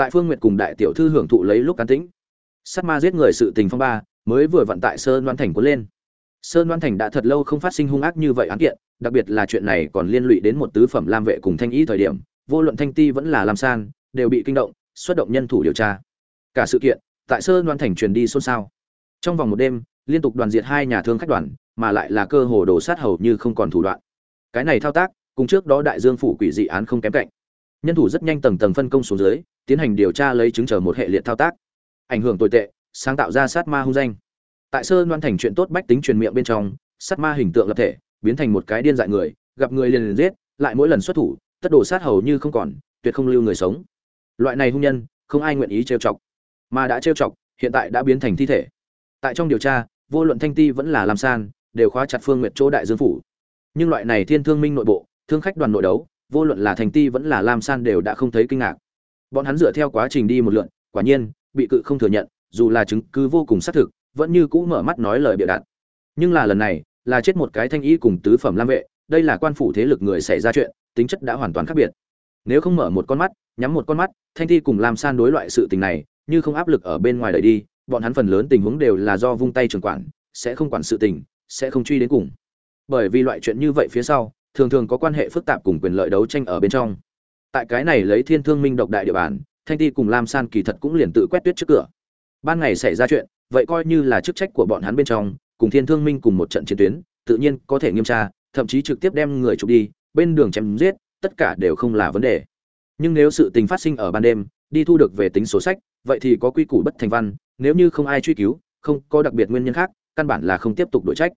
tại phương nguyệt cùng đại tiểu thư hưởng thụ lấy lúc cán tĩnh. Sát ma giết người sự tình phong ba, mới vừa vận tại sơn đoan thành cuốn lên. Sơn đoan thành đã thật lâu không phát sinh hung ác như vậy án kiện, đặc biệt là chuyện này còn liên lụy đến một tứ phẩm lam vệ cùng thanh ý thời điểm, vô luận thanh ti vẫn là lam san, đều bị kinh động, xuất động nhân thủ điều tra. Cả sự kiện, tại sơn đoan thành truyền đi xôn xao. Trong vòng một đêm, liên tục đoàn diệt hai nhà thương khách đoàn, mà lại là cơ hồ đổ sát hầu như không còn thủ đoạn. Cái này thao tác, cùng trước đó đại dương phủ quỷ dị án không kém cạnh. Nhân thủ rất nhanh tầng tầng phân công xuống dưới tiến hành điều tra lấy chứng chờ một hệ liệt thao tác. Ảnh hưởng tồi tệ, sáng tạo ra sát ma hung danh. Tại sơn đoan thành chuyện tốt bách tính truyền miệng bên trong, sát ma hình tượng lập thể, biến thành một cái điên dại người, gặp người liền liền giết, lại mỗi lần xuất thủ, tất đổ sát hầu như không còn, tuyệt không lưu người sống. Loại này hung nhân, không ai nguyện ý trêu chọc. Mà đã trêu chọc, hiện tại đã biến thành thi thể. Tại trong điều tra, vô luận thanh ti vẫn là làm san, đều khóa chặt phương nguyệt chỗ đại dương phủ. Nhưng loại này thiên thương minh nội bộ, thương khách đoàn nội đấu, vô luận là thanh ti vẫn là lam san đều đã không thấy kinh ngạc bọn hắn dựa theo quá trình đi một lượn, quả nhiên, bị cự không thừa nhận, dù là chứng cứ vô cùng xác thực, vẫn như cũ mở mắt nói lời bịa đặt. Nhưng là lần này, là chết một cái thanh ý cùng tứ phẩm lam vệ, đây là quan phủ thế lực người xảy ra chuyện, tính chất đã hoàn toàn khác biệt. Nếu không mở một con mắt, nhắm một con mắt, thanh thi cùng làm san đối loại sự tình này, như không áp lực ở bên ngoài đẩy đi, bọn hắn phần lớn tình huống đều là do vung tay trường quản, sẽ không quản sự tình, sẽ không truy đến cùng. Bởi vì loại chuyện như vậy phía sau, thường thường có quan hệ phức tạp cùng quyền lợi đấu tranh ở bên trong tại cái này lấy thiên thương minh độc đại địa bàn, thanh ti cùng lam san kỳ thật cũng liền tự quét tuyết trước cửa. Ban ngày xảy ra chuyện, vậy coi như là chức trách của bọn hắn bên trong, cùng thiên thương minh cùng một trận chiến tuyến, tự nhiên có thể nghiêm tra, thậm chí trực tiếp đem người trục đi, bên đường chém giết, tất cả đều không là vấn đề. Nhưng nếu sự tình phát sinh ở ban đêm, đi thu được về tính số sách, vậy thì có quy củ bất thành văn, nếu như không ai truy cứu, không có đặc biệt nguyên nhân khác, căn bản là không tiếp tục đổi trách.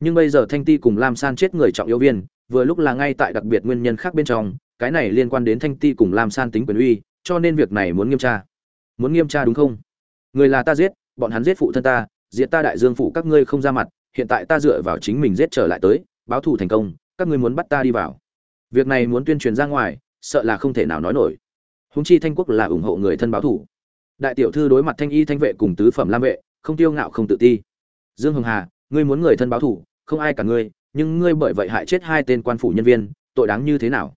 Nhưng bây giờ thanh ti cùng lam san chết người trọng yếu viên, vừa lúc là ngay tại đặc biệt nguyên nhân khác bên trong cái này liên quan đến thanh ti cùng lam san tính quyền uy, cho nên việc này muốn nghiêm tra. Muốn nghiêm tra đúng không? Người là ta giết, bọn hắn giết phụ thân ta, diệt ta đại dương phụ các ngươi không ra mặt, hiện tại ta dựa vào chính mình giết trở lại tới, báo thù thành công, các ngươi muốn bắt ta đi vào. Việc này muốn tuyên truyền ra ngoài, sợ là không thể nào nói nổi. Húng chi thanh quốc là ủng hộ người thân báo thù. Đại tiểu thư đối mặt thanh y, thanh vệ cùng tứ phẩm lam vệ, không tiêu ngạo, không tự ti. Dương hồng hà, ngươi muốn người thân báo thù, không ai cả ngươi, nhưng ngươi bởi vậy hại chết hai tên quan phủ nhân viên, tội đáng như thế nào?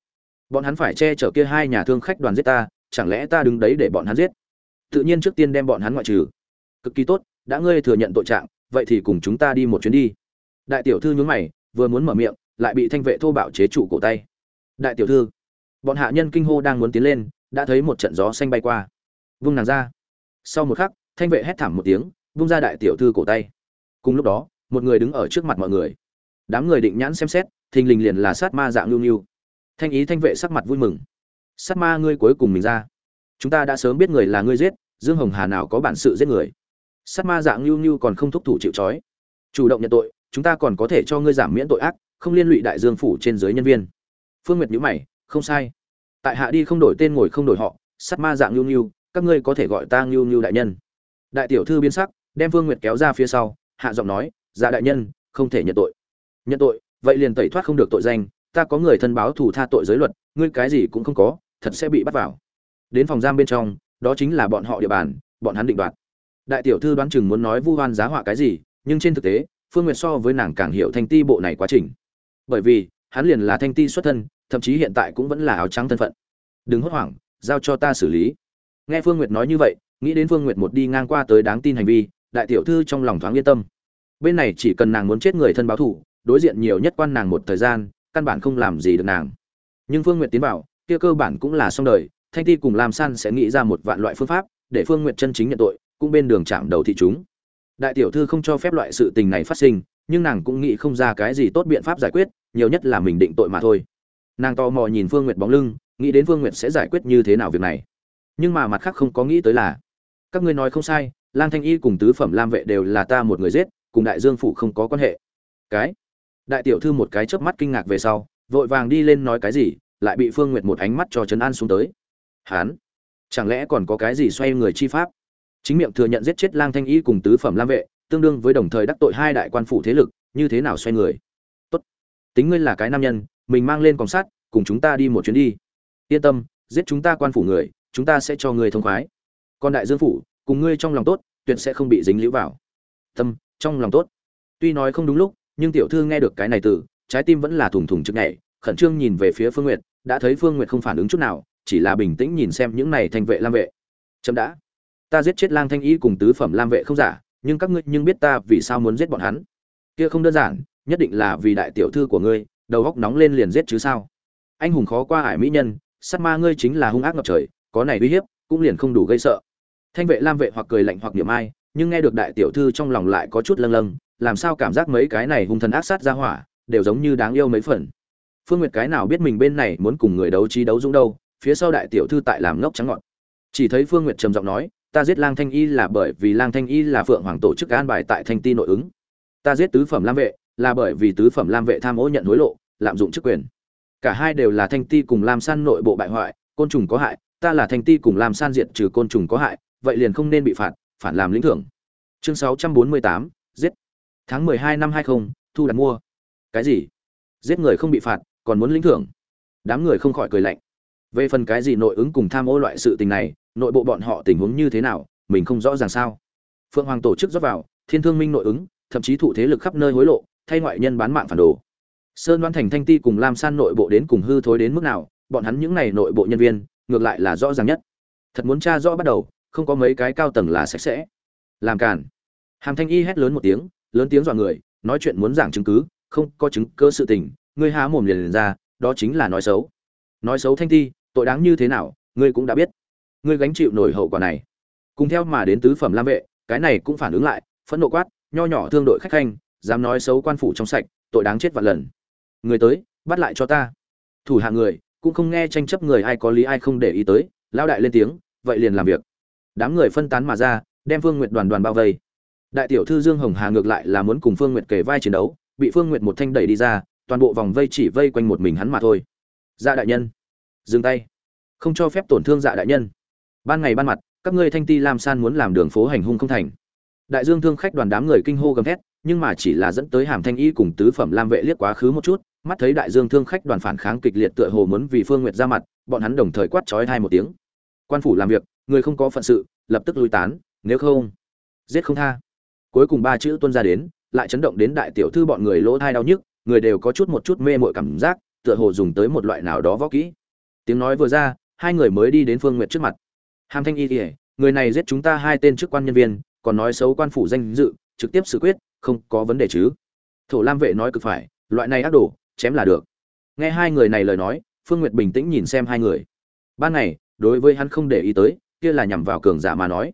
Bọn hắn phải che chở kia hai nhà thương khách đoàn giết ta, chẳng lẽ ta đứng đấy để bọn hắn giết? Tự nhiên trước tiên đem bọn hắn ngoại trừ. Cực kỳ tốt, đã ngươi thừa nhận tội trạng, vậy thì cùng chúng ta đi một chuyến đi. Đại tiểu thư nhướng mày, vừa muốn mở miệng, lại bị thanh vệ thô bạo chế trụ cổ tay. Đại tiểu thư, bọn hạ nhân kinh hô đang muốn tiến lên, đã thấy một trận gió xanh bay qua. Vung nàng ra. Sau một khắc, thanh vệ hét thảm một tiếng, vung ra đại tiểu thư cổ tay. Cùng lúc đó, một người đứng ở trước mặt mọi người. Đám người định nhãn xem xét, thình lình liền là sát ma dạng lưu lưu thanh ý thanh vệ sắc mặt vui mừng. Sát ma ngươi cuối cùng mình ra. Chúng ta đã sớm biết người là ngươi giết, dương hồng hà nào có bản sự giết người. Sát ma dạng lưu lưu còn không thúc thủ chịu trói. Chủ động nhận tội, chúng ta còn có thể cho ngươi giảm miễn tội ác, không liên lụy đại dương phủ trên giới nhân viên. Phương nguyệt nhữ mày, không sai. Tại hạ đi không đổi tên ngồi không đổi họ, sát ma dạng lưu lưu các ngươi có thể gọi ta lưu lưu đại nhân. Đại tiểu thư biến sắc, đem phương nguyệt kéo ra phía sau, hạ giọng nói dạ đại nhân, không thể nhận tội. Nhận tội, vậy liền tẩy thoát không được tội danh ta có người thân báo thủ tha tội giới luật, ngươi cái gì cũng không có, thật sẽ bị bắt vào. Đến phòng giam bên trong, đó chính là bọn họ địa bàn, bọn hắn định đoạt. Đại tiểu thư đoán chừng muốn nói vu hoan giá họa cái gì, nhưng trên thực tế, phương nguyệt so với nàng càng hiểu thanh ti bộ này quá trình. Bởi vì, hắn liền là thanh ti xuất thân, thậm chí hiện tại cũng vẫn là áo trắng thân phận. Đừng hốt hoảng, giao cho ta xử lý. Nghe phương nguyệt nói như vậy, nghĩ đến phương nguyệt một đi ngang qua tới đáng tin hành vi, đại tiểu thư trong lòng thoáng yên tâm. Bên này chỉ cần nàng muốn chết người thân báo thủ đối diện nhiều nhất quan nàng một thời gian căn bản không làm gì được nàng. Nhưng phương nguyệt tiến vào, kia cơ bản cũng là xong đời, thanh ti cùng lam san sẽ nghĩ ra một vạn loại phương pháp để phương nguyệt chân chính nhận tội, cũng bên đường chạm đầu thị chúng. Đại tiểu thư không cho phép loại sự tình này phát sinh, nhưng nàng cũng nghĩ không ra cái gì tốt biện pháp giải quyết, nhiều nhất là mình định tội mà thôi. Nàng tò mò nhìn phương nguyệt bóng lưng, nghĩ đến phương nguyệt sẽ giải quyết như thế nào việc này. Nhưng mà mặt khác không có nghĩ tới là, các ngươi nói không sai, lang thanh y cùng tứ phẩm lam vệ đều là ta một người giết, cùng đại dương phủ không có quan hệ. Cái? Đại tiểu thư một cái chớp mắt kinh ngạc về sau, vội vàng đi lên nói cái gì, lại bị phương nguyệt một ánh mắt cho trấn an xuống tới. Hán, chẳng lẽ còn có cái gì xoay người chi pháp? Chính miệng thừa nhận giết chết lang thanh y cùng tứ phẩm lam vệ, tương đương với đồng thời đắc tội hai đại quan phủ thế lực, như thế nào xoay người? Tốt, tính ngươi là cái nam nhân, mình mang lên còng sát cùng chúng ta đi một chuyến đi. Yên tâm, giết chúng ta quan phủ người, chúng ta sẽ cho ngươi thông khoái. Còn đại dương phủ, cùng ngươi trong lòng tốt, tuyệt sẽ không bị dính líu vào. Tâm, trong lòng tốt. Tuy nói không đúng lúc nhưng tiểu thư nghe được cái này từ, trái tim vẫn là thùng thùng chực nhảy, khẩn trương nhìn về phía phương nguyệt, đã thấy phương nguyệt không phản ứng chút nào, chỉ là bình tĩnh nhìn xem những này thanh vệ lam vệ. Chậm đã. Ta giết chết lang thanh y cùng tứ phẩm lam vệ không giả, nhưng các ngươi nhưng biết ta vì sao muốn giết bọn hắn. Kia không đơn giản, nhất định là vì đại tiểu thư của ngươi, đầu góc nóng lên liền giết chứ sao. Anh hùng khó qua ải mỹ nhân, sát ma ngươi chính là hung ác ngập trời, có này uy hiếp, cũng liền không đủ gây sợ. Thanh vệ lam vệ hoặc cười lạnh hoặc niệm ai, nhưng nghe được đại tiểu thư trong lòng lại có chút lâng lâng làm sao cảm giác mấy cái này hung thần ác sát ra hỏa đều giống như đáng yêu mấy phần. Phương nguyệt cái nào biết mình bên này muốn cùng người đấu trí đấu dũng đâu phía sau đại tiểu thư tại làm ngốc trắng ngọn. Chỉ thấy phương nguyệt trầm giọng nói ta giết lang thanh y là bởi vì lang thanh y là phượng hoàng tổ chức an bài tại thanh ti nội ứng. Ta giết tứ phẩm lam vệ là bởi vì tứ phẩm lam vệ tham ô nhận hối lộ lạm dụng chức quyền. Cả hai đều là thanh ti cùng lam san nội bộ bại hoại côn trùng có hại ta là thanh ti cùng lam san diệt trừ côn trùng có hại vậy liền không nên bị phạt phản làm lĩnh thưởng. Chương 648, giết tháng 12 năm 20, thu đặt mua. Cái gì? Giết người không bị phạt còn muốn lĩnh thưởng? Đám người không khỏi cười lạnh. Về phần cái gì nội ứng cùng tham ô loại sự tình này nội bộ bọn họ tình huống như thế nào mình không rõ ràng sao. Phượng hoàng tổ chức rót vào thiên thương minh nội ứng thậm chí thụ thế lực khắp nơi hối lộ thay ngoại nhân bán mạng phản đồ. Sơn đoan thành thanh ti cùng lam san nội bộ đến cùng hư thối đến mức nào bọn hắn những này nội bộ nhân viên ngược lại là rõ ràng nhất. Thật muốn tra rõ bắt đầu không có mấy cái cao tầng là sạch sẽ. Làm cản hàm thanh y hét lớn một tiếng lớn tiếng dọa người nói chuyện muốn giảng chứng cứ không có chứng cơ sự tình ngươi há mồm liền, liền ra đó chính là nói xấu. Nói xấu thanh ti tội đáng như thế nào ngươi cũng đã biết. Ngươi gánh chịu nổi hậu quả này. Cùng theo mà đến tứ phẩm lam vệ cái này cũng phản ứng lại phẫn nộ quát nho nhỏ thương đội khách khanh dám nói xấu quan phủ trong sạch tội đáng chết vạn lần. Người tới bắt lại cho ta. Thủ hạ người cũng không nghe tranh chấp người ai có lý ai không để ý tới lao đại lên tiếng vậy liền làm việc. Đám người phân tán mà ra đem vương nguyệt đoàn đoàn bao vây đại tiểu thư dương hồng hà ngược lại là muốn cùng phương nguyệt kể vai chiến đấu, bị phương nguyệt một thanh đẩy đi ra, toàn bộ vòng vây chỉ vây quanh một mình hắn mà thôi. Dạ đại nhân. Dừng tay. Không cho phép tổn thương dạ đại nhân. Ban ngày ban mặt, các ngươi thanh ti lam san muốn làm đường phố hành hung không thành. Đại dương thương khách đoàn đám người kinh hô gầm thét, nhưng mà chỉ là dẫn tới hàm thanh y cùng tứ phẩm lam vệ liếc quá khứ một chút, mắt thấy đại dương thương khách đoàn phản kháng kịch liệt tựa hồ muốn vì phương nguyệt ra mặt, bọn hắn đồng thời quát trói hai một tiếng. Quan phủ làm việc, người không có phận sự, lập tức lui tán, nếu không, giết không tha cuối cùng ba chữ tuân ra đến, lại chấn động đến đại tiểu thư bọn người lỗ thai đau nhức, người đều có chút một chút mê mội cảm giác, tựa hồ dùng tới một loại nào đó võ kỹ. Tiếng nói vừa ra, hai người mới đi đến phương nguyệt trước mặt. Hàm thanh y kỉa người này giết chúng ta hai tên chức quan nhân viên, còn nói xấu quan phủ danh dự, trực tiếp xử quyết, không có vấn đề chứ? Thổ lam vệ nói cực phải, loại này ác đồ, chém là được. Nghe hai người này lời nói, phương nguyệt bình tĩnh nhìn xem hai người. Ban ngày, đối với hắn không để ý tới, kia là nhằm vào cường giả mà nói.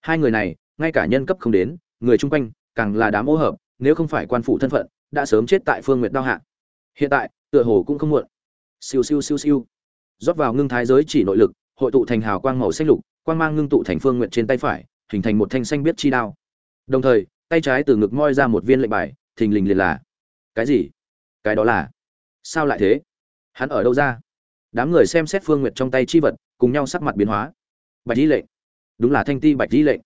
Hai người này, ngay cả nhân cấp không đến người chung quanh càng là đám ô hợp, nếu không phải quan phủ thân phận, đã sớm chết tại phương nguyệt đao hạ. Hiện tại, tựa hồ cũng không muộn. Siêu siêu siêu siêu. Rót vào ngưng thái giới chỉ nội lực, hội tụ thành hào quang màu xanh lục, quang mang ngưng tụ thành phương nguyệt trên tay phải, hình thành một thanh xanh biết chi đao. Đồng thời, tay trái từ ngực moi ra một viên lệnh bài, thình lình liền là, cái gì? Cái đó là? Sao lại thế? Hắn ở đâu ra? Đám người xem xét phương nguyệt trong tay chi vật, cùng nhau sắc mặt biến hóa. Bạch di lệnh. Đúng là thanh ti bạch di lệnh.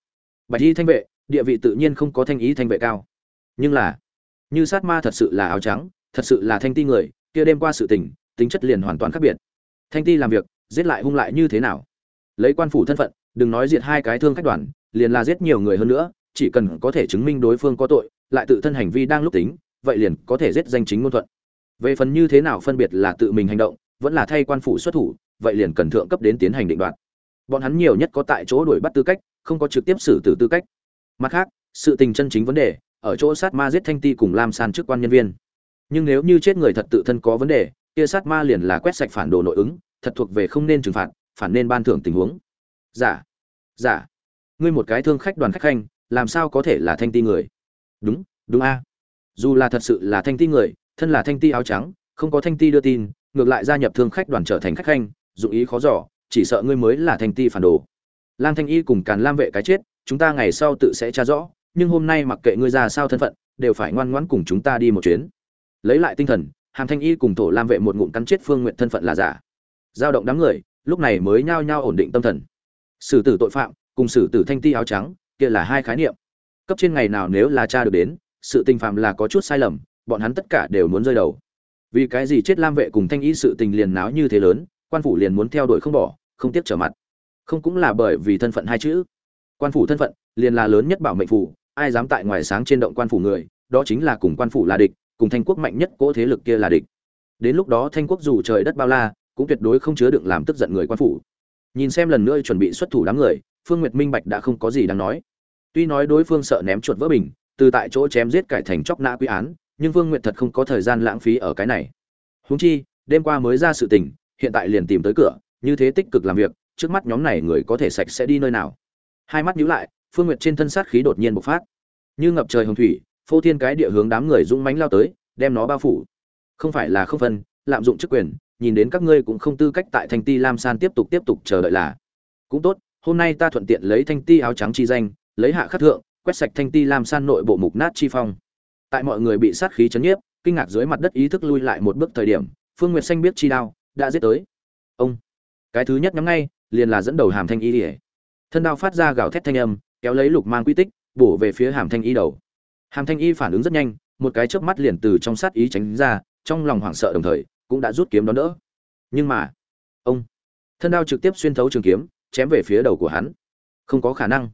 Bạch di thanh vệ địa vị tự nhiên không có thanh ý thanh vệ cao. Nhưng là, như sát ma thật sự là áo trắng, thật sự là thanh ti người, kia đêm qua sự tình, tính chất liền hoàn toàn khác biệt. Thanh ti làm việc, giết lại hung lại như thế nào? Lấy quan phủ thân phận, đừng nói diệt hai cái thương khách đoàn, liền là giết nhiều người hơn nữa, chỉ cần có thể chứng minh đối phương có tội, lại tự thân hành vi đang lúc tính, vậy liền có thể giết danh chính ngôn thuận. Về phần như thế nào phân biệt là tự mình hành động, vẫn là thay quan phủ xuất thủ, vậy liền cần thượng cấp đến tiến hành định đoạt. Bọn hắn nhiều nhất có tại chỗ đuổi bắt tư cách, không có trực tiếp xử tử tư cách mặt khác, sự tình chân chính vấn đề, ở chỗ sát ma giết thanh ti cùng lam san chức quan nhân viên. Nhưng nếu như chết người thật tự thân có vấn đề, kia sát ma liền là quét sạch phản đồ nội ứng, thật thuộc về không nên trừng phạt, phản nên ban thưởng tình huống. Giả giả ngươi một cái thương khách đoàn khách khanh, làm sao có thể là thanh ti người? Đúng đúng a. Dù là thật sự là thanh ti người, thân là thanh ti áo trắng, không có thanh ti đưa tin, ngược lại gia nhập thương khách đoàn trở thành khách khanh, dụng ý khó giỏ chỉ sợ ngươi mới là thanh ti phản đồ. Lang thanh y cùng càn lam vệ cái chết chúng ta ngày sau tự sẽ tra rõ, nhưng hôm nay mặc kệ ngươi ra sao thân phận, đều phải ngoan ngoãn cùng chúng ta đi một chuyến. Lấy lại tinh thần, hàm thanh y cùng thổ lam vệ một ngụm cắn chết phương nguyện thân phận là giả. Giao động đám người, lúc này mới nhao nhao ổn định tâm thần. Xử tử tội phạm, cùng xử tử thanh ti áo trắng, kia là hai khái niệm. Cấp trên ngày nào nếu là cha được đến, sự tình phạm là có chút sai lầm, bọn hắn tất cả đều muốn rơi đầu. Vì cái gì chết lam vệ cùng thanh y sự tình liền náo như thế lớn, quan phủ liền muốn theo đuổi không bỏ, không tiếc trở mặt. Không cũng là bởi vì thân phận hai chữ quan phủ thân phận, liền là lớn nhất bảo mệnh phủ, ai dám tại ngoài sáng trên động quan phủ người, đó chính là cùng quan phủ là địch, cùng thanh quốc mạnh nhất cỗ thế lực kia là địch. Đến lúc đó thanh quốc dù trời đất bao la, cũng tuyệt đối không chứa đựng làm tức giận người quan phủ. Nhìn xem lần nữa chuẩn bị xuất thủ đám người, phương nguyệt minh bạch đã không có gì đáng nói. Tuy nói đối phương sợ ném chuột vỡ bình, từ tại chỗ chém giết cải thành chóc nã quy án, nhưng phương nguyệt thật không có thời gian lãng phí ở cái này. Huống chi, đêm qua mới ra sự tình, hiện tại liền tìm tới cửa, như thế tích cực làm việc, trước mắt nhóm này người có thể sạch sẽ đi nơi nào hai mắt nhíu lại, phương nguyệt trên thân sát khí đột nhiên bộc phát. Như ngập trời hồng thủy, phô thiên cái địa hướng đám người dũng mánh lao tới, đem nó bao phủ. Không phải là không phân, lạm dụng chức quyền, nhìn đến các ngươi cũng không tư cách tại thanh ti lam san tiếp tục tiếp tục chờ đợi là. Cũng tốt, hôm nay ta thuận tiện lấy thanh ti áo trắng chi danh, lấy hạ khắc thượng, quét sạch thanh ti lam san nội bộ mục nát chi phong. Tại mọi người bị sát khí chấn nhiếp, kinh ngạc dưới mặt đất ý thức lui lại một bước thời điểm, phương nguyệt xanh biết chi đao, đã giết tới. Ông, cái thứ nhất nhắm ngay, liền là dẫn đầu hàm thanh y ỉa thân đao phát ra gào thét thanh âm, kéo lấy lục mang quy tích, bổ về phía hàm thanh y đầu. Hàm thanh y phản ứng rất nhanh, một cái chớp mắt liền từ trong sát ý tránh ra, trong lòng hoảng sợ đồng thời, cũng đã rút kiếm đón đỡ. Nhưng mà, ông, thân đao trực tiếp xuyên thấu trường kiếm, chém về phía đầu của hắn. Không có khả năng.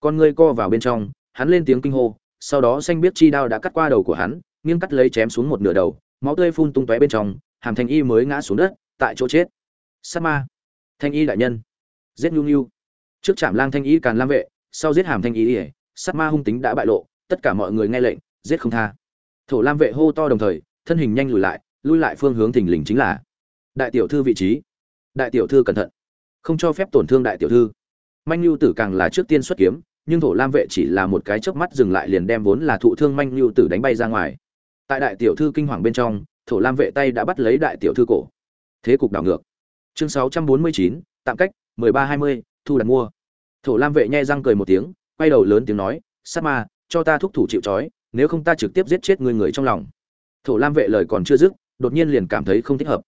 Con ngươi co vào bên trong, hắn lên tiếng kinh hô, sau đó xanh biết chi đao đã cắt qua đầu của hắn, nghiêng cắt lấy chém xuống một nửa đầu, máu tươi phun tung tóe bên trong, hàm thanh y mới ngã xuống đất, tại chỗ chết. Sa ma. Thanh y đại nhân. Giết nhu nhu trước trạm lang thanh y càn lam vệ sau giết hàm thanh y ỉa sát ma hung tính đã bại lộ tất cả mọi người nghe lệnh giết không tha. Thổ lam vệ hô to đồng thời thân hình nhanh lùi lại lui lại phương hướng thình lình chính là đại tiểu thư vị trí. Đại tiểu thư cẩn thận không cho phép tổn thương đại tiểu thư. Manh lưu tử càng là trước tiên xuất kiếm nhưng thổ lam vệ chỉ là một cái chớp mắt dừng lại liền đem vốn là thụ thương manh lưu tử đánh bay ra ngoài. Tại đại tiểu thư kinh hoàng bên trong thổ lam vệ tay đã bắt lấy đại tiểu thư cổ. Thế cục đảo ngược. Chương 649, tạm cách 1320, thu đặt mua. Thổ lam vệ nhai răng cười một tiếng, quay đầu lớn tiếng nói, sát ma, cho ta thúc thủ chịu trói, nếu không ta trực tiếp giết chết người người trong lòng. Thổ lam vệ lời còn chưa dứt, đột nhiên liền cảm thấy không thích hợp.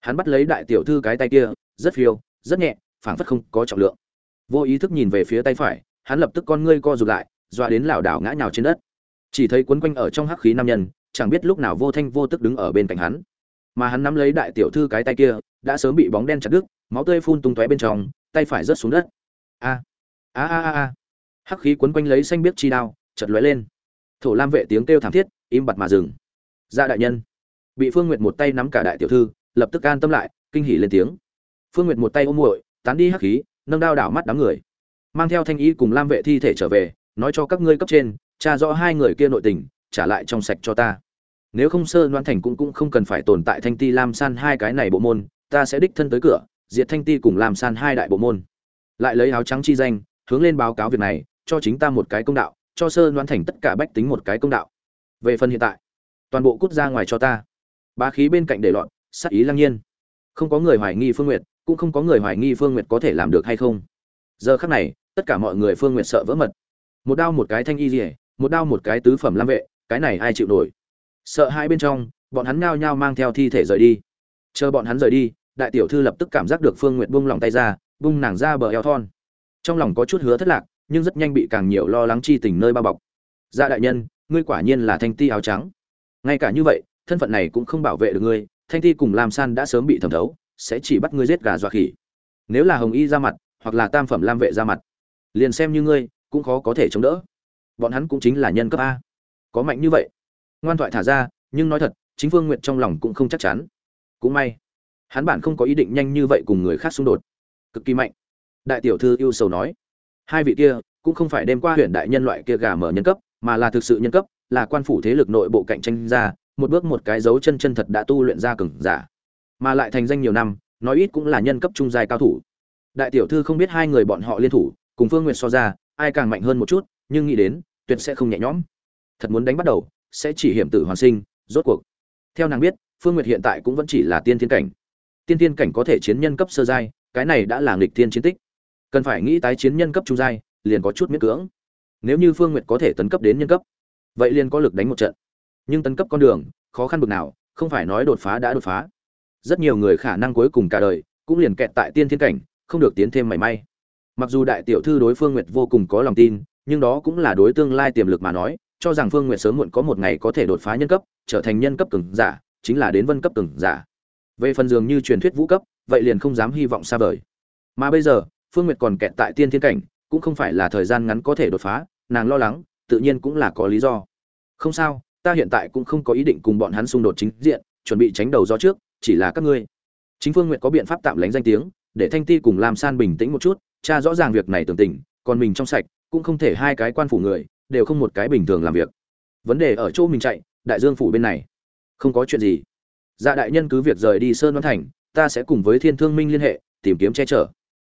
Hắn bắt lấy đại tiểu thư cái tay kia, rất phiêu, rất nhẹ, phảng phất không có trọng lượng. Vô ý thức nhìn về phía tay phải, hắn lập tức con ngươi co rụt lại, dọa đến lảo đảo ngã nhào trên đất. Chỉ thấy quấn quanh ở trong hắc khí nam nhân, chẳng biết lúc nào vô thanh vô tức đứng ở bên cạnh hắn. Mà hắn nắm lấy đại tiểu thư cái tay kia, đã sớm bị bóng đen chặt đứt, máu tươi phun tung tóe bên trong tay phải rớt xuống đất. A a a a hắc khí quấn quanh lấy xanh biết chi đao chật lóe lên. Thổ lam vệ tiếng kêu thảm thiết, im bặt mà dừng. Ra dạ đại nhân. Bị phương nguyệt một tay nắm cả đại tiểu thư, lập tức an tâm lại, kinh hỉ lên tiếng. Phương nguyệt một tay ôm muội, tán đi hắc khí, nâng đao đảo mắt đám người. Mang theo thanh ý cùng lam vệ thi thể trở về, nói cho các ngươi cấp trên, tra rõ hai người kia nội tình, trả lại trong sạch cho ta. Nếu không sơ đoan thành cũng cũng không cần phải tồn tại thanh ti lam san hai cái này bộ môn, ta sẽ đích thân tới cửa diệt thanh ti cùng làm san hai đại bộ môn. Lại lấy áo trắng chi danh, hướng lên báo cáo việc này, cho chính ta một cái công đạo, cho sơ đoan thành tất cả bách tính một cái công đạo. Về phần hiện tại, toàn bộ cút ra ngoài cho ta. Bá khí bên cạnh để loạn, sát ý lăng nhiên. Không có người hoài nghi phương nguyệt, cũng không có người hoài nghi phương nguyệt có thể làm được hay không. Giờ khắc này, tất cả mọi người phương nguyệt sợ vỡ mật. Một đao một cái thanh y rỉa một đao một cái tứ phẩm lam vệ, cái này ai chịu nổi? Sợ hai bên trong, bọn hắn nhao nhao mang theo thi thể rời đi. Chờ bọn hắn rời đi đại tiểu thư lập tức cảm giác được phương nguyệt buông lòng tay ra bung nàng ra bờ eo thon. Trong lòng có chút hứa thất lạc, nhưng rất nhanh bị càng nhiều lo lắng chi tình nơi bao bọc. Dạ đại nhân, ngươi quả nhiên là thanh ti áo trắng. Ngay cả như vậy, thân phận này cũng không bảo vệ được ngươi, thanh ti cùng lam san đã sớm bị thẩm thấu, sẽ chỉ bắt ngươi giết gà dọa khỉ. Nếu là hồng y ra mặt, hoặc là tam phẩm lam vệ ra mặt, liền xem như ngươi, cũng khó có thể chống đỡ. Bọn hắn cũng chính là nhân cấp a. Có mạnh như vậy. Ngoan thoại thả ra, nhưng nói thật, chính phương Nguyệt trong lòng cũng không chắc chắn. Cũng may hắn bản không có ý định nhanh như vậy cùng người khác xung đột. Cực kỳ mạnh. Đại tiểu thư yêu sầu nói, hai vị kia cũng không phải đem qua huyện đại nhân loại kia gà mở nhân cấp, mà là thực sự nhân cấp, là quan phủ thế lực nội bộ cạnh tranh ra, một bước một cái dấu chân chân thật đã tu luyện ra cừng giả. Mà lại thành danh nhiều năm, nói ít cũng là nhân cấp trung giai cao thủ. Đại tiểu thư không biết hai người bọn họ liên thủ, cùng phương nguyệt so ra, ai càng mạnh hơn một chút, nhưng nghĩ đến, tuyệt sẽ không nhẹ nhõm. Thật muốn đánh bắt đầu, sẽ chỉ hiểm tử hoàn sinh, rốt cuộc. Theo nàng biết, phương nguyệt hiện tại cũng vẫn chỉ là tiên thiên cảnh tiên thiên cảnh có thể chiến nhân cấp sơ giai, cái này đã là nghịch tiên chiến tích. Cần phải nghĩ tái chiến nhân cấp trung giai, liền có chút miễn cưỡng. Nếu như phương nguyệt có thể tấn cấp đến nhân cấp, vậy liền có lực đánh một trận. Nhưng tấn cấp con đường, khó khăn bực nào, không phải nói đột phá đã đột phá. Rất nhiều người khả năng cuối cùng cả đời, cũng liền kẹt tại tiên thiên cảnh, không được tiến thêm mảy may. Mặc dù đại tiểu thư đối phương nguyệt vô cùng có lòng tin, nhưng đó cũng là đối tương lai tiềm lực mà nói, cho rằng phương nguyệt sớm muộn có một ngày có thể đột phá nhân cấp, trở thành nhân cấp cường giả, chính là đến vân cấp cường giả về phần dường như truyền thuyết vũ cấp, vậy liền không dám hy vọng xa vời. Mà bây giờ, phương nguyệt còn kẹt tại tiên thiên cảnh, cũng không phải là thời gian ngắn có thể đột phá, nàng lo lắng, tự nhiên cũng là có lý do. Không sao, ta hiện tại cũng không có ý định cùng bọn hắn xung đột chính diện, chuẩn bị tránh đầu gió trước, chỉ là các ngươi. Chính phương nguyệt có biện pháp tạm lánh danh tiếng, để thanh ti cùng làm san bình tĩnh một chút, cha rõ ràng việc này tưởng tình, còn mình trong sạch, cũng không thể hai cái quan phủ người, đều không một cái bình thường làm việc. Vấn đề ở chỗ mình chạy, đại dương phủ bên này. Không có chuyện gì dạ đại nhân cứ việc rời đi sơn văn thành, ta sẽ cùng với thiên thương minh liên hệ, tìm kiếm che chở.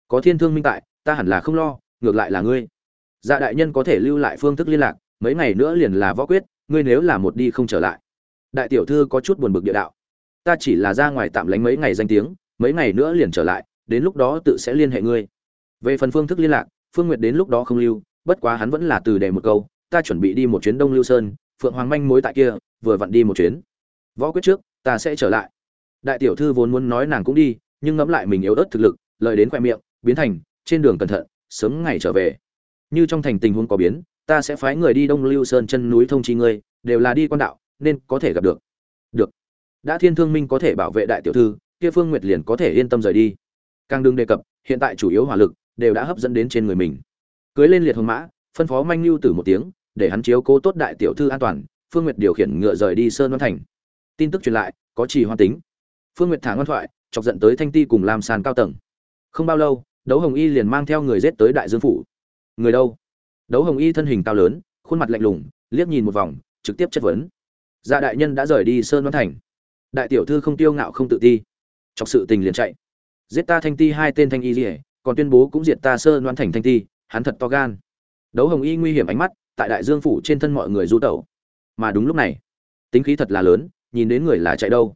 Có thiên thương minh tại, ta hẳn là không lo, ngược lại là ngươi. Dạ đại nhân có thể lưu lại phương thức liên lạc, mấy ngày nữa liền là võ quyết, ngươi nếu là một đi không trở lại. Đại tiểu thư có chút buồn bực địa đạo. Ta chỉ là ra ngoài tạm lánh mấy ngày danh tiếng, mấy ngày nữa liền trở lại, đến lúc đó tự sẽ liên hệ ngươi. Về phần phương thức liên lạc, phương nguyệt đến lúc đó không lưu, bất quá hắn vẫn là từ đề một câu, ta chuẩn bị đi một chuyến đông lưu sơn, phượng hoàng manh mối tại kia, vừa vặn đi một chuyến. Võ quyết trước ta sẽ trở lại. Đại tiểu thư vốn muốn nói nàng cũng đi, nhưng ngẫm lại mình yếu ớt thực lực, lời đến khoe miệng, biến thành, trên đường cẩn thận, sớm ngày trở về. Như trong thành tình huống có biến, ta sẽ phái người đi đông lưu sơn chân núi thông chi ngươi, đều là đi quan đạo, nên có thể gặp được. Được. Đã thiên thương minh có thể bảo vệ đại tiểu thư, kia phương nguyệt liền có thể yên tâm rời đi. Càng đừng đề cập, hiện tại chủ yếu hỏa lực, đều đã hấp dẫn đến trên người mình. Cưới lên liệt hồng mã, phân phó manh lưu tử một tiếng, để hắn chiếu cố tốt đại tiểu thư an toàn, phương nguyệt điều khiển ngựa rời đi sơn văn thành tin tức truyền lại, có trì hoan tính. Phương nguyệt thả ngoan thoại, chọc giận tới thanh ti cùng làm sàn cao tầng. Không bao lâu, đấu hồng y liền mang theo người giết tới đại dương phủ. Người đâu? Đấu hồng y thân hình cao lớn, khuôn mặt lạnh lùng, liếc nhìn một vòng, trực tiếp chất vấn. Dạ đại nhân đã rời đi sơn văn thành. Đại tiểu thư không tiêu ngạo không tự ti. Chọc sự tình liền chạy. Giết ta thanh ti hai tên thanh y dỉa còn tuyên bố cũng diệt ta sơn văn thành thanh ti, hắn thật to gan. Đấu hồng y nguy hiểm ánh mắt, tại đại dương phủ trên thân mọi người du tẩu. Mà đúng lúc này, tính khí thật là lớn nhìn đến người là chạy đâu.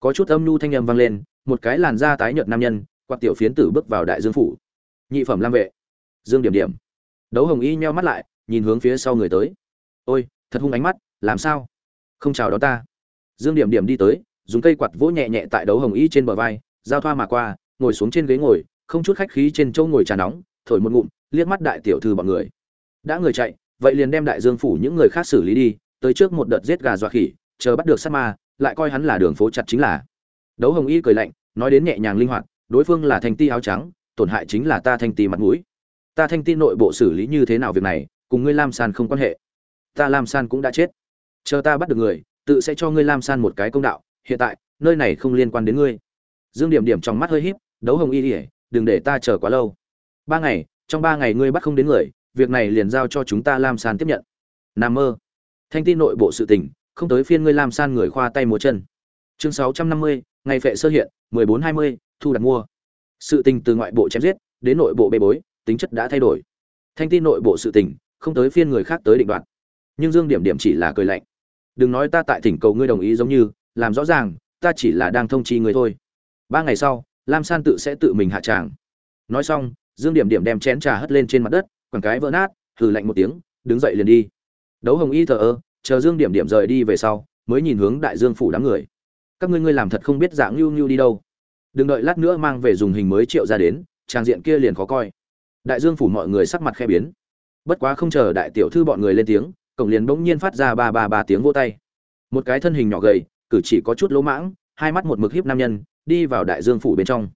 Có chút âm nhu thanh âm vang lên, một cái làn da tái nhợt nam nhân, quạt tiểu phiến tử bước vào đại dương phủ. Nhị phẩm lam vệ. Dương điểm điểm. Đấu hồng y nheo mắt lại, nhìn hướng phía sau người tới. Ôi, thật hung ánh mắt, làm sao? Không chào đón ta. Dương điểm điểm đi tới, dùng cây quạt vỗ nhẹ nhẹ tại đấu hồng y trên bờ vai, giao thoa mà qua, ngồi xuống trên ghế ngồi, không chút khách khí trên chỗ ngồi trà nóng, thổi một ngụm, liếc mắt đại tiểu thư bọn người. Đã người chạy, vậy liền đem đại dương phủ những người khác xử lý đi, tới trước một đợt giết gà dọa khỉ chờ bắt được sát ma lại coi hắn là đường phố chặt chính là. Đấu hồng y cười lạnh nói đến nhẹ nhàng linh hoạt đối phương là thanh ti áo trắng tổn hại chính là ta thanh ti mặt mũi. Ta thanh ti nội bộ xử lý như thế nào việc này cùng ngươi lam san không quan hệ. Ta lam san cũng đã chết. Chờ ta bắt được người tự sẽ cho ngươi lam san một cái công đạo hiện tại nơi này không liên quan đến ngươi. Dương điểm điểm trong mắt hơi híp đấu hồng y đi, đừng để ta chờ quá lâu. Ba ngày trong ba ngày ngươi bắt không đến người việc này liền giao cho chúng ta lam san tiếp nhận. Nam mơ. Thanh ti nội bộ sự tình không tới phiên ngươi làm san người khoa tay múa chân. Chương sáu trăm năm mươi, ngày phệ sơ hiện, mười bốn hai mươi, thu đặt mua. Sự tình từ ngoại bộ chém giết, đến nội bộ bê bối, tính chất đã thay đổi. Thanh tin nội bộ sự tình, không tới phiên người khác tới định đoạt. Nhưng dương điểm điểm chỉ là cười lạnh. Đừng nói ta tại thỉnh cầu ngươi đồng ý giống như, làm rõ ràng, ta chỉ là đang thông chi ngươi thôi. Ba ngày sau, lam san tự sẽ tự mình hạ tràng. Nói xong, dương điểm điểm đem chén trà hất lên trên mặt đất, quẳng cái vỡ nát, hừ lạnh một tiếng, đứng dậy liền đi. Đấu hồng y thờ ơ chờ dương điểm điểm rời đi về sau, mới nhìn hướng đại dương phủ đám người. Các ngươi ngươi làm thật không biết dạng nhu nhu đi đâu. Đừng đợi lát nữa mang về dùng hình mới triệu ra đến, trang diện kia liền khó coi. Đại dương phủ mọi người sắc mặt khe biến. Bất quá không chờ đại tiểu thư bọn người lên tiếng, cổng liền bỗng nhiên phát ra ba ba ba tiếng vỗ tay. Một cái thân hình nhỏ gầy, cử chỉ có chút lỗ mãng, hai mắt một mực hiếp nam nhân, đi vào đại dương phủ bên trong.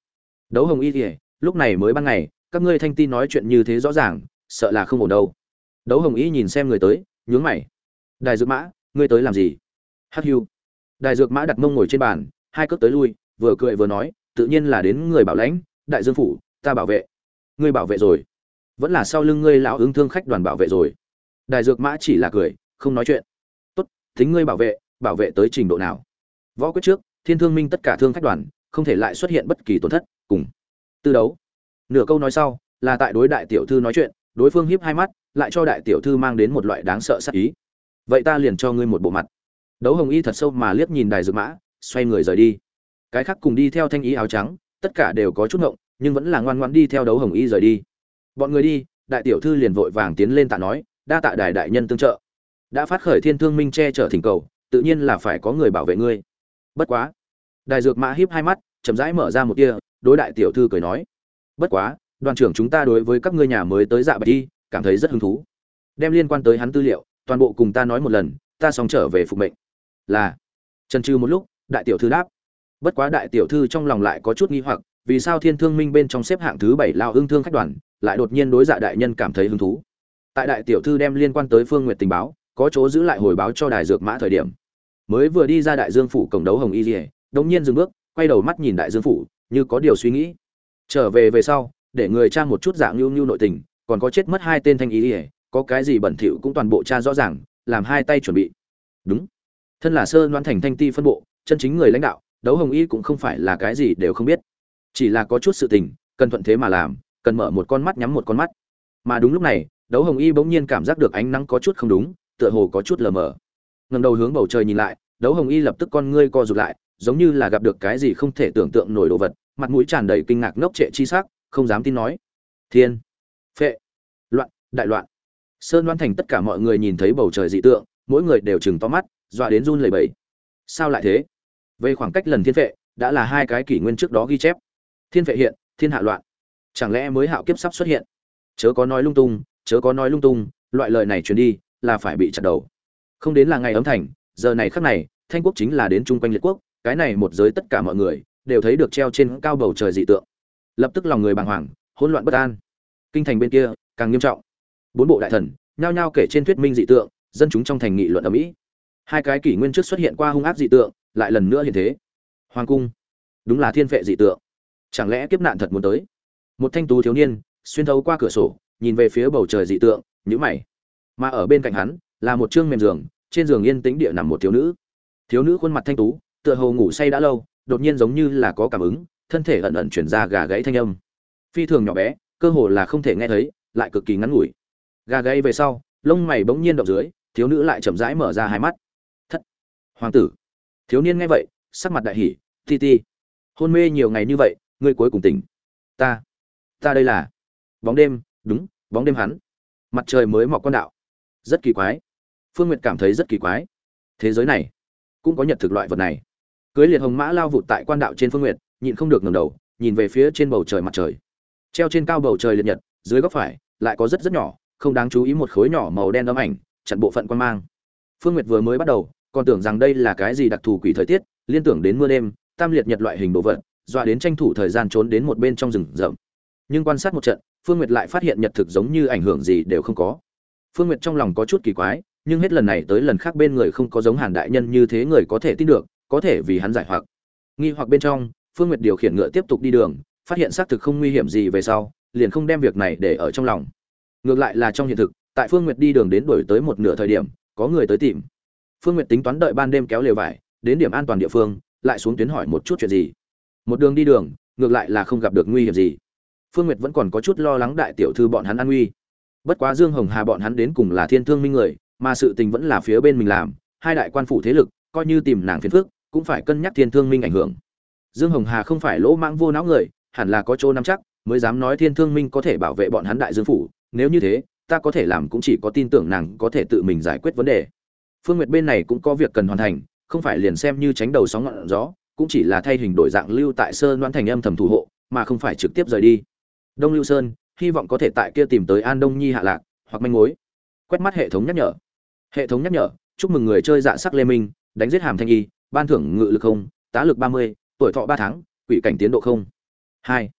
Đấu hồng y kỉa lúc này mới ban ngày, các ngươi thanh tin nói chuyện như thế rõ ràng, sợ là không ổn đâu. Đấu hồng y nhìn xem người tới, nhướng mày đài dược mã, ngươi tới làm gì? Hắc hưu. Đài dược mã đặt mông ngồi trên bàn, hai cước tới lui, vừa cười vừa nói, tự nhiên là đến người bảo lãnh, đại dương phủ, ta bảo vệ. Ngươi bảo vệ rồi. Vẫn là sau lưng ngươi lão ứng thương khách đoàn bảo vệ rồi. Đài dược mã chỉ là cười, không nói chuyện. Tốt tính ngươi bảo vệ bảo vệ tới trình độ nào? Võ quyết trước, thiên thương minh tất cả thương khách đoàn, không thể lại xuất hiện bất kỳ tổn thất, cùng. Tư đấu. Nửa câu nói sau, là tại đối đại tiểu thư nói chuyện, đối phương hiếp hai mắt, lại cho đại tiểu thư mang đến một loại đáng sợ sắc ý vậy ta liền cho ngươi một bộ mặt. Đấu hồng y thật sâu mà liếc nhìn đài dược mã, xoay người rời đi. Cái khác cùng đi theo thanh ý áo trắng, tất cả đều có chút ngộng, nhưng vẫn là ngoan ngoan đi theo đấu hồng y rời đi. Bọn người đi, đại tiểu thư liền vội vàng tiến lên tạ nói, đa tạ đài đại nhân tương trợ. Đã phát khởi thiên thương minh che chở thỉnh cầu, tự nhiên là phải có người bảo vệ ngươi. Bất quá. Đài dược mã hiếp hai mắt, chậm rãi mở ra một kia đối đại tiểu thư cười nói, bất quá, đoàn trưởng chúng ta đối với các ngươi nhà mới tới dạ bạch đi cảm thấy rất hứng thú. Đem liên quan tới hắn tư liệu toàn bộ cùng ta nói một lần, ta xong trở về phục mệnh. Là. Trần trừ một lúc, đại tiểu thư đáp. Bất quá đại tiểu thư trong lòng lại có chút nghi hoặc, vì sao thiên thương minh bên trong xếp hạng thứ bảy lao hưng thương khách đoàn, lại đột nhiên đối dạ đại nhân cảm thấy hứng thú. Tại đại tiểu thư đem liên quan tới phương nguyện tình báo, có chỗ giữ lại hồi báo cho đài dược mã thời điểm. Mới vừa đi ra đại dương phủ cổng đấu hồng y dỉa đống nhiên dừng bước, quay đầu mắt nhìn đại dương phủ, như có điều suy nghĩ. Trở về về sau, để người cha một chút dạng nhu nhu nội tình, còn có chết mất hai tên thanh ý dỉa có cái gì bẩn thỉu cũng toàn bộ tra rõ ràng, làm hai tay chuẩn bị. Đúng. Thân là sơ loan thành thanh ti phân bộ, chân chính người lãnh đạo, đấu hồng y cũng không phải là cái gì đều không biết. Chỉ là có chút sự tình, cần thuận thế mà làm, cần mở một con mắt nhắm một con mắt. Mà đúng lúc này, đấu hồng y bỗng nhiên cảm giác được ánh nắng có chút không đúng, tựa hồ có chút lờ mờ. Ngẩng đầu hướng bầu trời nhìn lại, đấu hồng y lập tức con ngươi co rụt lại, giống như là gặp được cái gì không thể tưởng tượng nổi đồ vật, mặt mũi tràn đầy kinh ngạc ngốc trệ chi sắc, không dám tin nói. Thiên. Phệ. Loạn. Đại loạn sơn đoan thành tất cả mọi người nhìn thấy bầu trời dị tượng, mỗi người đều chừng to mắt, dọa đến run lẩy bẩy. Sao lại thế? Về khoảng cách lần thiên Vệ đã là hai cái kỷ nguyên trước đó ghi chép. Thiên Vệ hiện, thiên hạ loạn. Chẳng lẽ mới hạo kiếp sắp xuất hiện? Chớ có nói lung tung, chớ có nói lung tung, loại lời này truyền đi, là phải bị chặt đầu. Không đến là ngày ấm thành, giờ này khắc này, thanh quốc chính là đến chung quanh liệt quốc, cái này một giới tất cả mọi người, đều thấy được treo trên cao bầu trời dị tượng. Lập tức lòng người bàng hoàng, hỗn loạn bất an. Kinh thành bên kia, càng nghiêm trọng bốn bộ đại thần, nhao nhao kể trên thuyết minh dị tượng, dân chúng trong thành nghị luận ở mỹ. Hai cái kỷ nguyên trước xuất hiện qua hung ác dị tượng, lại lần nữa hiện thế. Hoàng cung. Đúng là thiên vệ dị tượng. Chẳng lẽ kiếp nạn thật muốn tới? Một thanh tú thiếu niên, xuyên thấu qua cửa sổ, nhìn về phía bầu trời dị tượng nhữ mày. Mà ở bên cạnh hắn, là một chương mềm giường, trên giường yên tĩnh địa nằm một thiếu nữ. Thiếu nữ khuôn mặt thanh tú, tựa hồ ngủ say đã lâu, đột nhiên giống như là có cảm ứng, thân thể ẩn ẩn chuyển ra gà gãy thanh âm. Phi thường nhỏ bé, cơ hồ là không thể nghe thấy, lại cực kỳ ngắn ngủi gà gây về sau, lông mày bỗng nhiên động dưới, thiếu nữ lại chậm rãi mở ra hai mắt. Thất! Hoàng tử! Thiếu niên nghe vậy, sắc mặt đại hỉ, ti ti, hôn mê nhiều ngày như vậy, ngươi cuối cùng tỉnh. Ta ta đây là bóng đêm, đúng, bóng đêm hắn. Mặt trời mới mọc con đạo. Rất kỳ quái. Phương n g u y ệ t cảm thấy rất kỳ quái. Thế giới này, cũng có nhật thực loại vật này. Cưới liệt hồng mã lao vụt tại quan đạo trên phương n g u y ệ t nhịn không được ngầm đầu, nhìn về phía trên bầu trời mặt trời. Treo trên cao bầu trời liệt nhật, dưới góc phải, lại có rất rất nhỏ không đáng chú ý một khối nhỏ màu đen âm ảnh, chặn bộ phận quan mang. Phương nguyệt vừa mới bắt đầu, còn tưởng rằng đây là cái gì đặc thù quỷ thời tiết, liên tưởng đến mưa đêm, tam liệt nhật loại hình đồ vật, dọa đến tranh thủ thời gian trốn đến một bên trong rừng rậm. Nhưng quan sát một trận, phương nguyệt lại phát hiện nhật thực giống như ảnh hưởng gì đều không có. Phương nguyệt trong lòng có chút kỳ quái, nhưng hết lần này tới lần khác bên người không có giống hàn đại nhân như thế người có thể tin được, có thể vì hắn giải hoặc. Nghi hoặc bên trong, phương nguyệt điều khiển ngựa tiếp tục đi đường, phát hiện xác thực không nguy hiểm gì về sau, liền không đem việc này để ở trong lòng ngược lại là trong hiện thực tại phương nguyệt đi đường đến đổi tới một nửa thời điểm có người tới tìm phương nguyệt tính toán đợi ban đêm kéo lều vải đến điểm an toàn địa phương lại xuống tuyến hỏi một chút chuyện gì một đường đi đường ngược lại là không gặp được nguy hiểm gì Phương Nguyệt vẫn còn có chút lo lắng đại tiểu thư bọn hắn an nguy. Bất quá Dương Hồng Hà bọn hắn đến cùng là thiên thương minh người, mà sự tình vẫn là phía bên mình làm, hai đại quan phủ thế lực, coi như tìm nàng phiền phức, cũng phải cân nhắc thiên thương minh ảnh hưởng. Dương Hồng Hà không phải lỗ mãng vô não người, hẳn là có chỗ nắm chắc, mới dám nói thiên thương minh có thể bảo vệ bọn hắn đại dương phủ, nếu như thế, ta có thể làm cũng chỉ có tin tưởng nàng có thể tự mình giải quyết vấn đề. Phương Nguyệt bên này cũng có việc cần hoàn thành, không phải liền xem như tránh đầu sóng ngọn gió, cũng chỉ là thay hình đổi dạng lưu tại sơn đoan thành âm thầm thủ hộ, mà không phải trực tiếp rời đi. Đông lưu sơn hy vọng có thể tại kia tìm tới an đông nhi hạ lạc hoặc manh mối. Quét mắt hệ thống nhắc nhở. Hệ thống nhắc nhở chúc mừng người chơi dạ sắc lê minh đánh giết hàm thanh y ban thưởng ngự lực không tá lực ba mươi tuổi thọ ba tháng quỷ cảnh tiến độ không. Hai.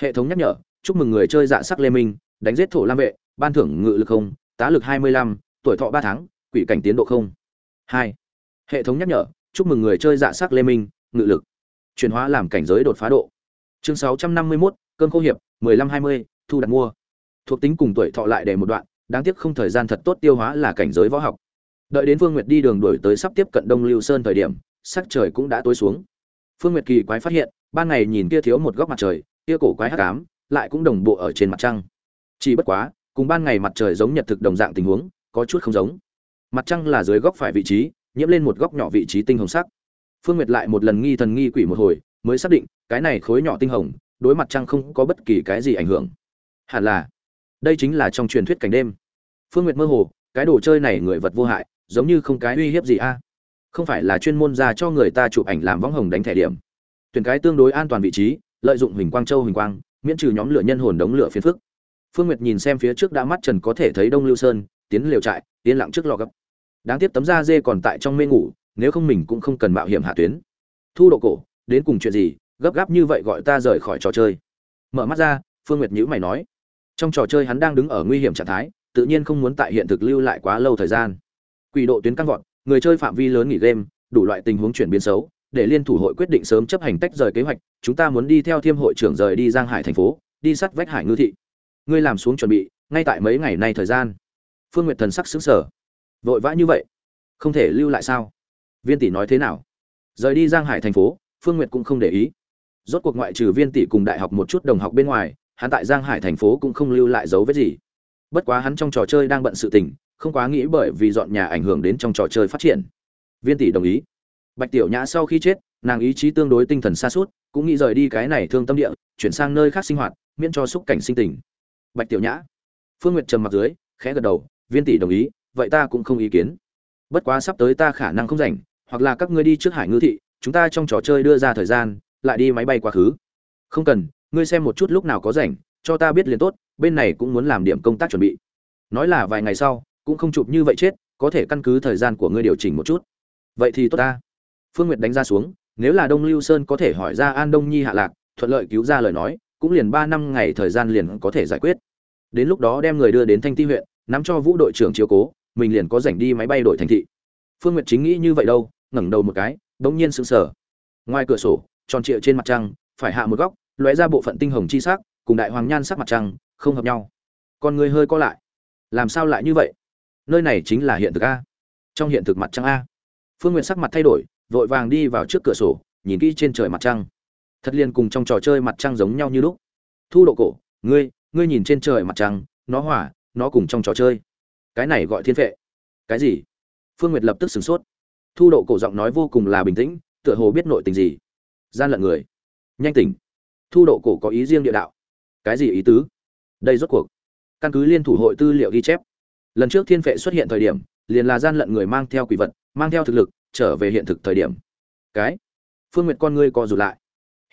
Hệ thống nhắc nhở chúc mừng người chơi dạ sắc lê minh đánh giết thổ lam vệ, ban thưởng ngự lực không, tá lực hai mươi lăm, tuổi thọ ba tháng, quỷ cảnh tiến độ không. Hai. Hệ thống nhắc nhở, chúc mừng người chơi dạ sắc lê minh, ngự lực. Chuyển hóa làm cảnh giới đột phá độ. Chương sáu trăm năm mươi mốt, cơn khô hiệp, mười lăm hai mươi, thu đặt mua. Thuộc tính cùng tuổi thọ lại để một đoạn, đáng tiếc không thời gian thật tốt tiêu hóa là cảnh giới võ học. Đợi đến phương nguyệt đi đường đuổi tới sắp tiếp cận đông lưu sơn thời điểm, sắc trời cũng đã tối xuống. Phương nguyệt kỳ quái phát hiện, ban ngày nhìn kia thiếu một góc mặt trời, kia cổ quái hắc ám, lại cũng đồng bộ ở trên mặt trăng chỉ bất quá, cùng ban ngày mặt trời giống nhật thực đồng dạng tình huống, có chút không giống. Mặt trăng là dưới góc phải vị trí, nhiễm lên một góc nhỏ vị trí tinh hồng sắc. Phương nguyệt lại một lần nghi thần nghi quỷ một hồi, mới xác định, cái này khối nhỏ tinh hồng, đối mặt trăng không có bất kỳ cái gì ảnh hưởng. Hẳn là, đây chính là trong truyền thuyết cảnh đêm. Phương nguyệt mơ hồ, cái đồ chơi này người vật vô hại, giống như không cái uy hiếp gì a. Không phải là chuyên môn ra cho người ta chụp ảnh làm võng hồng đánh thẻ điểm. Tuyển cái tương đối an toàn vị trí, lợi dụng huỳnh quang châu huỳnh quang, miễn trừ nhóm lửa nhân hồn đống lửa phiền phức phương nguyệt nhìn xem phía trước đã mắt trần có thể thấy đông lưu sơn, tiến liều trại Tiến lặng trước lò gấp. Đáng tiếc tấm da dê còn tại trong mê ngủ, nếu không mình cũng không cần mạo hiểm hạ tuyến. Thu độ cổ, đến cùng chuyện gì, gấp gáp như vậy gọi ta rời khỏi trò chơi. Mở mắt ra, phương nguyệt nhíu mày nói. Trong trò chơi hắn đang đứng ở nguy hiểm trạng thái, tự nhiên không muốn tại hiện thực lưu lại quá lâu thời gian. Quỷ độ tuyến căng vọt, người chơi phạm vi lớn nghỉ game, đủ loại tình huống chuyển biến xấu, để liên thủ hội quyết định sớm chấp hành tách rời kế hoạch, chúng ta muốn đi theo thiêm hội trưởng rời đi giang hải thành phố, đi sắt vách hải ngư thị ngươi làm xuống chuẩn bị, ngay tại mấy ngày nay thời gian. Phương nguyệt thần sắc xứng sở vội vã như vậy, không thể lưu lại sao? Viên tỷ nói thế nào? Rời đi giang hải thành phố, phương nguyệt cũng không để ý. Rốt cuộc ngoại trừ viên tỷ cùng đại học một chút đồng học bên ngoài, hắn tại giang hải thành phố cũng không lưu lại dấu vết gì. Bất quá hắn trong trò chơi đang bận sự tình, không quá nghĩ bởi vì dọn nhà ảnh hưởng đến trong trò chơi phát triển. Viên tỷ đồng ý. Bạch tiểu nhã sau khi chết, nàng ý chí tương đối tinh thần xa suốt cũng nghĩ rời đi cái này thương tâm địa, chuyển sang nơi khác sinh hoạt, miễn cho xúc cảnh sinh tình bạch tiểu nhã. Phương nguyệt trầm mặt dưới, khẽ gật đầu, viên tỷ đồng ý, vậy ta cũng không ý kiến. Bất quá sắp tới ta khả năng không rảnh, hoặc là các ngươi đi trước hải ngư thị, chúng ta trong trò chơi đưa ra thời gian, lại đi máy bay quá khứ. Không cần, ngươi xem một chút lúc nào có rảnh, cho ta biết liền tốt, bên này cũng muốn làm điểm công tác chuẩn bị. Nói là vài ngày sau, cũng không chụp như vậy chết, có thể căn cứ thời gian của ngươi điều chỉnh một chút. Vậy thì tốt ta. Phương nguyệt đánh ra xuống, nếu là đông lưu sơn có thể hỏi ra an đông nhi hạ lạc, thuận lợi cứu ra lời nói cũng liền ba năm ngày thời gian liền có thể giải quyết. Đến lúc đó đem người đưa đến thanh ti huyện, nắm cho vũ đội trưởng chiếu cố, mình liền có rảnh đi máy bay đổi thành thị. Phương nguyệt chính nghĩ như vậy đâu, ngẩng đầu một cái đống nhiên sững sờ. Ngoài cửa sổ, tròn trịa trên mặt trăng, phải hạ một góc, lóe ra bộ phận tinh hồng chi sắc, cùng đại hoàng nhan sắc mặt trăng, không hợp nhau. Con người hơi co lại. Làm sao lại như vậy? Nơi này chính là hiện thực a. Trong hiện thực mặt trăng a. Phương nguyệt sắc mặt thay đổi, vội vàng đi vào trước cửa sổ, nhìn kỹ trên trời mặt trăng thật liền cùng trong trò chơi mặt trăng giống nhau như lúc. Thu độ cổ, ngươi ngươi nhìn trên trời mặt trăng, nó hỏa, nó cùng trong trò chơi. Cái này gọi thiên vệ cái gì? Phương nguyệt lập tức sửng sốt. Thu độ cổ giọng nói vô cùng là bình tĩnh, tựa hồ biết nội tình gì. Gian lận người. Nhanh tỉnh. Thu độ cổ có ý riêng địa đạo. Cái gì ý tứ? Đây rốt cuộc. Căn cứ liên thủ hội tư liệu ghi chép. Lần trước thiên vệ xuất hiện thời điểm, liền là gian lận người mang theo quỷ vật, mang theo thực lực, trở về hiện thực thời điểm. Cái? Phương nguyệt con ngươi co rụt lại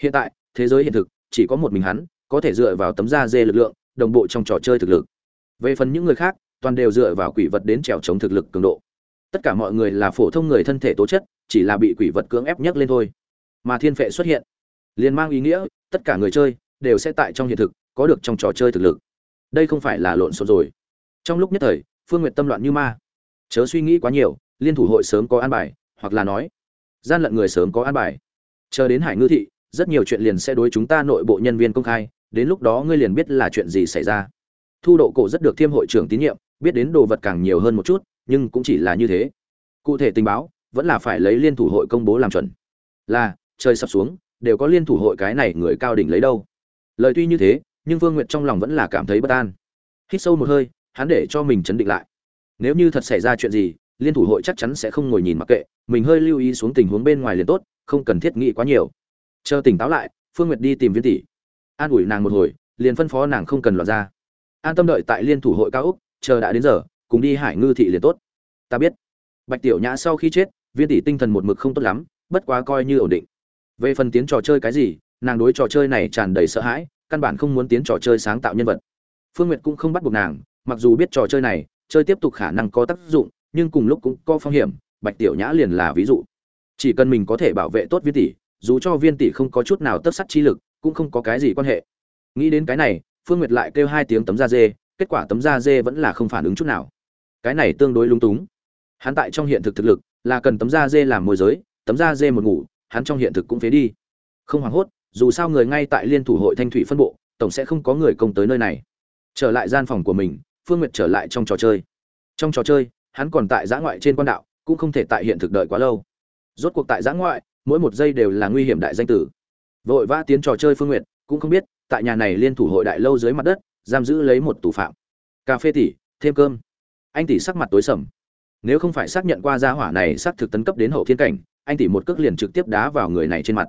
hiện tại, thế giới hiện thực, chỉ có một mình hắn, có thể dựa vào tấm da dê lực lượng, đồng bộ trong trò chơi thực lực. Về phần những người khác, toàn đều dựa vào quỷ vật đến trèo chống thực lực cường độ. Tất cả mọi người là phổ thông người thân thể tố chất, chỉ là bị quỷ vật cưỡng ép nhấc lên thôi. Mà thiên phệ xuất hiện, liền mang ý nghĩa, tất cả người chơi đều sẽ tại trong hiện thực, có được trong trò chơi thực lực. Đây không phải là lộn xộn rồi. Trong lúc nhất thời, phương nguyệt tâm loạn như ma. Chớ suy nghĩ quá nhiều, liên thủ hội sớm có an bài, hoặc là nói, gian lận người sớm có an bài. Chờ đến hải ngư thị rất nhiều chuyện liền sẽ đối chúng ta nội bộ nhân viên công khai, đến lúc đó ngươi liền biết là chuyện gì xảy ra. Thu độ cổ rất được thiêm hội trưởng tín nhiệm, biết đến đồ vật càng nhiều hơn một chút, nhưng cũng chỉ là như thế. Cụ thể tình báo, vẫn là phải lấy liên thủ hội công bố làm chuẩn. Là, trời sập xuống, đều có liên thủ hội cái này người cao đỉnh lấy đâu. Lời tuy như thế, nhưng vương nguyệt trong lòng vẫn là cảm thấy bất an. Hít sâu một hơi, hắn để cho mình chấn định lại. Nếu như thật xảy ra chuyện gì, liên thủ hội chắc chắn sẽ không ngồi nhìn mặc kệ, mình hơi lưu ý xuống tình huống bên ngoài liền tốt, không cần thiết nghĩ quá nhiều chờ tỉnh táo lại, phương nguyệt đi tìm viên tỷ. An ủi nàng một hồi, liền phân phó nàng không cần loạn ra. An tâm đợi tại liên thủ hội cao úc chờ đã đến giờ, cùng đi hải ngư thị liền tốt. Ta biết. Bạch tiểu nhã sau khi chết, viên tỷ tinh thần một mực không tốt lắm, bất quá coi như ổn định. Về phần tiến trò chơi cái gì, nàng đối trò chơi này tràn đầy sợ hãi, căn bản không muốn tiến trò chơi sáng tạo nhân vật. Phương nguyệt cũng không bắt buộc nàng, mặc dù biết trò chơi này, chơi tiếp tục khả năng có tác dụng, nhưng cùng lúc cũng có phong hiểm, bạch tiểu nhã liền là ví dụ. Chỉ cần mình có thể bảo vệ tốt viên tỷ dù cho viên tỷ không có chút nào tất sắt chi lực, cũng không có cái gì quan hệ. Nghĩ đến cái này, phương nguyệt lại kêu hai tiếng tấm da dê, kết quả tấm da dê vẫn là không phản ứng chút nào. Cái này tương đối lung túng. Hắn tại trong hiện thực thực lực, là cần tấm da dê làm môi giới, tấm da dê một ngủ, hắn trong hiện thực cũng phế đi. Không hoảng hốt, dù sao người ngay tại liên thủ hội thanh thủy phân bộ, tổng sẽ không có người công tới nơi này. Trở lại gian phòng của mình, phương nguyệt trở lại trong trò chơi. Trong trò chơi, hắn còn tại giã ngoại trên quan đạo, cũng không thể tại hiện thực đợi quá lâu. Rốt cuộc tại giã ngoại mỗi một giây đều là nguy hiểm đại danh tử. Vội vã tiến trò chơi phương nguyệt, cũng không biết, tại nhà này liên thủ hội đại lâu dưới mặt đất, giam giữ lấy một tù phạm. Cà phê tỷ, thêm cơm. Anh tỷ sắc mặt tối sầm. Nếu không phải xác nhận qua gia hỏa này xác thực tấn cấp đến hậu thiên cảnh, anh tỷ một cước liền trực tiếp đá vào người này trên mặt.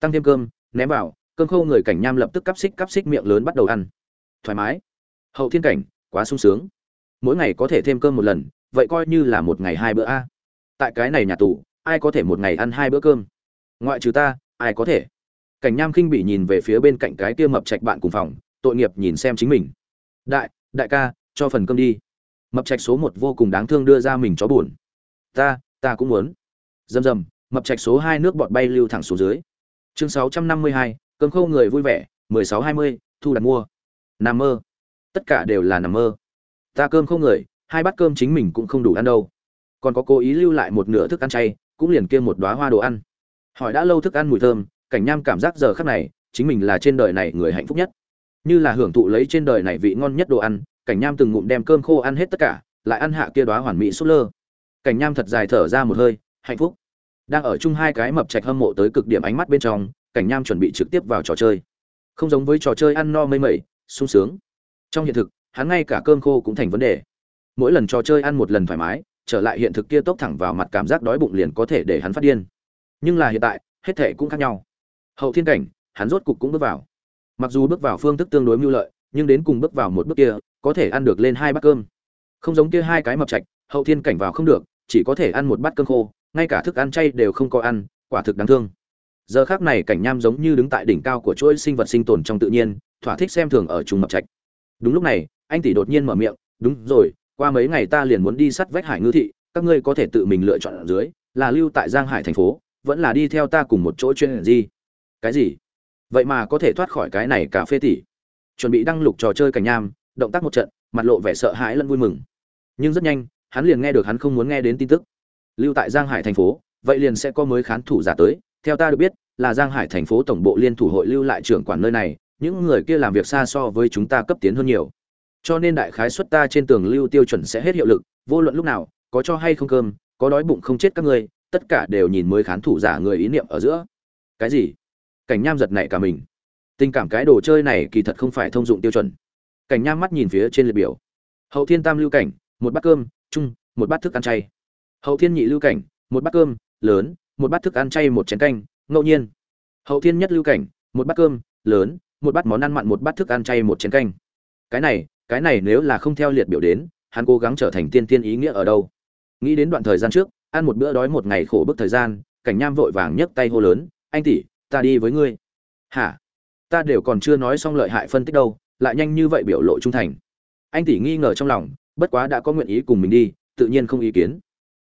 Tăng thêm cơm, ném vào, cơm khô người cảnh nham lập tức cắp xích cắp xích miệng lớn bắt đầu ăn. Thoải mái. Hậu thiên cảnh, quá sung sướng. Mỗi ngày có thể thêm cơm một lần, vậy coi như là một ngày hai bữa a. Tại cái này nhà tù, ai có thể một ngày ăn hai bữa cơm? Ngoại trừ ta, ai có thể? Cảnh nham khinh bị nhìn về phía bên cạnh cái kia mập trạch bạn cùng phòng, tội nghiệp nhìn xem chính mình. Đại đại ca, cho phần cơm đi. Mập trạch số một vô cùng đáng thương đưa ra mình chó buồn. Ta ta cũng muốn. Rầm rầm mập trạch số hai nước bọt bay lưu thẳng xuống dưới. Chương sáu trăm năm mươi hai, cơm khâu người vui vẻ, mười sáu hai mươi, thu đặt mua. Nằm mơ. Tất cả đều là nằm mơ. Ta cơm không người, hai bát cơm chính mình cũng không đủ ăn đâu. Còn có cố ý lưu lại một nửa thức ăn chay, cũng liền kia một đóa hoa đồ ăn hỏi đã lâu thức ăn mùi thơm, cảnh nham cảm giác giờ khắc này, chính mình là trên đời này người hạnh phúc nhất. Như là hưởng thụ lấy trên đời này vị ngon nhất đồ ăn, cảnh nham từng ngụm đem cơm khô ăn hết tất cả, lại ăn hạ kia đoá hoàn mỹ súp lơ. Cảnh nham thật dài thở ra một hơi, hạnh phúc. Đang ở chung hai cái mập trạch hâm mộ tới cực điểm ánh mắt bên trong, cảnh nham chuẩn bị trực tiếp vào trò chơi. Không giống với trò chơi ăn no mây mẩy, sung sướng. Trong hiện thực, hắn ngay cả cơm khô cũng thành vấn đề. Mỗi lần trò chơi ăn một lần thoải mái, trở lại hiện thực kia tốc thẳng vào mặt cảm giác đói bụng liền có thể để hắn phát điên nhưng là hiện tại, hết thể cũng khác nhau. Hậu thiên cảnh, hắn rốt cục cũng bước vào. Mặc dù bước vào phương thức tương đối mưu lợi, nhưng đến cùng bước vào một bước kia, có thể ăn được lên hai bát cơm. Không giống kia hai cái mập chạch hậu thiên cảnh vào không được, chỉ có thể ăn một bát cơm khô, ngay cả thức ăn chay đều không có ăn, quả thực đáng thương. Giờ khác này cảnh nham giống như đứng tại đỉnh cao của chuỗi sinh vật sinh tồn trong tự nhiên, thỏa thích xem thường ở trùng mập trạch. Đúng lúc này, anh tỷ đột nhiên mở miệng, đúng rồi, qua mấy ngày ta liền muốn đi sắt vách hải ngư thị, các ngươi có thể tự mình lựa chọn ở dưới, là lưu tại giang hải thành phố vẫn là đi theo ta cùng một chỗ chuyên gì cái gì? Vậy mà có thể thoát khỏi cái này cà phê tỷ chuẩn bị đăng lục trò chơi cảnh nham, động tác một trận, mặt lộ vẻ sợ hãi lẫn vui mừng. Nhưng rất nhanh, hắn liền nghe được hắn không muốn nghe đến tin tức. Lưu tại giang hải thành phố, vậy liền sẽ có mới khán thủ giả tới. Theo ta được biết, là giang hải thành phố tổng bộ liên thủ hội lưu lại trưởng quản nơi này, những người kia làm việc xa so với chúng ta cấp tiến hơn nhiều. Cho nên đại khái xuất ta trên tường lưu tiêu chuẩn sẽ hết hiệu lực, vô luận lúc nào, có cho hay không cơm, có đói bụng không chết các ngươi tất cả đều nhìn mới khán thủ giả người ý niệm ở giữa. Cái gì? Cảnh nham giật nảy cả mình. Tình cảm cái đồ chơi này kỳ thật không phải thông dụng tiêu chuẩn. Cảnh nham mắt nhìn phía trên liệt biểu. Hậu thiên tam lưu cảnh, một bát cơm, chung, một bát thức ăn chay. Hậu thiên nhị lưu cảnh, một bát cơm, lớn, một bát thức ăn chay một chén canh, ngẫu nhiên. Hậu thiên nhất lưu cảnh, một bát cơm, lớn, một bát món ăn mặn, một bát thức ăn chay một chén canh. Cái này cái này nếu là không theo liệt biểu đến, hắn cố gắng trở thành tiên tiên ý nghĩa ở đâu? Nghĩ đến đoạn thời gian trước ăn một bữa đói một ngày khổ bức thời gian, cảnh nham vội vàng nhấc tay hô lớn, anh tỷ, ta đi với ngươi. Hả? Ta đều còn chưa nói xong lợi hại phân tích đâu, lại nhanh như vậy biểu lộ trung thành. Anh tỷ nghi ngờ trong lòng, bất quá đã có nguyện ý cùng mình đi, tự nhiên không ý kiến.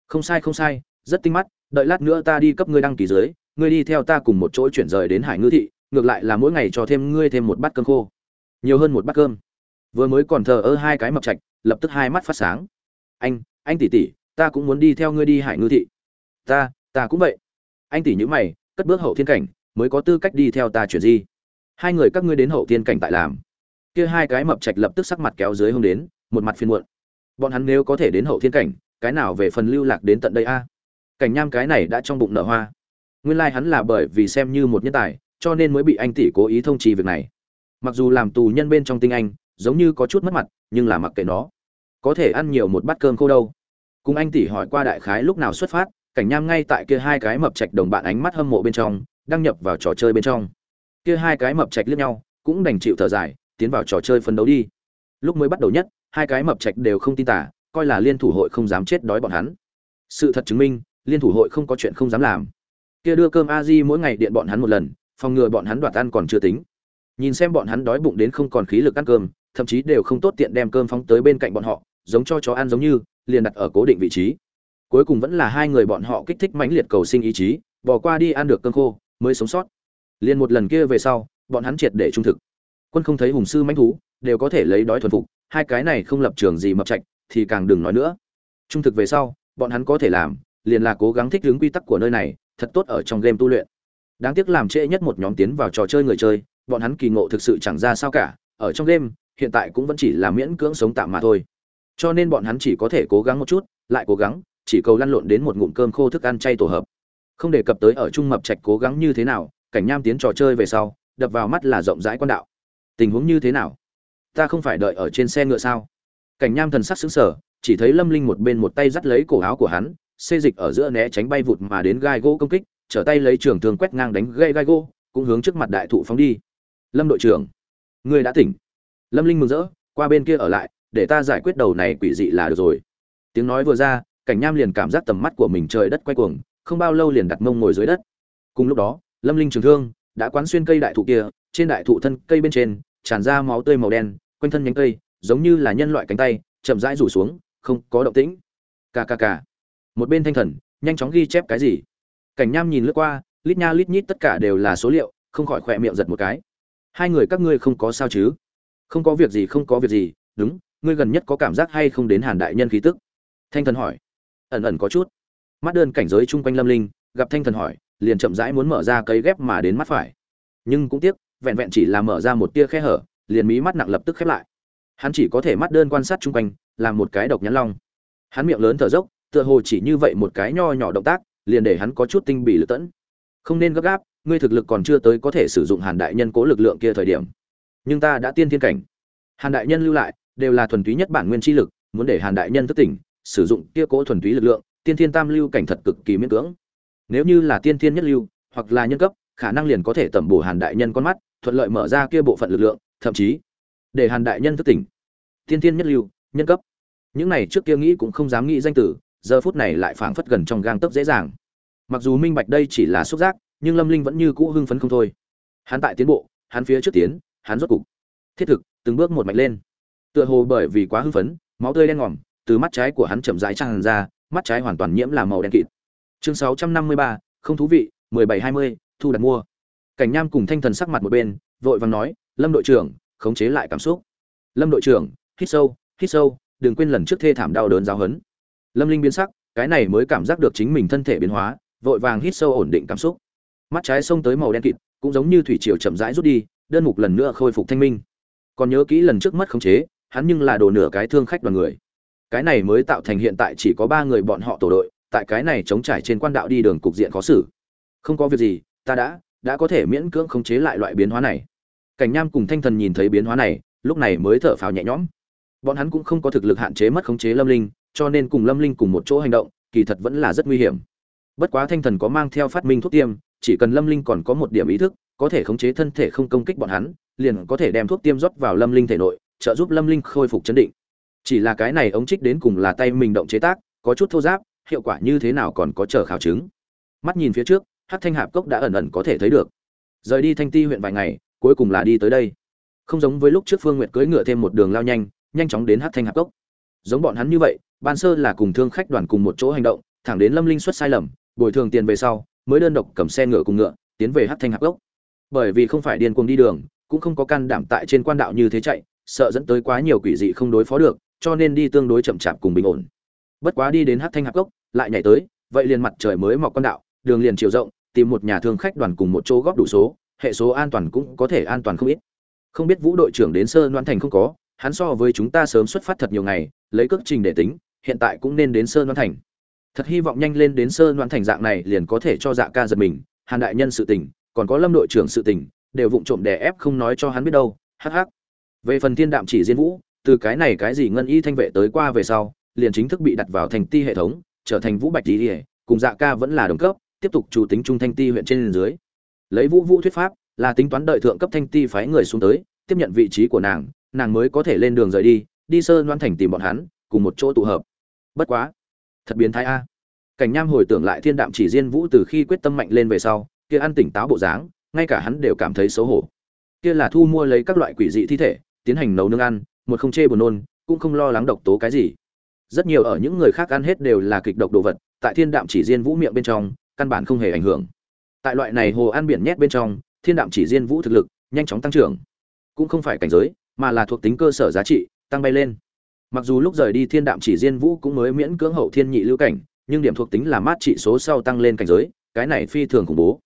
Không sai không sai, rất tinh mắt, đợi lát nữa ta đi cấp ngươi đăng ký dưới, ngươi đi theo ta cùng một chỗ chuyển rời đến hải ngư thị, ngược lại là mỗi ngày cho thêm ngươi thêm một bát cơm khô. Nhiều hơn một bát cơm. Vừa mới còn thờ ơ hai cái mập chạch lập tức hai mắt phát sáng. Anh anh tỷ tỷ ta cũng muốn đi theo ngươi đi hải ngư thị. Ta ta cũng vậy. Anh tỷ nhữ mày, cất bước hậu thiên cảnh, mới có tư cách đi theo ta chuyển di. Hai người các ngươi đến hậu thiên cảnh tại làm. Kia hai cái mập chạch lập tức sắc mặt kéo dưới hông đến, một mặt phiền muộn. Bọn hắn nếu có thể đến hậu thiên cảnh, cái nào về phần lưu lạc đến tận đây a? Cảnh nham cái này đã trong bụng nở hoa. Nguyên lai hắn là bởi vì xem như một nhân tài, cho nên mới bị anh tỷ cố ý thông trì việc này. Mặc dù làm tù nhân bên trong tinh anh, giống như có chút mất mặt, nhưng là mặc kệ nó. Có thể ăn nhiều một bát cơm khô đâu cùng anh tỷ hỏi qua đại khái lúc nào xuất phát, cảnh nham ngay tại kia hai cái mập trạch đồng bạn ánh mắt hâm mộ bên trong, đăng nhập vào trò chơi bên trong. Kia hai cái mập trạch liếc nhau, cũng đành chịu thở dài, tiến vào trò chơi phấn đấu đi. Lúc mới bắt đầu nhất, hai cái mập trạch đều không tin tả coi là liên thủ hội không dám chết đói bọn hắn. Sự thật chứng minh, liên thủ hội không có chuyện không dám làm. Kia đưa cơm a di mỗi ngày điện bọn hắn một lần, phòng ngừa bọn hắn đoạt ăn còn chưa tính. Nhìn xem bọn hắn đói bụng đến không còn khí lực ăn cơm, thậm chí đều không tốt tiện đem cơm phóng tới bên cạnh bọn họ, giống cho chó ăn giống như liền đặt ở cố định vị trí. Cuối cùng vẫn là hai người bọn họ kích thích mãnh liệt cầu sinh ý chí, bỏ qua đi ăn được cơm khô, mới sống sót. Liền một lần kia về sau, bọn hắn triệt để trung thực. Quân không thấy hùng sư mãnh thú, đều có thể lấy đói thuần phục, hai cái này không lập trường gì mập trạch, thì càng đừng nói nữa. Trung thực về sau, bọn hắn có thể làm, liền là cố gắng thích ứng quy tắc của nơi này, thật tốt ở trong game tu luyện. Đáng tiếc làm trễ nhất một nhóm tiến vào trò chơi người chơi, bọn hắn kỳ ngộ thực sự chẳng ra sao cả, ở trong game, hiện tại cũng vẫn chỉ là miễn cưỡng sống tạm mà thôi cho nên bọn hắn chỉ có thể cố gắng một chút, lại cố gắng, chỉ cầu lăn lộn đến một ngụm cơm khô thức ăn chay tổ hợp. Không đề cập tới ở trung mập trạch cố gắng như thế nào, cảnh nham tiến trò chơi về sau, đập vào mắt là rộng rãi quan đạo. Tình huống như thế nào? Ta không phải đợi ở trên xe ngựa sao? Cảnh nham thần sắc xứng sở chỉ thấy lâm linh một bên một tay dắt lấy cổ áo của hắn, xê dịch ở giữa né tránh bay vụt mà đến gai gỗ công kích, trở tay lấy trường thương quét ngang đánh gây gai gỗ, cũng hướng trước mặt đại thụ phóng đi. Lâm đội trưởng người đã tỉnh. Lâm linh mừng rỡ, qua bên kia ở lại để ta giải quyết đầu này quỷ dị là được rồi. Tiếng nói vừa ra, cảnh nham liền cảm giác tầm mắt của mình trời đất quay cuồng, không bao lâu liền đặt mông ngồi dưới đất. Cùng lúc đó, lâm linh trường thương đã quán xuyên cây đại thụ kia, trên đại thụ thân cây bên trên tràn ra máu tươi màu đen, quanh thân nhánh cây giống như là nhân loại cánh tay, chậm rãi rủ xuống, không có động tĩnh. Cà cà cà. Một bên thanh thần, nhanh chóng ghi chép cái gì. Cảnh nham nhìn lướt qua, lít nha lít nhít tất cả đều là số liệu, không khỏi khỏe miệng giật một cái. Hai người các ngươi không có sao chứ? Không có việc gì, không có việc gì, đúng ngươi gần nhất có cảm giác hay không đến hàn đại nhân khí tức? Thanh thần hỏi. Ẩn ẩn có chút. Mắt đơn cảnh giới chung quanh lâm linh, gặp thanh thần hỏi, liền chậm rãi muốn mở ra cấy ghép mà đến mắt phải. Nhưng cũng tiếc, vẹn vẹn chỉ là mở ra một tia khe hở, liền mí mắt nặng lập tức khép lại. Hắn chỉ có thể mắt đơn quan sát chung quanh làm một cái độc nhãn long. Hắn miệng lớn thở dốc, tựa hồ chỉ như vậy một cái nho nhỏ động tác, liền để hắn có chút tinh bị lựa tẫn. Không nên gấp gáp, ngươi thực lực còn chưa tới có thể sử dụng hàn đại nhân cố lực lượng kia thời điểm. Nhưng ta đã tiên thiên cảnh. Hàn đại nhân lưu lại đều là thuần túy nhất bản nguyên chi lực, muốn để hàn đại nhân thức tỉnh, sử dụng kia cố thuần túy lực lượng, tiên thiên tam lưu cảnh thật cực kỳ miễn cưỡng. Nếu như là tiên thiên nhất lưu, hoặc là nhân cấp, khả năng liền có thể tẩm bổ hàn đại nhân con mắt, thuận lợi mở ra kia bộ phận lực lượng, thậm chí để hàn đại nhân thức tỉnh. Tiên thiên nhất lưu, nhân cấp. Những này trước kia nghĩ cũng không dám nghĩ danh tử, giờ phút này lại phảng phất gần trong gang tấc dễ dàng. Mặc dù minh bạch đây chỉ là xúc giác, nhưng lâm linh vẫn như cũ hưng phấn không thôi. Hắn tại tiến bộ, hắn phía trước tiến, hắn rốt cục thiết thực, từng bước một mạnh lên tựa hồ bởi vì quá hưng phấn máu tươi đen ngòm từ mắt trái của hắn chậm rãi tràn ra mắt trái hoàn toàn nhiễm là màu đen kịt. Chương 653, không thú vị 1720, thu đặt mua. Cảnh nham cùng thanh thần sắc mặt một bên vội vàng nói lâm đội trưởng khống chế lại cảm xúc. Lâm đội trưởng hít sâu hít sâu đừng quên lần trước thê thảm đau đớn giáo hấn lâm linh biến sắc cái này mới cảm giác được chính mình thân thể biến hóa vội vàng hít sâu ổn định cảm xúc. Mắt trái xông tới màu đen kịt cũng giống như thủy triều chậm rãi rút đi đơn mục lần nữa khôi phục thanh minh. Còn nhớ kỹ lần trước mất khống chế hắn nhưng là đồ nửa cái thương khách đoàn người. Cái này mới tạo thành hiện tại chỉ có ba người bọn họ tổ đội, tại cái này chống trải trên quan đạo đi đường cục diện khó xử. Không có việc gì, ta đã đã có thể miễn cưỡng khống chế lại loại biến hóa này. Cảnh nham cùng thanh thần nhìn thấy biến hóa này, lúc này mới thở phào nhẹ nhõm. Bọn hắn cũng không có thực lực hạn chế mất khống chế lâm linh, cho nên cùng lâm linh cùng một chỗ hành động, kỳ thật vẫn là rất nguy hiểm. Bất quá thanh thần có mang theo phát minh thuốc tiêm, chỉ cần lâm linh còn có một điểm ý thức, có thể khống chế thân thể không công kích bọn hắn, liền có thể đem thuốc tiêm rót vào lâm linh thể nội trợ giúp lâm linh khôi phục chấn định. Chỉ là cái này ống trích đến cùng là tay mình động chế tác, có chút thô giáp, hiệu quả như thế nào còn có chờ khảo chứng. Mắt nhìn phía trước hát thanh hạp cốc đã ẩn ẩn có thể thấy được. Rời đi thanh ti huyện vài ngày, cuối cùng là đi tới đây. Không giống với lúc trước phương nguyệt cưỡi ngựa thêm một đường lao nhanh nhanh chóng đến hát thanh hạp cốc. Giống bọn hắn như vậy, ban sơ là cùng thương khách đoàn cùng một chỗ hành động, thẳng đến lâm linh xuất sai lầm, bồi thường tiền về sau, mới đơn độc cầm xe ngựa cùng ngựa, tiến về hát thanh hạp cốc. Bởi vì không phải điên cuồng đi đường, cũng không có can đảm tại trên quan đạo như thế chạy sợ dẫn tới quá nhiều quỷ dị không đối phó được, cho nên đi tương đối chậm chạp cùng bình ổn. Bất quá đi đến hát thanh hạp cốc, lại nhảy tới, vậy liền mặt trời mới mọc con đạo, đường liền chiều rộng, tìm một nhà thương khách đoàn cùng một chỗ góp đủ số, hệ số an toàn cũng có thể an toàn không ít. Không biết vũ đội trưởng đến sơn đoan thành không có, hắn so với chúng ta sớm xuất phát thật nhiều ngày, lấy cước trình để tính, hiện tại cũng nên đến sơn đoan thành. Thật hy vọng nhanh lên đến sơn đoan thành dạng này liền có thể cho dạ ca giật mình, hàn đại nhân sự tình, còn có lâm đội trưởng sự tình, đều vụng trộm đè ép không nói cho hắn biết đâu, hắc hắc về phần thiên đạm chỉ diên vũ, từ cái này cái gì ngân y thanh vệ tới qua về sau, liền chính thức bị đặt vào thành ti hệ thống, trở thành vũ bạch tỷ cùng dạ ca vẫn là đồng cấp, tiếp tục chủ tính trung thanh ti huyện trên dưới. Lấy vũ vũ thuyết pháp, là tính toán đợi thượng cấp thanh ti phái người xuống tới, tiếp nhận vị trí của nàng nàng mới có thể lên đường rời đi đi sơ loan thành tìm bọn hắn, cùng một chỗ tụ hợp. Bất quá, thật biến thái a. Cảnh nham hồi tưởng lại thiên đạm chỉ diên vũ từ khi quyết tâm mạnh lên về sau, kia ăn tỉnh táo bộ dáng, ngay cả hắn đều cảm thấy xấu hổ. Kia là thu mua lấy các loại quỷ dị thi thể tiến hành nấu nướng ăn, một không chê buồn nôn, cũng không lo lắng độc tố cái gì. Rất nhiều ở những người khác ăn hết đều là kịch độc đồ vật, tại thiên đạm chỉ diên vũ miệng bên trong, căn bản không hề ảnh hưởng. Tại loại này hồ ăn biển nhét bên trong, thiên đạm chỉ diên vũ thực lực nhanh chóng tăng trưởng. Cũng không phải cảnh giới, mà là thuộc tính cơ sở giá trị, tăng bay lên. Mặc dù lúc rời đi thiên đạm chỉ diên vũ cũng mới miễn cưỡng hậu thiên nhị lưu cảnh, nhưng điểm thuộc tính là mát trị số sau tăng lên cảnh giới, cái này phi thường khủng bố.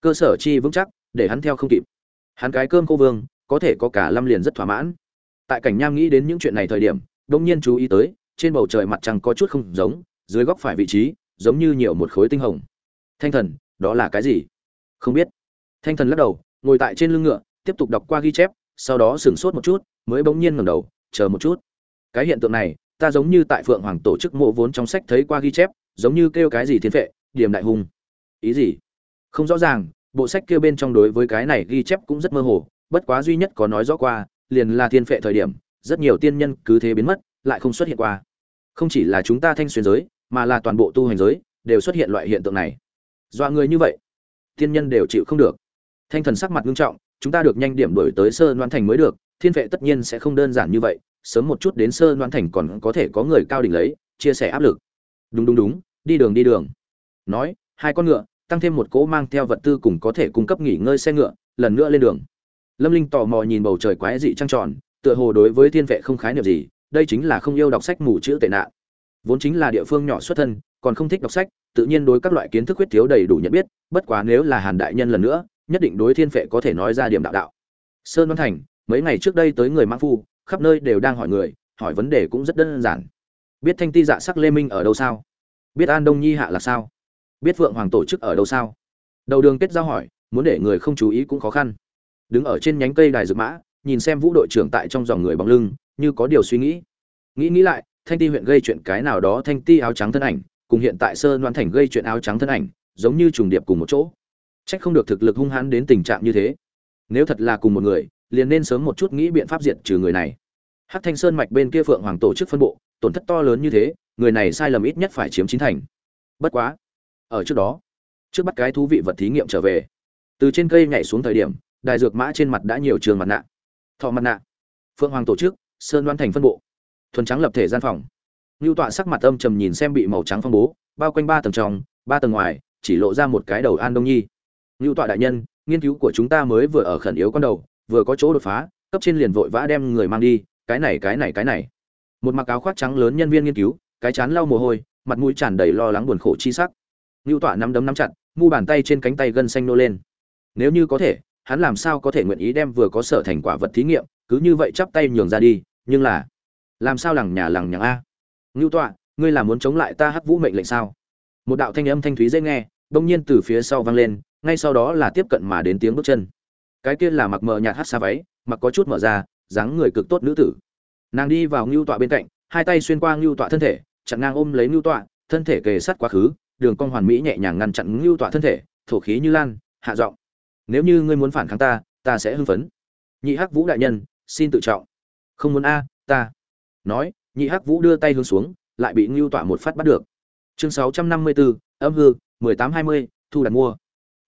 Cơ sở chi vững chắc, để hắn theo không kịp. Hắn cái cơm cô vương có thể có cả lâm liền rất thỏa mãn. Tại cảnh nham nghĩ đến những chuyện này thời điểm đông nhiên chú ý tới, trên bầu trời mặt trăng có chút không giống, dưới góc phải vị trí, giống như nhiều một khối tinh hồng. Thanh thần, đó là cái gì? Không biết. Thanh thần lắc đầu, ngồi tại trên lưng ngựa, tiếp tục đọc qua ghi chép, sau đó sửng sốt một chút, mới bỗng nhiên ngẩng đầu, chờ một chút. Cái hiện tượng này, ta giống như tại phượng hoàng tổ chức mộ vốn trong sách thấy qua ghi chép, giống như kêu cái gì thiên vệ điểm đại hùng. Ý gì? Không rõ ràng, bộ sách kia bên trong đối với cái này ghi chép cũng rất mơ hồ bất quá duy nhất có nói rõ qua, liền là thiên phệ thời điểm, rất nhiều tiên nhân cứ thế biến mất, lại không xuất hiện qua. Không chỉ là chúng ta thanh xuyên giới, mà là toàn bộ tu hành giới, đều xuất hiện loại hiện tượng này. Dọa người như vậy, tiên nhân đều chịu không được. Thanh thần sắc mặt nghiêm trọng, chúng ta được nhanh điểm đuổi tới sơ đoan thành mới được, thiên vệ tất nhiên sẽ không đơn giản như vậy, sớm một chút đến sơ đoan thành còn có thể có người cao đỉnh lấy, chia sẻ áp lực. Đúng đúng đúng, đi đường đi đường. Nói, hai con ngựa, tăng thêm một cỗ mang theo vật tư cùng có thể cung cấp nghỉ ngơi xe ngựa, lần nữa lên đường lâm linh tò mò nhìn bầu trời quái dị trăng tròn, tựa hồ đối với thiên vệ không khái niệm gì, đây chính là không yêu đọc sách mù chữ tệ nạn. Vốn chính là địa phương nhỏ xuất thân, còn không thích đọc sách, tự nhiên đối các loại kiến thức huyết thiếu đầy đủ nhận biết, bất quá nếu là hàn đại nhân lần nữa, nhất định đối thiên vệ có thể nói ra điểm đạo đạo. Sơn văn thành, mấy ngày trước đây tới người mãng phu, khắp nơi đều đang hỏi người, hỏi vấn đề cũng rất đơn giản. Biết thanh ti dạ sắc lê minh ở đâu sao? Biết an đông nhi hạ là sao? Biết phượng hoàng tổ chức ở đâu sao? Đầu đường kết giao hỏi, muốn để người không chú ý cũng khó khăn đứng ở trên nhánh cây đài dược mã, nhìn xem vũ đội trưởng tại trong dòng người bóng lưng, như có điều suy nghĩ. Nghĩ nghĩ lại, thanh ti huyện gây chuyện cái nào đó thanh ti áo trắng thân ảnh, cùng hiện tại sơn đoan thành gây chuyện áo trắng thân ảnh, giống như trùng điệp cùng một chỗ. Trách không được thực lực hung hãn đến tình trạng như thế. Nếu thật là cùng một người, liền nên sớm một chút nghĩ biện pháp diệt trừ người này. Hắc thanh sơn mạch bên kia phượng hoàng tổ chức phân bộ, tổn thất to lớn như thế, người này sai lầm ít nhất phải chiếm chín thành. Bất quá, ở trước đó, trước bắt cái thú vị vật thí nghiệm trở về. Từ trên cây nhảy xuống thời điểm đài dược mã trên mặt đã nhiều trường mặt nạ. Thọ mặt nạ. Phượng hoàng tổ chức, sơn đoan thành phân bộ. Thuần trắng lập thể gian phòng. Ngưu tọa sắc mặt âm trầm nhìn xem bị màu trắng phong bố, bao quanh ba tầng trong, ba tầng ngoài, chỉ lộ ra một cái đầu an đông nhi. Ngưu tọa đại nhân, nghiên cứu của chúng ta mới vừa ở khẩn yếu con đầu, vừa có chỗ đột phá, cấp trên liền vội vã đem người mang đi, cái này cái này cái này. Một mặc áo khoác trắng lớn nhân viên nghiên cứu, cái chán lau mồ hôi, mặt mũi tràn đầy lo lắng buồn khổ chi sắc. Ngưu tọa nắm đấm nắm chặt, mu bàn tay trên cánh tay gân xanh nô lên. Nếu như có thể hắn làm sao có thể nguyện ý đem vừa có sở thành quả vật thí nghiệm, cứ như vậy chắp tay nhường ra đi, nhưng là, làm sao lằng nhà lằng nhằng a? Ngưu tọa, ngươi là muốn chống lại ta hắc vũ mệnh lệnh sao? Một đạo thanh âm thanh thúy dễ nghe, đông nhiên từ phía sau vang lên, ngay sau đó là tiếp cận mà đến tiếng bước chân. Cái kia là mặc mờ nhạt hát xa váy, mặc có chút mở ra, dáng người cực tốt nữ tử. Nàng đi vào ngưu tọa bên cạnh, hai tay xuyên qua ngưu tọa thân thể, chặn ngang ôm lấy ngưu tọa, thân thể kề sát quá khứ, đường cong hoàn mỹ nhẹ nhàng ngăn chặn ngưu tọa thân thể, thổ khí như lan, hạ giọng nếu như ngươi muốn phản kháng ta ta sẽ hưng phấn. Nhị hắc vũ đại nhân, xin tự trọng. Không muốn a, ta. Nói, nhị hắc vũ đưa tay hướng xuống, lại bị ngưu tọa một phát bắt được. Chương sáu trăm năm mươi bốn âm hư, mười tám hai mươi, thu đặt mua.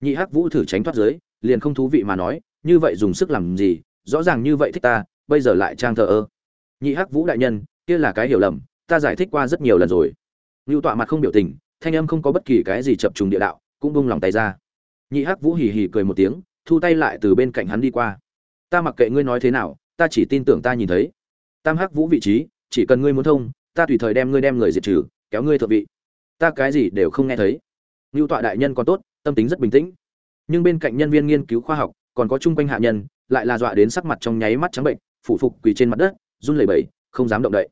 Nhị hắc vũ thử tránh thoát dưới liền không thú vị mà nói, như vậy dùng sức làm gì, rõ ràng như vậy thích ta, bây giờ lại trang thờ ơ. Nhị hắc vũ đại nhân, kia là cái hiểu lầm, ta giải thích qua rất nhiều lần rồi. Ngưu tọa mặt không biểu tình, thanh âm không có bất kỳ cái gì chập trùng địa đạo, cũng bung lòng tay ra nhị hắc vũ hì hì cười một tiếng, thu tay lại từ bên cạnh hắn đi qua. Ta mặc kệ ngươi nói thế nào, ta chỉ tin tưởng ta nhìn thấy. Tam hắc vũ vị trí, chỉ cần ngươi muốn thông, ta tùy thời đem ngươi đem người diệt trừ, kéo ngươi thượng vị. Ta cái gì đều không nghe thấy. Ngưu tọa đại nhân còn tốt, tâm tính rất bình tĩnh. Nhưng bên cạnh nhân viên nghiên cứu khoa học, còn có chung quanh hạ nhân, lại là dọa đến sắc mặt trong nháy mắt trắng bệnh, phủ phục quỳ trên mặt đất, run lẩy bẩy, không dám động đậy.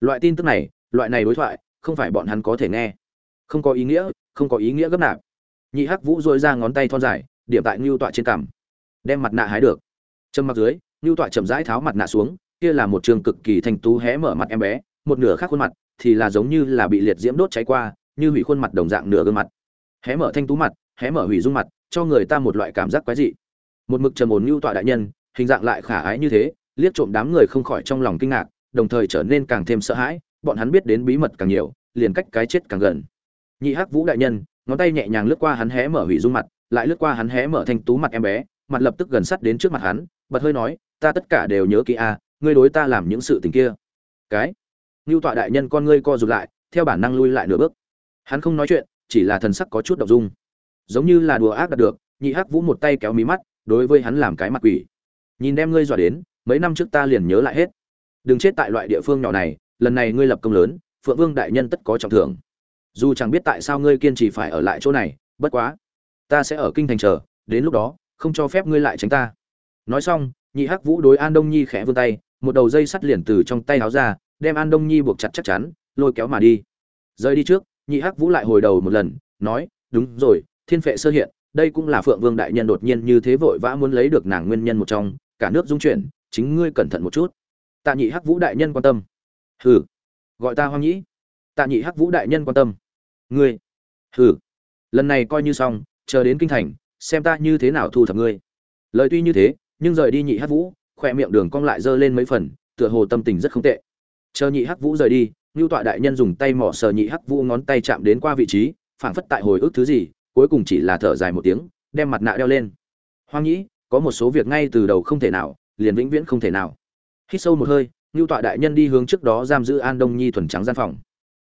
Loại tin tức này, loại này đối thoại, không phải bọn hắn có thể nghe. Không có ý nghĩa, không có ý nghĩa gấp nạp nhị hắc vũ dội ra ngón tay thon dài, điểm tại ngưu tọa trên cằm. Đem mặt nạ hái được. Trầm mặc dưới ngưu tọa chậm rãi tháo mặt nạ xuống, kia là một trường cực kỳ thanh tú hé mở mặt em bé, một nửa khác khuôn mặt thì là giống như là bị liệt diễm đốt cháy qua, như hủy khuôn mặt đồng dạng nửa gương mặt. Hé mở thanh tú mặt, hé mở hủy dung mặt, cho người ta một loại cảm giác quái dị. Một mực trầm ổn ngưu tọa đại nhân, hình dạng lại khả ái như thế, liếc trộm đám người không khỏi trong lòng kinh ngạc, đồng thời trở nên càng thêm sợ hãi, bọn hắn biết đến bí mật càng nhiều, liền cách cái chết càng gần. Nhị hắc vũ đại nhân ngón tay nhẹ nhàng lướt qua hắn hé mở hủy dung mặt, lại lướt qua hắn hé mở thanh tú mặt em bé, mặt lập tức gần sát đến trước mặt hắn, bật hơi nói, ta tất cả đều nhớ kỹ a, ngươi đối ta làm những sự tình kia. Cái? Ngưu tọa đại nhân con ngươi co rụt lại, theo bản năng lui lại nửa bước. Hắn không nói chuyện, chỉ là thần sắc có chút động dung. Giống như là đùa ác đạt được, nhị hắc vũ một tay kéo mí mắt, đối với hắn làm cái mặt quỷ. Nhìn đem ngươi dọa đến, mấy năm trước ta liền nhớ lại hết. Đừng chết tại loại địa phương nhỏ này, lần này ngươi lập công lớn, phượng vương đại nhân tất có trọng thưởng dù chẳng biết tại sao ngươi kiên trì phải ở lại chỗ này, bất quá, ta sẽ ở kinh thành chờ, đến lúc đó, không cho phép ngươi lại tránh ta. Nói xong, nhị hắc vũ đối an đông nhi khẽ vươn tay, một đầu dây sắt liền từ trong tay áo ra, đem an đông nhi buộc chặt chắc chắn, lôi kéo mà đi. Rời đi trước, nhị hắc vũ lại hồi đầu một lần, nói, đúng rồi, thiên phệ sơ hiện, đây cũng là phượng vương đại nhân đột nhiên như thế vội vã muốn lấy được nàng nguyên nhân một trong, cả nước dung chuyển, chính ngươi cẩn thận một chút. Tạ nhị hắc vũ đại nhân quan tâm. Hừ, gọi ta hoang nhĩ. Tạ nhị hắc vũ đại nhân quan tâm ngươi. Hừ. Lần này coi như xong, chờ đến kinh thành, xem ta như thế nào thu thập ngươi. Lời tuy như thế, nhưng rời đi nhị hắc vũ, khỏe miệng đường cong lại giơ lên mấy phần, tựa hồ tâm tình rất không tệ. Chờ nhị hắc vũ rời đi, ngưu tọa đại nhân dùng tay mỏ sờ nhị hắc vũ ngón tay chạm đến qua vị trí, phảng phất tại hồi ức thứ gì, cuối cùng chỉ là thở dài một tiếng, đem mặt nạ đeo lên. Hoang nhĩ, có một số việc ngay từ đầu không thể nào, liền vĩnh viễn không thể nào. Hít sâu một hơi, ngưu tọa đại nhân đi hướng trước đó giam giữ an đông nhi thuần trắng gian phòng.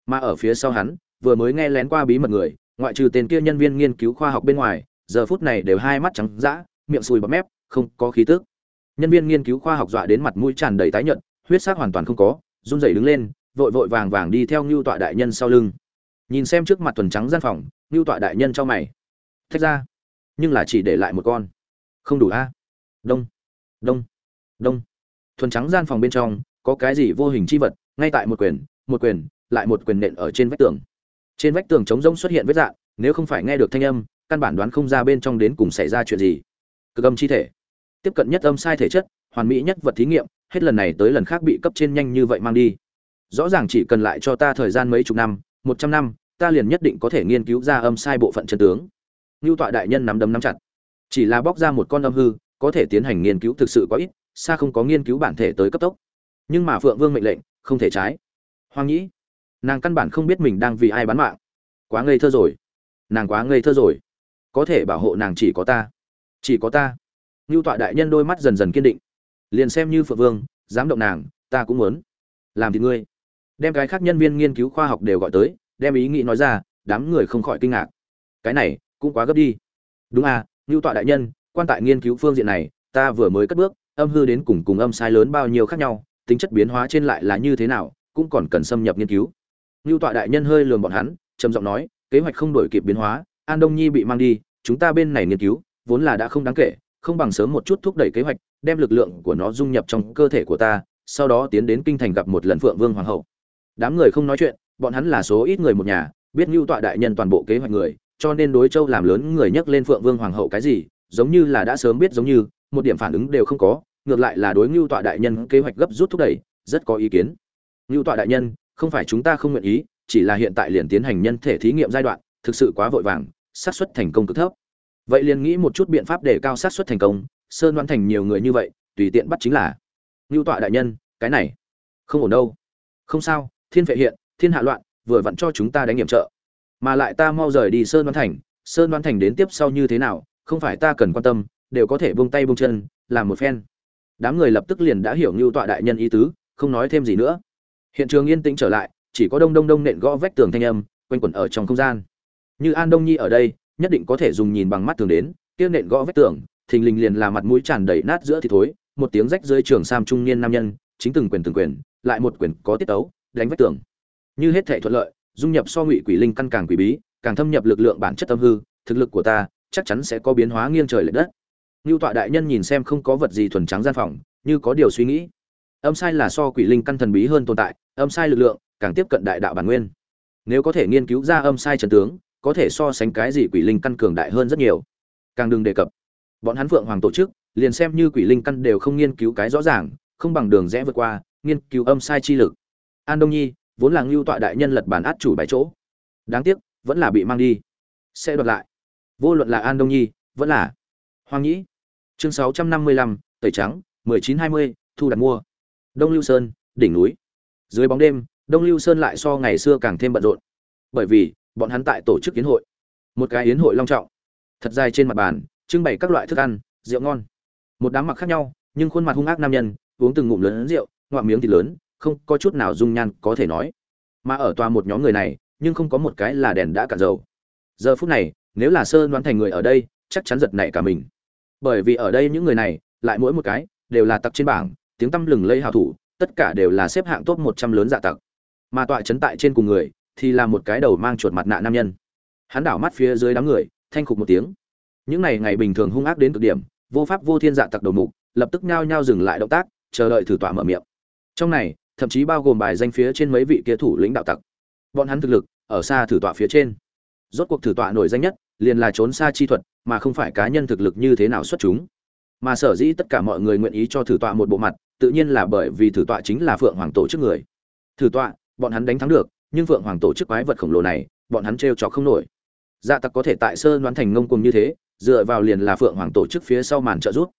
Mà ở phía sau hắn vừa mới nghe lén qua bí mật người, ngoại trừ tên kia nhân viên nghiên cứu khoa học bên ngoài, giờ phút này đều hai mắt trắng dã, miệng sùi bọt mép, không có khí tức. Nhân viên nghiên cứu khoa học dọa đến mặt mũi tràn đầy tái nhợt, huyết sắc hoàn toàn không có, run rẩy đứng lên, vội vội vàng vàng đi theo ngưu tọa đại nhân sau lưng. Nhìn xem trước mặt thuần trắng gian phòng, ngưu tọa đại nhân cho mày. Thách ra, nhưng là chỉ để lại một con. Không đủ a. Đông đông đông. Thuần trắng gian phòng bên trong, có cái gì vô hình chi vật, ngay tại một quyền một quyền, lại một quyền nện ở trên vách tường trên vách tường trống rỗng xuất hiện vết dạn nếu không phải nghe được thanh âm, căn bản đoán không ra bên trong đến cùng xảy ra chuyện gì. Cực âm chi thể. Tiếp cận nhất âm sai thể chất, hoàn mỹ nhất vật thí nghiệm, hết lần này tới lần khác bị cấp trên nhanh như vậy mang đi. Rõ ràng chỉ cần lại cho ta thời gian mấy chục năm, một trăm năm, ta liền nhất định có thể nghiên cứu ra âm sai bộ phận chân tướng. Ngưu tọa đại nhân nắm đấm nắm chặt. Chỉ là bóc ra một con âm hư, có thể tiến hành nghiên cứu thực sự có ít, xa không có nghiên cứu bản thể tới cấp tốc. Nhưng mà phượng vương mệnh lệnh, không thể trái. Hoàng nhĩ nàng căn bản không biết mình đang vì ai bán mạng. Quá ngây thơ rồi. Nàng quá ngây thơ rồi. Có thể bảo hộ nàng chỉ có ta. Chỉ có ta. Ngưu tọa đại nhân đôi mắt dần dần kiên định. Liền xem như phượng vương, dám động nàng, ta cũng muốn. Làm thì ngươi. Đem cái khác nhân viên nghiên cứu khoa học đều gọi tới, đem ý nghĩ nói ra, đám người không khỏi kinh ngạc. Cái này, cũng quá gấp đi. Đúng à ngưu tọa đại nhân, quan tại nghiên cứu phương diện này, ta vừa mới cất bước, âm hư đến cùng cùng âm sai lớn bao nhiêu khác nhau, tính chất biến hóa trên lại là như thế nào, cũng còn cần xâm nhập nghiên cứu. Nưu tọa đại nhân hơi lườm bọn hắn, trầm giọng nói, kế hoạch không đổi kịp biến hóa, an đông nhi bị mang đi, chúng ta bên này nghiên cứu, vốn là đã không đáng kể, không bằng sớm một chút thúc đẩy kế hoạch, đem lực lượng của nó dung nhập trong cơ thể của ta, sau đó tiến đến kinh thành gặp một lần phượng vương hoàng hậu. Đám người không nói chuyện, bọn hắn là số ít người một nhà, biết Nưu tọa đại nhân toàn bộ kế hoạch người, cho nên đối châu làm lớn người nhắc lên phượng vương hoàng hậu cái gì, giống như là đã sớm biết giống như, một điểm phản ứng đều không có, ngược lại là đối Nưu tọa đại nhân kế hoạch gấp rút thúc đẩy, rất có ý kiến. Nưu tọa đại nhân không phải chúng ta không nguyện ý, chỉ là hiện tại liền tiến hành nhân thể thí nghiệm giai đoạn, thực sự quá vội vàng, xác suất thành công cực thấp. Vậy liền nghĩ một chút biện pháp để cao xác suất thành công sơn đoán thành nhiều người như vậy, tùy tiện bắt chính là ngưu tọa đại nhân, cái này không ổn đâu. Không sao, thiên vệ hiện, thiên hạ loạn, vừa vặn cho chúng ta đánh nghiệm trợ. Mà lại ta mau rời đi sơn đoán thành sơn đoán thành đến tiếp sau như thế nào, không phải ta cần quan tâm, đều có thể buông tay buông chân, làm một phen. Đám người lập tức liền đã hiểu ngưu tọa đại nhân ý tứ, không nói thêm gì nữa hiện trường yên tĩnh trở lại chỉ có đông đông đông nện gõ vách tường thanh âm quanh quẩn ở trong không gian. Như an đông nhi ở đây nhất định có thể dùng nhìn bằng mắt thường đến tiêu nện gõ vách tường thình lình liền là mặt mũi tràn đầy nát giữa thì thối một tiếng rách dưới trường sam trung niên nam nhân chính từng quyền từng quyền lại một quyền có tiết tấu đánh vách tường. Như hết thể thuận lợi dung nhập so ngụy quỷ linh căn càng quỷ bí càng thâm nhập lực lượng bản chất tâm hư thực lực của ta chắc chắn sẽ có biến hóa nghiêng trời lệch đất. Như tọa đại nhân nhìn xem không có vật gì thuần trắng gian phòng, như có điều suy nghĩ. Âm sai là so quỷ linh căn thần bí hơn tồn tại, âm sai lực lượng càng tiếp cận đại đạo bản nguyên. Nếu có thể nghiên cứu ra âm sai trần tướng, có thể so sánh cái gì quỷ linh căn cường đại hơn rất nhiều. Càng đừng đề cập, bọn hắn Phượng Hoàng tổ chức, liền xem như quỷ linh căn đều không nghiên cứu cái rõ ràng, không bằng đường rẽ vượt qua, nghiên cứu âm sai chi lực. An Đông Nhi, vốn là ngưu tọa đại nhân lật bản át chủ bài chỗ. Đáng tiếc, vẫn là bị mang đi. Sẽ đoạt lại. Vô luận là An Đông Nhi, vẫn là Hoàng Nhĩ chương 655, tẩy trắng 1920, thu đặt mua đông lưu sơn đỉnh núi dưới bóng đêm, đông lưu sơn lại so ngày xưa càng thêm bận rộn. Bởi vì, bọn hắn tại tổ chức yến hội. Một cái yến hội long trọng. Thật dài trên mặt bàn, trưng bày các loại thức ăn, rượu ngon. Một đám mặc khác nhau, nhưng khuôn mặt hung ác nam nhân, uống từng ngụm lớn rượu ngoạm miếng thịt lớn, không có chút nào dung nhan có thể nói. Mà ở tòa một nhóm người này, nhưng không có một cái là đèn đã cạn dầu. Giờ phút này, nếu là sơn đoán thành người ở đây, chắc chắn giật nảy cả mình. Bởi vì ở đây những người này, lại mỗi một cái, đều là tặc trên bảng, tiếng tăm lừng lây hào thủ tất cả đều là xếp hạng top một trăm lớn dạ tặc. Mà tọa chấn tại trên cùng người thì là một cái đầu mang chuột mặt nạ nam nhân. Hắn đảo mắt phía dưới đám người, thanh khục một tiếng. Những này ngày bình thường hung ác đến cực điểm, vô pháp vô thiên dạ tặc đầu mục, lập tức nhao nhao dừng lại động tác, chờ đợi thử tọa mở miệng. Trong này, thậm chí bao gồm bài danh phía trên mấy vị kia thủ lĩnh đạo tặc. Bọn hắn thực lực, ở xa thử tọa phía trên. Rốt cuộc thử tọa nổi danh nhất, liền là trốn xa chi thuật, mà không phải cá nhân thực lực như thế nào xuất chúng. Mà sở dĩ tất cả mọi người nguyện ý cho thử tọa một bộ mặt tự nhiên là bởi vì thử tọa chính là phượng hoàng tổ chức người. Thử tọa, bọn hắn đánh thắng được, nhưng phượng hoàng tổ chức quái vật khổng lồ này, bọn hắn trêu trò không nổi. Dạ tặc có thể tại sơn đoán thành ngông cùng như thế, dựa vào liền là phượng hoàng tổ chức phía sau màn trợ giúp.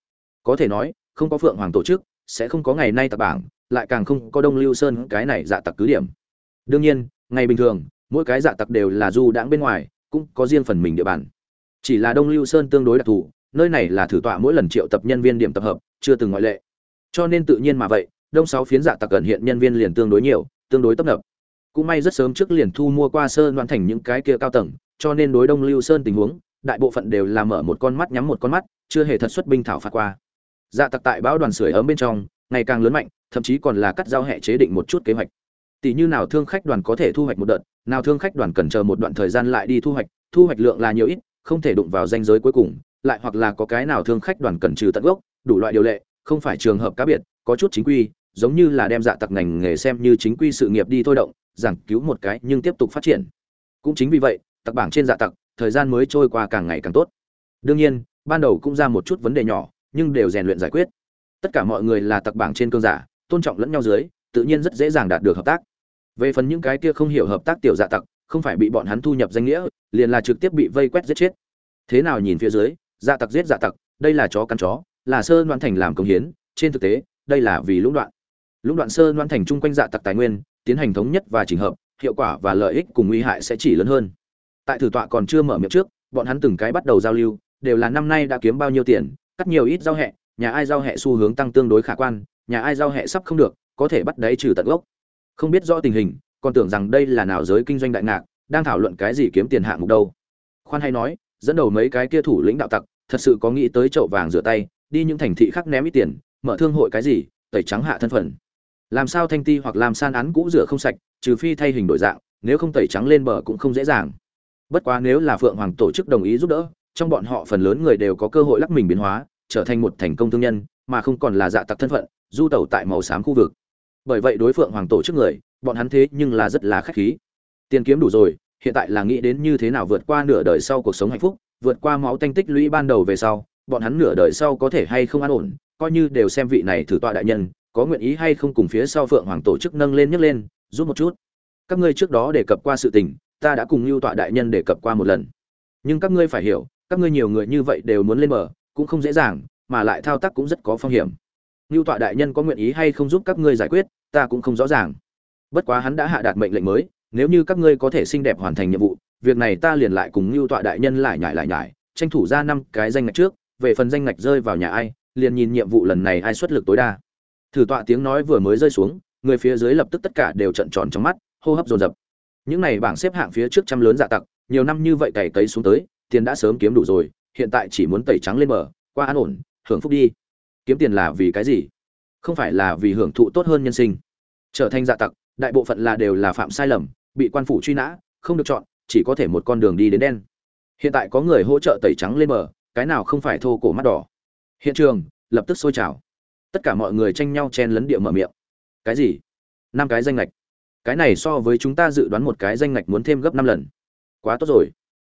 Có thể nói, không có phượng hoàng tổ chức, sẽ không có ngày nay tặc bảng, lại càng không có đông lưu sơn cái này dạ tặc cứ điểm. Đương nhiên, ngày bình thường, mỗi cái dạ tặc đều là du đãng bên ngoài, cũng có riêng phần mình địa bàn. Chỉ là đông lưu sơn tương đối đặc thù, nơi này là thử tọa mỗi lần triệu tập nhân viên điểm tập hợp, chưa từng ngoại lệ cho nên tự nhiên mà vậy, đông sáu phiến dạ tặc cận hiện nhân viên liền tương đối nhiều, tương đối tấp nập. Cũng may rất sớm trước liền thu mua qua sơn đoán thành những cái kia cao tầng, cho nên đối đông lưu sơn tình huống, đại bộ phận đều là mở một con mắt nhắm một con mắt, chưa hề thật xuất binh thảo phạt qua. Dạ tặc tại bão đoàn sưởi ấm bên trong, ngày càng lớn mạnh, thậm chí còn là cắt giao hệ chế định một chút kế hoạch. Tỷ như nào thương khách đoàn có thể thu hoạch một đợt, nào thương khách đoàn cần chờ một đoạn thời gian lại đi thu hoạch thu hoạch lượng là nhiều ít, không thể đụng vào danh giới cuối cùng, lại hoặc là có cái nào thương khách đoàn cần trừ tận gốc, đủ loại điều lệ không phải trường hợp cá biệt, có chút chính quy, giống như là đem dạ tặc ngành nghề xem như chính quy sự nghiệp đi thôi động, giảng cứu một cái nhưng tiếp tục phát triển. Cũng chính vì vậy, tặc bảng trên dạ tặc, thời gian mới trôi qua càng ngày càng tốt. Đương nhiên, ban đầu cũng ra một chút vấn đề nhỏ, nhưng đều rèn luyện giải quyết. Tất cả mọi người là tặc bảng trên cương giả, tôn trọng lẫn nhau dưới, tự nhiên rất dễ dàng đạt được hợp tác. Về phần những cái kia không hiểu hợp tác tiểu dạ tặc, không phải bị bọn hắn thu nhập danh nghĩa, liền là trực tiếp bị vây quét giết chết. Thế nào nhìn phía dưới dạ tặc giết dạ tặc, đây là chó cắn chó là sơ đoan thành làm công hiến, trên thực tế, đây là vì lũng đoạn. Lũng đoạn sơ đoan thành chung quanh dạ tặc tài nguyên, tiến hành thống nhất và chỉnh hợp, hiệu quả và lợi ích cùng nguy hại sẽ chỉ lớn hơn. Tại thử tọa còn chưa mở miệng trước, bọn hắn từng cái bắt đầu giao lưu, đều là năm nay đã kiếm bao nhiêu tiền, cắt nhiều ít giao hẹ, nhà ai giao hẹ xu hướng tăng tương đối khả quan, nhà ai giao hẹ sắp không được, có thể bắt đáy trừ tận gốc. Không biết rõ tình hình, còn tưởng rằng đây là nào giới kinh doanh đại ngạc, đang thảo luận cái gì kiếm tiền hạng mục đâu. Khoan hay nói, dẫn đầu mấy cái kia thủ lĩnh đạo tặc, thật sự có nghĩ tới chậu vàng rửa tay đi những thành thị khác ném ít tiền, mở thương hội cái gì, tẩy trắng hạ thân phận. Làm sao thanh ti hoặc làm san án cũ rửa không sạch, trừ phi thay hình đổi dạng, nếu không tẩy trắng lên bờ cũng không dễ dàng. Bất quá nếu là phượng hoàng tổ chức đồng ý giúp đỡ, trong bọn họ phần lớn người đều có cơ hội lắc mình biến hóa, trở thành một thành công thương nhân, mà không còn là dạ tặc thân phận, du tẩu tại màu xám khu vực. Bởi vậy đối phượng hoàng tổ chức người, bọn hắn thế nhưng là rất là khách khí. Tiền kiếm đủ rồi, hiện tại là nghĩ đến như thế nào vượt qua nửa đời sau cuộc sống hạnh phúc, vượt qua máu tanh tích lũy ban đầu về sau bọn hắn nửa đời sau có thể hay không an ổn, coi như đều xem vị này thử tọa đại nhân, có nguyện ý hay không cùng phía sau phượng hoàng tổ chức nâng lên nhấc lên, giúp một chút. Các ngươi trước đó đề cập qua sự tình, ta đã cùng lưu tọa đại nhân đề cập qua một lần. Nhưng các ngươi phải hiểu, các ngươi nhiều người như vậy đều muốn lên mở cũng không dễ dàng, mà lại thao tác cũng rất có phong hiểm. Lưu tọa đại nhân có nguyện ý hay không giúp các ngươi giải quyết, ta cũng không rõ ràng. Bất quá hắn đã hạ đạt mệnh lệnh mới, nếu như các ngươi có thể xinh đẹp hoàn thành nhiệm vụ, việc này ta liền lại cùng lưu tọa đại nhân lại nhải lại nhải, tranh thủ ra năm cái danh ngạch trước về phần danh ngạch rơi vào nhà ai, liền nhìn nhiệm vụ lần này ai xuất lực tối đa. Thử tọa tiếng nói vừa mới rơi xuống, người phía dưới lập tức tất cả đều trợn tròn trong mắt, hô hấp dồn dập. Những này bảng xếp hạng phía trước trăm lớn dạ tặc, nhiều năm như vậy cày cấy xuống tới, tiền đã sớm kiếm đủ rồi, hiện tại chỉ muốn tẩy trắng lên bờ, qua an ổn, hưởng phúc đi. Kiếm tiền là vì cái gì? Không phải là vì hưởng thụ tốt hơn nhân sinh. Trở thành dạ tặc, đại bộ phận là đều là phạm sai lầm, bị quan phủ truy nã, không được chọn, chỉ có thể một con đường đi đến đen. Hiện tại có người hỗ trợ tẩy trắng lên bờ cái nào không phải thô cổ mắt đỏ. Hiện trường, lập tức sôi trào. Tất cả mọi người tranh nhau chen lấn địa mở miệng. Cái gì? Năm cái danh lệch cái này so với chúng ta dự đoán một cái danh lệch muốn thêm gấp năm lần. Quá tốt rồi.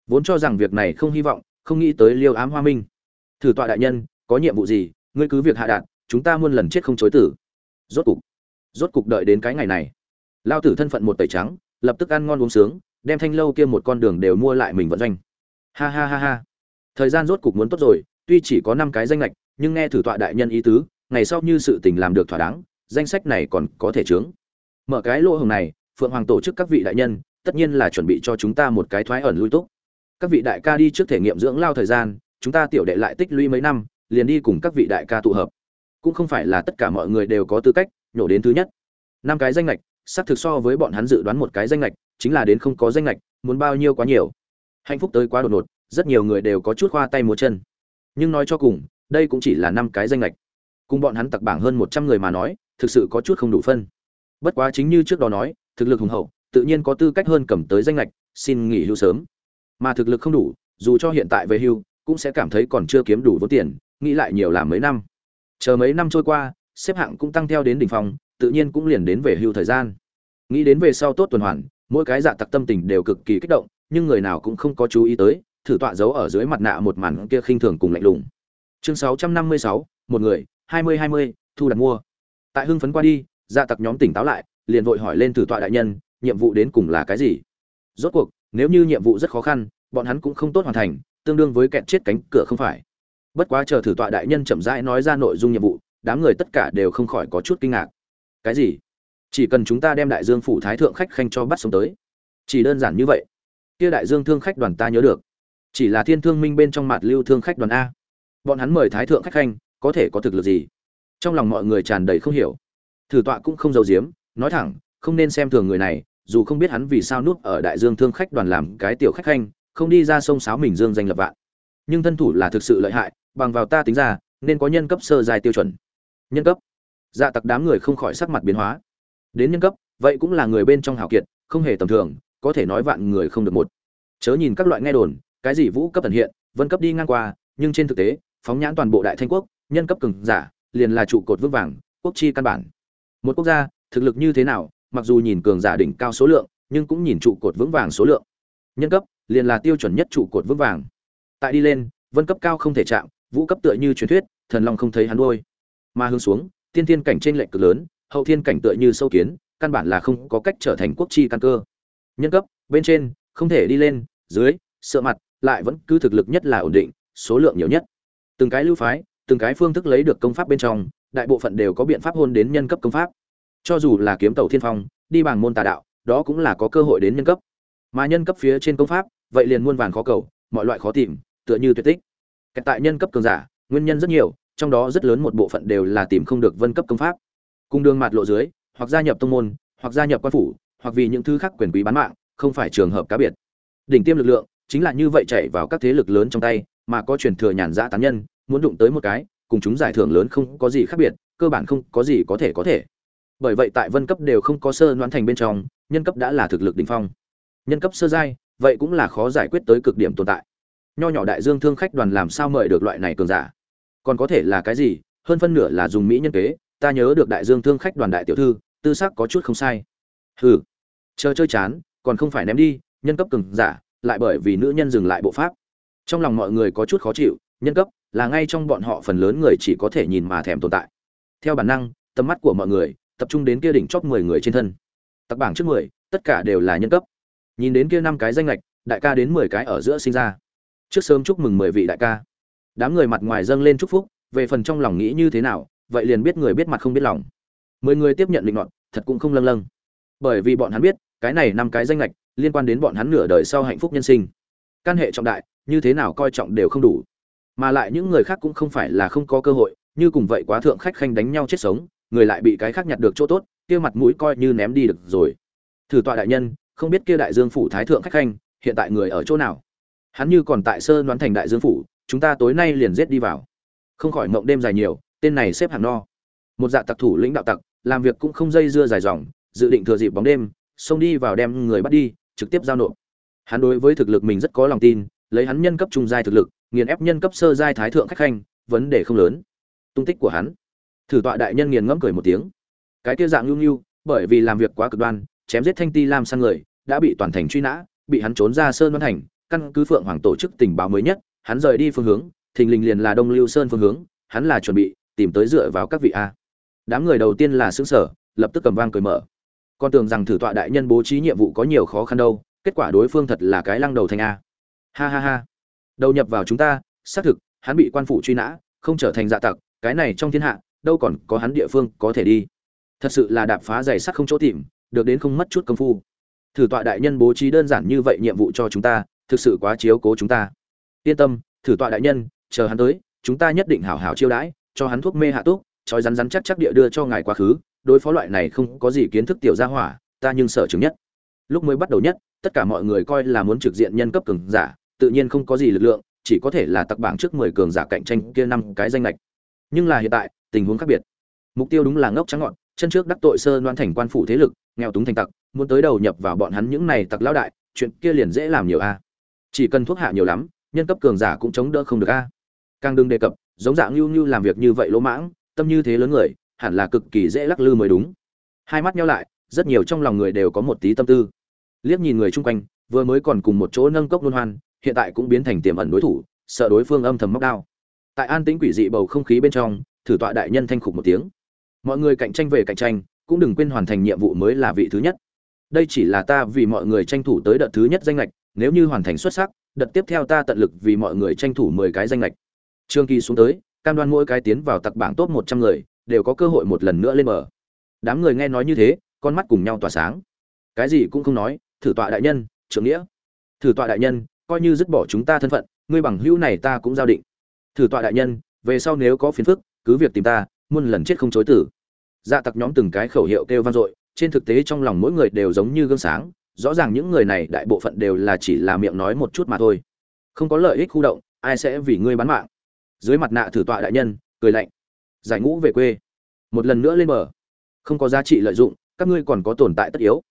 Vốn cho rằng việc này không hy vọng, không nghĩ tới liêu ám hoa minh. Thử tọa đại nhân, có nhiệm vụ gì, ngươi cứ việc hạ đạn chúng ta muôn lần chết không chối tử. Rốt cục rốt cục đợi đến cái ngày này. Lao tử thân phận một tẩy trắng, lập tức ăn ngon uống sướng, đem thanh lâu kia một con đường đều mua lại mình vận doanh. Ha ha ha ha thời gian rốt cục muốn tốt rồi, tuy chỉ có năm cái danh lệch, nhưng nghe thử tọa đại nhân ý tứ, ngày sau như sự tình làm được thỏa đáng, danh sách này còn có thể chướng. Mở cái lỗ hồng này, phượng hoàng tổ chức các vị đại nhân, tất nhiên là chuẩn bị cho chúng ta một cái thoái ẩn lui túc. Các vị đại ca đi trước thể nghiệm dưỡng lao thời gian, chúng ta tiểu đệ lại tích lũy mấy năm, liền đi cùng các vị đại ca tụ hợp. Cũng không phải là tất cả mọi người đều có tư cách, nhổ đến thứ nhất. Năm cái danh lệch, xác thực so với bọn hắn dự đoán một cái danh lệch, chính là đến không có danh lệch, muốn bao nhiêu quá nhiều. Hạnh phúc tới quá đột ngột rất nhiều người đều có chút khoa tay múa chân. Nhưng nói cho cùng, đây cũng chỉ là năm cái danh lệch cùng bọn hắn tặc bảng hơn một trăm người mà nói, thực sự có chút không đủ phân. Bất quá chính như trước đó nói, thực lực hùng hậu, tự nhiên có tư cách hơn cầm tới danh lệch xin nghỉ hưu sớm. Mà thực lực không đủ, dù cho hiện tại về hưu, cũng sẽ cảm thấy còn chưa kiếm đủ vốn tiền, nghĩ lại nhiều làm mấy năm. Chờ mấy năm trôi qua, xếp hạng cũng tăng theo đến đỉnh phòng tự nhiên cũng liền đến về hưu thời gian. Nghĩ đến về sau tốt tuần hoàn, mỗi cái dạ tặc tâm tình đều cực kỳ kích động, nhưng người nào cũng không có chú ý tới thử tọa giấu ở dưới mặt nạ một màn kia khinh thường cùng lạnh lùng. Chương 656, một người 2020, thu đặt mua. Tại hưng phấn qua đi dạ tặc nhóm tỉnh táo lại liền vội hỏi lên thử tọa đại nhân nhiệm vụ đến cùng là cái gì? Rốt cuộc nếu như nhiệm vụ rất khó khăn bọn hắn cũng không tốt hoàn thành tương đương với kẹt chết cánh cửa không phải. Bất quá chờ thử tọa đại nhân chậm rãi nói ra nội dung nhiệm vụ đám người tất cả đều không khỏi có chút kinh ngạc. Cái gì? Chỉ cần chúng ta đem đại dương phủ thái thượng khách khanh cho bắt sống tới. Chỉ đơn giản như vậy. Kia đại dương thương khách đoàn ta nhớ được chỉ là thiên thương minh bên trong mặt lưu thương khách đoàn a. Bọn hắn mời thái thượng khách khanh, có thể có thực lực gì? Trong lòng mọi người tràn đầy không hiểu. Thử tọa cũng không giấu giếm, nói thẳng, không nên xem thường người này, dù không biết hắn vì sao nuốt ở đại dương thương khách đoàn làm cái tiểu khách khanh, không đi ra sông sáo mình dương danh lập vạn. Nhưng thân thủ là thực sự lợi hại, bằng vào ta tính ra, nên có nhân cấp sơ dài tiêu chuẩn. Nhân cấp? Dạ tặc đám người không khỏi sắc mặt biến hóa. Đến nhân cấp, vậy cũng là người bên trong hào kiệt, không hề tầm thường, có thể nói vạn người không được một. Chớ nhìn các loại nghe đồn cái gì vũ cấp ẩn hiện, vân cấp đi ngang qua, nhưng trên thực tế, phóng nhãn toàn bộ đại thanh quốc, nhân cấp cường giả, liền là trụ cột vững vàng, quốc chi căn bản. Một quốc gia, thực lực như thế nào, mặc dù nhìn cường giả đỉnh cao số lượng, nhưng cũng nhìn trụ cột vững vàng số lượng. Nhân cấp, liền là tiêu chuẩn nhất trụ cột vững vàng. Tại đi lên, vân cấp cao không thể chạm, vũ cấp tựa như truyền thuyết, thần long không thấy hắn đôi mà hướng xuống, tiên thiên cảnh trên lệnh cực lớn, hậu thiên cảnh tựa như sâu kiến, căn bản là không có cách trở thành quốc chi căn cơ. Nhân cấp, bên trên, không thể đi lên, dưới, sợ mặt lại vẫn cứ thực lực nhất là ổn định, số lượng nhiều nhất. Từng cái lưu phái, từng cái phương thức lấy được công pháp bên trong, đại bộ phận đều có biện pháp hôn đến nhân cấp công pháp. Cho dù là kiếm tẩu thiên phong, đi bằng môn tà đạo, đó cũng là có cơ hội đến nhân cấp. Mà nhân cấp phía trên công pháp, vậy liền muôn vàn khó cầu, mọi loại khó tìm, tựa như tuyệt tích. Kẹt tại nhân cấp cường giả, nguyên nhân rất nhiều, trong đó rất lớn một bộ phận đều là tìm không được vân cấp công pháp. Cung đường mặt lộ dưới, hoặc gia nhập tông môn, hoặc gia nhập quan phủ, hoặc vì những thứ khác quyền quý bán mạng, không phải trường hợp cá biệt. Đỉnh tiêm lực lượng chính là như vậy chạy vào các thế lực lớn trong tay, mà có truyền thừa nhàn dã tán nhân, muốn đụng tới một cái, cùng chúng giải thưởng lớn không có gì khác biệt, cơ bản không có gì có thể có thể. Bởi vậy tại vân cấp đều không có sơ đoán thành bên trong, nhân cấp đã là thực lực đỉnh phong. Nhân cấp sơ giai, vậy cũng là khó giải quyết tới cực điểm tồn tại. Nho nhỏ đại dương thương khách đoàn làm sao mời được loại này cường giả? Còn có thể là cái gì? Hơn phân nửa là dùng mỹ nhân kế, ta nhớ được đại dương thương khách đoàn đại tiểu thư, tư sắc có chút không sai. Hừ, chờ chơi chán, còn không phải ném đi, nhân cấp cường giả lại bởi vì nữ nhân dừng lại bộ pháp. Trong lòng mọi người có chút khó chịu, nhân cấp là ngay trong bọn họ phần lớn người chỉ có thể nhìn mà thèm tồn tại. Theo bản năng, tầm mắt của mọi người tập trung đến kia đỉnh chóp mười người trên thân. Tặc bảng trước mười, tất cả đều là nhân cấp. Nhìn đến kia năm cái danh lệch đại ca đến mười cái ở giữa sinh ra. Trước sớm chúc mừng mười vị đại ca. Đám người mặt ngoài dâng lên chúc phúc, về phần trong lòng nghĩ như thế nào, vậy liền biết người biết mặt không biết lòng. Mười người tiếp nhận định luận, thật cũng không lâng lâng. Bởi vì bọn hắn biết cái này năm cái danh lệch liên quan đến bọn hắn nửa đời sau hạnh phúc nhân sinh. Căn hệ trọng đại, như thế nào coi trọng đều không đủ. Mà lại những người khác cũng không phải là không có cơ hội, như cùng vậy quá thượng khách khanh đánh nhau chết sống, người lại bị cái khác nhặt được chỗ tốt, kia mặt mũi coi như ném đi được rồi. Thử tọa đại nhân, không biết kia đại dương phủ thái thượng khách khanh, hiện tại người ở chỗ nào? Hắn như còn tại sơ đoán thành đại dương phủ, chúng ta tối nay liền giết đi vào. Không khỏi mộng đêm dài nhiều, tên này xếp hàng no. Một dạ tặc thủ lĩnh đạo tặc, làm việc cũng không dây dưa dài dòng, dự định thừa dịp bóng đêm xông đi vào đem người bắt đi, trực tiếp giao nộp. Hắn đối với thực lực mình rất có lòng tin, lấy hắn nhân cấp trung giai thực lực, nghiền ép nhân cấp sơ giai thái thượng khách khanh, vấn đề không lớn. Tung tích của hắn. Thử tọa đại nhân nghiền ngẫm cười một tiếng. Cái kia dạng nhu nhu, bởi vì làm việc quá cực đoan, chém giết thanh ti lam sang người, đã bị toàn thành truy nã, bị hắn trốn ra sơn văn thành, căn cứ phượng hoàng tổ chức tình báo mới nhất, hắn rời đi phương hướng, thình lình liền là đông lưu sơn phương hướng, hắn là chuẩn bị tìm tới dựa vào các vị a. Đám người đầu tiên là xứng sở lập tức cầm vang cười mở con tưởng rằng thử tọa đại nhân bố trí nhiệm vụ có nhiều khó khăn đâu, kết quả đối phương thật là cái lăng đầu thành a. Ha ha ha. Đầu nhập vào chúng ta, xác thực, hắn bị quan phủ truy nã, không trở thành dạ tặc, cái này trong thiên hạ, đâu còn có hắn địa phương có thể đi. Thật sự là đạp phá giày sắt không chỗ tìm, được đến không mất chút công phu. Thử tọa đại nhân bố trí đơn giản như vậy nhiệm vụ cho chúng ta, thực sự quá chiếu cố chúng ta. Yên tâm, thử tọa đại nhân, chờ hắn tới, chúng ta nhất định hảo hảo chiêu đãi, cho hắn thuốc mê hạ túc, trói rắn rắn chắc chắc địa đưa cho ngài quá khứ đối phó loại này không có gì kiến thức tiểu gia hỏa, ta nhưng sợ chứng nhất. Lúc mới bắt đầu nhất, tất cả mọi người coi là muốn trực diện nhân cấp cường giả, tự nhiên không có gì lực lượng, chỉ có thể là tặc bảng trước mười cường giả cạnh tranh kia năm cái danh lệch nhưng là hiện tại, tình huống khác biệt. Mục tiêu đúng là ngốc trắng ngọn, chân trước đắc tội sơ đoan thành quan phủ thế lực, nghèo túng thành tặc, muốn tới đầu nhập vào bọn hắn những này tặc lão đại, chuyện kia liền dễ làm nhiều a. Chỉ cần thuốc hạ nhiều lắm, nhân cấp cường giả cũng chống đỡ không được a. Càng đừng đề cập, giống dạng lưu như làm việc như vậy lỗ mãng, tâm như thế lớn người hẳn là cực kỳ dễ lắc lư mới đúng. Hai mắt nhau lại, rất nhiều trong lòng người đều có một tí tâm tư. Liếc nhìn người chung quanh, vừa mới còn cùng một chỗ nâng cốc luân hoan, hiện tại cũng biến thành tiềm ẩn đối thủ, sợ đối phương âm thầm móc đao. Tại an tĩnh quỷ dị bầu không khí bên trong, thử tọa đại nhân thanh khục một tiếng. Mọi người cạnh tranh về cạnh tranh, cũng đừng quên hoàn thành nhiệm vụ mới là vị thứ nhất. Đây chỉ là ta vì mọi người tranh thủ tới đợt thứ nhất danh lệch, nếu như hoàn thành xuất sắc, đợt tiếp theo ta tận lực vì mọi người tranh thủ mười cái danh lệch. Trương kỳ xuống tới, cam đoan mỗi cái tiến vào tặc bảng top một trăm người đều có cơ hội một lần nữa lên bờ. Đám người nghe nói như thế, con mắt cùng nhau tỏa sáng. Cái gì cũng không nói, thử tọa đại nhân, trưởng nghĩa. Thử tọa đại nhân, coi như dứt bỏ chúng ta thân phận, ngươi bằng hữu này ta cũng giao định. Thử tọa đại nhân, về sau nếu có phiền phức, cứ việc tìm ta, muôn lần chết không chối tử dạ tặc nhóm từng cái khẩu hiệu kêu vang dội, trên thực tế trong lòng mỗi người đều giống như gương sáng, rõ ràng những người này đại bộ phận đều là chỉ là miệng nói một chút mà thôi. Không có lợi ích khu động, ai sẽ vì ngươi bán mạng. Dưới mặt nạ thử tọa đại nhân, cười lạnh giải ngũ về quê. Một lần nữa lên bờ. Không có giá trị lợi dụng, các ngươi còn có tồn tại tất yếu.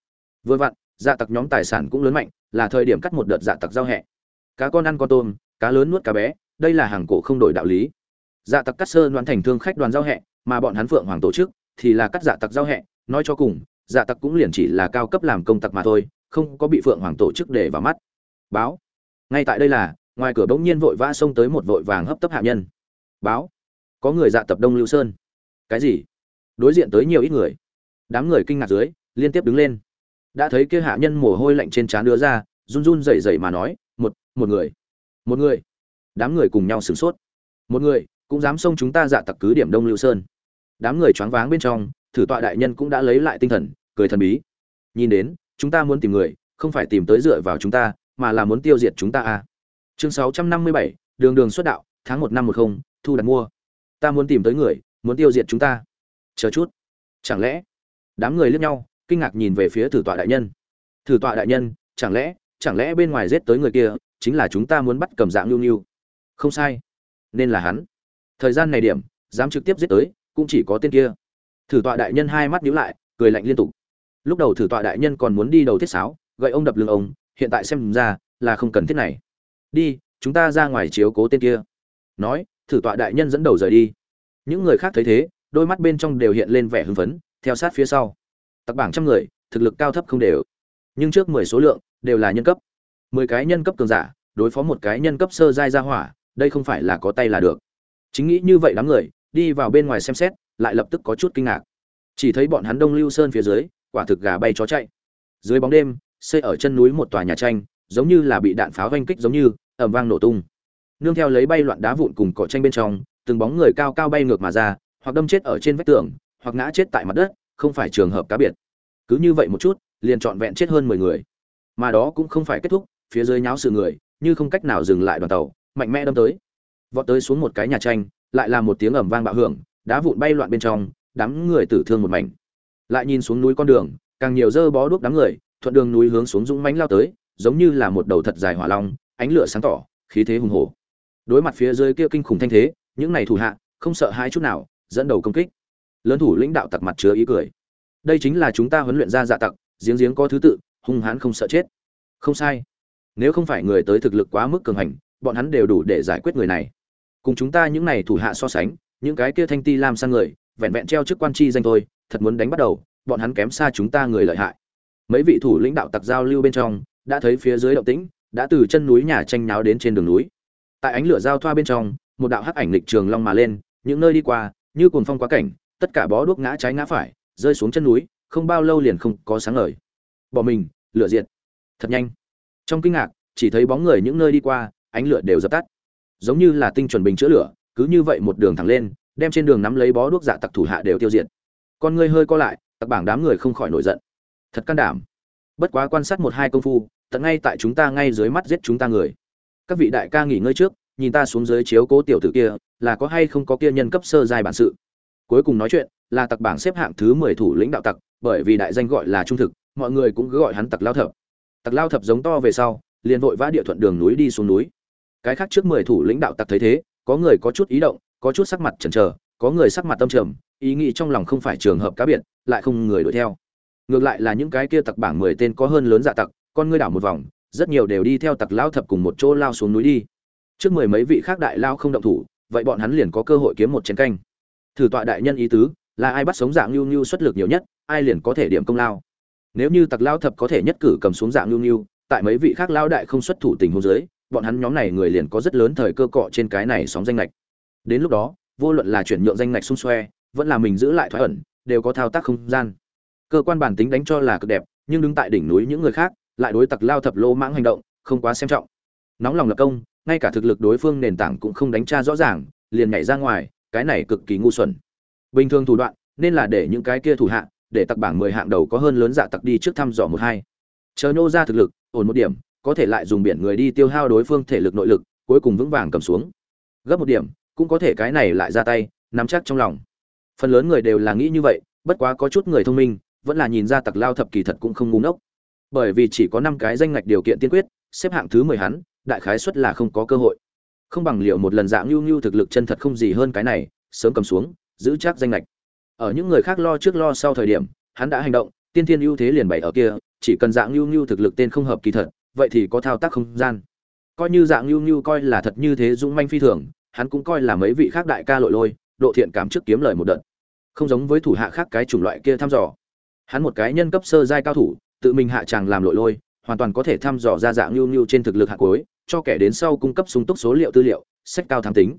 Vừa vặn dạ tặc nhóm tài sản cũng lớn mạnh, là thời điểm cắt một đợt dạ tặc giao hẹ. Cá con ăn con tôm, cá lớn nuốt cá bé, đây là hàng cổ không đổi đạo lý. Dạ tặc cắt sơn đoán thành thương khách đoàn giao hẹ, mà bọn hắn phượng hoàng tổ chức thì là cắt dạ tặc giao hẹ. Nói cho cùng dạ tặc cũng liền chỉ là cao cấp làm công tặc mà thôi, không có bị phượng hoàng tổ chức để vào mắt. Báo. Ngay tại đây là, ngoài cửa bỗng nhiên vội vã xông tới một vội vàng hấp tấp hạ nhân. Báo có người dạ tập đông lưu sơn. Cái gì? Đối diện tới nhiều ít người. Đám người kinh ngạc dưới, liên tiếp đứng lên. Đã thấy kia hạ nhân mồ hôi lạnh trên trán đưa ra, run run rẩy rẩy mà nói, một một người. Một người? Đám người cùng nhau sửng sốt. Một người, cũng dám xông chúng ta dạ tặc cứ điểm đông lưu sơn. Đám người choáng váng bên trong, thử tọa đại nhân cũng đã lấy lại tinh thần, cười thần bí. Nhìn đến, chúng ta muốn tìm người, không phải tìm tới dựa vào chúng ta, mà là muốn tiêu diệt chúng ta à. chương sáu trăm năm mươi bảy, đường đường xuất đạo, tháng một năm một không, thu đặt mua ta muốn tìm tới người, muốn tiêu diệt chúng ta. Chờ chút. Chẳng lẽ? Đám người liếc nhau, kinh ngạc nhìn về phía thử tọa đại nhân. Thử tọa đại nhân, chẳng lẽ chẳng lẽ bên ngoài giết tới người kia, chính là chúng ta muốn bắt cầm dạng lưu lưu không sai. Nên là hắn. Thời gian này điểm, dám trực tiếp giết tới, cũng chỉ có tên kia. Thử tọa đại nhân hai mắt nhíu lại, cười lạnh liên tục. Lúc đầu thử tọa đại nhân còn muốn đi đầu thiết sáo, gậy ông đập lưng ông, hiện tại xem ra là không cần thiết này. Đi, chúng ta ra ngoài chiếu cố tên kia. Nói thử tọa đại nhân dẫn đầu rời đi. Những người khác thấy thế, đôi mắt bên trong đều hiện lên vẻ hưng phấn, theo sát phía sau. Tặc bảng trăm người, thực lực cao thấp không đều. Nhưng trước mười số lượng, đều là nhân cấp. Mười cái nhân cấp cường giả, đối phó một cái nhân cấp sơ giai ra hỏa, đây không phải là có tay là được. Chính nghĩ như vậy đám người, đi vào bên ngoài xem xét, lại lập tức có chút kinh ngạc. Chỉ thấy bọn hắn đông lưu sơn phía dưới, quả thực gà bay chó chạy. Dưới bóng đêm, xây ở chân núi một tòa nhà tranh, giống như là bị đạn pháo vanh kích giống như ẩm vang nổ tung nương theo lấy bay loạn đá vụn cùng cỏ tranh bên trong, từng bóng người cao cao bay ngược mà ra, hoặc đâm chết ở trên vách tường, hoặc ngã chết tại mặt đất, không phải trường hợp cá biệt. Cứ như vậy một chút, liền trọn vẹn chết hơn mười người. Mà đó cũng không phải kết thúc, phía dưới nháo sự người, như không cách nào dừng lại đoàn tàu, mạnh mẽ đâm tới. Vọt tới xuống một cái nhà tranh, lại là một tiếng ầm vang bạo hưởng, đá vụn bay loạn bên trong, đám người tử thương một mảnh. Lại nhìn xuống núi con đường, càng nhiều dơ bó đuốc đám người, thuận đường núi hướng xuống dũng mãnh lao tới, giống như là một đầu thật dài hỏa long, ánh lửa sáng tỏ, khí thế hùng hổ đối mặt phía dưới kia kinh khủng thanh thế, những này thủ hạ, không sợ hãi chút nào, dẫn đầu công kích. Lớn thủ lãnh đạo tặc mặt chứa ý cười. Đây chính là chúng ta huấn luyện ra dạ tặc, giếng giếng có thứ tự, hung hãn không sợ chết. Không sai. Nếu không phải người tới thực lực quá mức cường hành, bọn hắn đều đủ để giải quyết người này. Cùng chúng ta những này thủ hạ so sánh, những cái kia thanh ti làm sang người, vẹn vẹn treo chức quan chi danh thôi, thật muốn đánh bắt đầu, bọn hắn kém xa chúng ta người lợi hại. Mấy vị thủ lãnh đạo tặc giao lưu bên trong, đã thấy phía dưới động tĩnh, đã từ chân núi nhà tranh nháo đến trên đường núi tại ánh lửa giao thoa bên trong, một đạo hắc ảnh lịch trường long mà lên, những nơi đi qua, như cồn phong quá cảnh, tất cả bó đuốc ngã trái ngã phải, rơi xuống chân núi, không bao lâu liền không có sáng ngời. Bỏ mình, lửa diệt. Thật nhanh. Trong kinh ngạc, chỉ thấy bóng người những nơi đi qua, ánh lửa đều dập tắt. Giống như là tinh chuẩn bình chữa lửa, cứ như vậy một đường thẳng lên, đem trên đường nắm lấy bó đuốc dạ tặc thủ hạ đều tiêu diệt. Con ngươi hơi co lại, tặc bảng đám người không khỏi nổi giận. Thật can đảm. Bất quá quan sát một hai công phu, tận ngay tại chúng ta ngay dưới mắt giết chúng ta người các vị đại ca nghỉ ngơi trước, nhìn ta xuống dưới chiếu cố tiểu tử kia, là có hay không có kia nhân cấp sơ giai bản sự. Cuối cùng nói chuyện, là tặc bảng xếp hạng thứ mười thủ lĩnh đạo tặc, bởi vì đại danh gọi là trung thực, mọi người cũng cứ gọi hắn tặc lao thập. Tặc lao thập giống to về sau, liền vội vã địa thuận đường núi đi xuống núi. Cái khác trước mười thủ lĩnh đạo tặc thấy thế, có người có chút ý động, có chút sắc mặt chần chờ, có người sắc mặt tâm trầm, ý nghĩ trong lòng không phải trường hợp cá biệt, lại không người đuổi theo. Ngược lại là những cái kia tặc bảng mười tên có hơn lớn dạ tặc, con ngươi đảo một vòng rất nhiều đều đi theo tặc lao thập cùng một chỗ lao xuống núi đi. Trước mười mấy vị khác đại lao không động thủ, vậy bọn hắn liền có cơ hội kiếm một chén canh. Thử tọa đại nhân ý tứ, là ai bắt sống dạng nhu nhu xuất lực nhiều nhất, ai liền có thể điểm công lao. Nếu như tặc lao thập có thể nhất cử cầm xuống dạng nhu nhu tại mấy vị khác lao đại không xuất thủ tình huống dưới, bọn hắn nhóm này người liền có rất lớn thời cơ cọ trên cái này sóng danh lệch đến lúc đó, vô luận là chuyển nhượng danh lệch xung xoe, vẫn là mình giữ lại thoái ẩn, đều có thao tác không gian. Cơ quan bản tính đánh cho là cực đẹp, nhưng đứng tại đỉnh núi những người khác lại đối tặc lao thập lô mãng hành động, không quá xem trọng. Nóng lòng lập công, ngay cả thực lực đối phương nền tảng cũng không đánh tra rõ ràng, liền nhảy ra ngoài, cái này cực kỳ ngu xuẩn. Bình thường thủ đoạn, nên là để những cái kia thủ hạ, để tặc bảng mười hạng đầu có hơn lớn dạ tặc đi trước thăm dò một hai. Chờ nhô ra thực lực, ổn một điểm, có thể lại dùng biển người đi tiêu hao đối phương thể lực nội lực, cuối cùng vững vàng cầm xuống. Gấp một điểm, cũng có thể cái này lại ra tay, nắm chắc trong lòng. Phần lớn người đều là nghĩ như vậy, bất quá có chút người thông minh, vẫn là nhìn ra tặc lao thập kỳ thật cũng không ngu ngốc bởi vì chỉ có năm cái danh ngạch điều kiện tiên quyết, xếp hạng thứ mười hắn, đại khái suất là không có cơ hội. Không bằng liệu một lần dạng nhu nhu thực lực chân thật không gì hơn cái này, sớm cầm xuống, giữ chắc danh ngạch. ở những người khác lo trước lo sau thời điểm, hắn đã hành động, tiên thiên ưu thế liền bày ở kia, chỉ cần dạng nhu nhu thực lực tên không hợp kỳ thật, vậy thì có thao tác không gian. Coi như dạng nhu nhu coi là thật như thế dũng manh phi thường, hắn cũng coi là mấy vị khác đại ca lội lôi, độ thiện cảm trước kiếm lời một đợt. Không giống với thủ hạ khác cái chủng loại kia thăm dò. Hắn một cái nhân cấp sơ giai cao thủ tự mình hạ tràng làm lội lôi, hoàn toàn có thể thăm dò ra dạng lưu lưu trên thực lực hạ cuối, cho kẻ đến sau cung cấp sung túc số liệu tư liệu, sách cao tham tính.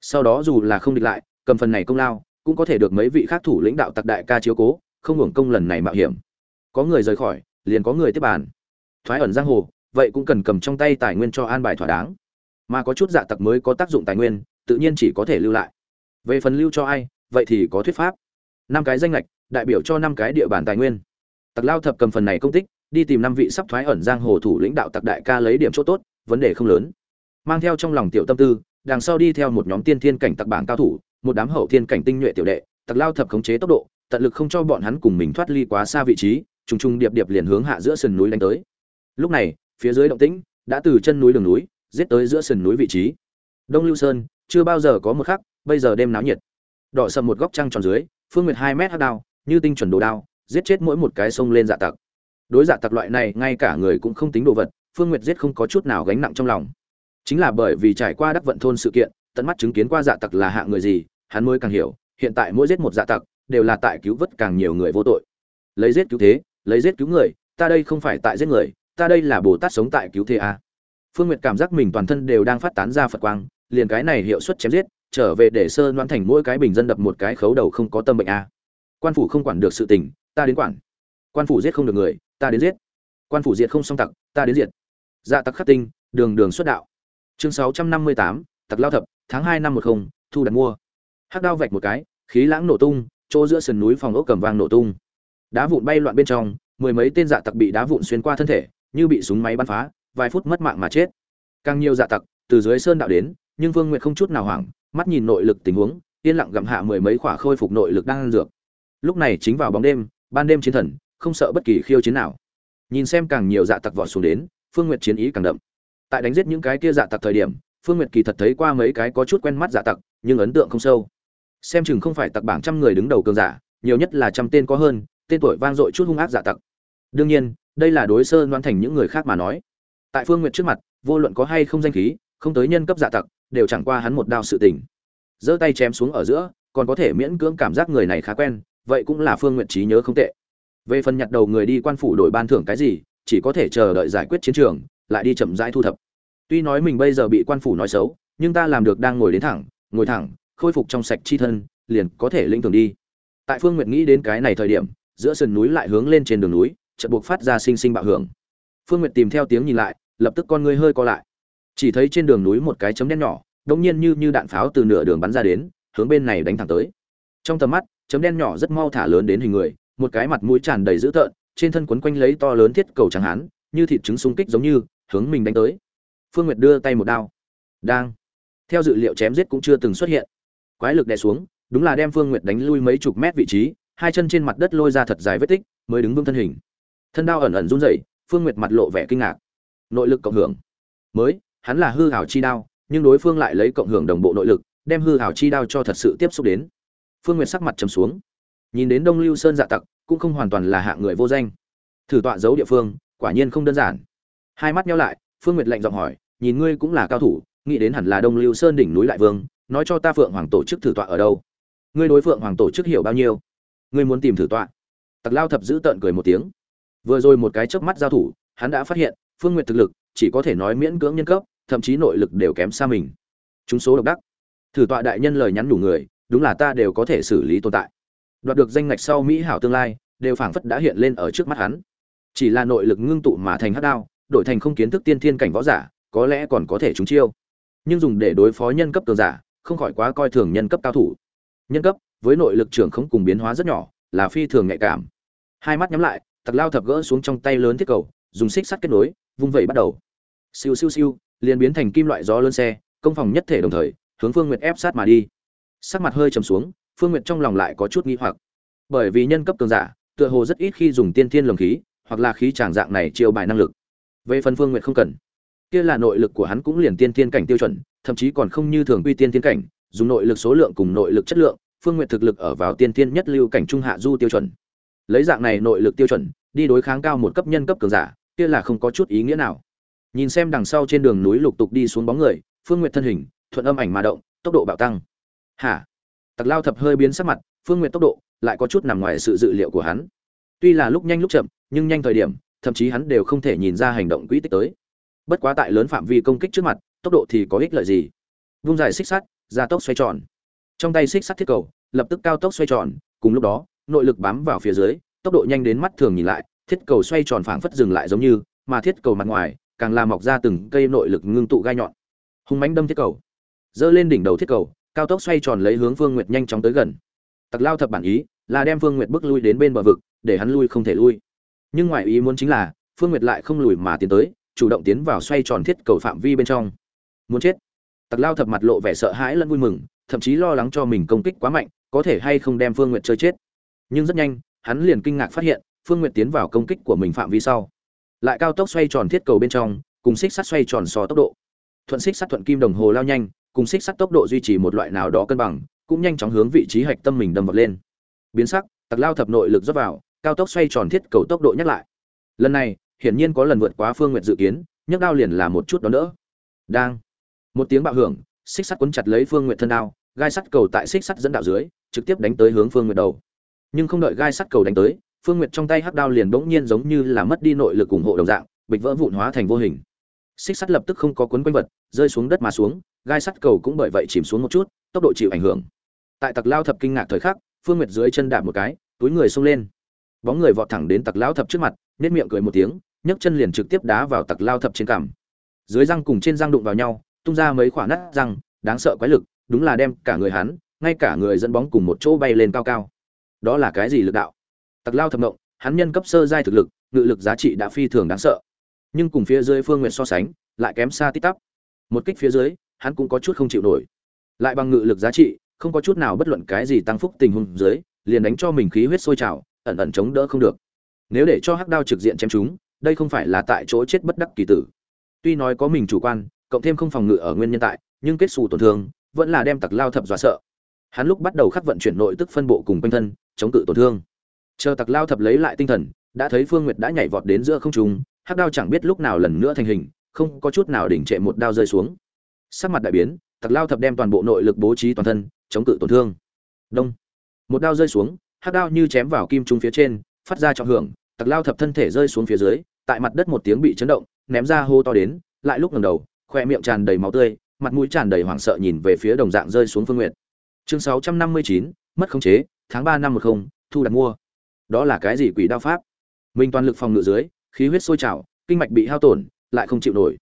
Sau đó dù là không địch lại, cầm phần này công lao, cũng có thể được mấy vị khác thủ lãnh đạo tặc đại ca chiếu cố, không hưởng công lần này mạo hiểm. Có người rời khỏi, liền có người tiếp bàn. Thoái ẩn giang hồ, vậy cũng cần cầm trong tay tài nguyên cho an bài thỏa đáng. Mà có chút dạ tặc mới có tác dụng tài nguyên, tự nhiên chỉ có thể lưu lại. Về phần lưu cho ai, vậy thì có thuyết pháp. Năm cái danh lệch đại biểu cho năm cái địa bàn tài nguyên tặc lao thập cầm phần này công tích, đi tìm năm vị sắp thoái ẩn giang hồ thủ lãnh đạo tặc đại ca lấy điểm chỗ tốt, vấn đề không lớn. Mang theo trong lòng tiểu tâm tư, đằng sau đi theo một nhóm tiên thiên cảnh tặc bảng cao thủ, một đám hậu thiên cảnh tinh nhuệ tiểu đệ, tặc lao thập khống chế tốc độ, tận lực không cho bọn hắn cùng mình thoát ly quá xa vị trí, trùng trùng điệp điệp liền hướng hạ giữa sườn núi đánh tới. Lúc này, phía dưới động tĩnh, đã từ chân núi đường núi, giết tới giữa sườn núi vị trí. Đông lưu sơn, chưa bao giờ có một khắc, bây giờ đêm náo nhiệt. Đỏ sầm một góc trăng tròn dưới, phương nguyệt hai mét hắc đao, như tinh chuẩn đồ đao giết chết mỗi một cái sông lên dạ tặc. Đối dạ tặc loại này, ngay cả người cũng không tính đồ vật, phương nguyệt giết không có chút nào gánh nặng trong lòng. Chính là bởi vì trải qua đắc vận thôn sự kiện, tận mắt chứng kiến qua dạ tặc là hạ người gì, hắn mới càng hiểu, hiện tại mỗi giết một dạ tặc, đều là tại cứu vớt càng nhiều người vô tội. Lấy giết cứu thế, lấy giết cứu người, ta đây không phải tại giết người, ta đây là bồ tát sống tại cứu thế a phương nguyệt cảm giác mình toàn thân đều đang phát tán ra phật quang, liền cái này hiệu suất chém giết, trở về để sơ loan thành mỗi cái bình dân đập một cái khấu đầu không có tâm bệnh a quan phủ không quản được sự tình ta đến quản. Quan phủ giết không được người, ta đến giết. Quan phủ diệt không xong tặc, ta đến diệt. Dạ tặc khắc tinh, đường đường xuất đạo. Chương sáu trăm năm mươi tám, tặc lao thập, tháng hai năm một không, thu đặt mua. Hắc đao vạch một cái, khí lãng nổ tung, chỗ giữa sườn núi phòng ốc cầm vang nổ tung. Đá vụn bay loạn bên trong, mười mấy tên dạ tặc bị đá vụn xuyên qua thân thể, như bị súng máy bắn phá, vài phút mất mạng mà chết. Càng nhiều dạ tặc, từ dưới sơn đạo đến, nhưng vương nguyệt không chút nào hoảng, mắt nhìn nội lực tình huống, yên lặng gặm hạ mười mấy khỏa khôi phục nội lực đang ăn dược. Lúc này chính vào bóng đêm ban đêm chiến thần, không sợ bất kỳ khiêu chiến nào. Nhìn xem càng nhiều dạ tặc vọt xuống đến, phương nguyệt chiến ý càng đậm. Tại đánh giết những cái kia dạ tặc thời điểm, phương nguyệt kỳ thật thấy qua mấy cái có chút quen mắt dạ tặc, nhưng ấn tượng không sâu. Xem chừng không phải tặc bảng trăm người đứng đầu cường giả, nhiều nhất là trăm tên có hơn, tên tuổi vang dội chút hung ác dạ tặc. Đương nhiên, đây là đối sơ đoán thành những người khác mà nói. Tại phương nguyệt trước mặt, vô luận có hay không danh khí, không tới nhân cấp dạ tặc, đều chẳng qua hắn một đao sự tình. Giơ tay chém xuống ở giữa, còn có thể miễn cưỡng cảm giác người này khá quen vậy cũng là phương nguyện trí nhớ không tệ. Về phần nhặt đầu người đi quan phủ đổi ban thưởng cái gì, chỉ có thể chờ đợi giải quyết chiến trường, lại đi chậm rãi thu thập. Tuy nói mình bây giờ bị quan phủ nói xấu, nhưng ta làm được đang ngồi đến thẳng, ngồi thẳng, khôi phục trong sạch chi thân, liền có thể linh thường đi. Tại phương nguyện nghĩ đến cái này thời điểm, giữa sườn núi lại hướng lên trên đường núi, chợt buộc phát ra sinh sinh bạo hưởng. Phương nguyện tìm theo tiếng nhìn lại, lập tức con ngươi hơi co lại. Chỉ thấy trên đường núi một cái chấm đen nhỏ, đột nhiên như như đạn pháo từ nửa đường bắn ra đến, hướng bên này đánh thẳng tới. Trong tầm mắt chấm đen nhỏ rất mau thả lớn đến hình người, một cái mặt mũi tràn đầy dữ tợn, trên thân quấn quanh lấy to lớn thiết cầu trắng hán, như thịt trứng xung kích giống như, hướng mình đánh tới. Phương nguyệt đưa tay một đao. Đang. Theo dự liệu chém giết cũng chưa từng xuất hiện. Quái lực đè xuống, đúng là đem phương nguyệt đánh lui mấy chục mét vị trí, hai chân trên mặt đất lôi ra thật dài vết tích, mới đứng vững thân hình. Thân đao ẩn ẩn run rẩy, phương nguyệt mặt lộ vẻ kinh ngạc. Nội lực cộng hưởng. Mới, hắn là hư hảo chi đao, nhưng đối phương lại lấy cộng hưởng đồng bộ nội lực, đem hư hảo chi đao cho thật sự tiếp xúc đến phương nguyệt sắc mặt trầm xuống. Nhìn đến đông lưu sơn dạ tặc, cũng không hoàn toàn là hạng người vô danh. Thử tọa giấu địa phương, quả nhiên không đơn giản. Hai mắt nhau lại, phương nguyệt lạnh giọng hỏi, nhìn ngươi cũng là cao thủ, nghĩ đến hẳn là đông lưu sơn đỉnh núi lại vương, nói cho ta phượng hoàng tổ chức thử tọa ở đâu? Ngươi đối phượng hoàng tổ chức hiểu bao nhiêu? Ngươi muốn tìm thử tọa? Tặc lao thập giữ tợn cười một tiếng. Vừa rồi một cái chớp mắt giao thủ, hắn đã phát hiện, phương nguyệt thực lực, chỉ có thể nói miễn cưỡng nhân cấp, thậm chí nội lực đều kém xa mình. Chúng số độc đắc. Thử tọa đại nhân lời nhắn đủ người đúng là ta đều có thể xử lý tồn tại. Đoạt được danh ngạch sau mỹ hảo tương lai, đều phảng phất đã hiện lên ở trước mắt hắn. Chỉ là nội lực ngưng tụ mà thành hắc đao, đổi thành không kiến thức tiên thiên cảnh võ giả, có lẽ còn có thể trúng chiêu. Nhưng dùng để đối phó nhân cấp cường giả, không khỏi quá coi thường nhân cấp cao thủ. Nhân cấp, với nội lực trưởng không cùng biến hóa rất nhỏ, là phi thường nhạy cảm. Hai mắt nhắm lại, tặc lao thập gỡ xuống trong tay lớn thiết cầu, dùng xích sắt kết nối, vung vẩy bắt đầu. Siêu siêu siêu, liền biến thành kim loại gió lớn xe, công phòng nhất thể đồng thời, hướng phương nguyệt ép sát mà đi sắc mặt hơi trầm xuống, phương nguyệt trong lòng lại có chút nghi hoặc. Bởi vì nhân cấp cường giả, tựa hồ rất ít khi dùng tiên thiên lồng khí, hoặc là khí tràng dạng này chiêu bài năng lực. Về phần phương nguyệt không cần. Kia là nội lực của hắn cũng liền tiên thiên cảnh tiêu chuẩn, thậm chí còn không như thường quy tiên thiên cảnh, dùng nội lực số lượng cùng nội lực chất lượng, phương nguyệt thực lực ở vào tiên thiên nhất lưu cảnh trung hạ du tiêu chuẩn. Lấy dạng này nội lực tiêu chuẩn, đi đối kháng cao một cấp nhân cấp cường giả, kia là không có chút ý nghĩa nào. Nhìn xem đằng sau trên đường núi lục tục đi xuống bóng người, phương nguyệt thân hình, thuận âm ảnh mà động, tốc độ bạo tăng hả? Tặc lao thập hơi biến sắc mặt, phương nguyện tốc độ lại có chút nằm ngoài sự dự liệu của hắn. Tuy là lúc nhanh lúc chậm, nhưng nhanh thời điểm, thậm chí hắn đều không thể nhìn ra hành động quỹ tích tới. Bất quá tại lớn phạm vi công kích trước mặt, tốc độ thì có ích lợi gì? Vung dài xích sắt gia tốc xoay tròn. Trong tay xích sắt thiết cầu, lập tức cao tốc xoay tròn, cùng lúc đó, nội lực bám vào phía dưới, tốc độ nhanh đến mắt thường nhìn lại, thiết cầu xoay tròn phảng phất dừng lại giống như, mà thiết cầu mặt ngoài, càng làm mọc ra từng cây nội lực ngưng tụ gai nhọn. Hung mãnh đâm thiết cầu. Giơ lên đỉnh đầu thiết cầu cao tốc xoay tròn lấy hướng phương nguyệt nhanh chóng tới gần. Tặc lao thập bản ý là đem phương nguyệt bước lui đến bên bờ vực, để hắn lui không thể lui. Nhưng ngoài ý muốn chính là, phương nguyệt lại không lùi mà tiến tới, chủ động tiến vào xoay tròn thiết cầu phạm vi bên trong. Muốn chết. Tặc lao thập mặt lộ vẻ sợ hãi lẫn vui mừng, thậm chí lo lắng cho mình công kích quá mạnh, có thể hay không đem phương nguyệt chơi chết. Nhưng rất nhanh, hắn liền kinh ngạc phát hiện, phương nguyệt tiến vào công kích của mình phạm vi sau. Lại cao tốc xoay tròn thiết cầu bên trong, cùng xích sắt xoay tròn so tốc độ. Thuận xích sắt thuận kim đồng hồ lao nhanh cùng xích sắt tốc độ duy trì một loại nào đó cân bằng, cũng nhanh chóng hướng vị trí hạch tâm mình đâm vào lên. Biến sắc, tặc lao thập nội lực dốc vào, cao tốc xoay tròn thiết cầu tốc độ nhắc lại. Lần này, hiển nhiên có lần vượt quá phương nguyệt dự kiến, nhấc đao liền là một chút đó nữa đang. Một tiếng bạo hưởng, xích sắt cuốn chặt lấy phương nguyệt thân đao, gai sắt cầu tại xích sắt dẫn đạo dưới, trực tiếp đánh tới hướng phương nguyệt đầu. Nhưng không đợi gai sắt cầu đánh tới, phương nguyệt trong tay hắc đao liền bỗng nhiên giống như là mất đi nội lực ủng hộ đồng dạng, bịch vỡ vụn hóa thành vô hình. Xích sắt lập tức không có cuốn quanh vật, rơi xuống đất mà xuống gai sắt cầu cũng bởi vậy chìm xuống một chút, tốc độ chịu ảnh hưởng. Tại tặc lao thập kinh ngạc thời khắc, phương nguyệt dưới chân đạp một cái, túi người xông lên. Bóng người vọt thẳng đến tặc lao thập trước mặt nết miệng cười một tiếng, nhấc chân liền trực tiếp đá vào tặc lao thập trên cằm. Dưới răng cùng trên răng đụng vào nhau, tung ra mấy khoả nát răng, đáng sợ quái lực, đúng là đem cả người hắn, ngay cả người dẫn bóng cùng một chỗ bay lên cao cao. Đó là cái gì lực đạo? Tặc lao thập động hắn nhân cấp sơ giai thực lực, ngự lực giá trị đã phi thường đáng sợ. Nhưng cùng phía dưới phương nguyện so sánh, lại kém xa tít tắp. Một kích phía dưới hắn cũng có chút không chịu nổi. Lại bằng ngự lực giá trị, không có chút nào bất luận cái gì tăng phúc tình huống dưới, liền đánh cho mình khí huyết sôi trào, ẩn ẩn chống đỡ không được. Nếu để cho hắc đao trực diện chém chúng, đây không phải là tại chỗ chết bất đắc kỳ tử. Tuy nói có mình chủ quan, cộng thêm không phòng ngự ở nguyên nhân tại, nhưng kết xù tổn thương, vẫn là đem tặc lao thập dọa sợ. Hắn lúc bắt đầu khắc vận chuyển nội tức phân bộ cùng quanh thân, chống cự tổn thương. Chờ tặc lao thập lấy lại tinh thần, đã thấy phương nguyệt đã nhảy vọt đến giữa không trung, hắc đao chẳng biết lúc nào lần nữa thành hình, không có chút nào đỉnh trệ một đao rơi xuống sắc mặt đại biến tặc lao thập đem toàn bộ nội lực bố trí toàn thân chống cự tổn thương. Đông. Một đao rơi xuống hắc đao như chém vào kim trung phía trên phát ra trọng hưởng tặc lao thập thân thể rơi xuống phía dưới tại mặt đất một tiếng bị chấn động ném ra hô to đến lại lúc ngẩng đầu khoe miệng tràn đầy máu tươi mặt mũi tràn đầy hoảng sợ nhìn về phía đồng dạng rơi xuống phương nguyệt. Chương 659, mất khống chế tháng ba năm 10, thu đặt mua. Đó là cái gì quỷ đao pháp? Mình toàn lực phòng ngự dưới khí huyết sôi trào kinh mạch bị hao tổn lại không chịu nổi.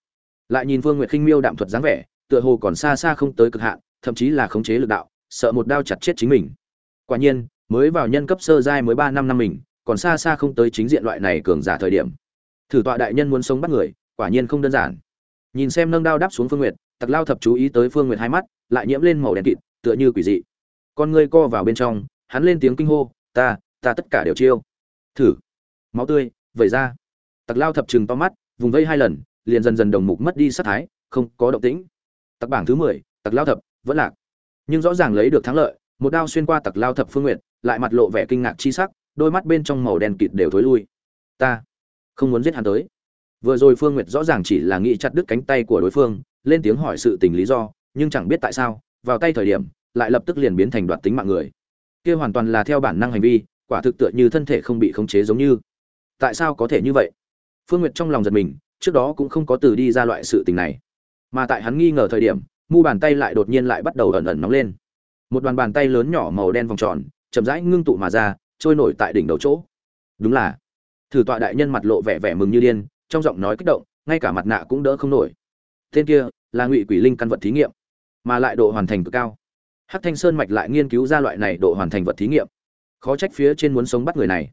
Lại nhìn vương nguyệt khinh miêu đạm thuật dáng vẻ tựa hồ còn xa xa không tới cực hạn, thậm chí là khống chế lực đạo, sợ một đao chặt chết chính mình. Quả nhiên, mới vào nhân cấp sơ giai mới ba năm năm mình, còn xa xa không tới chính diện loại này cường giả thời điểm. Thử tọa đại nhân muốn sống bắt người, quả nhiên không đơn giản. Nhìn xem nâng đao đáp xuống phương nguyệt, tặc lao thập chú ý tới phương nguyệt hai mắt, lại nhiễm lên màu đen kịt, tựa như quỷ dị. Con ngươi co vào bên trong, hắn lên tiếng kinh hô, ta ta tất cả đều chiêu. Thử. Máu tươi, vẩy ra. Tặc lao thập trừng to mắt, vùng vây hai lần, liền dần dần đồng mục mất đi sát thái, không có động tĩnh tặc bảng thứ mười, tặc lao thập, vẫn lạc. Nhưng rõ ràng lấy được thắng lợi, một đao xuyên qua tặc lao thập phương nguyện lại mặt lộ vẻ kinh ngạc chi sắc, đôi mắt bên trong màu đen kịt đều thối lui. Ta không muốn giết hắn tới. Vừa rồi phương nguyệt rõ ràng chỉ là nghĩ chặt đứt cánh tay của đối phương, lên tiếng hỏi sự tình lý do, nhưng chẳng biết tại sao, vào tay thời điểm, lại lập tức liền biến thành đoạt tính mạng người. Kia hoàn toàn là theo bản năng hành vi, quả thực tựa như thân thể không bị khống chế giống như. Tại sao có thể như vậy? Phương nguyệt trong lòng giật mình, trước đó cũng không có từ đi ra loại sự tình này mà tại hắn nghi ngờ thời điểm, mu bàn tay lại đột nhiên lại bắt đầu ẩn ẩn nóng lên. Một đoàn bàn tay lớn nhỏ màu đen vòng tròn, chậm rãi ngưng tụ mà ra, trôi nổi tại đỉnh đầu chỗ. Đúng là, thử tọa đại nhân mặt lộ vẻ vẻ mừng như điên, trong giọng nói kích động, ngay cả mặt nạ cũng đỡ không nổi. Tên kia là ngụy quỷ linh căn vật thí nghiệm, mà lại độ hoàn thành cực cao. Hắc thanh sơn mạch lại nghiên cứu ra loại này độ hoàn thành vật thí nghiệm. Khó trách phía trên muốn sống bắt người này.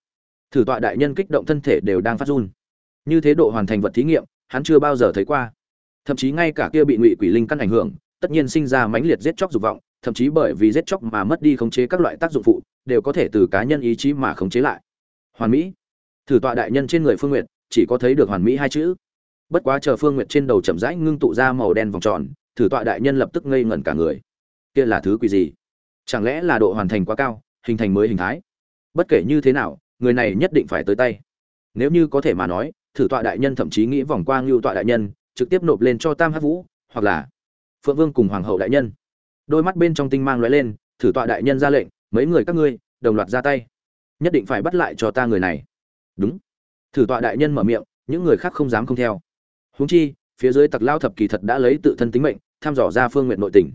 Thử tọa đại nhân kích động thân thể đều đang phát run. Như thế độ hoàn thành vật thí nghiệm, hắn chưa bao giờ thấy qua thậm chí ngay cả kia bị ngụy quỷ linh căn ảnh hưởng, tất nhiên sinh ra mãnh liệt giết chóc dục vọng, thậm chí bởi vì giết chóc mà mất đi khống chế các loại tác dụng phụ, đều có thể từ cá nhân ý chí mà khống chế lại. Hoàn mỹ. Thử tọa đại nhân trên người phương nguyệt, chỉ có thấy được hoàn mỹ hai chữ. Bất quá chờ phương nguyệt trên đầu chậm rãi ngưng tụ ra màu đen vòng tròn, thử tọa đại nhân lập tức ngây ngẩn cả người. Kia là thứ quỷ gì? Chẳng lẽ là độ hoàn thành quá cao, hình thành mới hình thái? Bất kể như thế nào, người này nhất định phải tới tay. Nếu như có thể mà nói, thử tọa đại nhân thậm chí nghĩ vòng qua ngưu tọa đại nhân trực tiếp nộp lên cho tam hát vũ, hoặc là phượng vương cùng hoàng hậu đại nhân. Đôi mắt bên trong tinh mang lóe lên, thử tọa đại nhân ra lệnh, mấy người các ngươi, đồng loạt ra tay. Nhất định phải bắt lại cho ta người này. Đúng. Thử tọa đại nhân mở miệng, những người khác không dám không theo. Huống chi, phía dưới tặc lao thập kỳ thật đã lấy tự thân tính mệnh thăm dò ra phương nguyện nội tình.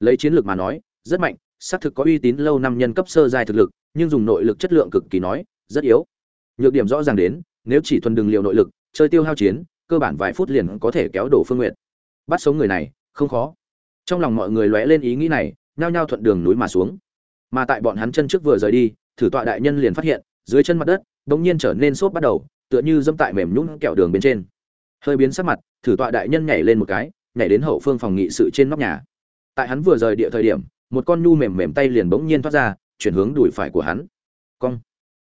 Lấy chiến lược mà nói, rất mạnh, xác thực có uy tín lâu năm nhân cấp sơ giai thực lực, nhưng dùng nội lực chất lượng cực kỳ nói, rất yếu. Nhược điểm rõ ràng đến, nếu chỉ thuần đường liều nội lực, chơi tiêu hao chiến cơ bản vài phút liền có thể kéo đổ phương nguyện bắt sống người này, không khó. Trong lòng mọi người lóe lên ý nghĩ này, nhao nhao thuận đường núi mà xuống. Mà tại bọn hắn chân trước vừa rời đi, thử tọa đại nhân liền phát hiện, dưới chân mặt đất bỗng nhiên trở nên xốp bắt đầu, tựa như dâm tại mềm nhũng kẹo đường bên trên. Hơi biến sắc mặt, thử tọa đại nhân nhảy lên một cái, nhảy đến hậu phương phòng nghị sự trên nóc nhà. Tại hắn vừa rời địa thời điểm, một con nhu mềm mềm tay liền bỗng nhiên thoát ra, chuyển hướng đùi phải của hắn. Cong.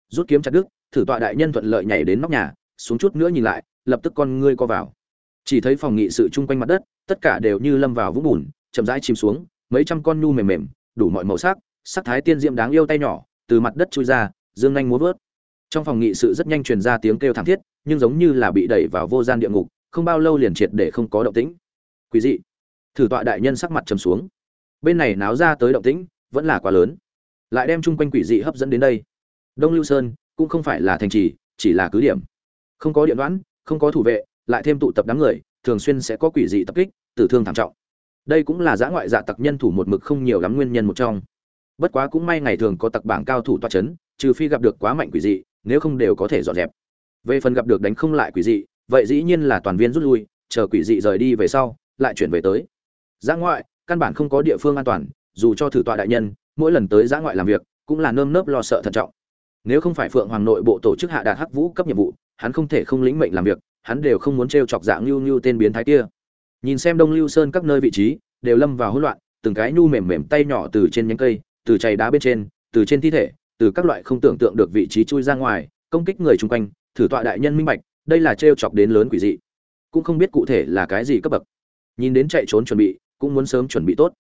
Rút kiếm chặt đứt, thử tọa đại nhân thuận lợi nhảy đến nóc nhà, xuống chút nữa nhìn lại lập tức con ngươi co vào. Chỉ thấy phòng nghị sự chung quanh mặt đất, tất cả đều như lâm vào vũng bùn, chậm rãi chìm xuống, mấy trăm con nhu mềm mềm, đủ mọi màu sắc sắc thái tiên diệm đáng yêu tay nhỏ, từ mặt đất chui ra, dương nhanh múa vớt. Trong phòng nghị sự rất nhanh truyền ra tiếng kêu thảm thiết, nhưng giống như là bị đẩy vào vô gian địa ngục, không bao lâu liền triệt để không có động tĩnh. Quý dị. Thử tọa đại nhân sắc mặt trầm xuống. Bên này náo ra tới động tĩnh, vẫn là quá lớn. Lại đem chung quanh quỷ dị hấp dẫn đến đây. Đông lưu sơn, cũng không phải là thành trì, chỉ là cứ điểm. Không có điện đoán không có thủ vệ, lại thêm tụ tập đám người, thường xuyên sẽ có quỷ dị tập kích, tử thương thảm trọng. Đây cũng là giã ngoại dạ tặc nhân thủ một mực không nhiều lắm nguyên nhân một trong. Bất quá cũng may ngày thường có tặc bảng cao thủ toa chấn, trừ phi gặp được quá mạnh quỷ dị, nếu không đều có thể dọn dẹp. Về phần gặp được đánh không lại quỷ dị, vậy dĩ nhiên là toàn viên rút lui, chờ quỷ dị rời đi về sau, lại chuyển về tới. Giã ngoại, căn bản không có địa phương an toàn, dù cho thử tọa đại nhân, mỗi lần tới giã ngoại làm việc, cũng là nơm nớp lo sợ thận trọng. Nếu không phải phượng hoàng nội bộ tổ chức hạ đạt hắc vũ cấp nhiệm vụ hắn không thể không lĩnh mệnh làm việc, hắn đều không muốn trêu chọc dạng lưu lưu tên biến thái kia. Nhìn xem đông lưu sơn các nơi vị trí, đều lâm vào hỗn loạn, từng cái nhu mềm mềm tay nhỏ từ trên nhánh cây, từ chày đá bên trên, từ trên thi thể, từ các loại không tưởng tượng được vị trí chui ra ngoài, công kích người chung quanh, thử tọa đại nhân minh bạch, đây là trêu chọc đến lớn quỷ dị. Cũng không biết cụ thể là cái gì cấp bậc. Nhìn đến chạy trốn chuẩn bị, cũng muốn sớm chuẩn bị tốt.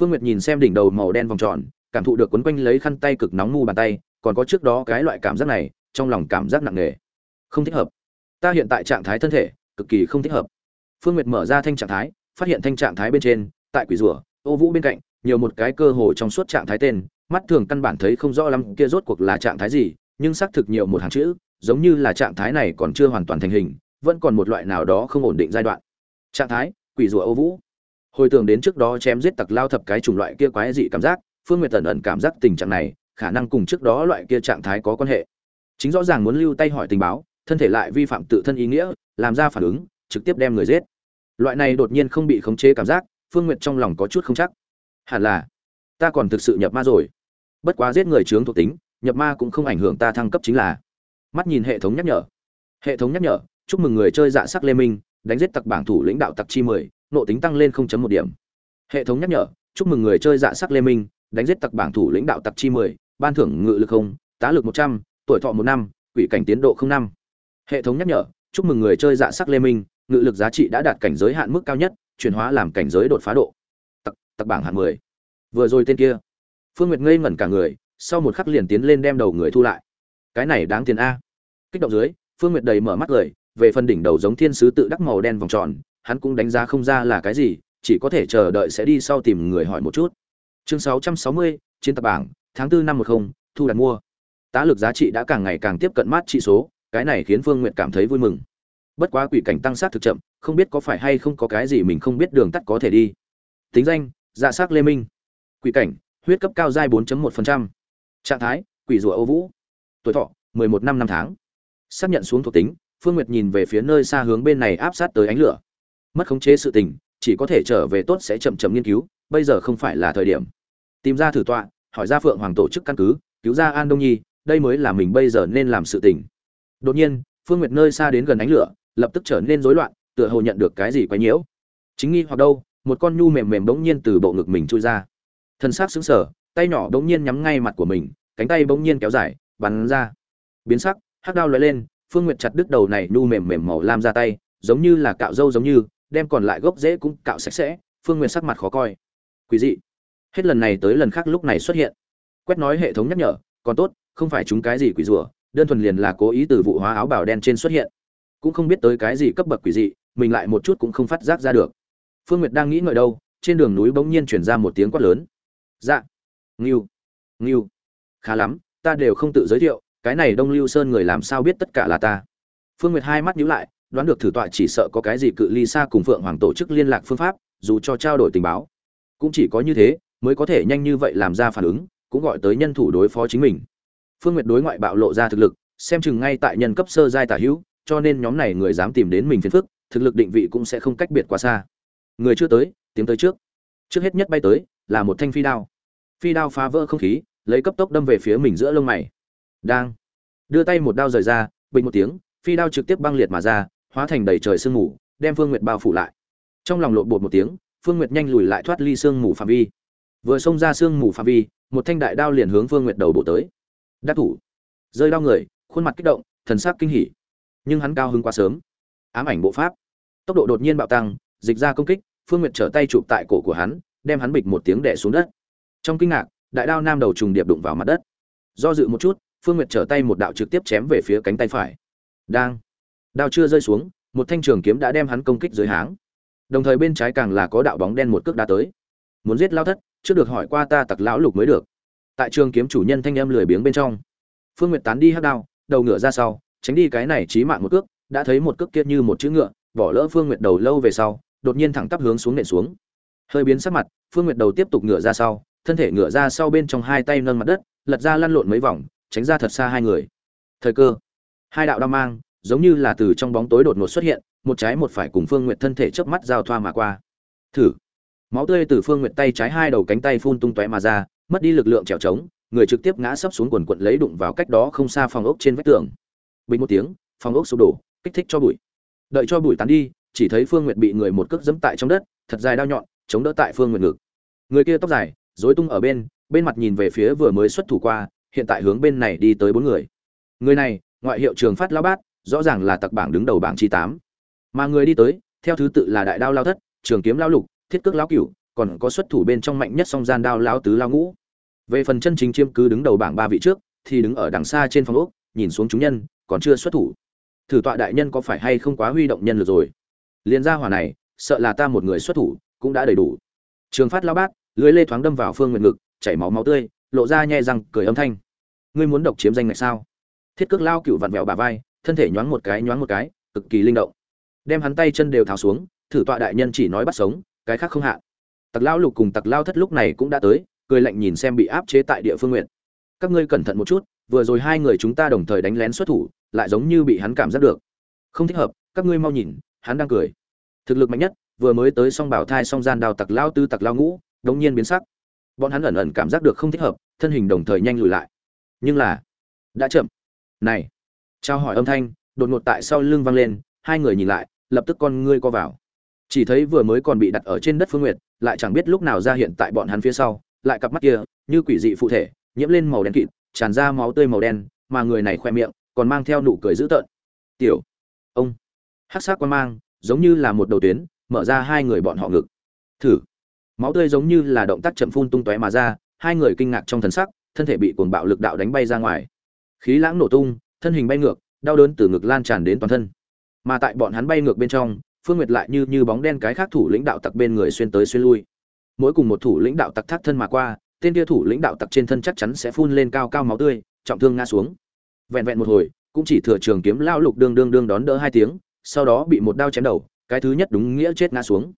Phương nguyệt nhìn xem đỉnh đầu màu đen vòng tròn, cảm thụ được quấn quanh lấy khăn tay cực nóng mu bàn tay, còn có trước đó cái loại cảm giác này, trong lòng cảm giác nặng nề không thích hợp. Ta hiện tại trạng thái thân thể, cực kỳ không thích hợp. Phương nguyệt mở ra thanh trạng thái, phát hiện thanh trạng thái bên trên, tại quỷ rùa, ô vũ bên cạnh, nhiều một cái cơ hồ trong suốt trạng thái tên, mắt thường căn bản thấy không rõ lắm kia rốt cuộc là trạng thái gì, nhưng xác thực nhiều một hàng chữ, giống như là trạng thái này còn chưa hoàn toàn thành hình, vẫn còn một loại nào đó không ổn định giai đoạn. Trạng thái, quỷ rùa ô vũ. Hồi tưởng đến trước đó chém giết tặc lao thập cái chủng loại kia quái dị cảm giác, phương nguyệt tần ẩn cảm giác tình trạng này, khả năng cùng trước đó loại kia trạng thái có quan hệ. Chính rõ ràng muốn lưu tay hỏi tình báo thân thể lại vi phạm tự thân ý nghĩa làm ra phản ứng trực tiếp đem người giết. Loại này đột nhiên không bị khống chế cảm giác phương nguyệt trong lòng có chút không chắc. Hẳn là ta còn thực sự nhập ma rồi. Bất quá giết người chướng thuộc tính nhập ma cũng không ảnh hưởng ta thăng cấp chính là. Mắt nhìn hệ thống nhắc nhở. Hệ thống nhắc nhở chúc mừng người chơi dạ sắc lê minh đánh giết tặc bảng thủ lãnh đạo tặc chi mười nộ tính tăng lên 0.1 điểm. Hệ thống nhắc nhở chúc mừng người chơi dạ sắc lê minh đánh giết tặc bảng thủ lãnh đạo tặc chi 10, ban thưởng ngự lực không tá lực 100, tuổi thọ một năm quỷ cảnh tiến độ không năm hệ thống nhắc nhở chúc mừng người chơi dạ sắc lê minh ngự lực giá trị đã đạt cảnh giới hạn mức cao nhất chuyển hóa làm cảnh giới đột phá độ tặc tặc bảng hạng 10. vừa rồi tên kia phương nguyệt ngây ngẩn cả người sau một khắc liền tiến lên đem đầu người thu lại cái này đáng tiền a kích động dưới phương nguyệt đầy mở mắt cười về phần đỉnh đầu giống thiên sứ tự đắc màu đen vòng tròn hắn cũng đánh giá không ra là cái gì, chỉ có thể chờ đợi sẽ đi sau tìm người hỏi một chút. Chương 660, chiến tập bảng, tháng 4 năm 10, thu đặt mua. Tá lực giá trị đã càng ngày càng tiếp cận mát trị số, cái này khiến Phương Nguyệt cảm thấy vui mừng. Bất quá quỷ cảnh tăng sát thực chậm, không biết có phải hay không có cái gì mình không biết đường tắt có thể đi. Tính danh: Dạ sắc Lê Minh. Quỷ cảnh: Huyết cấp cao giai 4.1%. Trạng thái: Quỷ rùa Âu Vũ. Tuổi thọ: 11 năm năm tháng. Xác nhận xuống thuộc tính, Phương Nguyệt nhìn về phía nơi xa hướng bên này áp sát tới ánh lửa mất khống chế sự tình chỉ có thể trở về tốt sẽ chậm chậm nghiên cứu bây giờ không phải là thời điểm tìm ra thử tọa hỏi ra phượng hoàng tổ chức căn cứ cứu ra an đông nhi đây mới là mình bây giờ nên làm sự tình đột nhiên, phương nguyệt nơi xa đến gần ánh lửa, lập tức trở nên rối loạn, tựa hồ nhận được cái gì quấy nhiễu. Chính nghi hoặc đâu, một con nhu mềm mềm bỗng nhiên từ bộ ngực mình trôi ra. Thân xác xứng sở tay nhỏ bỗng nhiên nhắm ngay mặt của mình, cánh tay bỗng nhiên kéo dài, bắn ra. Biến sắc, hắc đao lóe lên, phương nguyệt chặt đứt đầu này nhu mềm mềm màu lam ra tay, giống như là cạo râu giống như, đem còn lại gốc rễ cũng cạo sạch sẽ, phương nguyệt sắc mặt khó coi. Quý dị. Hết lần này tới lần khác lúc này xuất hiện. Quét nói hệ thống nhắc nhở, còn tốt, không phải chúng cái gì quỷ rủa đơn thuần liền là cố ý từ vụ hóa áo bào đen trên xuất hiện. Cũng không biết tới cái gì cấp bậc quỷ dị, mình lại một chút cũng không phát giác ra được. Phương nguyệt đang nghĩ ngợi đâu, trên đường núi bỗng nhiên chuyển ra một tiếng quát lớn. Dạ. Nghiêu nghiêu khá lắm, ta đều không tự giới thiệu, cái này đông lưu sơn người làm sao biết tất cả là ta? Phương nguyệt hai mắt nhíu lại, đoán được thử tọa chỉ sợ có cái gì cự ly xa cùng phượng hoàng tổ chức liên lạc phương pháp, dù cho trao đổi tình báo. Cũng chỉ có như thế, mới có thể nhanh như vậy làm ra phản ứng, cũng gọi tới nhân thủ đối phó chính mình phương nguyệt đối ngoại bạo lộ ra thực lực, xem chừng ngay tại nhân cấp sơ giai tả hữu, cho nên nhóm này người dám tìm đến mình phiền phức, thực lực định vị cũng sẽ không cách biệt quá xa. Người chưa tới tiếng tới trước. Trước hết nhất bay tới, là một thanh phi đao. Phi đao phá vỡ không khí, lấy cấp tốc đâm về phía mình giữa lông mày. Đang. Đưa tay một đao rời ra, bình một tiếng, phi đao trực tiếp băng liệt mà ra, hóa thành đầy trời sương mù, đem phương nguyệt bao phủ lại. Trong lòng lộn bột một tiếng, phương nguyệt nhanh lùi lại thoát ly sương mù phạm vi. Vừa xông ra sương mù phạm vi, một thanh đại đao liền hướng phương nguyệt đầu bộ tới đắc thủ. Rơi đao người, khuôn mặt kích động, thần sắc kinh hỉ. Nhưng hắn cao hứng quá sớm. Ám ảnh bộ pháp. Tốc độ đột nhiên bạo tăng, dịch ra công kích, phương nguyệt trở tay chụp tại cổ của hắn, đem hắn bịch một tiếng đẻ xuống đất. Trong kinh ngạc, đại đao nam đầu trùng điệp đụng vào mặt đất. Do dự một chút, phương nguyệt trở tay một đạo trực tiếp chém về phía cánh tay phải. Đang. Đao chưa rơi xuống, một thanh trường kiếm đã đem hắn công kích dưới háng. Đồng thời bên trái càng là có đạo bóng đen một cước đá tới. Muốn giết lao thất chưa được hỏi qua ta tặc lão lục mới được tại trường kiếm chủ nhân thanh em lười biếng bên trong. Phương nguyệt tán đi hát đao, đầu ngựa ra sau, tránh đi cái này chí mạng một cước, đã thấy một cước kia như một chữ ngựa, bỏ lỡ phương nguyệt đầu lâu về sau, đột nhiên thẳng tắp hướng xuống nện xuống. Hơi biến sắc mặt, phương nguyệt đầu tiếp tục ngựa ra sau, thân thể ngựa ra sau bên trong hai tay nâng mặt đất, lật ra lăn lộn mấy vòng, tránh ra thật xa hai người. Thời cơ. Hai đạo đao mang, giống như là từ trong bóng tối đột ngột xuất hiện, một trái một phải cùng phương nguyệt thân thể chớp mắt giao thoa mà qua. Thử. Máu tươi từ phương nguyệt tay trái hai đầu cánh tay phun tung tóe mà ra mất đi lực lượng trèo trống, người trực tiếp ngã sấp xuống quần quận lấy đụng vào cách đó không xa phòng ốc trên vách tường. Bình một tiếng, phòng ốc sụp đổ, kích thích cho bụi. Đợi cho bụi tán đi, chỉ thấy phương nguyệt bị người một cước dẫm tại trong đất, thật dài đao nhọn, chống đỡ tại phương nguyệt ngực. Người kia tóc dài, rối tung ở bên bên mặt nhìn về phía vừa mới xuất thủ qua, hiện tại hướng bên này đi tới bốn người. Người này, ngoại hiệu trường phát lao bát, rõ ràng là tặc bảng đứng đầu bảng chi tám. Mà người đi tới, theo thứ tự là đại đao lao thất, trường kiếm lao lục, thiết cước lao cửu còn có xuất thủ bên trong mạnh nhất song gian đao lão tứ lao ngũ. Về phần chân chính chiêm cứ đứng đầu bảng ba vị trước, thì đứng ở đằng xa trên phòng ốc, nhìn xuống chúng nhân, còn chưa xuất thủ. Thử tọa đại nhân có phải hay không quá huy động nhân lực rồi? Liền ra hỏa này, sợ là ta một người xuất thủ, cũng đã đầy đủ. Trường phát lao bát, lưới lê thoáng đâm vào phương nguyện ngực, chảy máu máu tươi, lộ ra nhẹ răng, cười âm thanh. Ngươi muốn độc chiếm danh này sao? Thiết cước lao cựu vặn vẹo bà vai, thân thể nhoáng một cái, nhoáng một cái, cực kỳ linh động. Đem hắn tay chân đều tháo xuống, thử tọa đại nhân chỉ nói bắt sống, cái khác không hạn tặc lao lục cùng tặc lao thất lúc này cũng đã tới, cười lạnh nhìn xem bị áp chế tại địa phương nguyện. Các ngươi cẩn thận một chút, vừa rồi hai người chúng ta đồng thời đánh lén xuất thủ, lại giống như bị hắn cảm giác được. Không thích hợp, các ngươi mau nhìn, hắn đang cười. Thực lực mạnh nhất, vừa mới tới song bảo thai song gian đào tặc lao tư, tặc lao ngũ, đống nhiên biến sắc. Bọn hắn ẩn ẩn cảm giác được không thích hợp, thân hình đồng thời nhanh lùi lại. Nhưng là, đã chậm. Này trao hỏi âm thanh, đột ngột tại sau lưng vang lên, hai người nhìn lại, lập tức con ngươi co vào chỉ thấy vừa mới còn bị đặt ở trên đất phương nguyệt, lại chẳng biết lúc nào ra hiện tại bọn hắn phía sau, lại cặp mắt kia, như quỷ dị phụ thể, nhiễm lên màu đen kịt, tràn ra máu tươi màu đen, mà người này khoe miệng, còn mang theo nụ cười dữ tợn. Tiểu, ông. Hắc sắc quan mang, giống như là một đầu tuyến, mở ra hai người bọn họ ngực. Thử. Máu tươi giống như là động tác chậm phun tung tóe mà ra, hai người kinh ngạc trong thần sắc, thân thể bị cuồng bạo lực đạo đánh bay ra ngoài. Khí lãng nổ tung, thân hình bay ngược, đau đớn từ ngực lan tràn đến toàn thân. Mà tại bọn hắn bay ngược bên trong phương nguyệt lại như như bóng đen cái khác thủ lĩnh đạo tặc bên người xuyên tới xuyên lui. Mỗi cùng một thủ lĩnh đạo tặc thác thân mà qua, tên kia thủ lĩnh đạo tặc trên thân chắc chắn sẽ phun lên cao cao máu tươi, trọng thương ngã xuống. Vẹn vẹn một hồi, cũng chỉ thừa trường kiếm lao lục đương đương đương đón đỡ hai tiếng, sau đó bị một đao chém đầu, cái thứ nhất đúng nghĩa chết ngã xuống.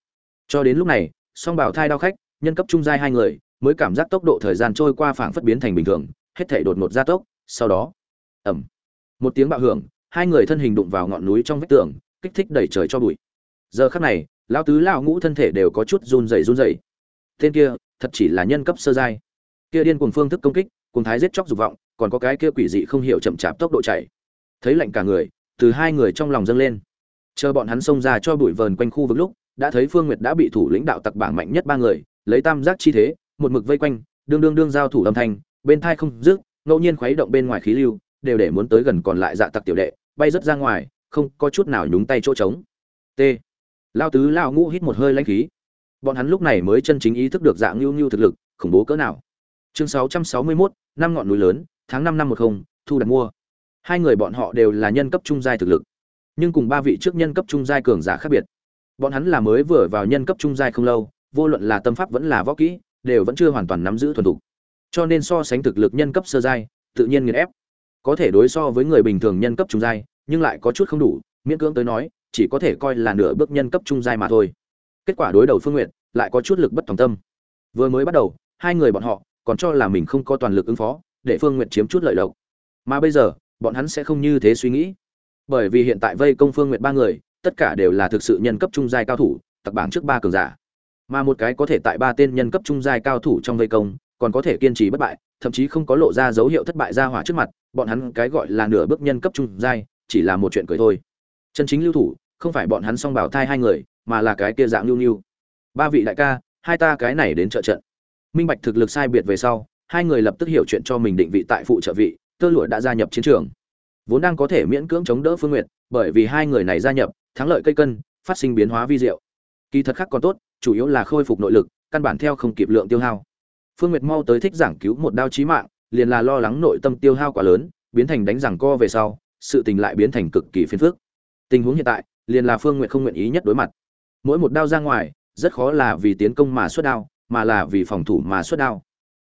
Cho đến lúc này, song bảo thai đao khách, nhân cấp trung giai hai người, mới cảm giác tốc độ thời gian trôi qua phảng phất biến thành bình thường, hết thể đột ngột gia tốc, sau đó ẩm một tiếng bạo hưởng, hai người thân hình đụng vào ngọn núi trong vách tường, kích thích đẩy trời cho bụi giờ khắc này, lão tứ lão ngũ thân thể đều có chút run rẩy run rẩy. Tên kia, thật chỉ là nhân cấp sơ giai. Kia điên cuồng phương thức công kích cùng thái giết chóc dục vọng, còn có cái kia quỷ dị không hiểu chậm chạp tốc độ chạy. Thấy lạnh cả người, từ hai người trong lòng dâng lên. Chờ bọn hắn xông ra cho bụi vờn quanh khu vực lúc, đã thấy phương nguyệt đã bị thủ lĩnh đạo tặc bảng mạnh nhất ba người, lấy tam giác chi thế, một mực vây quanh, đương đương đương giao thủ âm thanh, bên thai không dứt, ngẫu nhiên khuấy động bên ngoài khí lưu, đều để muốn tới gần còn lại dạ tặc tiểu đệ, bay rất ra ngoài, không có chút nào nhúng tay chỗ trống. T lao tứ lao ngũ hít một hơi lãnh khí. Bọn hắn lúc này mới chân chính ý thức được dạng ngưu ngưu thực lực khủng bố cỡ nào. Chương 661, năm ngọn núi lớn tháng 5 năm một không thu đặt mua. Hai người bọn họ đều là nhân cấp trung giai thực lực nhưng cùng ba vị trước nhân cấp trung giai cường giả khác biệt. Bọn hắn là mới vừa vào nhân cấp trung giai không lâu vô luận là tâm pháp vẫn là võ kỹ đều vẫn chưa hoàn toàn nắm giữ thuần thục. Cho nên so sánh thực lực nhân cấp sơ giai tự nhiên nghiền ép. Có thể đối so với người bình thường nhân cấp trung giai nhưng lại có chút không đủ miễn cưỡng tới nói chỉ có thể coi là nửa bước nhân cấp trung giai mà thôi. Kết quả đối đầu phương Nguyệt, lại có chút lực bất tòng tâm. Vừa mới bắt đầu, hai người bọn họ còn cho là mình không có toàn lực ứng phó, để phương Nguyệt chiếm chút lợi lộc. Mà bây giờ, bọn hắn sẽ không như thế suy nghĩ. Bởi vì hiện tại vây công phương Nguyệt ba người, tất cả đều là thực sự nhân cấp trung giai cao thủ tặc bảng trước ba cường giả. Mà một cái có thể tại ba tên nhân cấp trung giai cao thủ trong vây công, còn có thể kiên trì bất bại, thậm chí không có lộ ra dấu hiệu thất bại ra hỏa trước mặt, bọn hắn cái gọi là nửa bước nhân cấp trung giai, chỉ là một chuyện cười thôi. Chân chính lưu thủ không phải bọn hắn song bảo thai hai người, mà là cái kia dạng nhu nhu ba vị đại ca, hai ta cái này đến trợ trận. Minh bạch thực lực sai biệt về sau, hai người lập tức hiểu chuyện cho mình định vị tại phụ trợ vị, tơ lụa đã gia nhập chiến trường. Vốn đang có thể miễn cưỡng chống đỡ phương nguyệt, bởi vì hai người này gia nhập, thắng lợi cây cân, phát sinh biến hóa vi diệu. Kỳ thật khác còn tốt, chủ yếu là khôi phục nội lực, căn bản theo không kịp lượng tiêu hao. Phương nguyệt mau tới thích giảng cứu một đao chí mạng, liền là lo lắng nội tâm tiêu hao quá lớn, biến thành đánh giảng co về sau, sự tình lại biến thành cực kỳ phiền phức. Tình huống hiện tại liền là phương nguyệt không nguyện ý nhất đối mặt. Mỗi một đao ra ngoài, rất khó là vì tiến công mà xuất đao, mà là vì phòng thủ mà xuất đao.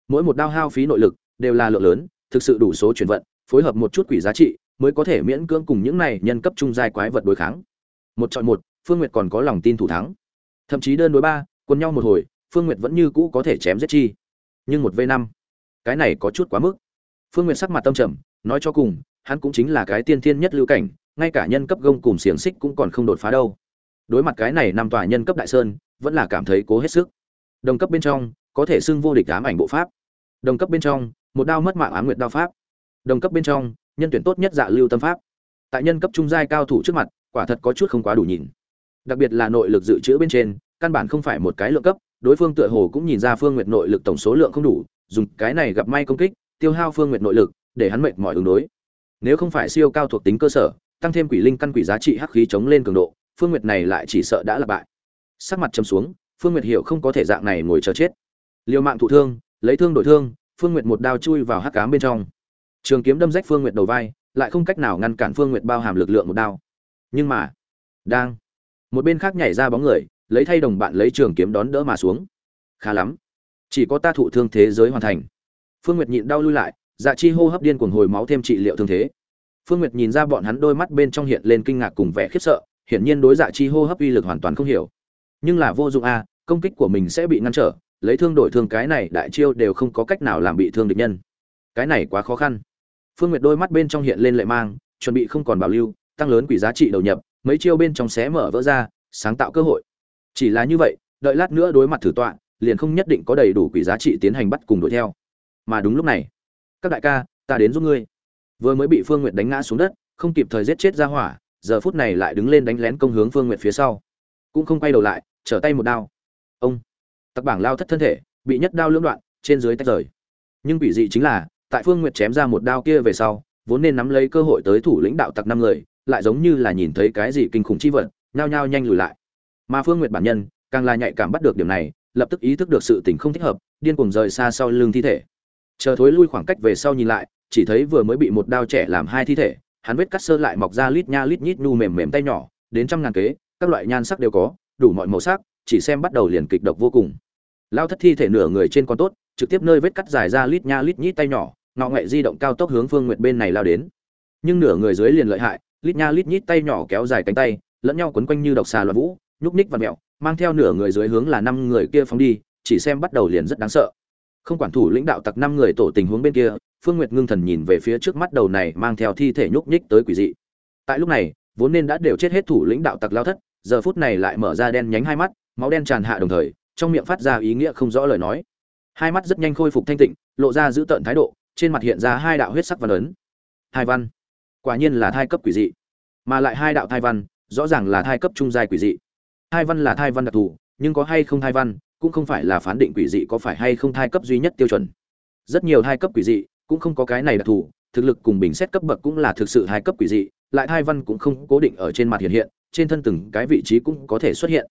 Mỗi một đao hao phí nội lực, đều là lượng lớn, thực sự đủ số chuyển vận, phối hợp một chút quỷ giá trị, mới có thể miễn cưỡng cùng những này nhân cấp trung giai quái vật đối kháng. Một chọi một, phương nguyệt còn có lòng tin thủ thắng. Thậm chí đơn đối ba quân nhau một hồi, phương nguyệt vẫn như cũ có thể chém giết chi. Nhưng một v năm, cái này có chút quá mức. Phương nguyệt sắc mặt tâm trầm, nói cho cùng, hắn cũng chính là cái tiên thiên nhất lưu cảnh ngay cả nhân cấp gông cùng xiềng xích cũng còn không đột phá đâu. Đối mặt cái này năm tòa nhân cấp đại sơn, vẫn là cảm thấy cố hết sức. Đồng cấp bên trong, có thể xưng vô địch ám ảnh bộ pháp. Đồng cấp bên trong, một đao mất mạng ám nguyệt đao pháp. Đồng cấp bên trong, nhân tuyển tốt nhất dạ lưu tâm pháp. Tại nhân cấp trung giai cao thủ trước mặt, quả thật có chút không quá đủ nhìn. Đặc biệt là nội lực dự trữ bên trên, căn bản không phải một cái lượng cấp, đối phương tựa hồ cũng nhìn ra phương nguyệt nội lực tổng số lượng không đủ, dùng cái này gặp may công kích, tiêu hao phương nguyệt nội lực, để hắn mệt mỏi ứng đối. Nếu không phải siêu cao thuộc tính cơ sở tăng thêm quỷ linh căn quỷ giá trị hắc khí chống lên cường độ, phương nguyệt này lại chỉ sợ đã là bại. Sắc mặt trầm xuống, phương nguyệt hiểu không có thể dạng này ngồi chờ chết. Liều mạng thụ thương, lấy thương đổi thương, phương nguyệt một đao chui vào hắc ám bên trong. Trường kiếm đâm rách phương nguyệt đầu vai, lại không cách nào ngăn cản phương nguyệt bao hàm lực lượng một đao. Nhưng mà, đang, một bên khác nhảy ra bóng người, lấy thay đồng bạn lấy trường kiếm đón đỡ mà xuống. Khá lắm, chỉ có ta thụ thương thế giới hoàn thành. Phương nguyệt nhịn đau lui lại dạ chi hô hấp điên cuồng hồi máu thêm trị liệu thương thế phương nguyệt nhìn ra bọn hắn đôi mắt bên trong hiện lên kinh ngạc cùng vẻ khiếp sợ, hiển nhiên đối dạ chi hô hấp uy lực hoàn toàn không hiểu. Nhưng là vô dụng a công kích của mình sẽ bị ngăn trở, lấy thương đổi thương cái này đại chiêu đều không có cách nào làm bị thương địch nhân. Cái này quá khó khăn. Phương nguyệt đôi mắt bên trong hiện lên lệ mang, chuẩn bị không còn bảo lưu, tăng lớn quỷ giá trị đầu nhập, mấy chiêu bên trong xé mở vỡ ra, sáng tạo cơ hội. Chỉ là như vậy, đợi lát nữa đối mặt thử tọa, liền không nhất định có đầy đủ quỷ giá trị tiến hành bắt cùng đuổi theo. Mà đúng lúc này, các đại ca, ta đến giúp ngươi vừa mới bị phương nguyệt đánh ngã xuống đất, không kịp thời giết chết ra hỏa, giờ phút này lại đứng lên đánh lén công hướng phương nguyệt phía sau. Cũng không quay đầu lại, trở tay một đao. Ông! Tặc bảng lao thất thân thể, bị nhất đao lưỡng đoạn, trên dưới tách rời. Nhưng bị dị chính là, tại phương nguyệt chém ra một đao kia về sau, vốn nên nắm lấy cơ hội tới thủ lĩnh đạo tặc năm người, lại giống như là nhìn thấy cái gì kinh khủng chi vật, nhao nhao nhanh lùi lại. Mà phương nguyệt bản nhân, càng là nhạy cảm bắt được điểm này, lập tức ý thức được sự tình không thích hợp, điên cuồng rời xa sau lưng thi thể. Chờ thối lui khoảng cách về sau nhìn lại chỉ thấy vừa mới bị một đao trẻ làm hai thi thể, hắn vết cắt sơ lại mọc ra lít nha lít nhít nu mềm mềm tay nhỏ, đến trăm ngàn kế, các loại nhan sắc đều có, đủ mọi màu sắc, chỉ xem bắt đầu liền kịch độc vô cùng. Lao thất thi thể nửa người trên con tốt, trực tiếp nơi vết cắt dài ra lít nha lít nhít tay nhỏ, ngọ nghệ di động cao tốc hướng phương nguyệt bên này lao đến. Nhưng nửa người dưới liền lợi hại, lít nha lít nhít tay nhỏ kéo dài cánh tay, lẫn nhau quấn quanh như độc xà loạn vũ, nhúc ních và mẹo, mang theo nửa người dưới hướng là năm người kia phóng đi, chỉ xem bắt đầu liền rất đáng sợ. Không quản thủ lãnh đạo tặc năm người tổ tình huống bên kia phương nguyệt ngưng thần nhìn về phía trước mắt đầu này mang theo thi thể nhúc nhích tới quỷ dị. Tại lúc này, vốn nên đã đều chết hết thủ lĩnh đạo tặc lao thất, giờ phút này lại mở ra đen nhánh hai mắt, máu đen tràn hạ đồng thời, trong miệng phát ra ý nghĩa không rõ lời nói. Hai mắt rất nhanh khôi phục thanh tịnh, lộ ra giữ tợn thái độ, trên mặt hiện ra hai đạo huyết sắc văn ấn. Hai văn. Quả nhiên là thai cấp quỷ dị. Mà lại hai đạo thai văn, rõ ràng là thai cấp trung giai quỷ dị. Thai văn là thai văn đặc thù, nhưng có hay không thai văn, cũng không phải là phán định quỷ dị có phải hay không thai cấp duy nhất tiêu chuẩn. Rất nhiều thai cấp quỷ dị cũng không có cái này đặc thù, thực lực cùng bình xét cấp bậc cũng là thực sự hai cấp quỷ dị, lại hai văn cũng không cố định ở trên mặt hiện hiện, trên thân từng cái vị trí cũng có thể xuất hiện.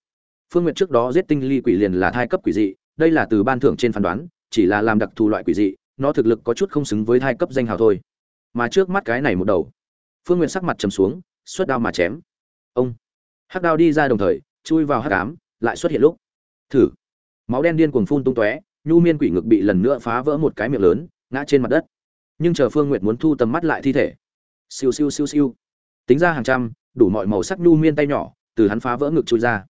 Phương nguyện trước đó giết tinh ly quỷ liền là thai cấp quỷ dị, đây là từ ban thưởng trên phán đoán, chỉ là làm đặc thù loại quỷ dị, nó thực lực có chút không xứng với thai cấp danh hào thôi. Mà trước mắt cái này một đầu, phương nguyện sắc mặt trầm xuống, xuất đao mà chém. Ông! Hắc đao đi ra đồng thời, chui vào hắc ám, lại xuất hiện lúc. Thử! Máu đen điên cuồng phun tung tóe, nhu miên quỷ ngực bị lần nữa phá vỡ một cái miệng lớn ngã trên mặt đất. Nhưng chờ phương nguyệt muốn thu tầm mắt lại thi thể. Siêu siêu siêu siêu. Tính ra hàng trăm, đủ mọi màu sắc nhu miên tay nhỏ, từ hắn phá vỡ ngực chui ra.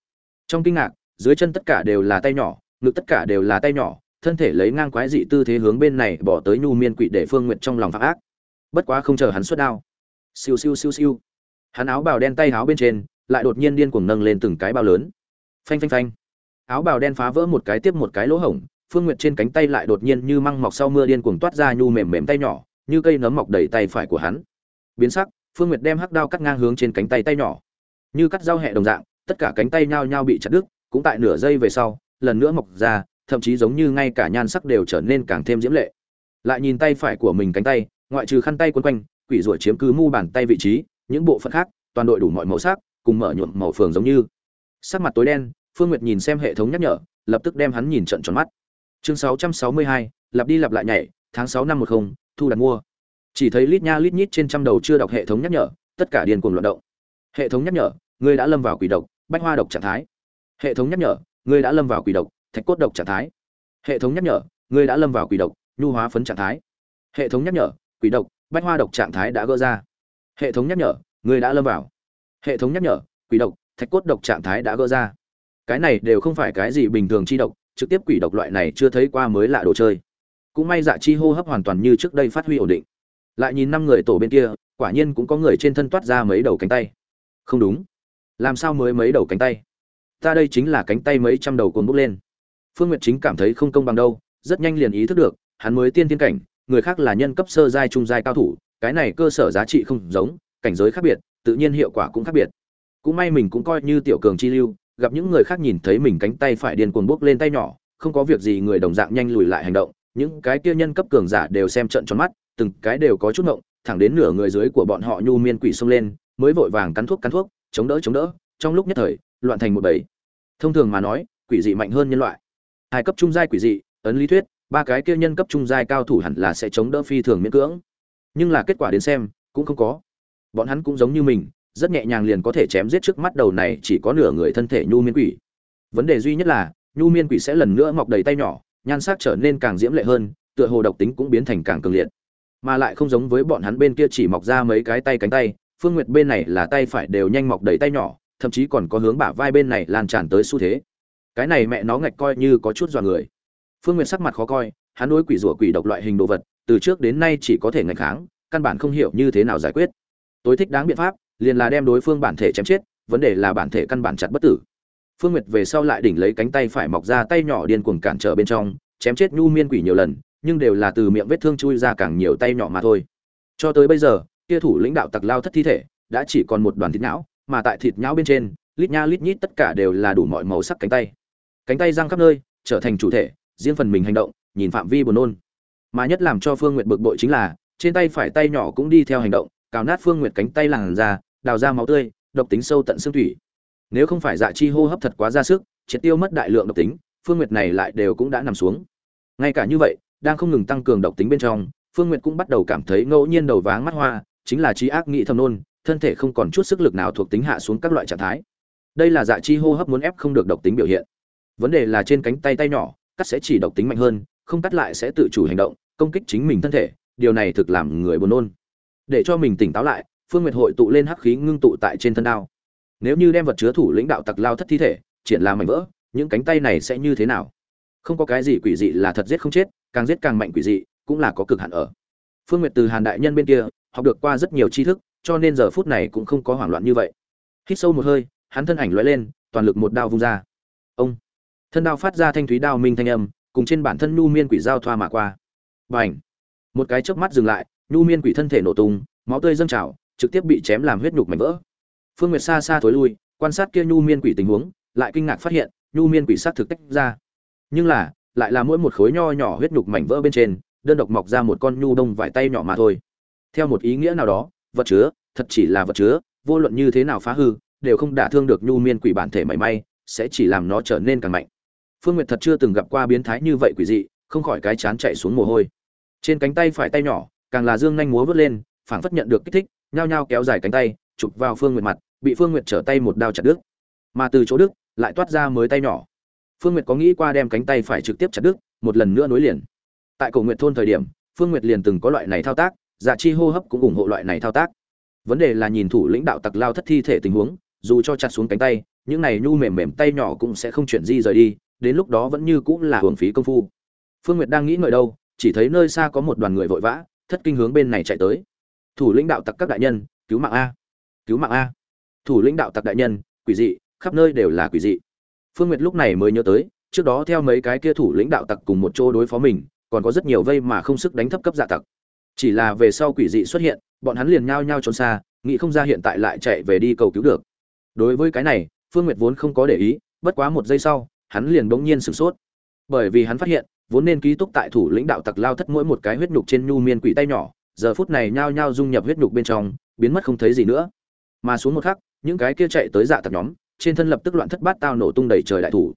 Trong kinh ngạc, dưới chân tất cả đều là tay nhỏ, ngực tất cả đều là tay nhỏ, thân thể lấy ngang quái dị tư thế hướng bên này bỏ tới nhu miên quỷ để phương nguyện trong lòng phạm ác. Bất quá không chờ hắn xuất đao. Siêu siêu siêu siêu. Hắn áo bào đen tay áo bên trên, lại đột nhiên điên cuồng nâng lên từng cái bao lớn. Phanh phanh phanh. Áo bào đen phá vỡ một cái tiếp một cái lỗ hổng phương nguyệt trên cánh tay lại đột nhiên như măng mọc sau mưa điên cuồng toát ra nhu mềm mềm tay nhỏ, như cây nấm mọc đầy tay phải của hắn. Biến sắc, phương nguyệt đem hắc đao cắt ngang hướng trên cánh tay tay nhỏ. Như cắt dao hẹ đồng dạng, tất cả cánh tay nhao nhao bị chặt đứt, cũng tại nửa giây về sau, lần nữa mọc ra, thậm chí giống như ngay cả nhan sắc đều trở nên càng thêm diễm lệ. Lại nhìn tay phải của mình cánh tay, ngoại trừ khăn tay quấn quanh, quỷ rủa chiếm cứ mu bàn tay vị trí, những bộ phận khác, toàn đội đủ mọi màu sắc, cùng mở nhuộm màu phường giống như. Sắc mặt tối đen, phương nguyệt nhìn xem hệ thống nhắc nhở, lập tức đem hắn nhìn trận tròn mắt chương 662, lặp đi lặp lại nhảy tháng 6 năm 10, thu đặt mua. Chỉ thấy lít nha lít nhít trên trăm đầu chưa đọc hệ thống nhắc nhở tất cả điên cuồng loạn động. Hệ thống nhắc nhở ngươi đã lâm vào quỷ độc bách hoa độc trạng thái. Hệ thống nhắc nhở ngươi đã lâm vào quỷ độc thạch cốt độc trạng thái. Hệ thống nhắc nhở ngươi đã lâm vào quỷ độc nhu hóa phấn trạng thái. Hệ thống nhắc nhở quỷ độc bách hoa độc trạng thái đã gỡ ra. Hệ thống nhắc nhở ngươi đã lâm vào. Hệ thống nhắc nhở quỷ độc thạch cốt độc trạng thái đã gỡ ra. Cái này đều không phải cái gì bình thường chi độc trực tiếp quỷ độc loại này chưa thấy qua mới lạ đồ chơi. Cũng may dạ chi hô hấp hoàn toàn như trước đây phát huy ổn định. Lại nhìn năm người tổ bên kia, quả nhiên cũng có người trên thân toát ra mấy đầu cánh tay. Không đúng. Làm sao mới mấy đầu cánh tay? Ta đây chính là cánh tay mấy trăm đầu cồn bốc lên. Phương nguyệt chính cảm thấy không công bằng đâu, rất nhanh liền ý thức được, hắn mới tiên tiên cảnh, người khác là nhân cấp sơ giai, trung giai cao thủ, cái này cơ sở giá trị không giống, cảnh giới khác biệt, tự nhiên hiệu quả cũng khác biệt. Cũng may mình cũng coi như tiểu cường chi lưu gặp những người khác nhìn thấy mình cánh tay phải điên cuồng bốc lên tay nhỏ, không có việc gì người đồng dạng nhanh lùi lại hành động, những cái kia nhân cấp cường giả đều xem trận tròn mắt, từng cái đều có chút ngộng, thẳng đến nửa người dưới của bọn họ nhu miên quỷ xông lên, mới vội vàng cắn thuốc cắn thuốc, chống đỡ chống đỡ, trong lúc nhất thời, loạn thành một bầy. Thông thường mà nói, quỷ dị mạnh hơn nhân loại. Hai cấp trung giai quỷ dị, ấn lý thuyết, ba cái kia nhân cấp trung giai cao thủ hẳn là sẽ chống đỡ phi thường miễn cưỡng. Nhưng là kết quả đến xem, cũng không có. Bọn hắn cũng giống như mình rất nhẹ nhàng liền có thể chém giết trước mắt đầu này chỉ có nửa người thân thể nhu miên quỷ. Vấn đề duy nhất là, nhu miên quỷ sẽ lần nữa mọc đầy tay nhỏ, nhan sắc trở nên càng diễm lệ hơn, tựa hồ độc tính cũng biến thành càng cường liệt. Mà lại không giống với bọn hắn bên kia chỉ mọc ra mấy cái tay cánh tay, phương nguyệt bên này là tay phải đều nhanh mọc đầy tay nhỏ, thậm chí còn có hướng bả vai bên này lan tràn tới xu thế. Cái này mẹ nó ngạch coi như có chút dọa người. Phương nguyệt sắc mặt khó coi, hắn đối quỷ rủa quỷ độc loại hình đồ vật, từ trước đến nay chỉ có thể ngạch kháng, căn bản không hiểu như thế nào giải quyết. Tối thích đáng biện pháp liền là đem đối phương bản thể chém chết, vấn đề là bản thể căn bản chặt bất tử. Phương nguyệt về sau lại đỉnh lấy cánh tay phải mọc ra tay nhỏ điên cuồng cản trở bên trong, chém chết nhu miên quỷ nhiều lần, nhưng đều là từ miệng vết thương chui ra càng nhiều tay nhỏ mà thôi. Cho tới bây giờ, kia thủ lãnh đạo tặc lao thất thi thể đã chỉ còn một đoàn thịt não, mà tại thịt nhão bên trên, lít nha lít nhít tất cả đều là đủ mọi màu sắc cánh tay. Cánh tay răng khắp nơi, trở thành chủ thể, riêng phần mình hành động, nhìn phạm vi buồn nôn. Mà nhất làm cho phương nguyệt bực bội chính là, trên tay phải tay nhỏ cũng đi theo hành động, cào nát phương nguyệt cánh tay làn ra đào ra máu tươi, độc tính sâu tận xương thủy. Nếu không phải dạ chi hô hấp thật quá ra sức, triệt tiêu mất đại lượng độc tính, phương nguyệt này lại đều cũng đã nằm xuống. Ngay cả như vậy, đang không ngừng tăng cường độc tính bên trong, phương nguyệt cũng bắt đầu cảm thấy ngẫu nhiên đầu váng mắt hoa, chính là trí ác nghĩ thầm nôn thân thể không còn chút sức lực nào thuộc tính hạ xuống các loại trạng thái. Đây là dạ chi hô hấp muốn ép không được độc tính biểu hiện. Vấn đề là trên cánh tay tay nhỏ, cắt sẽ chỉ độc tính mạnh hơn, không cắt lại sẽ tự chủ hành động, công kích chính mình thân thể, điều này thực làm người buồn nôn. Để cho mình tỉnh táo lại phương nguyệt hội tụ lên hắc khí ngưng tụ tại trên thân đao. Nếu như đem vật chứa thủ lĩnh đạo tặc lao thất thi thể, triển làm mảnh vỡ, những cánh tay này sẽ như thế nào? Không có cái gì quỷ dị là thật giết không chết, càng giết càng mạnh quỷ dị, cũng là có cực hạn ở. Phương nguyệt từ hàn đại nhân bên kia, học được qua rất nhiều tri thức, cho nên giờ phút này cũng không có hoảng loạn như vậy. Hít sâu một hơi, hắn thân ảnh lóe lên, toàn lực một đao vung ra. Ông! Thân đao phát ra thanh thúy đao minh thanh âm, cùng trên bản thân nhu miên quỷ giao thoa mà qua. Bành! Một cái chớp mắt dừng lại, nhu miên quỷ thân thể nổ tung, máu tươi dâng trào trực tiếp bị chém làm huyết nhục mảnh vỡ. Phương nguyệt xa xa thối lui, quan sát kia nhu miên quỷ tình huống, lại kinh ngạc phát hiện, nhu miên quỷ sát thực tách ra. Nhưng là, lại là mỗi một khối nho nhỏ huyết nhục mảnh vỡ bên trên, đơn độc mọc ra một con nhu đông vải tay nhỏ mà thôi. Theo một ý nghĩa nào đó, vật chứa, thật chỉ là vật chứa, vô luận như thế nào phá hư, đều không đả thương được nhu miên quỷ bản thể mảy may, sẽ chỉ làm nó trở nên càng mạnh. Phương nguyệt thật chưa từng gặp qua biến thái như vậy quỷ dị, không khỏi cái chán chạy xuống mồ hôi. Trên cánh tay phải tay nhỏ, càng là dương nhanh múa vớt lên, phảng phất nhận được kích thích nhao nhao kéo dài cánh tay, chụp vào phương nguyệt mặt, bị phương nguyệt trở tay một đao chặt đứt. Mà từ chỗ đức lại toát ra mới tay nhỏ. Phương nguyệt có nghĩ qua đem cánh tay phải trực tiếp chặt đứt, một lần nữa nối liền. Tại cổ nguyệt thôn thời điểm, phương nguyệt liền từng có loại này thao tác dạ chi hô hấp cũng ủng hộ loại này thao tác. Vấn đề là nhìn thủ lĩnh đạo tặc lao thất thi thể tình huống, dù cho chặt xuống cánh tay, những này nhu mềm mềm tay nhỏ cũng sẽ không chuyển di rời đi, đến lúc đó vẫn như cũng là hưởng phí công phu. Phương nguyệt đang nghĩ ngợi đâu, chỉ thấy nơi xa có một đoàn người vội vã, thất kinh hướng bên này chạy tới thủ lĩnh đạo tặc các đại nhân, cứu mạng a. Cứu mạng a. Thủ lĩnh đạo tặc đại nhân, quỷ dị, khắp nơi đều là quỷ dị. Phương nguyệt lúc này mới nhớ tới, trước đó theo mấy cái kia thủ lĩnh đạo tặc cùng một chỗ đối phó mình, còn có rất nhiều vây mà không sức đánh thấp cấp dạ tặc. Chỉ là về sau quỷ dị xuất hiện, bọn hắn liền nhao nhao trốn xa, nghĩ không ra hiện tại lại chạy về đi cầu cứu được. Đối với cái này, phương nguyệt vốn không có để ý, bất quá một giây sau, hắn liền bỗng nhiên sửng sốt. Bởi vì hắn phát hiện, vốn nên ký túc tại thủ lĩnh đạo tặc lao thất mỗi một cái huyết nhục trên nhu miên quỷ tay nhỏ giờ phút này nhao nhao dung nhập huyết nhục bên trong, biến mất không thấy gì nữa. Mà xuống một khắc, những cái kia chạy tới dạ tặc nhóm, trên thân lập tức loạn thất bát tao nổ tung đầy trời đại thủ.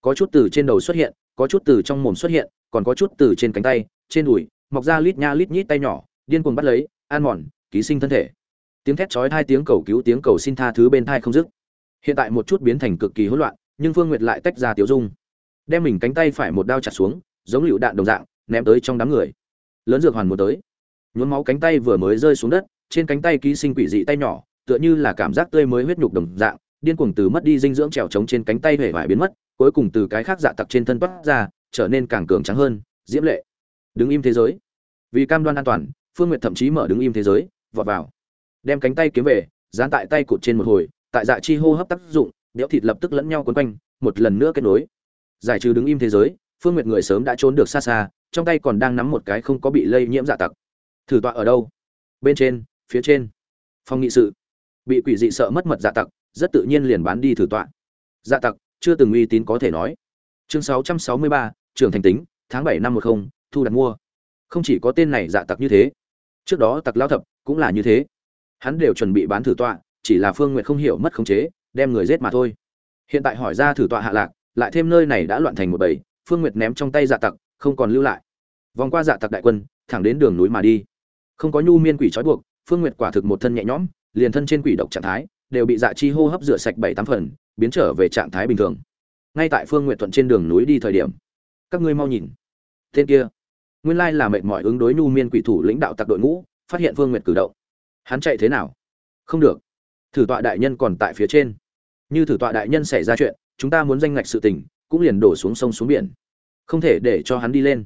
Có chút từ trên đầu xuất hiện, có chút từ trong mồm xuất hiện, còn có chút từ trên cánh tay, trên đùi, mọc ra lít nha lít nhít tay nhỏ, điên cuồng bắt lấy an mòn, ký sinh thân thể. Tiếng thét chói tai, tiếng cầu cứu, tiếng cầu xin tha thứ bên tai không dứt. Hiện tại một chút biến thành cực kỳ hỗn loạn, nhưng phương nguyệt lại tách ra tiểu dung. Đem mình cánh tay phải một đao chặt xuống, giống lựu đạn đồng dạng, ném tới trong đám người. Lớn dược hoàn một tới nhuốm máu cánh tay vừa mới rơi xuống đất, trên cánh tay ký sinh quỷ dị tay nhỏ, tựa như là cảm giác tươi mới huyết nhục đồng dạng, điên cuồng từ mất đi dinh dưỡng trèo trống trên cánh tay hể vải biến mất, cuối cùng từ cái khác dạ tặc trên thân toát ra, trở nên càng cường trắng hơn, diễm lệ. Đứng im thế giới. Vì cam đoan an toàn, phương nguyệt thậm chí mở đứng im thế giới, vọt vào. Đem cánh tay kiếm về, dán tại tay cụt trên một hồi, tại dạ chi hô hấp tác dụng đẽo thịt lập tức lẫn nhau quấn quanh, một lần nữa kết nối. Giải trừ đứng im thế giới, phương nguyệt người sớm đã trốn được xa xa, trong tay còn đang nắm một cái không có bị lây nhiễm dạ tặc thử tọa ở đâu? Bên trên phía trên. Phòng nghị sự. Bị quỷ dị sợ mất mật dạ tặc rất tự nhiên liền bán đi thử tọa. Dạ tặc chưa từng uy tín có thể nói. Chương 663, trưởng thành tính tháng 7 năm 10, thu đặt mua. Không chỉ có tên này dạ tặc như thế. Trước đó tặc lao thập cũng là như thế. Hắn đều chuẩn bị bán thử tọa chỉ là phương nguyện không hiểu mất khống chế đem người giết mà thôi. Hiện tại hỏi ra thử tọa hạ lạc lại thêm nơi này đã loạn thành một bầy phương nguyệt ném trong tay dạ tặc không còn lưu lại. Vòng qua dạ tặc đại quân thẳng đến đường núi mà đi không có nhu miên quỷ trói buộc, phương nguyệt quả thực một thân nhẹ nhõm, liền thân trên quỷ độc trạng thái, đều bị dạ chi hô hấp rửa sạch bảy tám phần, biến trở về trạng thái bình thường. Ngay tại phương nguyệt thuận trên đường núi đi thời điểm, các ngươi mau nhìn. Tên kia, nguyên lai là mệt mỏi ứng đối nhu miên quỷ thủ lãnh đạo tặc đội ngũ, phát hiện phương nguyệt cử động. Hắn chạy thế nào? Không được. Thử tọa đại nhân còn tại phía trên. Như thử tọa đại nhân xảy ra chuyện, chúng ta muốn danh ngạch sự tình, cũng liền đổ xuống sông xuống biển. Không thể để cho hắn đi lên.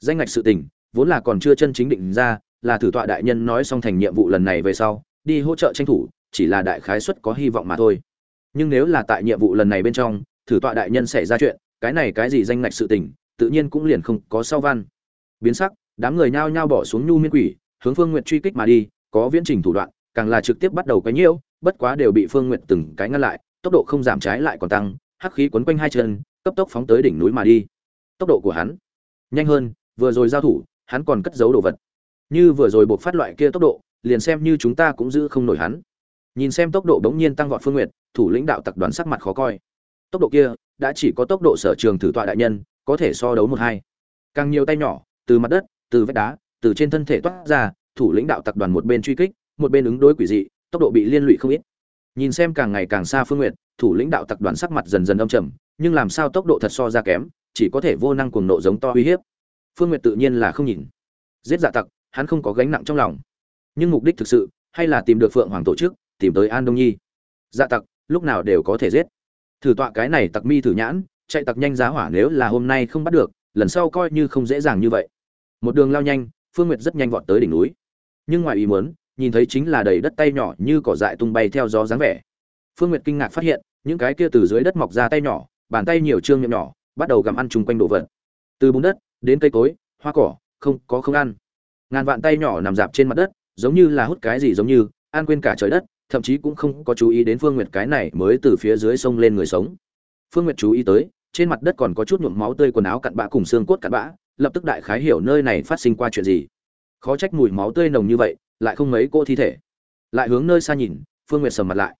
Danh ngạch sự tình, vốn là còn chưa chân chính định ra là thử tọa đại nhân nói xong thành nhiệm vụ lần này về sau, đi hỗ trợ tranh thủ, chỉ là đại khái suất có hy vọng mà thôi. Nhưng nếu là tại nhiệm vụ lần này bên trong, thử tọa đại nhân xảy ra chuyện, cái này cái gì danh ngạch sự tình, tự nhiên cũng liền không có sau văn. Biến sắc, đám người nhao nhao bỏ xuống nhu miên quỷ, hướng phương nguyện truy kích mà đi, có viễn trình thủ đoạn, càng là trực tiếp bắt đầu cái nhiễu, bất quá đều bị phương nguyện từng cái ngăn lại, tốc độ không giảm trái lại còn tăng, hắc khí quấn quanh hai chân, cấp tốc phóng tới đỉnh núi mà đi. Tốc độ của hắn nhanh hơn, vừa rồi giao thủ, hắn còn cất giấu đồ vật như vừa rồi buộc phát loại kia tốc độ, liền xem như chúng ta cũng giữ không nổi hắn. Nhìn xem tốc độ bỗng nhiên tăng vọt phương nguyệt, thủ lĩnh đạo tập đoàn sắc mặt khó coi. Tốc độ kia, đã chỉ có tốc độ sở trường thử tọa đại nhân, có thể so đấu một hai. Càng nhiều tay nhỏ, từ mặt đất, từ vách đá, từ trên thân thể toát ra, thủ lĩnh đạo tập đoàn một bên truy kích, một bên ứng đối quỷ dị, tốc độ bị liên lụy không ít. Nhìn xem càng ngày càng xa phương nguyệt, thủ lĩnh đạo tập đoàn sắc mặt dần dần âm trầm, nhưng làm sao tốc độ thật so ra kém, chỉ có thể vô năng cuồng nộ giống to uy hiếp. Phương nguyệt tự nhiên là không nhìn. Giết dạ tặc hắn không có gánh nặng trong lòng. Nhưng mục đích thực sự, hay là tìm được phượng hoàng tổ chức, tìm tới an đông nhi. Dạ tặc, lúc nào đều có thể giết. Thử tọa cái này tặc mi thử nhãn, chạy tặc nhanh giá hỏa nếu là hôm nay không bắt được, lần sau coi như không dễ dàng như vậy. Một đường lao nhanh, phương nguyệt rất nhanh vọt tới đỉnh núi. Nhưng ngoài ý muốn, nhìn thấy chính là đầy đất tay nhỏ như cỏ dại tung bay theo gió dáng vẻ. Phương nguyệt kinh ngạc phát hiện, những cái kia từ dưới đất mọc ra tay nhỏ, bàn tay nhiều trương miệng nhỏ, bắt đầu gặm ăn chung quanh đồ vật. Từ bùn đất, đến cây cối, hoa cỏ, không, có không ăn ngàn vạn tay nhỏ nằm dạp trên mặt đất, giống như là hút cái gì giống như, an quên cả trời đất, thậm chí cũng không có chú ý đến phương nguyệt cái này mới từ phía dưới sông lên người sống. Phương nguyệt chú ý tới, trên mặt đất còn có chút nhuộm máu tươi quần áo cặn bã cùng xương cốt cặn bã, lập tức đại khái hiểu nơi này phát sinh qua chuyện gì. Khó trách mùi máu tươi nồng như vậy, lại không mấy cô thi thể. Lại hướng nơi xa nhìn, phương nguyệt sầm mặt lại.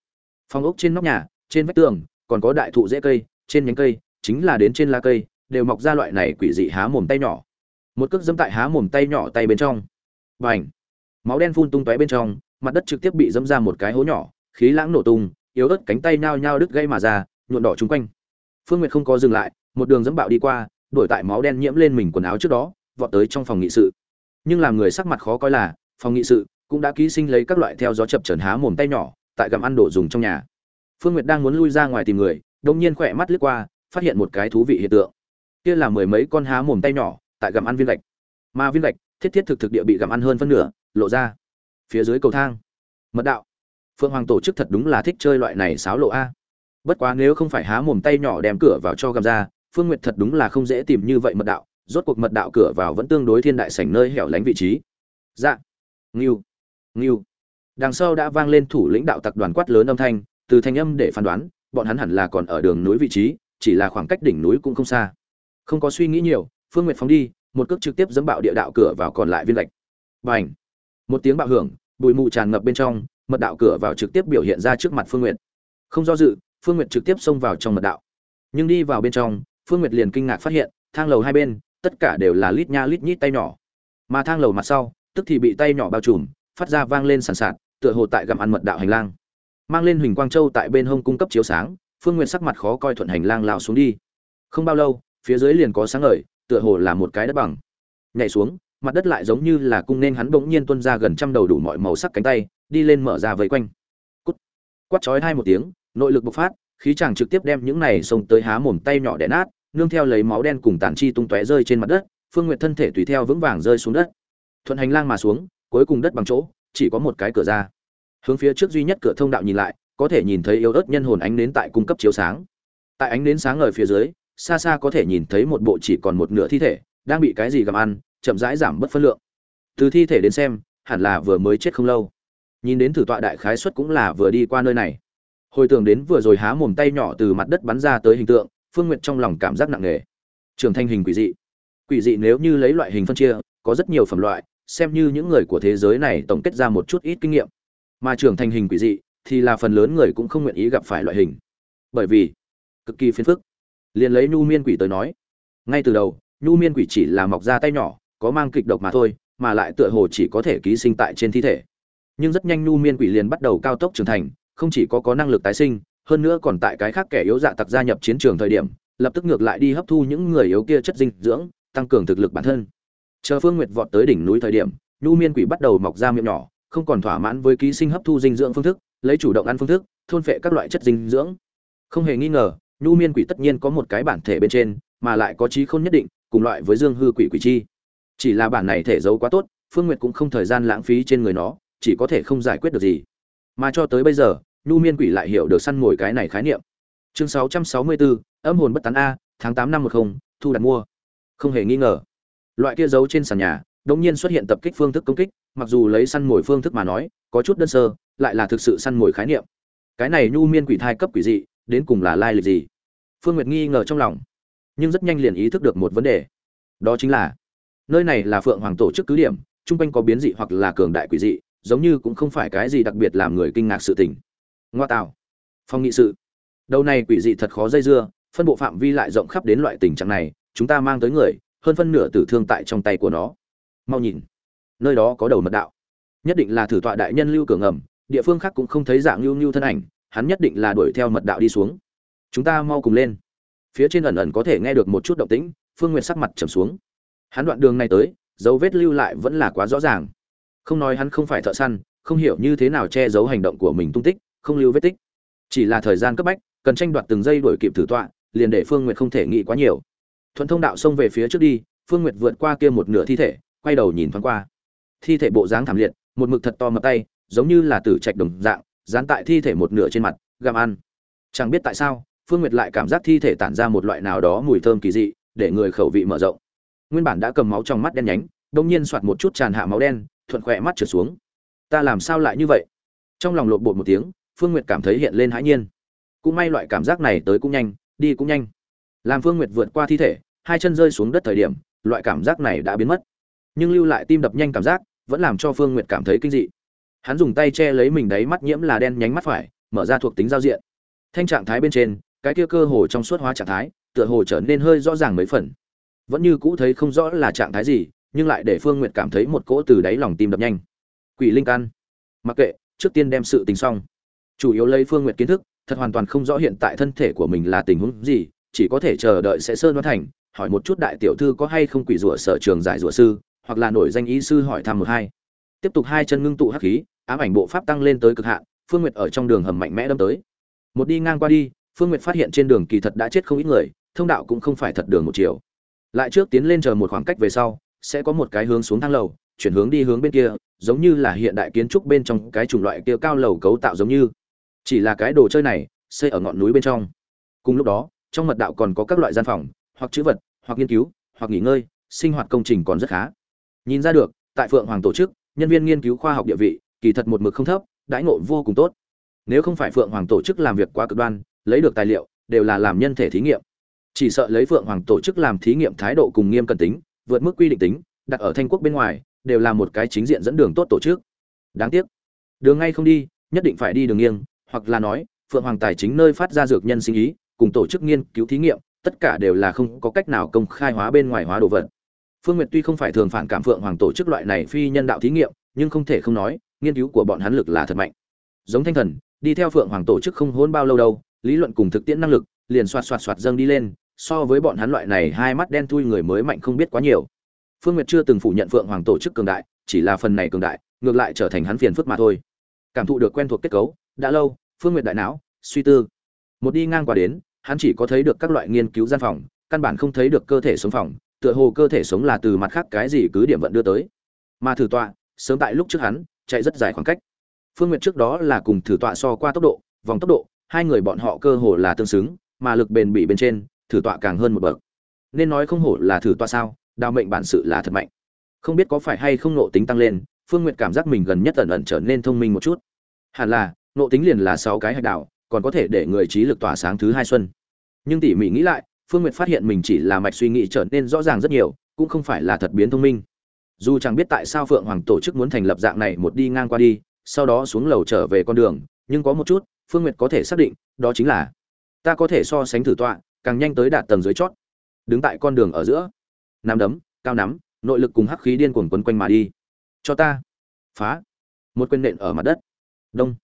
Phòng ốc trên nóc nhà, trên vách tường, còn có đại thụ dễ cây, trên nhánh cây, chính là đến trên lá cây, đều mọc ra loại này quỷ dị há mồm tay nhỏ một cước dẫm tại há mồm tay nhỏ tay bên trong. Và máu đen phun tung tóe bên trong, mặt đất trực tiếp bị dẫm ra một cái hố nhỏ, khí lãng nổ tung, yếu ớt cánh tay nhao nhao đứt gây mà ra, nhuộn đỏ chung quanh. Phương nguyệt không có dừng lại, một đường dẫm bạo đi qua đổi tại máu đen nhiễm lên mình quần áo trước đó, vọt tới trong phòng nghị sự. Nhưng làm người sắc mặt khó coi là, phòng nghị sự cũng đã ký sinh lấy các loại theo gió chập trần há mồm tay nhỏ, tại gặm ăn đồ dùng trong nhà. Phương nguyệt đang muốn lui ra ngoài tìm người đông nhiên khỏe mắt lướt qua, phát hiện một cái thú vị hiện tượng. Kia là mười mấy con há mồm tay nhỏ tại gặm ăn viên gạch. Mà viên gạch, thiết thiết thực thực địa bị gặm ăn hơn phân nửa, lộ ra phía dưới cầu thang. Mật đạo. Phượng hoàng tổ chức thật đúng là thích chơi loại này sáo lộ a. Bất quá nếu không phải há mồm tay nhỏ đem cửa vào cho gầm ra, phương nguyệt thật đúng là không dễ tìm như vậy mật đạo, rốt cuộc mật đạo cửa vào vẫn tương đối thiên đại sảnh nơi hẻo lánh vị trí. Dạ. Nghiêu nghiêu đằng sau đã vang lên thủ lĩnh đạo tặc đoàn quát lớn âm thanh, từ thanh âm để phán đoán, bọn hắn hẳn là còn ở đường núi vị trí, chỉ là khoảng cách đỉnh núi cũng không xa. Không có suy nghĩ nhiều phương nguyệt phóng đi, một cước trực tiếp dẫm bạo địa đạo cửa vào còn lại viên lạch. bành! Một tiếng bạo hưởng, bụi mù tràn ngập bên trong, mật đạo cửa vào trực tiếp biểu hiện ra trước mặt phương nguyệt. Không do dự, phương nguyệt trực tiếp xông vào trong mật đạo. Nhưng đi vào bên trong, phương nguyệt liền kinh ngạc phát hiện, thang lầu hai bên, tất cả đều là lít nha lít nhít tay nhỏ. Mà thang lầu mặt sau, tức thì bị tay nhỏ bao trùm, phát ra vang lên sàn sạt, tựa hồ tại gặm ăn mật đạo hành lang. Mang lên huỳnh quang châu tại bên hông cung cấp chiếu sáng, phương nguyệt sắc mặt khó coi thuận hành lang lao xuống đi. Không bao lâu, phía dưới liền có sáng ngời tựa hồ là một cái đất bằng. Nhảy xuống, mặt đất lại giống như là cung nên hắn bỗng nhiên tuôn ra gần trăm đầu đủ mọi màu sắc cánh tay, đi lên mở ra vây quanh. Cút. Quát chói hai một tiếng, nội lực bộc phát, khí chàng trực tiếp đem những này xông tới há mồm tay nhỏ đẻ nát, nương theo lấy máu đen cùng tàn chi tung tóe rơi trên mặt đất, phương nguyệt thân thể tùy theo vững vàng rơi xuống đất. Thuận hành lang mà xuống, cuối cùng đất bằng chỗ, chỉ có một cái cửa ra. Hướng phía trước duy nhất cửa thông đạo nhìn lại, có thể nhìn thấy yếu ớt nhân hồn ánh nến tại cung cấp chiếu sáng. Tại ánh nến sáng ở phía dưới xa xa có thể nhìn thấy một bộ chỉ còn một nửa thi thể, đang bị cái gì gặm ăn, chậm rãi giảm bất phân lượng. Từ thi thể đến xem, hẳn là vừa mới chết không lâu. Nhìn đến thử tọa đại khái suất cũng là vừa đi qua nơi này. Hồi tưởng đến vừa rồi há mồm tay nhỏ từ mặt đất bắn ra tới hình tượng, phương n g u y ệ t trong lòng cảm giác nặng nề. Trường thanh hình quỷ dị. Quỷ dị nếu như lấy loại hình phân chia, có rất nhiều phẩm loại, xem như những người của thế giới này tổng kết ra một chút ít kinh nghiệm. Mà trưởng thành hình quỷ dị thì là phần lớn người cũng không nguyện ý gặp phải loại hình. Bởi vì, cực kỳ phiền phức liền lấy nhu miên quỷ tới nói. Ngay từ đầu, nhu miên quỷ chỉ là mọc ra tay nhỏ, có mang kịch độc mà thôi, mà lại tựa hồ chỉ có thể ký sinh tại trên thi thể. Nhưng rất nhanh nhu miên quỷ liền bắt đầu cao tốc trưởng thành, không chỉ có có năng lực tái sinh, hơn nữa còn tại cái khác kẻ yếu dạ tặc gia nhập chiến trường thời điểm, lập tức ngược lại đi hấp thu những người yếu kia chất dinh dưỡng, tăng cường thực lực bản thân. Chờ phương nguyệt vọt tới đỉnh núi thời điểm, nhu miên quỷ bắt đầu mọc ra miệng nhỏ, không còn thỏa mãn với ký sinh hấp thu dinh dưỡng phương thức, lấy chủ động ăn phương thức, thôn phệ các loại chất dinh dưỡng. Không hề nghi ngờ nhu miên quỷ tất nhiên có một cái bản thể bên trên mà lại có trí khôn nhất định cùng loại với dương hư quỷ quỷ chi. Chỉ là bản này thể giấu quá tốt phương nguyệt cũng không thời gian lãng phí trên người nó chỉ có thể không giải quyết được gì. Mà cho tới bây giờ nhu miên quỷ lại hiểu được săn mồi cái này khái niệm. Chương 664, âm hồn bất tán a tháng 8 năm 10, thu đặt mua. Không hề nghi ngờ. Loại kia giấu trên sàn nhà đột nhiên xuất hiện tập kích phương thức công kích mặc dù lấy săn mồi phương thức mà nói có chút đơn sơ lại là thực sự săn mồi khái niệm. Cái này nhu miên quỷ thai cấp quỷ dị đến cùng là lai lịch gì? Phương nguyệt nghi ngờ trong lòng, nhưng rất nhanh liền ý thức được một vấn đề. Đó chính là, nơi này là phượng hoàng tổ chức cứ điểm, chung quanh có biến dị hoặc là cường đại quỷ dị, giống như cũng không phải cái gì đặc biệt làm người kinh ngạc sự tình. Ngoa tạo, phong nghị sự. Đầu này quỷ dị thật khó dây dưa, phân bộ phạm vi lại rộng khắp đến loại tình trạng này, chúng ta mang tới người, hơn phân nửa tử thương tại trong tay của nó. Mau nhìn, nơi đó có đầu mật đạo. Nhất định là thử tọa đại nhân lưu cửa ngầm, địa phương khác cũng không thấy dạng lưu lưu thân ảnh, hắn nhất định là đuổi theo mật đạo đi xuống chúng ta mau cùng lên. Phía trên ẩn ẩn có thể nghe được một chút động tĩnh, phương nguyệt sắc mặt trầm xuống. Hắn đoạn đường này tới, dấu vết lưu lại vẫn là quá rõ ràng. Không nói hắn không phải thợ săn, không hiểu như thế nào che giấu hành động của mình tung tích, không lưu vết tích. Chỉ là thời gian cấp bách, cần tranh đoạt từng giây đuổi kịp thử tọa, liền để phương nguyệt không thể nghĩ quá nhiều. Thuận thông đạo xông về phía trước đi, phương nguyệt vượt qua kia một nửa thi thể, quay đầu nhìn thoáng qua. Thi thể bộ dáng thảm liệt, một mực thật to mập tay, giống như là tử trạch đồng dạng, dán tại thi thể một nửa trên mặt, gặm ăn. Chẳng biết tại sao phương nguyệt lại cảm giác thi thể tản ra một loại nào đó mùi thơm kỳ dị, để người khẩu vị mở rộng. Nguyên bản đã cầm máu trong mắt đen nhánh đông nhiên soạt một chút tràn hạ máu đen, thuận khỏe mắt trượt xuống. Ta làm sao lại như vậy? Trong lòng lộn bột một tiếng, phương nguyệt cảm thấy hiện lên hãi nhiên. Cũng may loại cảm giác này tới cũng nhanh, đi cũng nhanh. Làm phương nguyệt vượt qua thi thể, hai chân rơi xuống đất thời điểm, loại cảm giác này đã biến mất. Nhưng lưu lại tim đập nhanh cảm giác, vẫn làm cho phương nguyệt cảm thấy kinh dị. Hắn dùng tay che lấy mình đáy mắt nhiễm là đen nhánh mắt phải, mở ra thuộc tính giao diện. Thanh trạng thái bên trên cái kia cơ hồ trong suốt hóa trạng thái, tựa hồ trở nên hơi rõ ràng mấy phần. Vẫn như cũ thấy không rõ là trạng thái gì, nhưng lại để phương nguyệt cảm thấy một cỗ từ đáy lòng tim đập nhanh. Quỷ linh căn. Mặc kệ, trước tiên đem sự tình xong. Chủ yếu lấy phương nguyệt kiến thức, thật hoàn toàn không rõ hiện tại thân thể của mình là tình huống gì, chỉ có thể chờ đợi sẽ sơn đoán thành, hỏi một chút đại tiểu thư có hay không quỷ rủa sở trường giải rủa sư, hoặc là nổi danh ý sư hỏi thăm một hai. Tiếp tục hai chân ngưng tụ hắc khí, ám ảnh bộ pháp tăng lên tới cực hạn, phương nguyệt ở trong đường hầm mạnh mẽ đâm tới. Một đi ngang qua đi phương nguyệt phát hiện trên đường kỳ thật đã chết không ít người, thông đạo cũng không phải thật đường một chiều. Lại trước tiến lên chờ một khoảng cách về sau, sẽ có một cái hướng xuống thang lầu, chuyển hướng đi hướng bên kia, giống như là hiện đại kiến trúc bên trong cái chủng loại kia cao lầu cấu tạo giống như. Chỉ là cái đồ chơi này, xây ở ngọn núi bên trong. Cùng lúc đó, trong mật đạo còn có các loại gian phòng, hoặc chữ vật, hoặc nghiên cứu, hoặc nghỉ ngơi, sinh hoạt công trình còn rất khá. Nhìn ra được, tại phượng hoàng tổ chức, nhân viên nghiên cứu khoa học địa vị, kỳ thật một mực không thấp, đãi ngộ vô cùng tốt. Nếu không phải phượng hoàng tổ chức làm việc quá cực đoan lấy được tài liệu, đều là làm nhân thể thí nghiệm. Chỉ sợ lấy phượng hoàng tổ chức làm thí nghiệm thái độ cùng nghiêm cẩn tính, vượt mức quy định tính, đặt ở thanh quốc bên ngoài, đều là một cái chính diện dẫn đường tốt tổ chức. Đáng tiếc. Đường ngay không đi, nhất định phải đi đường nghiêng, hoặc là nói, phượng hoàng tài chính nơi phát ra dược nhân sinh ý, cùng tổ chức nghiên cứu thí nghiệm, tất cả đều là không có cách nào công khai hóa bên ngoài hóa đồ vật. Phương nguyệt tuy không phải thường phản cảm phượng hoàng tổ chức loại này phi nhân đạo thí nghiệm, nhưng không thể không nói, nghiên cứu của bọn hắn lực là thật mạnh. Giống thanh thần, đi theo phượng hoàng tổ chức không hôn bao lâu đâu lý luận cùng thực tiễn năng lực, liền xoạt xoạt xoạt dâng đi lên, so với bọn hắn loại này hai mắt đen thui người mới mạnh không biết quá nhiều. Phương nguyệt chưa từng phủ nhận phượng hoàng tổ chức cường đại, chỉ là phần này cường đại, ngược lại trở thành hắn phiền phức mà thôi. Cảm thụ được quen thuộc kết cấu, đã lâu, phương nguyệt đại não, suy tư. Một đi ngang qua đến, hắn chỉ có thấy được các loại nghiên cứu gian phòng, căn bản không thấy được cơ thể sống phòng, tựa hồ cơ thể sống là từ mặt khác cái gì cứ điểm vận đưa tới. Mà thử tọa, sớm tại lúc trước hắn, chạy rất dài khoảng cách. Phương nguyệt trước đó là cùng thử tọa so qua tốc độ, vòng tốc độ hai người bọn họ cơ hồ là tương xứng mà lực bền bỉ bên trên thử tọa càng hơn một bậc. Nên nói không hổ là thử tọa sao đào mệnh bản sự là thật mạnh. Không biết có phải hay không nộ tính tăng lên phương nguyệt cảm giác mình gần nhất ẩn ẩn trở nên thông minh một chút. Hẳn là nộ tính liền là sáu cái hạch đạo, còn có thể để người trí lực tỏa sáng thứ hai xuân. Nhưng tỉ mỉ nghĩ lại phương nguyệt phát hiện mình chỉ là mạch suy nghĩ trở nên rõ ràng rất nhiều cũng không phải là thật biến thông minh. Dù chẳng biết tại sao phượng hoàng tổ chức muốn thành lập dạng này một đi ngang qua đi sau đó xuống lầu trở về con đường nhưng có một chút phương nguyệt có thể xác định, đó chính là, ta có thể so sánh thử tọa, càng nhanh tới đạt tầng dưới chót. Đứng tại con đường ở giữa, nắm đấm, cao nắm, nội lực cùng hắc khí điên cuồng quấn quanh mà đi. Cho ta, phá. Một quyền nện ở mặt đất. Đông.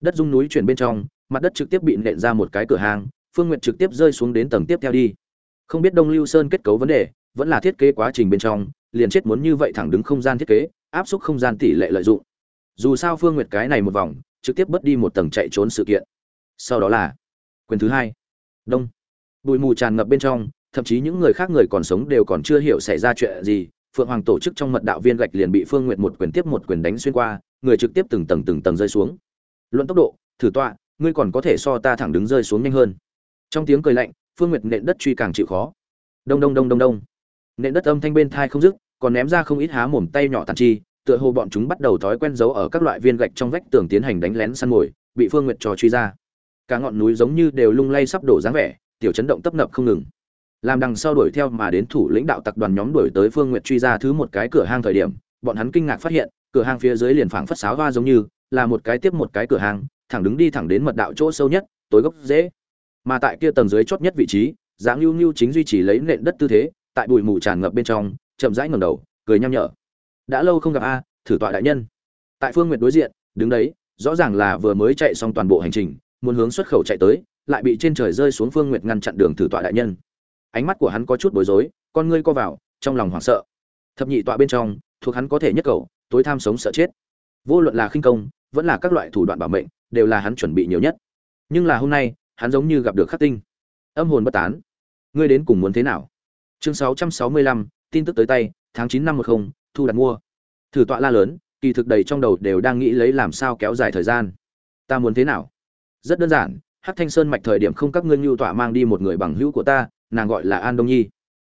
Đất rung núi chuyển bên trong, mặt đất trực tiếp bị nện ra một cái cửa hàng, phương Nguyệt trực tiếp rơi xuống đến tầng tiếp theo đi. Không biết đông lưu sơn kết cấu vấn đề, vẫn là thiết kế quá trình bên trong, liền chết muốn như vậy thẳng đứng không gian thiết kế, áp suất không gian tỷ lệ lợi dụng. Dù sao phương nguyệt cái này một vòng trực tiếp bớt đi một tầng chạy trốn sự kiện. Sau đó là quyền thứ hai. Đông. Bụi mù tràn ngập bên trong, thậm chí những người khác người còn sống đều còn chưa hiểu xảy ra chuyện gì. Phượng hoàng tổ chức trong mật đạo viên gạch liền bị phương nguyệt một quyền tiếp một quyền đánh xuyên qua, người trực tiếp từng tầng từng tầng rơi xuống. Luận tốc độ, thử tọa, ngươi còn có thể so ta thẳng đứng rơi xuống nhanh hơn. Trong tiếng cười lạnh, phương nguyệt nện đất truy càng chịu khó. Đông đông đông đông đông. Nện đất âm thanh bên thai không dứt, còn ném ra không ít há mồm tay nhỏ tàn chi tựa hồ bọn chúng bắt đầu thói quen giấu ở các loại viên gạch trong vách tường tiến hành đánh lén săn mồi, bị phương nguyệt trò truy ra. Cả ngọn núi giống như đều lung lay sắp đổ dáng vẻ, tiểu chấn động tấp nập không ngừng. Làm đằng sau đuổi theo mà đến thủ lãnh đạo tập đoàn nhóm đuổi tới phương nguyệt truy ra thứ một cái cửa hang thời điểm, bọn hắn kinh ngạc phát hiện, cửa hang phía dưới liền phảng phất sáo hoa giống như, là một cái tiếp một cái cửa hang, thẳng đứng đi thẳng đến mật đạo chỗ sâu nhất, tối gốc dễ. Mà tại kia tầng dưới chót nhất vị trí dạng lưu lưu chính duy trì lấy nền đất tư thế, tại bụi mù tràn ngập bên trong, chậm rãi ngẩng đầu, cười nham nhở đã lâu không gặp a thử tọa đại nhân. Tại phương nguyệt đối diện đứng đấy rõ ràng là vừa mới chạy xong toàn bộ hành trình muốn hướng xuất khẩu chạy tới lại bị trên trời rơi xuống phương nguyệt ngăn chặn đường thử tọa đại nhân. Ánh mắt của hắn có chút bối rối con ngươi co vào trong lòng hoảng sợ. Thập nhị tọa bên trong thuộc hắn có thể nhất cầu tối tham sống sợ chết. Vô luận là khinh công vẫn là các loại thủ đoạn bảo mệnh đều là hắn chuẩn bị nhiều nhất. Nhưng là hôm nay hắn giống như gặp được khắc tinh. Âm hồn bất tán. Ngươi đến cùng muốn thế nào? Chương 665, tin tức tới tay tháng 9 năm 10, thu đặt mua. Thử tọa la lớn, kỳ thực đầy trong đầu đều đang nghĩ lấy làm sao kéo dài thời gian. Ta muốn thế nào? Rất đơn giản, hắc thanh sơn mạch thời điểm không các ngươi nhu tọa mang đi một người bằng hữu của ta, nàng gọi là an đông nhi.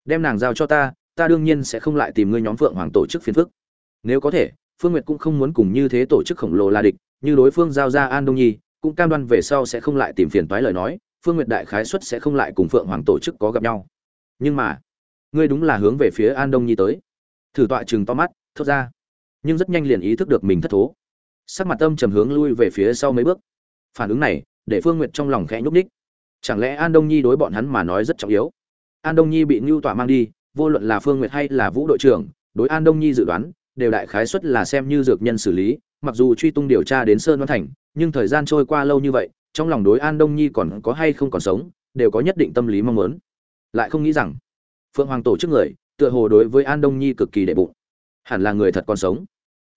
Đem nàng giao cho ta ta đương nhiên sẽ không lại tìm ngươi nhóm phượng hoàng tổ chức phiền phức. Nếu có thể, phương nguyệt cũng không muốn cùng như thế tổ chức khổng lồ là địch, như đối phương giao ra an đông nhi, cũng cam đoan về sau sẽ không lại tìm phiền toái lời nói, phương nguyệt đại khái xuất sẽ không lại cùng phượng hoàng tổ chức có gặp nhau. Nhưng mà, ngươi đúng là hướng về phía an đông nhi tới thử tọa chừng to mắt, thốt ra. Nhưng rất nhanh liền ý thức được mình thất thố. Sắc mặt tâm trầm hướng lui về phía sau mấy bước. Phản ứng này, để phương nguyệt trong lòng khẽ nhúc ních chẳng lẽ an đông nhi đối bọn hắn mà nói rất trọng yếu? An đông nhi bị ngưu tọa mang đi, vô luận là phương nguyệt hay là vũ đội trưởng, đối an đông nhi dự đoán, đều đại khái xuất là xem như dược nhân xử lý, mặc dù truy tung điều tra đến sơn văn thành, nhưng thời gian trôi qua lâu như vậy, trong lòng đối an đông nhi còn có hay không còn sống, đều có nhất định tâm lý mong muốn. Lại không nghĩ rằng, phượng hoàng tổ chức người tựa hồ đối với an đông nhi cực kỳ đệ bụng. Hẳn là người thật còn sống.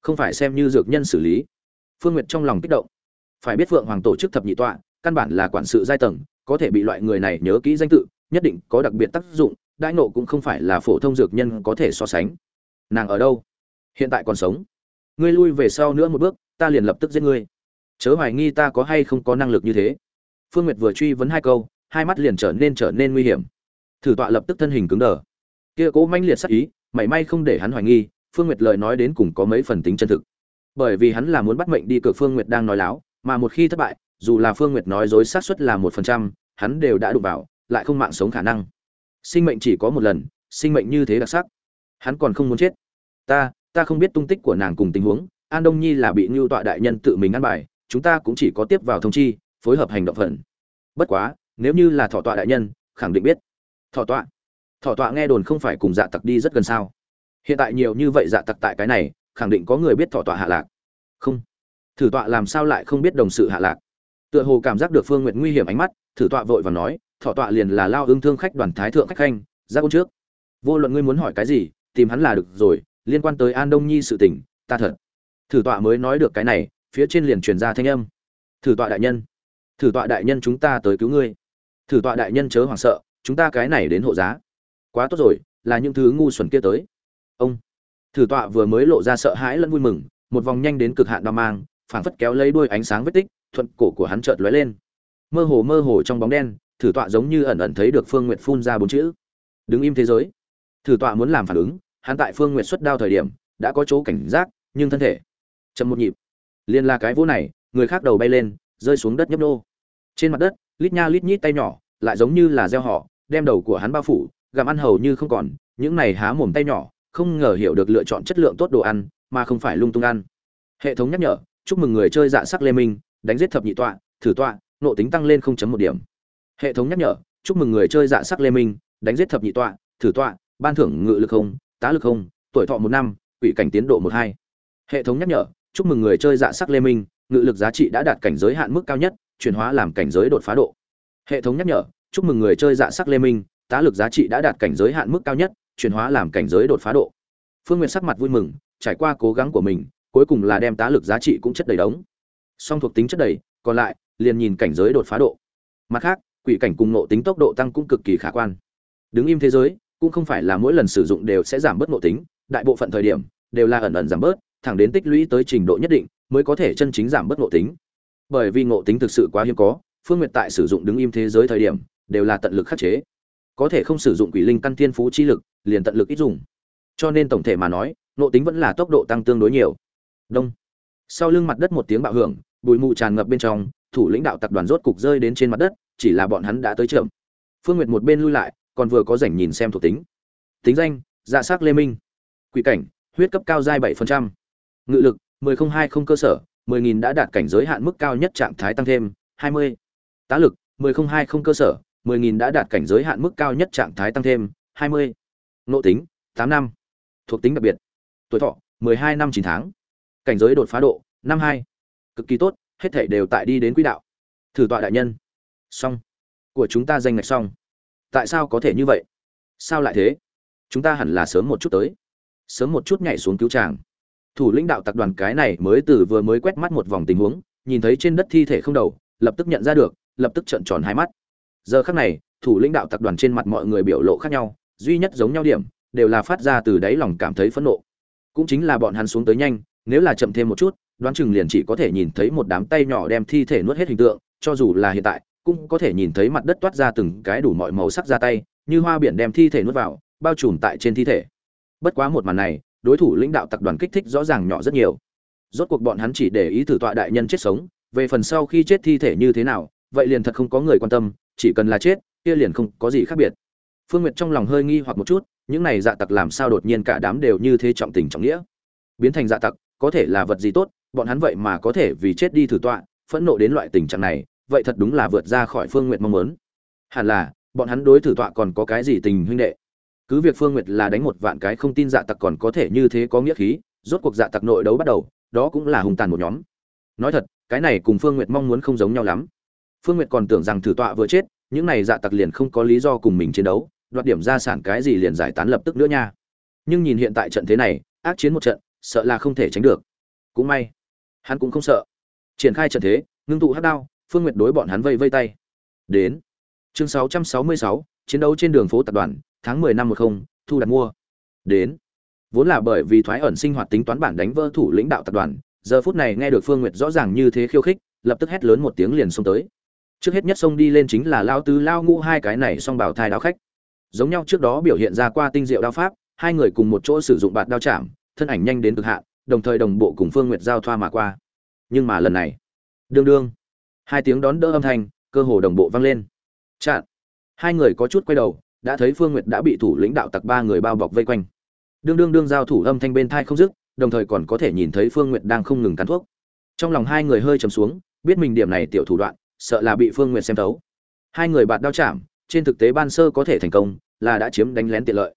Không phải xem như dược nhân xử lý. Phương nguyệt trong lòng kích động. Phải biết phượng hoàng tổ chức thập nhị tọa, căn bản là quản sự giai tầng, có thể bị loại người này nhớ kỹ danh tự, nhất định có đặc biệt tác dụng, đại nộ cũng không phải là phổ thông dược nhân có thể so sánh. Nàng ở đâu? Hiện tại còn sống. Ngươi lui về sau nữa một bước, ta liền lập tức giết ngươi. Chớ hoài nghi ta có hay không có năng lực như thế. Phương nguyệt vừa truy vấn hai câu, hai mắt liền trở nên trở nên nguy hiểm. Thử tọa lập tức thân hình cứng đờ kia cố manh liệt sắc ý, mảy may không để hắn hoài nghi, phương nguyệt lời nói đến cùng có mấy phần tính chân thực. Bởi vì hắn là muốn bắt mệnh đi cược phương nguyệt đang nói láo, mà một khi thất bại, dù là phương nguyệt nói dối xác suất là một phần trăm, hắn đều đã đụng vào, lại không mạng sống khả năng. Sinh mệnh chỉ có một lần, sinh mệnh như thế đặc sắc. Hắn còn không muốn chết. Ta ta không biết tung tích của nàng cùng tình huống, an đông nhi là bị ngưu tọa đại nhân tự mình ăn bài, chúng ta cũng chỉ có tiếp vào thông chi, phối hợp hành động phận. Bất quá, nếu như là thọ tọa đại nhân, khẳng định biết. Thọ tọa Thỏa tọa nghe đồn không phải cùng dạ tặc đi rất gần sao? Hiện tại nhiều như vậy dạ tặc tại cái này, khẳng định có người biết Thỏa tọa hạ lạc. Không. Thử tọa làm sao lại không biết đồng sự hạ lạc? Tựa hồ cảm giác được phương nguyện nguy hiểm ánh mắt, thử tọa vội và nói Thỏa tọa liền là lao ương thương khách đoàn thái thượng khách khanh, ra ôn trước. Vô luận ngươi muốn hỏi cái gì, tìm hắn là được rồi, liên quan tới an đông nhi sự tình, ta thật. Thử tọa mới nói được cái này, phía trên liền truyền ra thanh âm. Thử tọa đại nhân, thử tọa đại nhân chúng ta tới cứu ngươi. Thử tọa đại nhân chớ hoảng sợ, chúng ta cái này đến hộ giá quá tốt rồi, là những thứ ngu xuẩn kia tới. Ông thử tọa vừa mới lộ ra sợ hãi lẫn vui mừng, một vòng nhanh đến cực hạn đao mang, phảng phất kéo lấy đuôi ánh sáng vết tích, thuận cổ của hắn chợt lóe lên. Mơ hồ mơ hồ trong bóng đen, thử tọa giống như ẩn ẩn thấy được phương nguyệt phun ra bốn chữ. Đứng im thế giới. Thử tọa muốn làm phản ứng, hắn tại phương nguyệt xuất đao thời điểm, đã có chỗ cảnh giác, nhưng thân thể chậm một nhịp. Liền là cái vỗ này, người khác đầu bay lên, rơi xuống đất nhấp nô. Trên mặt đất, lít nha lít nhít tay nhỏ, lại giống như là gieo họ, đem đầu của hắn bao phủ gặm ăn hầu như không còn, những này há mồm tay nhỏ, không ngờ hiểu được lựa chọn chất lượng tốt đồ ăn, mà không phải lung tung ăn. Hệ thống nhắc nhở, chúc mừng người chơi dạ sắc lê minh, đánh giết thập nhị tọa, thử tọa, nộ tính tăng lên 0.1 điểm. Hệ thống nhắc nhở, chúc mừng người chơi dạ sắc lê minh, đánh giết thập nhị tọa, thử tọa, ban thưởng ngự lực không, tá lực không, tuổi thọ một năm, quỷ cảnh tiến độ một hai. Hệ thống nhắc nhở, chúc mừng người chơi dạ sắc lê minh, ngự lực giá trị đã đạt cảnh giới hạn mức cao nhất, chuyển hóa làm cảnh giới đột phá độ. Hệ thống nhắc nhở, chúc mừng người chơi dạ sắc lê minh tá lực giá trị đã đạt cảnh giới hạn mức cao nhất, chuyển hóa làm cảnh giới đột phá độ. Phương nguyện sắc mặt vui mừng, trải qua cố gắng của mình, cuối cùng là đem tá lực giá trị cũng chất đầy đống. Song thuộc tính chất đầy, còn lại, liền nhìn cảnh giới đột phá độ. Mặt khác, quỷ cảnh cùng nộ tính tốc độ tăng cũng cực kỳ khả quan. Đứng im thế giới, cũng không phải là mỗi lần sử dụng đều sẽ giảm bớt nộ tính, đại bộ phận thời điểm, đều là ẩn ẩn giảm bớt, thẳng đến tích lũy tới trình độ nhất định, mới có thể chân chính giảm bớt nộ tính. Bởi vì ngộ tính thực sự quá hiếm có, phương nguyệt tại sử dụng đứng im thế giới thời điểm, đều là tận lực khắc chế có thể không sử dụng quỷ linh căn thiên phú chi lực, liền tận lực ít dùng. Cho nên tổng thể mà nói nộ tính vẫn là tốc độ tăng tương đối nhiều. Đông. Sau lưng mặt đất một tiếng bạo hưởng, bụi mù tràn ngập bên trong, thủ lãnh đạo tập đoàn rốt cục rơi đến trên mặt đất, chỉ là bọn hắn đã tới chậm. Phương nguyệt một bên lui lại, còn vừa có rảnh nhìn xem thuộc tính. Tính danh dạ s lê minh. Quỷ cảnh, huyết cấp cao giai bảy phần trăm. Ngự lực, mười không hai không cơ sở, mười nghìn đã đạt cảnh giới hạn mức cao nhất trạng thái tăng thêm, hai mươi. Tá lực, mười không hai không cơ sở 10.000 đã đạt cảnh giới hạn mức cao nhất trạng thái tăng thêm, hai mươi. Nội tính 8 năm. Thuộc tính đặc biệt. Tuổi thọ, mười hai năm 9 tháng. Cảnh giới đột phá độ, năm hai. Cực kỳ tốt, hết thảy đều tại đi đến quỹ đạo. Thử tọa đại nhân. Xong. Của chúng ta danh ngạch xong. Tại sao có thể như vậy? Sao lại thế? Chúng ta hẳn là sớm một chút tới. Sớm một chút nhảy xuống cứu tràng thủ lĩnh đạo tập đoàn cái này mới từ vừa mới quét mắt một vòng tình huống, nhìn thấy trên đất thi thể không đầu, lập tức nhận ra được, lập tức trợn tròn hai mắt giờ khắc này, thủ lĩnh đạo tập đoàn trên mặt mọi người biểu lộ khác nhau, duy nhất giống nhau điểm, đều là phát ra từ đáy lòng cảm thấy phẫn nộ. Cũng chính là bọn hắn xuống tới nhanh, nếu là chậm thêm một chút, đoán chừng liền chỉ có thể nhìn thấy một đám tay nhỏ đem thi thể nuốt hết hình tượng, cho dù là hiện tại, cũng có thể nhìn thấy mặt đất toát ra từng cái đủ mọi màu sắc ra tay, như hoa biển đem thi thể nuốt vào, bao trùm tại trên thi thể. Bất quá một màn này, đối thủ lãnh đạo tập đoàn kích thích rõ ràng nhỏ rất nhiều. Rốt cuộc bọn hắn chỉ để ý thử tọa đại nhân chết sống, về phần sau khi chết thi thể như thế nào, vậy liền thật không có người quan tâm chỉ cần là chết, kia liền không có gì khác biệt. Phương nguyệt trong lòng hơi nghi hoặc một chút, những này dạ tặc làm sao đột nhiên cả đám đều như thế trọng tình trọng nghĩa? Biến thành dạ tặc, có thể là vật gì tốt, bọn hắn vậy mà có thể vì chết đi thử tọa, phẫn nộ đến loại tình trạng này, vậy thật đúng là vượt ra khỏi phương nguyệt mong muốn. Hẳn là, bọn hắn đối thử tọa còn có cái gì tình huynh đệ? Cứ việc phương nguyệt là đánh một vạn cái không tin dạ tặc còn có thể như thế có nghĩa khí, rốt cuộc dạ tặc nội đấu bắt đầu, đó cũng là hùng tàn một nhóm. Nói thật, cái này cùng phương nguyệt mong muốn không giống nhau lắm phương nguyệt còn tưởng rằng thử tọa vừa chết những này dạ tặc liền không có lý do cùng mình chiến đấu đoạt điểm gia sản cái gì liền giải tán lập tức nữa nha. Nhưng nhìn hiện tại trận thế này ác chiến một trận sợ là không thể tránh được. Cũng may hắn cũng không sợ. Triển khai trận thế ngưng tụ hát đao phương nguyệt đối bọn hắn vây vây tay. Đến chương 666, chiến đấu trên đường phố tập đoàn tháng 10 năm 10, thu đặt mua. Đến vốn là bởi vì thoái ẩn sinh hoạt tính toán bản đánh vỡ thủ lãnh đạo tập đoàn giờ phút này nghe được phương nguyệt rõ ràng như thế khiêu khích lập tức hét lớn một tiếng liền xông tới trước hết nhất xông đi lên chính là lao tứ lao ngũ hai cái này xong bảo thai đao khách. Giống nhau trước đó biểu hiện ra qua tinh diệu đao pháp, hai người cùng một chỗ sử dụng bạt đao chạm, thân ảnh nhanh đến cực hạn, đồng thời đồng bộ cùng phương nguyệt giao thoa mà qua. Nhưng mà lần này, đương đương, hai tiếng đón đỡ âm thanh, cơ hồ đồng bộ vang lên. Chặn hai người có chút quay đầu, đã thấy phương nguyệt đã bị thủ lĩnh đạo tặc ba người bao bọc vây quanh. Đương đương đương giao thủ âm thanh bên thai không dứt, đồng thời còn có thể nhìn thấy phương nguyệt đang không ngừng cắn thuốc. Trong lòng hai người hơi trầm xuống, biết mình điểm này tiểu thủ đoạn sợ là bị phương nguyệt xem thấu. Hai người bạt đao chạm, trên thực tế ban sơ có thể thành công, là đã chiếm đánh lén tiện lợi.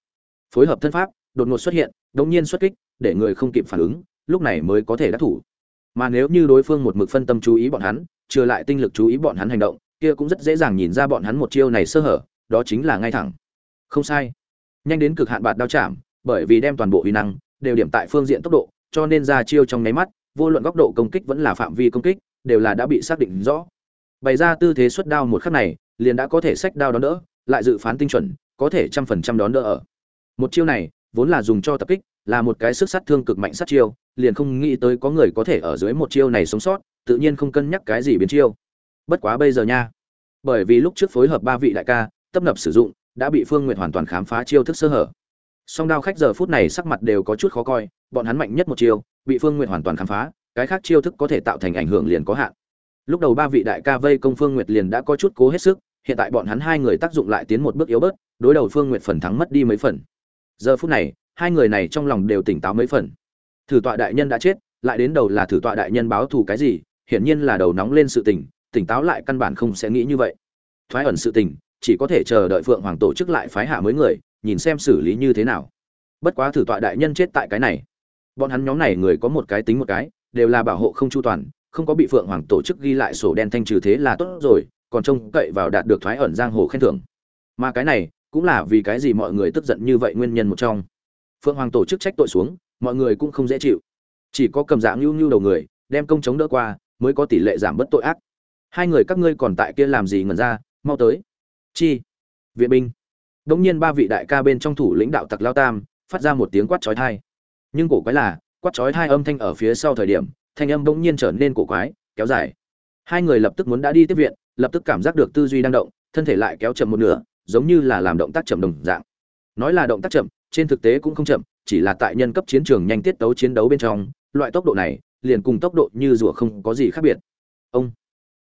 Phối hợp thân pháp, đột ngột xuất hiện, đột nhiên xuất kích, để người không kịp phản ứng, lúc này mới có thể đắc thủ. Mà nếu như đối phương một mực phân tâm chú ý bọn hắn, trừ lại tinh lực chú ý bọn hắn hành động, kia cũng rất dễ dàng nhìn ra bọn hắn một chiêu này sơ hở, đó chính là ngay thẳng. Không sai. Nhanh đến cực hạn bạt đao chạm, bởi vì đem toàn bộ uy năng, đều điểm tại phương diện tốc độ, cho nên ra chiêu trong nháy mắt, vô luận góc độ công kích vẫn là phạm vi công kích, đều là đã bị xác định rõ bày ra tư thế xuất đao một khắc này, liền đã có thể sách đao đón đỡ, lại dự phán tinh chuẩn, có thể trăm phần trăm đón đỡ ở. Một chiêu này, vốn là dùng cho tập kích, là một cái sức sát thương cực mạnh sát chiêu, liền không nghĩ tới có người có thể ở dưới một chiêu này sống sót, tự nhiên không cân nhắc cái gì biến chiêu. Bất quá bây giờ nha. Bởi vì lúc trước phối hợp ba vị đại ca, tấp nập sử dụng, đã bị phương nguyệt hoàn toàn khám phá chiêu thức sơ hở. Song đao khách giờ phút này sắc mặt đều có chút khó coi, bọn hắn mạnh nhất một chiêu, bị phương nguyệt hoàn toàn khám phá, cái khác chiêu thức có thể tạo thành ảnh hưởng liền có hạn lúc đầu ba vị đại ca vây công phương nguyệt liền đã có chút cố hết sức, hiện tại bọn hắn hai người tác dụng lại tiến một bước yếu bớt, đối đầu phương nguyệt phần thắng mất đi mấy phần. Giờ phút này, hai người này trong lòng đều tỉnh táo mấy phần. Thử tọa đại nhân đã chết, lại đến đầu là thử tọa đại nhân báo thù cái gì, hiển nhiên là đầu nóng lên sự tình, tỉnh táo lại căn bản không sẽ nghĩ như vậy. Thoái ẩn sự tình, chỉ có thể chờ đợi phượng hoàng tổ chức lại phái hạ mới người, nhìn xem xử lý như thế nào. Bất quá thử tọa đại nhân chết tại cái này. Bọn hắn nhóm này người có một cái tính một cái, đều là bảo hộ không chu toàn không có bị phượng hoàng tổ chức ghi lại sổ đen thanh trừ thế là tốt rồi, còn trông cậy vào đạt được thoái ẩn giang hồ khen thưởng. Mà cái này, cũng là vì cái gì mọi người tức giận như vậy nguyên nhân một trong. Phượng hoàng tổ chức trách tội xuống, mọi người cũng không dễ chịu. Chỉ có cầm dạng nhu nhu đầu người, đem công chống đỡ qua, mới có tỷ lệ giảm bớt tội ác. Hai người các ngươi còn tại kia làm gì ngẩn ra, mau tới. Chi? Viện binh. Đống nhiên ba vị đại ca bên trong thủ lĩnh đạo tặc lao tam, phát ra một tiếng quát chói tai. Nhưng cổ quái là, quát chói tai âm thanh ở phía sau thời điểm thanh âm bỗng nhiên trở nên cổ quái, kéo dài. Hai người lập tức muốn đã đi tiếp viện, lập tức cảm giác được tư duy đang động, thân thể lại kéo chậm một nửa, giống như là làm động tác chậm đồng dạng. Nói là động tác chậm, trên thực tế cũng không chậm, chỉ là tại nhân cấp chiến trường nhanh tiết tấu chiến đấu bên trong, loại tốc độ này, liền cùng tốc độ như rùa không có gì khác biệt. Ông,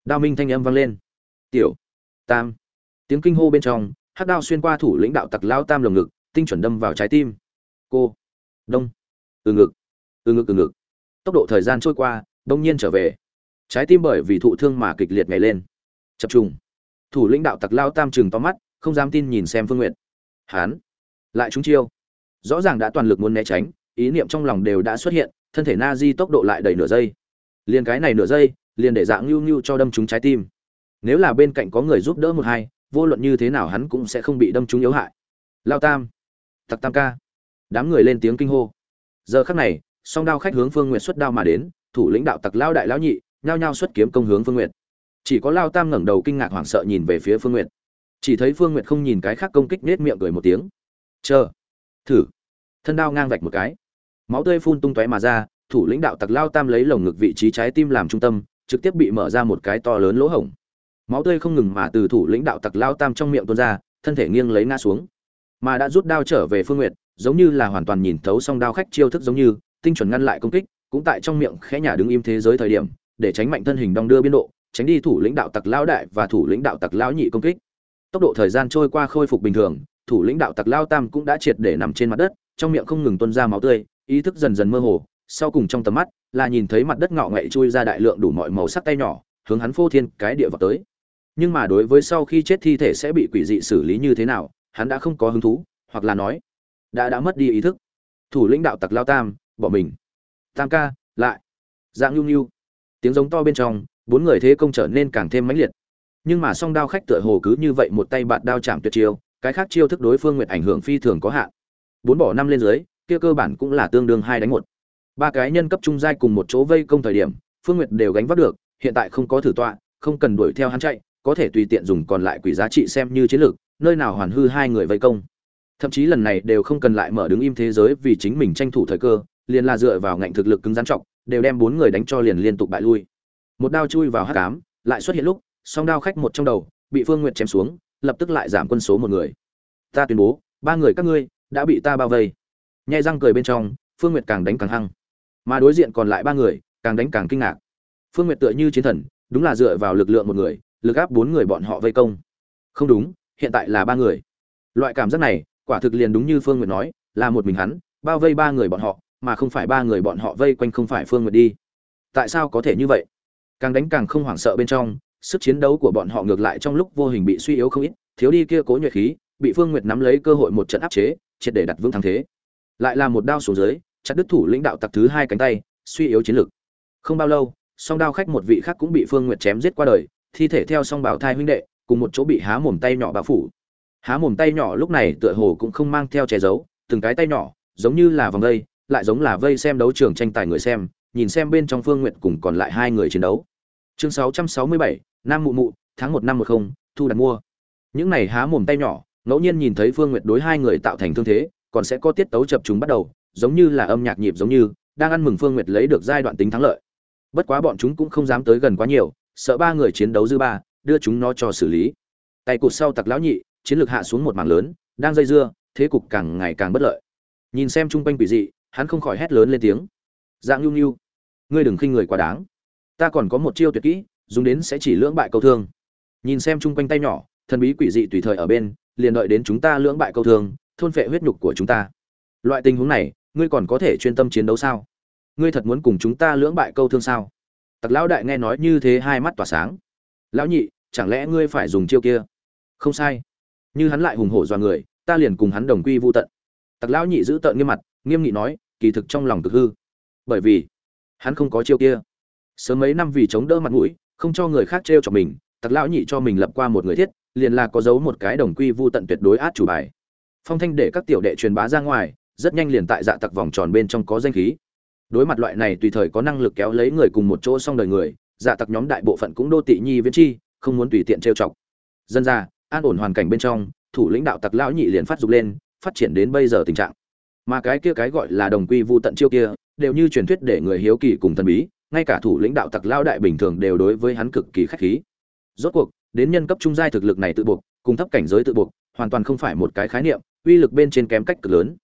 đao minh thanh âm vang lên. Tiểu, tam, tiếng kinh hô bên trong, hắc đao xuyên qua thủ lĩnh đạo tặc lao tam lồng ngực, tinh chuẩn đâm vào trái tim. Cô, đông, từ ngực từ ngực từ ngực tốc độ thời gian trôi qua, đông nhiên trở về. Trái tim bởi vì thụ thương mà kịch liệt nhảy lên. Chập trùng. Thủ lĩnh đạo tặc lao tam chừng to mắt, không dám tin nhìn xem phương nguyện hán. Lại trúng chiêu. Rõ ràng đã toàn lực muốn né tránh, ý niệm trong lòng đều đã xuất hiện, thân thể na di tốc độ lại đầy nửa giây. Liền cái này nửa giây, liền để dạng nhu ngưu cho đâm trúng trái tim. Nếu là bên cạnh có người giúp đỡ một hai, vô luận như thế nào hắn cũng sẽ không bị đâm trúng yếu hại. Lao tam. Tặc tam ca. Đám người lên tiếng kinh hô. Giờ khắc này song đao khách hướng phương Nguyệt xuất đao mà đến thủ lĩnh đạo tặc lao đại lão nhị nhao nhao xuất kiếm công hướng phương Nguyệt, chỉ có lao tam ngẩng đầu kinh ngạc hoảng sợ nhìn về phía phương Nguyệt, chỉ thấy phương Nguyệt không nhìn cái khác công kích nết miệng cười một tiếng. Chờ thử. Thân đao ngang vạch một cái. Máu tươi phun tung tóe mà ra thủ lĩnh đạo tặc lao tam lấy lồng ngực vị trí trái tim làm trung tâm trực tiếp bị mở ra một cái to lớn lỗ hổng. Máu tươi không ngừng mà từ thủ lĩnh đạo tặc lao tam trong miệng tuôn ra thân thể nghiêng lấy ngã xuống. Mà đã rút đao trở về phương nguyệt giống như là hoàn toàn nhìn thấu xong đao khách chiêu thức giống như tinh chuẩn ngăn lại công kích, cũng tại trong miệng khẽ nhả đứng im thế giới thời điểm, để tránh mạnh thân hình đong đưa biên độ, tránh đi thủ lĩnh đạo tặc lão đại và thủ lĩnh đạo tặc lão nhị công kích. Tốc độ thời gian trôi qua khôi phục bình thường, thủ lĩnh đạo tặc lao tam cũng đã triệt để nằm trên mặt đất, trong miệng không ngừng tuôn ra máu tươi, ý thức dần dần mơ hồ, sau cùng trong tầm mắt là nhìn thấy mặt đất ngọ ngậy chui ra đại lượng đủ mọi màu sắc tay nhỏ, hướng hắn phô thiên cái địa vào tới. Nhưng mà đối với sau khi chết thi thể sẽ bị quỷ dị xử lý như thế nào, hắn đã không có hứng thú, hoặc là nói, đã đã mất đi ý thức. Thủ lĩnh đạo tặc lao tam bỏ mình. Tam ca, lại. Dạng nhu nhu. Tiếng giống to bên trong, bốn người thế công trở nên càng thêm mãnh liệt. Nhưng mà song đao khách tựa hồ cứ như vậy một tay bạt đao chạm tuyệt chiêu, cái khác chiêu thức đối phương nguyệt ảnh hưởng phi thường có hạn. Bốn bỏ năm lên dưới, kia cơ bản cũng là tương đương hai đánh một. Ba cái nhân cấp trung giai cùng một chỗ vây công thời điểm, phương nguyệt đều gánh vác được, hiện tại không có thử tọa, không cần đuổi theo hắn chạy, có thể tùy tiện dùng còn lại quỷ giá trị xem như chiến lược, nơi nào hoàn hư hai người vây công. Thậm chí lần này đều không cần lại mở đứng im thế giới vì chính mình tranh thủ thời cơ liền là dựa vào ngạnh thực lực cứng rắn trọng, đều đem bốn người đánh cho liền liên tục bại lui. Một đao chui vào hắc ám, lại xuất hiện lúc, song đao khách một trong đầu, bị phương nguyệt chém xuống, lập tức lại giảm quân số một người. Ta tuyên bố, ba người các ngươi đã bị ta bao vây. Nhe răng cười bên trong, phương nguyệt càng đánh càng hăng. Mà đối diện còn lại ba người, càng đánh càng kinh ngạc. Phương nguyệt tựa như chiến thần, đúng là dựa vào lực lượng một người, lực áp bốn người bọn họ vây công. Không đúng, hiện tại là ba người. Loại cảm giác này, quả thực liền đúng như phương nguyệt nói, là một mình hắn, bao vây ba người bọn họ mà không phải ba người bọn họ vây quanh không phải phương nguyệt đi. Tại sao có thể như vậy? Càng đánh càng không hoảng sợ bên trong, sức chiến đấu của bọn họ ngược lại trong lúc vô hình bị suy yếu không ít, thiếu đi kia cố nhuệ khí, bị phương nguyệt nắm lấy cơ hội một trận áp chế, triệt để đặt vững thắng thế. Lại là một đao xuống dưới, chặt đứt thủ lãnh đạo tặc thứ hai cánh tay, suy yếu chiến lực. Không bao lâu, song đao khách một vị khác cũng bị phương nguyệt chém giết qua đời, thi thể theo song bảo thai huynh đệ, cùng một chỗ bị há mồm tay nhỏ bao phủ. Há mồm tay nhỏ lúc này tựa hồ cũng không mang theo che giấu, từng cái tay nhỏ, giống như là vòng dây lại giống là vây xem đấu trường tranh tài người xem nhìn xem bên trong phương Nguyệt cùng còn lại hai người chiến đấu. Chương 667, nam mụ mụ tháng một năm một không thu đặt mua. Những này há mồm tay nhỏ ngẫu nhiên nhìn thấy phương nguyệt đối hai người tạo thành thương thế còn sẽ có tiết tấu chập chúng bắt đầu giống như là âm nhạc nhịp giống như đang ăn mừng phương nguyệt lấy được giai đoạn tính thắng lợi. Bất quá bọn chúng cũng không dám tới gần quá nhiều sợ ba người chiến đấu dư ba đưa chúng nó cho xử lý. Tay cụt sau tặc lão nhị chiến lược hạ xuống một mảng lớn đang dây dưa thế cục càng ngày càng bất lợi. Nhìn xem chung quanh quỷ dị hắn không khỏi hét lớn lên tiếng. Dạng nhu nhu, ngươi đừng khinh người quá đáng. Ta còn có một chiêu tuyệt kỹ, dùng đến sẽ chỉ lưỡng bại câu thương. Nhìn xem chung quanh tay nhỏ, thần bí quỷ dị tùy thời ở bên, liền đợi đến chúng ta lưỡng bại câu thương, thôn phệ huyết nhục của chúng ta. Loại tình huống này, ngươi còn có thể chuyên tâm chiến đấu sao? Ngươi thật muốn cùng chúng ta lưỡng bại câu thương sao? Tặc lão đại nghe nói như thế hai mắt tỏa sáng. Lão nhị, chẳng lẽ ngươi phải dùng chiêu kia? Không sai. Như hắn lại hùng hổ do người, ta liền cùng hắn đồng quy vô tận. Tặc lão nhị giữ tợn nghiêm mặt nghiêm nghị nói, kỳ thực trong lòng cực hư. Bởi vì, hắn không có chiêu kia. Sớm mấy năm vì chống đỡ mặt mũi, không cho người khác trêu cho mình, tặc lão nhị cho mình lập qua một người thiết, liền là có giấu một cái đồng quy vô tận tuyệt đối át chủ bài. Phong thanh để các tiểu đệ truyền bá ra ngoài, rất nhanh liền tại dạ tặc vòng tròn bên trong có danh khí. Đối mặt loại này tùy thời có năng lực kéo lấy người cùng một chỗ xong đời người dạ tặc nhóm đại bộ phận cũng đô tị nhi viễn chi, không muốn tùy tiện trêu chọc. Dân ra, an ổn hoàn cảnh bên trong, thủ lĩnh đạo tặc lão nhị liền phát dục lên, phát triển đến bây giờ tình trạng mà cái kia cái gọi là đồng quy vu tận chiêu kia, đều như truyền thuyết để người hiếu kỳ cùng thần bí, ngay cả thủ lĩnh đạo tặc lao đại bình thường đều đối với hắn cực kỳ khách khí. Rốt cuộc, đến nhân cấp trung giai thực lực này tự buộc, cùng thấp cảnh giới tự buộc, hoàn toàn không phải một cái khái niệm, uy lực bên trên kém cách cực lớn.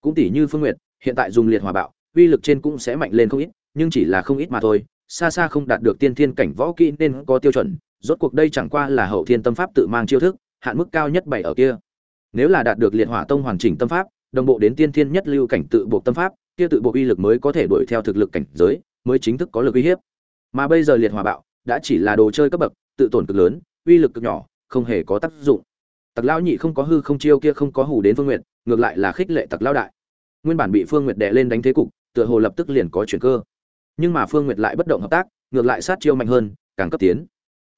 Cũng tỷ như phương nguyệt, hiện tại dùng liệt hòa bạo, uy lực trên cũng sẽ mạnh lên không ít, nhưng chỉ là không ít mà thôi, xa xa không đạt được tiên thiên cảnh võ kỹ nên có tiêu chuẩn, rốt cuộc đây chẳng qua là hậu thiên tâm pháp tự mang chiêu thức, hạn mức cao nhất bảy ở kia. Nếu là đạt được liệt hỏa tông hoàn chỉnh tâm pháp đồng bộ đến tiên thiên nhất lưu cảnh tự buộc tâm pháp, kia tự bộ uy lực mới có thể đuổi theo thực lực cảnh giới, mới chính thức có lực uy hiếp. Mà bây giờ liệt hỏa bạo, đã chỉ là đồ chơi cấp bậc, tự tổn cực lớn, uy lực cực nhỏ, không hề có tác dụng. Tặc lão nhị không có hư không chiêu kia không có hủ đến phương nguyệt, ngược lại là khích lệ tặc lão đại. Nguyên bản bị phương nguyệt đè lên đánh thế cục, tựa hồ lập tức liền có chuyển cơ. Nhưng mà phương nguyệt lại bất động hợp tác, ngược lại sát chiêu mạnh hơn, càng cấp tiến.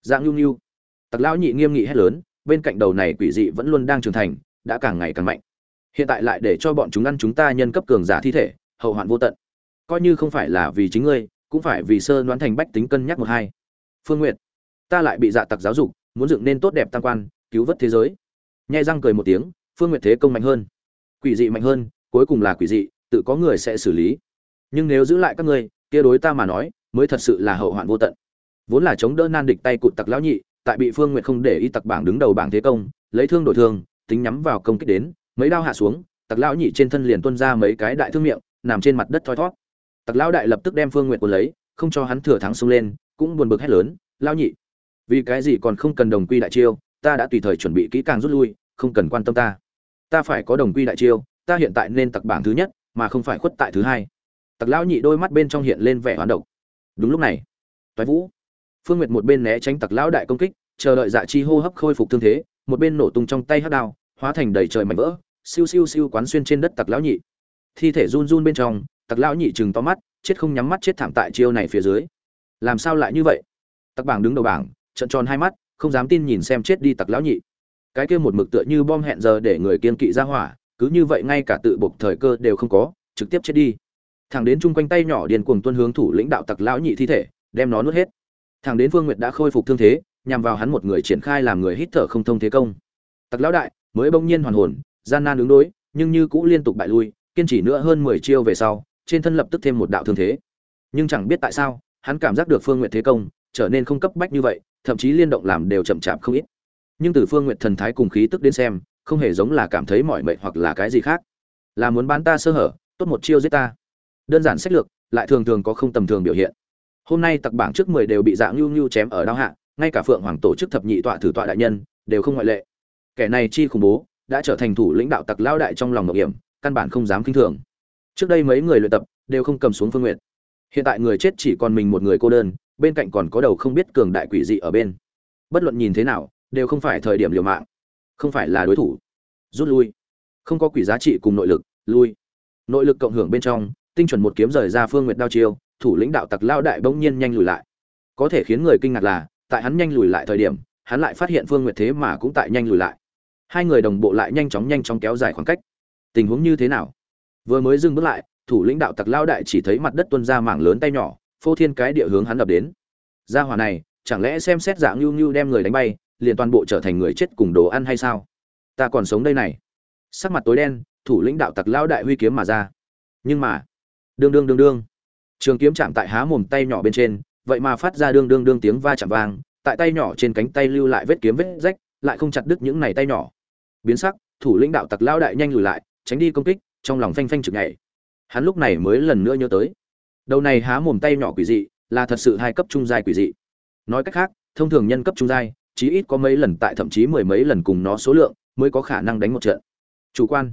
Dạng nhu nhu. Tặc lão nhị nghiêm nghị hét lớn, bên cạnh đầu này quỷ dị vẫn luôn đang trưởng thành, đã càng ngày càng mạnh hiện tại lại để cho bọn chúng ăn chúng ta nhân cấp cường giả thi thể, hậu hoạn vô tận. Coi như không phải là vì chính ngươi, cũng phải vì sơ đoán thành bách tính cân nhắc một hai. Phương nguyệt, ta lại bị dạ tặc giáo dục, muốn dựng nên tốt đẹp tam quan, cứu vớt thế giới. Nhai răng cười một tiếng, phương nguyệt thế công mạnh hơn. Quỷ dị mạnh hơn, cuối cùng là quỷ dị, tự có người sẽ xử lý. Nhưng nếu giữ lại các ngươi, kia đối ta mà nói, mới thật sự là hậu hoạn vô tận. Vốn là chống đỡ nan địch tay cụt tặc lão nhị, tại bị phương nguyệt không để ý tặc bảng đứng đầu bảng thế công, lấy thương đổi thương, tính nhắm vào công kích đến mấy đao hạ xuống, tặc lão nhị trên thân liền tuôn ra mấy cái đại thương miệng, nằm trên mặt đất thoi thót. Tặc lão đại lập tức đem phương nguyệt cuốn lấy, không cho hắn thừa thắng xông lên, cũng buồn bực hét lớn, lão nhị, vì cái gì còn không cần đồng quy đại chiêu, ta đã tùy thời chuẩn bị kỹ càng rút lui, không cần quan tâm ta. Ta phải có đồng quy đại chiêu, ta hiện tại nên tặc bảng thứ nhất, mà không phải khuất tại thứ hai. Tặc lão nhị đôi mắt bên trong hiện lên vẻ hoán độc. Đúng lúc này, toái vũ, phương nguyệt một bên né tránh tặc lão đại công kích, chờ đợi dạ chi hô hấp khôi phục thương thế, một bên nổ tung trong tay hắc đao, hóa thành đầy trời mảnh vỡ siêu siêu siêu quán xuyên trên đất tặc lão nhị. Thi thể run run bên trong, tặc lão nhị chừng to mắt, chết không nhắm mắt chết thảm tại chiêu này phía dưới. Làm sao lại như vậy? Tặc bảng đứng đầu bảng trận tròn hai mắt, không dám tin nhìn xem chết đi tặc lão nhị. Cái kia một mực tựa như bom hẹn giờ để người kiên kỵ ra hỏa, cứ như vậy ngay cả tự buộc thời cơ đều không có, trực tiếp chết đi. Thằng đến chung quanh tay nhỏ điền cuồng tuân hướng thủ lĩnh đạo tặc lão nhị thi thể, đem nó nuốt hết. Thằng đến phương nguyệt đã khôi phục thương thế, nhằm vào hắn một người triển khai làm người hít thở không thông thế công. Tặc lão đại, mới bỗng nhiên hoàn hồn gian nan ứng đối, nhưng như cũ liên tục bại lui, kiên trì nữa hơn mười chiêu về sau, trên thân lập tức thêm một đạo thương thế. Nhưng chẳng biết tại sao, hắn cảm giác được phương nguyệt thế công trở nên không cấp bách như vậy, thậm chí liên động làm đều chậm chạp không ít. Nhưng từ phương nguyệt thần thái cùng khí tức đến xem, không hề giống là cảm thấy mỏi mệt hoặc là cái gì khác. Là muốn bán ta sơ hở, tốt một chiêu giết ta. Đơn giản sách lược, lại thường thường có không tầm thường biểu hiện. Hôm nay tặc bảng trước mười đều bị dạng nhu nhu chém ở đao hạ, ngay cả phượng hoàng tổ chức thập nhị tọa thử tọa đại nhân, đều không ngoại lệ. Kẻ này chi khủng bố đã trở thành thủ lĩnh đạo tặc lao đại trong lòng ngọc hiểm, căn bản không dám kinh thường. Trước đây mấy người luyện tập đều không cầm xuống phương nguyện hiện tại người chết chỉ còn mình một người cô đơn, bên cạnh còn có đầu không biết cường đại quỷ dị ở bên. Bất luận nhìn thế nào, đều không phải thời điểm liều mạng. Không phải là đối thủ. Rút lui. Không có quỷ giá trị cùng nội lực, lui. Nội lực cộng hưởng bên trong, tinh chuẩn một kiếm rời ra phương nguyệt đao chiêu, thủ lĩnh đạo tặc lao đại bỗng nhiên nhanh lùi lại. Có thể khiến người kinh ngạc là, tại hắn nhanh lùi lại thời điểm, hắn lại phát hiện phương nguyệt thế mà cũng tại nhanh lùi lại hai người đồng bộ lại nhanh chóng nhanh chóng kéo dài khoảng cách. Tình huống như thế nào? Vừa mới dừng bước lại, thủ lĩnh đạo tặc lao đại chỉ thấy mặt đất tuân ra mảng lớn tay nhỏ, phô thiên cái địa hướng hắn đập đến. Gia hỏa này, chẳng lẽ xem xét dạng nhu nhu đem người đánh bay, liền toàn bộ trở thành người chết cùng đồ ăn hay sao? Ta còn sống đây này. Sắc mặt tối đen, thủ lĩnh đạo tặc lao đại huy kiếm mà ra. Nhưng mà, đương đương đương đương. Trường kiếm chạm tại há mồm tay nhỏ bên trên, vậy mà phát ra đương đương đương tiếng va chạm vang, tại tay nhỏ trên cánh tay lưu lại vết kiếm vết rách lại không chặt đứt những này tay nhỏ. Biến sắc, thủ lĩnh đạo tặc lao đại nhanh lùi lại, tránh đi công kích, trong lòng phanh phanh chực nhảy. Hắn lúc này mới lần nữa nhớ tới. Đầu này há mồm tay nhỏ quỷ dị, là thật sự hai cấp trung giai quỷ dị. Nói cách khác, thông thường nhân cấp trung giai, chí ít có mấy lần tại thậm chí mười mấy lần cùng nó số lượng, mới có khả năng đánh một trận. Chủ quan.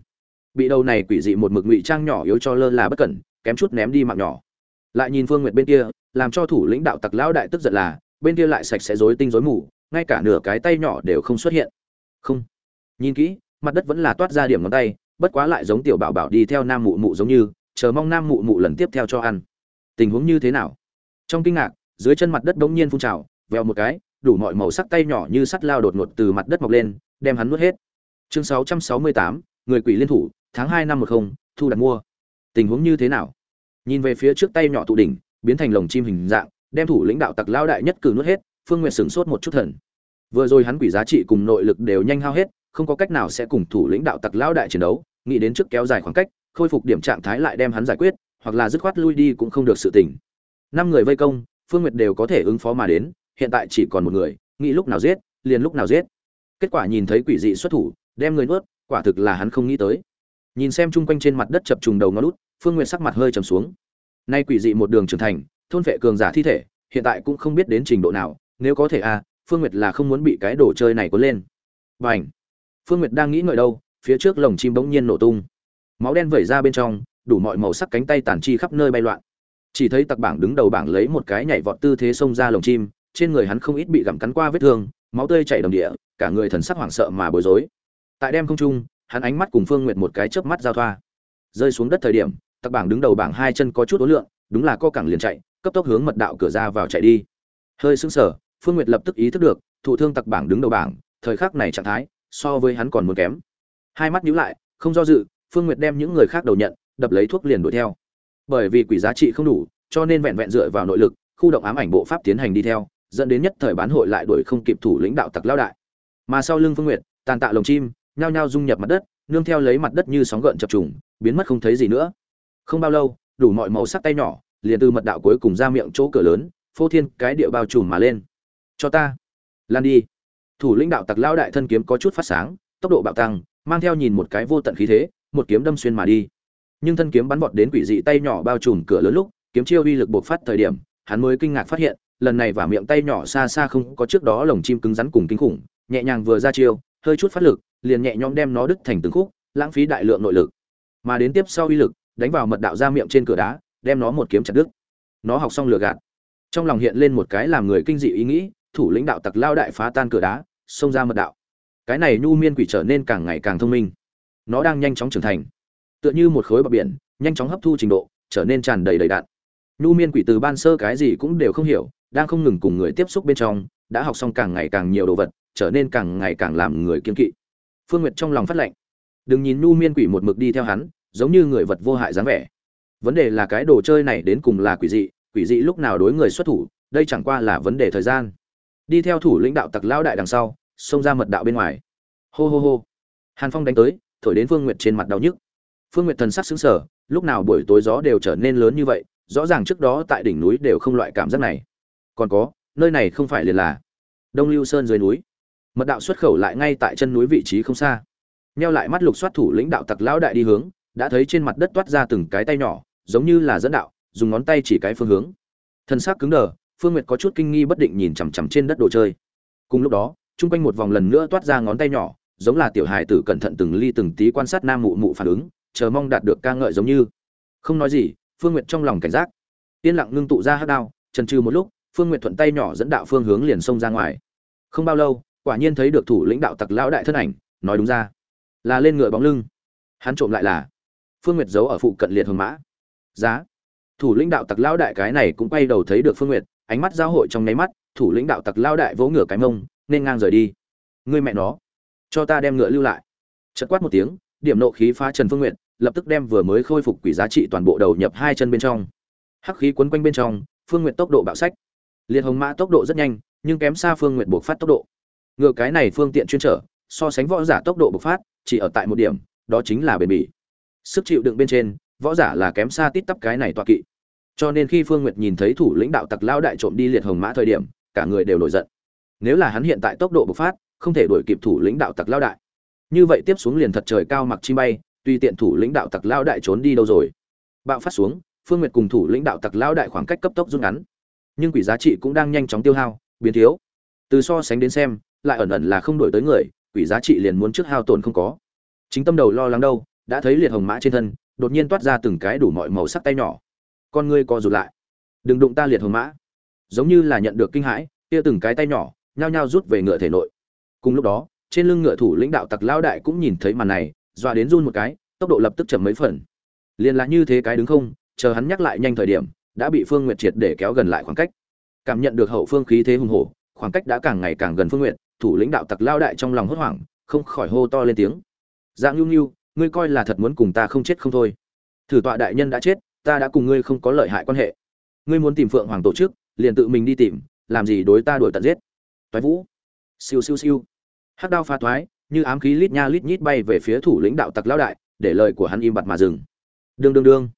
Bị đầu này quỷ dị một mực ngụy trang nhỏ yếu cho lơ là bất cẩn, kém chút ném đi mạng nhỏ. Lại nhìn phương nguyệt bên kia, làm cho thủ lĩnh đạo tặc lão đại tức giận là, bên kia lại sạch sẽ rối tinh rối mù ngay cả nửa cái tay nhỏ đều không xuất hiện. Không. Nhìn kỹ mặt đất vẫn là toát ra điểm ngón tay bất quá lại giống tiểu bảo bảo đi theo nam mụ mụ giống như chờ mong nam mụ mụ lần tiếp theo cho ăn. Tình huống như thế nào? Trong kinh ngạc dưới chân mặt đất bỗng nhiên phun trào vèo một cái đủ mọi màu sắc tay nhỏ như sắt lao đột ngột từ mặt đất mọc lên đem hắn nuốt hết. Chương 668, người quỷ liên thủ tháng hai năm một không thu đặt mua. Tình huống như thế nào? Nhìn về phía trước tay nhỏ tụ đỉnh biến thành lồng chim hình dạng đem thủ lĩnh đạo tặc lao đại nhất cử nuốt hết phương Nguyệt sửng sốt một chút thần. Vừa rồi hắn quỷ giá trị cùng nội lực đều nhanh hao hết, không có cách nào sẽ cùng thủ lĩnh đạo tặc lão đại chiến đấu, nghĩ đến trước kéo dài khoảng cách, khôi phục điểm trạng thái lại đem hắn giải quyết, hoặc là dứt khoát lui đi cũng không được sự tỉnh năm người vây công, phương nguyệt đều có thể ứng phó mà đến, hiện tại chỉ còn một người, nghĩ lúc nào giết, liền lúc nào giết. Kết quả nhìn thấy quỷ dị xuất thủ, đem người nuốt, quả thực là hắn không nghĩ tới. Nhìn xem chung quanh trên mặt đất chập trùng đầu ngó lút phương nguyệt sắc mặt hơi trầm xuống. Nay quỷ dị một đường trưởng thành, thôn vệ cường giả thi thể, hiện tại cũng không biết đến trình độ nào nếu có thể à phương nguyệt là không muốn bị cái đồ chơi này cuốn lên. Và ảnh phương nguyệt đang nghĩ ngợi đâu, phía trước lồng chim bỗng nhiên nổ tung. Máu đen vẩy ra bên trong, đủ mọi màu sắc cánh tay tàn chi khắp nơi bay loạn. Chỉ thấy tặc bảng đứng đầu bảng lấy một cái nhảy vọt tư thế xông ra lồng chim, trên người hắn không ít bị gặm cắn qua vết thương, máu tươi chảy đầm địa, cả người thần sắc hoảng sợ mà bối rối. Tại đêm không trung, hắn ánh mắt cùng phương nguyệt một cái chớp mắt giao thoa. Rơi xuống đất thời điểm, tặc bảng đứng đầu bảng hai chân có chút ối lượng đúng là co cẳng liền chạy, cấp tốc hướng mật đạo cửa ra vào chạy đi. Hơi sững sờ phương nguyệt lập tức ý thức được Thủ thương tặc bảng đứng đầu bảng, thời khắc này trạng thái, so với hắn còn muốn kém. Hai mắt nhíu lại, không do dự, phương nguyệt đem những người khác đầu nhận, đập lấy thuốc liền đuổi theo. Bởi vì quỷ giá trị không đủ, cho nên vẹn vẹn dựa vào nội lực, khu động ám ảnh bộ pháp tiến hành đi theo, dẫn đến nhất thời bán hội lại đuổi không kịp thủ lĩnh đạo tặc lao đại. Mà sau lưng phương nguyệt, tàn tạ lồng chim, nhao nhao dung nhập mặt đất, nương theo lấy mặt đất như sóng gợn chập trùng, biến mất không thấy gì nữa. Không bao lâu, đủ mọi màu sắc tay nhỏ, liền từ mật đạo cuối cùng ra miệng chỗ cửa lớn, phô thiên cái địa bao trùm mà lên cho ta. Lan đi. Thủ lĩnh đạo tặc lao đại thân kiếm có chút phát sáng, tốc độ bạo tăng, mang theo nhìn một cái vô tận khí thế, một kiếm đâm xuyên mà đi. Nhưng thân kiếm bắn vọt đến quỷ dị tay nhỏ bao trùm cửa lớn lúc, kiếm chiêu uy lực bộc phát thời điểm, hắn mới kinh ngạc phát hiện, lần này vả miệng tay nhỏ xa xa không có trước đó lồng chim cứng rắn cùng kinh khủng, nhẹ nhàng vừa ra chiêu, hơi chút phát lực, liền nhẹ nhõm đem nó đứt thành từng khúc, lãng phí đại lượng nội lực. Mà đến tiếp sau uy lực, đánh vào mật đạo ra miệng trên cửa đá, đem nó một kiếm chặt đứt. Nó học xong lừa gạt. Trong lòng hiện lên một cái làm người kinh dị ý nghĩ thủ lĩnh đạo tặc lao đại phá tan cửa đá, xông ra mật đạo. Cái này nhu miên quỷ trở nên càng ngày càng thông minh. Nó đang nhanh chóng trưởng thành. Tựa như một khối bọc biển, nhanh chóng hấp thu trình độ, trở nên tràn đầy đầy đạn. Nhu miên quỷ từ ban sơ cái gì cũng đều không hiểu, đang không ngừng cùng người tiếp xúc bên trong, đã học xong càng ngày càng nhiều đồ vật, trở nên càng ngày càng làm người kiên kỵ. Phương nguyệt trong lòng phát lệnh. Đừng nhìn nu miên quỷ một mực đi theo hắn, giống như người vật vô hại dáng vẻ. Vấn đề là cái đồ chơi này đến cùng là quỷ dị quỷ dị lúc nào đối người xuất thủ, đây chẳng qua là vấn đề thời gian đi theo thủ lĩnh đạo tặc lao đại đằng sau, xông ra mật đạo bên ngoài. Hô hô hô. Hàn phong đánh tới, thổi đến phương nguyệt trên mặt đau nhức. Phương nguyệt thần sắc xứng sở lúc nào buổi tối gió đều trở nên lớn như vậy, rõ ràng trước đó tại đỉnh núi đều không loại cảm giác này. Còn có, nơi này không phải liền là đông lưu sơn dưới núi. Mật đạo xuất khẩu lại ngay tại chân núi vị trí không xa. Neo lại mắt lục soát thủ lĩnh đạo tặc lão đại đi hướng, đã thấy trên mặt đất toát ra từng cái tay nhỏ, giống như là dẫn đạo, dùng ngón tay chỉ cái phương hướng. Thân xác cứng đờ phương nguyệt có chút kinh nghi bất định nhìn chằm chằm trên đất đồ chơi. Cùng lúc đó, chung quanh một vòng lần nữa toát ra ngón tay nhỏ, giống là tiểu hài tử cẩn thận từng ly từng tí quan sát nam mụ mụ phản ứng, chờ mong đạt được ca ngợi giống như. Không nói gì, phương nguyệt trong lòng cảnh giác. Yên lặng ngưng tụ ra hát đao trần trừ một lúc, phương nguyệt thuận tay nhỏ dẫn đạo phương hướng liền xông ra ngoài. Không bao lâu, quả nhiên thấy được thủ lĩnh đạo tặc lão đại thân ảnh, nói đúng ra, là lên ngựa bóng lưng. Hắn trộm lại là phương nguyệt giấu ở phụ cận liệt hồng mã. Giá, thủ lĩnh đạo tặc lão đại cái này cũng quay đầu thấy được phương nguyệt ánh mắt giao hội trong nháy mắt, thủ lĩnh đạo tặc lao đại vỗ ngửa cái mông, nên ngang rời đi. Ngươi mẹ nó, cho ta đem ngựa lưu lại. Chật quát một tiếng, điểm nộ khí phá trần phương nguyệt, lập tức đem vừa mới khôi phục quỷ giá trị toàn bộ đầu nhập hai chân bên trong. Hắc khí quấn quanh bên trong, phương nguyệt tốc độ bạo sách. Liệt hồng mã tốc độ rất nhanh, nhưng kém xa phương nguyệt buộc phát tốc độ. Ngựa cái này phương tiện chuyên trở, so sánh võ giả tốc độ bộc phát, chỉ ở tại một điểm, đó chính là bền bỉ. Sức chịu đựng bên trên, võ giả là kém xa tít tắp cái này toa kỵ cho nên khi phương nguyệt nhìn thấy thủ lĩnh đạo tặc lao đại trộm đi liệt hồng mã thời điểm, cả người đều nổi giận. Nếu là hắn hiện tại tốc độ bộc phát, không thể đuổi kịp thủ lĩnh đạo tặc lao đại. Như vậy tiếp xuống liền thật trời cao mặc chi bay, tuy tiện thủ lĩnh đạo tặc lao đại trốn đi đâu rồi. Bạo phát xuống, phương nguyệt cùng thủ lĩnh đạo tặc lao đại khoảng cách cấp tốc rút ngắn. Nhưng quỷ giá trị cũng đang nhanh chóng tiêu hao, biến thiếu. Từ so sánh đến xem, lại ẩn ẩn là không đổi tới người, quỷ giá trị liền muốn trước hao tổn không có. Chính tâm đầu lo lắng đâu, đã thấy liệt hồng mã trên thân, đột nhiên toát ra từng cái đủ mọi màu sắc tay nhỏ con ngươi co rụt lại. Đừng đụng ta liệt hồng mã. Giống như là nhận được kinh hãi, kia từng cái tay nhỏ, nhao nhao rút về ngựa thể nội. Cùng lúc đó, trên lưng ngựa thủ lãnh đạo tặc lao đại cũng nhìn thấy màn này, dọa đến run một cái, tốc độ lập tức chậm mấy phần. Liền là như thế cái đứng không, chờ hắn nhắc lại nhanh thời điểm, đã bị phương nguyệt triệt để kéo gần lại khoảng cách. Cảm nhận được hậu phương khí thế hùng hổ, khoảng cách đã càng ngày càng gần phương nguyệt, thủ lĩnh đạo tặc lao đại trong lòng hốt hoảng, không khỏi hô to lên tiếng. Dạng nhu nhu, ngươi coi là thật muốn cùng ta không chết không thôi. Thử tọa đại nhân đã chết ta đã cùng ngươi không có lợi hại quan hệ. Ngươi muốn tìm phượng hoàng tổ chức liền tự mình đi tìm làm gì đối ta đuổi tận giết. Toái vũ. Siêu siêu siêu. Hắc đao pha toái, như ám khí lít nha lít nhít bay về phía thủ lĩnh đạo tặc lão đại để lời của hắn im bặt mà dừng. Đương đương đương.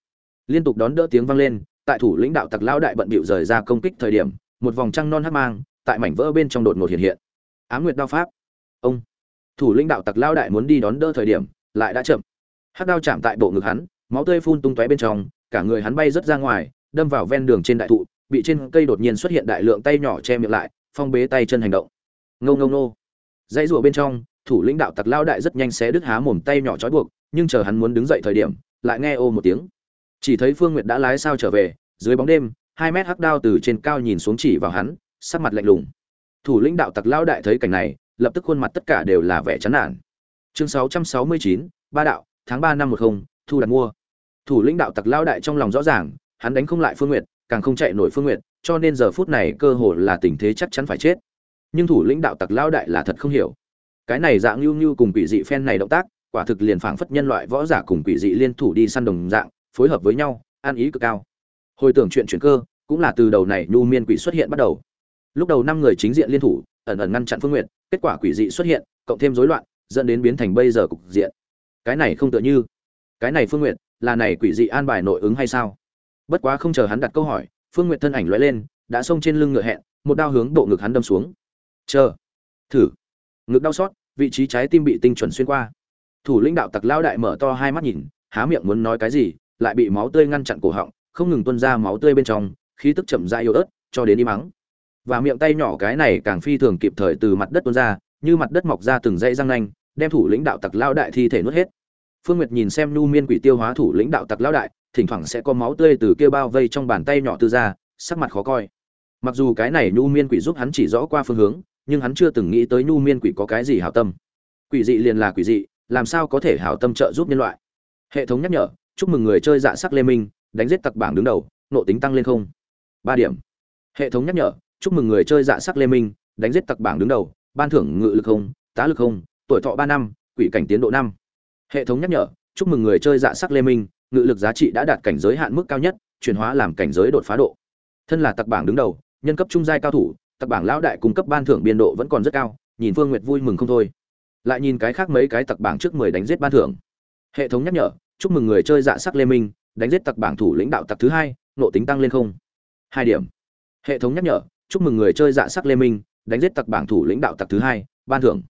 Liên tục đón đỡ tiếng vang lên tại thủ lĩnh đạo tặc lão đại bận bịu rời ra công kích thời điểm một vòng trăng non hắc mang tại mảnh vỡ bên trong đột ngột hiện hiện. Ám nguyệt đao pháp. Ông. Thủ lĩnh đạo tặc lão đại muốn đi đón đỡ thời điểm lại đã chậm. Hắc đao chạm tại bộ ngực hắn máu tươi phun tung tóe bên trong cả người hắn bay rất ra ngoài đâm vào ven đường trên đại thụ bị trên cây đột nhiên xuất hiện đại lượng tay nhỏ che miệng lại phong bế tay chân hành động. Ngâu ngâu nô dãy rụa bên trong thủ lĩnh đạo tặc lao đại rất nhanh xé đứt há mồm tay nhỏ trói buộc nhưng chờ hắn muốn đứng dậy thời điểm lại nghe ô một tiếng. Chỉ thấy phương nguyệt đã lái sao trở về dưới bóng đêm hai mét hắc đao từ trên cao nhìn xuống chỉ vào hắn sắc mặt lạnh lùng. Thủ lĩnh đạo tặc lao đại thấy cảnh này lập tức khuôn mặt tất cả đều là vẻ chán nản. Chương 669, ba đạo tháng ba năm một không thu đặt mua thủ lĩnh đạo tặc lao đại trong lòng rõ ràng, hắn đánh không lại phương nguyệt, càng không chạy nổi phương nguyệt, cho nên giờ phút này cơ hồ là tình thế chắc chắn phải chết. Nhưng thủ lĩnh đạo tặc lao đại là thật không hiểu. Cái này dạng lưu như cùng quỷ dị phen này động tác, quả thực liền phảng phất nhân loại võ giả cùng quỷ dị liên thủ đi săn đồng dạng, phối hợp với nhau, ăn ý cực cao. Hồi tưởng chuyện chuyển cơ, cũng là từ đầu này nhu miên quỷ xuất hiện bắt đầu. Lúc đầu năm người chính diện liên thủ, ẩn ẩn ngăn chặn phương nguyện kết quả quỷ dị xuất hiện, cộng thêm rối loạn, dẫn đến biến thành bây giờ cục diện. Cái này không tựa như. Cái này phương nguyện là này quỷ dị an bài nội ứng hay sao? Bất quá không chờ hắn đặt câu hỏi, phương Nguyệt thân ảnh lóe lên, đã xông trên lưng ngựa hẹn, một đao hướng bộ ngực hắn đâm xuống. Chờ, thử. Ngực đau xót, vị trí trái tim bị tinh chuẩn xuyên qua. Thủ lĩnh đạo tặc lao đại mở to hai mắt nhìn, há miệng muốn nói cái gì, lại bị máu tươi ngăn chặn cổ họng, không ngừng tuôn ra máu tươi bên trong, khí tức chậm rãi yếu ớt, cho đến đi mắng và miệng tay nhỏ cái này càng phi thường kịp thời từ mặt đất tuôn ra, như mặt đất mọc ra từng dãy răng nanh, đem thủ lĩnh đạo tặc lao đại thi thể nuốt hết phương nguyệt nhìn xem nu miên quỷ tiêu hóa thủ lĩnh đạo tặc lão đại, thỉnh thoảng sẽ có máu tươi từ kia bao vây trong bàn tay nhỏ tư ra, sắc mặt khó coi. Mặc dù cái này nu miên quỷ giúp hắn chỉ rõ qua phương hướng, nhưng hắn chưa từng nghĩ tới nu miên quỷ có cái gì hảo tâm. Quỷ dị liền là quỷ dị, làm sao có thể hảo tâm trợ giúp nhân loại? Hệ thống nhắc nhở, chúc mừng người chơi dạ sắc lê minh, đánh giết tặc bảng đứng đầu, nộ tính tăng lên không? Ba điểm. Hệ thống nhắc nhở, chúc mừng người chơi dạ sắc lê minh, đánh giết tặc bảng đứng đầu, ban thưởng ngự lực không, tá lực không, tuổi thọ ba năm, quỷ cảnh tiến độ năm hệ thống nhắc nhở, chúc mừng người chơi dạ sắc lê minh, ngự lực giá trị đã đạt cảnh giới hạn mức cao nhất, chuyển hóa làm cảnh giới đột phá độ. Thân là tặc bảng đứng đầu, nhân cấp trung giai cao thủ, tặc bảng lão đại cung cấp ban thưởng biên độ vẫn còn rất cao, nhìn phương nguyệt vui mừng không thôi. Lại nhìn cái khác mấy cái tặc bảng trước mười đánh giết ban thưởng. Hệ thống nhắc nhở, chúc mừng người chơi dạ sắc lê minh, đánh giết tặc bảng thủ lĩnh đạo tặc thứ hai, nộ tính tăng lên không. Hai điểm. Hệ thống nhắc nhở, chúc mừng người chơi dạ sắc lê minh, đánh giết tặc bảng thủ lĩnh đạo tặc thứ hai, ban thưởng.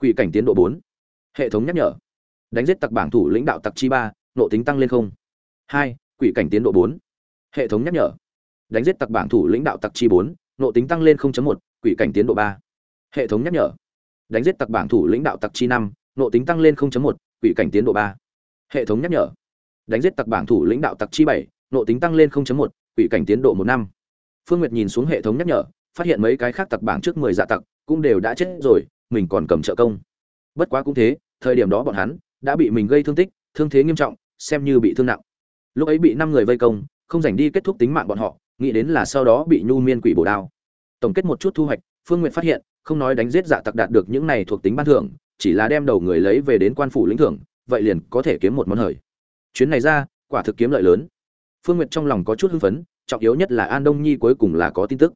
Quỷ cảnh tiến độ bốn. Hệ thống nhắc nhở đánh giết tặc bảng thủ lĩnh đạo tặc chi ba nộ tính tăng lên không. Hai, quỷ cảnh tiến độ bốn. Hệ thống nhắc nhở. Đánh giết tặc bảng thủ lĩnh đạo tặc chi bốn, nộ tính tăng lên một, quỷ cảnh tiến độ ba. Hệ thống nhắc nhở. Đánh giết tặc bảng thủ lĩnh đạo tặc chi năm, nộ tính tăng lên một, quỷ cảnh tiến độ ba. Hệ thống nhắc nhở. Đánh giết tặc bảng thủ lĩnh đạo tặc chi bảy, nộ tính tăng lên một, quỷ cảnh tiến độ một năm. Phương nguyệt nhìn xuống hệ thống nhắc nhở, phát hiện mấy cái khác tặc bảng trước mười dạ tặc cũng đều đã chết rồi, mình còn cầm trợ công. Bất quá cũng thế, thời điểm đó bọn hắn đã bị mình gây thương tích, thương thế nghiêm trọng, xem như bị thương nặng. Lúc ấy bị năm người vây công, không dành đi kết thúc tính mạng bọn họ, nghĩ đến là sau đó bị nhu miên quỷ bổ đao. Tổng kết một chút thu hoạch, phương Nguyệt phát hiện, không nói đánh giết dạ tặc đạt được những này thuộc tính ban thưởng, chỉ là đem đầu người lấy về đến quan phủ lĩnh thưởng, vậy liền có thể kiếm một món hời. Chuyến này ra, quả thực kiếm lợi lớn. Phương Nguyệt trong lòng có chút hưng phấn, trọng yếu nhất là an đông nhi cuối cùng là có tin tức.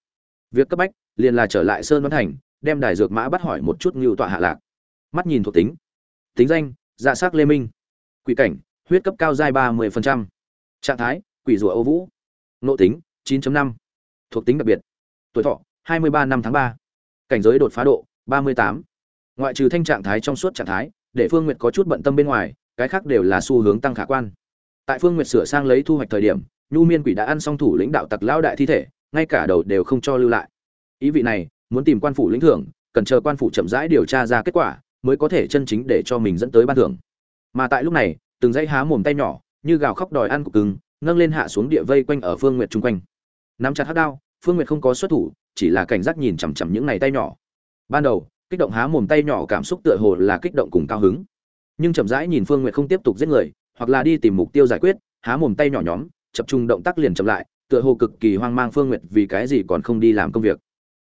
Việc cấp bách, liền là trở lại sơn văn thành, đem đài dược mã bắt hỏi một chút ngưu tọa hạ lạc. Mắt nhìn thuộc tính. Tính danh dạ s ắ c lê minh. Quỷ cảnh, huyết cấp cao giai ba mươi trạng thái, quỷ rùa ô vũ. Nộ tính 9 năm. Thuộc tính đặc biệt. Tuổi thọ 23 năm tháng 3. cảnh giới đột phá độ 38. ngoại trừ thanh trạng thái trong suốt trạng thái, để phương nguyệt có chút bận tâm bên ngoài, cái khác đều là xu hướng tăng khả quan. Tại phương nguyệt sửa sang lấy thu hoạch thời điểm, nhu miên quỷ đã ăn xong thủ lĩnh đạo tặc lao đại thi thể, ngay cả đầu đều không cho lưu lại. Ý vị này, muốn tìm quan phủ lĩnh thưởng, cần chờ quan phủ chậm rãi điều tra ra kết quả mới có thể chân chính để cho mình dẫn tới ban thưởng. Mà tại lúc này, từng dãy há mồm tay nhỏ, như gào khóc đòi ăn cục cứng, nâng lên hạ xuống địa vây quanh ở phương nguyệt chung quanh. Nắm chặt hắc đao, phương nguyệt không có xuất thủ, chỉ là cảnh giác nhìn chằm chằm những này tay nhỏ. Ban đầu, kích động há mồm tay nhỏ cảm xúc tựa hồ là kích động cùng cao hứng. Nhưng chậm rãi nhìn phương nguyệt không tiếp tục giết người, hoặc là đi tìm mục tiêu giải quyết, há mồm tay nhỏ nhóm, chập trung động tác liền chậm lại, tựa hồ cực kỳ hoang mang phương nguyệt vì cái gì còn không đi làm công việc.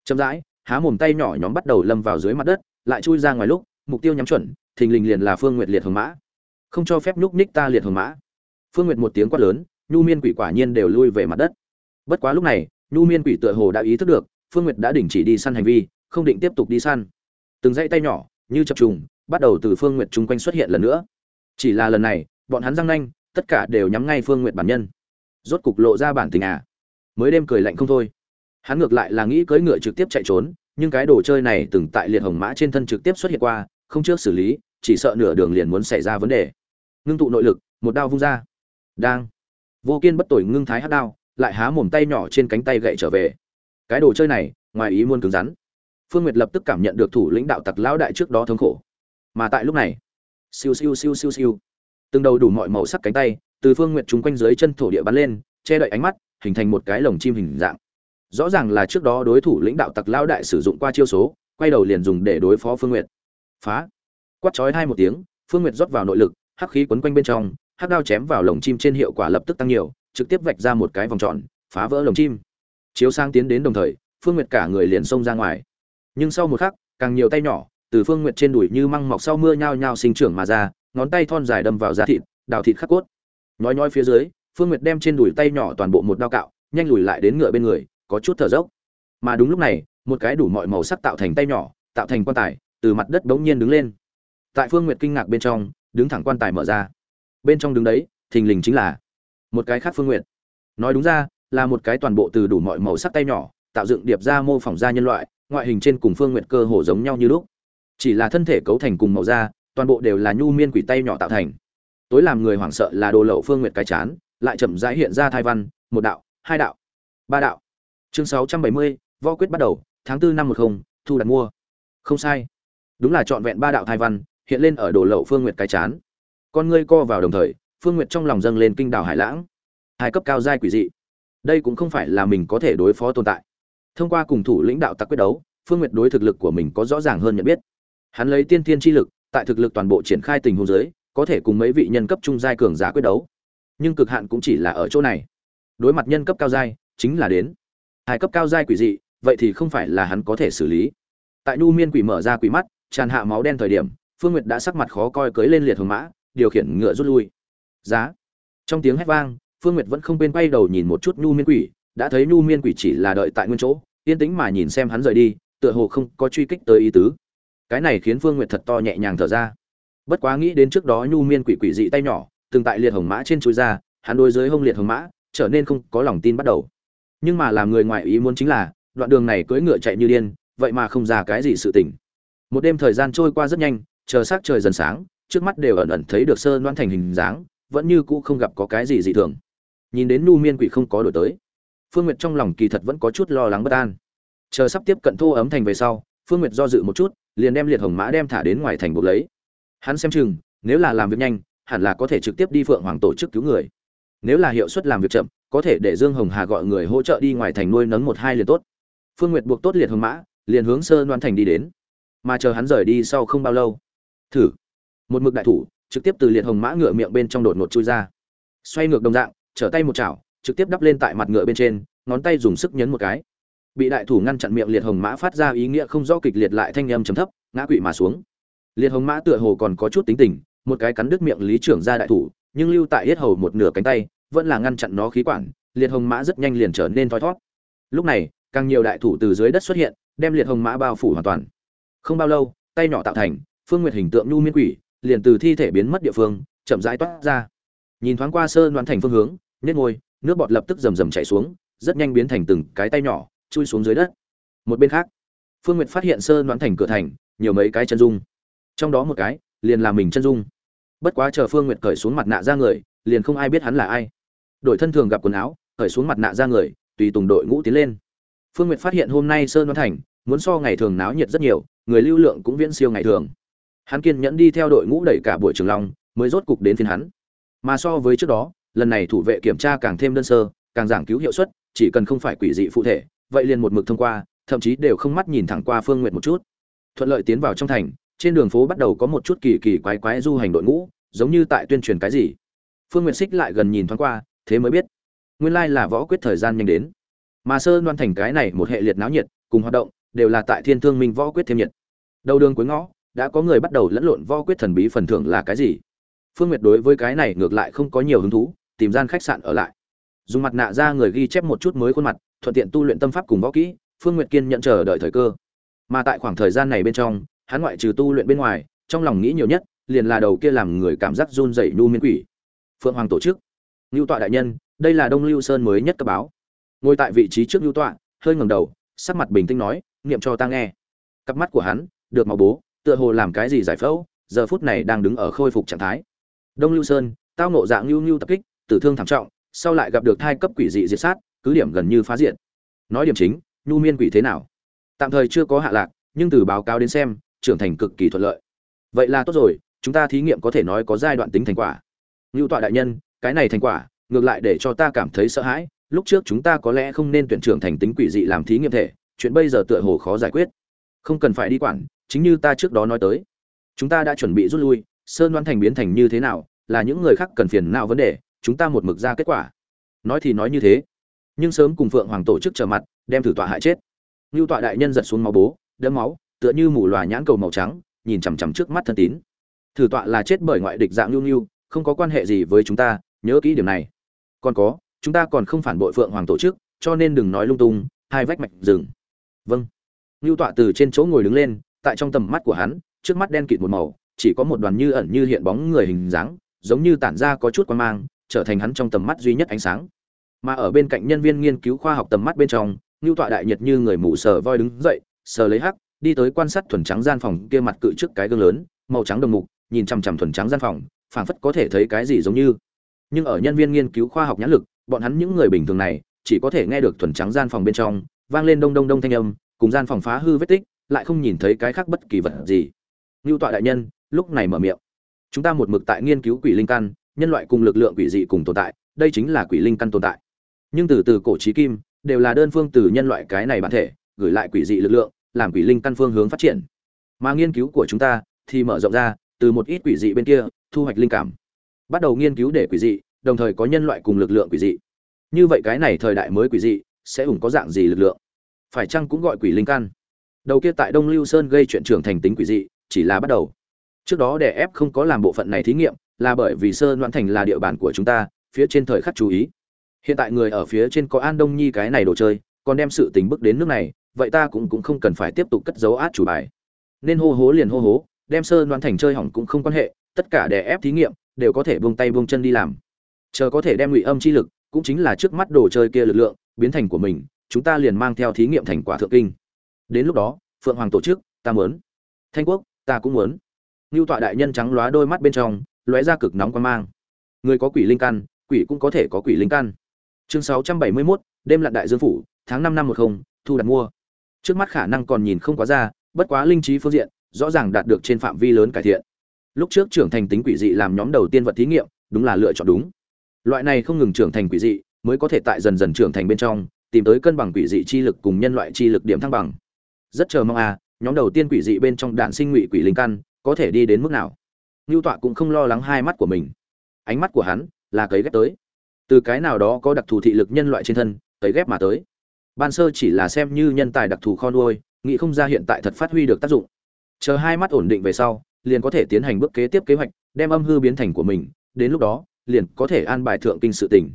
Chậm rãi, há mồm tay nhỏ nhóm bắt đầu lâm vào dưới mặt đất, lại chui ra ngoài lúc mục tiêu nhắm chuẩn, thình lình liền là phương nguyệt liệt hồng mã. Không cho phép nhúc ních ta liệt hồng mã. Phương nguyệt một tiếng quát lớn, nhu miên quỷ quả nhiên đều lui về mặt đất. Bất quá lúc này, nhu miên quỷ tựa hồ đã ý thức được, phương nguyệt đã đình chỉ đi săn hành vi, không định tiếp tục đi săn. Từng dãy tay nhỏ, như chập trùng, bắt đầu từ phương nguyệt chung quanh xuất hiện lần nữa. Chỉ là lần này, bọn hắn răng nanh, tất cả đều nhắm ngay phương nguyệt bản nhân. Rốt cục lộ ra bản tình à. Mới đêm cười lạnh không thôi. Hắn ngược lại là nghĩ cưỡi ngựa trực tiếp chạy trốn, nhưng cái đồ chơi này từng tại liệt hồng mã trên thân trực tiếp xuất hiện qua không trước xử lý, chỉ sợ nửa đường liền muốn xảy ra vấn đề. Ngưng tụ nội lực, một đao vung ra. Đang. Vô kiên bất tội ngưng thái hát đao, lại há mồm tay nhỏ trên cánh tay gậy trở về. Cái đồ chơi này, ngoài ý muốn cứng rắn. Phương nguyệt lập tức cảm nhận được thủ lĩnh đạo tặc lão đại trước đó thống khổ. Mà tại lúc này, siêu siêu siêu siêu siêu. Từng đầu đủ mọi màu sắc cánh tay, từ phương nguyệt chúng quanh dưới chân thổ địa bắn lên, che đậy ánh mắt, hình thành một cái lồng chim hình dạng. Rõ ràng là trước đó đối thủ lãnh đạo tặc lão đại sử dụng qua chiêu số, quay đầu liền dùng để đối phó phương nguyệt phá. Quát chói hai một tiếng, phương nguyệt rót vào nội lực, hắc khí quấn quanh bên trong, hắc đao chém vào lồng chim trên hiệu quả lập tức tăng nhiều, trực tiếp vạch ra một cái vòng tròn, phá vỡ lồng chim. Chiếu sang tiến đến đồng thời, phương nguyệt cả người liền xông ra ngoài. Nhưng sau một khắc, càng nhiều tay nhỏ, từ phương nguyệt trên đùi như măng mọc sau mưa nhao nhao sinh trưởng mà ra, ngón tay thon dài đâm vào da thịt, đào thịt khắc cốt. Nói nói phía dưới, phương nguyệt đem trên đùi tay nhỏ toàn bộ một đao cạo, nhanh lùi lại đến ngựa bên người, có chút thở dốc. Mà đúng lúc này, một cái đủ mọi màu sắc tạo thành tay nhỏ, tạo thành quan tài từ mặt đất bỗng nhiên đứng lên. Tại phương nguyệt kinh ngạc bên trong, đứng thẳng quan tài mở ra. Bên trong đứng đấy, thình lình chính là một cái khác phương nguyệt. nói đúng ra, là một cái toàn bộ từ đủ mọi màu sắc tay nhỏ, tạo dựng điệp ra mô phỏng ra nhân loại, ngoại hình trên cùng phương nguyệt cơ hồ giống nhau như lúc. Chỉ là thân thể cấu thành cùng màu da, toàn bộ đều là nhu miên quỷ tay nhỏ tạo thành. Tối làm người hoảng sợ là đồ lậu phương nguyệt cái chán, lại chậm rãi hiện ra thai văn, một đạo, hai đạo, ba đạo. Chương sáu trăm bảy mươi, võ quyết bắt đầu, tháng 4 năm một không, thu đặt mua. Không sai đúng là trọn vẹn ba đạo thai văn, hiện lên ở đồ lậu phương nguyệt cái chán. Con ngươi co vào đồng thời, phương nguyệt trong lòng dâng lên kinh đảo hải lãng. Hai cấp cao giai quỷ dị. Đây cũng không phải là mình có thể đối phó tồn tại. Thông qua cùng thủ lãnh đạo tặc quyết đấu, phương nguyệt đối thực lực của mình có rõ ràng hơn nhận biết. Hắn lấy tiên tiên chi lực, tại thực lực toàn bộ triển khai tình huống giới có thể cùng mấy vị nhân cấp trung giai cường giả quyết đấu. Nhưng cực hạn cũng chỉ là ở chỗ này. Đối mặt nhân cấp cao giai, chính là đến. Hai cấp cao giai quỷ dị, vậy thì không phải là hắn có thể xử lý. Tại nhu miên quỷ mở ra quỷ mắt tràn hạ máu đen thời điểm, phương nguyệt đã sắc mặt khó coi cưới lên liệt hồng mã, điều khiển ngựa rút lui. Giá. Trong tiếng hét vang, phương nguyệt vẫn không bên quay đầu nhìn một chút nhu miên quỷ, đã thấy nhu miên quỷ chỉ là đợi tại nguyên chỗ, yên tĩnh mà nhìn xem hắn rời đi, tựa hồ không có truy kích tới ý tứ. Cái này khiến phương nguyệt thật to nhẹ nhàng thở ra. Bất quá nghĩ đến trước đó nhu miên quỷ quỷ dị tay nhỏ, từng tại liệt hồng mã trên chuối ra, hắn đôi dưới hông liệt hồng mã, trở nên không có lòng tin bắt đầu. Nhưng mà làm người ngoại ý muốn chính là, đoạn đường này cưỡi ngựa chạy như điên, vậy mà không ra cái gì sự tỉnh một đêm thời gian trôi qua rất nhanh, chờ s trời dần sáng, trước mắt đều ẩn ẩn thấy được sơ loan thành hình dáng, vẫn như cũ không gặp có cái gì dị thường. Nhìn đến nu miên quỷ không có đổi tới, phương nguyệt trong lòng kỳ thật vẫn có chút lo lắng bất an. Chờ sắp tiếp cận thô ấm thành về sau, phương nguyệt do dự một chút, liền đem liệt hồng mã đem thả đến ngoài thành buộc lấy. Hắn xem chừng, nếu là làm việc nhanh, hẳn là có thể trực tiếp đi phượng hoàng tổ chức cứu người. Nếu là hiệu suất làm việc chậm, có thể để dương hồng hà gọi người hỗ trợ đi ngoài thành nuôi nấng một hai liền tốt. Phương nguyệt buộc tốt liệt hồng mã, liền hướng sơ đoan thành đi đến mà chờ hắn rời đi sau không bao lâu. Thử. Một mực đại thủ, trực tiếp từ liệt hồng mã ngựa miệng bên trong đột ngột chui ra. Xoay ngược đồng dạng, trở tay một chảo, trực tiếp đắp lên tại mặt ngựa bên trên, ngón tay dùng sức nhấn một cái. Bị đại thủ ngăn chặn miệng liệt hồng mã phát ra ý nghĩa không rõ kịch liệt lại thanh âm chấm thấp, ngã quỵ mà xuống. Liệt hồng mã tựa hồ còn có chút tính tình, một cái cắn đứt miệng lý trưởng ra đại thủ, nhưng lưu tại yết hầu một nửa cánh tay, vẫn là ngăn chặn nó khí quản, liệt hồng mã rất nhanh liền trở nên thoi thót. Lúc này, càng nhiều đại thủ từ dưới đất xuất hiện, đem liệt hồng mã bao phủ hoàn toàn không bao lâu, tay nhỏ tạo thành, phương nguyệt hình tượng nhu miên quỷ, liền từ thi thể biến mất địa phương, chậm rãi toát ra. Nhìn thoáng qua sơn đoán thành phương hướng nhét ngôi nước bọt lập tức rầm rầm chảy xuống, rất nhanh biến thành từng cái tay nhỏ, chui xuống dưới đất. Một bên khác, phương nguyệt phát hiện sơn đoán thành cửa thành, nhiều mấy cái chân dung. Trong đó một cái, liền là mình chân dung. Bất quá chờ phương nguyệt cởi xuống mặt nạ ra người, liền không ai biết hắn là ai. Đội thân thường gặp quần áo, cởi xuống mặt nạ ra người, tùy tùng đội ngũ tiến lên. Phương nguyệt phát hiện hôm nay sơn đoán thành muốn so ngày thường náo nhiệt rất nhiều, người lưu lượng cũng viễn siêu ngày thường. Hắn kiên nhẫn đi theo đội ngũ đẩy cả buổi trường long, mới rốt cục đến phiên hắn. Mà so với trước đó, lần này thủ vệ kiểm tra càng thêm đơn sơ, càng giảng cứu hiệu suất, chỉ cần không phải quỷ dị phụ thể, vậy liền một mực thông qua, thậm chí đều không mắt nhìn thẳng qua phương nguyện một chút. Thuận lợi tiến vào trong thành, trên đường phố bắt đầu có một chút kỳ kỳ quái quái du hành đội ngũ, giống như tại tuyên truyền cái gì. Phương nguyện xích lại gần nhìn thoáng qua, thế mới biết. Nguyên lai là võ quyết thời gian nhanh đến. Mà sơ đoan thành cái này một hệ liệt náo nhiệt, cùng hoạt động đều là tại thiên thương minh võ quyết thêm nhiệt. Đầu đường cuối ngõ, đã có người bắt đầu lẫn lộn võ quyết thần bí phần thưởng là cái gì? Phương nguyệt đối với cái này ngược lại không có nhiều hứng thú, tìm gian khách sạn ở lại. Dùng mặt nạ ra người ghi chép một chút mới khuôn mặt, thuận tiện tu luyện tâm pháp cùng võ kỹ, phương nguyệt kiên nhận chờ đợi thời cơ. Mà tại khoảng thời gian này bên trong, hắn ngoại trừ tu luyện bên ngoài, trong lòng nghĩ nhiều nhất, liền là đầu kia làm người cảm giác run rẩy nhu miên quỷ. Phượng hoàng tổ chức. Lưu tọa đại nhân, đây là đông lưu sơn mới nhất cấp báo. Ngồi tại vị trí trước lưu tọa, hơi ngẩng đầu, sắc mặt bình tĩnh nói niệm cho ta nghe. Cặp mắt của hắn, được máu bố, tựa hồ làm cái gì giải phẫu, giờ phút này đang đứng ở khôi phục trạng thái. Đông lưu sơn, tao nộ dạng lưu lưu tập kích, tử thương thảm trọng, sau lại gặp được thai cấp quỷ dị diệt sát, cứ điểm gần như phá diện. Nói điểm chính, nhu miên quỷ thế nào? Tạm thời chưa có hạ lạc, nhưng từ báo cáo đến xem, trưởng thành cực kỳ thuận lợi. Vậy là tốt rồi, chúng ta thí nghiệm có thể nói có giai đoạn tính thành quả. Lưu tọa đại nhân, cái này thành quả, ngược lại để cho ta cảm thấy sợ hãi, lúc trước chúng ta có lẽ không nên tuyển trưởng thành tính quỷ dị làm thí nghiệm thể chuyện bây giờ tựa hồ khó giải quyết. Không cần phải đi quản, chính như ta trước đó nói tới. Chúng ta đã chuẩn bị rút lui, sơn đoán thành biến thành như thế nào, là những người khác cần phiền nào vấn đề, chúng ta một mực ra kết quả. Nói thì nói như thế. Nhưng sớm cùng phượng hoàng tổ chức trở mặt, đem thử tọa hại chết. Như tọa đại nhân giật xuống máu bố, đẫm máu, tựa như mù loà nhãn cầu màu trắng, nhìn chằm chằm trước mắt thân tín. Thử tọa là chết bởi ngoại địch dạng nhu nhu không có quan hệ gì với chúng ta, nhớ kỹ điểm này. Còn có, chúng ta còn không phản bội phượng hoàng tổ chức, cho nên đừng nói lung tung, hai vách mạch rừng vâng ngưu tọa từ trên chỗ ngồi đứng lên, tại trong tầm mắt của hắn, trước mắt đen kịt một màu, chỉ có một đoàn như ẩn như hiện bóng người hình dáng, giống như tản ra có chút quan mang, trở thành hắn trong tầm mắt duy nhất ánh sáng. Mà ở bên cạnh nhân viên nghiên cứu khoa học tầm mắt bên trong, ngưu tọa đại nhiệt như người mù sờ voi đứng dậy, sờ lấy hắc, đi tới quan sát thuần trắng gian phòng kia mặt cự trước cái gương lớn, màu trắng đồng mục, nhìn chằm chằm thuần trắng gian phòng, phảng phất có thể thấy cái gì giống như. Nhưng ở nhân viên nghiên cứu khoa học nhãn lực, bọn hắn những người bình thường này, chỉ có thể nghe được thuần trắng gian phòng bên trong vang lên đông đông đông thanh âm, cùng gian phòng phá hư vết tích lại không nhìn thấy cái khác bất kỳ vật gì. Ngưu tọa đại nhân lúc này mở miệng. Chúng ta một mực tại nghiên cứu quỷ linh căn nhân loại cùng lực lượng quỷ dị cùng tồn tại đây chính là quỷ linh căn tồn tại. Nhưng từ từ cổ trí kim đều là đơn phương từ nhân loại cái này bản thể gửi lại quỷ dị lực lượng làm quỷ linh căn phương hướng phát triển. Mà nghiên cứu của chúng ta thì mở rộng ra từ một ít quỷ dị bên kia thu hoạch linh cảm. Bắt đầu nghiên cứu để quỷ dị đồng thời có nhân loại cùng lực lượng quỷ dị. Như vậy cái này thời đại mới quỷ dị sẽ ủng có dạng gì lực lượng? Phải chăng cũng gọi quỷ linh căn? Đầu kia tại đông lưu sơn gây chuyện trưởng thành tính quỷ dị, chỉ là bắt đầu. Trước đó đè ép không có làm bộ phận này thí nghiệm, là bởi vì sơn loạn thành là địa bàn của chúng ta, phía trên thời khắc chú ý. Hiện tại người ở phía trên có an đông nhi cái này đồ chơi, còn đem sự tình bước đến nước này, vậy ta cũng cũng không cần phải tiếp tục cất dấu át chủ bài. Nên hô hố liền hô hố, đem sơn loạn thành chơi hỏng cũng không quan hệ, tất cả đè ép thí nghiệm, đều có thể buông tay buông chân đi làm. Chờ có thể đem ngụy âm chi lực cũng chính là trước mắt đồ chơi kia lực lượng biến thành của mình chúng ta liền mang theo thí nghiệm thành quả thượng kinh. Đến lúc đó phượng hoàng tổ chức ta muốn. Thanh quốc ta cũng muốn. Ngưu tọa đại nhân trắng lóa đôi mắt bên trong lóe ra cực nóng quan mang. Người có quỷ linh căn quỷ cũng có thể có quỷ linh căn. Chương 671, đêm lặn đại dương phủ tháng năm năm 10, thu đặt mua. Trước mắt khả năng còn nhìn không quá ra bất quá linh trí phương diện rõ ràng đạt được trên phạm vi lớn cải thiện. Lúc trước trưởng thành tính quỷ dị làm nhóm đầu tiên vật thí nghiệm đúng là lựa chọn đúng loại này không ngừng trưởng thành quỷ dị, mới có thể tại dần dần trưởng thành bên trong, tìm tới cân bằng quỷ dị chi lực cùng nhân loại chi lực điểm thăng bằng. Rất chờ mong à nhóm đầu tiên quỷ dị bên trong đạn sinh ngụy quỷ linh căn, có thể đi đến mức nào? Ngưu tọa cũng không lo lắng hai mắt của mình. Ánh mắt của hắn là cấy ghép tới. Từ cái nào đó có đặc thù thị lực nhân loại trên thân, cấy ghép mà tới. Ban sơ chỉ là xem như nhân tài đặc thù kho nuôi, nghĩ không ra hiện tại thật phát huy được tác dụng. Chờ hai mắt ổn định về sau, liền có thể tiến hành bước kế tiếp kế hoạch, đem âm hư biến thành của mình, đến lúc đó liền có thể an bài thượng kinh sự tình.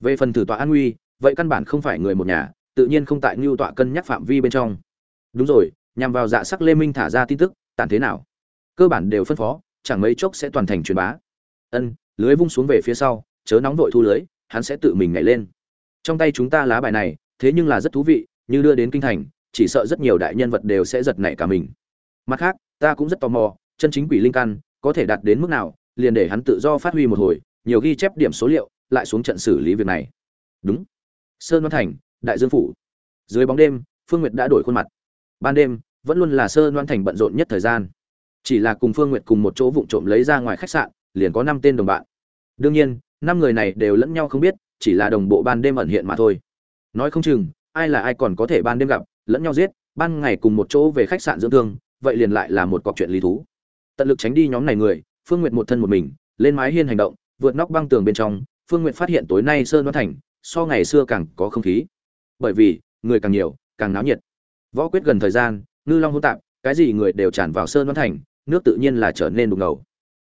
Về phần thử tọa an nguy, vậy căn bản không phải người một nhà, tự nhiên không tại ngưu tọa cân nhắc phạm vi bên trong. Đúng rồi, nhằm vào dạ sắc lê minh thả ra tin tức tàn thế nào? Cơ bản đều phân phó, chẳng mấy chốc sẽ toàn thành truyền bá. Ân, lưới vung xuống về phía sau, chớ nóng vội thu lưới, hắn sẽ tự mình nhảy lên. Trong tay chúng ta lá bài này, thế nhưng là rất thú vị, như đưa đến kinh thành, chỉ sợ rất nhiều đại nhân vật đều sẽ giật nảy cả mình. Mặt khác, ta cũng rất tò mò, chân chính quỷ linh căn, có thể đạt đến mức nào, liền để hắn tự do phát huy một hồi nhiều ghi chép điểm số liệu, lại xuống trận xử lý việc này. Đúng. Sơn văn thành, đại dương phủ. Dưới bóng đêm, phương nguyệt đã đổi khuôn mặt. Ban đêm, vẫn luôn là sơn văn thành bận rộn nhất thời gian. Chỉ là cùng phương nguyệt cùng một chỗ vụng trộm lấy ra ngoài khách sạn, liền có năm tên đồng bạn. Đương nhiên, năm người này đều lẫn nhau không biết, chỉ là đồng bộ ban đêm ẩn hiện mà thôi. Nói không chừng, ai là ai còn có thể ban đêm gặp, lẫn nhau giết, ban ngày cùng một chỗ về khách sạn dưỡng thương, vậy liền lại là một cọc chuyện lý thú. Tận lực tránh đi nhóm này người, phương nguyệt một thân một mình, lên mái hiên hành động vượt nóc băng tường bên trong, phương nguyệt phát hiện tối nay sơn đoan thành, so ngày xưa càng có không khí. Bởi vì, người càng nhiều, càng náo nhiệt. Võ quyết gần thời gian, ngư long hỗn tạp, cái gì người đều tràn vào sơn đoan thành, nước tự nhiên là trở nên đục ngầu.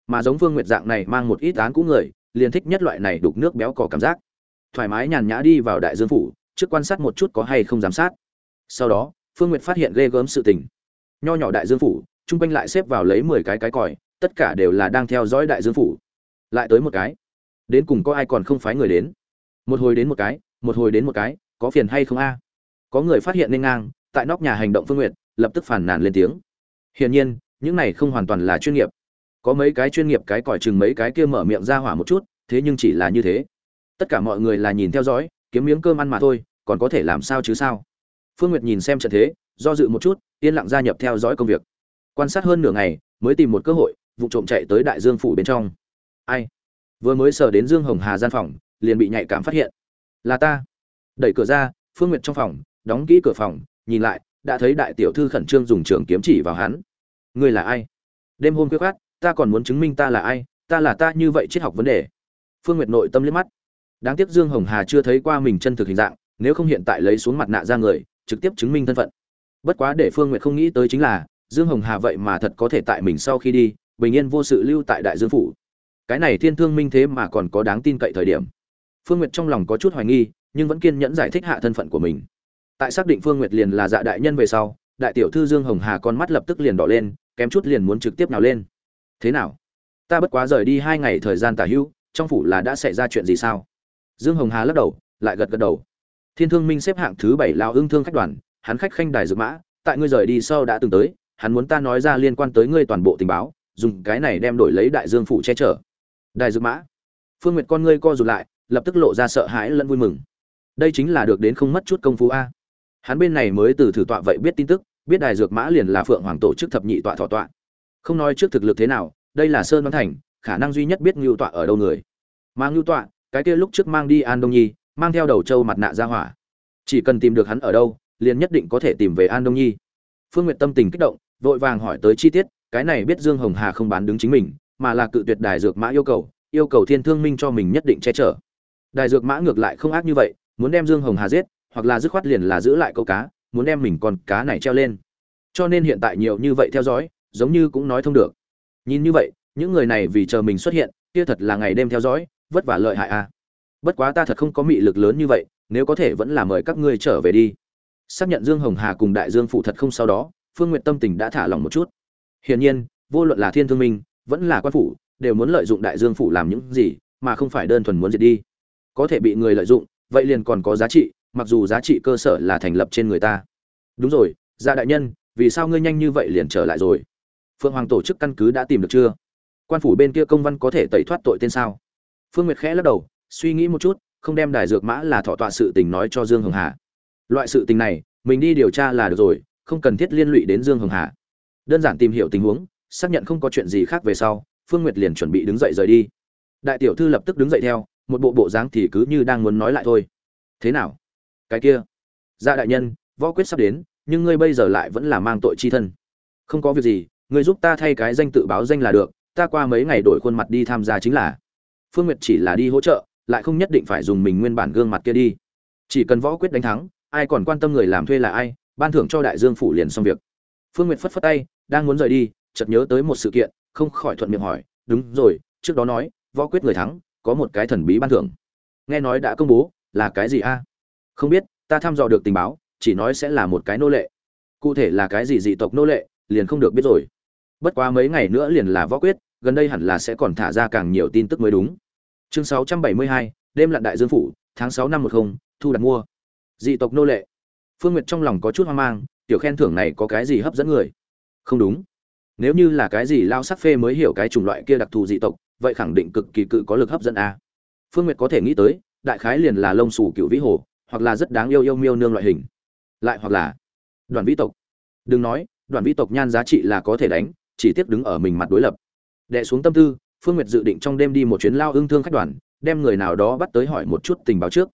Mà giống phương nguyệt dạng này mang một ít án cũ người, liền thích nhất loại này đục nước béo cò cảm giác. Thoải mái nhàn nhã đi vào đại dương phủ, trước quan sát một chút có hay không giám sát. Sau đó, phương nguyệt phát hiện ghê gớm sự tình. Nho nhỏ đại dương phủ, chung quanh lại xếp vào lấy mười cái cái còi, tất cả đều là đang theo dõi đại dương phủ lại tới một cái. Đến cùng có ai còn không phái người đến? Một hồi đến một cái, một hồi đến một cái, có phiền hay không a? Có người phát hiện nên ngang, tại nóc nhà hành động phương nguyện lập tức phản nàn lên tiếng. Hiển nhiên, những này không hoàn toàn là chuyên nghiệp. Có mấy cái chuyên nghiệp cái còi chừng mấy cái kia mở miệng ra hỏa một chút, thế nhưng chỉ là như thế. Tất cả mọi người là nhìn theo dõi, kiếm miếng cơm ăn mà thôi, còn có thể làm sao chứ sao? Phương nguyệt nhìn xem trận thế, do dự một chút, yên lặng gia nhập theo dõi công việc. Quan sát hơn nửa ngày, mới tìm một cơ hội, vụ trộm chạy tới đại dương phủ bên trong ai? Vừa mới sờ đến dương hồng hà gian phòng, liền bị nhạy cảm phát hiện. Là ta. Đẩy cửa ra, phương nguyệt trong phòng, đóng kỹ cửa phòng, nhìn lại, đã thấy đại tiểu thư khẩn trương dùng trường kiếm chỉ vào hắn. Ngươi là ai? Đêm hôm quyết khát ta còn muốn chứng minh ta là ai, ta là ta như vậy triết học vấn đề. Phương nguyệt nội tâm liếc mắt. Đáng tiếc dương hồng hà chưa thấy qua mình chân thực hình dạng, nếu không hiện tại lấy xuống mặt nạ ra người, trực tiếp chứng minh thân phận. Bất quá để phương nguyệt không nghĩ tới chính là, dương hồng hà vậy mà thật có thể tại mình sau khi đi, bình yên vô sự lưu tại đại dương phủ cái này thiên thương minh thế mà còn có đáng tin cậy thời điểm. Phương nguyệt trong lòng có chút hoài nghi, nhưng vẫn kiên nhẫn giải thích hạ thân phận của mình. Tại xác định phương nguyệt liền là dạ đại nhân về sau, đại tiểu thư dương hồng hà con mắt lập tức liền đỏ lên, kém chút liền muốn trực tiếp nào lên. Thế nào? Ta bất quá rời đi hai ngày thời gian tả hữu, trong phủ là đã xảy ra chuyện gì sao? Dương hồng hà lắc đầu, lại gật gật đầu. Thiên thương minh xếp hạng thứ bảy lao hưng thương khách đoàn, hắn khách khanh đài dược mã, tại ngươi rời đi sau đã từng tới, hắn muốn ta nói ra liên quan tới ngươi toàn bộ tình báo, dùng cái này đem đổi lấy đại dương phủ che chở đài dược mã. Phương nguyệt con ngươi co rụt lại, lập tức lộ ra sợ hãi lẫn vui mừng. Đây chính là được đến không mất chút công phu a. Hắn bên này mới từ thử tọa vậy biết tin tức, biết đài dược mã liền là phượng hoàng tổ chức thập nhị tọa thọ tọa. Không nói trước thực lực thế nào, đây là sơn văn thành, khả năng duy nhất biết ngưu tọa ở đâu người. Mà ngưu tọa, cái kia lúc trước mang đi an đông nhi, mang theo đầu trâu mặt nạ ra hỏa. Chỉ cần tìm được hắn ở đâu, liền nhất định có thể tìm về an đông nhi. Phương n g u y ệ t tâm tình kích động, vội vàng hỏi tới chi tiết, cái này biết dương hồng hà không bán đứng chính mình mà là cự tuyệt đài dược mã yêu cầu yêu cầu thiên thương minh cho mình nhất định che chở. Đài dược mã ngược lại không ác như vậy, muốn đem dương hồng hà giết, hoặc là dứt khoát liền là giữ lại câu cá, muốn đem mình con cá này treo lên. Cho nên hiện tại nhiều như vậy theo dõi, giống như cũng nói thông được. Nhìn như vậy, những người này vì chờ mình xuất hiện, kia thật là ngày đêm theo dõi, vất vả lợi hại a à. bất quá ta thật không có mị lực lớn như vậy, nếu có thể vẫn là mời các ngươi trở về đi. Xác nhận dương hồng hà cùng đại dương phụ thật không sau đó, phương n g u y ệ t tâm tình đã thả lỏng một chút. Hiển nhiên, vô luận là thiên thương minh vẫn là quan phủ, đều muốn lợi dụng đại dương phủ làm những gì mà không phải đơn thuần muốn diệt đi. Có thể bị người lợi dụng, vậy liền còn có giá trị, mặc dù giá trị cơ sở là thành lập trên người ta. Đúng rồi gia đại nhân, vì sao ngươi nhanh như vậy liền trở lại rồi? Phượng hoàng tổ chức căn cứ đã tìm được chưa? Quan phủ bên kia công văn có thể tẩy thoát tội tên sao? Phương nguyệt khẽ lắc đầu, suy nghĩ một chút, không đem đài dược mã là thọ tọa sự tình nói cho dương hồng hà. Loại sự tình này, mình đi điều tra là được rồi, không cần thiết liên lụy đến dương hồng hà. Đơn giản tìm hiểu tình huống xác nhận không có chuyện gì khác về sau, phương nguyệt liền chuẩn bị đứng dậy rời đi. Đại tiểu thư lập tức đứng dậy theo, một bộ bộ dáng thì cứ như đang muốn nói lại thôi. Thế nào? Cái kia? Gia dạ đại nhân, võ quyết sắp đến, nhưng ngươi bây giờ lại vẫn là mang tội chi thân. Không có việc gì, ngươi giúp ta thay cái danh tự báo danh là được, ta qua mấy ngày đổi khuôn mặt đi tham gia chính là. Phương nguyệt chỉ là đi hỗ trợ, lại không nhất định phải dùng mình nguyên bản gương mặt kia đi. Chỉ cần võ quyết đánh thắng, ai còn quan tâm người làm thuê là ai, ban thưởng cho đại dương phủ liền xong việc. Phương nguyệt phất phất tay, đang muốn rời đi chợt nhớ tới một sự kiện không khỏi thuận miệng hỏi đúng rồi trước đó nói võ quyết người thắng có một cái thần bí ban thưởng. Nghe nói đã công bố là cái gì a? Không biết ta thăm dò được tình báo chỉ nói sẽ là một cái nô lệ. Cụ thể là cái gì dị tộc nô lệ liền không được biết rồi. Bất quá mấy ngày nữa liền là võ quyết gần đây hẳn là sẽ còn thả ra càng nhiều tin tức mới đúng. Chương 672, đêm lặn đại dương phủ tháng 6 năm 10, thu đặt mua. Dị tộc nô lệ. Phương nguyệt trong lòng có chút hoang mang tiểu khen thưởng này có cái gì hấp dẫn người? Không đúng nếu như là cái gì lao sắc phê mới hiểu cái chủng loại kia đặc thù dị tộc, vậy khẳng định cực kỳ cự có lực hấp dẫn a. Phương nguyệt có thể nghĩ tới, đại khái liền là lông xù cựu vĩ hồ, hoặc là rất đáng yêu yêu miêu nương loại hình. Lại hoặc là đoàn vĩ tộc. Đừng nói, đoàn vĩ tộc nhan giá trị là có thể đánh, chỉ tiếp đứng ở mình mặt đối lập. Đệ xuống tâm tư, phương nguyệt dự định trong đêm đi một chuyến lao ương thương khách đoàn, đem người nào đó bắt tới hỏi một chút tình báo trước.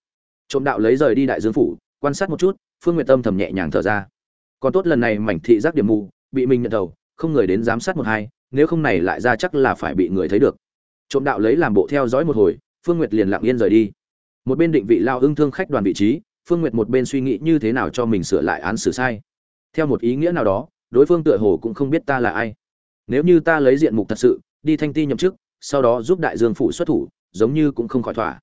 Trộm đạo lấy rời đi đại dương phủ, quan sát một chút, phương nguyệt tâm thầm nhẹ nhàng thở ra. Còn tốt lần này mảnh thị giác điểm mù, bị mình nhận đầu không người đến giám sát một hai, nếu không này lại ra chắc là phải bị người thấy được. Trộm đạo lấy làm bộ theo dõi một hồi, phương nguyệt liền lặng yên rời đi. Một bên định vị lao ương thương khách đoàn vị trí, phương nguyệt một bên suy nghĩ như thế nào cho mình sửa lại án xử sai. Theo một ý nghĩa nào đó, đối phương tựa hồ cũng không biết ta là ai. Nếu như ta lấy diện mục thật sự, đi thanh ti nhậm chức, sau đó giúp đại dương phủ xuất thủ, giống như cũng không khỏi thỏa.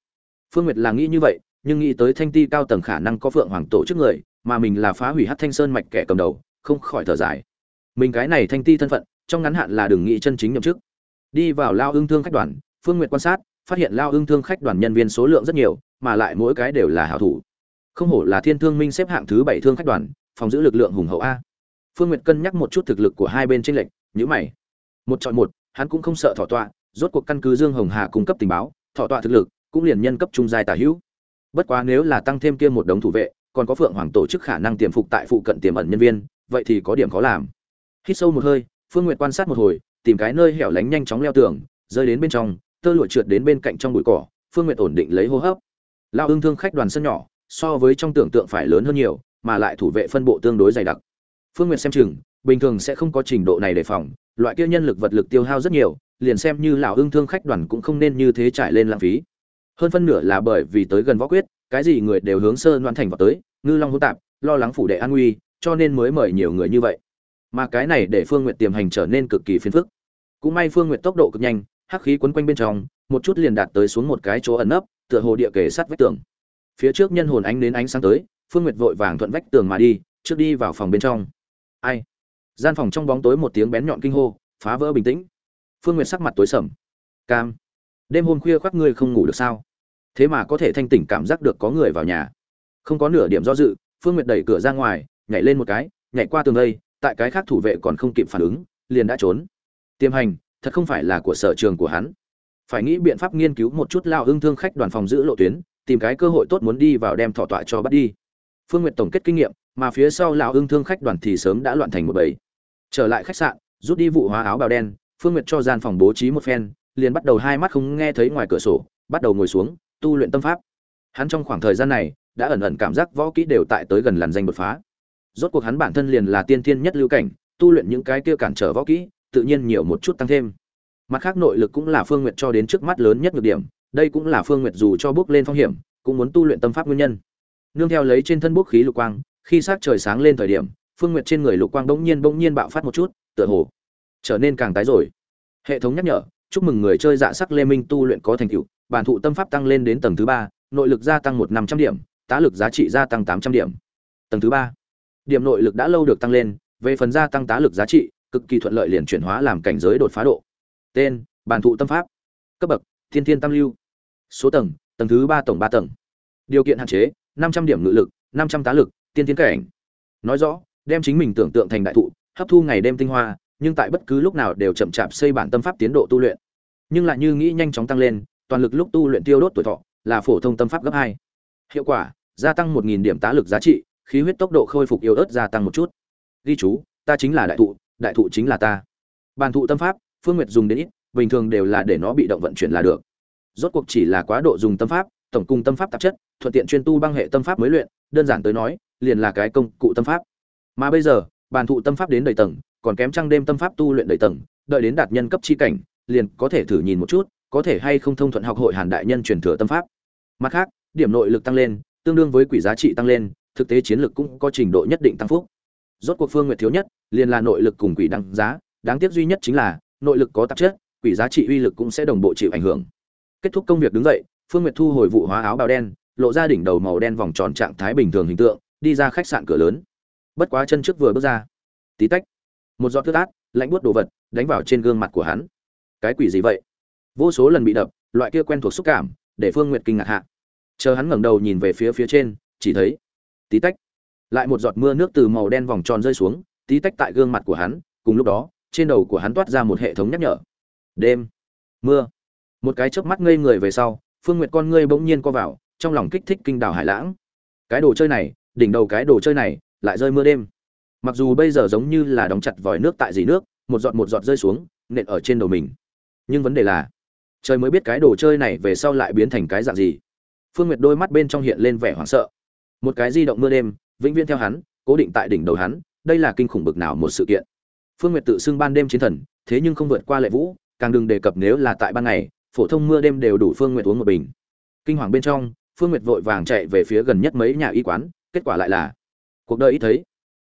Phương nguyệt là nghĩ như vậy, nhưng nghĩ tới thanh ti cao tầng khả năng có phượng hoàng tổ chức người, mà mình là phá hủy hát thanh sơn mạch kẻ cầm đầu, không khỏi thở dài mình cái này thanh ti thân phận, trong ngắn hạn là đừng nghĩ chân chính nhậm chức. Đi vào lao ương thương khách đoàn, phương nguyệt quan sát, phát hiện lao ương thương khách đoàn nhân viên số lượng rất nhiều, mà lại mỗi cái đều là hảo thủ. Không hổ là thiên thương minh xếp hạng thứ bảy thương khách đoàn, phòng giữ lực lượng hùng hậu a. Phương nguyệt cân nhắc một chút thực lực của hai bên tranh lệch nhữ mày. Một chọn một, hắn cũng không sợ thọ tọa, rốt cuộc căn cứ dương hồng hà cung cấp tình báo thọ tọa thực lực, cũng liền nhân cấp trung giai tả hữu. Bất quá nếu là tăng thêm kia một đống thủ vệ, còn có phượng hoàng tổ chức khả năng tiềm phục tại phụ cận tiềm ẩn nhân viên, vậy thì có điểm khó làm hít sâu một hơi, phương nguyệt quan sát một hồi, tìm cái nơi hẻo lánh nhanh chóng leo tường, rơi đến bên trong, tơ lụa trượt đến bên cạnh trong bụi cỏ, phương nguyệt ổn định lấy hô hấp. Lao ương thương khách đoàn sân nhỏ, so với trong tưởng tượng phải lớn hơn nhiều, mà lại thủ vệ phân bộ tương đối dày đặc. Phương nguyệt xem chừng, bình thường sẽ không có trình độ này đề phòng, loại kia nhân lực vật lực tiêu hao rất nhiều, liền xem như lão ương thương khách đoàn cũng không nên như thế trải lên lãng phí. Hơn phân nửa là bởi vì tới gần võ quyết, cái gì người đều hướng sơn đoan thành vào tới, ngư long hỗn tạp, lo lắng phủ đệ an nguy, cho nên mới mời nhiều người như vậy mà cái này để phương nguyệt tiềm hành trở nên cực kỳ phiền phức. Cũng may phương nguyệt tốc độ cực nhanh, hắc khí quấn quanh bên trong, một chút liền đạt tới xuống một cái chỗ ẩn nấp, tựa hồ địa kề sát vách tường. Phía trước nhân hồn ánh đến ánh sáng tới, phương nguyệt vội vàng thuận vách tường mà đi, trước đi vào phòng bên trong. Ai? Gian phòng trong bóng tối một tiếng bén nhọn kinh hô, phá vỡ bình tĩnh. Phương nguyệt sắc mặt tối sầm. Cam. Đêm hôm khuya khoác ngươi không ngủ được sao? Thế mà có thể thanh tỉnh cảm giác được có người vào nhà. Không có nửa điểm do dự, phương nguyệt đẩy cửa ra ngoài, nhảy lên một cái, nhảy qua tường đây tại cái khác thủ vệ còn không kịp phản ứng, liền đã trốn. Tiêm hành, thật không phải là của sở trường của hắn. Phải nghĩ biện pháp nghiên cứu một chút lao hưng thương khách đoàn phòng giữ lộ tuyến, tìm cái cơ hội tốt muốn đi vào đem thọ tọa cho bắt đi. Phương n g u y ệ t tổng kết kinh nghiệm, mà phía sau lão hưng thương khách đoàn thì sớm đã loạn thành một bầy. Trở lại khách sạn, rút đi vụ hóa áo bào đen, phương n g u y ệ t cho gian phòng bố trí một phen, liền bắt đầu hai mắt không nghe thấy ngoài cửa sổ, bắt đầu ngồi xuống, tu luyện tâm pháp. Hắn trong khoảng thời gian này, đã ẩn ẩn cảm giác võ kỹ đều tại tới gần làn danh đột phá rốt cuộc hắn bản thân liền là tiên thiên nhất lưu cảnh, tu luyện những cái kia cản trở võ kỹ, tự nhiên nhiều một chút tăng thêm. Mặt khác nội lực cũng là phương Nguyệt cho đến trước mắt lớn nhất nhược điểm, đây cũng là phương nguyệt dù cho bước lên phong hiểm, cũng muốn tu luyện tâm pháp nguyên nhân. Nương theo lấy trên thân bốc khí lục quang, khi sắc trời sáng lên thời điểm, phương nguyệt trên người lục quang bỗng nhiên bỗng nhiên bạo phát một chút, tựa hồ trở nên càng tái rồi. Hệ thống nhắc nhở, chúc mừng người chơi dạ sắc lê minh tu luyện có thành tựu, bản thụ tâm pháp tăng lên đến tầng thứ ba, nội lực gia tăng một năm trăm điểm, tá lực giá trị gia tăng tám trăm điểm. Tầng thứ ba điểm nội lực đã lâu được tăng lên, về phần gia tăng tá lực giá trị, cực kỳ thuận lợi liền chuyển hóa làm cảnh giới đột phá độ. Tên bản thụ tâm pháp. Cấp bậc, thiên thiên tam lưu. Số tầng tầng thứ ba tổng ba tầng. Điều kiện hạn chế, năm trăm điểm ngự lực, năm trăm tá lực, tiên tiến cảnh. Nói rõ, đem chính mình tưởng tượng thành đại thụ, hấp thu ngày đêm tinh hoa, nhưng tại bất cứ lúc nào đều chậm chạp xây bản tâm pháp tiến độ tu luyện. Nhưng lại như nghĩ nhanh chóng tăng lên, toàn lực lúc tu luyện tiêu đốt tuổi thọ, là phổ thông tâm pháp gấp hai. Hiệu quả, gia tăng một nghìn điểm tá lực giá trị khí huyết tốc độ khôi phục yếu ớt gia tăng một chút. Ghi chú, ta chính là đại thụ đại thụ chính là ta. Bàn thụ tâm pháp, phương nguyệt dùng đến ít, bình thường đều là để nó bị động vận chuyển là được. Rốt cuộc chỉ là quá độ dùng tâm pháp, tổng cung tâm pháp tạp chất, thuận tiện chuyên tu băng hệ tâm pháp mới luyện, đơn giản tới nói, liền là cái công cụ tâm pháp. Mà bây giờ, bàn thụ tâm pháp đến đầy tầng, còn kém trăng đêm tâm pháp tu luyện đầy tầng, đợi đến đạt nhân cấp chi cảnh, liền có thể thử nhìn một chút, có thể hay không thông thuận học hội hàn đại nhân truyền thừa tâm pháp. Mặt khác, điểm nội lực tăng lên, tương đương với quỷ giá trị tăng lên thực tế chiến lực cũng có trình độ nhất định tăng phúc. Rốt cuộc phương nguyệt thiếu nhất, liền là nội lực cùng quỷ đăng giá, đáng tiếc duy nhất chính là, nội lực có tạp chất, quỷ giá trị uy lực cũng sẽ đồng bộ chịu ảnh hưởng. Kết thúc công việc đứng dậy, phương nguyệt thu hồi vụ hóa áo bào đen, lộ ra đỉnh đầu màu đen vòng tròn trạng thái bình thường hình tượng, đi ra khách sạn cửa lớn. Bất quá chân trước vừa bước ra. Tí tách, một giọt thức át, lạnh buốt đồ vật, đánh vào trên gương mặt của hắn. Cái quỷ gì vậy? Vô số lần bị đập, loại kia quen thuộc xúc cảm, để phương nguyệt kinh ngạc hạ. Chờ hắn ngẩng đầu nhìn về phía phía trên, chỉ thấy tí tách. Lại một giọt mưa nước từ màu đen vòng tròn rơi xuống, tí tách tại gương mặt của hắn, cùng lúc đó, trên đầu của hắn toát ra một hệ thống nhắc nhở. Đêm. Mưa. Một cái chớp mắt ngây người về sau, phương nguyệt con ngươi bỗng nhiên co vào, trong lòng kích thích kinh đảo hải lãng. Cái đồ chơi này, đỉnh đầu cái đồ chơi này, lại rơi mưa đêm. Mặc dù bây giờ giống như là đóng chặt vòi nước tại dì nước, một giọt một giọt rơi xuống, nện ở trên đầu mình. Nhưng vấn đề là, trời mới biết cái đồ chơi này về sau lại biến thành cái dạng gì. Phương nguyệt đôi mắt bên trong hiện lên vẻ hoảng sợ một cái di động mưa đêm, vĩnh viễn theo hắn, cố định tại đỉnh đầu hắn, đây là kinh khủng bực nào một sự kiện. Phương nguyệt tự xưng ban đêm chiến thần, thế nhưng không vượt qua lệ vũ, càng đừng đề cập nếu là tại ban ngày, phổ thông mưa đêm đều đủ phương nguyệt uống một bình. Kinh hoàng bên trong, phương nguyệt vội vàng chạy về phía gần nhất mấy nhà y quán, kết quả lại là, cuộc đời ít thấy,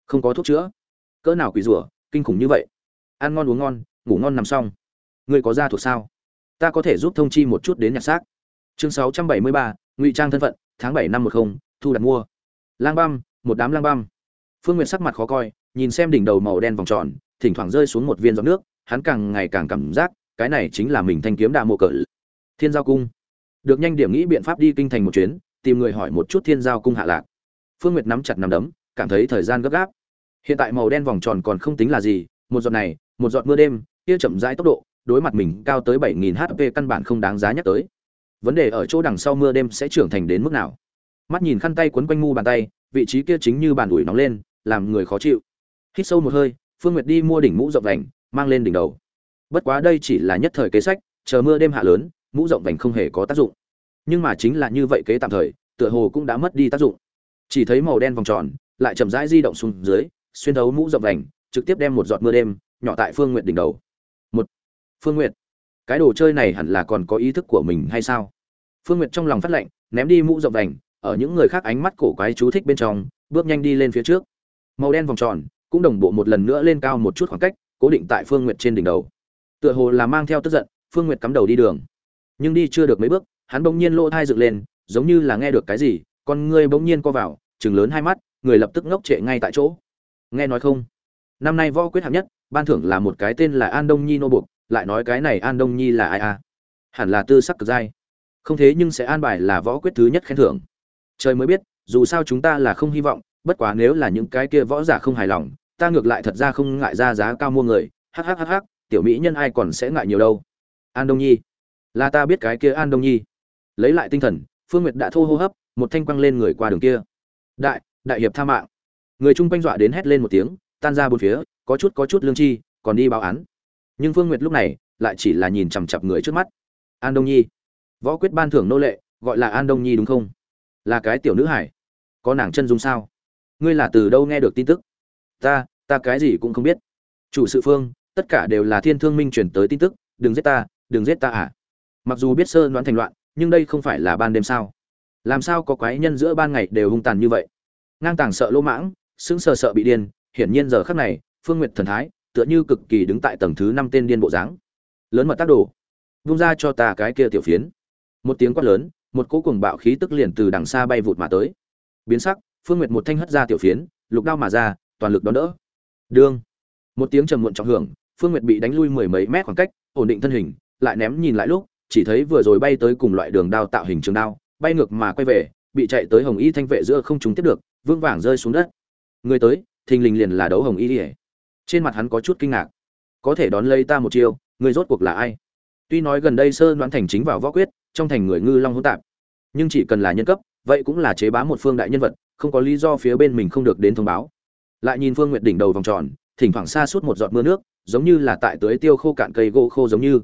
không có thuốc chữa. Cỡ nào quỷ rủa, kinh khủng như vậy. Ăn ngon uống ngon, ngủ ngon nằm xong. Người có da thuộc sao? Ta có thể giúp thông chi một chút đến nhạc xác. Chương sáu trăm bảy mươi ba, ngụy trang thân phận, tháng bảy năm một không thu đặt mua. Lang băm, một đám lang băm. Phương nguyệt sắc mặt khó coi, nhìn xem đỉnh đầu màu đen vòng tròn, thỉnh thoảng rơi xuống một viên giọt nước, hắn càng ngày càng cảm giác, cái này chính là mình thanh kiếm đà mộ cỡ. Thiên giao cung. Được nhanh điểm nghĩ biện pháp đi kinh thành một chuyến, tìm người hỏi một chút thiên giao cung hạ lạc. Phương nguyệt nắm chặt nắm đấm, cảm thấy thời gian gấp gáp. Hiện tại màu đen vòng tròn còn không tính là gì, một giọt này, một giọt mưa đêm, kia chậm rãi tốc độ, đối mặt mình cao tới 7000 HP căn bản không đáng giá nhắc tới. Vấn đề ở chỗ đằng sau mưa đêm sẽ trưởng thành đến mức nào. Mắt nhìn khăn tay quấn quanh mu bàn tay, vị trí kia chính như bàn ủi nóng lên, làm người khó chịu. Hít sâu một hơi, Phương Nguyệt đi mua đỉnh mũ rộng vành, mang lên đỉnh đầu. Bất quá đây chỉ là nhất thời kế sách, chờ mưa đêm hạ lớn, mũ rộng vành không hề có tác dụng. Nhưng mà chính là như vậy kế tạm thời, tựa hồ cũng đã mất đi tác dụng. Chỉ thấy màu đen vòng tròn, lại chậm rãi di động xuống dưới, xuyên thấu mũ rộng vành, trực tiếp đem một giọt mưa đêm nhỏ tại Phương Nguyệt đỉnh đầu một. phương Nguyệt, cái đồ chơi này hẳn là còn có ý thức của mình hay sao phương Nguyệt trong lòng phát lệnh ném đi mũ rộng vành ở những người khác ánh mắt cổ quái chú thích bên trong, bước nhanh đi lên phía trước. Màu đen vòng tròn cũng đồng bộ một lần nữa lên cao một chút khoảng cách, cố định tại phương Nguyệt trên đỉnh đầu. Tựa hồ là mang theo tức giận, phương Nguyệt cắm đầu đi đường. Nhưng đi chưa được mấy bước, hắn bỗng nhiên lỗ thai dựng lên, giống như là nghe được cái gì, con ngươi bỗng nhiên co vào chừng lớn hai mắt, người lập tức ngốc trệ ngay tại chỗ. Nghe nói không? Năm nay võ quyết hạng nhất, ban thưởng là một cái tên là an đông nhi nô buộc, lại nói cái này an đông nhi là ai à? Hẳn là tư sắc cực giai. Không thế nhưng sẽ an bài là võ quyết thứ nhất khen thưởng trời mới biết, dù sao chúng ta là không hy vọng, bất quá nếu là những cái kia võ giả không hài lòng, ta ngược lại thật ra không ngại ra giá cao mua người. Hhhh tiểu mỹ nhân ai còn sẽ ngại nhiều đâu. An đông nhi. Là ta biết cái kia an đông nhi. Lấy lại tinh thần, phương nguyệt đã thô hô hấp, một thanh quăng lên người qua đường kia. Đại đại hiệp tha mạng. Người chung quanh dọa đến hét lên một tiếng, tan ra bốn phía, có chút có chút lương chi, còn đi báo án. Nhưng phương nguyệt lúc này, lại chỉ là nhìn chằm chặp người trước mắt. An đông nhi. Võ quyết ban thưởng nô lệ, gọi là an đông nhi đúng không? Là cái tiểu nữ hải. Có nàng chân dung sao? Ngươi là từ đâu nghe được tin tức? Ta ta cái gì cũng không biết. Chủ sự phương, tất cả đều là thiên thương minh chuyển tới tin tức, đừng giết ta, đừng giết ta à? Mặc dù biết sơ đoán thành loạn, nhưng đây không phải là ban đêm sao? Làm sao có quái nhân giữa ban ngày đều hung tàn như vậy? Ngang tàng sợ lỗ mãng, sững sờ sợ bị điên, hiển nhiên giờ khắc này, phương nguyệt thần thái, tựa như cực kỳ đứng tại tầng thứ năm tên điên bộ dáng. Lớn mật tác đồ. Vung ra cho ta cái kia tiểu phiến. Một tiếng quát lớn một cỗ cuồng bạo khí tức liền từ đằng xa bay vụt mà tới. Biến sắc, phương nguyệt một thanh hất ra tiểu phiến, lục đao mà ra, toàn lực đón đỡ. Đương. Một tiếng trầm muộn trọng hưởng, phương nguyệt bị đánh lui mười mấy mét khoảng cách, ổn định thân hình, lại ném nhìn lại lúc, chỉ thấy vừa rồi bay tới cùng loại đường đao tạo hình trường đao, bay ngược mà quay về, bị chạy tới hồng y thanh vệ giữa không trúng tiếp được vương vàng rơi xuống đất. Người tới, thình lình liền là đấu hồng y ỉa trên mặt hắn có chút kinh ngạc. Có thể đón lấy ta một chiêu, người rốt cuộc là ai? Tuy nói gần đây sơ đoán thành chính vào võ quyết trong thành người ngư long hỗn tạp. Nhưng chỉ cần là nhân cấp, vậy cũng là chế bá một phương đại nhân vật, không có lý do phía bên mình không được đến thông báo. Lại nhìn phương nguyệt đỉnh đầu vòng tròn, thỉnh thoảng xa suốt một giọt mưa nước, giống như là tại tưới tiêu khô cạn cây gỗ khô giống như.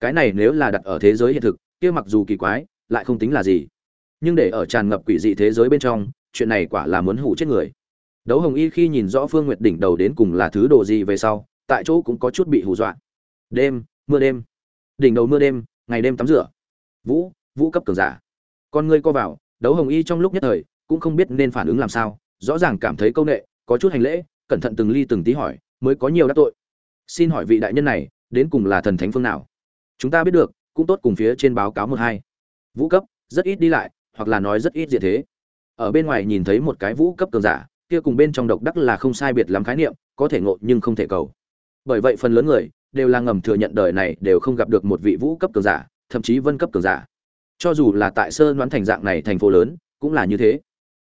Cái này nếu là đặt ở thế giới hiện thực, kia mặc dù kỳ quái, lại không tính là gì. Nhưng để ở tràn ngập quỷ dị thế giới bên trong, chuyện này quả là muốn hủ chết người. Đấu hồng y khi nhìn rõ phương nguyệt đỉnh đầu đến cùng là thứ đồ gì về sau, tại chỗ cũng có chút bị hù dọa. Đêm, mưa đêm. Đỉnh đầu mưa đêm, ngày đêm tắm rửa vũ vũ cấp cường giả. Con ngươi co vào, đấu hồng y trong lúc nhất thời, cũng không biết nên phản ứng làm sao, rõ ràng cảm thấy câu nệ, có chút hành lễ, cẩn thận từng ly từng tí hỏi, mới có nhiều đắc tội. Xin hỏi vị đại nhân này, đến cùng là thần thánh phương nào? Chúng ta biết được, cũng tốt cùng phía trên báo cáo một hai. Vũ cấp, rất ít đi lại, hoặc là nói rất ít diện thế. Ở bên ngoài nhìn thấy một cái vũ cấp cường giả, kia cùng bên trong độc đắc là không sai biệt lắm khái niệm, có thể ngộ nhưng không thể cầu. Bởi vậy phần lớn người, đều là ngầm thừa nhận đời này đều không gặp được một vị vũ cấp cường giả thậm chí vân cấp cường giả. Cho dù là tại sơn đoán thành dạng này thành phố lớn, cũng là như thế.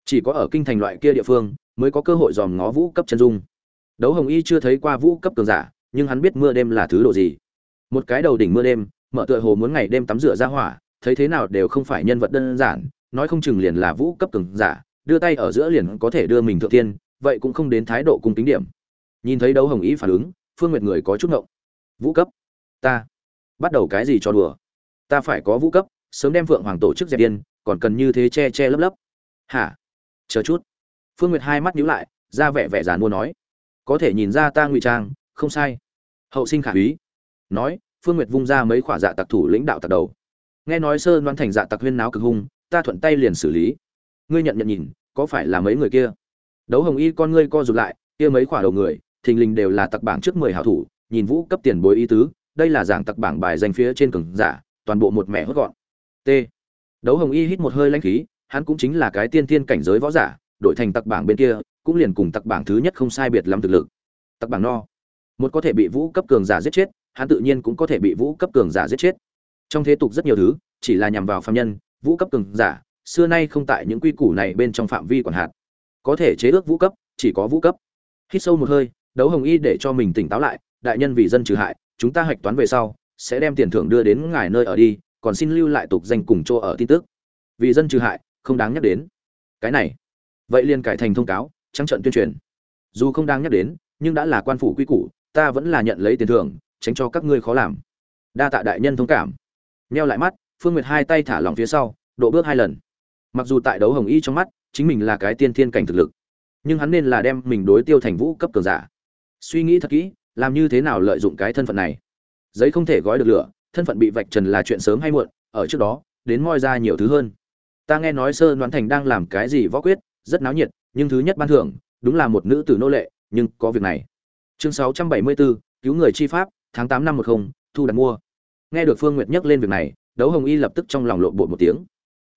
Chỉ có ở kinh thành loại kia địa phương, mới có cơ hội dòm ngó vũ cấp chân dung. Đấu hồng y chưa thấy qua vũ cấp cường giả, nhưng hắn biết mưa đêm là thứ độ gì. Một cái đầu đỉnh mưa đêm, mở tựa hồ muốn ngày đêm tắm rửa ra hỏa, thấy thế nào đều không phải nhân vật đơn giản, nói không chừng liền là vũ cấp cường giả, đưa tay ở giữa liền có thể đưa mình thượng tiên vậy cũng không đến thái độ cung tính điểm. Nhìn thấy đấu hồng y phản ứng, phương nguyệt người có chút ngộng. Vũ cấp, ta, bắt đầu cái gì cho đùa? Ta phải có vũ cấp, sớm đem phượng hoàng tổ chức dẹp điên, còn cần như thế che che lấp lấp. Hả? Chờ chút. Phương nguyệt hai mắt nhíu lại, ra vẻ vẻ giàn mua nói. Có thể nhìn ra ta ngụy trang, không sai. Hậu sinh khả úy. Nói, phương nguyệt vung ra mấy khỏa dạ tặc thủ lãnh đạo tặc đầu. Nghe nói sơ đoan thành dạ tặc huyên náo cực hung, ta thuận tay liền xử lý. Ngươi nhận nhận nhìn, có phải là mấy người kia? Đấu hồng y con ngươi co rụt lại, kia mấy khỏa đầu người, thình lình đều là tặc bảng trước mười hảo thủ, nhìn vũ cấp tiền bối ý tứ, đây là giảng tặc bảng bài danh phía trên cường giả toàn bộ một mẹ hốt gọn. T. Đấu hồng y hít một hơi lãnh khí, hắn cũng chính là cái tiên tiên cảnh giới võ giả, đổi thành tặc bảng bên kia, cũng liền cùng tặc bảng thứ nhất không sai biệt lắm thực lực. Tặc bảng no. Một có thể bị vũ cấp cường giả giết chết, hắn tự nhiên cũng có thể bị vũ cấp cường giả giết chết. Trong thế tục rất nhiều thứ, chỉ là nhằm vào phạm nhân, vũ cấp cường giả, xưa nay không tại những quy củ này bên trong phạm vi quản hạt có thể chế ước vũ cấp, chỉ có vũ cấp. Hít sâu một hơi, đấu hồng y để cho mình tỉnh táo lại, đại nhân vì dân trừ hại, chúng ta hạch toán về sau sẽ đem tiền thưởng đưa đến ngài nơi ở đi, còn xin lưu lại tục danh cùng chỗ ở tin tức. Vì dân trừ hại, không đáng nhắc đến. Cái này, vậy liền cải thành thông cáo, trắng trận tuyên truyền. Dù không đáng nhắc đến, nhưng đã là quan phủ quy củ, ta vẫn là nhận lấy tiền thưởng, tránh cho các ngươi khó làm. Đa tạ đại nhân thông cảm. Neo lại mắt, phương nguyệt hai tay thả lỏng phía sau, độ bước hai lần. Mặc dù tại đấu hồng y trong mắt, chính mình là cái tiên thiên cảnh thực lực, nhưng hắn nên là đem mình đối tiêu thành vũ cấp cường giả. Suy nghĩ thật kỹ, làm như thế nào lợi dụng cái thân phận này? Giấy không thể gói được lửa thân phận bị vạch trần là chuyện sớm hay muộn ở trước đó đến moi ra nhiều thứ hơn. Ta nghe nói sơ đoán thành đang làm cái gì võ quyết rất náo nhiệt nhưng thứ nhất ban thưởng đúng là một nữ tử nô lệ nhưng có việc này. Chương 674, cứu người chi pháp tháng 8 năm 10, thu đặt mua. Nghe được phương nguyệt nhắc lên việc này đấu hồng y lập tức trong lòng lộn bộ một tiếng.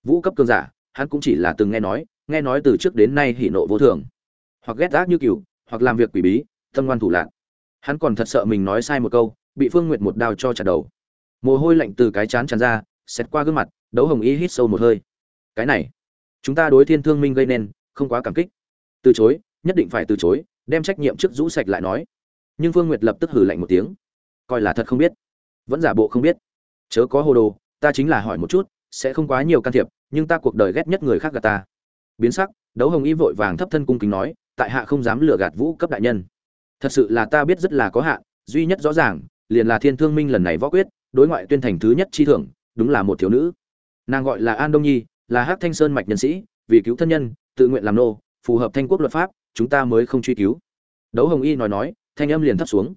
Vũ cấp cường giả hắn cũng chỉ là từng nghe nói nghe nói từ trước đến nay hỉ nộ vô thường. Hoặc ghét ác như cừu hoặc làm việc quỷ bí tâm ngoan thủ lạn. hắn còn thật sợ mình nói sai một câu bị phương nguyệt một đao cho chặt đầu. Mồ hôi lạnh từ cái chán tràn ra xét qua gương mặt, đấu hồng y hít sâu một hơi. Cái này, chúng ta đối thiên thương minh gây nên, không quá cảm kích. Từ chối, nhất định phải từ chối, đem trách nhiệm trước rũ sạch lại nói. Nhưng phương nguyệt lập tức hừ lạnh một tiếng. Coi là thật không biết. Vẫn giả bộ không biết. Chớ có hồ đồ, ta chính là hỏi một chút, sẽ không quá nhiều can thiệp, nhưng ta cuộc đời ghét nhất người khác gạt ta. Biến sắc, đấu hồng y vội vàng thấp thân cung kính nói, tại hạ không dám lừa gạt vũ cấp đại nhân. Thật sự là ta biết rất là có hạn, duy nhất rõ ràng liền là thiên thương minh lần này võ quyết, đối ngoại tuyên thành thứ nhất chi thưởng, đúng là một thiếu nữ. Nàng gọi là an đông nhi, là hắc thanh sơn mạch nhân sĩ, vì cứu thân nhân, tự nguyện làm nô, phù hợp thanh quốc luật pháp, chúng ta mới không truy cứu. Đấu hồng y nói nói, thanh âm liền thấp xuống.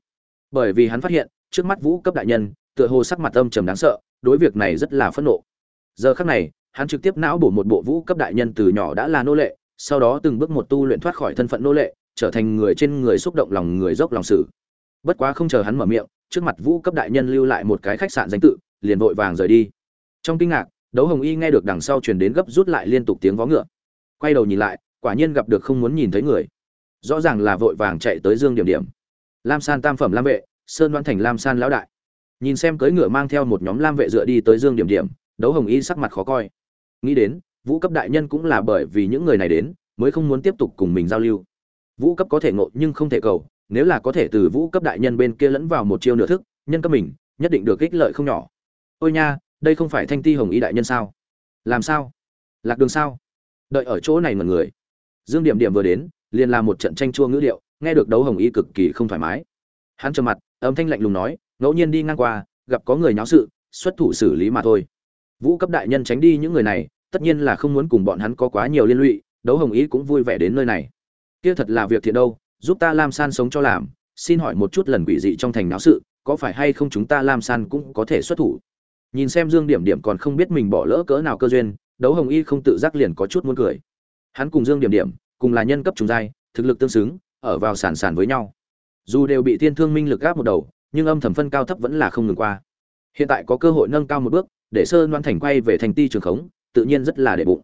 Bởi vì hắn phát hiện, trước mắt vũ cấp đại nhân, tựa hồ sắc mặt âm trầm đáng sợ, đối việc này rất là phẫn nộ. Giờ khắc này, hắn trực tiếp não bổ một bộ vũ cấp đại nhân từ nhỏ đã là nô lệ, sau đó từng bước một tu luyện thoát khỏi thân phận nô lệ, trở thành người trên người xúc động lòng người dốc lòng sử. Bất quá không chờ hắn mở miệng trước mặt vũ cấp đại nhân lưu lại một cái khách sạn danh tự, liền vội vàng rời đi. Trong kinh ngạc, đấu hồng y nghe được đằng sau truyền đến gấp rút lại liên tục tiếng vó ngựa. Quay đầu nhìn lại, quả nhiên gặp được không muốn nhìn thấy người. Rõ ràng là vội vàng chạy tới dương điểm điểm. Lam san tam phẩm lam vệ, sơn đoan thành lam san lão đại. Nhìn xem cưỡi ngựa mang theo một nhóm lam vệ dựa đi tới dương điểm điểm, đấu hồng y sắc mặt khó coi. Nghĩ đến, vũ cấp đại nhân cũng là bởi vì những người này đến, mới không muốn tiếp tục cùng mình giao lưu. Vũ cấp có thể ngộ nhưng không thể cầu nếu là có thể từ vũ cấp đại nhân bên kia lẫn vào một chiêu nửa thức, nhân cấp mình, nhất định được ích lợi không nhỏ. Ôi nha, đây không phải thanh ti hồng y đại nhân sao? Làm sao? Lạc đường sao? Đợi ở chỗ này ngần người. Dương điểm điểm vừa đến, liền làm một trận tranh chua ngữ điệu, nghe được đấu hồng y cực kỳ không thoải mái. Hắn trầm mặt, âm thanh lạnh lùng nói, ngẫu nhiên đi ngang qua, gặp có người nháo sự, xuất thủ xử lý mà thôi. Vũ cấp đại nhân tránh đi những người này, tất nhiên là không muốn cùng bọn hắn có quá nhiều liên lụy, đấu hồng ý cũng vui vẻ đến nơi này. Kia thật là việc thiện đâu giúp ta lam san sống cho làm, xin hỏi một chút lần quỷ dị trong thành náo sự, có phải hay không chúng ta lam san cũng có thể xuất thủ? Nhìn xem dương điểm điểm còn không biết mình bỏ lỡ cỡ nào cơ duyên, đấu hồng y không tự giác liền có chút muốn cười. Hắn cùng dương điểm điểm, cùng là nhân cấp trùng giai, thực lực tương xứng, ở vào sản sản với nhau. Dù đều bị thiên thương minh lực gáp một đầu, nhưng âm thầm phân cao thấp vẫn là không ngừng qua. Hiện tại có cơ hội nâng cao một bước, để sơ loan thành quay về thành ti trường khống, tự nhiên rất là để bụng.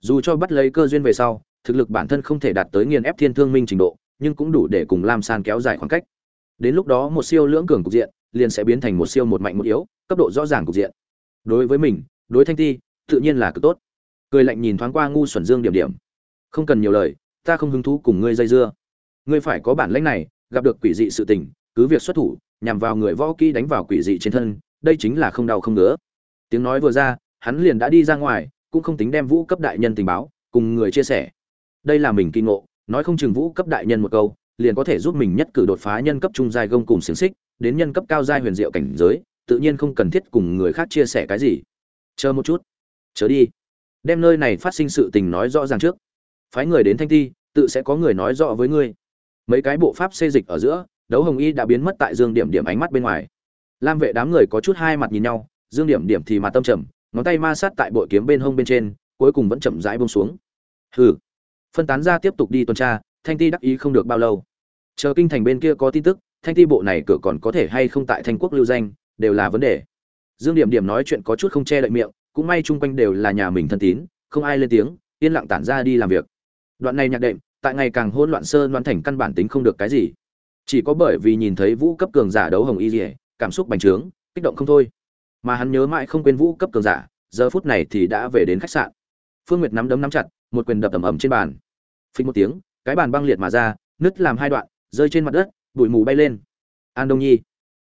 Dù cho bắt lấy cơ duyên về sau, thực lực bản thân không thể đạt tới nghiền ép thiên thương minh trình độ nhưng cũng đủ để cùng lam san kéo dài khoảng cách. Đến lúc đó một siêu lưỡng cường cục diện liền sẽ biến thành một siêu một mạnh một yếu, cấp độ rõ ràng cục diện. Đối với mình, đối thanh ti, tự nhiên là cực tốt. Cười lạnh nhìn thoáng qua ngu xuẩn dương điểm điểm. Không cần nhiều lời, ta không hứng thú cùng ngươi dây dưa. Ngươi phải có bản lĩnh này, gặp được quỷ dị sự tình, cứ việc xuất thủ, nhằm vào người võ kỹ đánh vào quỷ dị trên thân, đây chính là không đau không ngứa. Tiếng nói vừa ra, hắn liền đã đi ra ngoài, cũng không tính đem vũ cấp đại nhân tình báo, cùng người chia sẻ. Đây là mình kinh ngộ nói không chừng vũ cấp đại nhân một câu, liền có thể giúp mình nhất cử đột phá nhân cấp trung giai gông cùng xiềng xích, đến nhân cấp cao giai huyền diệu cảnh giới, tự nhiên không cần thiết cùng người khác chia sẻ cái gì. Chờ một chút. Chờ đi. Đem nơi này phát sinh sự tình nói rõ ràng trước. Phái người đến thanh thi, tự sẽ có người nói rõ với ngươi. Mấy cái bộ pháp xê dịch ở giữa, đấu hồng y đã biến mất tại dương điểm điểm ánh mắt bên ngoài. Lam vệ đám người có chút hai mặt nhìn nhau, dương điểm điểm thì mặt tâm trầm, ngón tay ma sát tại bội kiếm bên hông bên trên, cuối cùng vẫn chậm rãi bông xuống. Hừ phân tán ra tiếp tục đi tuần tra, thanh ti đắc ý không được bao lâu. Chờ kinh thành bên kia có tin tức, thanh ti bộ này cửa còn có thể hay không tại thanh quốc lưu danh, đều là vấn đề. Dương điểm điểm nói chuyện có chút không che đậy miệng, cũng may chung quanh đều là nhà mình thân tín, không ai lên tiếng, yên lặng tản ra đi làm việc. Đoạn này nhạc đệm, tại ngày càng hỗn loạn sơ đoan thành căn bản tính không được cái gì. Chỉ có bởi vì nhìn thấy vũ cấp cường giả đấu hồng y dỉa cảm xúc bành trướng, kích động không thôi. Mà hắn nhớ mãi không quên vũ cấp cường giả, giờ phút này thì đã về đến khách sạn. Phương nguyệt nắm đấm nắm chặt một quyền đập ầm ầm trên bàn. Phình một tiếng, cái bàn băng liệt mà ra, nứt làm hai đoạn, rơi trên mặt đất, bụi mù bay lên. An đông nhi,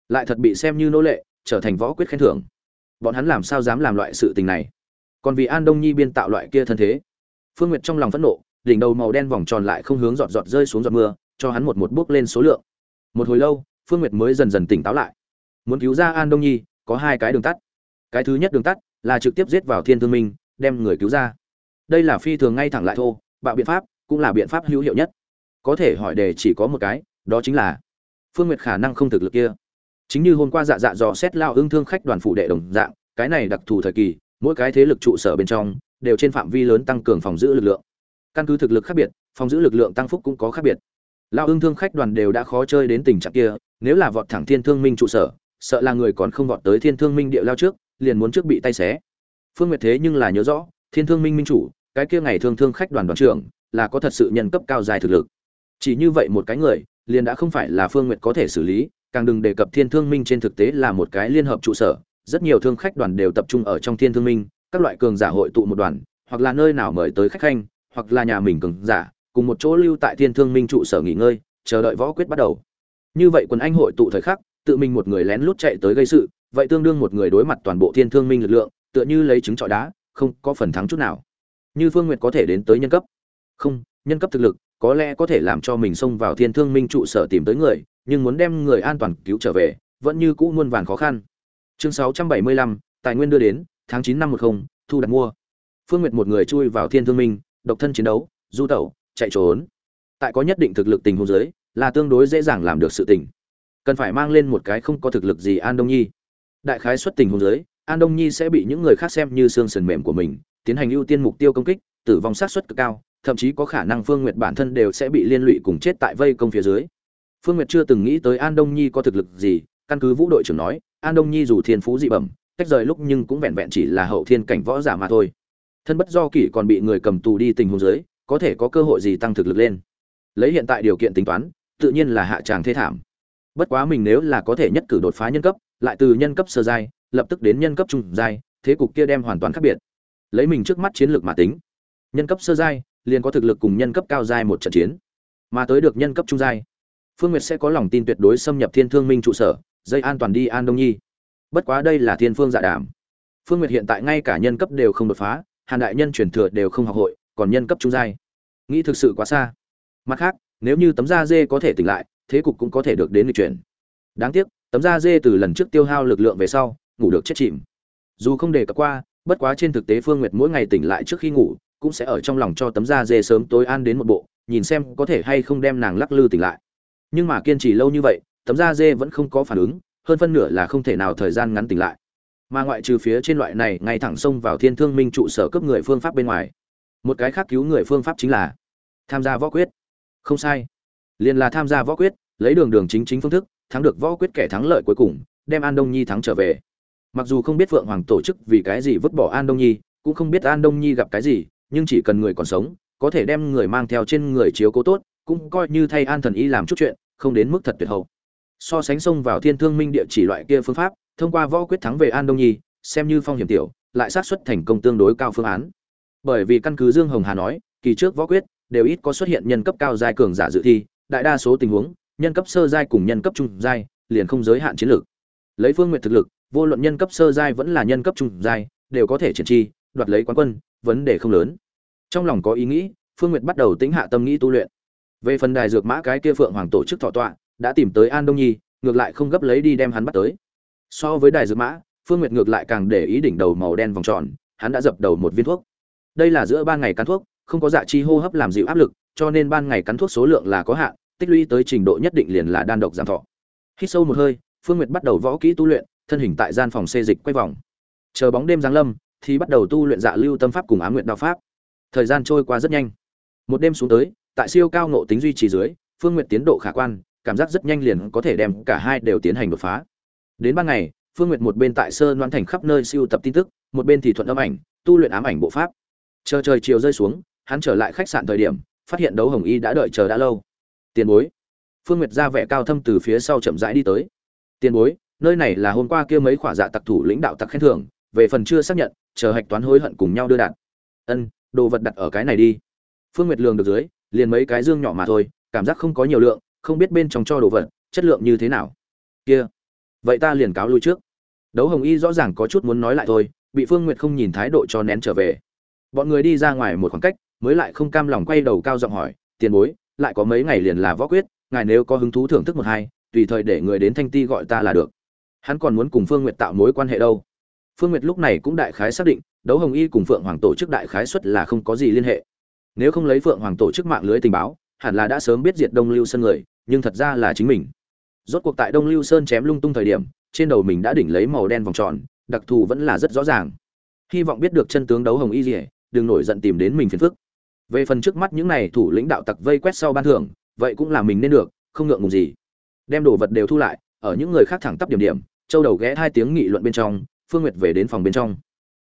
lại thật bị xem như nô lệ, trở thành võ quyết khen thưởng. Bọn hắn làm sao dám làm loại sự tình này? Còn vì an đông nhi biên tạo loại kia thân thế, phương nguyệt trong lòng phẫn nộ, đỉnh đầu màu đen vòng tròn lại không hướng giọt giọt rơi xuống giọt mưa, cho hắn một một bước lên số lượng. Một hồi lâu, phương nguyệt mới dần dần tỉnh táo lại. Muốn cứu ra an đông nhi, có hai cái đường tắt. Cái thứ nhất đường tắt là trực tiếp giết vào thiên thương minh, đem người cứu ra đây là phi thường ngay thẳng lại thô, bạo biện pháp cũng là biện pháp hữu hiệu nhất. Có thể hỏi đề chỉ có một cái, đó chính là phương nguyệt khả năng không thực lực kia. Chính như hôm qua dạ dạ dò xét lao ương thương khách đoàn phụ đệ đồng dạng, cái này đặc thù thời kỳ, mỗi cái thế lực trụ sở bên trong đều trên phạm vi lớn tăng cường phòng giữ lực lượng. Căn cứ thực lực khác biệt, phòng giữ lực lượng tăng phúc cũng có khác biệt. Lao ương thương khách đoàn đều đã khó chơi đến tình trạng kia, nếu là vọt thẳng thiên thương minh trụ sở, sợ là người còn không vọt tới thiên thương minh địa lao trước, liền muốn trước bị tay xé. Phương nguyệt thế nhưng là nhớ rõ, thiên thương minh minh chủ cái kia ngày thương thương khách đoàn đoàn trưởng, là có thật sự nhân cấp cao dài thực lực. Chỉ như vậy một cái người, liền đã không phải là phương nguyệt có thể xử lý, càng đừng đề cập thiên thương minh trên thực tế là một cái liên hợp trụ sở, rất nhiều thương khách đoàn đều tập trung ở trong thiên thương minh, các loại cường giả hội tụ một đoàn, hoặc là nơi nào mời tới khách khanh, hoặc là nhà mình cường giả, cùng một chỗ lưu tại thiên thương minh trụ sở nghỉ ngơi, chờ đợi võ quyết bắt đầu. Như vậy quần anh hội tụ thời khắc, tự mình một người lén lút chạy tới gây sự, vậy tương đương một người đối mặt toàn bộ thiên thương minh lực lượng, tựa như lấy trứng trọi đá, không có phần thắng chút nào như phương nguyệt có thể đến tới nhân cấp. Không nhân cấp thực lực có lẽ có thể làm cho mình xông vào thiên thương minh trụ sở tìm tới người nhưng muốn đem người an toàn cứu trở về vẫn như cũ muôn vàn khó khăn. Chương 675, tài nguyên đưa đến tháng 9 năm 10, thu đặt mua. Phương nguyệt một người chui vào thiên thương minh độc thân chiến đấu du tẩu chạy trốn. Tại có nhất định thực lực tình huống giới là tương đối dễ dàng làm được sự tình. Cần phải mang lên một cái không có thực lực gì an đông nhi. Đại khái xuất tình huống giới an đông nhi sẽ bị những người khác xem như xương sườn mềm của mình tiến hành ưu tiên mục tiêu công kích, tử vong sát suất cực cao, thậm chí có khả năng phương nguyệt bản thân đều sẽ bị liên lụy cùng chết tại vây công phía dưới. Phương nguyệt chưa từng nghĩ tới an đông nhi có thực lực gì, căn cứ vũ đội trưởng nói, an đông nhi dù thiên phú dị bẩm, cách rời lúc nhưng cũng vẹn vẹn chỉ là hậu thiên cảnh võ giả mà thôi. Thân bất do kỷ còn bị người cầm tù đi tình huống dưới, có thể có cơ hội gì tăng thực lực lên? Lấy hiện tại điều kiện tính toán, tự nhiên là hạ tràng thế thảm. Bất quá mình nếu là có thể nhất cử đột phá nhân cấp, lại từ nhân cấp sơ giai, lập tức đến nhân cấp trung giai, thế cục kia đem hoàn toàn khác biệt lấy mình trước mắt chiến lược mà tính. Nhân cấp sơ giai, liền có thực lực cùng nhân cấp cao giai một trận chiến. Mà tới được nhân cấp trung giai, phương nguyệt sẽ có lòng tin tuyệt đối xâm nhập thiên thương minh trụ sở, dây an toàn đi an đông nhi. Bất quá đây là thiên phương dạ đảm phương nguyệt hiện tại ngay cả nhân cấp đều không đột phá, hàn đại nhân truyền thừa đều không học hội, còn nhân cấp trung giai. Nghĩ thực sự quá xa. Mặt khác, nếu như tấm da dê có thể tỉnh lại, thế cục cũng có thể được đến lịch chuyển. Đáng tiếc, tấm da dê từ lần trước tiêu hao lực lượng về sau, ngủ được chết chìm. Dù không đề cập qua bất quá trên thực tế phương nguyệt mỗi ngày tỉnh lại trước khi ngủ, cũng sẽ ở trong lòng cho tấm da dê sớm tối an đến một bộ, nhìn xem có thể hay không đem nàng lắc lư tỉnh lại. Nhưng mà kiên trì lâu như vậy, tấm da dê vẫn không có phản ứng, hơn phân nửa là không thể nào thời gian ngắn tỉnh lại. Mà ngoại trừ phía trên loại này, ngay thẳng xông vào thiên thương minh trụ sở cấp người phương pháp bên ngoài. Một cái khác cứu người phương pháp chính là tham gia võ quyết. Không sai. Liền là tham gia võ quyết, lấy đường đường chính chính phương thức, thắng được võ quyết kẻ thắng lợi cuối cùng, đem an đông nhi thắng trở về mặc dù không biết phượng hoàng tổ chức vì cái gì vứt bỏ an đông nhi, cũng không biết an đông nhi gặp cái gì, nhưng chỉ cần người còn sống, có thể đem người mang theo trên người chiếu cố tốt, cũng coi như thay an thần y làm chút chuyện, không đến mức thật tuyệt hậu. So sánh xông vào thiên thương minh địa chỉ loại kia phương pháp, thông qua võ quyết thắng về an đông nhi, xem như phong hiểm tiểu, lại sát suất thành công tương đối cao phương án. Bởi vì căn cứ dương hồng hà nói, kỳ trước võ quyết, đều ít có xuất hiện nhân cấp cao giai cường giả dự thi, đại đa số tình huống, nhân cấp sơ giai cùng nhân cấp trung giai, liền không giới hạn chiến lược. Lấy phương nguyện thực lực vô luận nhân cấp sơ giai vẫn là nhân cấp trung giai, đều có thể triển chi, đoạt lấy quán quân, vấn đề không lớn. Trong lòng có ý nghĩ, phương nguyệt bắt đầu tĩnh hạ tâm nghĩ tu luyện. Về phần đài dược mã cái kia phượng hoàng tổ chức thọ tọa, đã tìm tới an đông nhi, ngược lại không gấp lấy đi đem hắn bắt tới. So với đài dược mã, phương nguyệt ngược lại càng để ý đỉnh đầu màu đen vòng tròn, hắn đã dập đầu một viên thuốc. Đây là giữa ban ngày cắn thuốc, không có dạ chi hô hấp làm dịu áp lực, cho nên ban ngày cắn thuốc số lượng là có hạn, tích lũy tới trình độ nhất định liền là đan độc giảm thọ. Hít sâu một hơi, phương nguyệt bắt đầu võ kỹ tu luyện thân hình tại gian phòng xê dịch quay vòng. Chờ bóng đêm giáng lâm, thì bắt đầu tu luyện dạ lưu tâm pháp cùng á nguyện đạo pháp. Thời gian trôi qua rất nhanh. Một đêm xuống tới, tại siêu cao nộ tính duy trì dưới, phương nguyện tiến độ khả quan, cảm giác rất nhanh liền có thể đem cả hai đều tiến hành đột phá. Đến ban ngày, phương nguyện một bên tại sơn đoán thành khắp nơi siêu tập tin tức, một bên thì thuận âm ảnh, tu luyện ám ảnh bộ pháp. Chờ trời chiều rơi xuống, hắn trở lại khách sạn thời điểm, phát hiện đấu hồng y đã đợi chờ đã lâu. Tiền bối. Phương nguyệt ra vẻ cao thâm từ phía sau chậm rãi đi tới. Tiền bối nơi này là hôm qua kia mấy khỏa dạ tặc thủ lãnh đạo tặc khen thưởng, về phần chưa xác nhận, chờ hạch toán hối hận cùng nhau đưa đạt. Ân, đồ vật đặt ở cái này đi. Phương nguyệt lường được dưới, liền mấy cái dương nhỏ mà thôi, cảm giác không có nhiều lượng, không biết bên trong cho đồ vật, chất lượng như thế nào. Kia, vậy ta liền cáo lui trước. Đấu hồng y rõ ràng có chút muốn nói lại thôi, bị phương nguyệt không nhìn thái độ cho nén trở về. Bọn người đi ra ngoài một khoảng cách, mới lại không cam lòng quay đầu cao giọng hỏi, tiền bối, lại có mấy ngày liền là võ quyết, ngài nếu có hứng thú thưởng thức một hai, tùy thời để người đến thanh ti gọi ta là được hắn còn muốn cùng phương nguyệt tạo mối quan hệ đâu. Phương nguyệt lúc này cũng đại khái xác định, đấu hồng y cùng phượng hoàng tổ chức đại khái xuất là không có gì liên hệ. Nếu không lấy phượng hoàng tổ chức mạng lưới tình báo, hẳn là đã sớm biết diệt đông lưu sơn người, nhưng thật ra là chính mình. Rốt cuộc tại đông lưu sơn chém lung tung thời điểm, trên đầu mình đã đỉnh lấy màu đen vòng tròn, đặc thù vẫn là rất rõ ràng. Hy vọng biết được chân tướng đấu hồng y dỉa đừng nổi giận tìm đến mình phiền phức. Về phần trước mắt những này thủ lĩnh đạo tặc vây quét sau ban thưởng, vậy cũng là mình nên được, không ngượng ngùng gì. Đem đồ vật đều thu lại, ở những người khác thẳng tắp điểm điểm châu đầu ghé hai tiếng nghị luận bên trong, phương nguyệt về đến phòng bên trong.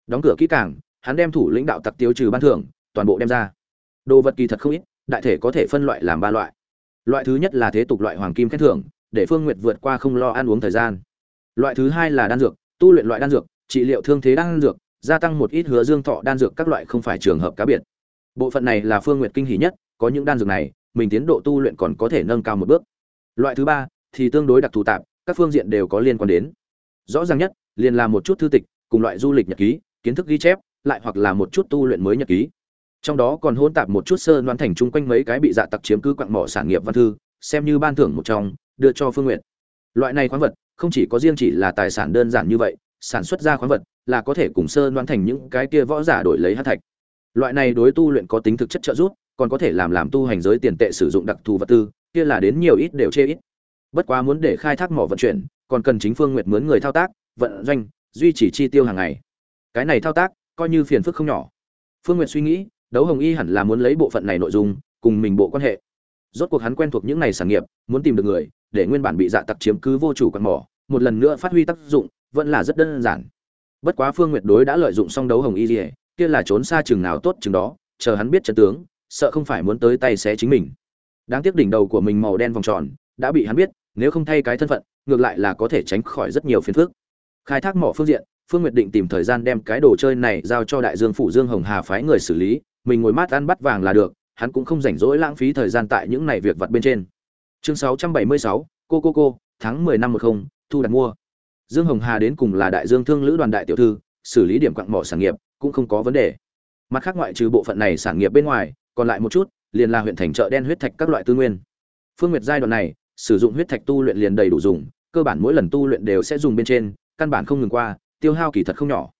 Đóng cửa kỹ càng, hắn đem thủ lĩnh đạo tặc tiêu trừ ban thưởng, toàn bộ đem ra. Đồ vật kỳ thật không ít, đại thể có thể phân loại làm ba loại. Loại thứ nhất là thế tục loại hoàng kim khen thưởng, để phương nguyệt vượt qua không lo ăn uống thời gian. Loại thứ hai là đan dược, tu luyện loại đan dược, trị liệu thương thế đan dược, gia tăng một ít hứa dương thọ đan dược các loại không phải trường hợp cá biệt. Bộ phận này là phương nguyệt kinh hỉ nhất, có những đan dược này, mình tiến độ tu luyện còn có thể nâng cao một bước. Loại thứ ba thì tương đối đặc thù tạp các phương diện đều có liên quan đến. Rõ ràng nhất, liền là một chút thư tịch, cùng loại du lịch nhật ký, kiến thức ghi chép, lại hoặc là một chút tu luyện mới nhật ký. Trong đó còn hôn tạp một chút sơ đoán thành chung quanh mấy cái bị dạ tặc chiếm cứ quặng mỏ sản nghiệp văn thư, xem như ban thưởng một trong, đưa cho phương nguyện loại này khoáng vật, không chỉ có riêng chỉ là tài sản đơn giản như vậy, sản xuất ra khoáng vật là có thể cùng sơ đoán thành những cái kia võ giả đổi lấy hát thạch. Loại này đối tu luyện có tính thực chất trợ giúp, còn có thể làm làm tu hành giới tiền tệ sử dụng đặc thù vật tư, kia là đến nhiều ít đều chê ít bất quá muốn để khai thác mỏ vận chuyển, còn cần chính phương nguyệt mướn người thao tác, vận doanh, duy trì chi tiêu hàng ngày. Cái này thao tác, coi như phiền phức không nhỏ. Phương nguyệt suy nghĩ, đấu hồng y hẳn là muốn lấy bộ phận này nội dung, cùng mình bộ quan hệ. Rốt cuộc hắn quen thuộc những này sản nghiệp, muốn tìm được người, để nguyên bản bị dạ tặc chiếm cứ vô chủ quạt mỏ, một lần nữa phát huy tác dụng, vẫn là rất đơn giản. Bất quá phương nguyệt đối đã lợi dụng xong đấu hồng y dỉa kia là trốn xa chừng nào tốt chừng đó, chờ hắn biết trận tướng, sợ không phải muốn tới tay xé chính mình. Đáng tiếc đỉnh đầu của mình màu đen vòng tròn, đã bị hắn biết nếu không thay cái thân phận ngược lại là có thể tránh khỏi rất nhiều phiền phức. Khai thác mỏ phương diện phương nguyệt định tìm thời gian đem cái đồ chơi này giao cho đại dương phủ dương hồng hà phái người xử lý mình ngồi mát ăn bắt vàng là được hắn cũng không rảnh rỗi lãng phí thời gian tại những này việc vặt bên trên. Chương 676, cô cô cô tháng 10 năm 10, thu đặt mua. Dương hồng hà đến cùng là đại dương thương lữ đoàn đại tiểu thư xử lý điểm quặng mỏ sản nghiệp cũng không có vấn đề. Mặt khác ngoại trừ bộ phận này sản nghiệp bên ngoài còn lại một chút liền là huyện thành chợ đen huyết thạch các loại tư nguyên. Phương nguyệt giai đoạn này sử dụng huyết thạch tu luyện liền đầy đủ dùng, cơ bản mỗi lần tu luyện đều sẽ dùng bên trên, căn bản không ngừng qua, tiêu hao kỳ thật không nhỏ.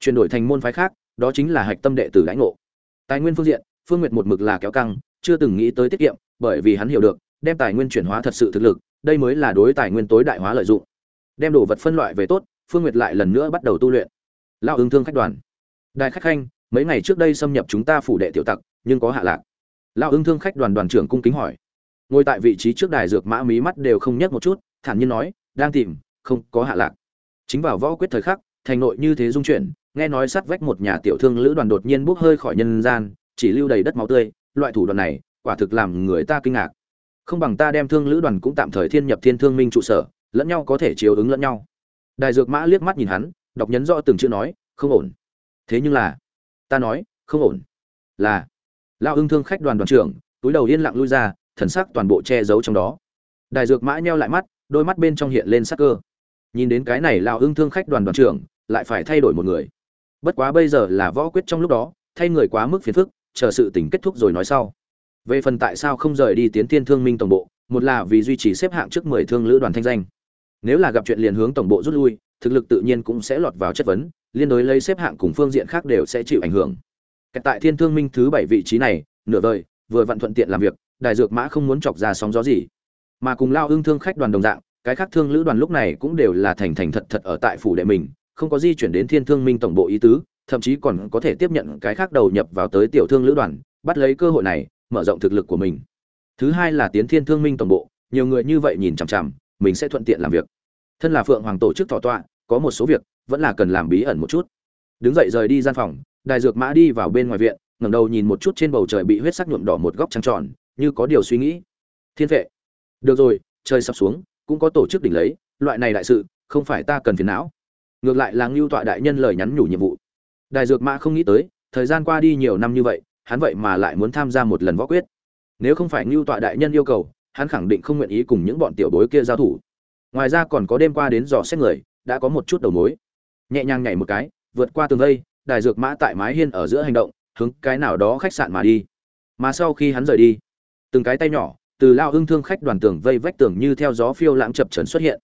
Chuyển đổi thành môn phái khác, đó chính là hạch tâm đệ tử lãnh ngộ. Tài nguyên phương diện, phương nguyệt một mực là kéo căng, chưa từng nghĩ tới tiết kiệm, bởi vì hắn hiểu được, đem tài nguyên chuyển hóa thật sự thực lực, đây mới là đối tài nguyên tối đại hóa lợi dụng. Đem đồ vật phân loại về tốt, phương nguyệt lại lần nữa bắt đầu tu luyện. Lão ứng thương khách đoàn. Đại khách khanh, mấy ngày trước đây xâm nhập chúng ta phủ đệ tiểu tặc, nhưng có hạ lạc. Lão ứng thương khách đoàn đoàn trưởng cung kính hỏi ngồi tại vị trí trước đài dược mã mí mắt đều không nhấc một chút, thản nhiên nói, đang tìm, không có hạ lạc. Chính vào võ quyết thời khắc, thành nội như thế dung chuyển, nghe nói sát vách một nhà tiểu thương lữ đoàn đột nhiên bốc hơi khỏi nhân gian, chỉ lưu đầy đất máu tươi, loại thủ đoạn này, quả thực làm người ta kinh ngạc. Không bằng ta đem thương lữ đoàn cũng tạm thời thiên nhập thiên thương minh trụ sở, lẫn nhau có thể chiếu ứng lẫn nhau. Đại dược mã liếc mắt nhìn hắn, đọc nhấn rõ từng chữ nói, không ổn. Thế nhưng là, ta nói, không ổn. Là, lao ưng thương khách đoàn đoàn trưởng, túi đầu yên lặng lui ra thần sắc toàn bộ che giấu trong đó. Đại dược mã nheo lại mắt, đôi mắt bên trong hiện lên sắc cơ. Nhìn đến cái này lão ưng thương khách đoàn đoàn trưởng, lại phải thay đổi một người. Bất quá bây giờ là võ quyết trong lúc đó, thay người quá mức phiền phức, chờ sự tình kết thúc rồi nói sau. Về phần tại sao không rời đi tiến tiên thương minh tổng bộ, một là vì duy trì xếp hạng trước mười thương lữ đoàn thanh danh. Nếu là gặp chuyện liền hướng tổng bộ rút lui, thực lực tự nhiên cũng sẽ lọt vào chất vấn, liên đối lấy xếp hạng cùng phương diện khác đều sẽ chịu ảnh hưởng. Tại thiên thương minh thứ bảy vị trí này, nửa vời vừa vặn thuận tiện làm việc đại dược mã không muốn chọc ra sóng gió gì. Mà cùng lao ưng thương khách đoàn đồng dạng, cái khác thương lữ đoàn lúc này cũng đều là thành thành thật thật ở tại phủ đệ mình, không có di chuyển đến thiên thương minh tổng bộ ý tứ, thậm chí còn có thể tiếp nhận cái khác đầu nhập vào tới tiểu thương lữ đoàn, bắt lấy cơ hội này, mở rộng thực lực của mình. Thứ hai là tiến thiên thương minh tổng bộ, nhiều người như vậy nhìn chằm chằm, mình sẽ thuận tiện làm việc. Thân là phượng hoàng tổ chức thọ tọa, có một số việc vẫn là cần làm bí ẩn một chút. Đứng dậy rời đi gian phòng đại dược mã đi vào bên ngoài viện, ngẩng đầu nhìn một chút trên bầu trời bị huyết sắc nhuộm đỏ một góc trăng tròn như có điều suy nghĩ. Thiên vệ. Được rồi, trời sắp xuống, cũng có tổ chức đỉnh lấy, loại này đại sự, không phải ta cần phiền não. Ngược lại là ngưu tọa đại nhân lời nhắn nhủ nhiệm vụ. Đại dược mã không nghĩ tới, thời gian qua đi nhiều năm như vậy, hắn vậy mà lại muốn tham gia một lần võ quyết. Nếu không phải ngưu tọa đại nhân yêu cầu, hắn khẳng định không nguyện ý cùng những bọn tiểu bối kia giao thủ. Ngoài ra còn có đêm qua đến dò xét người, đã có một chút đầu mối. Nhẹ nhàng nhảy một cái, vượt qua tường vây đại dược mã tại mái hiên ở giữa hành động, hướng cái nào đó khách sạn mà đi. Mà sau khi hắn rời đi từng cái tay nhỏ, từ lao hưng thương khách đoàn tường vây vách tường như theo gió phiêu lãng chập trần xuất hiện.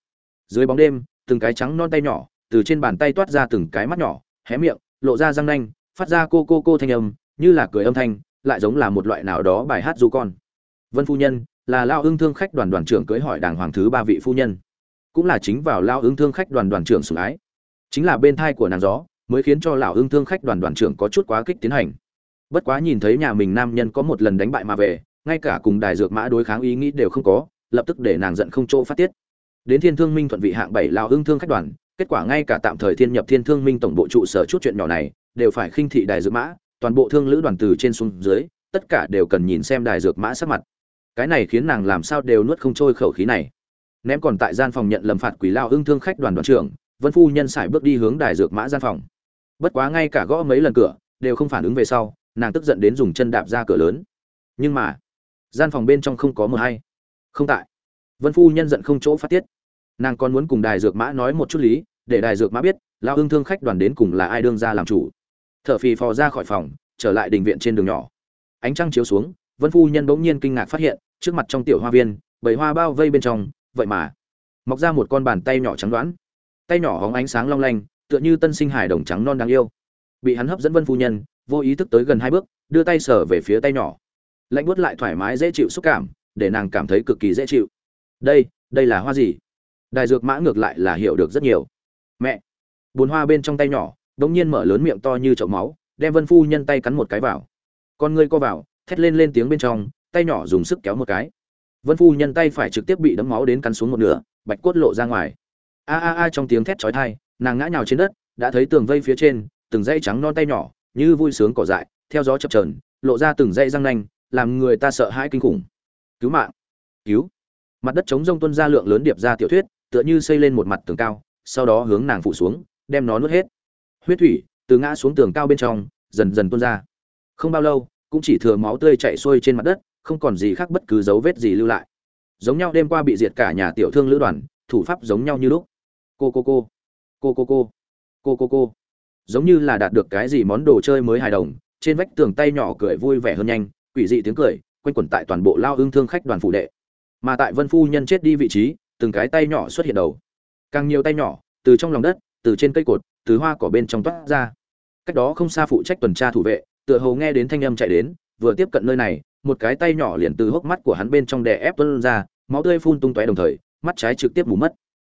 Dưới bóng đêm, từng cái trắng non tay nhỏ, từ trên bàn tay toát ra từng cái mắt nhỏ, hé miệng, lộ ra răng nanh, phát ra cô cô cô thanh âm, như là cười âm thanh, lại giống là một loại nào đó bài hát du con. Vân phu nhân, là lao hưng thương khách đoàn đoàn trưởng cưới hỏi đàng hoàng thứ ba vị phu nhân. Cũng là chính vào lao hưng thương khách đoàn đoàn trưởng sủng ái. Chính là bên thai của nàng gió, mới khiến cho lão hưng thương khách đoàn đoàn trưởng có chút quá kích tiến hành. Bất quá nhìn thấy nhà mình nam nhân có một lần đánh bại mà về ngay cả cùng đài dược mã đối kháng ý nghĩ đều không có, lập tức để nàng giận không chỗ phát tiết. Đến thiên thương minh thuận vị hạng bảy lao hưng thương khách đoàn, kết quả ngay cả tạm thời thiên nhập thiên thương minh tổng bộ trụ sở chút chuyện nhỏ này, đều phải khinh thị đài dược mã, toàn bộ thương lữ đoàn từ trên xuống dưới, tất cả đều cần nhìn xem đài dược mã sắc mặt. Cái này khiến nàng làm sao đều nuốt không trôi khẩu khí này. Ném còn tại gian phòng nhận lầm phạt quỷ lao hưng thương khách đoàn đoàn trưởng, vân phu nhân sải bước đi hướng đài dược mã gian phòng. Bất quá ngay cả gõ mấy lần cửa, đều không phản ứng về sau, nàng tức giận đến dùng chân đạp ra cửa lớn. Nhưng mà gian phòng bên trong không có mờ hay. Không tại. Vân phu nhân giận không chỗ phát tiết. Nàng còn muốn cùng đài dược mã nói một chút lý, để đài dược mã biết lao hưng thương khách đoàn đến cùng là ai đương ra làm chủ. T h ở phì phò ra khỏi phòng, trở lại đình viện trên đường nhỏ. Ánh trăng chiếu xuống, vân phu nhân bỗng nhiên kinh ngạc phát hiện, trước mặt trong tiểu hoa viên, bầy hoa bao vây bên trong, vậy mà, mọc ra một con bàn tay nhỏ trắng đoán. Tay nhỏ hóng ánh sáng long lanh, tựa như tân sinh hải đồng trắng non đáng yêu. Bị hắn hấp dẫn vân phu nhân, vô ý thức tới gần hai bước, đưa tay sờ về phía tay nhỏ lạnh buốt lại thoải mái dễ chịu xúc cảm, để nàng cảm thấy cực kỳ dễ chịu. Đây đây là hoa gì? Đại dược mã ngược lại là hiểu được rất nhiều. Mẹ! Bồn hoa bên trong tay nhỏ, đống nhiên mở lớn miệng to như chậu máu, đem vân phu nhân tay cắn một cái vào. Con ngươi co vào, thét lên lên tiếng bên trong, tay nhỏ dùng sức kéo một cái. Vân phu nhân tay phải trực tiếp bị đấm máu đến cắn xuống một nửa, bạch cốt lộ ra ngoài. A a a trong tiếng thét chói tai, nàng ngã nhào trên đất, đã thấy tường vây phía trên, từng dây trắng non tay nhỏ, như vui sướng cỏ dại, theo gió chập trờn lộ ra từng dây răng nanh làm người ta sợ hãi kinh khủng. Cứu mạng. Cứu. Mặt đất chống rông tuân ra lượng lớn điệp ra tiểu thuyết, tựa như xây lên một mặt tường cao, sau đó hướng nàng phủ xuống, đem nó nuốt hết. Huyết thủy từ ngã xuống tường cao bên trong, dần dần tuôn ra. Không bao lâu, cũng chỉ thừa máu tươi chảy xuôi trên mặt đất, không còn gì khác bất cứ dấu vết gì lưu lại. Giống nhau đêm qua bị diệt cả nhà tiểu thương lữ đoàn, thủ pháp giống nhau như lúc. Cô cô cô. Cô cô cô. Cô cô cô. Giống như là đạt được cái gì món đồ chơi mới hài đồng, trên vách tường tay nhỏ cười vui vẻ hơn nhanh quỷ dị tiếng cười, quanh quẩn tại toàn bộ lao ương thương khách đoàn phụ đệ. Mà tại vân phu nhân chết đi vị trí, từng cái tay nhỏ xuất hiện đầu. Càng nhiều tay nhỏ, từ trong lòng đất, từ trên cây cột, từ hoa cỏ bên trong toát ra. Cách đó không xa phụ trách tuần tra thủ vệ, tựa hồ nghe đến thanh âm chạy đến, vừa tiếp cận nơi này, một cái tay nhỏ liền từ hốc mắt của hắn bên trong đè ép tuân ra, máu tươi phun tung tóe đồng thời, mắt trái trực tiếp mù mất.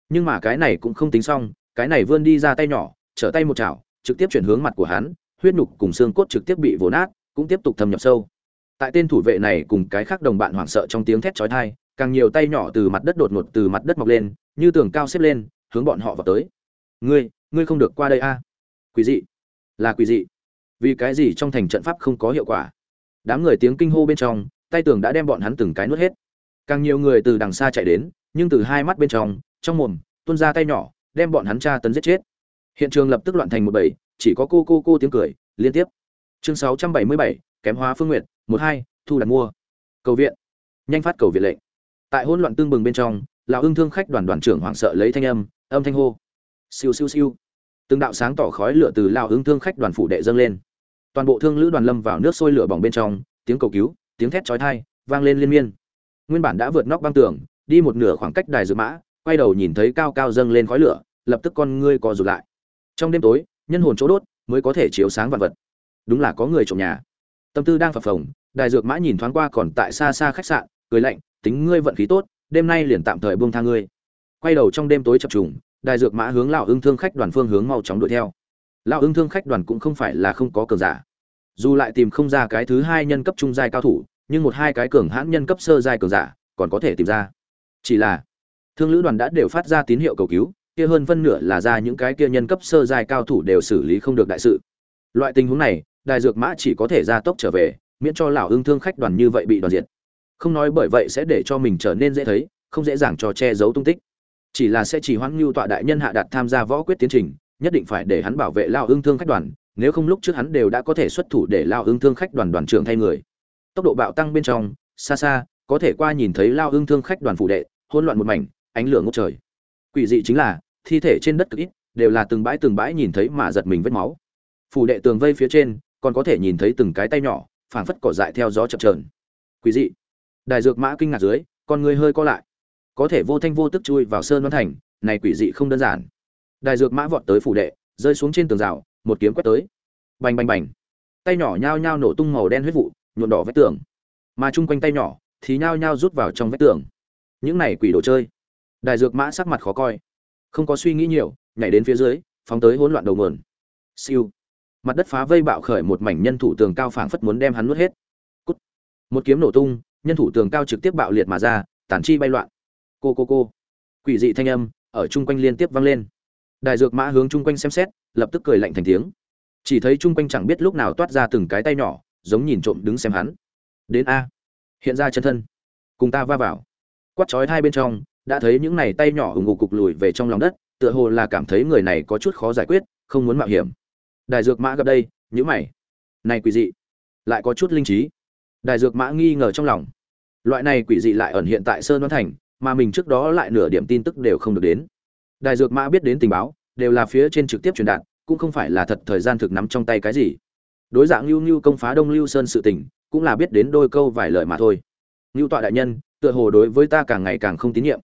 Nhưng mà cái này cũng không tính xong, cái này vươn đi ra tay nhỏ, trở tay một chảo, trực tiếp chuyển hướng mặt của hắn, huyết nhục cùng xương cốt trực tiếp bị vồ nát, cũng tiếp tục thâm nhập sâu tại tên thủ vệ này cùng cái khác đồng bạn hoảng sợ trong tiếng thét chói tai càng nhiều tay nhỏ từ mặt đất đột ngột từ mặt đất mọc lên như tường cao xếp lên hướng bọn họ vào tới. Ngươi ngươi không được qua đây a. À? quỷ dị. Là quỷ dị. Vì cái gì trong thành trận pháp không có hiệu quả? Đám người tiếng kinh hô bên trong tay tường đã đem bọn hắn từng cái nuốt hết. Càng nhiều người từ đằng xa chạy đến nhưng từ hai mắt bên trong trong mồm tuôn ra tay nhỏ đem bọn hắn tra tấn giết chết. Hiện trường lập tức loạn thành một bầy chỉ có cô cô cô tiếng cười liên tiếp. Chương 677, kém hóa phương nguyện một hai, thu đặt mua. Cầu viện. Nhanh phát cầu viện lệnh. Tại hỗn loạn tương bừng bên trong, lão ưng thương khách đoàn đoàn trưởng hoảng sợ lấy thanh âm âm thanh hô. Siêu siêu siêu. Từng đạo sáng tỏ khói lửa từ lão ưng thương khách đoàn phủ đệ dâng lên. Toàn bộ thương lữ đoàn lâm vào nước sôi lửa bỏng bên trong, tiếng cầu cứu, tiếng thét chói tai vang lên liên miên. Nguyên bản đã vượt nóc băng tường, đi một nửa khoảng cách đài dự mã, quay đầu nhìn thấy cao cao dâng lên khói lửa, lập tức con ngươi co rụt lại. Trong đêm tối, nhân hồn chỗ đốt mới có thể chiếu sáng vạn vật. Đúng là có người trộm nhà tâm tư đang phập phồng, đài dược mã nhìn thoáng qua còn tại xa xa khách sạn, cười lạnh, tính ngươi vận khí tốt, đêm nay liền tạm thời buông tha ngươi. Quay đầu trong đêm tối chập trùng, đài dược mã hướng lão ưng thương khách đoàn phương hướng mau chóng đuổi theo. Lão ưng thương khách đoàn cũng không phải là không có cường giả. Dù lại tìm không ra cái thứ hai nhân cấp trung giai cao thủ, nhưng một hai cái cường hãn nhân cấp sơ giai cường giả còn có thể tìm ra. Chỉ là, thương lữ đoàn đã đều phát ra tín hiệu cầu cứu, kia hơn phân nửa là ra những cái kia nhân cấp sơ giai cao thủ đều xử lý không được đại sự. Loại tình huống này đại dược mã chỉ có thể ra tốc trở về, miễn cho lão Hưng thương khách đoàn như vậy bị đoàn diệt. Không nói bởi vậy sẽ để cho mình trở nên dễ thấy, không dễ dàng cho che giấu tung tích. Chỉ là sẽ chỉ hoãn lưu tọa đại nhân hạ đạt tham gia võ quyết tiến trình, nhất định phải để hắn bảo vệ lão ương thương khách đoàn, nếu không lúc trước hắn đều đã có thể xuất thủ để lão ương thương khách đoàn đoàn trưởng thay người. Tốc độ bạo tăng bên trong, xa xa, có thể qua nhìn thấy lao ương thương khách đoàn phụ đệ, hỗn loạn một mảnh, ánh lửa ngút trời. Quỷ dị chính là, thi thể trên đất cực ít, đều là từng bãi từng bãi nhìn thấy mà giật mình vết máu. Phủ đệ tường vây phía trên còn có thể nhìn thấy từng cái tay nhỏ, phảng phất cỏ dại theo gió chập trờn quỷ dị. Đại dược mã kinh ngạc dưới, con người hơi co lại. Có thể vô thanh vô tức chui vào sơn văn thành, này quỷ dị không đơn giản. Đại dược mã vọt tới phủ đệ, rơi xuống trên tường rào, một kiếm quét tới. Bành bành bành. Tay nhỏ nhao nhao nổ tung màu đen huyết vụ, nhuộm đỏ vách tường. Mà chung quanh tay nhỏ thì nhao nhao rút vào trong vách tường. Những này quỷ đồ chơi. Đại dược mã sắc mặt khó coi. Không có suy nghĩ nhiều, nhảy đến phía dưới, phóng tới hỗn loạn đầu nguồn. Siêu mặt đất phá vây bạo khởi một mảnh nhân thủ tường cao phảng phất muốn đem hắn nuốt hết. Cút. một kiếm nổ tung, nhân thủ tường cao trực tiếp bạo liệt mà ra tản chi bay loạn. Cô cô cô. Quỷ dị thanh âm ở chung quanh liên tiếp vang lên. Đại dược mã hướng chung quanh xem xét, lập tức cười lạnh thành tiếng. Chỉ thấy chung quanh chẳng biết lúc nào toát ra từng cái tay nhỏ, giống nhìn trộm đứng xem hắn. Đến a. Hiện ra chân thân. Cùng ta va vào. Quát chói hai bên trong, đã thấy những này tay nhỏ ủng ngục cục lùi về trong lòng đất, tựa hồ là cảm thấy người này có chút khó giải quyết, không muốn mạo hiểm đại dược mã gặp đây nhữ mày. Này quỷ dị, lại có chút linh trí. Đại dược mã nghi ngờ trong lòng. Loại này quỷ dị lại ẩn hiện tại sơn đoan thành, mà mình trước đó lại nửa điểm tin tức đều không được đến. Đại dược mã biết đến tình báo, đều là phía trên trực tiếp truyền đạt, cũng không phải là thật thời gian thực nắm trong tay cái gì. Đối dạng lưu lưu công phá đông lưu sơn sự tình, cũng là biết đến đôi câu vài lời mà thôi. Lưu tọa đại nhân, tựa hồ đối với ta càng ngày càng không tín nhiệm.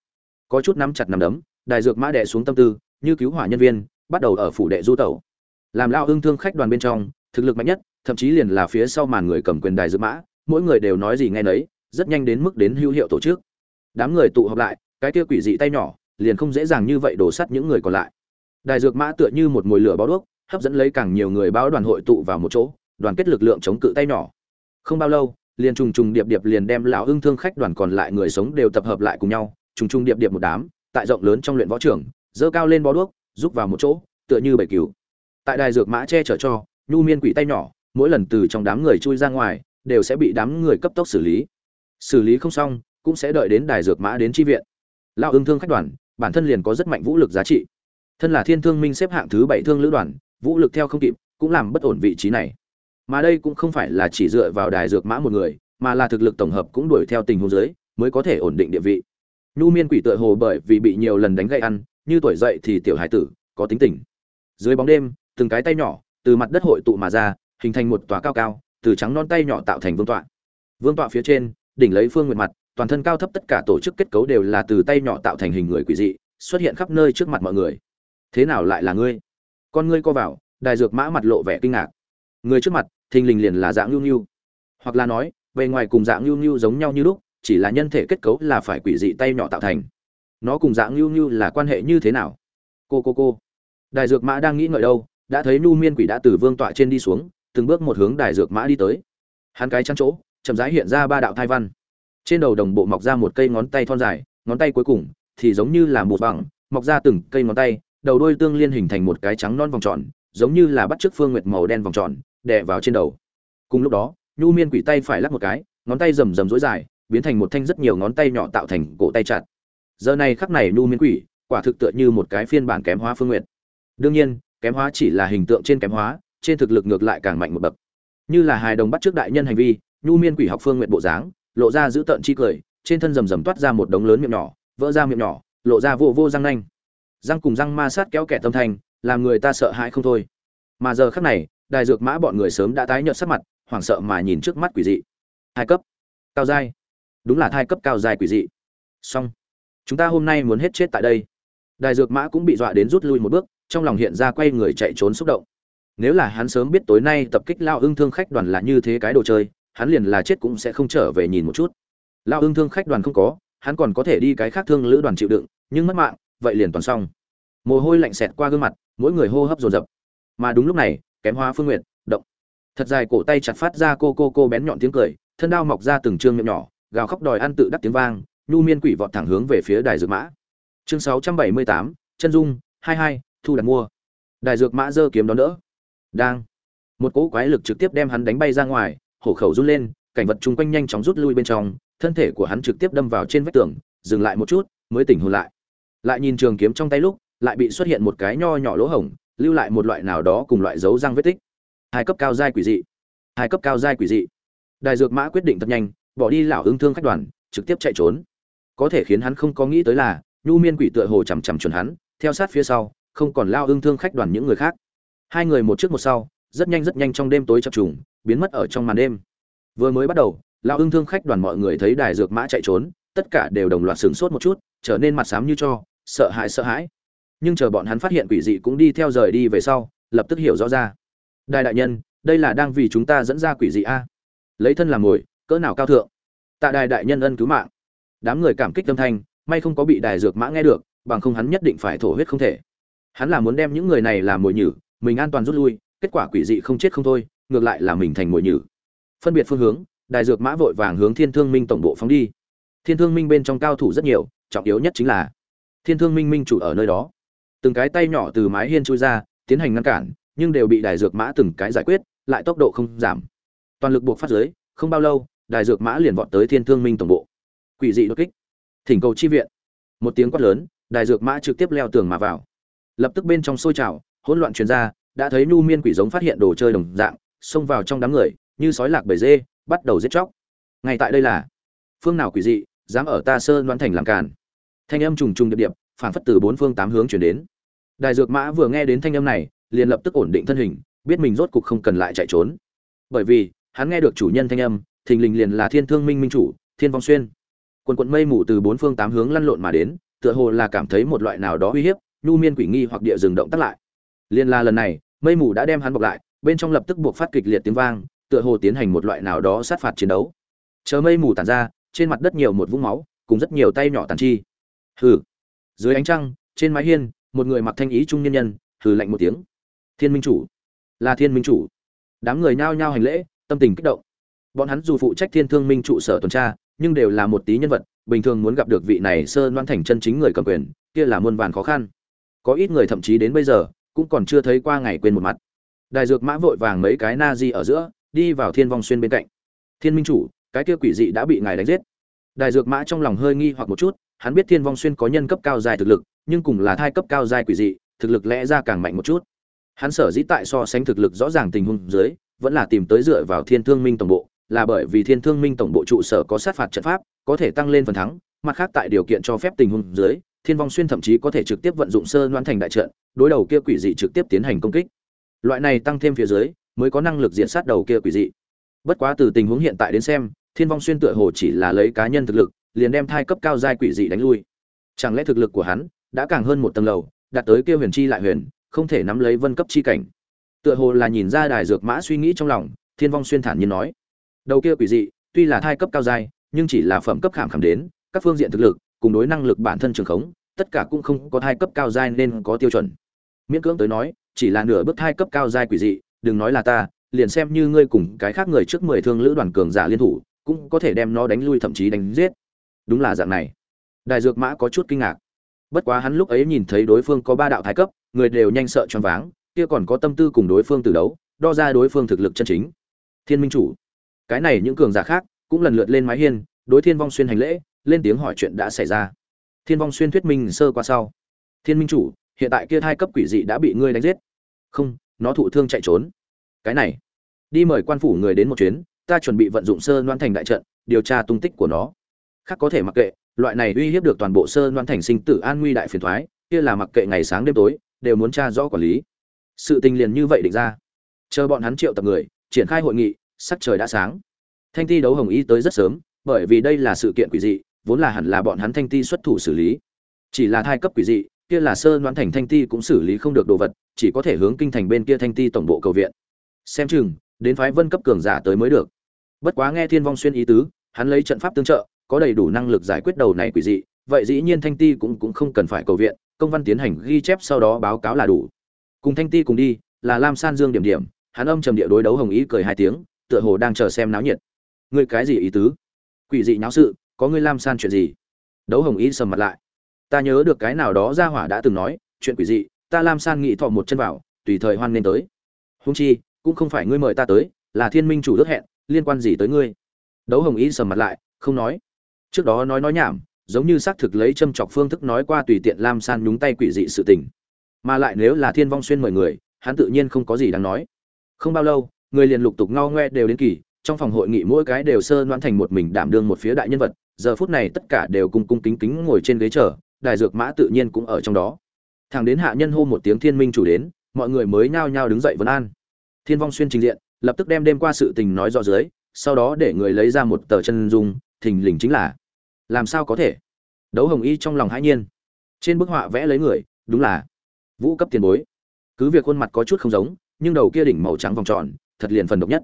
Có chút nắm chặt nắm đấm đại dược mã đệ xuống tâm tư, như cứu hỏa nhân viên, bắt đầu ở phủ đệ du tẩu làm lao hưng thương khách đoàn bên trong, thực lực mạnh nhất, thậm chí liền là phía sau màn người cầm quyền đài dược mã, mỗi người đều nói gì nghe nấy, rất nhanh đến mức đến hữu hiệu tổ chức. Đám người tụ họp lại, cái kia quỷ dị tay nhỏ, liền không dễ dàng như vậy đổ sắt những người còn lại. Đài dược mã tựa như một mồi lửa báo đuốc, hấp dẫn lấy càng nhiều người báo đoàn hội tụ vào một chỗ, đoàn kết lực lượng chống cự tay nhỏ. Không bao lâu, liền trùng trùng điệp điệp liền đem lão hưng thương khách đoàn còn lại người sống đều tập hợp lại cùng nhau, trùng trùng điệp điệp một đám, tại rộng lớn trong luyện võ trường dơ cao lên bó đuốc rút vào một chỗ, tựa như bảy cứu tại đài dược mã che chở cho, nhu miên quỷ tay nhỏ, mỗi lần từ trong đám người chui ra ngoài, đều sẽ bị đám người cấp tốc xử lý. Xử lý không xong, cũng sẽ đợi đến đài dược mã đến tri viện. Lão ưng thương khách đoàn, bản thân liền có rất mạnh vũ lực giá trị. Thân là thiên thương minh xếp hạng thứ bảy thương lữ đoàn, vũ lực theo không kịp, cũng làm bất ổn vị trí này. Mà đây cũng không phải là chỉ dựa vào đài dược mã một người, mà là thực lực tổng hợp cũng đuổi theo tình huống dưới, mới có thể ổn định địa vị. Nhu miên quỷ tựa hồ bởi vì bị nhiều lần đánh gậy ăn, như tuổi dậy thì tiểu hải tử, có tính tình. Dưới bóng đêm từng cái tay nhỏ từ mặt đất hội tụ mà ra, hình thành một tòa cao cao, từ trắng non tay nhỏ tạo thành vương tọa. Vương tọa phía trên, đỉnh lấy phương nguyệt mặt, toàn thân cao thấp tất cả tổ chức kết cấu đều là từ tay nhỏ tạo thành hình người quỷ dị, xuất hiện khắp nơi trước mặt mọi người. Thế nào lại là ngươi? Con ngươi co vào, đài dược mã mặt lộ vẻ kinh ngạc. Người trước mặt, thình lình liền là dạng nhu nhu hoặc là nói, bề ngoài cùng dạng nhu nhu giống nhau như lúc, chỉ là nhân thể kết cấu là phải quỷ dị tay nhỏ tạo thành. Nó cùng dạng nhu nhu là quan hệ như thế nào? Cô cô cô. Đài dược mã đang nghĩ ngợi đâu? Đã thấy nhu miên quỷ đã từ vương tọa trên đi xuống, từng bước một hướng đài dược mã đi tới. Hắn cái chăn chỗ, chậm rãi hiện ra ba đạo thai văn. Trên đầu đồng bộ mọc ra một cây ngón tay thon dài, ngón tay cuối cùng thì giống như là một bằng mọc ra từng cây ngón tay, đầu đôi tương liên hình thành một cái trắng non vòng tròn, giống như là bắt chước phương nguyệt màu đen vòng tròn, đè vào trên đầu. Cùng lúc đó nhu miên quỷ tay phải lắc một cái, ngón tay rầm rầm rối dài, biến thành một thanh rất nhiều ngón tay nhỏ tạo thành cổ tay chặt. Giờ này khắc này nhu miên quỷ, quả thực tựa như một cái phiên bản kém hóa phương nguyệt. Đương nhiên kém hóa chỉ là hình tượng trên kém hóa, trên thực lực ngược lại càng mạnh một bậc. Như là hài đồng bắt trước đại nhân hành vi, nhu miên quỷ học phương nguyện bộ dáng, lộ ra giữ tợn chi cười, trên thân rầm rầm toát ra một đống lớn miệng nhỏ, vỡ ra miệng nhỏ, lộ ra vô vô răng nanh. Răng cùng răng ma sát kéo kẻ tâm thành làm người ta sợ hãi không thôi. Mà giờ khắc này, đài dược mã bọn người sớm đã tái nhợt sắc mặt, hoảng sợ mà nhìn trước mắt quỷ dị. Hai cấp. Cao giai. Đúng là thai cấp cao giai quỷ dị. Xong. Chúng ta hôm nay muốn hết chết tại đây. Đài dược mã cũng bị dọa đến rút lui một bước trong lòng hiện ra quay người chạy trốn xúc động. Nếu là hắn sớm biết tối nay tập kích lao ưng thương khách đoàn là như thế cái đồ chơi, hắn liền là chết cũng sẽ không trở về nhìn một chút. Lao ưng thương khách đoàn không có, hắn còn có thể đi cái khác thương lữ đoàn chịu đựng, nhưng mất mạng, vậy liền toàn xong. Mồ hôi lạnh xẹt qua gương mặt, mỗi người hô hấp dồn dập. Mà đúng lúc này, kém hóa phương nguyện động. Thật dài cổ tay chặt phát ra cô cô cô bén nhọn tiếng cười, thân đao mọc ra từng trương miệng nhỏ, gào khóc đòi ăn tự đắc tiếng vang, nhu miên quỷ vọt thẳng hướng về phía đài dược mã. Chương sáu trăm bảy mươi tám, chân dung, hai hai thu đặt mua. Đài dược mã giơ kiếm đón đỡ. Đang. Một cỗ quái lực trực tiếp đem hắn đánh bay ra ngoài, hổ khẩu run lên, cảnh vật chung quanh nhanh chóng rút lui bên trong, thân thể của hắn trực tiếp đâm vào trên vách tường, dừng lại một chút, mới tỉnh hồn lại. Lại nhìn trường kiếm trong tay lúc, lại bị xuất hiện một cái nho nhỏ lỗ hổng, lưu lại một loại nào đó cùng loại dấu răng vết tích. Hai cấp cao giai quỷ dị. Hai cấp cao giai quỷ dị. Đài dược mã quyết định thật nhanh, bỏ đi lão ứng thương khách đoàn, trực tiếp chạy trốn. Có thể khiến hắn không có nghĩ tới là, nhu miên quỷ tựa hồ chằm chằm chuẩn hắn, theo sát phía sau không còn lao ương thương khách đoàn những người khác. Hai người một trước một sau, rất nhanh rất nhanh trong đêm tối chập trùng, biến mất ở trong màn đêm. Vừa mới bắt đầu, lao ương thương khách đoàn mọi người thấy đài dược mã chạy trốn, tất cả đều đồng loạt sửng sốt một chút, trở nên mặt xám như cho, sợ hãi sợ hãi. Nhưng chờ bọn hắn phát hiện quỷ dị cũng đi theo rời đi về sau, lập tức hiểu rõ ra. Đại đại nhân, đây là đang vì chúng ta dẫn ra quỷ dị a. Lấy thân làm mồi, cỡ nào cao thượng. Tạ đài đại nhân ân cứu mạng. Đám người cảm kích tâm thanh, may không có bị đài dược mã nghe được, bằng không hắn nhất định phải thổ huyết không thể hắn là muốn đem những người này làm mồi nhử, mình an toàn rút lui, kết quả quỷ dị không chết không thôi, ngược lại là mình thành mồi nhử. Phân biệt phương hướng, đài dược mã vội vàng hướng thiên thương minh tổng bộ phóng đi. Thiên thương minh bên trong cao thủ rất nhiều, trọng yếu nhất chính là thiên thương minh minh chủ ở nơi đó. Từng cái tay nhỏ từ mái hiên chui ra, tiến hành ngăn cản, nhưng đều bị đài dược mã từng cái giải quyết, lại tốc độ không giảm. Toàn lực buộc phát giới không bao lâu, đài dược mã liền vọt tới thiên thương minh tổng bộ. Quỷ dị đột kích. Thỉnh cầu chi viện. Một tiếng quát lớn, đài dược mã trực tiếp leo tường mà vào lập tức bên trong sôi trào, hỗn loạn truyền ra, đã thấy nhu miên quỷ giống phát hiện đồ chơi đồng dạng, xông vào trong đám người, như sói lạc bầy dê, bắt đầu giết chóc. Ngay tại đây là, phương nào quỷ dị, dám ở ta sơn đoán thành làm càn. Thanh âm trùng trùng điệp điệp phản phất từ bốn phương tám hướng chuyển đến. Đại dược mã vừa nghe đến thanh âm này, liền lập tức ổn định thân hình, biết mình rốt cục không cần lại chạy trốn. Bởi vì, hắn nghe được chủ nhân thanh âm, thình lình liền là thiên thương minh minh chủ, thiên vong xuyên. Quần quận mây mù từ bốn phương tám hướng lăn lộn mà đến, tựa hồ là cảm thấy một loại nào đó uy hiếp nhu miên quỷ nghi hoặc địa rừng động tắt lại. Liên la lần này, mây mù đã đem hắn bọc lại, bên trong lập tức buộc phát kịch liệt tiếng vang, tựa hồ tiến hành một loại nào đó sát phạt chiến đấu. Chờ mây mù tàn ra, trên mặt đất nhiều một vũng máu, cùng rất nhiều tay nhỏ tàn chi. Hừ. Dưới ánh trăng, trên mái hiên, một người mặc thanh ý trung nhân nhân, hừ lạnh một tiếng. Thiên minh chủ. Là thiên minh chủ. Đám người nhao nhao hành lễ, tâm tình kích động. Bọn hắn dù phụ trách thiên thương minh trụ sở tuần tra, nhưng đều là một tí nhân vật, bình thường muốn gặp được vị này sơ loan thành chân chính người cầm quyền, kia là muôn vàn khó khăn có ít người thậm chí đến bây giờ, cũng còn chưa thấy qua ngày quên một mặt. Đại dược mã vội vàng mấy cái na di ở giữa, đi vào thiên vong xuyên bên cạnh. Thiên minh chủ, cái kia quỷ dị đã bị ngài đánh giết. Đại dược mã trong lòng hơi nghi hoặc một chút, hắn biết thiên vong xuyên có nhân cấp cao dài thực lực, nhưng cùng là thai cấp cao dài quỷ dị, thực lực lẽ ra càng mạnh một chút. Hắn sở dĩ tại so sánh thực lực rõ ràng tình huống dưới, vẫn là tìm tới dựa vào thiên thương minh tổng bộ, là bởi vì thiên thương minh tổng bộ trụ sở có sát phạt trận pháp, có thể tăng lên phần thắng, mặt khác tại điều kiện cho phép tình huống dưới thiên vong xuyên thậm chí có thể trực tiếp vận dụng sơ đoán thành đại trận, đối đầu kia quỷ dị trực tiếp tiến hành công kích. Loại này tăng thêm phía dưới, mới có năng lực diện sát đầu kia quỷ dị. Bất quá từ tình huống hiện tại đến xem, thiên vong xuyên tựa hồ chỉ là lấy cá nhân thực lực, liền đem thai cấp cao giai quỷ dị đánh lui. Chẳng lẽ thực lực của hắn đã càng hơn một tầng lầu, đạt tới kia huyền chi lại huyền, không thể nắm lấy vân cấp chi cảnh? Tựa hồ là nhìn ra đài dược mã suy nghĩ trong lòng, thiên vong xuyên thản nhiên nói. Đầu kia quỷ dị, tuy là thai cấp cao giai, nhưng chỉ là phẩm cấp khảm khảm đến, các phương diện thực lực cùng đối năng lực bản thân trường khống, tất cả cũng không có thai cấp cao giai nên có tiêu chuẩn. Miễn cưỡng tới nói, chỉ là nửa bước thai cấp cao giai quỷ dị, đừng nói là ta, liền xem như ngươi cùng cái khác người trước mười thương lữ đoàn cường giả liên thủ, cũng có thể đem nó đánh lui thậm chí đánh giết. Đúng là dạng này. Đại dược mã có chút kinh ngạc. Bất quá hắn lúc ấy nhìn thấy đối phương có ba đạo thái cấp, người đều nhanh sợ choáng váng, kia còn có tâm tư cùng đối phương từ đấu, đo ra đối phương thực lực chân chính. Thiên minh chủ. Cái này những cường giả khác cũng lần lượt lên mái hiên, đối thiên vong xuyên hành lễ lên tiếng hỏi chuyện đã xảy ra. Thiên vong xuyên thuyết minh sơ qua sau. Thiên minh chủ, hiện tại kia hai cấp quỷ dị đã bị ngươi đánh giết. Không, nó thụ thương chạy trốn. Cái này, đi mời quan phủ người đến một chuyến, ta chuẩn bị vận dụng sơ loan thành đại trận, điều tra tung tích của nó. Khác có thể mặc kệ, loại này uy hiếp được toàn bộ sơ loan thành sinh tử an nguy đại phiền thoái, kia là mặc kệ ngày sáng đêm tối, đều muốn tra rõ quản lý. Sự tình liền như vậy định ra. Chờ bọn hắn triệu tập người, triển khai hội nghị, sắc trời đã sáng. Thanh Thi đấu hồng y tới rất sớm, bởi vì đây là sự kiện quỷ dị vốn là hẳn là bọn hắn thanh ti xuất thủ xử lý. Chỉ là thai cấp quỷ dị, kia là sơ đoán thành thanh ti cũng xử lý không được đồ vật, chỉ có thể hướng kinh thành bên kia thanh ti tổng bộ cầu viện. Xem chừng, đến phái vân cấp cường giả tới mới được. Bất quá nghe thiên vong xuyên ý tứ, hắn lấy trận pháp tương trợ, có đầy đủ năng lực giải quyết đầu này quỷ dị, vậy dĩ nhiên thanh ti cũng cũng không cần phải cầu viện, công văn tiến hành ghi chép sau đó báo cáo là đủ. Cùng thanh ti cùng đi, là lam san dương điểm điểm, hắn âm trầm địa đối đấu hồng ý cười hai tiếng, tựa hồ đang chờ xem náo nhiệt. Ngươi cái gì ý tứ? Quỷ dị náo sự có ngươi lam san chuyện gì? Đấu hồng ý sầm mặt lại. Ta nhớ được cái nào đó ra hỏa đã từng nói, chuyện quỷ dị, ta lam san nghĩ thọ một chân vào, tùy thời hoan nên tới. Húng chi, cũng không phải ngươi mời ta tới, là thiên minh chủ đức hẹn, liên quan gì tới ngươi? Đấu hồng ý sầm mặt lại, không nói. Trước đó nói nói nhảm, giống như xác thực lấy châm chọc phương thức nói qua tùy tiện lam san nhúng tay quỷ dị sự tình. Mà lại nếu là thiên vong xuyên mời người, hắn tự nhiên không có gì đáng nói. Không bao lâu, người liền lục tục ngao ngoe đều đến kỳ, trong phòng hội nghị mỗi cái đều sơ loan thành một mình đảm đương một phía đại nhân vật giờ phút này tất cả đều cung cung kính kính ngồi trên ghế chờ, đài dược mã tự nhiên cũng ở trong đó. Thằng đến hạ nhân hô một tiếng thiên minh chủ đến, mọi người mới nhao nhao đứng dậy vấn an. Thiên vong xuyên trình diện, lập tức đem đêm qua sự tình nói rõ dưới, sau đó để người lấy ra một tờ chân dung, thình lình chính là, làm sao có thể? Đấu hồng y trong lòng hãi nhiên. Trên bức họa vẽ lấy người, đúng là vũ cấp tiền bối. Cứ việc khuôn mặt có chút không giống, nhưng đầu kia đỉnh màu trắng vòng tròn, thật liền phần độc nhất.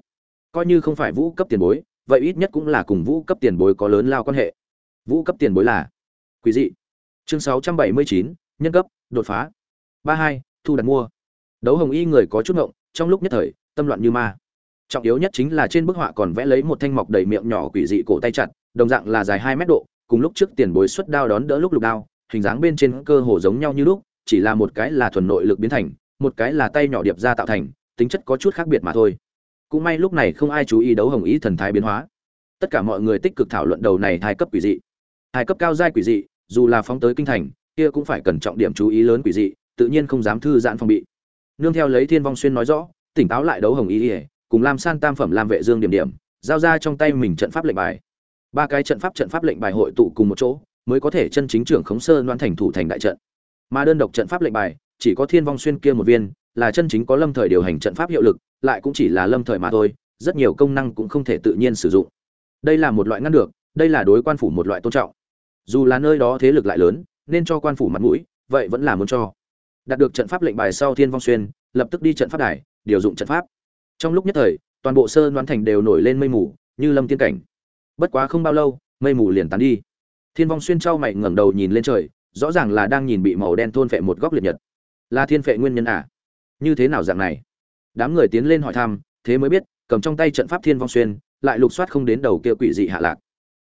Coi như không phải vũ cấp tiền bối vậy ít nhất cũng là cùng vũ cấp tiền bối có lớn lao quan hệ. Vũ cấp tiền bối là quý dị. Chương 679, nhân cấp đột phá. Ba hai thu đặt mua. Đấu hồng y người có chút ngộng trong lúc nhất thời tâm loạn như ma. Trọng yếu nhất chính là trên bức họa còn vẽ lấy một thanh mọc đầy miệng nhỏ quỷ dị cổ tay chặt đồng dạng là dài hai mét độ cùng lúc trước tiền bối xuất đao đón đỡ lúc lục đao hình dáng bên trên cơ hồ giống nhau như lúc chỉ là một cái là thuần nội lực biến thành một cái là tay nhỏ điệp ra tạo thành tính chất có chút khác biệt mà thôi cũng may lúc này không ai chú ý đấu hồng ý thần thái biến hóa. Tất cả mọi người tích cực thảo luận đầu này thai cấp quỷ dị. Thai cấp cao giai quỷ dị, dù là phóng tới kinh thành, kia cũng phải cần trọng điểm chú ý lớn quỷ dị, tự nhiên không dám thư giãn phòng bị. Nương theo lấy thiên vong xuyên nói rõ, tỉnh táo lại đấu hồng ý ỉa cùng lam san tam phẩm lam vệ dương điểm điểm, giao ra trong tay mình trận pháp lệnh bài. Ba cái trận pháp trận pháp lệnh bài hội tụ cùng một chỗ, mới có thể chân chính trưởng khống sơ loan thành thủ thành đại trận. Mà đơn độc trận pháp lệnh bài, chỉ có thiên vong xuyên kia một viên, là chân chính có lâm thời điều hành trận pháp hiệu lực lại cũng chỉ là lâm thời mà thôi, rất nhiều công năng cũng không thể tự nhiên sử dụng. Đây là một loại ngăn được, đây là đối quan phủ một loại tôn trọng. Dù là nơi đó thế lực lại lớn, nên cho quan phủ mặt mũi, vậy vẫn là muốn cho. Đạt được trận pháp lệnh bài sau thiên vong xuyên, lập tức đi trận pháp đài, điều dụng trận pháp. Trong lúc nhất thời, toàn bộ sơn đoán thành đều nổi lên mây mù, như lâm tiên cảnh. Bất quá không bao lâu, mây mù liền tán đi. Thiên vong xuyên trao mày ngẩng đầu nhìn lên trời, rõ ràng là đang nhìn bị màu đen thôn phệ một góc liệt nhật. Là thiên phệ nguyên nhân à? Như thế nào dạng này? Đám người tiến lên hỏi thăm, thế mới biết, cầm trong tay trận pháp thiên vong xuyên, lại lục soát không đến đầu kia quỷ dị hạ lạc.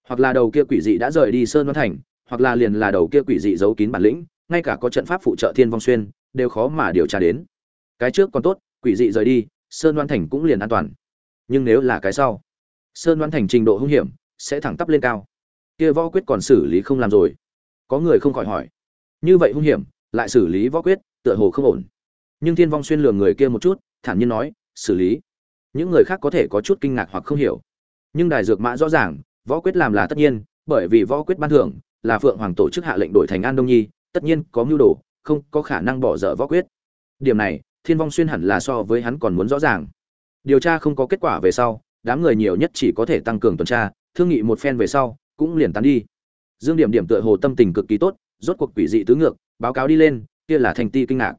Hoặc là đầu kia quỷ dị đã rời đi sơn văn thành, hoặc là liền là đầu kia quỷ dị giấu kín bản lĩnh, ngay cả có trận pháp phụ trợ thiên vong xuyên, đều khó mà điều tra đến. Cái trước còn tốt, quỷ dị rời đi, sơn văn thành cũng liền an toàn. Nhưng nếu là cái sau, sơn văn thành trình độ hung hiểm, sẽ thẳng tắp lên cao. Kia võ quyết còn xử lý không làm rồi. Có người không khỏi hỏi. Như vậy hung hiểm, lại xử lý võ quyết, tựa hồ không ổn. Nhưng thiên vong xuyên lường người kia một chút thản nhiên nói, xử lý. Những người khác có thể có chút kinh ngạc hoặc không hiểu. Nhưng đài dược mã rõ ràng, võ quyết làm là tất nhiên, bởi vì võ quyết ban thưởng là phượng hoàng tổ chức hạ lệnh đổi thành an đông nhi, tất nhiên có mưu đồ, không có khả năng bỏ dở võ quyết. Điểm này, thiên vong xuyên hẳn là so với hắn còn muốn rõ ràng. Điều tra không có kết quả về sau, đám người nhiều nhất chỉ có thể tăng cường tuần tra, thương nghị một phen về sau, cũng liền tán đi. Dương điểm điểm tựa hồ tâm tình cực kỳ tốt, rốt cuộc quỷ dị tứ ngược, báo cáo đi lên, kia là thành ti kinh ngạc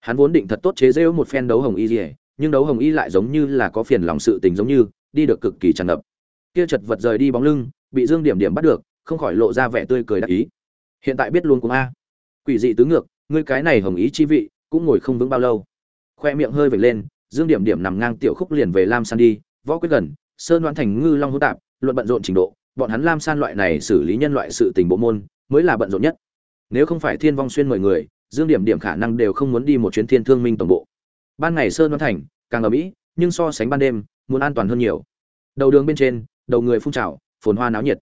hắn vốn định thật tốt chế rêu một phen đấu hồng y dỉa nhưng đấu hồng y lại giống như là có phiền lòng sự tình giống như, đi được cực kỳ tràn ngập. Kia chật vật rời đi bóng lưng, bị dương điểm điểm bắt được, không khỏi lộ ra vẻ tươi cười đắc ý. Hiện tại biết luôn cũng a. Quỷ dị tứ ngược, ngươi cái này hồng ý chi vị, cũng ngồi không vững bao lâu. Khoe miệng hơi vểnh lên, dương điểm điểm nằm ngang tiểu khúc liền về lam san đi, võ quyết gần, sơn đoán thành ngư long hữu tạp, luận bận rộn trình độ, bọn hắn lam san loại này xử lý nhân loại sự tình bộ môn, mới là bận rộn nhất. Nếu không phải thiên vong xuyên mời người dương điểm điểm khả năng đều không muốn đi một chuyến thiên thương minh tổng bộ. Ban ngày sơn văn thành, càng ở mỹ nhưng so sánh ban đêm, muốn an toàn hơn nhiều. Đầu đường bên trên, đầu người phun trào, phồn hoa náo nhiệt.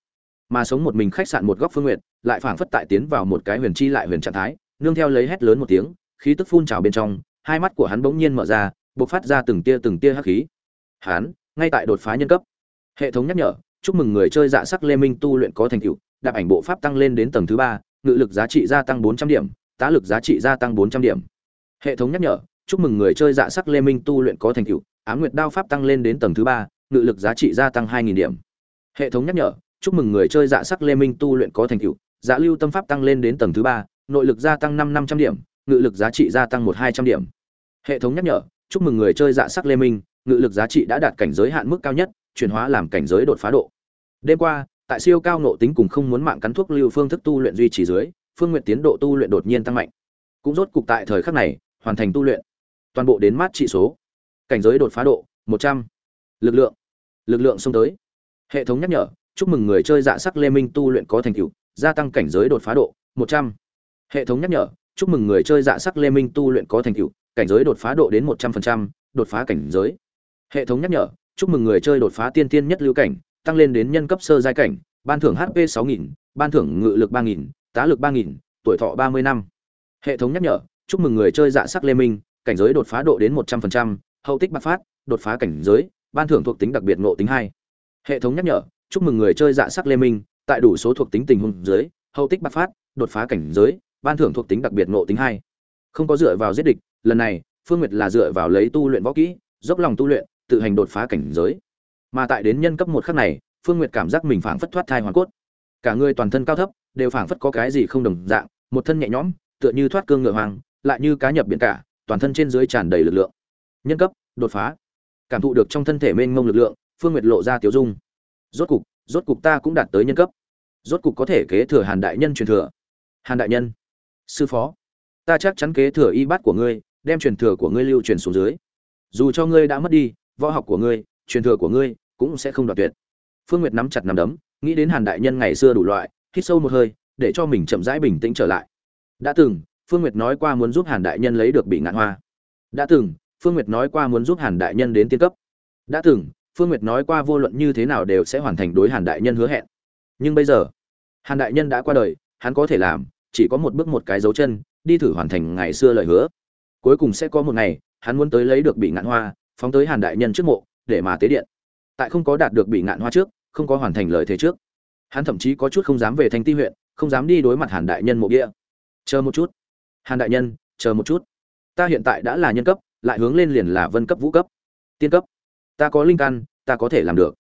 Mà sống một mình khách sạn một góc phương nguyện lại phảng phất tại tiến vào một cái huyền chi lại huyền trạng thái, nương theo lấy hét lớn một tiếng, khí tức phun trào bên trong, hai mắt của hắn bỗng nhiên mở ra, bộc phát ra từng tia từng tia hắc khí. Hắn, ngay tại đột phá nhân cấp. Hệ thống nhắc nhở, chúc mừng người chơi dạ sắc lê minh tu luyện có thành tựu, đạp ảnh bộ pháp tăng lên đến tầng thứ ba, ngự lực giá trị gia tăng bốn trăm điểm tá lực giá trị gia tăng bốn trăm điểm. Hệ thống nhắc nhở, chúc mừng người chơi dạ sắc lê minh tu luyện có thành tựu ám nguyệt đao pháp tăng lên đến tầng thứ ba, ngự lực giá trị gia tăng hai nghìn điểm. Hệ thống nhắc nhở, chúc mừng người chơi dạ sắc lê minh tu luyện có thành tựu dạ lưu tâm pháp tăng lên đến tầng thứ ba, nội lực gia tăng năm năm trăm điểm, ngự lực giá trị gia tăng một hai trăm điểm. Hệ thống nhắc nhở, chúc mừng người chơi dạ sắc lê minh, ngự lực giá trị đã đạt cảnh giới hạn mức cao nhất, chuyển hóa làm cảnh giới đột phá độ. Đêm qua, tại siêu cao nộ tính cùng không muốn mạng cắn thuốc lưu phương thức tu luyện duy trì dưới phương nguyện tiến độ tu luyện đột nhiên tăng mạnh. Cũng rốt cục tại thời khắc này, hoàn thành tu luyện. Toàn bộ đến mát trị số. Cảnh giới đột phá độ, một trăm. Lực lượng. Lực lượng xông tới. Hệ thống nhắc nhở, chúc mừng người chơi dạ sắc lê minh tu luyện có thành tựu, gia tăng cảnh giới đột phá độ, một trăm. Hệ thống nhắc nhở, chúc mừng người chơi dạ sắc lê minh tu luyện có thành tựu, cảnh giới đột phá độ đến một trăm phần trăm, đột phá cảnh giới. Hệ thống nhắc nhở, chúc mừng người chơi đột phá tiên tiên nhất lưu cảnh, tăng lên đến nhân cấp sơ giai cảnh, ban thưởng hp sáu nghìn, ban thưởng ngự lực ba nghìn tá lực ba nghìn, tuổi thọ ba mươi năm. Hệ thống nhắc nhở, chúc mừng người chơi dạ sắc lê minh, cảnh giới đột phá độ đến một trăm phần trăm, hậu tích bạc phát, đột phá cảnh giới, ban thưởng thuộc tính đặc biệt ngộ tính hai. Hệ thống nhắc nhở, chúc mừng người chơi dạ sắc lê minh, tại đủ số thuộc tính tình huống dưới, hậu tích bạc phát, đột phá cảnh giới, ban thưởng thuộc tính đặc biệt ngộ tính hai. Không có dựa vào giết địch, lần này, phương nguyệt là dựa vào lấy tu luyện võ kỹ, dốc lòng tu luyện, tự hành đột phá cảnh giới. Mà tại đến nhân cấp một khắc này, phương nguyệt cảm giác mình phảng phất thoát thai hoàn cốt. Cả người toàn thân cao thấp đều phảng phất có cái gì không đồng dạng, một thân nhẹ nhõm, tựa như thoát cương ngựa hoàng lại như cá nhập biển cả, toàn thân trên dưới tràn đầy lực lượng. Nhân cấp, đột phá. Cảm thụ được trong thân thể mênh mông lực lượng, phương nguyệt lộ ra tiểu dung. Rốt cục rốt cục ta cũng đạt tới nhân cấp. Rốt cục có thể kế thừa hàn đại nhân truyền thừa. Hàn đại nhân. Sư phó. Ta chắc chắn kế thừa y bát của ngươi, đem truyền thừa của ngươi lưu truyền xuống dưới. Dù cho ngươi đã mất đi, võ học của ngươi, truyền thừa của ngươi cũng sẽ không đoạt tuyệt. Phương nguyệt nắm chặt nắm đấm, nghĩ đến hàn đại nhân ngày xưa đủ loại hít sâu một hơi, để cho mình chậm rãi bình tĩnh trở lại. Đã từng, phương nguyệt nói qua muốn giúp hàn đại nhân lấy được bị ngạn hoa. Đã từng, phương nguyệt nói qua muốn giúp hàn đại nhân đến tiên cấp. Đã từng, phương nguyệt nói qua vô luận như thế nào đều sẽ hoàn thành đối hàn đại nhân hứa hẹn. Nhưng bây giờ, hàn đại nhân đã qua đời, hắn có thể làm, chỉ có một bước một cái dấu chân, đi thử hoàn thành ngày xưa lời hứa. Cuối cùng sẽ có một ngày, hắn muốn tới lấy được bị ngạn hoa, phóng tới hàn đại nhân trước mộ, để mà tế điện. Tại không có đạt được bị ngạn hoa trước, không có hoàn thành lời thế trước hắn thậm chí có chút không dám về thanh ti huyện, không dám đi đối mặt hàn đại nhân mộ địa chờ một chút. Hàn đại nhân, chờ một chút. Ta hiện tại đã là nhân cấp, lại hướng lên liền là vân cấp vũ cấp. Tiên cấp. Ta có linh căn ta có thể làm được.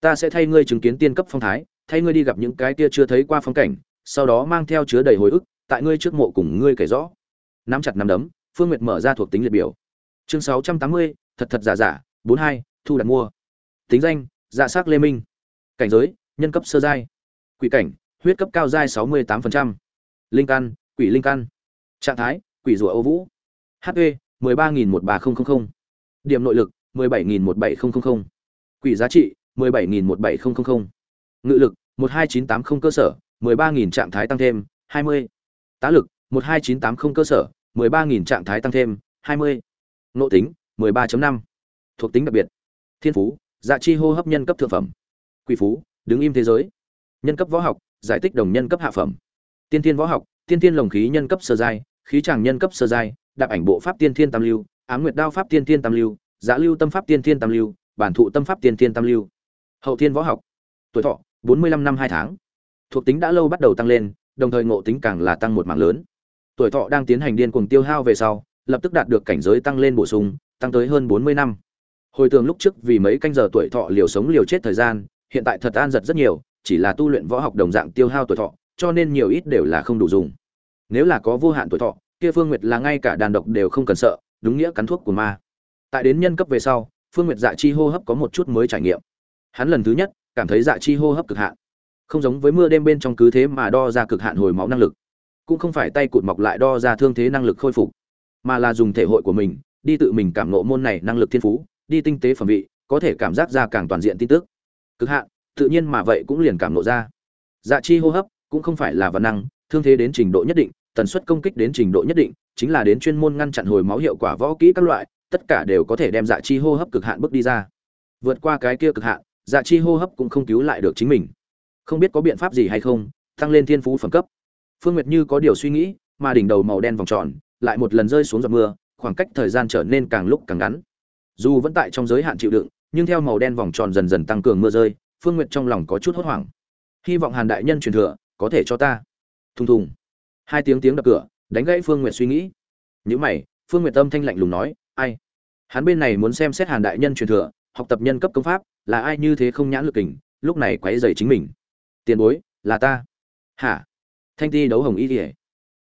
Ta sẽ thay ngươi chứng kiến tiên cấp phong thái, thay ngươi đi gặp những cái kia chưa thấy qua phong cảnh, sau đó mang theo chứa đầy hồi ức, tại ngươi trước mộ cùng ngươi kể rõ. Nắm chặt nắm đấm, phương nguyệt mở ra thuộc tính liệt biểu. Chương sáu trăm tám mươi, thật thật giả giả, bốn hai, thu đặt mua. Tính danh dạ s á c lê minh. Cảnh giới, nhân cấp sơ giai quỷ cảnh, huyết cấp cao giai sáu mươi tám linh căn, quỷ linh căn. Trạng thái, quỷ rùa ô vũ. Hp mười ba nghìn một ba nghìn điểm nội lực, mười bảy nghìn một bảy nghìn quỷ giá trị 17.17000. ngự lực 12980 cơ sở 13.000 trạng thái tăng thêm 20 tá lực 12980 cơ sở 13.000 trạng thái tăng thêm 20 nội tính 13.5 thuộc tính đặc biệt. Thiên phú dạ chi hô hấp nhân cấp thượng phẩm. Quỷ phú, đứng im thế giới nhân cấp võ học, giải tích đồng nhân cấp hạ phẩm. Tiên thiên võ học, tiên thiên lồng khí nhân cấp sơ giai, khí tràng nhân cấp sơ giai, đạp ảnh bộ pháp tiên thiên tam lưu, ám nguyệt đao pháp tiên thiên tam lưu giã lưu tâm pháp tiên thiên tam lưu, bản thụ tâm pháp tiên thiên tam lưu. Hậu thiên võ học, tuổi thọ 45 năm hai tháng. Thuộc tính đã lâu bắt đầu tăng lên, đồng thời ngộ tính càng là tăng một mảng lớn. Tuổi thọ đang tiến hành điên cuồng tiêu hao về sau, lập tức đạt được cảnh giới tăng lên bổ sung, tăng tới hơn 40 năm. Hồi tưởng lúc trước vì mấy canh giờ tuổi thọ liều sống liều chết thời gian, hiện tại thật an giật rất nhiều chỉ là tu luyện võ học đồng dạng tiêu hao tuổi thọ, cho nên nhiều ít đều là không đủ dùng. Nếu là có vô hạn tuổi thọ, kia phương nguyệt là ngay cả đàn độc đều không cần sợ, đúng nghĩa cắn thuốc của ma. Tại đến nhân cấp về sau, phương nguyệt dạ chi hô hấp có một chút mới trải nghiệm. Hắn lần thứ nhất cảm thấy dạ chi hô hấp cực hạn. Không giống với mưa đêm bên trong cứ thế mà đo ra cực hạn hồi máu năng lực. Cũng không phải tay cụt mọc lại đo ra thương thế năng lực khôi phục, mà là dùng thể hội của mình, đi tự mình cảm ngộ môn này năng lực thiên phú, đi tinh tế phẩm vị, có thể cảm giác ra càng toàn diện tin tức. Cực hạn tự nhiên mà vậy cũng liền cảm nộ ra. Dạ chi hô hấp cũng không phải là văn năng, thương thế đến trình độ nhất định, tần suất công kích đến trình độ nhất định, chính là đến chuyên môn ngăn chặn hồi máu hiệu quả võ kỹ các loại, tất cả đều có thể đem dạ chi hô hấp cực hạn bước đi ra. Vượt qua cái kia cực hạn dạ chi hô hấp cũng không cứu lại được chính mình. Không biết có biện pháp gì hay không, tăng lên thiên phú phẩm cấp. Phương nguyệt như có điều suy nghĩ, mà đỉnh đầu màu đen vòng tròn lại một lần rơi xuống giọt mưa, khoảng cách thời gian trở nên càng lúc càng ngắn. Dù vẫn tại trong giới hạn chịu đựng, nhưng theo màu đen vòng tròn dần dần tăng cường mưa rơi phương nguyệt trong lòng có chút hốt hoảng. Hy vọng hàn đại nhân truyền thừa có thể cho ta. Thùng thùng. Hai tiếng tiếng đập cửa, đánh gãy phương nguyệt suy nghĩ. Những mày, phương nguyệt tâm thanh lạnh lùng nói, ai? Hắn bên này muốn xem xét hàn đại nhân truyền thừa, học tập nhân cấp công pháp, là ai như thế không nhãn lực kình, lúc này quấy dày chính mình. Tiền bối, là ta. Hả? Thanh ti đấu hồng y kỉa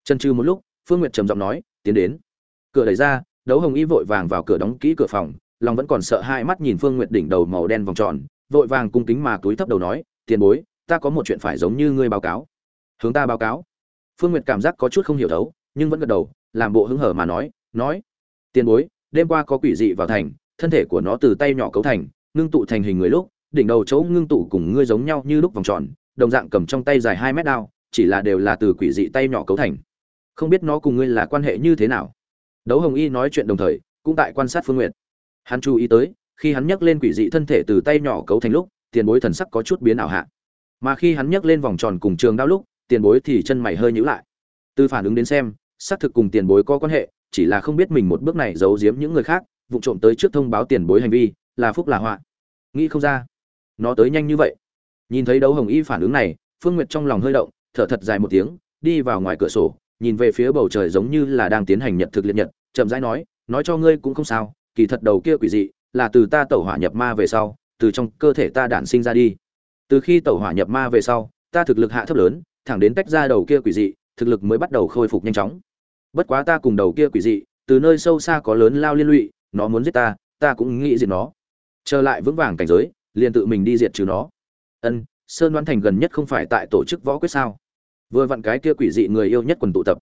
chân trừ một lúc, phương nguyệt trầm giọng nói, tiến đến. Cửa đẩy ra, đấu hồng y vội vàng vào cửa đóng kỹ cửa phòng, lòng vẫn còn sợ hai mắt nhìn phương nguyệt đỉnh đầu màu đen vòng tròn vội vàng cung kính mà túi thấp đầu nói, tiền bối, ta có một chuyện phải giống như ngươi báo cáo. Hướng ta báo cáo? Phương nguyệt cảm giác có chút không hiểu thấu, nhưng vẫn gật đầu, làm bộ hứng hở mà nói nói. Tiền bối, đêm qua có quỷ dị vào thành, thân thể của nó từ tay nhỏ cấu thành, ngưng tụ thành hình người lúc, đỉnh đầu chỗ ngưng tụ cùng ngươi giống nhau như lúc vòng tròn, đồng dạng cầm trong tay dài hai mét đao, chỉ là đều là từ quỷ dị tay nhỏ cấu thành. Không biết nó cùng ngươi là quan hệ như thế nào? Đấu hồng y nói chuyện đồng thời, cũng tại quan sát phương nguyệt. Hắn chú ý tới khi hắn nhấc lên quỷ dị thân thể từ tay nhỏ cấu thành lúc, tiền bối thần sắc có chút biến ảo hạ. Mà khi hắn nhấc lên vòng tròn cùng trường đao lúc, tiền bối thì chân mày hơi nhíu lại. Từ phản ứng đến xem, xác thực cùng tiền bối có quan hệ, chỉ là không biết mình một bước này giấu giếm những người khác, vụ trộm tới trước thông báo tiền bối hành vi, là phúc là họa. Nghĩ không ra, nó tới nhanh như vậy. Nhìn thấy đấu hồng y phản ứng này, phương nguyệt trong lòng hơi động, thở thật dài một tiếng, đi vào ngoài cửa sổ, nhìn về phía bầu trời giống như là đang tiến hành nhật thực liệt nhật, chậm rãi nói nói cho ngươi cũng không sao, kỳ thật đầu kia quỷ dị là từ ta tẩu hỏa nhập ma về sau, từ trong cơ thể ta đản sinh ra đi. Từ khi tẩu hỏa nhập ma về sau, ta thực lực hạ thấp lớn, thẳng đến tách ra đầu kia quỷ dị, thực lực mới bắt đầu khôi phục nhanh chóng. Bất quá ta cùng đầu kia quỷ dị, từ nơi sâu xa có lớn lao liên lụy, nó muốn giết ta ta cũng nghĩ diệt nó. Trở lại vững vàng cảnh giới, liền tự mình đi diệt trừ nó. Ân, sơn đoán thành gần nhất không phải tại tổ chức võ quyết sao? Vừa vặn cái kia quỷ dị người yêu nhất quần tụ tập.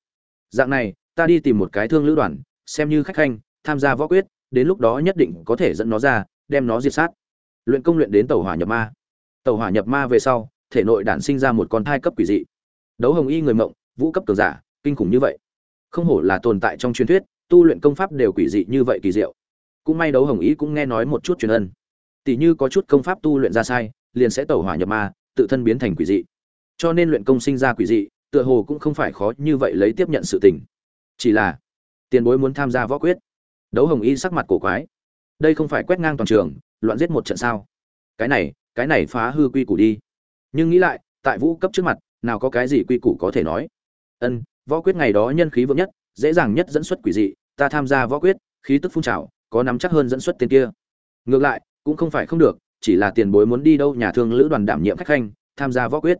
Dạng này, ta đi tìm một cái thương lữ đoàn, xem như khách khanh, tham gia võ quyết đến lúc đó nhất định có thể dẫn nó ra, đem nó diệt sát. Luyện công luyện đến tàu hỏa nhập ma. Tàu hỏa nhập ma về sau, thể nội đản sinh ra một con thai cấp quỷ dị. Đấu hồng y người mộng, vũ cấp cường giả, kinh khủng như vậy. Không hổ là tồn tại trong truyền thuyết, tu luyện công pháp đều quỷ dị như vậy kỳ diệu. Cũng may đấu hồng y cũng nghe nói một chút truyền ân. Tỷ như có chút công pháp tu luyện ra sai, liền sẽ tẩu hỏa nhập ma, tự thân biến thành quỷ dị. Cho nên luyện công sinh ra quỷ dị, tựa hồ cũng không phải khó như vậy lấy tiếp nhận sự tình. Chỉ là, tiền bối muốn tham gia võ quyết đấu hồng y sắc mặt cổ quái. Đây không phải quét ngang toàn trường, loạn giết một trận sao? Cái này cái này phá hư quy củ đi. Nhưng nghĩ lại, tại vũ cấp trước mặt, nào có cái gì quy củ có thể nói? Ân, võ quyết ngày đó nhân khí vững nhất, dễ dàng nhất dẫn xuất quỷ dị, ta tham gia võ quyết, khí tức phun trào, có nắm chắc hơn dẫn xuất tên kia. Ngược lại, cũng không phải không được, chỉ là tiền bối muốn đi đâu nhà thương lữ đoàn đảm nhiệm khách khanh, tham gia võ quyết.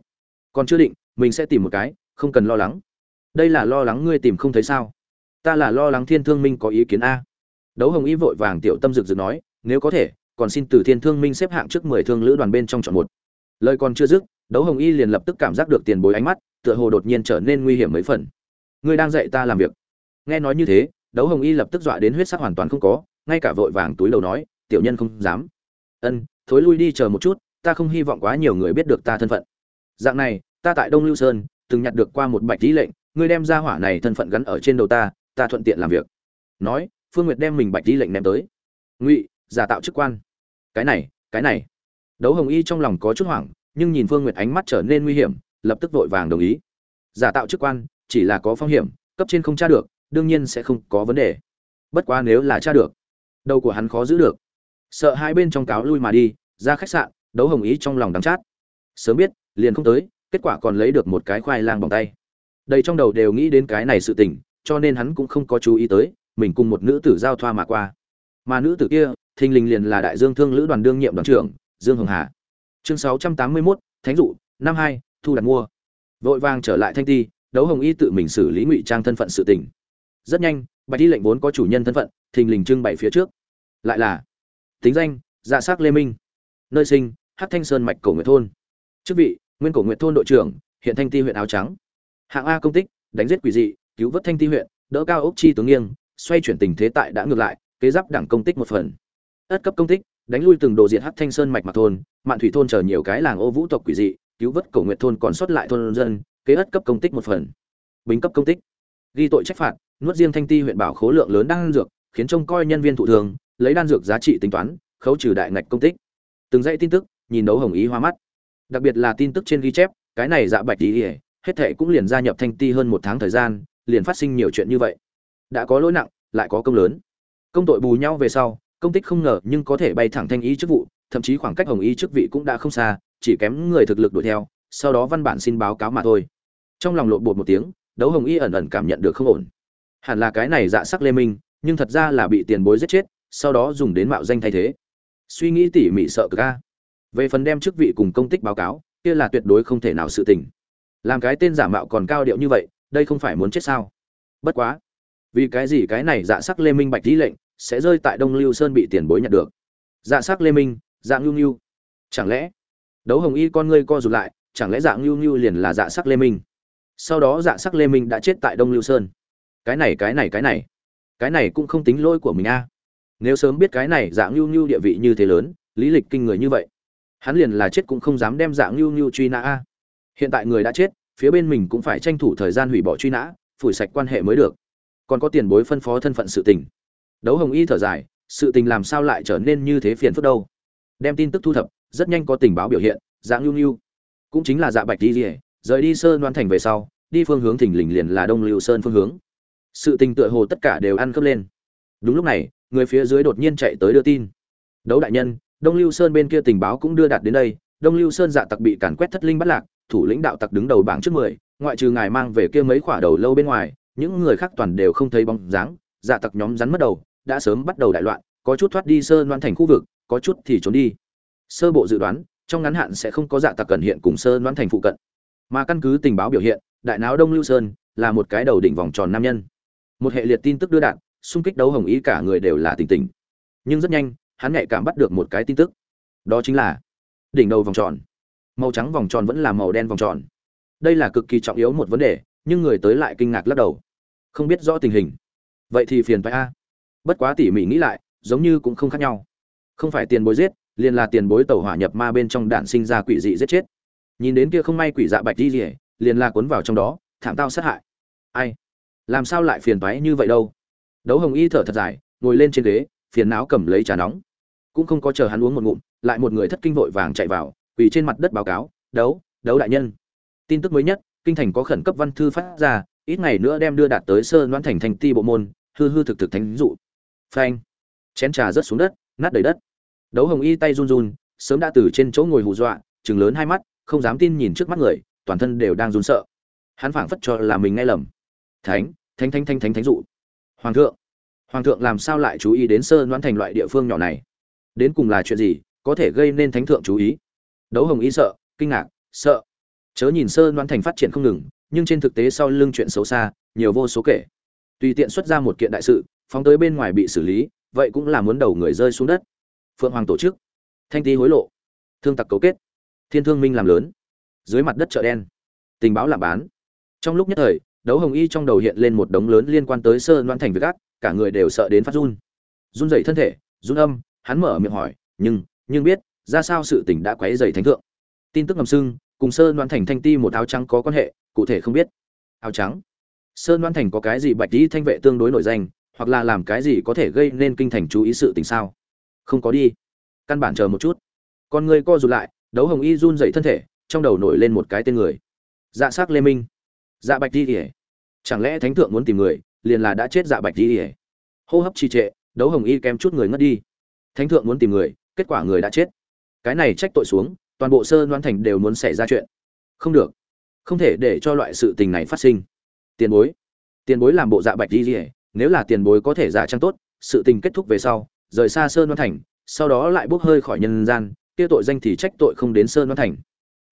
Còn chưa định, mình sẽ tìm một cái, không cần lo lắng. Đây là lo lắng ngươi tìm không thấy sao? Ta là lo lắng thiên thương minh có ý kiến a đấu hồng y vội vàng tiểu tâm rực rực nói, nếu có thể, còn xin từ thiên thương minh xếp hạng trước mười thương lữ đoàn bên trong chọn một. Lời còn chưa dứt, đấu hồng y liền lập tức cảm giác được tiền bối ánh mắt, tựa hồ đột nhiên trở nên nguy hiểm mấy phần. Ngươi đang dạy ta làm việc. Nghe nói như thế, đấu hồng y lập tức dọa đến huyết sắc hoàn toàn không có, ngay cả vội vàng túi đầu nói, tiểu nhân không dám. Ân, thối lui đi chờ một chút, ta không hy vọng quá nhiều người biết được ta thân phận. Dạng này, ta tại đông lưu sơn, từng nhặt được qua một bạch lý lệnh, ngươi đem ra hỏa này thân phận gắn ở trên đầu ta ta thuận tiện làm việc. Nói phương nguyệt đem mình bạch đi lệnh ném tới. Ngụy, giả tạo chức quan. Cái này cái này. Đấu hồng y trong lòng có chút hoảng, nhưng nhìn phương nguyệt ánh mắt trở nên nguy hiểm, lập tức vội vàng đồng ý. Giả tạo chức quan, chỉ là có phong hiểm, cấp trên không tra được, đương nhiên sẽ không có vấn đề. Bất quá nếu là tra được, đầu của hắn khó giữ được. Sợ hai bên trong cáo lui mà đi, ra khách sạn, đấu hồng ý trong lòng đắng chát. Sớm biết, liền không tới, kết quả còn lấy được một cái khoai lang bằng tay. Đầy trong đầu đều nghĩ đến cái này sự tình, cho nên hắn cũng không có chú ý tới mình cùng một nữ tử giao thoa mà qua. Mà nữ tử kia thình lình liền là đại dương thương lữ đoàn đương nhiệm đoàn trưởng dương hồng hà. Chương sáu trăm tám mươi 681, thánh dụ năm hai thu đặt mua. Vội vàng trở lại thanh ti đấu hồng y tự mình xử lý ngụy trang thân phận sự tình. Rất nhanh bạch y lệnh vốn có chủ nhân thân phận thình lình trưng bày phía trước. Lại là tính danh dạ s lê minh. Nơi sinh hát thanh sơn mạch cổ nguyệt thôn. Chức vị nguyên cổ nguyệt thôn đội trưởng hiện thanh ti huyện áo trắng. Hạng a công tích đánh giết quỷ dị cứu vớt thanh ti huyện đỡ cao ốc chi tướng nghiêng xoay chuyển tình thế tại đã ngược lại, kế giáp đẳng công tích một phần. Ất cấp công tích, đánh lui từng đồ diện hắc thanh sơn mạch mà thôn, mạn thủy thôn chờ nhiều cái làng ô vũ tộc quỷ dị, cứu vớt cổ nguyệt thôn còn sót lại thôn dân, kế ất cấp công tích một phần. Bính cấp công tích. Ghi tội trách phạt, nuốt riêng thanh ti huyện bảo khố lượng lớn đan dược, khiến trông coi nhân viên thụ thường, lấy đan dược giá trị tính toán, khấu trừ đại ngạch công tích. Từng dãy tin tức, nhìn đấu hồng ý hoa mắt. Đặc biệt là tin tức trên ghi chép, cái này dạ bạch ý ỉa hết thệ cũng liền gia nhập thanh ti hơn một tháng thời gian, liền phát sinh nhiều chuyện như vậy đã có lỗi nặng, lại có công lớn. Công tội bù nhau về sau, công tích không ngờ nhưng có thể bay thẳng thanh ý chức vụ, thậm chí khoảng cách hồng ý chức vị cũng đã không xa, chỉ kém người thực lực đuổi theo, sau đó văn bản xin báo cáo mà thôi. Trong lòng lộn bột một tiếng, đấu hồng y ẩn ẩn cảm nhận được không ổn. Hẳn là cái này dạ sắc lê minh, nhưng thật ra là bị tiền bối giết chết, sau đó dùng đến mạo danh thay thế. Suy nghĩ tỉ mỉ sợ ca về phần đem chức vị cùng công tích báo cáo, kia là tuyệt đối không thể nào sự tình. Làm cái tên giả mạo còn cao điệu như vậy, đây không phải muốn chết sao? Bất quá vì cái gì cái này dạ sắc lê minh bạch lý lệnh sẽ rơi tại đông lưu sơn bị tiền bối nhận được? Dạ sắc lê minh dạng lưu lưu chẳng lẽ, đấu hồng y con ngươi co rụt lại, chẳng lẽ dạng lưu lưu liền là dạ sắc lê minh? Sau đó dạ sắc lê minh đã chết tại đông lưu sơn. Cái này cái này cái này. Cái này cũng không tính lỗi của mình a. Nếu sớm biết cái này dạng lưu lưu địa vị như thế lớn, lý lịch kinh người như vậy, hắn liền là chết cũng không dám đem dạng lưu lưu truy nã a. Hiện tại người đã chết, phía bên mình cũng phải tranh thủ thời gian hủy bỏ truy nã, phủi sạch quan hệ mới được còn có tiền bối phân phó thân phận sự tình. Đấu hồng y thở dài, sự tình làm sao lại trở nên như thế phiền phức đâu? Đem tin tức thu thập, rất nhanh có tình báo biểu hiện dạng lưu lưu cũng chính là dạ bạch đi rỉa rời đi sơn đoan thành về sau, đi phương hướng thỉnh lình liền là đông lưu sơn phương hướng. Sự tình tựa hồ tất cả đều ăn khớp lên. Đúng lúc này, người phía dưới đột nhiên chạy tới đưa tin. Đấu đại nhân, đông lưu sơn bên kia tình báo cũng đưa đạt đến đây, đông lưu sơn dạ tặc bị càn quét thất linh bắt lạc, thủ lĩnh đạo tặc đứng đầu bảng trước mười, ngoại trừ ngài mang về kia mấy khỏa đầu lâu bên ngoài những người khác toàn đều không thấy bóng dáng dạ tặc nhóm rắn mất đầu, đã sớm bắt đầu đại loạn, có chút thoát đi sơn đoan thành khu vực, có chút thì trốn đi. Sơ bộ dự đoán, trong ngắn hạn sẽ không có dạ tặc cần hiện cùng sơn đoan thành phụ cận. Mà căn cứ tình báo biểu hiện, đại náo đông lưu sơn là một cái đầu đỉnh vòng tròn nam nhân. Một hệ liệt tin tức đưa đạn, xung kích đấu hồng ý cả người đều là tỉnh tỉnh. Nhưng rất nhanh, hắn nhạy cảm bắt được một cái tin tức. Đó chính là đỉnh đầu vòng tròn. Màu trắng vòng tròn vẫn là màu đen vòng tròn. Đây là cực kỳ trọng yếu một vấn đề, nhưng người tới lại kinh ngạc lắc đầu không biết rõ tình hình. Vậy thì phiền phải a. Bất quá tỉ mỉ nghĩ lại, giống như cũng không khác nhau. Không phải tiền bối giết, liền là tiền bối tàu hỏa nhập ma bên trong đạn sinh ra quỷ dị giết chết. Nhìn đến kia không may quỷ dạ bạch đi rỉa liền là cuốn vào trong đó, thảm tao sát hại. Ai? Làm sao lại phiền toái như vậy đâu? Đấu hồng y thở thật dài, ngồi lên trên ghế, phiền não cầm lấy trà nóng. Cũng không có chờ hắn uống một ngụm, lại một người thất kinh vội vàng chạy vào, quỳ trên mặt đất báo cáo, đấu đấu đại nhân. Tin tức mới nhất, kinh thành có khẩn cấp văn thư phát ra ít ngày nữa đem đưa đạt tới sơ đoán thành thành ti bộ môn, hư hư thực thực thánh dụ. Phanh. Chén trà rớt xuống đất, nát đầy đất. Đấu hồng y tay run run, sớm đã từ trên chỗ ngồi hù dọa chừng lớn hai mắt, không dám tin nhìn trước mắt người, toàn thân đều đang run sợ. Hắn phảng phất cho là mình nghe lầm. Thánh thánh thánh thánh thánh thánh dụ. Hoàng thượng. Hoàng thượng làm sao lại chú ý đến sơ đoán thành loại địa phương nhỏ này? Đến cùng là chuyện gì, có thể gây nên thánh thượng chú ý? Đấu hồng y sợ, kinh ngạc, sợ. Chớ nhìn sơ đoán thành phát triển không ngừng nhưng trên thực tế sau lưng chuyện xấu xa, nhiều vô số kể. Tùy tiện xuất ra một kiện đại sự, phóng tới bên ngoài bị xử lý, vậy cũng là muốn đầu người rơi xuống đất. Phượng hoàng tổ chức. Thanh tý hối lộ. Thương tặc cấu kết. Thiên thương minh làm lớn. Dưới mặt đất chợ đen. Tình báo làm bán. Trong lúc nhất thời, đấu hồng y trong đầu hiện lên một đống lớn liên quan tới sơ loan thành việc gác cả người đều sợ đến phát run. Run dậy thân thể, run âm, hắn mở miệng hỏi, nhưng nhưng biết, ra sao sự tình đã quấy dày thánh thượng? Tin tức ngầm sưng, cùng Sơ đoan thành thanh ti một áo trắng có quan hệ cụ thể không biết. Áo trắng. Sơn đoan thành có cái gì bạch lý thanh vệ tương đối nổi danh, hoặc là làm cái gì có thể gây nên kinh thành chú ý sự tình sao? Không có đi. Căn bản chờ một chút. Con người co rụt lại, đấu hồng y run dậy thân thể, trong đầu nổi lên một cái tên người. Dạ s ắ c lê minh. Dạ bạch đi ỉa chẳng lẽ thánh thượng muốn tìm người, liền là đã chết dạ bạch đi ỉa hô hấp trì trệ, đấu hồng y kém chút người ngất đi. Thánh thượng muốn tìm người, kết quả người đã chết. Cái này trách tội xuống, toàn bộ sơ đoan thành đều muốn xảy ra chuyện. Không được không thể để cho loại sự tình này phát sinh. Tiền bối. Tiền bối làm bộ dạ bạch đi ỉa nếu là tiền bối có thể giả trang tốt, sự tình kết thúc về sau, rời xa sơn đoan thành, sau đó lại bốc hơi khỏi nhân gian, kia tội danh thì trách tội không đến sơn đoan thành.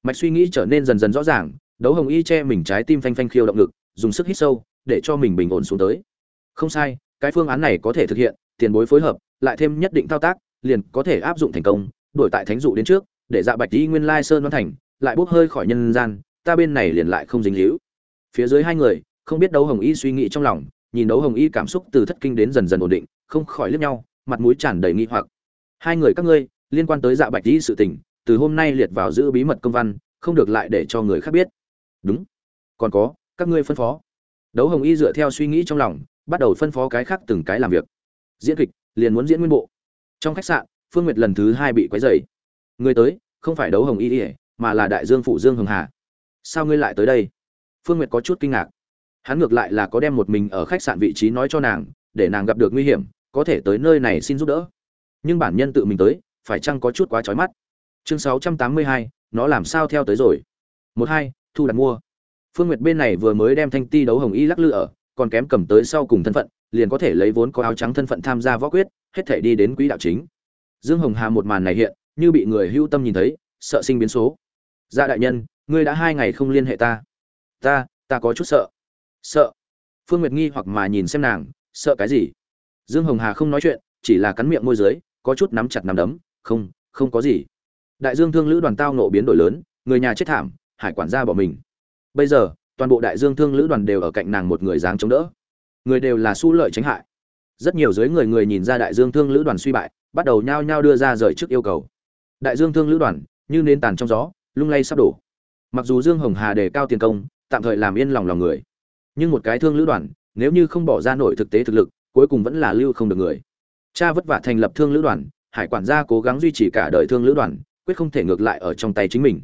Mạch suy nghĩ trở nên dần dần rõ ràng, đấu hồng y che mình trái tim phanh phanh khiêu động lực dùng sức hít sâu, để cho mình bình ổn xuống tới. Không sai, cái phương án này có thể thực hiện, tiền bối phối hợp, lại thêm nhất định thao tác, liền có thể áp dụng thành công đổi tại thánh dụ đến trước, để dạ bạch đi nguyên lai sơn đoan thành, lại bốc hơi khỏi nhân gian ta bên này liền lại không dính hữu phía dưới hai người, không biết đấu hồng y suy nghĩ trong lòng, nhìn đấu hồng y cảm xúc từ thất kinh đến dần dần ổn định, không khỏi liếc nhau, mặt mũi tràn đầy nghi hoặc. Hai người các ngươi, liên quan tới dạ bạch y sự tình, từ hôm nay liệt vào giữ bí mật công văn, không được lại để cho người khác biết. Đúng. Còn có, các ngươi phân phó. Đấu hồng y dựa theo suy nghĩ trong lòng, bắt đầu phân phó cái khác từng cái làm việc. Diễn kịch, liền muốn diễn nguyên bộ. Trong khách sạn, phương nguyệt lần thứ hai bị quấy dày người tới, không phải đấu hồng y ỉa mà là đại dương phụ dương hồng hà sao ngươi lại tới đây? Phương nguyệt có chút kinh ngạc. Hắn ngược lại là có đem một mình ở khách sạn vị trí nói cho nàng để nàng gặp được nguy hiểm có thể tới nơi này xin giúp đỡ. Nhưng bản nhân tự mình tới phải chăng có chút quá trói mắt? Chương 682, nó làm sao theo tới rồi? Một hai thu đặt mua. Phương nguyệt bên này vừa mới đem thanh ti đấu hồng y lắc lư ở còn kém cầm tới sau cùng thân phận liền có thể lấy vốn có áo trắng thân phận tham gia võ quyết hết thể đi đến quỹ đạo chính. Dương hồng hà một màn này hiện như bị người hưu tâm nhìn thấy sợ sinh biến số. Gia đại nhân ngươi đã hai ngày không liên hệ ta. Ta ta có chút sợ. Sợ? Phương nguyệt nghi hoặc mà nhìn xem nàng, sợ cái gì? Dương hồng hà không nói chuyện, chỉ là cắn miệng môi dưới, có chút nắm chặt nắm đấm, không không có gì. Đại dương thương lữ đoàn tao nộ biến đổi lớn, người nhà chết thảm, hải quản gia bỏ mình. Bây giờ, toàn bộ đại dương thương lữ đoàn đều ở cạnh nàng một người dáng chống đỡ. Người đều là su lợi tránh hại. Rất nhiều dưới người người nhìn ra đại dương thương lữ đoàn suy bại, bắt đầu nhao nhao đưa ra rời trước yêu cầu. Đại dương thương lữ đoàn, như nên tàn trong gió, lung lay sắp đổ mặc dù dương hồng hà đề cao tiền công, tạm thời làm yên lòng lòng người. Nhưng một cái thương lữ đoàn, nếu như không bỏ ra nổi thực tế thực lực, cuối cùng vẫn là lưu không được người. Cha vất vả thành lập thương lữ đoàn, hải quản gia cố gắng duy trì cả đời thương lữ đoàn, quyết không thể ngược lại ở trong tay chính mình.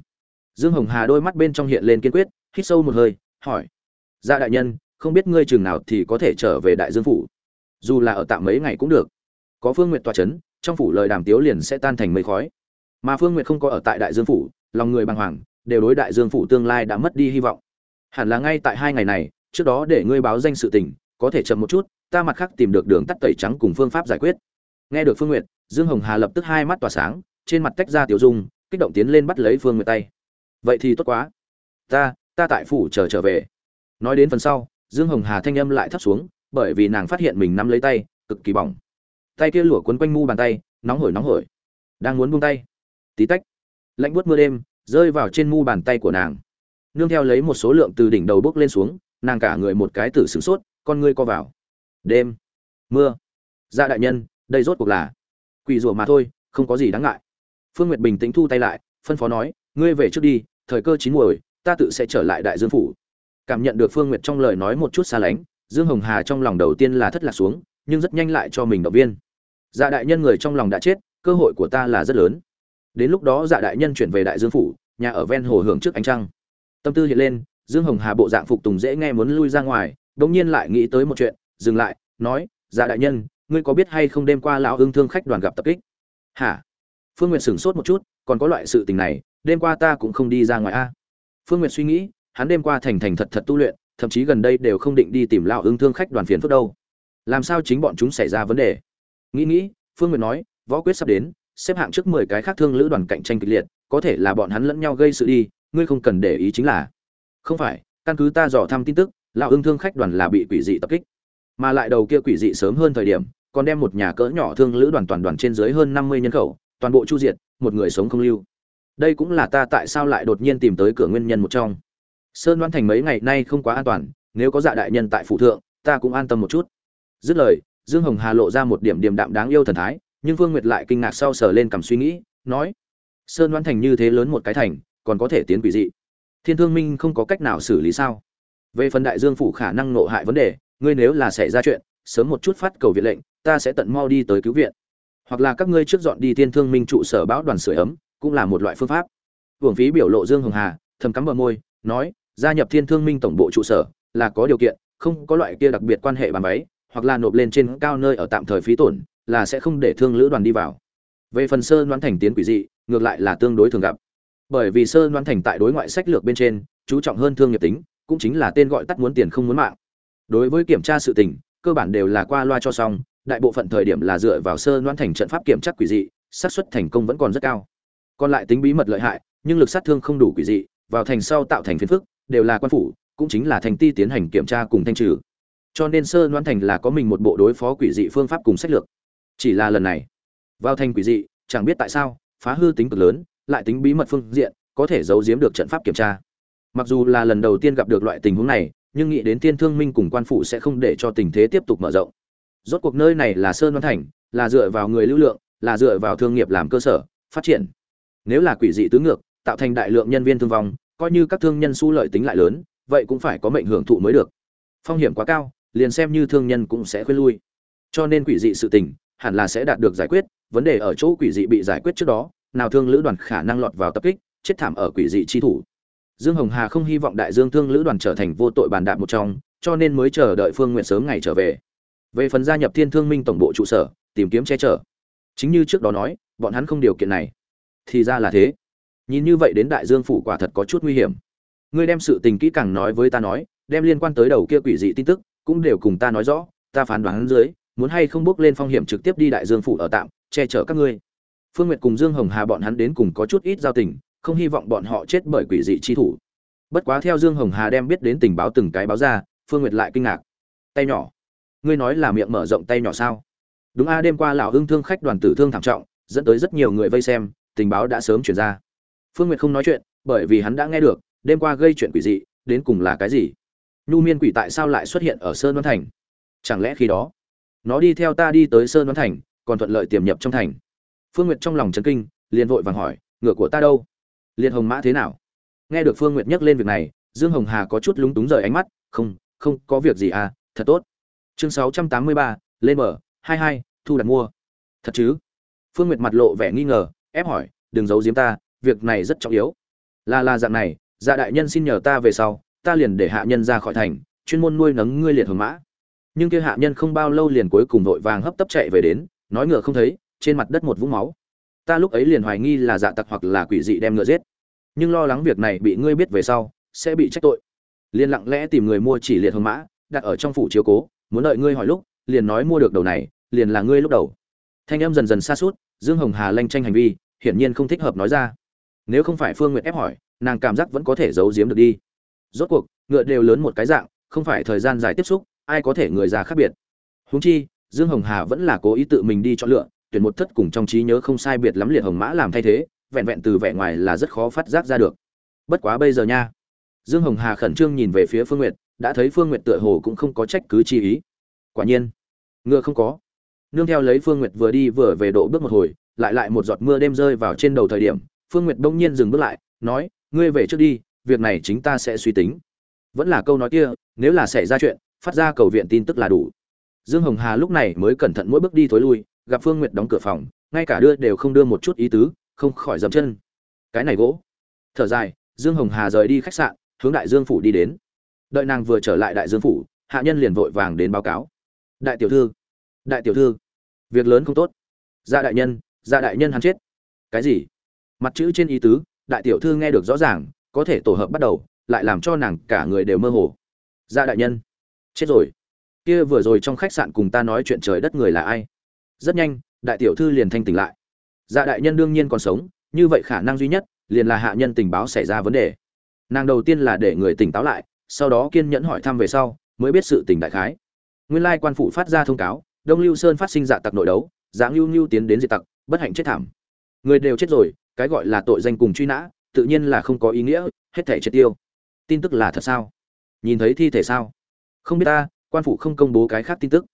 Dương hồng hà đôi mắt bên trong hiện lên kiên quyết, hít sâu một hơi, hỏi gia đại nhân, không biết ngươi chừng nào thì có thể trở về đại dương phủ? Dù là ở tạm mấy ngày cũng được. Có phương nguyện tòa c h ấ n trong phủ lời đàm tiếu liền sẽ tan thành mây khói. Mà phương nguyện không có ở tại đại dương phủ, lòng người bàng hoàng đều đối đại dương phủ tương lai đã mất đi hy vọng. Hẳn là ngay tại hai ngày này trước đó để ngươi báo danh sự tình có thể chậm một chút ta mặt khác tìm được đường tắt tẩy trắng cùng phương pháp giải quyết. Nghe được phương nguyện dương hồng hà lập tức hai mắt tỏa sáng trên mặt tách ra tiểu dung kích động tiến lên bắt lấy phương nguyệt tay. Vậy thì tốt quá. Ta ta tại phủ chờ trở, trở về. Nói đến phần sau dương hồng hà thanh âm lại thấp xuống bởi vì nàng phát hiện mình nắm lấy tay cực kỳ bỏng. Tay kia lụa quấn quanh mu bàn tay nóng hổi nóng hổi. Đang muốn buông tay. Tí tách. Lạnh buốt mưa đêm rơi vào trên mu bàn tay của nàng. Nương theo lấy một số lượng từ đỉnh đầu bước lên xuống, nàng cả người một cái tử sửng sốt, con ngươi co vào. Đêm, mưa. Ra đại nhân, đây rốt cuộc là quỷ rủa mà thôi, không có gì đáng ngại. Phương nguyệt bình tĩnh thu tay lại, phân phó nói, ngươi về trước đi, thời cơ chín muồi, ta tự sẽ trở lại đại dương phủ. Cảm nhận được phương nguyệt trong lời nói một chút xa lánh, dương hồng hà trong lòng đầu tiên là thất lạc xuống, nhưng rất nhanh lại cho mình động viên. Dạ đại nhân người trong lòng đã chết, cơ hội của ta là rất lớn đến lúc đó dạ đại nhân chuyển về đại dương phủ, nhà ở ven hồ hưởng trước ánh trăng. Tâm tư hiện lên, dương hồng hà bộ dạng phục tùng dễ nghe muốn lui ra ngoài, bỗng nhiên lại nghĩ tới một chuyện, dừng lại, nói dạ đại nhân, ngươi có biết hay không đêm qua lão ương thương khách đoàn gặp tập kích? Hả? Phương n g u y ệ t sửng sốt một chút, còn có loại sự tình này, đêm qua ta cũng không đi ra ngoài a. Phương n g u y ệ t suy nghĩ, hắn đêm qua thành thành thật thật tu luyện, thậm chí gần đây đều không định đi tìm lão ương thương khách đoàn phiền phức đâu. Làm sao chính bọn chúng xảy ra vấn đề? Nghĩ nghĩ, phương n g u y ệ t nói, võ quyết sắp đến xếp hạng trước mười cái khác thương lữ đoàn cạnh tranh kịch liệt có thể là bọn hắn lẫn nhau gây sự đi ngươi không cần để ý chính là không phải căn cứ ta dò thăm tin tức lão ương thương khách đoàn là bị quỷ dị tập kích mà lại đầu kia quỷ dị sớm hơn thời điểm còn đem một nhà cỡ nhỏ thương lữ đoàn toàn đoàn trên dưới hơn năm mươi nhân khẩu, toàn bộ chu diệt, một người sống không lưu. Đây cũng là ta tại sao lại đột nhiên tìm tới cửa nguyên nhân một trong. Sơn Đoan Thành mấy ngày nay không quá an toàn, nếu có dạ đại nhân tại phủ thượng, ta cũng an tâm một chút. Dứt lời, Dương Hồng Hà lộ ra một điểm điềm đạm đáng yêu thần thái, nhưng Vương Nguyệt lại kinh ngạc sau sờ lên cầm suy nghĩ, nói: sơn đoán thành như thế lớn một cái thành còn có thể tiến quỷ dị. Thiên thương minh không có cách nào xử lý sao? Về phần đại dương phủ khả năng nộ hại vấn đề ngươi nếu là xảy ra chuyện sớm một chút phát cầu viện lệnh ta sẽ tận mau đi tới cứu viện. Hoặc là các ngươi trước dọn đi thiên thương minh trụ sở bão đoàn sửa ấm cũng là một loại phương pháp. Hưởng phí biểu lộ dương hồng hà thầm cắm bờ môi nói gia nhập thiên thương minh tổng bộ trụ sở là có điều kiện không có loại kia đặc biệt quan hệ bàn váy hoặc là nộp lên trên cao nơi ở tạm thời phí tổn là sẽ không để thương lữ đoàn đi vào. Về phần sơ đoán thành tiến quỷ dị, ngược lại là tương đối thường gặp. Bởi vì sơ đoán thành tại đối ngoại sách lược bên trên, chú trọng hơn thương nghiệp tính, cũng chính là tên gọi tắt muốn tiền không muốn mạng. Đối với kiểm tra sự tình, cơ bản đều là qua loa cho xong, đại bộ phận thời điểm là dựa vào sơ đoán thành trận pháp kiểm tra quỷ dị, xác suất thành công vẫn còn rất cao. Còn lại tính bí mật lợi hại, nhưng lực sát thương không đủ quỷ dị, vào thành sau tạo thành phiền phức, đều là quan phủ, cũng chính là thành ti tiến hành kiểm tra cùng thanh trừ. Cho nên sơ đoán thành là có mình một bộ đối phó quỷ dị phương pháp cùng sách lược chỉ là lần này, vào thành quỷ dị, chẳng biết tại sao, phá hư tính cực lớn, lại tính bí mật phương diện, có thể giấu giếm được trận pháp kiểm tra. Mặc dù là lần đầu tiên gặp được loại tình huống này, nhưng nghĩ đến tiên thương minh cùng quan phủ sẽ không để cho tình thế tiếp tục mở rộng. Rốt cuộc nơi này là sơn văn thành, là dựa vào người lưu lượng, là dựa vào thương nghiệp làm cơ sở, phát triển. Nếu là quỷ dị tứ ngược, tạo thành đại lượng nhân viên thương vong, coi như các thương nhân su lợi tính lại lớn, vậy cũng phải có mệnh hưởng thụ mới được. Phong hiểm quá cao, liền xem như thương nhân cũng sẽ khuyên lui. Cho nên quỷ dị sự tình hẳn là sẽ đạt được giải quyết, vấn đề ở chỗ quỷ dị bị giải quyết trước đó, nào thương lữ đoàn khả năng lọt vào tập kích, chết thảm ở quỷ dị chi thủ. Dương hồng hà không hy vọng đại dương thương lữ đoàn trở thành vô tội bàn đạp một trong, cho nên mới chờ đợi phương nguyện sớm ngày trở về. Về phần gia nhập thiên thương minh tổng bộ trụ sở, tìm kiếm che chở. Chính như trước đó nói, bọn hắn không điều kiện này. Thì ra là thế. Nhìn như vậy đến đại dương phủ quả thật có chút nguy hiểm. Ngươi đem sự tình kỹ càng nói với ta nói, đem liên quan tới đầu kia quỷ dị tin tức, cũng đều cùng ta nói rõ, ta phán đoán dưới muốn hay không bước lên phong hiểm trực tiếp đi đại dương phủ ở tạm, che chở các ngươi. Phương nguyệt cùng dương hồng hà bọn hắn đến cùng có chút ít giao tình, không hy vọng bọn họ chết bởi quỷ dị chi thủ. Bất quá theo dương hồng hà đem biết đến tình báo từng cái báo ra, phương nguyệt lại kinh ngạc. Tay nhỏ. Ngươi nói là miệng mở rộng tay nhỏ sao? Đúng a, đêm qua lão hưng thương khách đoàn tử thương thảm trọng, dẫn tới rất nhiều người vây xem, tình báo đã sớm chuyển ra. Phương nguyệt không nói chuyện, bởi vì hắn đã nghe được, đêm qua gây chuyện quỷ dị, đến cùng là cái gì? Nhu miên quỷ tại sao lại xuất hiện ở sơn văn thành? Chẳng lẽ khi đó nó đi theo ta đi tới sơn đoán thành, còn thuận lợi tiềm nhập trong thành. Phương nguyệt trong lòng chấn kinh, liền vội vàng hỏi, ngựa của ta đâu? Liệt hồng mã thế nào? Nghe được phương nguyệt nhắc lên việc này, dương hồng hà có chút lúng túng rời ánh mắt, không không có việc gì à thật tốt. Chương sáu trăm tám mươi ba, lên mở, hai hai, thu đặt mua. Thật chứ? Phương nguyệt mặt lộ vẻ nghi ngờ, ép hỏi, đừng giấu giếm ta, việc này rất trọng yếu. Là là dạng này dạ đại nhân xin nhờ ta về sau, ta liền để hạ nhân ra khỏi thành, chuyên môn nuôi nấng ngươi liệt hồng mã nhưng kia hạ nhân không bao lâu liền cuối cùng vội vàng hấp tấp chạy về đến, nói ngựa không thấy, trên mặt đất một vũng máu. Ta lúc ấy liền hoài nghi là dạ tặc hoặc là quỷ dị đem ngựa giết. Nhưng lo lắng việc này bị ngươi biết về sau, sẽ bị trách tội. Liền lặng lẽ tìm người mua chỉ liệt hồng mã, đặt ở trong phủ chiếu cố, muốn đợi ngươi hỏi lúc, liền nói mua được đầu này, liền là ngươi lúc đầu. Thanh em dần dần xa suốt, dương hồng hà lanh tranh hành vi, hiển nhiên không thích hợp nói ra. Nếu không phải phương nguyện ép hỏi, nàng cảm giác vẫn có thể giấu giếm được đi. Rốt cuộc, ngựa đều lớn một cái dạng, không phải thời gian dài tiếp xúc ai có thể người già khác biệt. Huống chi, dương hồng hà vẫn là cố ý tự mình đi chọn lựa, tuyển một thất cùng trong trí nhớ không sai biệt lắm liệt hồng mã làm thay thế, vẹn vẹn từ vẻ ngoài là rất khó phát giác ra được. Bất quá bây giờ nha. Dương hồng hà khẩn trương nhìn về phía phương nguyệt, đã thấy phương nguyệt tựa hồ cũng không có trách cứ chi ý. Quả nhiên, ngựa không có. Nương theo lấy phương nguyệt vừa đi vừa về độ bước một hồi, lại lại một giọt mưa đêm rơi vào trên đầu thời điểm, phương nguyệt đông nhiên dừng bước lại, nói, ngươi về trước đi, việc này chính ta sẽ suy tính. Vẫn là câu nói kia, nếu là xảy ra chuyện phát ra cầu viện tin tức là đủ. Dương hồng hà lúc này mới cẩn thận mỗi bước đi thối lui, gặp phương nguyệt đóng cửa phòng, ngay cả đưa đều không đưa một chút ý tứ, không khỏi dậm chân. Cái này gỗ. Thở dài, dương hồng hà rời đi khách sạn, hướng đại dương phủ đi đến. Đợi nàng vừa trở lại đại dương phủ, hạ nhân liền vội vàng đến báo cáo. Đại tiểu thư, đại tiểu thư, việc lớn không tốt. Gia đại nhân gia đại nhân hắn chết. Cái gì? Mặt chữ trên ý tứ, đại tiểu thư nghe được rõ ràng, có thể tổ hợp bắt đầu, lại làm cho nàng cả người đều mơ hồ. Gia đại nhân chết rồi. Kia vừa rồi trong khách sạn cùng ta nói chuyện trời đất người là ai? Rất nhanh, đại tiểu thư liền thanh tỉnh lại. Dạ đại nhân đương nhiên còn sống, như vậy khả năng duy nhất liền là hạ nhân tình báo xảy ra vấn đề. Nàng đầu tiên là để người tỉnh táo lại, sau đó kiên nhẫn hỏi thăm về sau, mới biết sự tình đại khái. Nguyên lai quan phủ phát ra thông cáo, đông lưu sơn phát sinh dạ tặc nội đấu dạ lưu lưu tiến đến diệt tặc, bất hạnh chết thảm. Người đều chết rồi, cái gọi là tội danh cùng truy nã, tự nhiên là không có ý nghĩa, hết thể triệt tiêu. Tin tức là thật sao? Nhìn thấy thi thể sao? Không biết ta, quan phủ không công bố cái khác tin tức.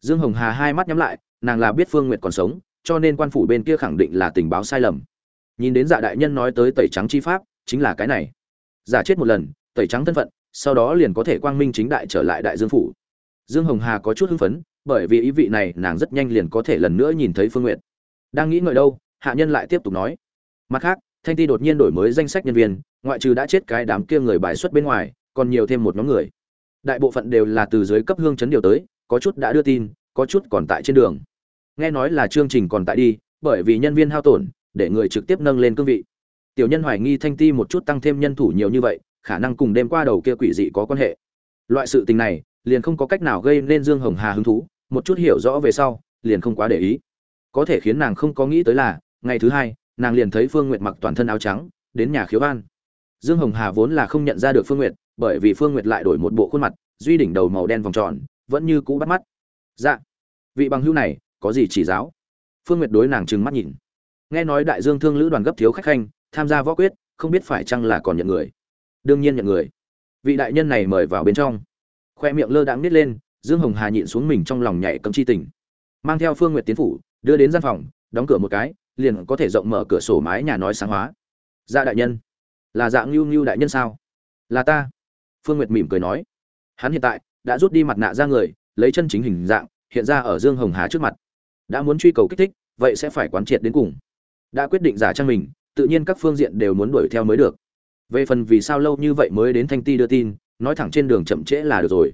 Dương hồng hà hai mắt nhắm lại, nàng là biết phương n g u y ệ t còn sống, cho nên quan phủ bên kia khẳng định là tình báo sai lầm. Nhìn đến dạ đại nhân nói tới tẩy trắng chi pháp, chính là cái này. Giả chết một lần, tẩy trắng thân phận, sau đó liền có thể quang minh chính đại trở lại đại dương phủ. Dương hồng hà có chút hưng phấn, bởi vì ý vị này, nàng rất nhanh liền có thể lần nữa nhìn thấy phương nguyện đang nghĩ ngợi đâu, hạ nhân lại tiếp tục nói. Mặt khác, thanh ti đột nhiên đổi mới danh sách nhân viên, ngoại trừ đã chết cái đám kia người bài xuất bên ngoài, còn nhiều thêm một nhóm người đại bộ phận đều là từ dưới cấp hương chấn điều tới, có chút đã đưa tin, có chút còn tại trên đường. Nghe nói là chương trình còn tại đi, bởi vì nhân viên hao tổn, để người trực tiếp nâng lên cương vị. Tiểu nhân hoài nghi thanh ti một chút tăng thêm nhân thủ nhiều như vậy, khả năng cùng đêm qua đầu kia quỷ dị có quan hệ. Loại sự tình này, liền không có cách nào gây nên dương hồng hà hứng thú, một chút hiểu rõ về sau, liền không quá để ý. Có thể khiến nàng không có nghĩ tới là, ngày thứ hai, nàng liền thấy phương n g u y ệ t mặc toàn thân áo trắng, đến nhà khiếu an. dương hồng hà vốn là không nhận ra được phương n g u y ệ t bởi vì phương Nguyệt lại đổi một bộ khuôn mặt, duy đỉnh đầu màu đen vòng tròn, vẫn như cũ bắt mắt. Dạ vị bằng hữu này, có gì chỉ giáo? Phương Nguyệt đối nàng trừng mắt nhìn. Nghe nói đại dương thương lữ đoàn gấp thiếu khách khanh, tham gia võ quyết, không biết phải chăng là còn nhận người? Đương nhiên nhận người. Vị đại nhân này mời vào bên trong. Khoe miệng lơ đãng nít lên, dương hồng hà nhịn xuống mình trong lòng nhảy cấm chi tình. Mang theo phương Nguyệt tiến phủ, đưa đến gian phòng, đóng cửa một cái, liền có thể rộng mở cửa sổ mái nhà nói sáng hóa. Dạ đại nhân. Là dạng ngưu ngưu đại nhân sao? Là ta phương nguyệt mỉm cười nói, hắn hiện tại đã rút đi mặt nạ ra người, lấy chân chính hình dạng, hiện ra ở dương hồng hà trước mặt. Đã muốn truy cầu kích thích, vậy sẽ phải quán triệt đến cùng. Đã quyết định giả trang mình, tự nhiên các phương diện đều muốn đuổi theo mới được. Về phần vì sao lâu như vậy mới đến thanh ti đưa tin, nói thẳng trên đường chậm trễ là được rồi.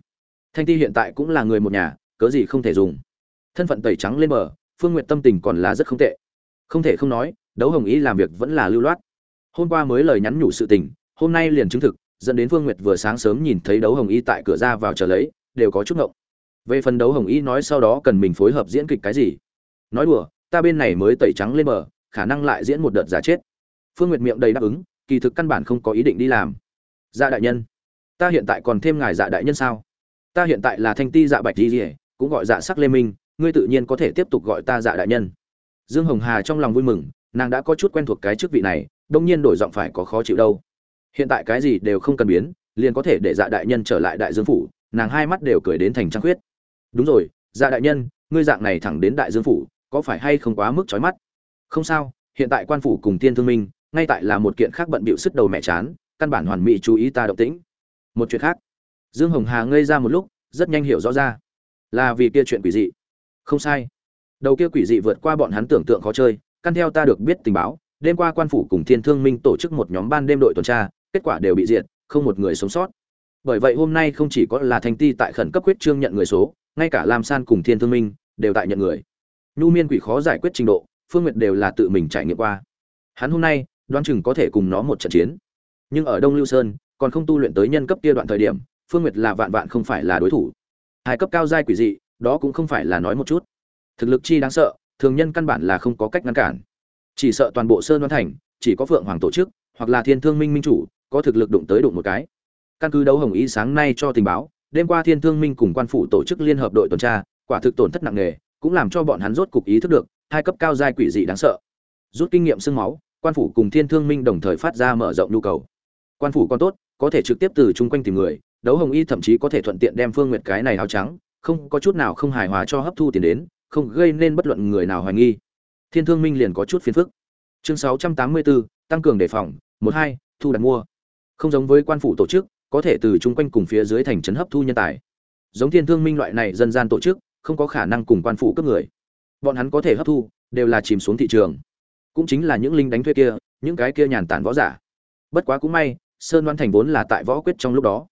Thanh ti hiện tại cũng là người một nhà, cớ gì không thể dùng. Thân phận tẩy trắng lên bờ, phương n g u y ệ t tâm tình còn là rất không tệ. Không thể không nói, đấu hồng ý làm việc vẫn là lưu loát. Hôm qua mới lời nhắn nhủ sự tình, hôm nay liền chứng thực dẫn đến vương nguyệt vừa sáng sớm nhìn thấy đấu hồng y tại cửa ra vào chờ lấy, đều có chút ngộng. Về phần đấu hồng y nói sau đó cần mình phối hợp diễn kịch cái gì? Nói đùa, ta bên này mới tẩy trắng lên bờ, khả năng lại diễn một đợt giả chết. Phương nguyệt miệng đầy đáp ứng, kỳ thực căn bản không có ý định đi làm. Dạ đại nhân, ta hiện tại còn thêm ngài dạ đại nhân sao? Ta hiện tại là thanh ti dạ bạch di di cũng gọi dạ sắc lê minh, ngươi tự nhiên có thể tiếp tục gọi ta dạ đại nhân. Dương hồng hà trong lòng vui mừng, nàng đã có chút quen thuộc cái chức vị này đương nhiên đổi giọng phải có khó chịu đâu hiện tại cái gì đều không cần biến, liền có thể để dạ đại nhân trở lại đại dương phủ, nàng hai mắt đều cười đến thành trăng khuyết. Đúng rồi dạ đại nhân, ngươi dạng này thẳng đến đại dương phủ, có phải hay không quá mức trói mắt? Không sao, hiện tại quan phủ cùng tiên thương minh, ngay tại là một kiện khác bận bịu sức đầu mẹ chán, căn bản hoàn mỹ chú ý ta động tĩnh. Một chuyện khác, dương hồng hà ngây ra một lúc, rất nhanh hiểu rõ ra, là vì kia chuyện quỷ dị. Không sai. Đầu kia quỷ dị vượt qua bọn hắn tưởng tượng khó chơi, căn theo ta được biết tình báo, đêm qua quan phủ cùng thiên thương minh tổ chức một nhóm ban đêm đội tuần tra kết quả đều bị diệt, không một người sống sót. Bởi vậy hôm nay không chỉ có là thanh ti tại khẩn cấp quyết trương nhận người số, ngay cả lam san cùng thiên thương minh đều tại nhận người. Nhu miên quỷ khó giải quyết trình độ, phương nguyệt đều là tự mình trải nghiệm qua. Hắn hôm nay, đoán chừng có thể cùng nó một trận chiến. Nhưng ở đông lưu sơn, còn không tu luyện tới nhân cấp kia đoạn thời điểm, phương nguyệt là vạn vạn không phải là đối thủ. Hai cấp cao giai quỷ dị, đó cũng không phải là nói một chút. Thực lực chi đáng sợ, thường nhân căn bản là không có cách ngăn cản. Chỉ sợ toàn bộ sơn đoan thành, chỉ có phượng hoàng tổ chức, hoặc là thiên thương minh minh chủ có thực lực đụng tới đụng một cái. Căn cứ đấu hồng ý sáng nay cho tình báo đêm qua thiên thương minh cùng quan phủ tổ chức liên hợp đội tuần tra quả thực tổn thất nặng nề cũng làm cho bọn hắn rốt cục ý thức được hai cấp cao giai quỷ dị đáng sợ. Rút kinh nghiệm sương máu quan phủ cùng thiên thương minh đồng thời phát ra mở rộng nhu cầu. Quan phủ còn tốt có thể trực tiếp từ chung quanh tìm người đấu hồng y thậm chí có thể thuận tiện đem phương nguyệt cái này áo trắng không có chút nào không hài hòa cho hấp thu tiền đến không gây nên bất luận người nào hoài nghi. Thiên thương minh liền có chút phiền phức. Chương 684, tăng cường đề phòng một hai thu đặt mua không giống với quan phủ tổ chức, có thể từ chung quanh cùng phía dưới thành trấn hấp thu nhân tài. Giống thiên thương minh loại này dân gian tổ chức, không có khả năng cùng quan phủ cấp người. Bọn hắn có thể hấp thu, đều là chìm xuống thị trường. Cũng chính là những linh đánh thuê kia, những cái kia nhàn tản võ giả. Bất quá cũng may, sơn đoan thành vốn là tại võ quyết trong lúc đó.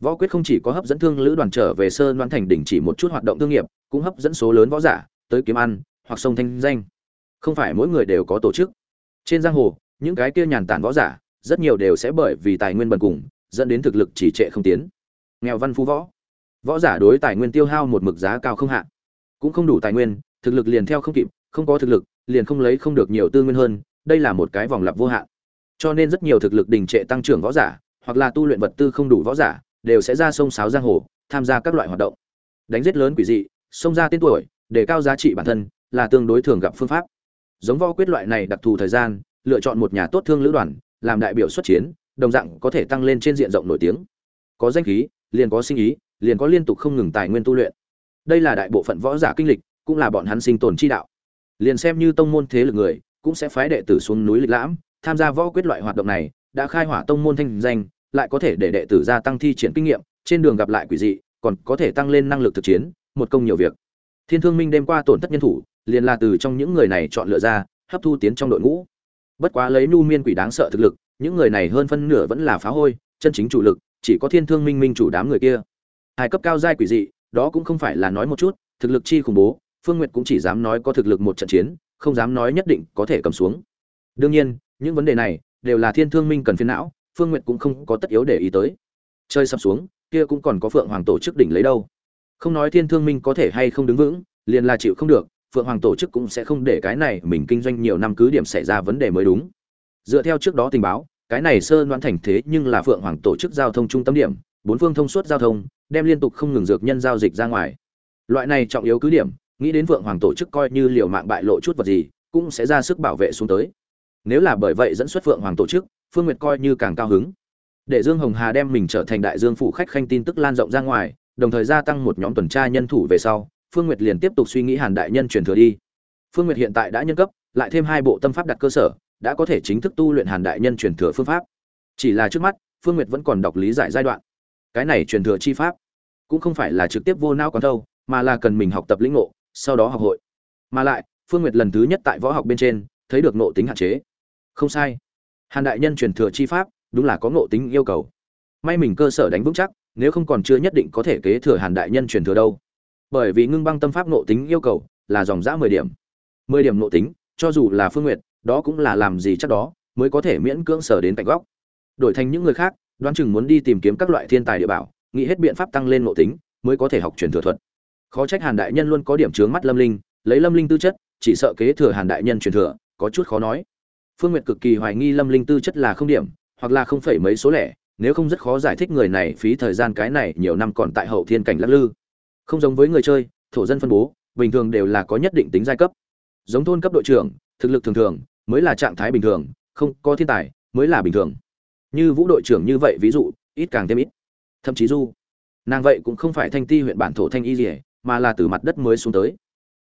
Võ quyết không chỉ có hấp dẫn thương lữ đoàn trở về sơn đoan thành đình chỉ một chút hoạt động thương nghiệp, cũng hấp dẫn số lớn võ giả, tới kiếm ăn, hoặc sông thanh danh. Không phải mỗi người đều có tổ chức. Trên giang hồ, những cái kia nhàn tản võ giả rất nhiều đều sẽ bởi vì tài nguyên bần cùng, dẫn đến thực lực chỉ trệ không tiến. Nghèo văn phú võ. Võ giả đối tài nguyên tiêu hao một mực giá cao không hạn cũng không đủ tài nguyên, thực lực liền theo không kịp, không có thực lực, liền không lấy không được nhiều tư nguyên hơn, đây là một cái vòng lặp vô hạn. Cho nên rất nhiều thực lực đình trệ tăng trưởng võ giả, hoặc là tu luyện vật tư không đủ võ giả, đều sẽ ra sông sáo giang hồ, tham gia các loại hoạt động. Đánh giết lớn quỷ dị xông ra tên tuổi, để cao giá trị bản thân, là tương đối thường gặp phương pháp. Giống võ quyết loại này đặc thù thời gian, lựa chọn một nhà tốt thương lữ đoàn làm đại biểu xuất chiến, đồng dạng có thể tăng lên trên diện rộng nổi tiếng. Có danh khí, liền có sinh ý, liền có liên tục không ngừng tài nguyên tu luyện. Đây là đại bộ phận võ giả kinh lịch, cũng là bọn hắn sinh tồn chi đạo. Liền xem như tông môn thế lực người, cũng sẽ phái đệ tử xuống núi lịch lãm, tham gia võ quyết loại hoạt động này, đã khai hỏa tông môn thanh danh, lại có thể để đệ tử gia tăng thi triển kinh nghiệm, trên đường gặp lại quỷ dị, còn có thể tăng lên năng lực thực chiến, một công nhiều việc. Thiên thương minh đêm qua tổn thất nhân thủ, liền là từ trong những người này chọn lựa ra, hấp thu tiến trong đội ngũ bất quá lấy nu miên quỷ đáng sợ thực lực, những người này hơn phân nửa vẫn là phá hôi, chân chính chủ lực, chỉ có thiên thương minh minh chủ đám người kia. Hai cấp cao giai quỷ dị, đó cũng không phải là nói một chút, thực lực chi khủng bố, phương nguyệt cũng chỉ dám nói có thực lực một trận chiến, không dám nói nhất định có thể cầm xuống. Đương nhiên, những vấn đề này đều là thiên thương minh cần phiền não, phương nguyệt cũng không có tất yếu để ý tới. Chơi sập xuống, kia cũng còn có phượng hoàng tổ chức đỉnh lấy đâu. Không nói thiên thương minh có thể hay không đứng vững, liền là chịu không được phượng hoàng tổ chức cũng sẽ không để cái này mình kinh doanh nhiều năm cứ điểm xảy ra vấn đề mới đúng. Dựa theo trước đó tình báo, cái này sơ đoán thành thế nhưng là phượng hoàng tổ chức giao thông trung tâm điểm, bốn phương thông suốt giao thông, đem liên tục không ngừng dược nhân giao dịch ra ngoài. Loại này trọng yếu cứ điểm, nghĩ đến phượng hoàng tổ chức coi như liều mạng bại lộ chút vật gì, cũng sẽ ra sức bảo vệ xuống tới. Nếu là bởi vậy dẫn xuất phượng hoàng tổ chức, phương nguyệt coi như càng cao hứng. Để dương hồng hà đem mình trở thành đại dương phụ khách khanh tin tức lan rộng ra ngoài, đồng thời gia tăng một nhóm tuần tra nhân thủ về sau phương nguyệt liền tiếp tục suy nghĩ hàn đại nhân truyền thừa đi. Phương nguyệt hiện tại đã nhân cấp, lại thêm hai bộ tâm pháp đặt cơ sở, đã có thể chính thức tu luyện hàn đại nhân truyền thừa phương pháp. Chỉ là trước mắt, phương nguyệt vẫn còn đọc lý giải giai đoạn. Cái này truyền thừa chi pháp, cũng không phải là trực tiếp vô não quán đâu mà là cần mình học tập lĩnh ngộ, sau đó học hội. Mà lại, phương nguyệt lần thứ nhất tại võ học bên trên, thấy được ngộ tính hạn chế. Không sai. Hàn đại nhân truyền thừa chi pháp, đúng là có ngộ tính yêu cầu. May mình cơ sở đánh vững chắc, nếu không còn chưa nhất định có thể kế thừa hàn đại nhân truyền thừa đâu bởi vì ngưng băng tâm pháp nộ tính yêu cầu là dòng giã mười điểm. Mười điểm nộ tính, cho dù là phương nguyệt, đó cũng là làm gì chắc đó, mới có thể miễn cưỡng sở đến cạnh góc. Đổi thành những người khác, đoán chừng muốn đi tìm kiếm các loại thiên tài địa bảo, nghĩ hết biện pháp tăng lên nộ tính, mới có thể học truyền thừa thuật. Khó trách hàn đại nhân luôn có điểm trướng mắt lâm linh, lấy lâm linh tư chất, chỉ sợ kế thừa hàn đại nhân truyền thừa, có chút khó nói. Phương nguyệt cực kỳ hoài nghi lâm linh tư chất là không điểm, hoặc là không phải mấy số lẻ, nếu không rất khó giải thích người này phí thời gian cái này nhiều năm còn tại hậu thiên cảnh lắc lư không giống với người chơi, thổ dân phân bố, bình thường đều là có nhất định tính giai cấp. Giống thôn cấp đội trưởng, thực lực thường thường, mới là trạng thái bình thường, không có thiên tài, mới là bình thường. Như vũ đội trưởng như vậy, ví dụ, ít càng thêm ít. Thậm chí du, nàng vậy cũng không phải thanh ti huyện bản thổ thanh y gì mà là từ mặt đất mới xuống tới.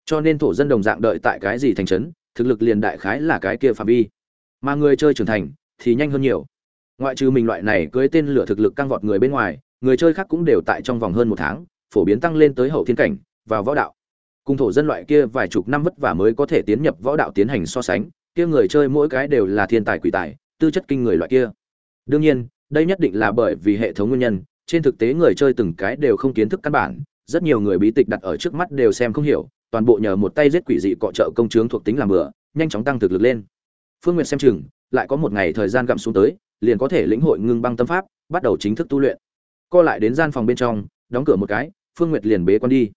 Cho nên thổ dân đồng dạng đợi tại cái gì thành trấn, thực lực liền đại khái là cái kia phạm vi. Mà người chơi trưởng thành thì nhanh hơn nhiều. Ngoại trừ mình loại này cưới tên lửa thực lực căng vọt người bên ngoài, người chơi khác cũng đều tại trong vòng hơn một tháng phổ biến tăng lên tới hậu thiên cảnh vào võ đạo. Cùng thổ dân loại kia vài chục năm vất vả mới có thể tiến nhập võ đạo tiến hành so sánh, kia người chơi mỗi cái đều là thiên tài quỷ tài, tư chất kinh người loại kia. Đương nhiên, đây nhất định là bởi vì hệ thống nguyên nhân, trên thực tế người chơi từng cái đều không kiến thức căn bản, rất nhiều người bí tịch đặt ở trước mắt đều xem không hiểu, toàn bộ nhờ một tay giết quỷ dị cọ trợ công chướng thuộc tính làm bừa, nhanh chóng tăng thực lực lên. Phương nguyệt xem chừng, lại có một ngày thời gian gặm xuống tới, liền có thể lĩnh hội ngưng băng tâm pháp, bắt đầu chính thức tu luyện. Co lại đến gian phòng bên trong, đóng cửa một cái phương nguyệt liền bế con đi.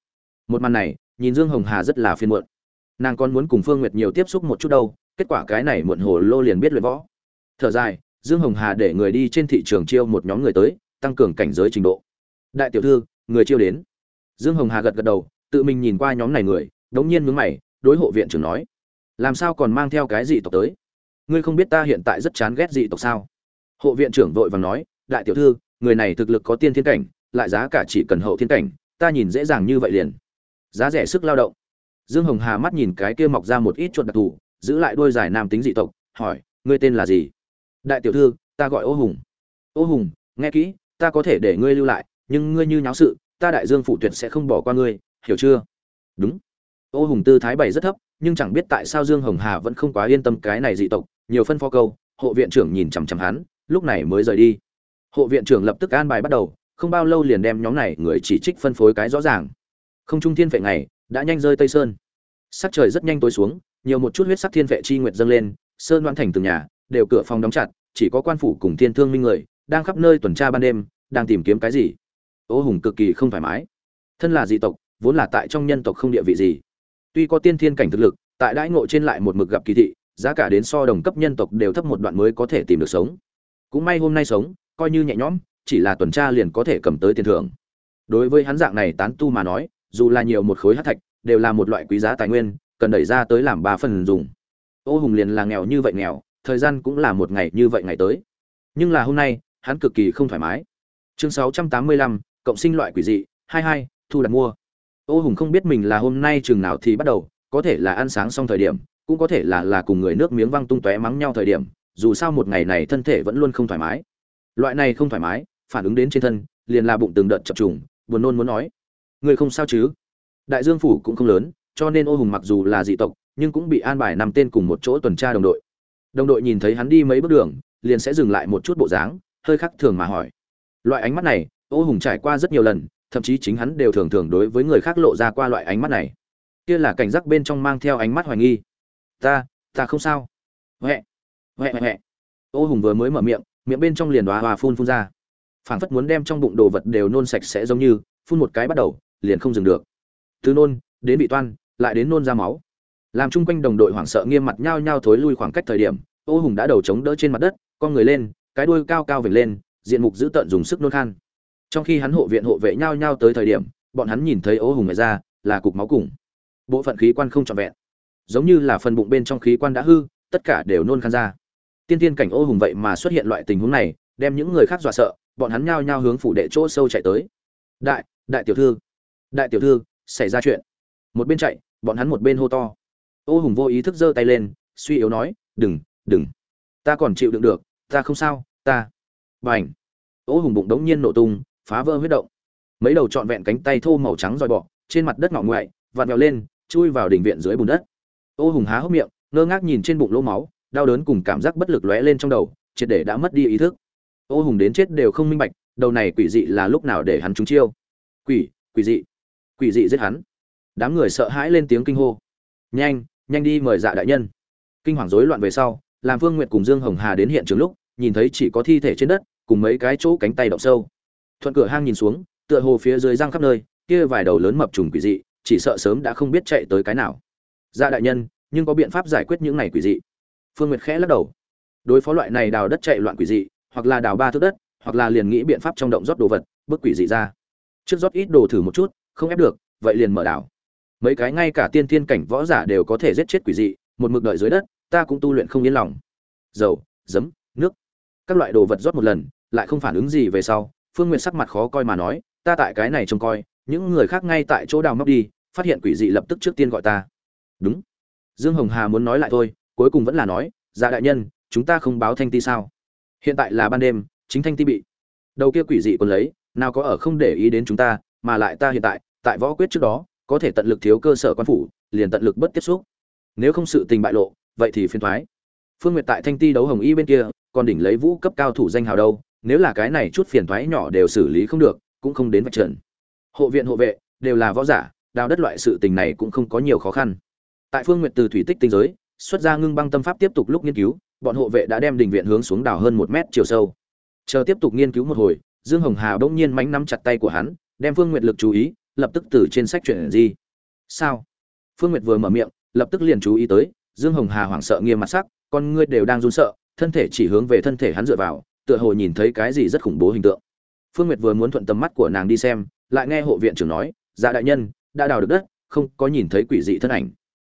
Một màn này, nhìn dương hồng hà rất là phiền muộn. Nàng còn muốn cùng phương nguyệt nhiều tiếp xúc một chút đâu, kết quả cái này muộn hồ lô liền biết luyện võ. Thở dài, dương hồng hà để người đi trên thị trường chiêu một nhóm người tới, tăng cường cảnh giới trình độ. Đại tiểu thư, người chiêu đến. Dương hồng hà gật gật đầu, tự mình nhìn qua nhóm này người, đống nhiên nhướng mày, đối hộ viện trưởng nói, làm sao còn mang theo cái gì tộc tới? Ngươi không biết ta hiện tại rất chán ghét dị tộc sao? Hộ viện trưởng vội vàng nói, đại tiểu thư, người này thực lực có tiên thiên cảnh, lại giá cả chỉ cần hậu thiên cảnh ta nhìn dễ dàng như vậy liền. Giá rẻ sức lao động. Dương hồng hà mắt nhìn cái kia mọc ra một ít chuột đặc thù, giữ lại đôi dài nam tính dị tộc, hỏi, ngươi tên là gì? Đại tiểu thư, ta gọi ô hùng. Ô hùng, nghe kỹ, ta có thể để ngươi lưu lại, nhưng ngươi như nháo sự, ta đại dương phụ tuyệt sẽ không bỏ qua ngươi, hiểu chưa? Đúng. Ô hùng tư thái bày rất thấp, nhưng chẳng biết tại sao dương hồng hà vẫn không quá yên tâm cái này dị tộc, nhiều phân phó câu, hộ viện trưởng nhìn chằm chằm hắn, lúc này mới rời đi. Hộ viện trưởng lập tức an bài bắt đầu không bao lâu liền đem nhóm này người chỉ trích phân phối cái rõ ràng. Không trung thiên vệ ngày, đã nhanh rơi tây sơn. Sắc trời rất nhanh tối xuống, nhiều một chút huyết sắc thiên vệ chi nguyệt dâng lên, sơn đoan thành từng nhà, đều cửa phòng đóng chặt, chỉ có quan phủ cùng thiên thương minh người, đang khắp nơi tuần tra ban đêm, đang tìm kiếm cái gì. Ô hùng cực kỳ không thoải mái. Thân là dị tộc, vốn là tại trong nhân tộc không địa vị gì. Tuy có tiên thiên cảnh thực lực, tại đãi ngộ trên lại một mực gặp kỳ thị, giá cả đến so đồng cấp nhân tộc đều thấp một đoạn mới có thể tìm được sống. Cũng may hôm nay sống, coi như nhẹ nhõm chỉ là tuần tra liền có thể cầm tới tiền thưởng. Đối với hắn dạng này tán tu mà nói dù là nhiều một khối hát thạch đều là một loại quý giá tài nguyên cần đẩy ra tới làm ba phần dùng. Ô hùng liền là nghèo như vậy nghèo thời gian cũng là một ngày như vậy ngày tới. Nhưng là hôm nay hắn cực kỳ không thoải mái. Chương 685, cộng sinh loại quỷ dị 22, thu đặt mua. Ô hùng không biết mình là hôm nay chừng nào thì bắt đầu có thể là ăn sáng xong thời điểm cũng có thể là là cùng người nước miếng văng tung tóe mắng nhau thời điểm dù sao một ngày này thân thể vẫn luôn không thoải mái loại này không thoải mái, phản ứng đến trên thân, liền là bụng từng đợt chập trùng, buồn nôn muốn nói. Người không sao chứ? Đại dương phủ cũng không lớn, cho nên ô hùng mặc dù là dị tộc, nhưng cũng bị an bài nằm tên cùng một chỗ tuần tra đồng đội. Đồng đội nhìn thấy hắn đi mấy bước đường, liền sẽ dừng lại một chút bộ dáng, hơi khắc thường mà hỏi. Loại ánh mắt này, ô hùng trải qua rất nhiều lần, thậm chí chính hắn đều thường thường đối với người khác lộ ra qua loại ánh mắt này. Kia là cảnh giác bên trong mang theo ánh mắt hoài nghi. Ta ta không sao. Huệ huệ huệ. Ô hùng vừa mới mở miệng miệng bên trong liền đoá hòa phun phun ra. Phảng phất muốn đem trong bụng đồ vật đều nôn sạch sẽ giống như, phun một cái bắt đầu, liền không dừng được. Từ nôn, đến bị toan, lại đến nôn ra máu. Làm chung quanh đồng đội hoảng sợ nghiêm mặt nhao nhao thối lui khoảng cách thời điểm, ô hùng đã đầu chống đỡ trên mặt đất, con người lên, cái đuôi cao cao vểnh lên, diện mục dữ tợn dùng sức nôn khan. Trong khi hắn hộ viện hộ vệ nhao nhao tới thời điểm, bọn hắn nhìn thấy ô hùng ngoài ra, là cục máu cùng. Bộ phận khí quan không trọn vẹn. Giống như là phần bụng bên trong khí quan đã hư, tất cả đều nôn khan ra tiên tiên cảnh ô hùng vậy mà xuất hiện loại tình huống này, đem những người khác dọa sợ, bọn hắn nhao nhao hướng phủ đệ chỗ sâu chạy tới. Đại đại tiểu thư, đại tiểu thư, xảy ra chuyện. Một bên chạy, bọn hắn một bên hô to. Ô hùng vô ý thức giơ tay lên, suy yếu nói, đừng đừng. Ta còn chịu đựng được, ta không sao, ta. B à n h ô hùng bụng đống nhiên nổ tung, phá vỡ huyết động. Mấy đầu trọn vẹn cánh tay thô màu trắng dòi bọ, trên mặt đất ngọ ngoại, vặn vẹo lên, chui vào đỉnh viện dưới bùn đất. Ô hùng há hốc miệng, ngơ ngác nhìn trên bụng lỗ máu đau đớn cùng cảm giác bất lực lóe lên trong đầu, triệt để đã mất đi ý thức. Ô hùng đến chết đều không minh bạch, đầu này quỷ dị là lúc nào để hắn trúng chiêu. Quỷ quỷ dị quỷ dị giết hắn. Đám người sợ hãi lên tiếng kinh hô. Nhanh nhanh đi mời dạ đại nhân. Kinh hoàng rối loạn về sau, làm vương nguyệt cùng dương hồng hà đến hiện trường lúc, nhìn thấy chỉ có thi thể trên đất, cùng mấy cái chỗ cánh tay động sâu. Thuận cửa hang nhìn xuống, tựa hồ phía dưới răng khắp nơi, kia vài đầu lớn mập trùng quỷ dị, chỉ sợ sớm đã không biết chạy tới cái nào. Dạ đại nhân, nhưng có biện pháp giải quyết những này quỷ dị phương nguyệt khẽ lắc đầu. Đối phó loại này đào đất chạy loạn quỷ dị, hoặc là đào ba thước đất, hoặc là liền nghĩ biện pháp trong động rót đồ vật bức quỷ dị ra. Trước rót ít đồ thử một chút, không ép được, vậy liền mở đảo. Mấy cái ngay cả tiên thiên cảnh võ giả đều có thể giết chết quỷ dị, một mực đợi dưới đất, ta cũng tu luyện không yên lòng. Dầu, giấm, nước, các loại đồ vật rót một lần, lại không phản ứng gì về sau, phương n g u y ệ t sắc mặt khó coi mà nói, ta tại cái này trông coi, những người khác ngay tại chỗ đào móc đi, phát hiện quỷ dị lập tức trước tiên gọi ta. Đúng. Dương hồng hà muốn nói lại thôi cuối cùng vẫn là nói dạ đại nhân, chúng ta không báo thanh ti sao? Hiện tại là ban đêm, chính thanh ti bị đầu kia quỷ dị còn lấy, nào có ở không để ý đến chúng ta, mà lại ta hiện tại tại võ quyết trước đó, có thể tận lực thiếu cơ sở quan phủ, liền tận lực bất tiếp xúc. Nếu không sự tình bại lộ, vậy thì phiền thoái. Phương nguyệt tại thanh ti đấu hồng y bên kia, còn đỉnh lấy vũ cấp cao thủ danh hào đâu, nếu là cái này chút phiền thoái nhỏ đều xử lý không được, cũng không đến vạch trần. Hộ viện hộ vệ, đều là võ giả, đào đất loại sự tình này cũng không có nhiều khó khăn. Tại phương nguyệt từ thủy tích tinh giới xuất ra ngưng băng tâm pháp tiếp tục lúc nghiên cứu, bọn hộ vệ đã đem đình viện hướng xuống đào hơn một mét chiều sâu. Chờ tiếp tục nghiên cứu một hồi, dương hồng hà bỗng nhiên mánh nắm chặt tay của hắn, đem phương nguyệt lực chú ý, lập tức từ trên sách chuyển gì sao? Phương nguyệt vừa mở miệng, lập tức liền chú ý tới, dương hồng hà hoảng sợ nghiêm mặt sắc, con ngươi đều đang run sợ, thân thể chỉ hướng về thân thể hắn dựa vào, tựa hồ nhìn thấy cái gì rất khủng bố hình tượng. Phương nguyệt vừa muốn thuận tầm mắt của nàng đi xem, lại nghe hộ viện trưởng nói dạ đại nhân, đã đào được đất, không có nhìn thấy quỷ dị thân ảnh.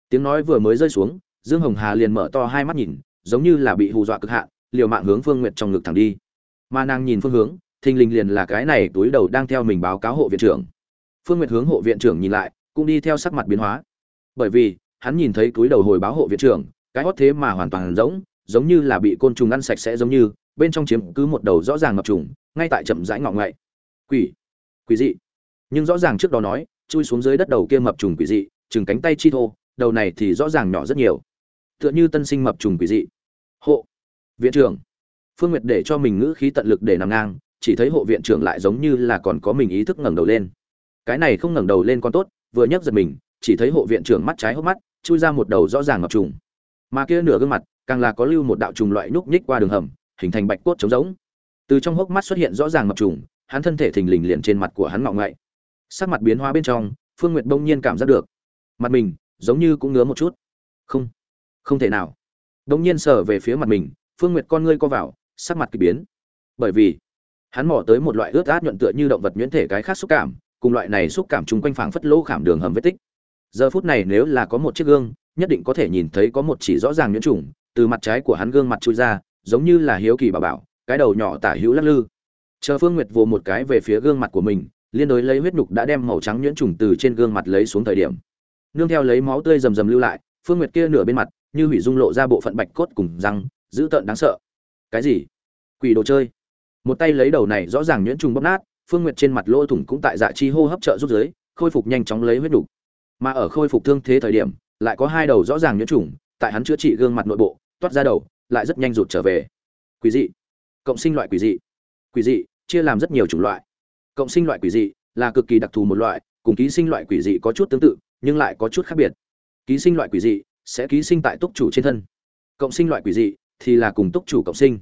Tiếng nói vừa mới rơi xuống dương hồng hà liền mở to hai mắt nhìn, giống như là bị hù dọa cực hạn, liều mạng hướng phương nguyệt trong ngực thẳng đi. Mà nàng nhìn phương hướng, thình lình liền là cái này túi đầu đang theo mình báo cáo hộ viện trưởng. Phương nguyệt hướng hộ viện trưởng nhìn lại, cũng đi theo sắc mặt biến hóa. Bởi vì, hắn nhìn thấy túi đầu hồi báo hộ viện trưởng, cái hót thế mà hoàn toàn giống giống như là bị côn trùng ăn sạch sẽ giống như, bên trong chiếm cứ một đầu rõ ràng ngập trùng, ngay tại chậm rãi ngọng ngậy. Quỷ quỷ dị. Nhưng rõ ràng trước đó nói, chui xuống dưới đất đầu kia mập trùng quỷ dị, chừng cánh tay chi thô, đầu này thì rõ ràng nhỏ rất nhiều tựa như tân sinh mập trùng quỷ dị. Hộ viện trưởng. Phương nguyệt để cho mình ngữ khí tận lực để nằm ngang, chỉ thấy hộ viện trưởng lại giống như là còn có mình ý thức ngẩng đầu lên. Cái này không ngẩng đầu lên con tốt, vừa nhấc giật mình, chỉ thấy hộ viện trưởng mắt trái hốc mắt, chui ra một đầu rõ ràng ngập trùng. Mà kia nửa gương mặt, càng là có lưu một đạo trùng loại nhúc nhích qua đường hầm, hình thành bạch cốt trống rỗng. Từ trong hốc mắt xuất hiện rõ ràng ngập trùng, hắn thân thể thình lình liền trên mặt của hắn ngọng ngậy. Sắc mặt biến hóa bên trong, phương nguyệt bỗng nhiên cảm giác được. Mặt mình, giống như cũng ngứa một chút. Không không thể nào. Bỗng nhiên sờ về phía mặt mình, phương nguyệt con ngươi co vào, sắc mặt kỳ biến. Bởi vì, hắn mò tới một loại ướt át nhuận tựa như động vật nhuyễn thể cái khác xúc cảm, cùng loại này xúc cảm chung quanh phảng phất lỗ khảm đường hầm vết tích. Giờ phút này nếu là có một chiếc gương, nhất định có thể nhìn thấy có một chỉ rõ ràng nhuyễn trùng, từ mặt trái của hắn gương mặt chui ra, giống như là hiếu kỳ bảo bảo, cái đầu nhỏ tả hữu lắc lư. Chờ phương nguyệt vồ một cái về phía gương mặt của mình, liên đối lấy huyết nhục đã đem màu trắng nhuyễn trùng từ trên gương mặt lấy xuống thời điểm. Nương theo lấy máu tươi rầm rầm lưu lại, phương nguyệt kia nửa bên mặt như hủy dung lộ ra bộ phận bạch cốt cùng răng, dữ tợn đáng sợ. Cái gì? Quỷ đồ chơi. Một tay lấy đầu này rõ ràng nhuyễn trùng bóp nát, phương nguyệt trên mặt lỗ thủng cũng tại dạ chi hô hấp trợ giúp dưới, khôi phục nhanh chóng lấy huyết đủ. mà ở khôi phục thương thế thời điểm, lại có hai đầu rõ ràng nhuyễn trùng, tại hắn chữa trị gương mặt nội bộ, toát ra đầu, lại rất nhanh rụt trở về. Quỷ dị. Cộng sinh loại quỷ dị. Quỷ dị, chia làm rất nhiều chủng loại. Cộng sinh loại quỷ dị là cực kỳ đặc thù một loại, cùng ký sinh loại quỷ dị có chút tương tự, nhưng lại có chút khác biệt. Ký sinh loại quỷ dị sẽ ký sinh tại túc chủ trên thân. Cộng sinh loại quỷ dị thì là cùng túc chủ cộng sinh.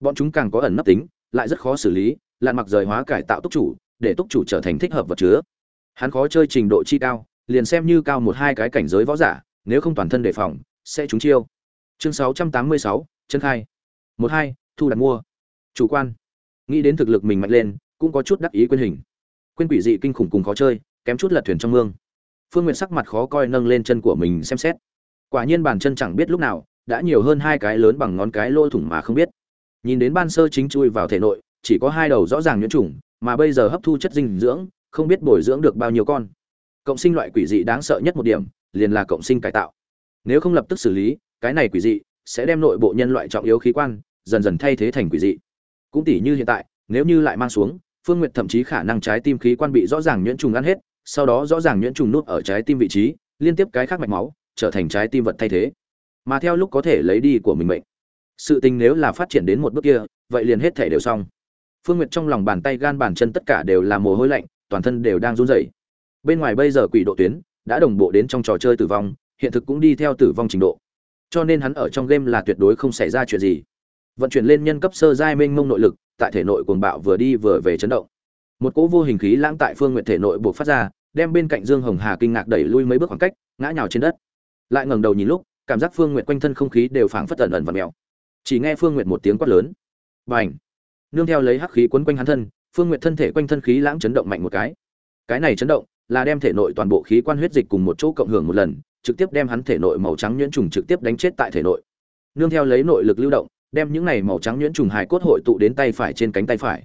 Bọn chúng càng có ẩn nấp tính, lại rất khó xử lý, lạn mặc rời hóa cải tạo túc chủ, để túc chủ trở thành thích hợp vật chứa. Hắn khó chơi trình độ chi cao, liền xem như cao một hai cái cảnh giới võ giả, nếu không toàn thân đề phòng, sẽ trúng chiêu. Chương sáu trăm tám mươi sáu, chân khai. Một hai, thu đặt mua. Chủ quan. Nghĩ đến thực lực mình mạnh lên, cũng có chút đắc ý quên hình. Quên quỷ dị kinh khủng cùng khó chơi, kém chút lật thuyền trong mương. Phương n g u y ệ t sắc mặt khó coi nâng lên chân của mình xem xét quả nhiên bàn chân chẳng biết lúc nào, đã nhiều hơn hai cái lớn bằng ngón cái lỗ thủng mà không biết. Nhìn đến ban sơ chính chui vào thể nội, chỉ có hai đầu rõ ràng nhuyễn trùng, mà bây giờ hấp thu chất dinh dưỡng, không biết bồi dưỡng được bao nhiêu con. Cộng sinh loại quỷ dị đáng sợ nhất một điểm, liền là cộng sinh cải tạo. Nếu không lập tức xử lý, cái này quỷ dị sẽ đem nội bộ nhân loại trọng yếu khí quan, dần dần thay thế thành quỷ dị. Cũng tỉ như hiện tại, nếu như lại mang xuống, phương nguyệt thậm chí khả năng trái tim khí quan bị rõ ràng nhuyễn trùng ăn hết, sau đó rõ ràng nhuyễn trùng nút ở trái tim vị trí, liên tiếp cái khác mạch máu trở thành trái tim vật thay thế. Mà theo lúc có thể lấy đi của mình mệnh, sự tình nếu là phát triển đến một bước kia, vậy liền hết thể đều xong. Phương nguyệt trong lòng bàn tay gan bàn chân tất cả đều là mồ hôi lạnh, toàn thân đều đang run rẩy. Bên ngoài bây giờ quỷ độ tuyến đã đồng bộ đến trong trò chơi tử vong, hiện thực cũng đi theo tử vong trình độ. Cho nên hắn ở trong game là tuyệt đối không xảy ra chuyện gì. Vận chuyển lên nhân cấp sơ giai mênh mông nội lực, tại thể nội cuồng bạo vừa đi vừa về chấn động. Một cỗ vô hình khí lãng tại phương nguyệt thể nội buộc phát ra, đem bên cạnh dương hồng hà kinh ngạc đẩy lui mấy bước khoảng cách, ngã nhào trên đất lại ngẩng đầu nhìn lúc, cảm giác phương nguyệt quanh thân không khí đều phảng phất ẩn ẩn và mèo. Chỉ nghe phương nguyệt một tiếng quát lớn. Bành! Nương theo lấy hắc khí quấn quanh hắn thân, phương nguyệt thân thể quanh thân khí lãng chấn động mạnh một cái. Cái này chấn động là đem thể nội toàn bộ khí quan huyết dịch cùng một chỗ cộng hưởng một lần, trực tiếp đem hắn thể nội màu trắng nhuyễn trùng trực tiếp đánh chết tại thể nội. Nương theo lấy nội lực lưu động, đem những này màu trắng nhuyễn trùng hài cốt hội tụ đến tay phải trên cánh tay phải.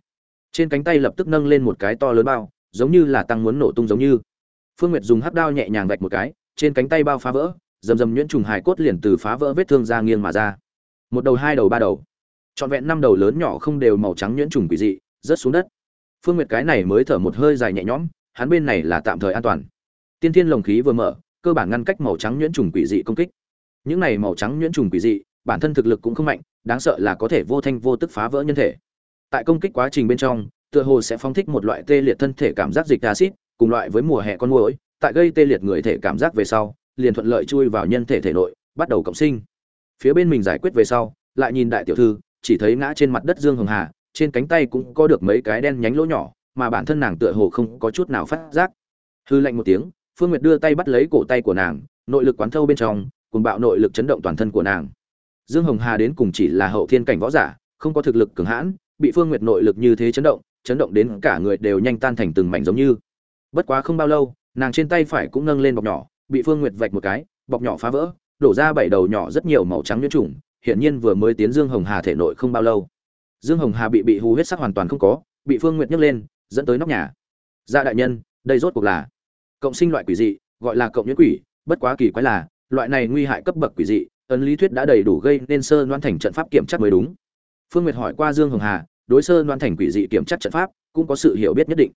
Trên cánh tay lập tức nâng lên một cái to lớn bao, giống như là tăng muốn nổ tung giống như. Phương nguyệt dùng hắc đao nhẹ nhàng vạch một cái, trên cánh tay bao phá vỡ dầm dầm nhuyễn trùng hài cốt liền từ phá vỡ vết thương ra nghiêng mà ra. Một đầu, hai đầu, ba đầu. Trọn vẹn năm đầu lớn nhỏ không đều màu trắng nhuyễn trùng quỷ dị, rớt xuống đất. Phương nguyệt cái này mới thở một hơi dài nhẹ nhõm, hắn bên này là tạm thời an toàn. Tiên thiên lồng khí vừa mở, cơ bản ngăn cách màu trắng nhuyễn trùng quỷ dị công kích. Những này màu trắng nhuyễn trùng quỷ dị, bản thân thực lực cũng không mạnh, đáng sợ là có thể vô thanh vô tức phá vỡ nhân thể. Tại công kích quá trình bên trong, tựa hồ sẽ phóng thích một loại tê liệt thân thể cảm giác dịch acid, cùng loại với mùa hè con muỗi, tại gây tê liệt người thể cảm giác về sau liền thuận lợi chui vào nhân thể thể nội, bắt đầu cộng sinh. Phía bên mình giải quyết về sau, lại nhìn đại tiểu thư, chỉ thấy ngã trên mặt đất dương hồng hà, trên cánh tay cũng có được mấy cái đen nhánh lỗ nhỏ, mà bản thân nàng tựa hồ không có chút nào phát giác. Hư lạnh một tiếng, phương nguyệt đưa tay bắt lấy cổ tay của nàng, nội lực quán thâu bên trong cùng bạo nội lực chấn động toàn thân của nàng. Dương hồng hà đến cùng chỉ là hậu thiên cảnh võ giả, không có thực lực cường hãn, bị phương nguyệt nội lực như thế chấn động chấn động đến cả người đều nhanh tan thành từng mảnh giống như. Bất quá không bao lâu, nàng trên tay phải cũng nâng lên bọc nhỏ bị phương nguyệt vạch một cái, bọc nhỏ phá vỡ, đổ ra bảy đầu nhỏ rất nhiều màu trắng nhuyễn trùng, hiển nhiên vừa mới tiến dương hồng hà thể nội không bao lâu. Dương hồng hà bị bị hù huyết sắc hoàn toàn không có, bị phương nguyệt nhấc lên, dẫn tới nóc nhà. Dạ đại nhân, đây rốt cuộc là cộng sinh loại quỷ dị, gọi là cộng nhuyễn quỷ, bất quá kỳ quái là, loại này nguy hại cấp bậc quỷ dị, ấn lý thuyết đã đầy đủ gây nên sơ đoan thành trận pháp kiểm tra mới đúng. Phương nguyệt hỏi qua dương hồng hà, đối sơ đoan thành quỷ dị kiểm tra trận pháp cũng có sự hiểu biết nhất định.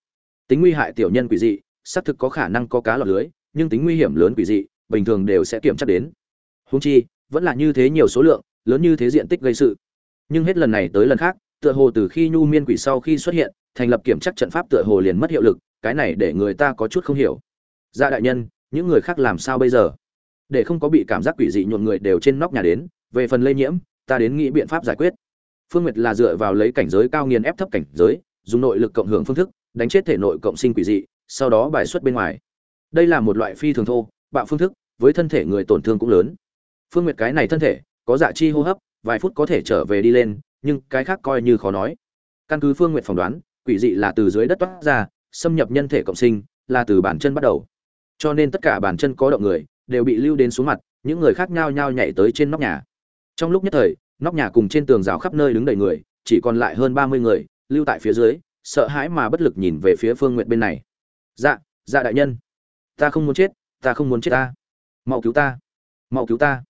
Tính nguy hại tiểu nhân quỷ dị, xác thực có khả năng có cá lọt lưới nhưng tính nguy hiểm lớn quỷ dị, bình thường đều sẽ kiểm tra đến. Húng chi, vẫn là như thế nhiều số lượng, lớn như thế diện tích gây sự. Nhưng hết lần này tới lần khác, tựa hồ từ khi nhu miên quỷ sau khi xuất hiện, thành lập kiểm tra trận pháp tựa hồ liền mất hiệu lực, cái này để người ta có chút không hiểu. Ra đại nhân, những người khác làm sao bây giờ? Để không có bị cảm giác quỷ dị nhuộn người đều trên nóc nhà đến, về phần lây nhiễm, ta đến nghĩ biện pháp giải quyết. Phương nguyệt là dựa vào lấy cảnh giới cao nghiền ép thấp cảnh giới, dùng nội lực cộng hưởng phương thức, đánh chết thể nội cộng sinh quỷ dị, sau đó bài xuất bên ngoài đây là một loại phi thường thô, bạo phương thức, với thân thể người tổn thương cũng lớn. Phương nguyệt cái này thân thể, có dạ chi hô hấp, vài phút có thể trở về đi lên, nhưng cái khác coi như khó nói. Căn cứ phương nguyệt phỏng đoán, quỷ dị là từ dưới đất toát ra, xâm nhập nhân thể cộng sinh, là từ bàn chân bắt đầu. Cho nên tất cả bàn chân có động người, đều bị lưu đến xuống mặt, những người khác nhao nhao nhảy tới trên nóc nhà. Trong lúc nhất thời, nóc nhà cùng trên tường rào khắp nơi đứng đầy người, chỉ còn lại hơn ba mươi người, lưu tại phía dưới, sợ hãi mà bất lực nhìn về phía phương nguyện bên này. Dạ dạ đại nhân ta không muốn chết, ta không muốn chết ta. Mau cứu ta. Mau cứu ta.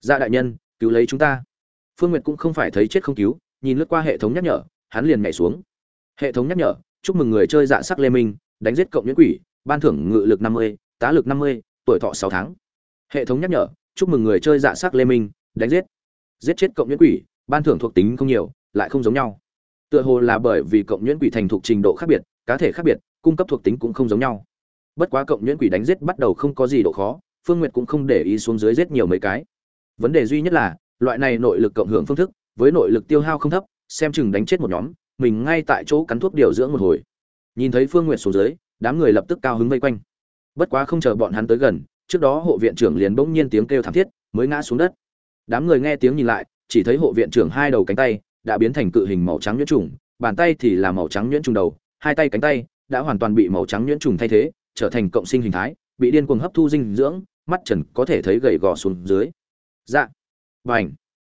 Dạ đại nhân, cứu lấy chúng ta. Phương nguyệt cũng không phải thấy chết không cứu, nhìn lướt qua hệ thống nhắc nhở, hắn liền nhảy xuống. Hệ thống nhắc nhở, chúc mừng người chơi dạ sắc lê minh, đánh giết cộng nhuyễn quỷ, ban thưởng ngự lực năm mươi, tá lực năm mươi, tuổi thọ sáu tháng. Hệ thống nhắc nhở, chúc mừng người chơi dạ sắc lê minh, đánh giết. Giết chết cộng nhuyễn quỷ, ban thưởng thuộc tính không nhiều, lại không giống nhau. Tựa hồ là bởi vì cộng nhuyễn quỷ thành thuộc trình độ khác biệt, cá thể khác biệt, cung cấp thuộc tính cũng không giống nhau bất quá cộng nhuyễn quỷ đánh giết bắt đầu không có gì độ khó, phương nguyệt cũng không để ý xuống dưới giết nhiều mấy cái. Vấn đề duy nhất là, loại này nội lực cộng hưởng phương thức, với nội lực tiêu hao không thấp, xem chừng đánh chết một nhóm, mình ngay tại chỗ cắn thuốc điều dưỡng một hồi. Nhìn thấy phương nguyệt xuống dưới, đám người lập tức cao hứng vây quanh. Bất quá không chờ bọn hắn tới gần, trước đó hộ viện trưởng liền bỗng nhiên tiếng kêu thảm thiết, mới ngã xuống đất. Đám người nghe tiếng nhìn lại, chỉ thấy hộ viện trưởng hai đầu cánh tay đã biến thành cự hình màu trắng nhuyễn trùng, bàn tay thì là màu trắng nhuyễn trùng đầu, hai tay cánh tay đã hoàn toàn bị màu trắng nhuyễn trùng thay thế trở thành cộng sinh hình thái, bị điên cuồng hấp thu dinh dưỡng, mắt trần có thể thấy gầy gò xuống dưới. Dạ. Và ảnh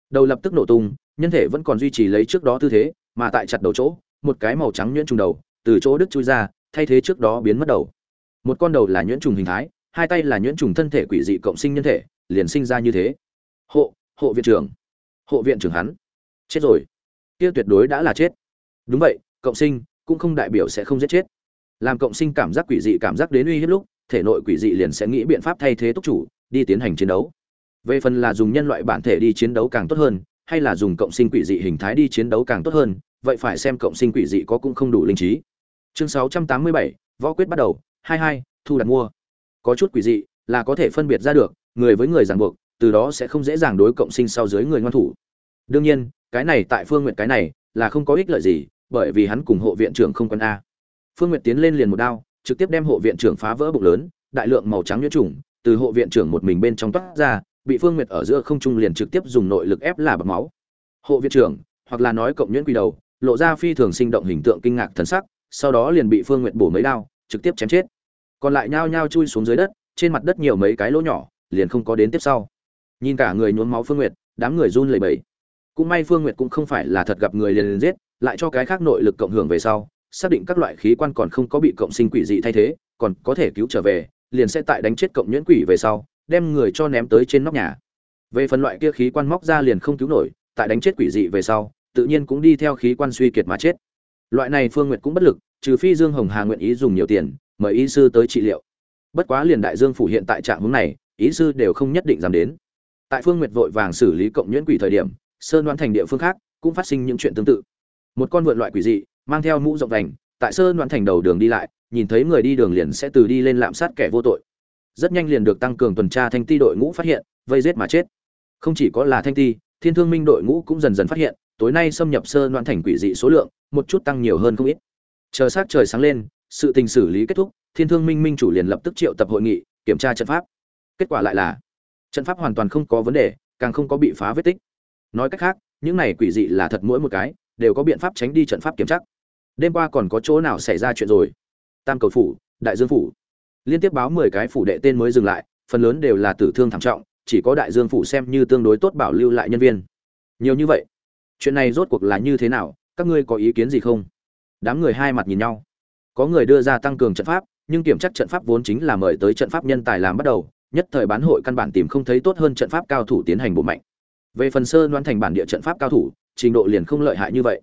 đầu lập tức nổ tung, nhân thể vẫn còn duy trì lấy trước đó tư thế, mà tại chặt đầu chỗ, một cái màu trắng nhuyễn trùng đầu, từ chỗ đứt chui ra, thay thế trước đó biến mất đầu. Một con đầu là nhuyễn trùng hình thái, hai tay là nhuyễn trùng thân thể quỷ dị cộng sinh nhân thể, liền sinh ra như thế. Hộ hộ viện trưởng. Hộ viện trưởng hắn. Chết rồi. Kia tuyệt đối đã là chết. Đúng vậy, cộng sinh cũng không đại biểu sẽ không giết chết làm cộng sinh cảm giác quỷ dị cảm giác đến uy hiếp lúc thể nội quỷ dị liền sẽ nghĩ biện pháp thay thế túc chủ đi tiến hành chiến đấu. Về phần là dùng nhân loại bản thể đi chiến đấu càng tốt hơn hay là dùng cộng sinh quỷ dị hình thái đi chiến đấu càng tốt hơn vậy phải xem cộng sinh quỷ dị có cũng không đủ linh trí. Chương 687, võ quyết bắt đầu 22, thu đặt mua. Có chút quỷ dị là có thể phân biệt ra được người với người ràng buộc từ đó sẽ không dễ dàng đối cộng sinh sau dưới người ngoan thủ. Đương nhiên cái này tại phương nguyện cái này là không có ích lợi gì bởi vì hắn cùng hộ viện trưởng không quân a phương Nguyệt tiến lên liền một đao, trực tiếp đem hộ viện trưởng phá vỡ bụng lớn, đại lượng màu trắng nhuyễn trùng từ hộ viện trưởng một mình bên trong toát ra, bị phương nguyệt ở giữa không trung liền trực tiếp dùng nội lực ép là bọc máu. Hộ viện trưởng, hoặc là nói cộng nhuyễn quy đầu, lộ ra phi thường sinh động hình tượng kinh ngạc thần sắc, sau đó liền bị phương nguyệt bổ mấy đao, trực tiếp chém chết. Còn lại nhao nhao chui xuống dưới đất, trên mặt đất nhiều mấy cái lỗ nhỏ, liền không có đến tiếp sau. Nhìn cả người nhuốm máu phương nguyệt, đám người run lẩy bẩy. Cũng may phương nguyệt cũng không phải là thật gặp người liền liền giết, lại cho cái khác nội lực cộng hưởng về sau xác định các loại khí quan còn không có bị cộng sinh quỷ dị thay thế, còn có thể cứu trở về, liền sẽ tại đánh chết cộng nhuyễn quỷ về sau, đem người cho ném tới trên nóc nhà. Về phần loại kia khí quan móc ra liền không cứu nổi, tại đánh chết quỷ dị về sau, tự nhiên cũng đi theo khí quan suy kiệt mà chết. Loại này phương nguyệt cũng bất lực, trừ phi dương hồng hà nguyện ý dùng nhiều tiền, mời y sư tới trị liệu. Bất quá liền đại dương phủ hiện tại trạng hướng này ý sư đều không nhất định dám đến. Tại phương nguyệt vội vàng xử lý cộng nhuyễn quỷ thời điểm sơn đoán thành địa phương khác, cũng phát sinh những chuyện tương tự. Một con vượn loại quỷ dị mang theo mũ rộng vành, tại sơn đoạn thành đầu đường đi lại, nhìn thấy người đi đường liền sẽ từ đi lên lạm sát kẻ vô tội. Rất nhanh liền được tăng cường tuần tra thanh ti đội ngũ phát hiện, vây giết mà chết. Không chỉ có là thanh ti, thiên thương minh đội ngũ cũng dần dần phát hiện, tối nay xâm nhập sơ đoạn thành quỷ dị số lượng, một chút tăng nhiều hơn không ít. Chờ sát trời sáng lên, sự tình xử lý kết thúc, thiên thương minh minh chủ liền lập tức triệu tập hội nghị, kiểm tra trận pháp. Kết quả lại là, trận pháp hoàn toàn không có vấn đề, càng không có bị phá vết tích. Nói cách khác, những này quỷ dị là thật mỗi một cái, đều có biện pháp tránh đi trận pháp kiểm chắc đêm qua còn có chỗ nào xảy ra chuyện rồi? Tam cầu phủ, đại dương phủ. Liên tiếp báo mười cái phủ đệ tên mới dừng lại, phần lớn đều là tử thương thảm trọng, chỉ có đại dương phủ xem như tương đối tốt bảo lưu lại nhân viên. Nhiều như vậy, chuyện này rốt cuộc là như thế nào? Các ngươi có ý kiến gì không? Đám người hai mặt nhìn nhau. Có người đưa ra tăng cường trận pháp, nhưng kiểm tra trận pháp vốn chính là mời tới trận pháp nhân tài làm bắt đầu, nhất thời bán hội căn bản tìm không thấy tốt hơn trận pháp cao thủ tiến hành bộ mạnh. Về phần sơ đoán thành bản địa trận pháp cao thủ, trình độ liền không lợi hại như vậy.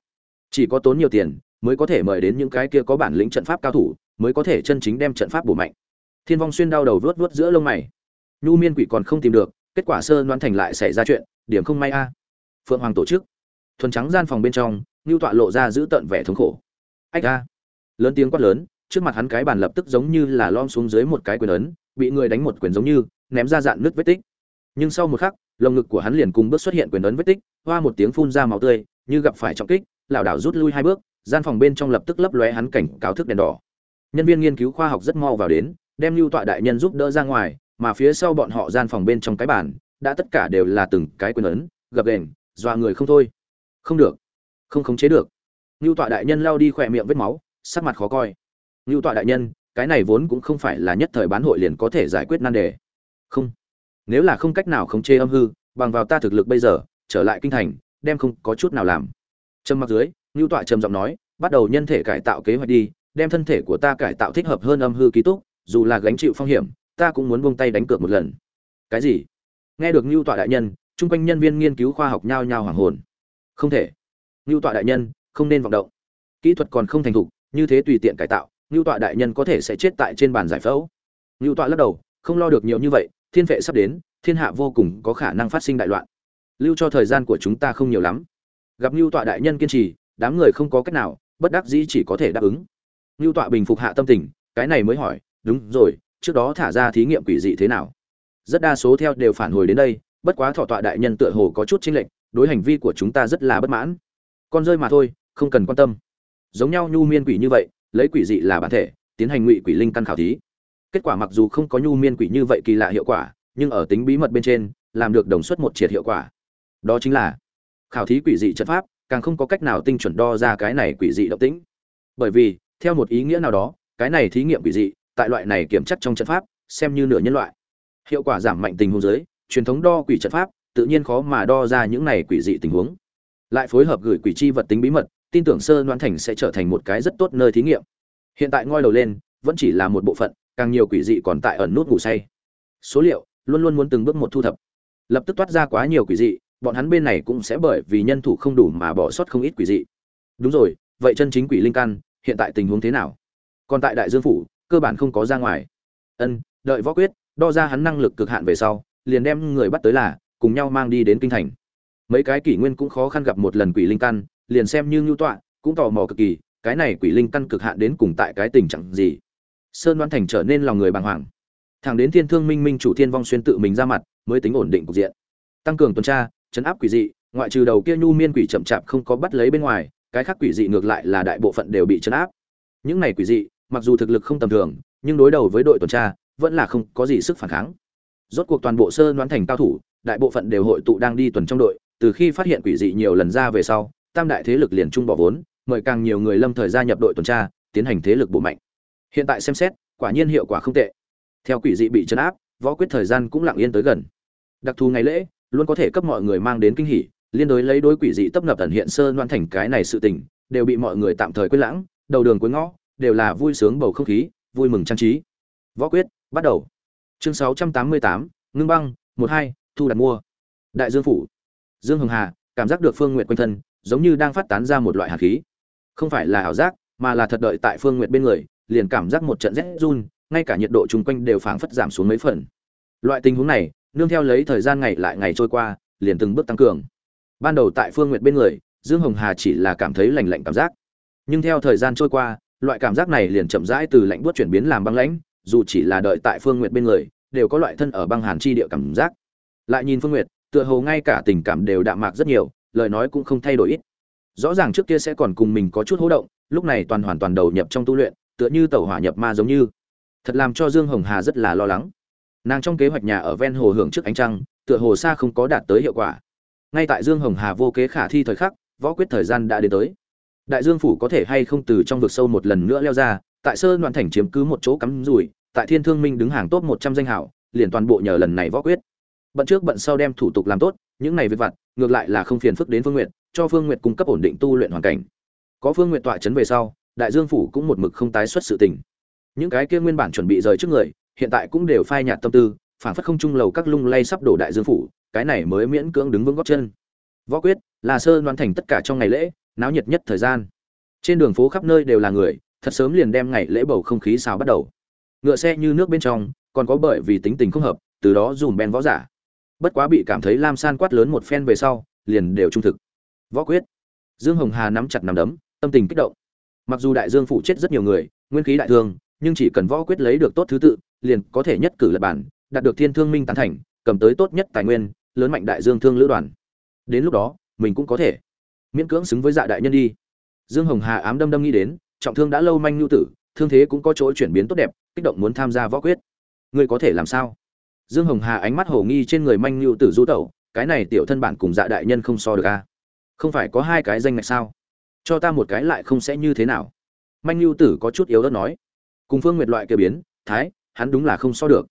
Chỉ có tốn nhiều tiền mới có thể mời đến những cái kia có bản lĩnh trận pháp cao thủ, mới có thể chân chính đem trận pháp bổ mạnh. Thiên vong xuyên đau đầu vớt vớt giữa lông mày. Nhu miên quỷ còn không tìm được, kết quả sơ đoán thành lại xảy ra chuyện, điểm không may a. Phượng hoàng tổ chức. Thuần trắng gian phòng bên trong ngưu tọa lộ ra giữ tận vẻ thống khổ. Ách a. Lớn tiếng quát lớn, trước mặt hắn cái bàn lập tức giống như là lom xuống dưới một cái quyền ấn, bị người đánh một quyền giống như, ném ra dạn nước vết tích. Nhưng sau một khắc, lồng ngực của hắn liền cùng bước xuất hiện quyền ấn vết tích, hoa một tiếng phun ra máu tươi, như gặp phải trọng kích, lảo đảo rút lui hai bước gian phòng bên trong lập tức lấp lóe hắn cảnh cáo thức đèn đỏ. Nhân viên nghiên cứu khoa học rất mau vào đến, đem lưu tọa đại nhân giúp đỡ ra ngoài, mà phía sau bọn họ gian phòng bên trong cái bàn, đã tất cả đều là từng cái quyền ấn, gập ghềnh, dọa người không thôi. Không được. Không khống chế được. Lưu tọa đại nhân lao đi khỏe miệng vết máu, sắc mặt khó coi. Lưu tọa đại nhân, cái này vốn cũng không phải là nhất thời bán hội liền có thể giải quyết nan đề. Không. Nếu là không cách nào khống chế âm hư, bằng vào ta thực lực bây giờ, trở lại kinh thành, đem không có chút nào làm. Trầm mặc dưới lưu tọa trầm giọng nói, bắt đầu nhân thể cải tạo kế hoạch đi, đem thân thể của ta cải tạo thích hợp hơn âm hư ký túc, dù là gánh chịu phong hiểm, ta cũng muốn buông tay đánh cược một lần. Cái gì? Nghe được lưu tọa đại nhân, chung quanh nhân viên nghiên cứu khoa học nhao nhao hoảng hồn. Không thể. Nưu tọa đại nhân, không nên vọng động. Kỹ thuật còn không thành thục, như thế tùy tiện cải tạo Nưu tọa đại nhân có thể sẽ chết tại trên bàn giải phẫu. Nưu tọa lắc đầu, không lo được nhiều như vậy, thiên vệ sắp đến, thiên hạ vô cùng có khả năng phát sinh đại loạn. Lưu cho thời gian của chúng ta không nhiều lắm. Gặp Nưu tọa đại nhân kiên trì đám người không có cách nào, bất đắc dĩ chỉ có thể đáp ứng. Ngưu tọa bình phục hạ tâm tình, cái này mới hỏi, đúng rồi, trước đó thả ra thí nghiệm quỷ dị thế nào? Rất đa số theo đều phản hồi đến đây, bất quá thọ tọa đại nhân tựa hồ có chút chênh lệch, đối hành vi của chúng ta rất là bất mãn. Con rơi mà thôi, không cần quan tâm. Giống nhau nhu miên quỷ như vậy, lấy quỷ dị là bản thể, tiến hành ngụy quỷ linh căn khảo thí. Kết quả mặc dù không có nhu miên quỷ như vậy kỳ lạ hiệu quả, nhưng ở tính bí mật bên trên, làm được đồng suất một triệt hiệu quả. Đó chính là khảo thí quỷ dị trận pháp càng không có cách nào tinh chuẩn đo ra cái này quỷ dị động tĩnh. Bởi vì, theo một ý nghĩa nào đó, cái này thí nghiệm quỷ dị, tại loại này kiểm chất trong trận pháp, xem như nửa nhân loại. Hiệu quả giảm mạnh tình huống dưới, truyền thống đo quỷ trận pháp, tự nhiên khó mà đo ra những này quỷ dị tình huống. Lại phối hợp gửi quỷ chi vật tính bí mật, tin tưởng sơ đoán thành sẽ trở thành một cái rất tốt nơi thí nghiệm. Hiện tại ngoi đầu lên, vẫn chỉ là một bộ phận, càng nhiều quỷ dị còn tại ẩn nút ngủ say. Số liệu, luôn luôn muốn từng bước một thu thập. Lập tức toát ra quá nhiều quỷ dị bọn hắn bên này cũng sẽ bởi vì nhân thủ không đủ mà bỏ sót không ít quỷ dị. Đúng rồi, vậy chân chính quỷ linh căn, hiện tại tình huống thế nào? Còn tại đại dương phủ, cơ bản không có ra ngoài. Ân, đợi võ quyết, đo ra hắn năng lực cực hạn về sau, liền đem người bắt tới là, cùng nhau mang đi đến kinh thành. Mấy cái kỷ nguyên cũng khó khăn gặp một lần quỷ linh căn, liền xem như ngưu tọa, cũng tò mò cực kỳ, cái này quỷ linh căn cực hạn đến cùng tại cái tình trạng gì? Sơn đoan thành trở nên lòng người bàng hoàng. Thẳng đến thiên thương minh minh chủ thiên vong xuyên tự mình ra mặt, mới tính ổn định cục diện. Tăng cường tuần tra chấn áp quỷ dị, ngoại trừ đầu kia nhu miên quỷ chậm chạp không có bắt lấy bên ngoài, cái khác quỷ dị ngược lại là đại bộ phận đều bị chấn áp. Những này quỷ dị, mặc dù thực lực không tầm thường, nhưng đối đầu với đội tuần tra, vẫn là không có gì sức phản kháng. Rốt cuộc toàn bộ sơ đoán thành cao thủ, đại bộ phận đều hội tụ đang đi tuần trong đội, từ khi phát hiện quỷ dị nhiều lần ra về sau, tam đại thế lực liền chung bỏ vốn, mời càng nhiều người lâm thời gia nhập đội tuần tra, tiến hành thế lực bộ mạnh. Hiện tại xem xét, quả nhiên hiệu quả không tệ. Theo quỷ dị bị chấn áp, võ quyết thời gian cũng lặng yên tới gần. Đặc thù ngày lễ luôn có thể cấp mọi người mang đến kinh hỉ liên đối lấy đối quỷ dị tấp nập ẩn hiện sơ loan thành cái này sự tình đều bị mọi người tạm thời quên lãng đầu đường cuối ngõ đều là vui sướng bầu không khí vui mừng trang trí. Võ quyết bắt đầu. Chương 688, ngưng băng một hai thu đặt mua. Đại dương phủ. Dương hồng hà cảm giác được phương nguyệt quanh thân giống như đang phát tán ra một loại hạt khí. Không phải là ảo giác mà là thật đợi tại phương nguyệt bên người liền cảm giác một trận rét run ngay cả nhiệt độ chung quanh đều phảng phất giảm xuống mấy phần. Loại tình huống này nương theo lấy thời gian ngày lại ngày trôi qua, liền từng bước tăng cường. Ban đầu tại phương Nguyệt bên người, dương hồng hà chỉ là cảm thấy lạnh lạnh cảm giác. Nhưng theo thời gian trôi qua, loại cảm giác này liền chậm rãi từ lạnh buốt chuyển biến làm băng lãnh, dù chỉ là đợi tại phương Nguyệt bên người, đều có loại thân ở băng hàn chi địa cảm giác. Lại nhìn phương nguyệt, tựa hồ ngay cả tình cảm đều đạm mạc rất nhiều, lời nói cũng không thay đổi ít. Rõ ràng trước kia sẽ còn cùng mình có chút hỗ động, lúc này toàn hoàn toàn đầu nhập trong tu luyện, tựa như tẩu hỏa nhập ma giống như. Thật làm cho dương hồng hà rất là lo lắng nàng trong kế hoạch nhà ở ven hồ hưởng trước ánh trăng, tựa hồ xa không có đạt tới hiệu quả. Ngay tại dương hồng hà vô kế khả thi thời khắc, võ quyết thời gian đã đến tới. Đại dương phủ có thể hay không từ trong vực sâu một lần nữa leo ra, tại sơn đoạn thành chiếm cứ một chỗ cắm rủi, tại thiên thương minh đứng hàng top một trăm danh hảo, liền toàn bộ nhờ lần này võ quyết. Bận trước bận sau đem thủ tục làm tốt, những này việc vặt, ngược lại là không phiền phức đến phương nguyện cho phương nguyện cung cấp ổn định tu luyện hoàn cảnh. Có phương nguyện tọa chấn về sau, đại dương phủ cũng một mực không tái xuất sự tình. Những cái kia nguyên bản chuẩn bị rời trước người hiện tại cũng đều phai nhạt tâm tư phản phất không trung lầu các lung lay sắp đổ đại dương phủ, cái này mới miễn cưỡng đứng vững góc chân. Võ quyết, là sơ đoán thành tất cả trong ngày lễ, náo nhiệt nhất thời gian. Trên đường phố khắp nơi đều là người, thật sớm liền đem ngày lễ bầu không khí xào bắt đầu. Ngựa xe như nước bên trong, còn có bởi vì tính tình không hợp, từ đó dùm ben võ giả. Bất quá bị cảm thấy lam san quát lớn một phen về sau, liền đều trung thực. Võ quyết, dương hồng hà nắm chặt nắm đấm, tâm tình kích động. Mặc dù đại dương phụ chết rất nhiều người, nguyên khí đại thương nhưng chỉ cần võ quyết lấy được tốt thứ tự, liền có thể nhất cử lập bản, đạt được thiên thương minh tán thành, cầm tới tốt nhất tài nguyên, lớn mạnh đại dương thương lữ đoàn. Đến lúc đó, mình cũng có thể miễn cưỡng xứng với dạ đại nhân đi. Dương hồng hà ám đâm đâm nghĩ đến, trọng thương đã lâu manh nhu tử, thương thế cũng có chỗ chuyển biến tốt đẹp, kích động muốn tham gia võ quyết. Ngươi có thể làm sao? Dương hồng hà ánh mắt hồ nghi trên người manh nhu tử du tẩu, cái này tiểu thân bản cùng dạ đại nhân không so được a à? không phải có hai cái danh ngạch sao? Cho ta một cái lại không sẽ như thế nào. Manh nhu tử có chút yếu đất nói cùng phương nguyệt loại kia biến, thái, hắn đúng là không so được.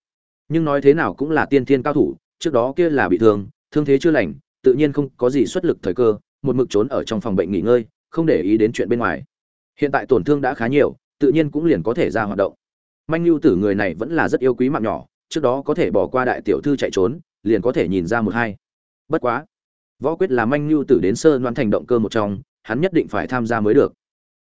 Nhưng nói thế nào cũng là tiên thiên cao thủ, trước đó kia là bị thương thương thế chưa lành, tự nhiên không có gì xuất lực thời cơ, một mực trốn ở trong phòng bệnh nghỉ ngơi, không để ý đến chuyện bên ngoài. Hiện tại tổn thương đã khá nhiều, tự nhiên cũng liền có thể ra hoạt động. Manh lưu tử người này vẫn là rất yêu quý mạng nhỏ, trước đó có thể bỏ qua đại tiểu thư chạy trốn, liền có thể nhìn ra một hai. Bất quá, võ quyết là manh lưu tử đến sơ đoán thành động cơ một trong, hắn nhất định phải tham gia mới được.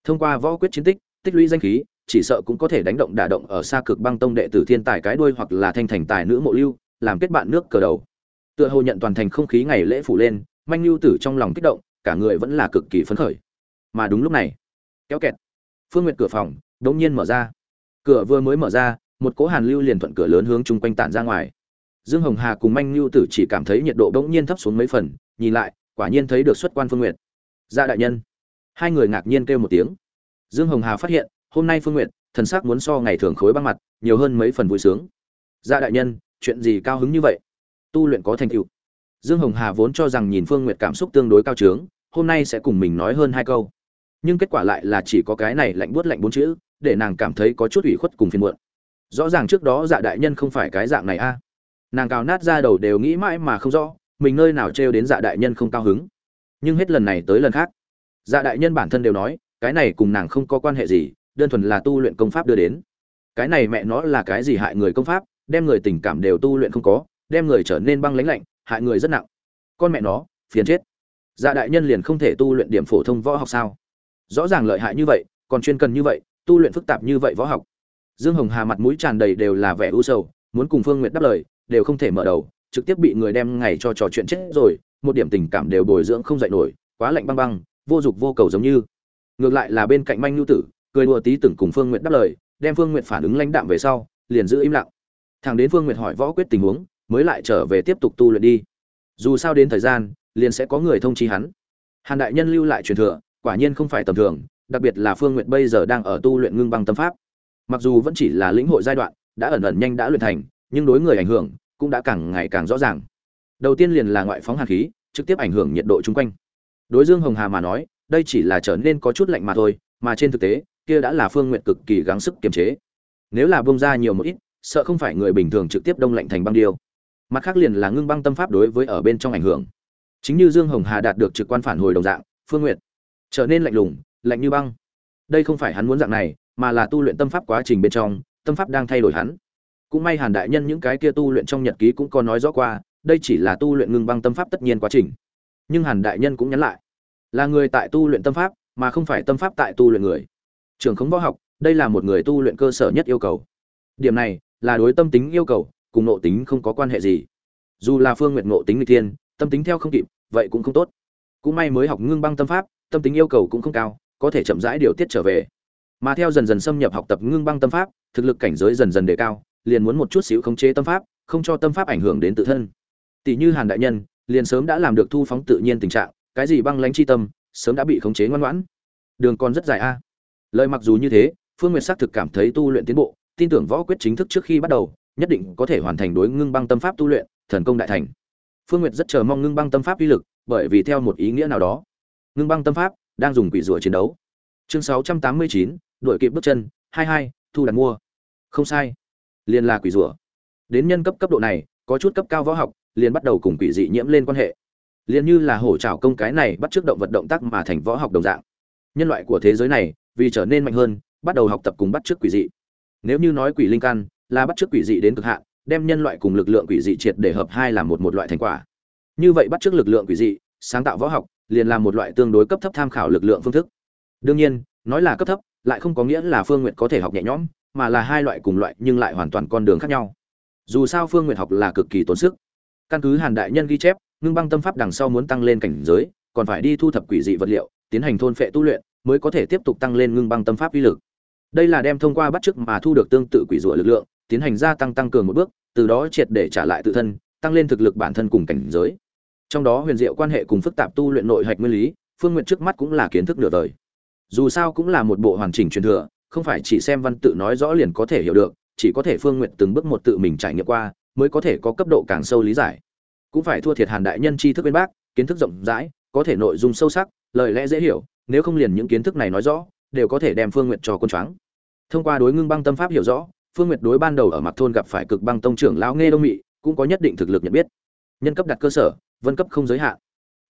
Thông qua võ quyết chiến tích tích lũy danh khí chỉ sợ cũng có thể đánh động đả động ở xa cực băng tông đệ tử thiên tài cái đuôi hoặc là thanh thành tài nữ mộ lưu, làm kết bạn nước cờ đầu. Tựa hồ nhận toàn thành không khí ngày lễ phủ lên, manh lưu tử trong lòng kích động, cả người vẫn là cực kỳ phấn khởi. Mà đúng lúc này, kéo kẹt, phương nguyệt cửa phòng đống nhiên mở ra. Cửa vừa mới mở ra, một cỗ hàn lưu liền thuận cửa lớn hướng chung quanh tản ra ngoài. Dương hồng hà cùng manh lưu tử chỉ cảm thấy nhiệt độ bỗng nhiên thấp xuống mấy phần, nhìn lại, quả nhiên thấy được xuất quan phương nguyệt. Gia đại nhân. Hai người ngạc nhiên kêu một tiếng. Dương hồng hà phát hiện hôm nay phương nguyệt, thần sắc muốn so ngày thường khối băng mặt, nhiều hơn mấy phần vui sướng. Dạ đại nhân, chuyện gì cao hứng như vậy? Tu luyện có thành tựu. Dương hồng hà vốn cho rằng nhìn phương nguyệt cảm xúc tương đối cao trướng, hôm nay sẽ cùng mình nói hơn hai câu. Nhưng kết quả lại là chỉ có cái này lạnh buốt lạnh bốn chữ, để nàng cảm thấy có chút ủy khuất cùng phiền muộn. Rõ ràng trước đó dạ đại nhân không phải cái dạng này a. À. Nàng cào nát ra đầu đều nghĩ mãi mà không rõ, mình nơi nào trêu đến dạ đại nhân không cao hứng. Nhưng hết lần này tới lần khác dạ đại nhân bản thân đều nói, cái này cùng nàng không có quan hệ gì đơn thuần là tu luyện công pháp đưa đến. Cái này mẹ nó là cái gì hại người công pháp, đem người tình cảm đều tu luyện không có, đem người trở nên băng lãnh lạnh, hại người rất nặng. Con mẹ nó, phiền chết. Dạ đại nhân liền không thể tu luyện điểm phổ thông võ học sao? Rõ ràng lợi hại như vậy, còn chuyên cần như vậy, tu luyện phức tạp như vậy võ học. Dương hồng hà mặt mũi tràn đầy đều là vẻ u sầu, muốn cùng phương nguyệt đáp lời, đều không thể mở đầu, trực tiếp bị người đem ngày cho trò chuyện chết rồi, một điểm tình cảm đều bồi dưỡng không dạy nổi, quá lạnh băng băng, vô dục vô cầu giống như. Ngược lại là bên cạnh manh nhu tử cười đùa tí từng cùng phương nguyệt đáp lời, đem phương nguyệt phản ứng lãnh đạm về sau, liền giữ im lặng. Thằng đến phương nguyệt hỏi võ quyết tình huống, mới lại trở về tiếp tục tu luyện đi. Dù sao đến thời gian, liền sẽ có người thông chi hắn. Hàn đại nhân lưu lại truyền thừa, quả nhiên không phải tầm thường, đặc biệt là phương Nguyệt bây giờ đang ở tu luyện ngưng băng tâm pháp. Mặc dù vẫn chỉ là lĩnh hội giai đoạn, đã ẩn ẩn nhanh đã luyện thành, nhưng đối người ảnh hưởng, cũng đã càng ngày càng rõ ràng. Đầu tiên liền là ngoại phóng hàn khí, trực tiếp ảnh hưởng nhiệt độ chung quanh. Đối dương hồng hà mà nói, đây chỉ là trở nên có chút lạnh mà thôi, mà trên thực tế kia đã là phương nguyện cực kỳ gắng sức kiềm chế. Nếu là bông ra nhiều một ít, sợ không phải người bình thường trực tiếp đông lạnh thành băng điêu. Mặt khác liền là ngưng băng tâm pháp đối với ở bên trong ảnh hưởng. Chính như dương hồng hà đạt được trực quan phản hồi đồng dạng, phương nguyệt trở nên lạnh lùng, lạnh như băng. Đây không phải hắn muốn dạng này, mà là tu luyện tâm pháp quá trình bên trong, tâm pháp đang thay đổi hắn. Cũng may hàn đại nhân những cái kia tu luyện trong nhật ký cũng có nói rõ qua, đây chỉ là tu luyện ngưng băng tâm pháp tất nhiên quá trình. Nhưng hàn đại nhân cũng nhắn lại, là người tại tu luyện tâm pháp, mà không phải tâm pháp tại tu luyện người trường khống võ học, đây là một người tu luyện cơ sở nhất yêu cầu. Điểm này là đối tâm tính yêu cầu, cùng nộ tính không có quan hệ gì. Dù là phương nguyện nộ tính người tiên tâm tính theo không kịp, vậy cũng không tốt. Cũng may mới học ngưng băng tâm pháp, tâm tính yêu cầu cũng không cao, có thể chậm rãi điều tiết trở về. Mà theo dần dần xâm nhập học tập ngưng băng tâm pháp, thực lực cảnh giới dần dần đề cao, liền muốn một chút xíu khống chế tâm pháp, không cho tâm pháp ảnh hưởng đến tự thân. Tỷ như hàn đại nhân, liền sớm đã làm được thu phóng tự nhiên tình trạng, cái gì băng lãnh chi tâm, sớm đã bị khống chế ngoan ngoãn. Đường còn rất dài a lời mặc dù như thế phương nguyệt xác thực cảm thấy tu luyện tiến bộ tin tưởng võ quyết chính thức trước khi bắt đầu nhất định có thể hoàn thành đối ngưng băng tâm pháp tu luyện thần công đại thành. Phương nguyệt rất chờ mong ngưng băng tâm pháp uy lực bởi vì theo một ý nghĩa nào đó ngưng băng tâm pháp đang dùng quỷ rùa chiến đấu. Chương 689, đội kịp bước chân 22, thu đặt mua. Không sai liền là quỷ rùa. Đến nhân cấp cấp độ này có chút cấp cao võ học liền bắt đầu cùng quỷ dị nhiễm lên quan hệ. Liền như là hổ trảo công cái này bắt trước động vật động tác mà thành võ học đồng dạng. Nhân loại của thế giới này vì trở nên mạnh hơn, bắt đầu học tập cùng bắt chước quỷ dị. Nếu như nói quỷ linh căn là bắt chước quỷ dị đến cực hạn, đem nhân loại cùng lực lượng quỷ dị triệt để hợp hai làm một một loại thành quả. Như vậy bắt chước lực lượng quỷ dị, sáng tạo võ học, liền là một loại tương đối cấp thấp tham khảo lực lượng phương thức. Đương nhiên, nói là cấp thấp, lại không có nghĩa là phương nguyện có thể học nhẹ nhõm, mà là hai loại cùng loại nhưng lại hoàn toàn con đường khác nhau. Dù sao phương nguyện học là cực kỳ tốn sức. Căn cứ hàn đại nhân ghi chép, ngưng băng tâm pháp đằng sau muốn tăng lên cảnh giới, còn phải đi thu thập quỷ dị vật liệu, tiến hành thôn phệ tu luyện mới có thể tiếp tục tăng lên ngưng băng tâm pháp uy lực. Đây là đem thông qua bắt chước mà thu được tương tự quỷ rủa lực lượng, tiến hành gia tăng tăng cường một bước, từ đó triệt để trả lại tự thân, tăng lên thực lực bản thân cùng cảnh giới. Trong đó huyền diệu quan hệ cùng phức tạp tu luyện nội hạch nguyên lý, phương nguyện trước mắt cũng là kiến thức nửa đời. Dù sao cũng là một bộ hoàn chỉnh truyền thừa, không phải chỉ xem văn tự nói rõ liền có thể hiểu được, chỉ có thể phương nguyện từng bước một tự mình trải nghiệm qua, mới có thể có cấp độ càng sâu lý giải. Cũng phải thua thiệt hàn đại nhân tri thức bên bác, kiến thức rộng rãi, có thể nội dung sâu sắc, lời lẽ dễ hiểu nếu không liền những kiến thức này nói rõ, đều có thể đem phương Nguyệt cho quân choáng. Thông qua đối ngưng băng tâm pháp hiểu rõ, phương nguyệt đối ban đầu ở mặt thôn gặp phải cực băng tông trưởng lão nghe đông mị, cũng có nhất định thực lực nhận biết. Nhân cấp đặt cơ sở, vân cấp không giới hạn.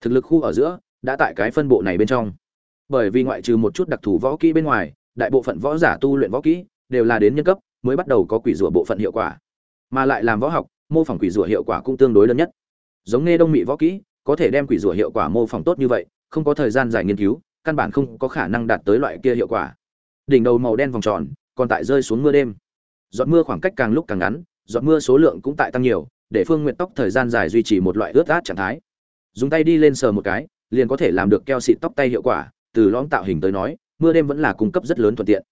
Thực lực khu ở giữa, đã tại cái phân bộ này bên trong. Bởi vì ngoại trừ một chút đặc thù võ kỹ bên ngoài, đại bộ phận võ giả tu luyện võ kỹ đều là đến nhân cấp, mới bắt đầu có quỷ rùa bộ phận hiệu quả. Mà lại làm võ học, mô phỏng quỷ rùa hiệu quả cũng tương đối lớn nhất. Giống nghe đông mị võ kỹ, có thể đem quỷ rủa hiệu quả mô phỏng tốt như vậy, không có thời gian dài nghiên cứu căn bản không có khả năng đạt tới loại kia hiệu quả. Đỉnh đầu màu đen vòng tròn, còn tại rơi xuống mưa đêm. Giọt mưa khoảng cách càng lúc càng ngắn, giọt mưa số lượng cũng tại tăng nhiều, để phương nguyện tóc thời gian dài duy trì một loại ướt át trạng thái. Dùng tay đi lên sờ một cái, liền có thể làm được keo xịt tóc tay hiệu quả, từ lõm tạo hình tới nói, mưa đêm vẫn là cung cấp rất lớn thuận tiện.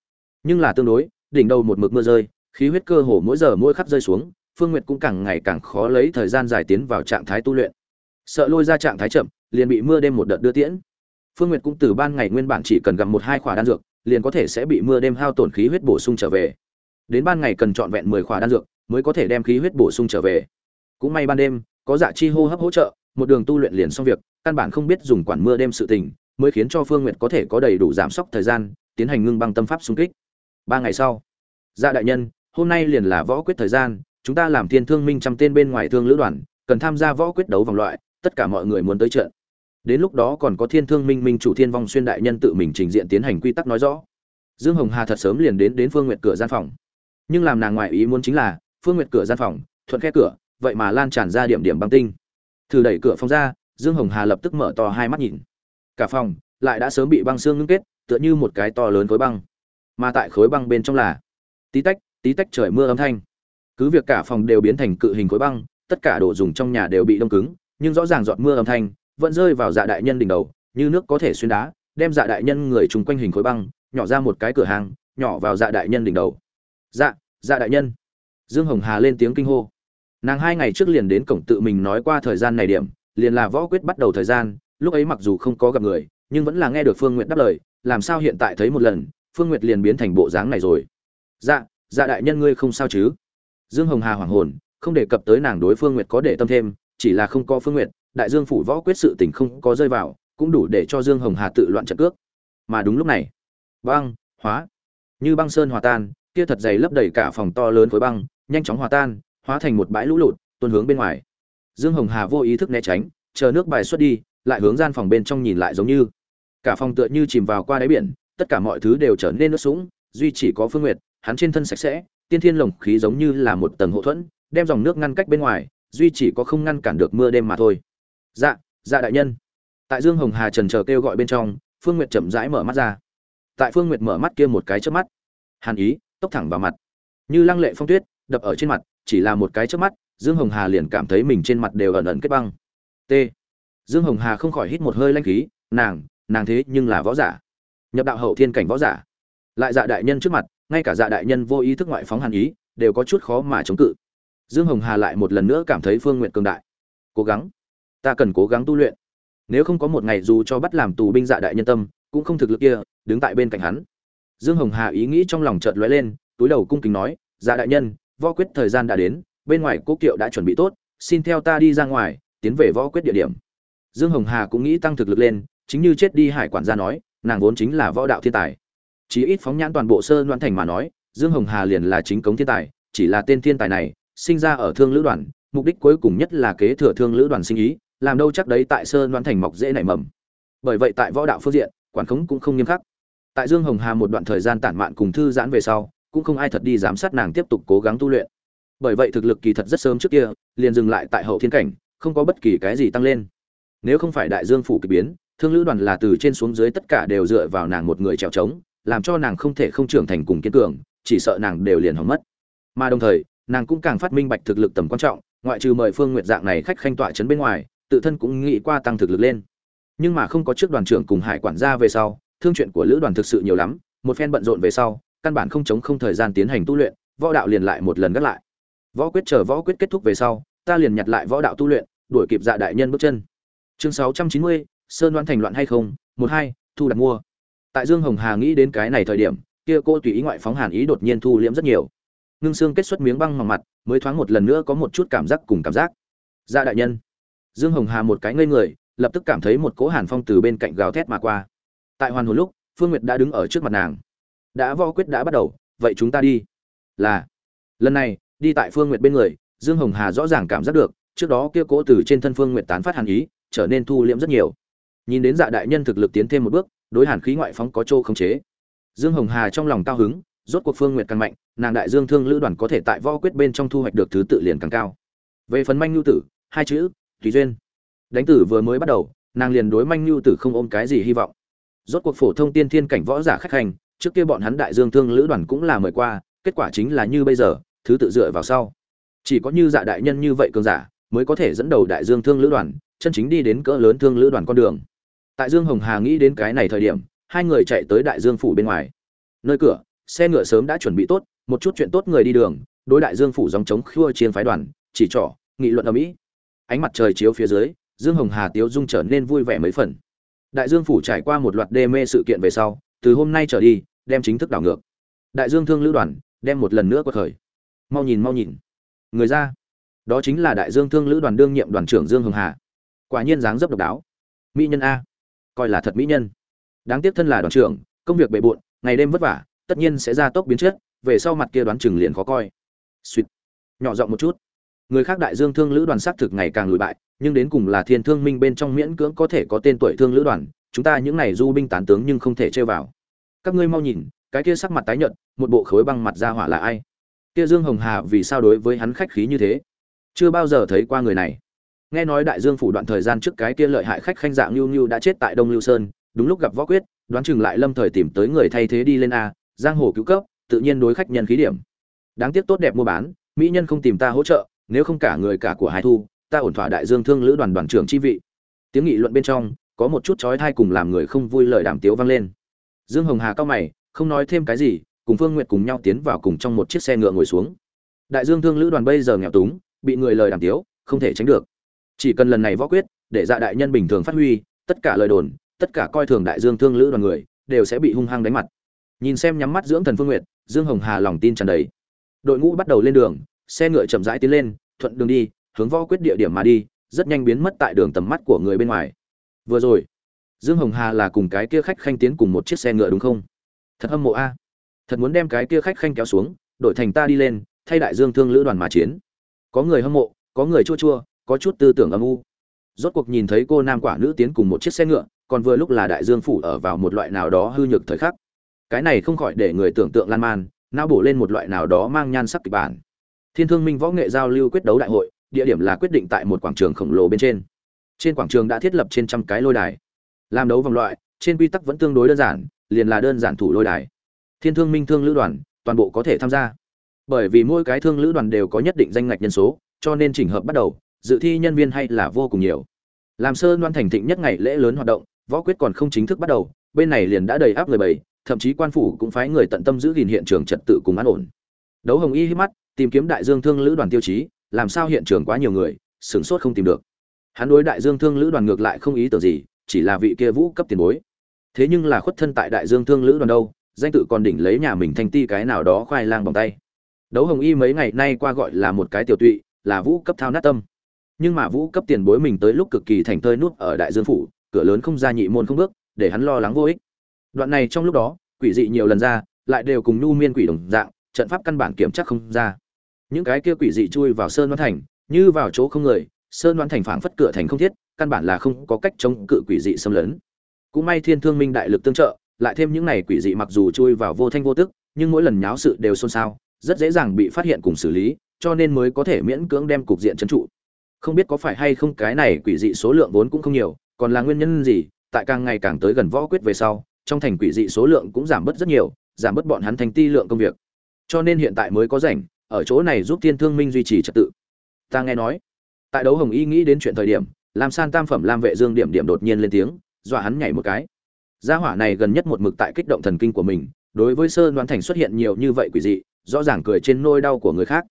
Nhưng là tương đối, đỉnh đầu một mực mưa rơi, khí huyết cơ hồ mỗi giờ mỗi khắc rơi xuống, phương nguyệt cũng càng ngày càng khó lấy thời gian dài tiến vào trạng thái tu luyện. Sợ lôi ra trạng thái chậm, liền bị mưa đêm một đợt đưa tiễn phương nguyệt cũng từ ban ngày nguyên bản chỉ cần gặm một hai khỏa đan dược, liền có thể sẽ bị mưa đêm hao tổn khí huyết bổ sung trở về. Đến ban ngày cần trọn vẹn mười khỏa đan dược mới có thể đem khí huyết bổ sung trở về. Cũng may ban đêm, có dạ chi hô hấp hỗ trợ, một đường tu luyện liền xong việc, căn bản không biết dùng quản mưa đêm sự tình, mới khiến cho phương nguyệt có thể có đầy đủ giảm sốc thời gian, tiến hành ngưng băng tâm pháp xung kích. Ba ngày sau dạ đại nhân, hôm nay liền là võ quyết thời gian, chúng ta làm thiên thương minh trăm tên bên ngoài thương lữ đoàn, cần tham gia võ quyết đấu vòng loại, tất cả mọi người muốn tới trận đến lúc đó còn có thiên thương minh minh chủ thiên vong xuyên đại nhân tự mình trình diện tiến hành quy tắc nói rõ. Dương hồng hà thật sớm liền đến đến phương nguyệt cửa gian phòng. Nhưng làm nàng ngoại ý muốn chính là, phương nguyệt cửa gian phòng, thuận khe cửa, vậy mà lan tràn ra điểm điểm băng tinh. Thử đẩy cửa phòng ra, dương hồng hà lập tức mở to hai mắt nhìn. Cả phòng lại đã sớm bị băng xương ngưng kết, tựa như một cái to lớn khối băng. Mà tại khối băng bên trong là tí tách tí tách trời mưa âm thanh. Cứ việc cả phòng đều biến thành cự hình khối băng, tất cả đồ dùng trong nhà đều bị đông cứng, nhưng rõ ràng giọt mưa âm thanh vẫn rơi vào dạ đại nhân đỉnh đầu, như nước có thể xuyên đá, đem dạ đại nhân người chung quanh hình khối băng, nhỏ ra một cái cửa hàng, nhỏ vào dạ đại nhân đỉnh đầu. Dạ dạ đại nhân. Dương hồng hà lên tiếng kinh hô. Nàng hai ngày trước liền đến cổng tự mình nói qua thời gian này điểm, liền là võ quyết bắt đầu thời gian, lúc ấy mặc dù không có gặp người, nhưng vẫn là nghe được phương n g u y ệ t đáp lời, làm sao hiện tại thấy một lần, phương n g u y ệ t liền biến thành bộ dáng này rồi. Dạ dạ đại nhân ngươi không sao chứ? Dương hồng hà hoảng hồn, không đề cập tới nàng đối phương n g u y ệ t có để tâm thêm, chỉ là không có phương n g u y ệ t đại dương phủ võ quyết sự tình không có rơi vào, cũng đủ để cho dương hồng hà tự loạn trận cước. Mà đúng lúc này, băng, hóa, như băng sơn hòa tan, kia thật dày lấp đầy cả phòng to lớn với băng, nhanh chóng hòa tan, hóa thành một bãi lũ lụt, tuôn hướng bên ngoài. Dương hồng hà vô ý thức né tránh, chờ nước bài xuất đi, lại hướng gian phòng bên trong nhìn lại giống như. Cả phòng tựa như chìm vào qua đáy biển, tất cả mọi thứ đều trở nên nước sũng, duy chỉ có phương nguyệt, hắn trên thân sạch sẽ, tiên thiên lồng khí giống như là một tầng hộ thuẫn, đem dòng nước ngăn cách bên ngoài, duy chỉ có không ngăn cản được mưa đêm mà thôi dạ dạ đại nhân. Tại dương hồng hà trần chờ kêu gọi bên trong, phương nguyệt chậm rãi mở mắt ra. Tại phương nguyệt mở mắt kia một cái trước mắt, hàn ý, tốc thẳng vào mặt. Như lăng lệ phong tuyết, đập ở trên mặt, chỉ là một cái trước mắt, dương hồng hà liền cảm thấy mình trên mặt đều ẩn ẩn kết băng. T. Dương hồng hà không khỏi hít một hơi lanh khí, nàng nàng thế nhưng là võ giả. Nhập đạo hậu thiên cảnh võ giả. Lại dạ đại nhân trước mặt, ngay cả dạ đại nhân vô ý thức ngoại phóng hàn ý, đều có chút khó mà chống cự. Dương hồng hà lại một lần nữa cảm thấy phương nguyện cường đại. Cố gắng ta cần cố gắng tu luyện. Nếu không có một ngày dù cho bắt làm tù binh dạ đại nhân tâm, cũng không thực lực kia, đứng tại bên cạnh hắn. Dương hồng hà ý nghĩ trong lòng chợt lóe lên, túi đầu cung kính nói dạ đại nhân, võ quyết thời gian đã đến, bên ngoài cố kiệu đã chuẩn bị tốt, xin theo ta đi ra ngoài, tiến về võ quyết địa điểm. Dương hồng hà cũng nghĩ tăng thực lực lên, chính như chết đi hải quản gia nói, nàng vốn chính là võ đạo thiên tài. Chỉ ít phóng nhãn toàn bộ sơ đoan thành mà nói, dương hồng hà liền là chính cống thiên tài, chỉ là tên thiên tài này, sinh ra ở thương lữ đoàn, mục đích cuối cùng nhất là kế thừa thương lữ đoàn sinh ý làm đâu chắc đấy tại sơn đoán thành mọc dễ nảy mầm. Bởi vậy tại võ đạo phương diện, quản khống cũng không nghiêm khắc. Tại dương hồng hà một đoạn thời gian tản mạn cùng thư giãn về sau, cũng không ai thật đi giám sát nàng tiếp tục cố gắng tu luyện. Bởi vậy thực lực kỳ thật rất sớm trước kia, liền dừng lại tại hậu thiên cảnh, không có bất kỳ cái gì tăng lên. Nếu không phải đại dương phủ kỳ biến, thương lữ đoàn là từ trên xuống dưới tất cả đều dựa vào nàng một người trèo trống, làm cho nàng không thể không trưởng thành cùng kiên cường, chỉ sợ nàng đều liền hỏng mất. Mà đồng thời, nàng cũng càng phát minh bạch thực lực tầm quan trọng, ngoại trừ mời phương nguyệt dạng này khách khanh tọa trấn bên ngoài tự thân cũng nghĩ qua tăng thực lực lên. Nhưng mà không có trước đoàn trưởng cùng hải quản gia về sau, thương chuyện của lữ đoàn thực sự nhiều lắm, một phen bận rộn về sau, căn bản không chống không thời gian tiến hành tu luyện, võ đạo liền lại một lần gác lại. Võ quyết chờ võ quyết kết thúc về sau, ta liền nhặt lại võ đạo tu luyện, đuổi kịp dạ đại nhân bước chân. Chương sáu trăm chín mươi, sơn đoan thành loạn hay không? Một hai, thu đặt mua. Tại dương hồng hà nghĩ đến cái này thời điểm, kia cô tùy ý ngoại phóng hàn ý đột nhiên thu liễm rất nhiều. Ngưng xương kết xuất miếng băng mỏng mặt, mới thoáng một lần nữa có một chút cảm giác cùng cảm giác. Dạ đại nhân dương hồng hà một cái ngây người, lập tức cảm thấy một cỗ hàn phong từ bên cạnh gào thét mà qua. Tại hoàn hồn lúc, phương nguyệt đã đứng ở trước mặt nàng. Đã võ quyết đã bắt đầu, vậy chúng ta đi. Là, lần này, đi tại phương nguyệt bên người, dương hồng hà rõ ràng cảm giác được, trước đó kia cỗ từ trên thân phương nguyệt tán phát hàn ý, trở nên thu liễm rất nhiều. Nhìn đến dạ đại nhân thực lực tiến thêm một bước, đối hàn khí ngoại phóng có chỗ khống chế. Dương hồng hà trong lòng cao hứng, rốt cuộc phương nguyệt càng mạnh, nàng đại dương thương lữ đoàn có thể tại võ quyết bên trong thu hoạch được thứ tự liền càng cao. Về phần manh nhu tử, hai chữ tùy duyên. Đánh tử vừa mới bắt đầu, nàng liền đối manh nhu tử không ôm cái gì hy vọng. Rốt cuộc phổ thông tiên thiên cảnh võ giả khách hành, trước kia bọn hắn đại dương thương lữ đoàn cũng là mời qua, kết quả chính là như bây giờ, thứ tự dựa vào sau. Chỉ có như dạ đại nhân như vậy cường giả, mới có thể dẫn đầu đại dương thương lữ đoàn, chân chính đi đến cỡ lớn thương lữ đoàn con đường. Tại dương hồng hà nghĩ đến cái này thời điểm, hai người chạy tới đại dương phủ bên ngoài. Nơi cửa, xe ngựa sớm đã chuẩn bị tốt, một chút chuyện tốt người đi đường, đối đại dương phủ dòng chống khua chiến phái đoàn, chỉ trỏ, nghị luận ở mỹ ánh mặt trời chiếu phía dưới, dương hồng hà, tiếu dung trở nên vui vẻ mấy phần. Đại dương phủ trải qua một loạt đê mê sự kiện về sau, từ hôm nay trở đi, đem chính thức đảo ngược. Đại dương thương lữ đoàn đem một lần nữa qua khởi. Mau nhìn mau nhìn. Người ra. Đó chính là đại dương thương lữ đoàn đương nhiệm đoàn trưởng dương hồng hà. Quả nhiên dáng dấp độc đáo. Mỹ nhân a. Coi là thật mỹ nhân. Đáng tiếc thân là đoàn trưởng, công việc bề bộn, ngày đêm vất vả, tất nhiên sẽ ra tốc biến chất, về sau mặt kia đoán chừng liền khó coi. Suýt. Nhỏ giọng một chút người khác đại dương thương lữ đoàn xác thực ngày càng lùi bại, nhưng đến cùng là thiên thương minh bên trong miễn cưỡng có thể có tên tuổi thương lữ đoàn, chúng ta những này du binh tán tướng nhưng không thể chơi vào. Các ngươi mau nhìn, cái kia sắc mặt tái nhợt, một bộ khối băng mặt ra hỏa là ai? Kia dương hồng hà vì sao đối với hắn khách khí như thế? Chưa bao giờ thấy qua người này. Nghe nói đại dương phủ đoạn thời gian trước cái kia lợi hại khách khanh dạng lưu lưu đã chết tại đông lưu sơn, đúng lúc gặp võ quyết, đoán chừng lại lâm thời tìm tới người thay thế đi lên a, giang hồ cứu cấp, tự nhiên đối khách nhân khí điểm. Đáng tiếc tốt đẹp mua bán, mỹ nhân không tìm ta hỗ trợ nếu không cả người cả của hai thu, ta ổn thỏa đại dương thương lữ đoàn đoàn trưởng chi vị. Tiếng nghị luận bên trong, có một chút chói thai cùng làm người không vui lời đàm tiếu vang lên. Dương hồng hà cao mày, không nói thêm cái gì, cùng phương nguyệt cùng nhau tiến vào cùng trong một chiếc xe ngựa ngồi xuống. Đại dương thương lữ đoàn bây giờ nghèo túng, bị người lời đàm tiếu, không thể tránh được. Chỉ cần lần này võ quyết, để dạ đại nhân bình thường phát huy, tất cả lời đồn, tất cả coi thường đại dương thương lữ đoàn người, đều sẽ bị hung hăng đánh mặt. Nhìn xem nhắm mắt dưỡng thần phương nguyệt, dương hồng hà lòng tin tràn đầy. Đội ngũ bắt đầu lên đường xe ngựa chậm rãi tiến lên, thuận đường đi, hướng võ quyết địa điểm mà đi, rất nhanh biến mất tại đường tầm mắt của người bên ngoài. Vừa rồi, dương hồng hà là cùng cái kia khách khanh tiến cùng một chiếc xe ngựa đúng không? Thật hâm mộ a. Thật muốn đem cái kia khách khanh kéo xuống, đổi thành ta đi lên, thay đại dương thương lữ đoàn mà chiến. Có người hâm mộ, có người chua chua, có chút tư tưởng âm u. Rốt cuộc nhìn thấy cô nam quả nữ tiến cùng một chiếc xe ngựa, còn vừa lúc là đại dương phủ ở vào một loại nào đó hư nhược thời khắc. Cái này không khỏi để người tưởng tượng lan man, não bổ lên một loại nào đó mang nhan sắc kịch bản thiên thương minh võ nghệ giao lưu quyết đấu đại hội, địa điểm là quyết định tại một quảng trường khổng lồ bên trên. Trên quảng trường đã thiết lập trên trăm cái lôi đài. Làm đấu vòng loại, trên quy tắc vẫn tương đối đơn giản, liền là đơn giản thủ lôi đài. Thiên thương minh thương lữ đoàn, toàn bộ có thể tham gia. Bởi vì mỗi cái thương lữ đoàn đều có nhất định danh ngạch nhân số, cho nên chỉnh hợp bắt đầu, dự thi nhân viên hay là vô cùng nhiều. Làm sơ loan thành thịnh nhất ngày lễ lớn hoạt động, võ quyết còn không chính thức bắt đầu, bên này liền đã đầy áp người bầy thậm chí quan phủ cũng phái người tận tâm giữ gìn hiện trường trật tự cùng an ổn. Đấu hồng y hít mắt tìm kiếm đại dương thương lữ đoàn tiêu chí, làm sao hiện trường quá nhiều người, sửng sốt không tìm được. Hắn đối đại dương thương lữ đoàn ngược lại không ý tưởng gì, chỉ là vị kia vũ cấp tiền bối. Thế nhưng là khuất thân tại đại dương thương lữ đoàn đâu, danh tự còn đỉnh lấy nhà mình thanh ti cái nào đó khoai lang bằng tay. Đấu hồng y mấy ngày nay qua gọi là một cái tiểu tụy, là vũ cấp thao nát tâm. Nhưng mà vũ cấp tiền bối mình tới lúc cực kỳ thành tơi nuốt ở đại dương phủ, cửa lớn không ra nhị môn không bước, để hắn lo lắng vô ích. Đoạn này trong lúc đó, quỷ dị nhiều lần ra, lại đều cùng nhu miên quỷ đồng dạng, trận pháp căn bản kiểm chắc không ra những cái kia quỷ dị chui vào sơn đoán thành, như vào chỗ không người, sơn đoán thành phảng phất cửa thành không thiết, căn bản là không có cách chống cự quỷ dị xâm lấn. Cũng may thiên thương minh đại lực tương trợ, lại thêm những này quỷ dị mặc dù chui vào vô thanh vô tức, nhưng mỗi lần nháo sự đều xôn xao, rất dễ dàng bị phát hiện cùng xử lý, cho nên mới có thể miễn cưỡng đem cục diện trấn trụ. Không biết có phải hay không cái này quỷ dị số lượng vốn cũng không nhiều, còn là nguyên nhân gì, tại càng ngày càng tới gần võ quyết về sau, trong thành quỷ dị số lượng cũng giảm bớt rất nhiều, giảm bớt bọn hắn thành ti lượng công việc. Cho nên hiện tại mới có rảnh ở chỗ này giúp thiên thương minh duy trì trật tự. Ta nghe nói, tại đấu hồng y nghĩ đến chuyện thời điểm lam san tam phẩm lam vệ dương điểm điểm đột nhiên lên tiếng, dọa hắn nhảy một cái. Gia hỏa này gần nhất một mực tại kích động thần kinh của mình, đối với sơn đoán thành xuất hiện nhiều như vậy quỷ dị, rõ ràng cười trên nôi đau của người khác.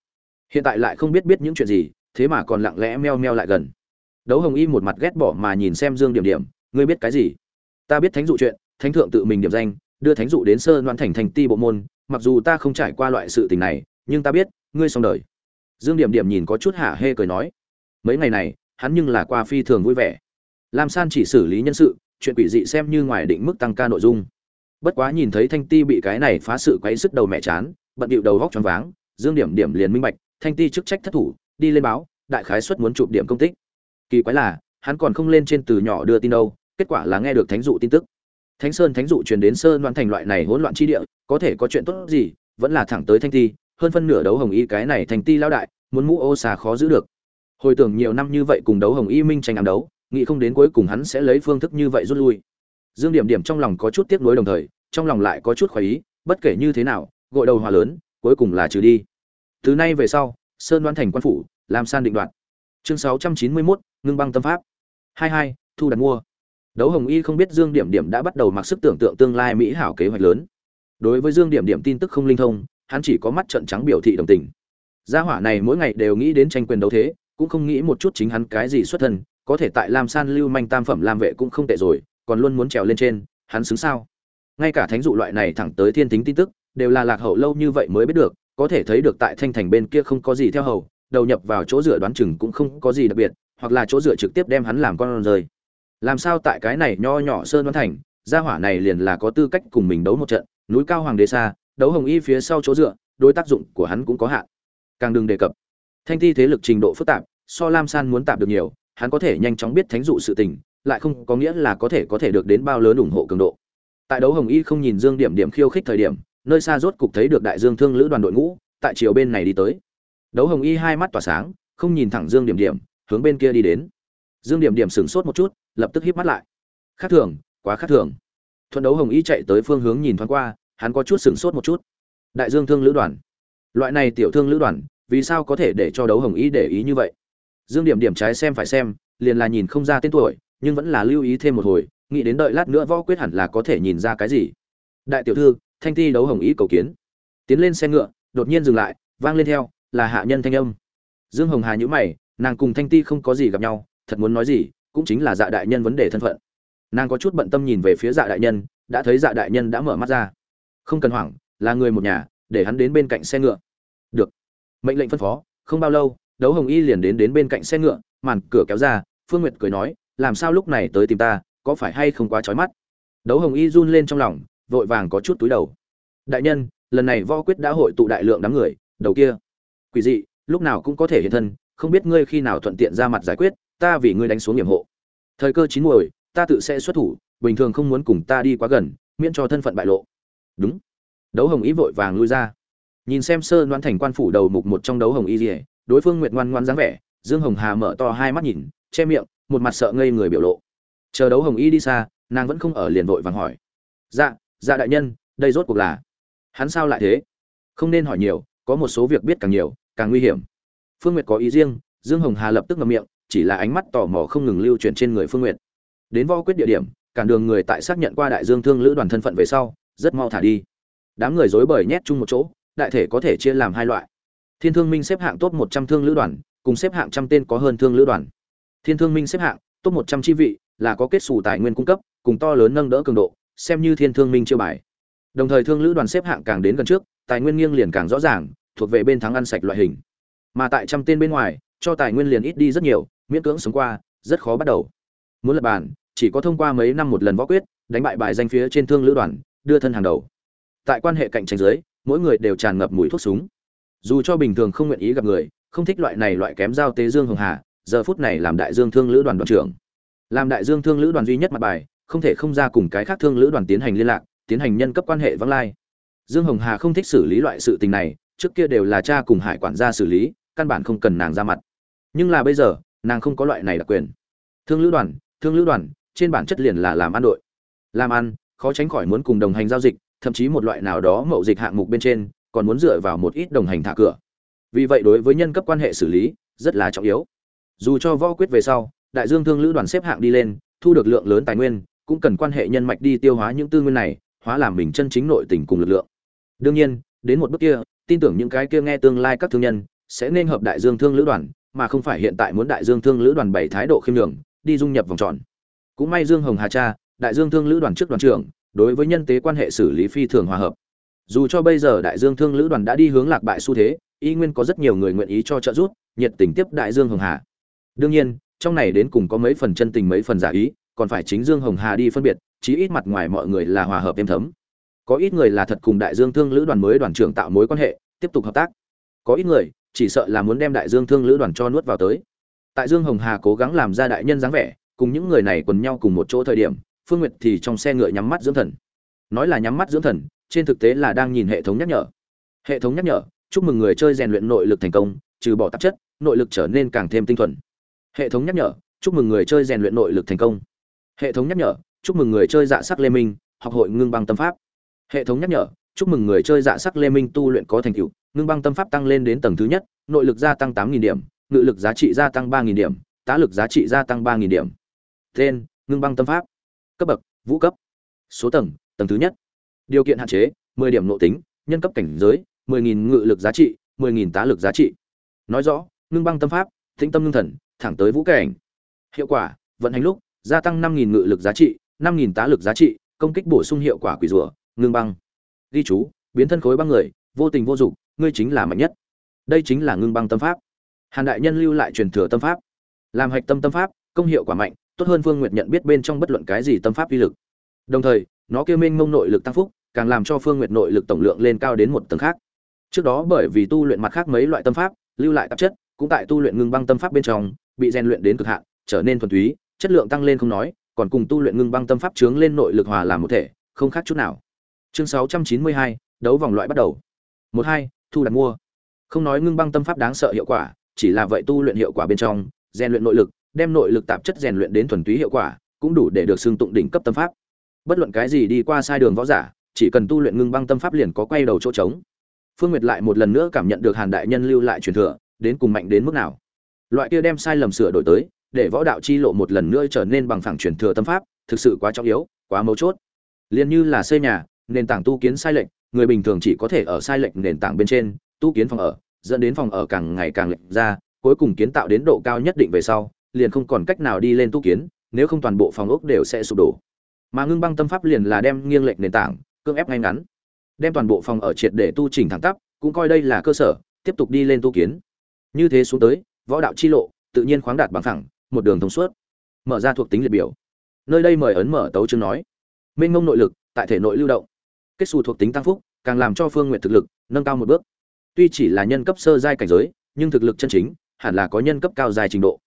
Hiện tại lại không biết biết những chuyện gì, thế mà còn lặng lẽ meo meo lại gần. Đấu hồng y một mặt ghét bỏ mà nhìn xem dương điểm điểm, ngươi biết cái gì? Ta biết thánh dụ chuyện, thánh thượng tự mình điểm danh, đưa thánh dụ đến sơn đoan thành thành ti bộ môn, mặc dù ta không trải qua loại sự tình này nhưng ta biết, ngươi xong đời. Dương điểm điểm nhìn có chút hả hê cười nói, mấy ngày này, hắn nhưng là qua phi thường vui vẻ. Lam san chỉ xử lý nhân sự, chuyện quỷ dị xem như ngoài định mức tăng ca nội dung. Bất quá nhìn thấy thanh ti bị cái này phá sự quấy sức đầu mẹ chán, bận điệu đầu góc choáng váng, dương điểm điểm liền minh bạch, thanh ti chức trách thất thủ, đi lên báo, đại khái suất muốn chụp điểm công tích. Kỳ quái là, hắn còn không lên trên từ nhỏ đưa tin đâu, kết quả là nghe được thánh dụ tin tức. Thánh sơn thánh dụ truyền đến sơn đoan thành loại này hỗn loạn chi địa, có thể có chuyện tốt gì, vẫn là thẳng tới thanh ti hơn phân nửa đấu hồng y cái này thành ti lao đại muốn mũ ô xà khó giữ được. Hồi tưởng nhiều năm như vậy cùng đấu hồng y minh tranh ám đấu nghĩ không đến cuối cùng hắn sẽ lấy phương thức như vậy rút lui. Dương điểm điểm trong lòng có chút tiếc nuối đồng thời trong lòng lại có chút khoái ý bất kể như thế nào gội đầu hòa lớn cuối cùng là trừ đi. Từ nay về sau sơn đoan thành quan phủ làm san định đoạt. Chương 691, ngưng băng tâm pháp. 22, thu đặt mua. Đấu hồng y không biết dương điểm điểm đã bắt đầu mặc sức tưởng tượng tương lai mỹ hảo kế hoạch lớn. Đối với dương điểm điểm tin tức không linh thông hắn chỉ có mắt trận trắng biểu thị đồng tình. Gia hỏa này mỗi ngày đều nghĩ đến tranh quyền đấu thế, cũng không nghĩ một chút chính hắn cái gì xuất thân, có thể tại lam san lưu manh tam phẩm làm vệ cũng không tệ rồi, còn luôn muốn trèo lên trên, hắn xứng sao? Ngay cả thánh dụ loại này thẳng tới thiên tính tin tức, đều là lạc hậu lâu như vậy mới biết được, có thể thấy được tại thanh thành bên kia không có gì theo hầu, đầu nhập vào chỗ dựa đoán chừng cũng không có gì đặc biệt, hoặc là chỗ dựa trực tiếp đem hắn làm con rơi. Làm sao tại cái này nho nhỏ sơn đoán thành, gia hỏa này liền là có tư cách cùng mình đấu một trận, núi cao hoàng đế xa đấu hồng y phía sau chỗ dựa, đối tác dụng của hắn cũng có hạn. Càng đừng đề cập. Thanh thi thế lực trình độ phức tạp, so lam san muốn tạp được nhiều, hắn có thể nhanh chóng biết thánh dụ sự tình, lại không có nghĩa là có thể có thể được đến bao lớn ủng hộ cường độ. Tại đấu hồng y không nhìn dương điểm điểm khiêu khích thời điểm, nơi xa rốt cục thấy được đại dương thương lữ đoàn đội ngũ, tại chiều bên này đi tới. Đấu hồng y hai mắt tỏa sáng, không nhìn thẳng dương điểm điểm, hướng bên kia đi đến. Dương điểm điểm sửng sốt một chút, lập tức híp mắt lại. Khác thường, quá khác thường. Thuận đấu hồng y chạy tới phương hướng nhìn thoáng qua hắn có chút sửng sốt một chút. Đại dương thương lữ đoàn. Loại này tiểu thương lữ đoàn, vì sao có thể để cho đấu hồng y để ý như vậy? Dương điểm điểm trái xem phải xem, liền là nhìn không ra tên tuổi, nhưng vẫn là lưu ý thêm một hồi, nghĩ đến đợi lát nữa võ quyết hẳn là có thể nhìn ra cái gì. Đại tiểu thư, thanh ti đấu hồng ý cầu kiến. Tiến lên xe ngựa, đột nhiên dừng lại, vang lên theo, là hạ nhân thanh âm. Dương hồng hà nhữ mày, nàng cùng thanh ti không có gì gặp nhau, thật muốn nói gì, cũng chính là dạ đại nhân vấn đề thân phận. Nàng có chút bận tâm nhìn về phía dạ đại nhân, đã thấy dạ đại nhân đã mở mắt ra không cần hoảng, là người một nhà, để hắn đến bên cạnh xe ngựa. Được. Mệnh lệnh phân phó, không bao lâu, đấu hồng y liền đến đến bên cạnh xe ngựa, màn cửa kéo ra, phương nguyệt cười nói, làm sao lúc này tới tìm ta, có phải hay không quá trói mắt? Đấu hồng y run lên trong lòng, vội vàng có chút túi đầu. Đại nhân, lần này võ quyết đã hội tụ đại lượng đám người, đầu kia, quỷ dị, lúc nào cũng có thể hiện thân, không biết ngươi khi nào thuận tiện ra mặt giải quyết, ta vì ngươi đánh xuống nhiệm hộ. Thời cơ chín muồi, ta tự sẽ xuất thủ, bình thường không muốn cùng ta đi quá gần, miễn cho thân phận bại lộ đúng. Đấu hồng y vội vàng lui ra. Nhìn xem sơ đoán thành quan phủ đầu mục một trong đấu hồng y rỉa đối phương nguyệt ngoan ngoan dáng vẻ, dương hồng hà mở to hai mắt nhìn, che miệng, một mặt sợ ngây người biểu lộ. Chờ đấu hồng y đi xa, nàng vẫn không ở liền vội vàng hỏi. Dạ dạ đại nhân, đây rốt cuộc là? Hắn sao lại thế? Không nên hỏi nhiều, có một số việc biết càng nhiều, càng nguy hiểm. Phương nguyệt có ý riêng, dương hồng hà lập tức ngậm miệng, chỉ là ánh mắt tò mò không ngừng lưu chuyển trên người phương nguyệt. Đến võ quyết địa điểm, cản đường người tại xác nhận qua đại dương thương lữ đoàn thân phận về sau rất mau thả đi. Đám người dối bời nhét chung một chỗ, đại thể có thể chia làm hai loại. Thiên thương minh xếp hạng top một trăm thương lữ đoàn, cùng xếp hạng trăm tên có hơn thương lữ đoàn. Thiên thương minh xếp hạng top một trăm chi vị là có kết xù tài nguyên cung cấp, cùng to lớn nâng đỡ cường độ, xem như thiên thương minh chưa bài. Đồng thời thương lữ đoàn xếp hạng càng đến gần trước, tài nguyên nghiêng liền càng rõ ràng, thuộc về bên thắng ăn sạch loại hình. Mà tại trăm tên bên ngoài, cho tài nguyên liền ít đi rất nhiều, miễn cưỡng sống qua, rất khó bắt đầu. Muốn lập bàn, chỉ có thông qua mấy năm một lần võ quyết, đánh bại bài danh phía trên thương lữ đoàn đưa thân hàng đầu. Tại quan hệ cạnh tranh giới mỗi người đều tràn ngập mùi thuốc súng. Dù cho bình thường không nguyện ý gặp người, không thích loại này loại kém giao tế dương hồng hà, giờ phút này làm đại dương thương lữ đoàn đoàn trưởng. Làm đại dương thương lữ đoàn duy nhất mặt bài, không thể không ra cùng cái khác thương lữ đoàn tiến hành liên lạc, tiến hành nhân cấp quan hệ vắng lai. Dương hồng hà không thích xử lý loại sự tình này, trước kia đều là cha cùng hải quản gia xử lý, căn bản không cần nàng ra mặt. Nhưng là bây giờ, nàng không có loại này đặc quyền. Thương lữ đoàn, thương lữ đoàn, trên bản chất liền là làm ăn đội. Làm ăn khó tránh khỏi muốn cùng đồng hành giao dịch, thậm chí một loại nào đó mậu dịch hạng mục bên trên, còn muốn dựa vào một ít đồng hành thả cửa. Vì vậy đối với nhân cấp quan hệ xử lý, rất là trọng yếu. Dù cho võ quyết về sau, đại dương thương lữ đoàn xếp hạng đi lên, thu được lượng lớn tài nguyên, cũng cần quan hệ nhân mạch đi tiêu hóa những tư nguyên này, hóa làm mình chân chính nội tình cùng lực lượng. Đương nhiên, đến một bước kia, tin tưởng những cái kia nghe tương lai các thương nhân, sẽ nên hợp đại dương thương lữ đoàn, mà không phải hiện tại muốn đại dương thương lữ đoàn bảy thái độ khiêm nhường, đi dung nhập vòng tròn. Cũng may dương hồng hà cha đại dương thương lữ đoàn trước đoàn trưởng, đối với nhân tế quan hệ xử lý phi thường hòa hợp. Dù cho bây giờ đại dương thương lữ đoàn đã đi hướng lạc bại xu thế, y nguyên có rất nhiều người nguyện ý cho trợ giúp, nhiệt tình tiếp đại dương hồng hà. Đương nhiên, trong này đến cùng có mấy phần chân tình mấy phần giả ý, còn phải chính dương hồng hà đi phân biệt, chí ít mặt ngoài mọi người là hòa hợp êm thấm. Có ít người là thật cùng đại dương thương lữ đoàn mới đoàn trưởng tạo mối quan hệ, tiếp tục hợp tác. Có ít người, chỉ sợ là muốn đem đại dương thương lữ đoàn cho nuốt vào tới. Tại dương hồng hà cố gắng làm ra đại nhân dáng vẻ, cùng những người này quần nhau cùng một chỗ thời điểm phương nguyệt thì trong xe ngựa nhắm mắt dưỡng thần. Nói là nhắm mắt dưỡng thần, trên thực tế là đang nhìn hệ thống nhắc nhở. Hệ thống nhắc nhở, chúc mừng người chơi rèn luyện nội lực thành công, trừ bỏ tạp chất, nội lực trở nên càng thêm tinh thuần. Hệ thống nhắc nhở, chúc mừng người chơi rèn luyện nội lực thành công. Hệ thống nhắc nhở, chúc mừng người chơi dạ sắc lê minh, học hội ngưng băng tâm pháp. Hệ thống nhắc nhở, chúc mừng người chơi dạ sắc lê minh tu luyện có thành tựu, ngưng băng tâm pháp tăng lên đến tầng thứ nhất, nội lực gia tăng tám nghìn điểm, ngự lực giá trị gia tăng ba nghìn điểm, tá lực giá trị gia tăng ba nghìn điểm. Tên, ngưng băng tâm pháp cấp bậc, vũ cấp. Số tầng tầng thứ nhất. Điều kiện hạn chế, mười điểm nội tính, nhân cấp cảnh giới, mười nghìn ngự lực giá trị, mười nghìn tá lực giá trị. Nói rõ, ngưng băng tâm pháp, tĩnh tâm ngưng thần, thẳng tới vũ cảnh. Hiệu quả, vận hành lúc, gia tăng năm nghìn ngự lực giá trị, năm nghìn tá lực giá trị, công kích bổ sung hiệu quả quỷ rùa, ngưng băng. Ghi chú, biến thân khối băng người, vô tình vô dụng ngươi chính là mạnh nhất. Đây chính là ngưng băng tâm pháp. Hàn đại nhân lưu lại truyền thừa tâm pháp. Làm hạch tâm tâm pháp, công hiệu quả mạnh tốt hơn phương nguyệt nhận biết bên trong bất luận cái gì tâm pháp uy lực. Đồng thời nó kêu mênh mông nội lực tăng phúc càng làm cho phương nguyệt nội lực tổng lượng lên cao đến một tầng khác. Trước đó bởi vì tu luyện mặt khác mấy loại tâm pháp lưu lại tạp chất cũng tại tu luyện ngưng băng tâm pháp bên trong bị rèn luyện đến cực hạn trở nên thuần túy chất lượng tăng lên không nói còn cùng tu luyện ngưng băng tâm pháp chướng lên nội lực hòa làm một thể không khác chút nào. Chương 692, đấu vòng loại bắt đầu. Một hai thu đặt mua. Không nói ngưng băng tâm pháp đáng sợ hiệu quả chỉ là vậy tu luyện hiệu quả bên trong rèn luyện nội lực đem nội lực tạp chất rèn luyện đến thuần túy hiệu quả, cũng đủ để được xưng tụng đỉnh cấp tâm pháp. Bất luận cái gì đi qua sai đường võ giả, chỉ cần tu luyện ngưng băng tâm pháp liền có quay đầu chỗ trống. Phương nguyệt lại một lần nữa cảm nhận được hàn đại nhân lưu lại truyền thừa, đến cùng mạnh đến mức nào. Loại kia đem sai lầm sửa đổi tới, để võ đạo chi lộ một lần nữa trở nên bằng phẳng truyền thừa tâm pháp, thực sự quá trọng yếu, quá mấu chốt. Liên như là xây nhà, nền tảng tu kiến sai lệch, người bình thường chỉ có thể ở sai lệch nền tảng bên trên, tu kiến phòng ở, dẫn đến phòng ở càng ngày càng lệch ra, cuối cùng kiến tạo đến độ cao nhất định về sau liền không còn cách nào đi lên tu kiến, nếu không toàn bộ phòng ốc đều sẽ sụp đổ. Mà ngưng băng tâm pháp liền là đem nghiêng lệch nền tảng, cưỡng ép ngay ngắn. Đem toàn bộ phòng ở triệt để tu chỉnh thẳng tắp, cũng coi đây là cơ sở, tiếp tục đi lên tu kiến. Như thế xuống tới, võ đạo chi lộ, tự nhiên khoáng đạt bằng thẳng một đường thông suốt. Mở ra thuộc tính liệt biểu. Nơi đây mời ấn mở tấu chương nói. Mênh ngông nội lực, tại thể nội lưu động. Kết xù thuộc tính tăng phúc, càng làm cho phương nguyện thực lực, nâng cao một bước. Tuy chỉ là nhân cấp sơ giai cảnh giới, nhưng thực lực chân chính, hẳn là có nhân cấp cao dài trình độ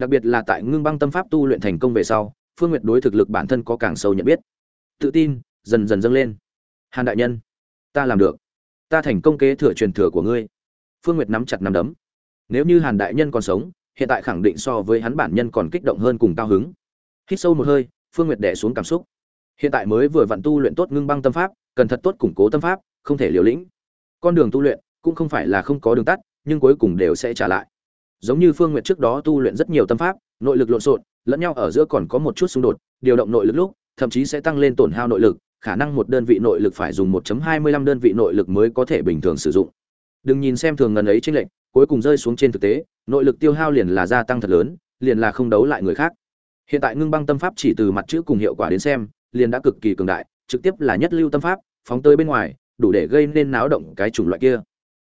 đặc biệt là tại ngưng băng tâm pháp tu luyện thành công về sau, phương nguyệt đối thực lực bản thân có càng sâu nhận biết. Tự tin, dần dần dâng lên. Hàn đại nhân, ta làm được. Ta thành công kế thừa truyền thừa của ngươi. Phương nguyệt nắm chặt nắm đấm. Nếu như hàn đại nhân còn sống, hiện tại khẳng định so với hắn bản nhân còn kích động hơn cùng cao hứng. Hít sâu một hơi, phương nguyệt đẻ xuống cảm xúc. Hiện tại mới vừa vặn tu luyện tốt ngưng băng tâm pháp, cần thật tốt củng cố tâm pháp, không thể liều lĩnh. Con đường tu luyện cũng không phải là không có đường tắt, nhưng cuối cùng đều sẽ trả lại giống như phương nguyệt trước đó tu luyện rất nhiều tâm pháp, nội lực lộn xộn, lẫn nhau ở giữa còn có một chút xung đột, điều động nội lực lúc, thậm chí sẽ tăng lên tổn hao nội lực, khả năng một đơn vị nội lực phải dùng 1.25 đơn vị nội lực mới có thể bình thường sử dụng. Đừng nhìn xem thường ngần ấy trên lệnh cuối cùng rơi xuống trên thực tế, nội lực tiêu hao liền là gia tăng thật lớn, liền là không đấu lại người khác. Hiện tại ngưng băng tâm pháp chỉ từ mặt chữ cùng hiệu quả đến xem, liền đã cực kỳ cường đại, trực tiếp là nhất lưu tâm pháp, phóng tới bên ngoài, đủ để gây nên náo động cái chủng loại kia.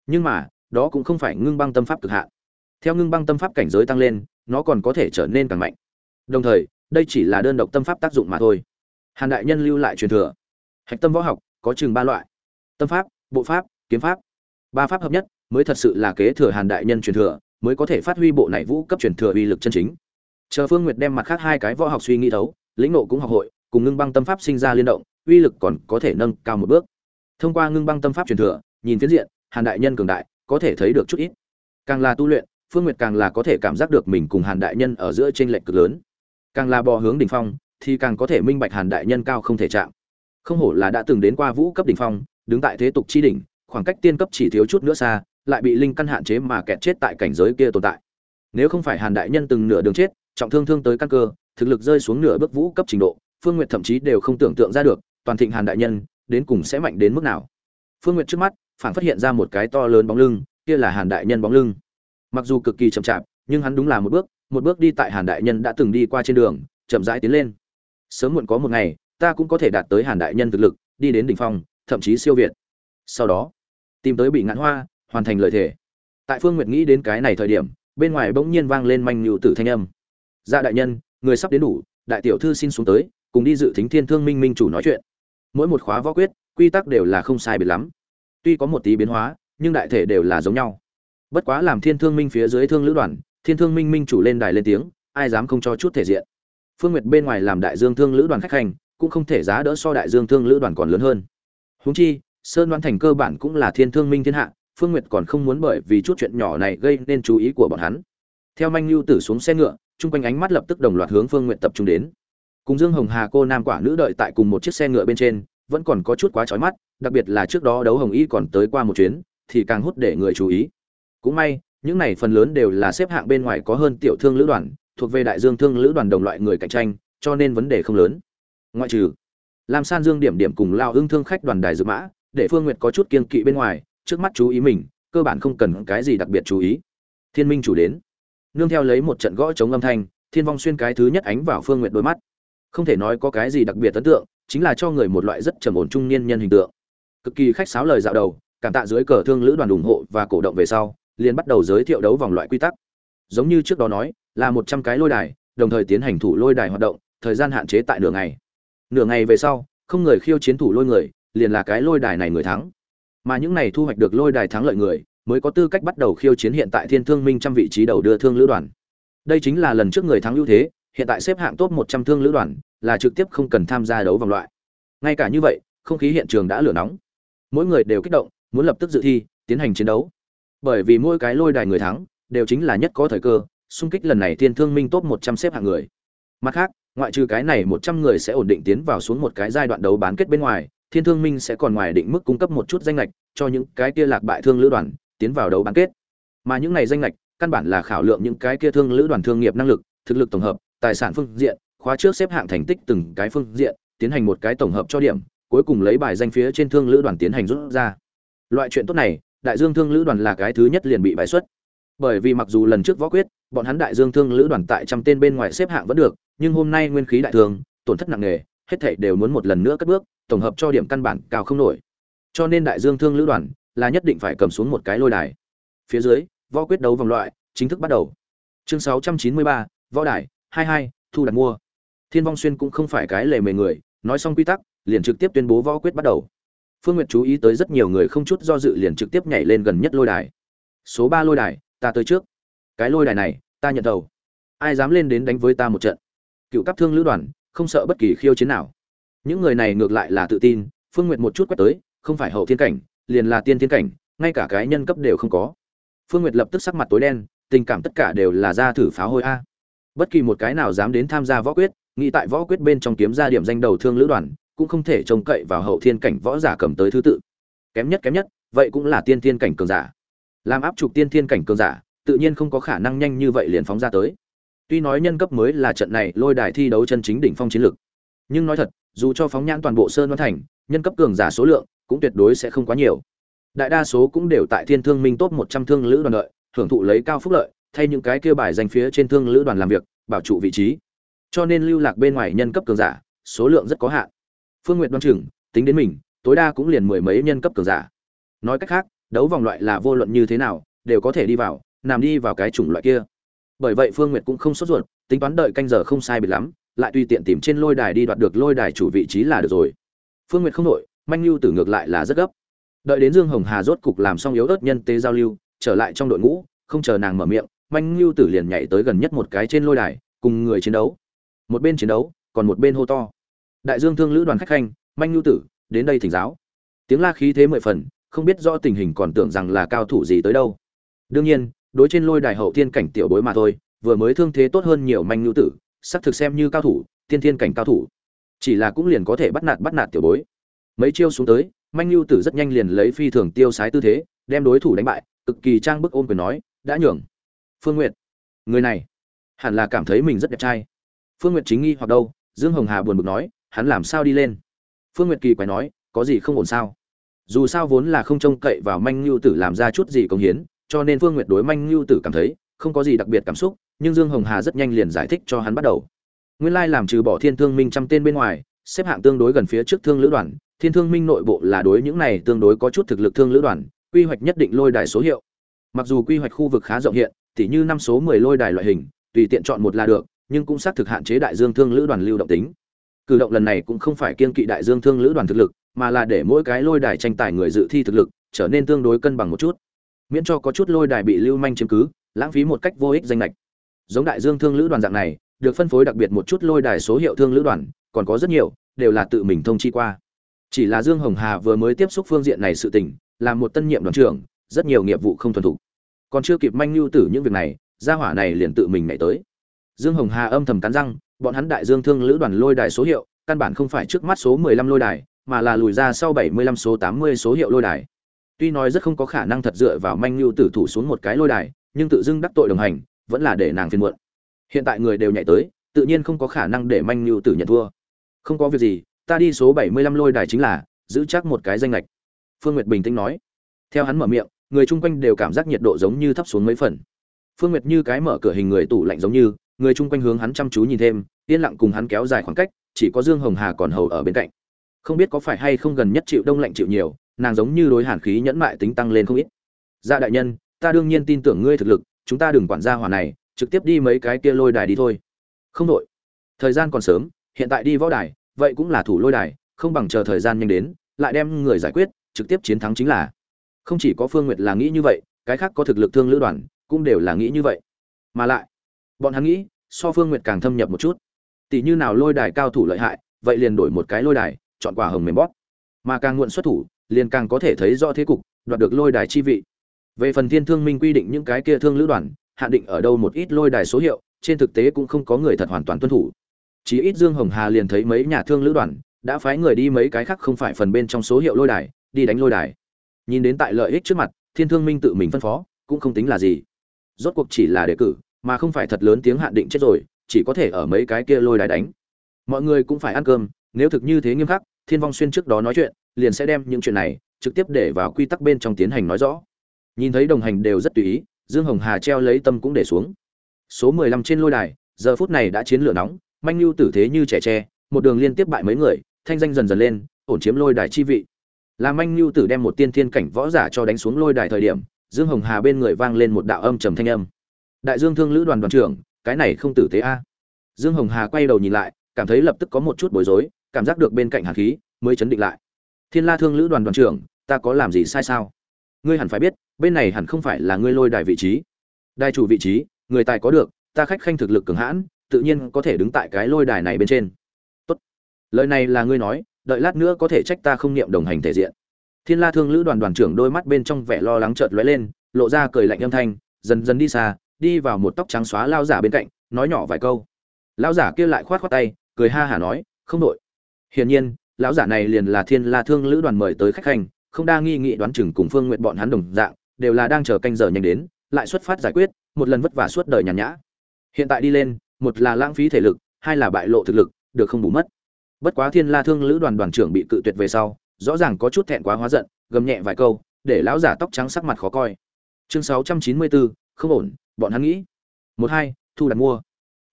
Nhưng mà, đó cũng không phải ngưng băng tâm pháp cực hạn theo ngưng băng tâm pháp cảnh giới tăng lên, nó còn có thể trở nên càng mạnh. Đồng thời, đây chỉ là đơn độc tâm pháp tác dụng mà thôi. Hàn đại nhân lưu lại truyền thừa. Hạch tâm võ học, có chừng ba loại. Tâm pháp, bộ pháp, kiếm pháp. Ba pháp hợp nhất, mới thật sự là kế thừa hàn đại nhân truyền thừa, mới có thể phát huy bộ này vũ cấp truyền thừa uy lực chân chính. Chờ phương nguyệt đem mặt khác hai cái võ học suy nghĩ thấu, lĩnh nộ cũng học hội, cùng ngưng băng tâm pháp sinh ra liên động, uy lực còn có thể nâng cao một bước. Thông qua ngưng băng tâm pháp truyền thừa, nhìn phiến diện, hàn đại nhân cường đại, có thể thấy được chút ít. Càng là tu luyện phương nguyệt càng là có thể cảm giác được mình cùng hàn đại nhân ở giữa t r ê n lệch cực lớn. Càng là bò hướng đ ỉ n h phong, thì càng có thể minh bạch hàn đại nhân cao không thể chạm. Không hổ là đã từng đến qua vũ cấp đ ỉ n h phong, đứng tại thế tục chi đỉnh, khoảng cách tiên cấp chỉ thiếu chút nữa xa, lại bị linh căn hạn chế mà kẹt chết tại cảnh giới kia tồn tại. Nếu không phải hàn đại nhân từng nửa đường chết, trọng thương thương tới căn cơ, thực lực rơi xuống nửa bước vũ cấp trình độ, phương Nguyệt thậm chí đều không tưởng tượng ra được, toàn thịnh hàn đại nhân, đến cùng sẽ mạnh đến mức nào. Phương Nguyệt trước mắt, phản phát hiện ra một cái to lớn bóng lưng, kia là hàn đại nhân bóng lưng mặc dù cực kỳ chậm chạp, nhưng hắn đúng là một bước một bước đi tại hàn đại nhân đã từng đi qua trên đường, chậm rãi tiến lên. Sớm muộn có một ngày, ta cũng có thể đạt tới hàn đại nhân thực lực, đi đến đỉnh phong, thậm chí siêu việt. Sau đó, tìm tới bị ngạn hoa, hoàn thành lợi thể tại phương nguyệt nghĩ đến cái này thời điểm, bên ngoài bỗng nhiên vang lên manh nhụ tử thanh âm. Dạ đại nhân, người sắp đến đủ, đại tiểu thư xin xuống tới, cùng đi dự thính thiên thương minh minh chủ nói chuyện. Mỗi một khóa võ quyết, quy tắc đều là không sai biệt lắm. Tuy có một tí biến hóa, nhưng đại thể đều là giống nhau bất quá làm thiên thương minh phía dưới thương lữ đoàn, thiên thương minh minh chủ lên đài lên tiếng, ai dám không cho chút thể diện. Phương nguyệt bên ngoài làm đại dương thương lữ đoàn khách hành, cũng không thể giá đỡ so đại dương thương lữ đoàn còn lớn hơn. Húng chi, sơn đoan thành cơ bản cũng là thiên thương minh thiên hạ, phương nguyệt còn không muốn bởi vì chút chuyện nhỏ này gây nên chú ý của bọn hắn. Theo manh lưu tử xuống xe ngựa, chung quanh ánh mắt lập tức đồng loạt hướng phương nguyện tập trung đến. Cùng dương hồng hà cô nam quả nữ đợi tại cùng một chiếc xe ngựa bên trên, vẫn còn có chút quá trói mắt, đặc biệt là trước đó đấu hồng y còn tới qua một chuyến, thì càng hút để người chú ý cũng may, những này phần lớn đều là xếp hạng bên ngoài có hơn tiểu thương lữ đoàn, thuộc về đại dương thương lữ đoàn đồng loại người cạnh tranh, cho nên vấn đề không lớn. Ngoại trừ, lam san dương điểm điểm cùng lao ưng thương khách đoàn đài dự mã, để phương nguyệt có chút kiên kỵ bên ngoài, trước mắt chú ý mình, cơ bản không cần cái gì đặc biệt chú ý. Thiên minh chủ đến. Nương theo lấy một trận gõ chống âm thanh, thiên vong xuyên cái thứ nhất ánh vào phương nguyệt đôi mắt. Không thể nói có cái gì đặc biệt ấn tượng, chính là cho người một loại rất trầm ổn trung niên nhân hình tượng. Cực kỳ khách sáo lời dạo đầu, cảm tạ dưới cờ thương lữ đoàn ủng hộ và cổ động về sau liền bắt đầu giới thiệu đấu vòng loại quy tắc. Giống như trước đó nói, là một trăm cái lôi đài, đồng thời tiến hành thủ lôi đài hoạt động, thời gian hạn chế tại nửa ngày. Nửa ngày về sau, không người khiêu chiến thủ lôi người, liền là cái lôi đài này người thắng. Mà những này thu hoạch được lôi đài thắng lợi người, mới có tư cách bắt đầu khiêu chiến hiện tại thiên thương minh trăm vị trí đầu đưa thương lữ đoàn. Đây chính là lần trước người thắng ưu thế, hiện tại xếp hạng top một trăm thương lữ đoàn, là trực tiếp không cần tham gia đấu vòng loại. Ngay cả như vậy, không khí hiện trường đã lửa nóng. Mỗi người đều kích động, muốn lập tức dự thi, tiến hành chiến đấu bởi vì mỗi cái lôi đài người thắng đều chính là nhất có thời cơ, xung kích lần này thiên thương minh top một trăm xếp hạng người. Mặt khác, ngoại trừ cái này một trăm người sẽ ổn định tiến vào xuống một cái giai đoạn đấu bán kết bên ngoài, thiên thương minh sẽ còn ngoài định mức cung cấp một chút danh lệch cho những cái kia lạc bại thương lữ đoàn tiến vào đấu bán kết. Mà những này danh lệch căn bản là khảo lượng những cái kia thương lữ đoàn thương nghiệp năng lực, thực lực tổng hợp, tài sản phương diện, khóa trước xếp hạng thành tích từng cái phương diện, tiến hành một cái tổng hợp cho điểm, cuối cùng lấy bài danh phía trên thương lữ đoàn tiến hành rút ra. Loại chuyện tốt này đại dương thương lữ đoàn là cái thứ nhất liền bị bãi xuất. Bởi vì mặc dù lần trước võ quyết bọn hắn đại dương thương lữ đoàn tại trăm tên bên ngoài xếp hạng vẫn được nhưng hôm nay nguyên khí đại thương tổn thất nặng nề hết thảy đều muốn một lần nữa cất bước tổng hợp cho điểm căn bản cao không nổi. Cho nên đại dương thương lữ đoàn là nhất định phải cầm xuống một cái lôi đài. Phía dưới võ quyết đấu vòng loại chính thức bắt đầu. Chương 693, võ đài 22, thu đặt mua. Thiên vong xuyên cũng không phải cái lề mề người nói xong quy tắc liền trực tiếp tuyên bố võ quyết bắt đầu phương nguyệt chú ý tới rất nhiều người không chút do dự liền trực tiếp nhảy lên gần nhất lôi đài. Số ba lôi đài, ta tới trước. Cái lôi đài này, ta nhận đầu ai dám lên đến đánh với ta một trận? Cựu cấp thương lữ đoàn, không sợ bất kỳ khiêu chiến nào. Những người này ngược lại là tự tin, phương nguyệt một chút quét tới, không phải hậu thiên cảnh, liền là tiên thiên cảnh, ngay cả cái nhân cấp đều không có. Phương nguyệt lập tức sắc mặt tối đen, tình cảm tất cả đều là ra thử pháo hôi a. Bất kỳ một cái nào dám đến tham gia võ quyết, nghĩ tại võ quyết bên trong kiếm ra điểm danh đầu thương lữ đoàn cũng không thể trông cậy vào hậu thiên cảnh võ giả cầm tới thứ tự. Kém nhất kém nhất, vậy cũng là tiên thiên cảnh cường giả. Làm áp trục tiên thiên cảnh cường giả, tự nhiên không có khả năng nhanh như vậy liền phóng ra tới. Tuy nói nhân cấp mới là trận này lôi đài thi đấu chân chính đỉnh phong chiến lực nhưng nói thật, dù cho phóng nhãn toàn bộ sơn văn thành, nhân cấp cường giả số lượng cũng tuyệt đối sẽ không quá nhiều. Đại đa số cũng đều tại thiên thương minh tốt một trăm thương lữ đoàn lợi, hưởng thụ lấy cao phúc lợi, thay những cái kêu bài danh phía trên thương lữ đoàn làm việc, bảo trụ vị trí. Cho nên lưu lạc bên ngoài nhân cấp cường giả, số lượng rất có hạn phương nguyệt đoan chừng, tính đến mình, tối đa cũng liền mười mấy nhân cấp cường giả. Nói cách khác, đấu vòng loại là vô luận như thế nào, đều có thể đi vào, nằm đi vào cái chủng loại kia. Bởi vậy phương nguyệt cũng không sốt ruột, tính toán đợi canh giờ không sai biệt lắm, lại tùy tiện tìm trên lôi đài đi đoạt được lôi đài chủ vị trí là được rồi. Phương nguyệt không nội manh lưu tử ngược lại là rất gấp. Đợi đến dương hồng hà rốt cục làm xong yếu ớt nhân tế giao lưu, trở lại trong đội ngũ, không chờ nàng mở miệng, manh lưu tử liền nhảy tới gần nhất một cái trên lôi đài, cùng người chiến đấu. Một bên chiến đấu, còn một bên hô to đại dương thương lữ đoàn khách khanh, manh Nhu tử, đến đây thỉnh giáo. Tiếng la khí thế mười phần, không biết rõ tình hình còn tưởng rằng là cao thủ gì tới đâu. Đương nhiên, đối trên lôi đài hậu thiên cảnh tiểu bối mà thôi, vừa mới thương thế tốt hơn nhiều manh Nhu tử sắp thực xem như cao thủ, tiên thiên cảnh cao thủ. Chỉ là cũng liền có thể bắt nạt bắt nạt tiểu bối. Mấy chiêu xuống tới, manh Nhu tử rất nhanh liền lấy phi thường tiêu sái tư thế, đem đối thủ đánh bại, cực kỳ trang bức ôm quyền nói, đã nhường. Phương n g u y ệ t người này, hẳn là cảm thấy mình rất đẹp trai. Phương n g u y ệ t chính nghi hoặc đâu, dương hồng hà buồn bực nói hắn làm sao đi lên? Phương n g u y ệ t kỳ quái nói, có gì không ổn sao? Dù sao vốn là không trông cậy vào manh lưu tử làm ra chút gì công hiến, cho nên phương n g u y ệ t đối manh lưu tử cảm thấy, không có gì đặc biệt cảm xúc, nhưng dương hồng hà rất nhanh liền giải thích cho hắn bắt đầu. Nguyên lai làm trừ bỏ thiên thương minh trăm tên bên ngoài, xếp hạng tương đối gần phía trước thương lữ đoàn, thiên thương minh nội bộ là đối những này tương đối có chút thực lực thương lữ đoàn, quy hoạch nhất định lôi đài số hiệu. Mặc dù quy hoạch khu vực khá rộng hiện, tỉ như năm số mười lôi đài loại hình, tùy tiện chọn một là được, nhưng cũng xác thực hạn chế đại dương thương lữ đoàn lưu động tính cử động lần này cũng không phải kiên kỵ đại dương thương lữ đoàn thực lực, mà là để mỗi cái lôi đài tranh tài người dự thi thực lực, trở nên tương đối cân bằng một chút. Miễn cho có chút lôi đài bị lưu manh chiếm cứ, lãng phí một cách vô ích danh lệch. Giống đại dương thương lữ đoàn dạng này, được phân phối đặc biệt một chút lôi đài số hiệu thương lữ đoàn, còn có rất nhiều, đều là tự mình thông chi qua. Chỉ là dương hồng hà vừa mới tiếp xúc phương diện này sự tình làm một tân nhiệm đoàn trưởng, rất nhiều nghiệp vụ không thuần thục. Còn chưa kịp manh lưu tử những việc này, gia hỏa này liền tự mình nhảy tới. Dương hồng hà âm thầm cắn răng bọn hắn đại dương thương lữ đoàn lôi đài số hiệu, căn bản không phải trước mắt số 15 lôi đài, mà là lùi ra sau 75 số 80 số hiệu lôi đài. Tuy nói rất không có khả năng thật dựa vào manh lưu tử thủ xuống một cái lôi đài, nhưng tự dưng đắc tội đồng hành, vẫn là để nàng phiền muộn. Hiện tại người đều nhảy tới, tự nhiên không có khả năng để manh lưu tử nhận thua. Không có việc gì, ta đi số 75 lôi đài chính là, giữ chắc một cái danh lệch. Phương nguyệt bình tĩnh nói. Theo hắn mở miệng, người chung quanh đều cảm giác nhiệt độ giống như thấp xuống mấy phần. Phương nguyệt như cái mở cửa hình người tủ lạnh giống như người chung quanh hướng hắn chăm chú nhìn thêm, yên lặng cùng hắn kéo dài khoảng cách, chỉ có dương hồng hà còn hầu ở bên cạnh. Không biết có phải hay không gần nhất chịu đông lạnh chịu nhiều, nàng giống như đối hàn khí nhẫn mại tính tăng lên không ít. Dạ đại nhân, ta đương nhiên tin tưởng ngươi thực lực, chúng ta đừng quản gia hỏa này, trực tiếp đi mấy cái kia lôi đài đi thôi. Không đội thời gian còn sớm, hiện tại đi võ đài, vậy cũng là thủ lôi đài, không bằng chờ thời gian nhanh đến, lại đem người giải quyết, trực tiếp chiến thắng chính là. Không chỉ có phương nguyệt là nghĩ như vậy, cái khác có thực lực thương lữ đoàn, cũng đều là nghĩ như vậy. Mà lại bọn hắn nghĩ, so phương nguyệt càng thâm nhập một chút. Tỷ như nào lôi đài cao thủ lợi hại, vậy liền đổi một cái lôi đài, chọn quả hồng mềm bóp mà càng muộn xuất thủ, liền càng có thể thấy rõ thế cục, đoạt được lôi đài chi vị. Về phần thiên thương minh quy định những cái kia thương lữ đoàn hạn định ở đâu một ít lôi đài số hiệu, trên thực tế cũng không có người thật hoàn toàn tuân thủ. Chỉ ít dương hồng hà liền thấy mấy nhà thương lữ đoàn, đã phái người đi mấy cái khác không phải phần bên trong số hiệu lôi đài, đi đánh lôi đài. Nhìn đến tại lợi ích trước mặt, thiên thương minh tự mình phân phó, cũng không tính là gì. Rốt cuộc chỉ là đề cử mà không phải thật lớn tiếng hạn định chết rồi, chỉ có thể ở mấy cái kia lôi đài đánh. Mọi người cũng phải ăn cơm, nếu thực như thế nghiêm khắc, thiên vong xuyên trước đó nói chuyện, liền sẽ đem những chuyện này trực tiếp để vào quy tắc bên trong tiến hành nói rõ. Nhìn thấy đồng hành đều rất tùy ý, dương hồng hà treo lấy tâm cũng để xuống. Số mười lăm trên lôi đài, giờ phút này đã chiến lửa nóng, manh lưu tử thế như trẻ tre, một đường liên tiếp bại mấy người, thanh danh dần dần lên, ổn chiếm lôi đài chi vị. Làm manh lưu tử đem một tiên thiên cảnh võ giả cho đánh xuống lôi đài thời điểm, dương hồng hà bên người vang lên một đạo âm trầm thanh âm đại dương thương lữ đoàn đoàn trưởng, cái này không tử tế a. Dương hồng hà quay đầu nhìn lại, cảm thấy lập tức có một chút bối rối, cảm giác được bên cạnh hàn khí, mới chấn định lại. Thiên la thương lữ đoàn đoàn trưởng, ta có làm gì sai sao? Ngươi hẳn phải biết, bên này hẳn không phải là ngươi lôi đài vị trí. Đài chủ vị trí, người tài có được, ta khách khanh thực lực cường hãn, tự nhiên có thể đứng tại cái lôi đài này bên trên. Tốt. Lời này là ngươi nói, đợi lát nữa có thể trách ta không niệm đồng hành thể diện. Thiên la thương lữ đoàn đoàn trưởng đôi mắt bên trong vẻ lo lắng chợt lóe lên, lộ ra cười lạnh âm thanh, dần dần đi xa đi vào một tóc trắng xóa lao giả bên cạnh, nói nhỏ vài câu. Lao giả kia lại khoát khoát tay, cười ha hả nói, không đội hiển nhiên, lão giả này liền là thiên la thương lữ đoàn mời tới khách khanh không đa nghi nghị đoán chừng cùng phương nguyện bọn hắn đồng dạng, đều là đang chờ canh giờ nhanh đến, lại xuất phát giải quyết, một lần vất vả suốt đời nhàn nhã. Hiện tại đi lên, một là lãng phí thể lực, hai là bại lộ thực lực, được không bù mất. Bất quá thiên la thương lữ đoàn đoàn trưởng bị cự tuyệt về sau, rõ ràng có chút thẹn quá hóa giận, gầm nhẹ vài câu, để lão giả tóc trắng sắc mặt khó coi. Chương sáu trăm chín mươi bốn, không ổn bọn hắn nghĩ. Một hai, thu đặt mua.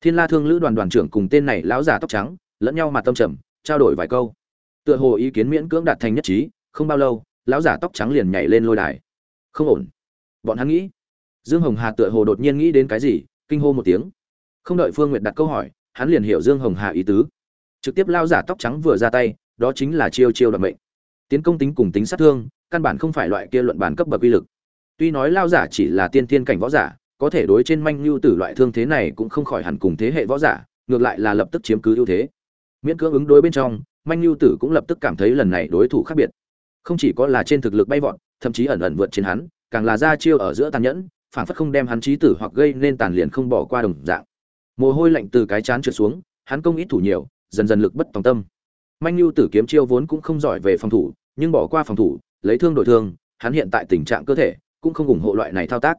Thiên la thương lữ đoàn đoàn trưởng cùng tên này lão giả tóc trắng, lẫn nhau mặt tâm trầm, trao đổi vài câu. Tựa hồ ý kiến miễn cưỡng đạt thành nhất trí, không bao lâu, lão giả tóc trắng liền nhảy lên lôi đài. Không ổn. Bọn hắn nghĩ. Dương hồng hà tựa hồ đột nhiên nghĩ đến cái gì, kinh hô một tiếng. Không đợi phương nguyệt đặt câu hỏi, hắn liền hiểu dương hồng hà ý tứ. Trực tiếp lao giả tóc trắng vừa ra tay, đó chính là chiêu chiêu đoạn mệnh. Tiến công tính cùng tính sát thương, căn bản không phải loại kia luận bản cấp bậc uy lực. Tuy nói lao giả chỉ là tiên tiên cảnh võ giả có thể đối trên manh lưu tử loại thương thế này cũng không khỏi hẳn cùng thế hệ võ giả, ngược lại là lập tức chiếm cứ ưu thế. Miễn cưỡng ứng đối bên trong, manh lưu tử cũng lập tức cảm thấy lần này đối thủ khác biệt. Không chỉ có là trên thực lực bay vọt, thậm chí ẩn ẩn vượt trên hắn, càng là ra chiêu ở giữa tàn nhẫn, phản phất không đem hắn trí tử hoặc gây nên tàn liền không bỏ qua đồng dạng. Mồ hôi lạnh từ cái chán trượt xuống, hắn công ít thủ nhiều, dần dần lực bất tòng tâm. Manh lưu tử kiếm chiêu vốn cũng không giỏi về phòng thủ, nhưng bỏ qua phòng thủ, lấy thương đổi thương, hắn hiện tại tình trạng cơ thể cũng không ủng hộ loại này thao tác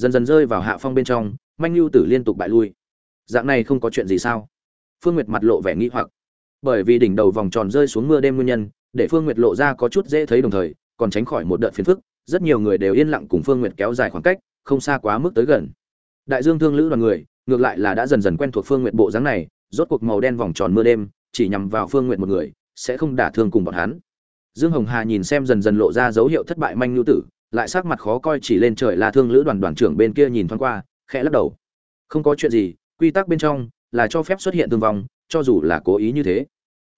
dần dần rơi vào hạ phong bên trong, manh lưu tử liên tục bại lui. Dạng này không có chuyện gì sao? Phương nguyệt mặt lộ vẻ nghĩ hoặc. Bởi vì đỉnh đầu vòng tròn rơi xuống mưa đêm nguyên nhân, để phương nguyệt lộ ra có chút dễ thấy đồng thời, còn tránh khỏi một đợt phiền phức, rất nhiều người đều yên lặng cùng phương nguyệt kéo dài khoảng cách, không xa quá mức tới gần. Đại dương thương lữ đoàn người, ngược lại là đã dần dần quen thuộc phương nguyệt bộ dáng này, rốt cuộc màu đen vòng tròn mưa đêm, chỉ nhằm vào phương nguyệt một người, sẽ không đả thương cùng bọn hắn. Dương hồng hà nhìn xem dần dần lộ ra dấu hiệu thất bại manh nhu tử lại sắc mặt khó coi chỉ lên trời là thương lữ đoàn đoàn trưởng bên kia nhìn thoáng qua, khẽ lắc đầu. Không có chuyện gì, quy tắc bên trong là cho phép xuất hiện thương vong, cho dù là cố ý như thế.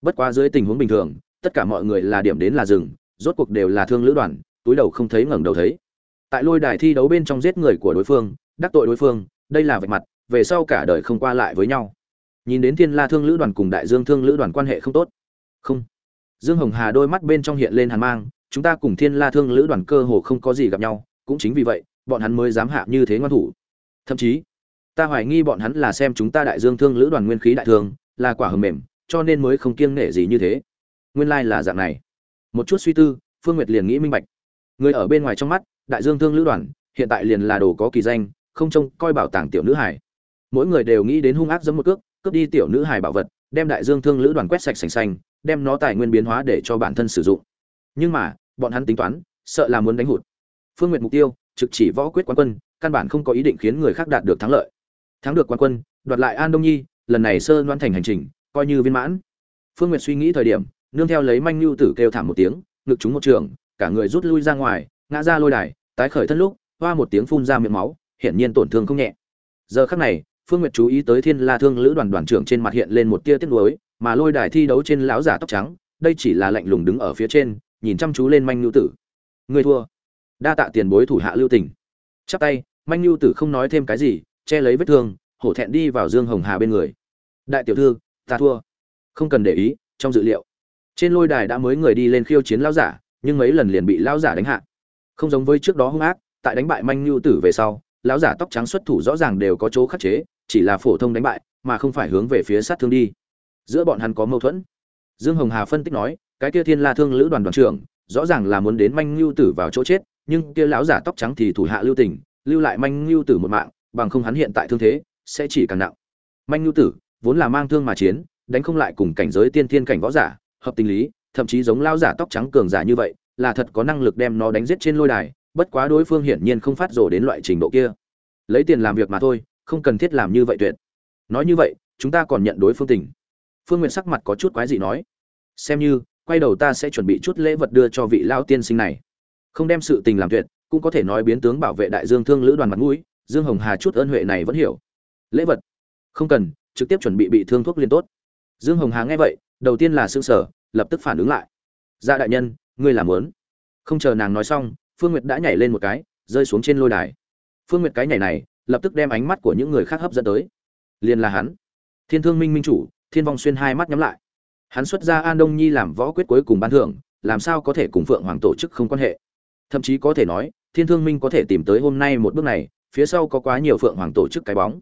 Bất quá dưới tình huống bình thường, tất cả mọi người là điểm đến là rừng rốt cuộc đều là thương lữ đoàn, túi đầu không thấy ngẩng đầu thấy. Tại lôi đài thi đấu bên trong giết người của đối phương, đắc tội đối phương, đây là vạch mặt, về sau cả đời không qua lại với nhau. Nhìn đến thiên la thương lữ đoàn cùng đại dương thương lữ đoàn quan hệ không tốt. Không. Dương hồng hà đôi mắt bên trong hiện lên hàn mang chúng ta cùng thiên la thương lữ đoàn cơ hồ không có gì gặp nhau, cũng chính vì vậy, bọn hắn mới dám hạ như thế ngoan thủ. Thậm chí, ta hoài nghi bọn hắn là xem chúng ta đại dương thương lữ đoàn nguyên khí đại thương, là quả hầm mềm, cho nên mới không kiêng nể gì như thế. Nguyên lai là dạng này. Một chút suy tư, phương nguyệt liền nghĩ minh bạch. Người ở bên ngoài trong mắt, đại dương thương lữ đoàn, hiện tại liền là đồ có kỳ danh, không trông coi bảo tàng tiểu nữ hải mỗi người đều nghĩ đến hung ác giấm một cước, cướp đi tiểu nữ hải bảo vật, đem đại dương thương lữ đoàn quét sạch sành xanh đem nó tài nguyên biến hóa để cho bản thân sử dụng. Nhưng mà bọn hắn tính toán, sợ là muốn đánh hụt. Phương Nguyệt mục tiêu, trực chỉ võ quyết quán quân, căn bản không có ý định khiến người khác đạt được thắng lợi. Thắng được quán quân, đoạt lại an đông nhi, lần này sơ đoan thành hành trình, coi như viên mãn. Phương nguyệt suy nghĩ thời điểm, nương theo lấy manh lưu tử kêu thảm một tiếng, ngực trúng một trường, cả người rút lui ra ngoài, ngã ra lôi đài, tái khởi thân lúc, hoa một tiếng phun ra miệng máu, hiển nhiên tổn thương không nhẹ. Giờ khắc này, phương nguyệt chú ý tới thiên la thương lữ đoàn đoàn trưởng trên mặt hiện lên một tia tiếc nuối, mà lôi đài thi đấu trên lão giả tóc trắng, đây chỉ là lạnh lùng đứng ở phía trên nhìn chăm chú lên manh lưu tử. Người thua. Đa tạ tiền bối thủ hạ lưu tình. Chắp tay, manh lưu tử không nói thêm cái gì, che lấy vết thương, hổ thẹn đi vào dương hồng hà bên người. Đại tiểu thư, ta thua. Không cần để ý, trong dự liệu. Trên lôi đài đã mới người đi lên khiêu chiến lão giả, nhưng mấy lần liền bị lão giả đánh hạ. Không giống với trước đó hung ác, tại đánh bại manh nhu tử về sau, lão giả tóc trắng xuất thủ rõ ràng đều có chỗ khắc chế, chỉ là phổ thông đánh bại, mà không phải hướng về phía sát thương đi. Giữa bọn hắn có mâu thuẫn. Dương hồng hà phân tích nói cái kia thiên la thương lữ đoàn đoàn trưởng, rõ ràng là muốn đến manh lưu tử vào chỗ chết, nhưng kia lão giả tóc trắng thì thủ hạ lưu tình, lưu lại manh lưu tử một mạng, bằng không hắn hiện tại thương thế sẽ chỉ càng nặng. Manh lưu tử vốn là mang thương mà chiến, đánh không lại cùng cảnh giới tiên thiên cảnh võ giả, hợp tình lý, thậm chí giống lão giả tóc trắng cường giả như vậy, là thật có năng lực đem nó đánh giết trên lôi đài, bất quá đối phương hiển nhiên không phát rồ đến loại trình độ kia. Lấy tiền làm việc mà thôi, không cần thiết làm như vậy tuyệt. Nói như vậy, chúng ta còn nhận đối phương tình. Phương n g u y ệ t sắc mặt có chút quái dị nói, xem như quay đầu ta sẽ chuẩn bị chút lễ vật đưa cho vị lao tiên sinh này. Không đem sự tình làm tuyệt, cũng có thể nói biến tướng bảo vệ đại dương thương lữ đoàn mặt mũi, dương hồng hà chút ơn huệ này vẫn hiểu. Lễ vật? Không cần, trực tiếp chuẩn bị bị thương thuốc liên tốt. Dương hồng hà nghe vậy, đầu tiên là xương sở lập tức phản ứng lại. Ra đại nhân, ngươi làm lớn không chờ nàng nói xong, phương nguyệt đã nhảy lên một cái, rơi xuống trên lôi đài. Phương nguyệt cái nhảy này, lập tức đem ánh mắt của những người khác hấp dẫn tới. Liền là hắn. Thiên thương minh minh chủ, thiên vong xuyên hai mắt nhắm lại hắn xuất ra an đông nhi làm võ quyết cuối cùng ban thưởng, làm sao có thể cùng phượng hoàng tổ chức không quan hệ? Thậm chí có thể nói, thiên thương minh có thể tìm tới hôm nay một bước này, phía sau có quá nhiều phượng hoàng tổ chức cái bóng.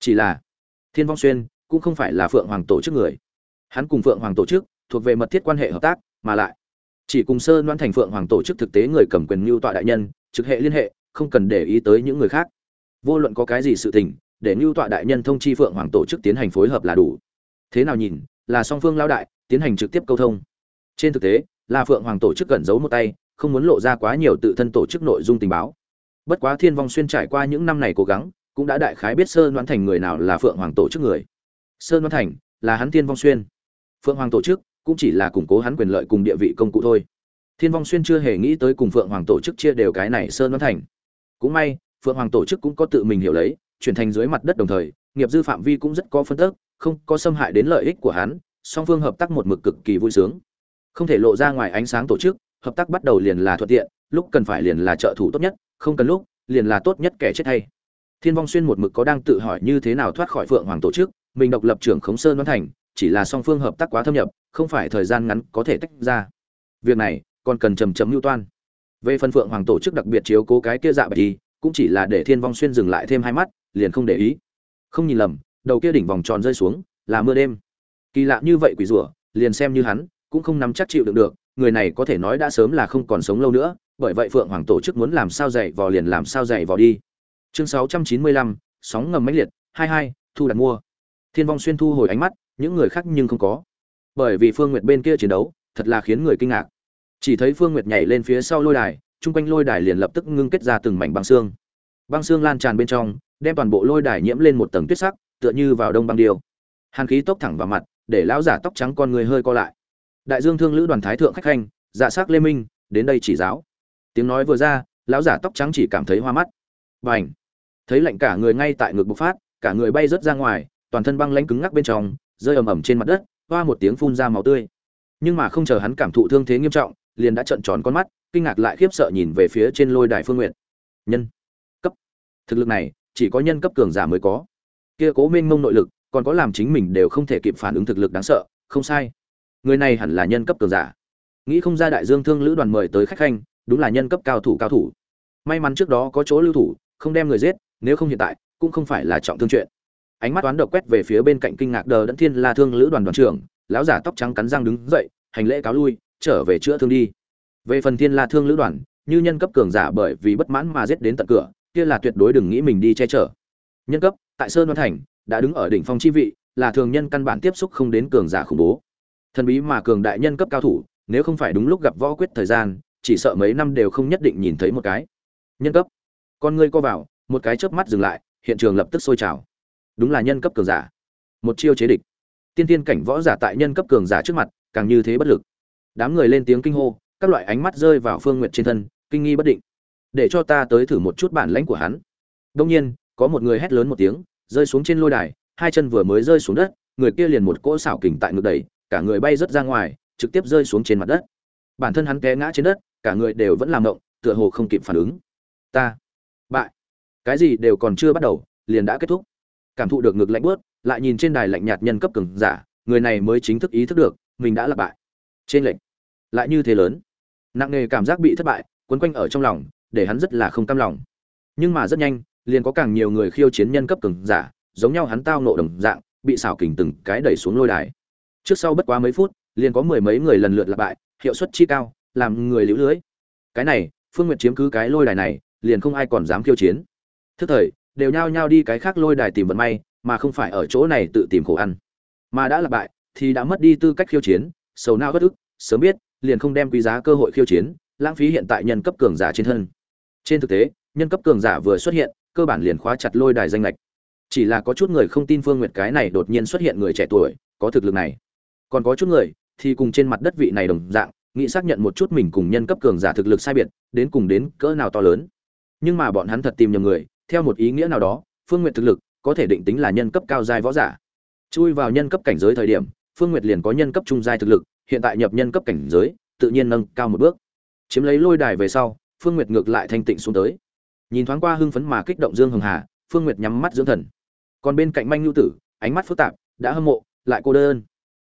Chỉ là, thiên vong xuyên cũng không phải là phượng hoàng tổ chức người. Hắn cùng phượng hoàng tổ chức thuộc về mật thiết quan hệ hợp tác, mà lại, chỉ cùng sơ đoan thành phượng hoàng tổ chức thực tế người cầm quyền mưu tọa đại nhân, trực hệ liên hệ, không cần để ý tới những người khác. Vô luận có cái gì sự tình, để mưu tọa đại nhân thông chi phượng hoàng tổ chức tiến hành phối hợp là đủ. Thế nào nhìn là song phương lao đại, tiến hành trực tiếp câu thông. Trên thực tế là phượng hoàng tổ chức gần giấu một tay, không muốn lộ ra quá nhiều tự thân tổ chức nội dung tình báo. Bất quá thiên vong xuyên trải qua những năm này cố gắng, cũng đã đại khái biết sơ đoán thành người nào là phượng hoàng tổ chức người. Sơn đoán thành là hắn thiên vong xuyên. Phượng hoàng tổ chức cũng chỉ là củng cố hắn quyền lợi cùng địa vị công cụ thôi. Thiên vong xuyên chưa hề nghĩ tới cùng phượng hoàng tổ chức chia đều cái này sơn đoán thành. Cũng may, phượng hoàng tổ chức cũng có tự mình hiểu lấy, chuyển thành dưới mặt đất đồng thời, nghiệp dư phạm vi cũng rất có phân tức không có xâm hại đến lợi ích của hắn, song phương hợp tác một mực cực kỳ vui sướng. Không thể lộ ra ngoài ánh sáng tổ chức, hợp tác bắt đầu liền là thuận tiện, lúc cần phải liền là trợ thủ tốt nhất, không cần lúc, liền là tốt nhất kẻ chết hay. Thiên vong xuyên một mực có đang tự hỏi như thế nào thoát khỏi phượng hoàng tổ chức, mình độc lập trưởng khống sơn đoán thành, chỉ là song phương hợp tác quá thâm nhập, không phải thời gian ngắn có thể tách ra. Việc này, còn cần trầm trầm mưu toan. Về phần phượng hoàng tổ chức đặc biệt chiếu cố cái kia dạ bạch đi cũng chỉ là để thiên vong xuyên dừng lại thêm hai mắt, liền không để ý. Không nhìn lầm đầu kia đỉnh vòng tròn rơi xuống, là mưa đêm. Kỳ lạ như vậy quỷ rủa liền xem như hắn, cũng không nắm chắc chịu đựng được, người này có thể nói đã sớm là không còn sống lâu nữa, bởi vậy phượng hoàng tổ chức muốn làm sao dạy vò liền làm sao dạy vò đi. Chương sáu trăm chín mươi lăm, sóng ngầm mãnh liệt, hai hai, thu đặt mua. Thiên vong xuyên thu hồi ánh mắt, những người khác nhưng không có. Bởi vì phương nguyệt bên kia chiến đấu, thật là khiến người kinh ngạc. Chỉ thấy phương nguyệt nhảy lên phía sau lôi đài, chung quanh lôi đài liền lập tức ngưng kết ra từng mảnh băng xương. Băng xương lan tràn bên trong, đem toàn bộ lôi đài nhiễm lên một tầng tuyết sắc tựa như vào đông băng điêu hàn khí tốc thẳng vào mặt để lão giả tóc trắng con người hơi co lại đại dương thương lữ đoàn thái thượng khách khanh dạ s ắ c lê minh đến đây chỉ giáo tiếng nói vừa ra lão giả tóc trắng chỉ cảm thấy hoa mắt b à n h thấy lạnh cả người ngay tại ngực bộc phát cả người bay rớt ra ngoài toàn thân băng lãnh cứng ngắc bên trong, rơi ầm ầm trên mặt đất, hoa một tiếng phun ra máu tươi. Nhưng mà không chờ hắn cảm thụ thương thế nghiêm trọng, liền đã trợn tròn con mắt, kinh ngạc lại khiếp sợ nhìn về phía trên lôi đài Phương Nguyệt. Nhân cấp. Thực lực này, chỉ có nhân cấp cường giả mới có. Kia cố mênh mông nội lực, còn có làm chính mình đều không thể kịp phản ứng thực lực đáng sợ, không sai. Người này hẳn là nhân cấp cường giả. Nghĩ không ra đại dương thương lữ đoàn mời tới khách khanh, đúng là nhân cấp cao thủ cao thủ. May mắn trước đó có chỗ lưu thủ, không đem người giết, nếu không hiện tại, cũng không phải là trọng thương chuyện ánh mắt toán độc quét về phía bên cạnh kinh ngạc đờ đẫn thiên la thương lữ đoàn đoàn trưởng lão giả tóc trắng cắn răng đứng dậy hành lễ cáo lui trở về chữa thương đi về phần thiên la thương lữ đoàn như nhân cấp cường giả bởi vì bất mãn mà giết đến tận cửa kia là tuyệt đối đừng nghĩ mình đi che chở nhân cấp tại sơn đoan thành, đã đứng ở đỉnh phong chi vị, là thường nhân căn bản tiếp xúc không đến cường giả khủng bố. Thần bí mà cường đại nhân cấp cao thủ, nếu không phải đúng lúc gặp võ quyết thời gian, chỉ sợ mấy năm đều không nhất định nhìn thấy một cái. Nhân cấp. Con ngươi co vào, một cái chớp mắt dừng lại, hiện trường lập tức sôi trào. Đúng là nhân cấp cường giả. Một chiêu chế địch. Tiên tiên cảnh võ giả tại nhân cấp cường giả trước mặt, càng như thế bất lực. Đám người lên tiếng kinh hô, các loại ánh mắt rơi vào phương nguyện trên thân, kinh nghi bất định. Để cho ta tới thử một chút bản lãnh của hắn. Đông nhiên, có một người hét lớn một tiếng rơi xuống trên lôi đài, hai chân vừa mới rơi xuống đất, người kia liền một cỗ xảo kình tại ngực đẩy, cả người bay rất ra ngoài, trực tiếp rơi xuống trên mặt đất. Bản thân hắn té ngã trên đất, cả người đều vẫn làm động, tựa hồ không kịp phản ứng. Ta, bại. Cái gì đều còn chưa bắt đầu, liền đã kết thúc. Cảm thụ được ngực lạnh bớt lại nhìn trên đài lạnh nhạt nhân cấp cường giả, người này mới chính thức ý thức được, mình đã là bại. Trên lệnh lại như thế lớn. Nặng nề cảm giác bị thất bại, quấn quanh ở trong lòng, để hắn rất là không cam lòng. Nhưng mà rất nhanh liền có càng nhiều người khiêu chiến nhân cấp cường giả, giống nhau hắn tao nộ đồng dạng, bị xảo kình từng cái đẩy xuống lôi đài. Trước sau bất quá mấy phút, liền có mười mấy người lần lượt là bại hiệu suất chi cao, làm người liễu lưới. Cái này, phương nguyệt chiếm cứ cái lôi đài này, liền không ai còn dám khiêu chiến. Thứ thời, đều nhao nhao đi cái khác lôi đài tìm vận may, mà không phải ở chỗ này tự tìm khổ ăn. Mà đã là bại thì đã mất đi tư cách khiêu chiến, sầu não bất ức, sớm biết, liền không đem quý giá cơ hội khiêu chiến, lãng phí hiện tại nhân cấp cường giả trên thân. Trên thực tế, nhân cấp cường giả vừa xuất hiện cơ bản liền khóa chặt lôi đài danh lệch. Chỉ là có chút người không tin phương nguyệt cái này đột nhiên xuất hiện người trẻ tuổi, có thực lực này. Còn có chút người thì cùng trên mặt đất vị này đồng dạng, nghĩ xác nhận một chút mình cùng nhân cấp cường giả thực lực sai biệt, đến cùng đến cỡ nào to lớn. Nhưng mà bọn hắn thật tìm nhầm người, theo một ý nghĩa nào đó, phương nguyệt thực lực có thể định tính là nhân cấp cao giai võ giả. Chui vào nhân cấp cảnh giới thời điểm, phương nguyệt liền có nhân cấp trung giai thực lực, hiện tại nhập nhân cấp cảnh giới, tự nhiên nâng cao một bước. Chiếm lấy lôi đài về sau, phương nguyệt ngược lại thanh tịnh xuống tới nhìn thoáng qua hưng phấn mà kích động dương hồng hà, phương nguyệt nhắm mắt dưỡng thần. Còn bên cạnh manh nhu tử, ánh mắt phức tạp, đã hâm mộ, lại cô đơn.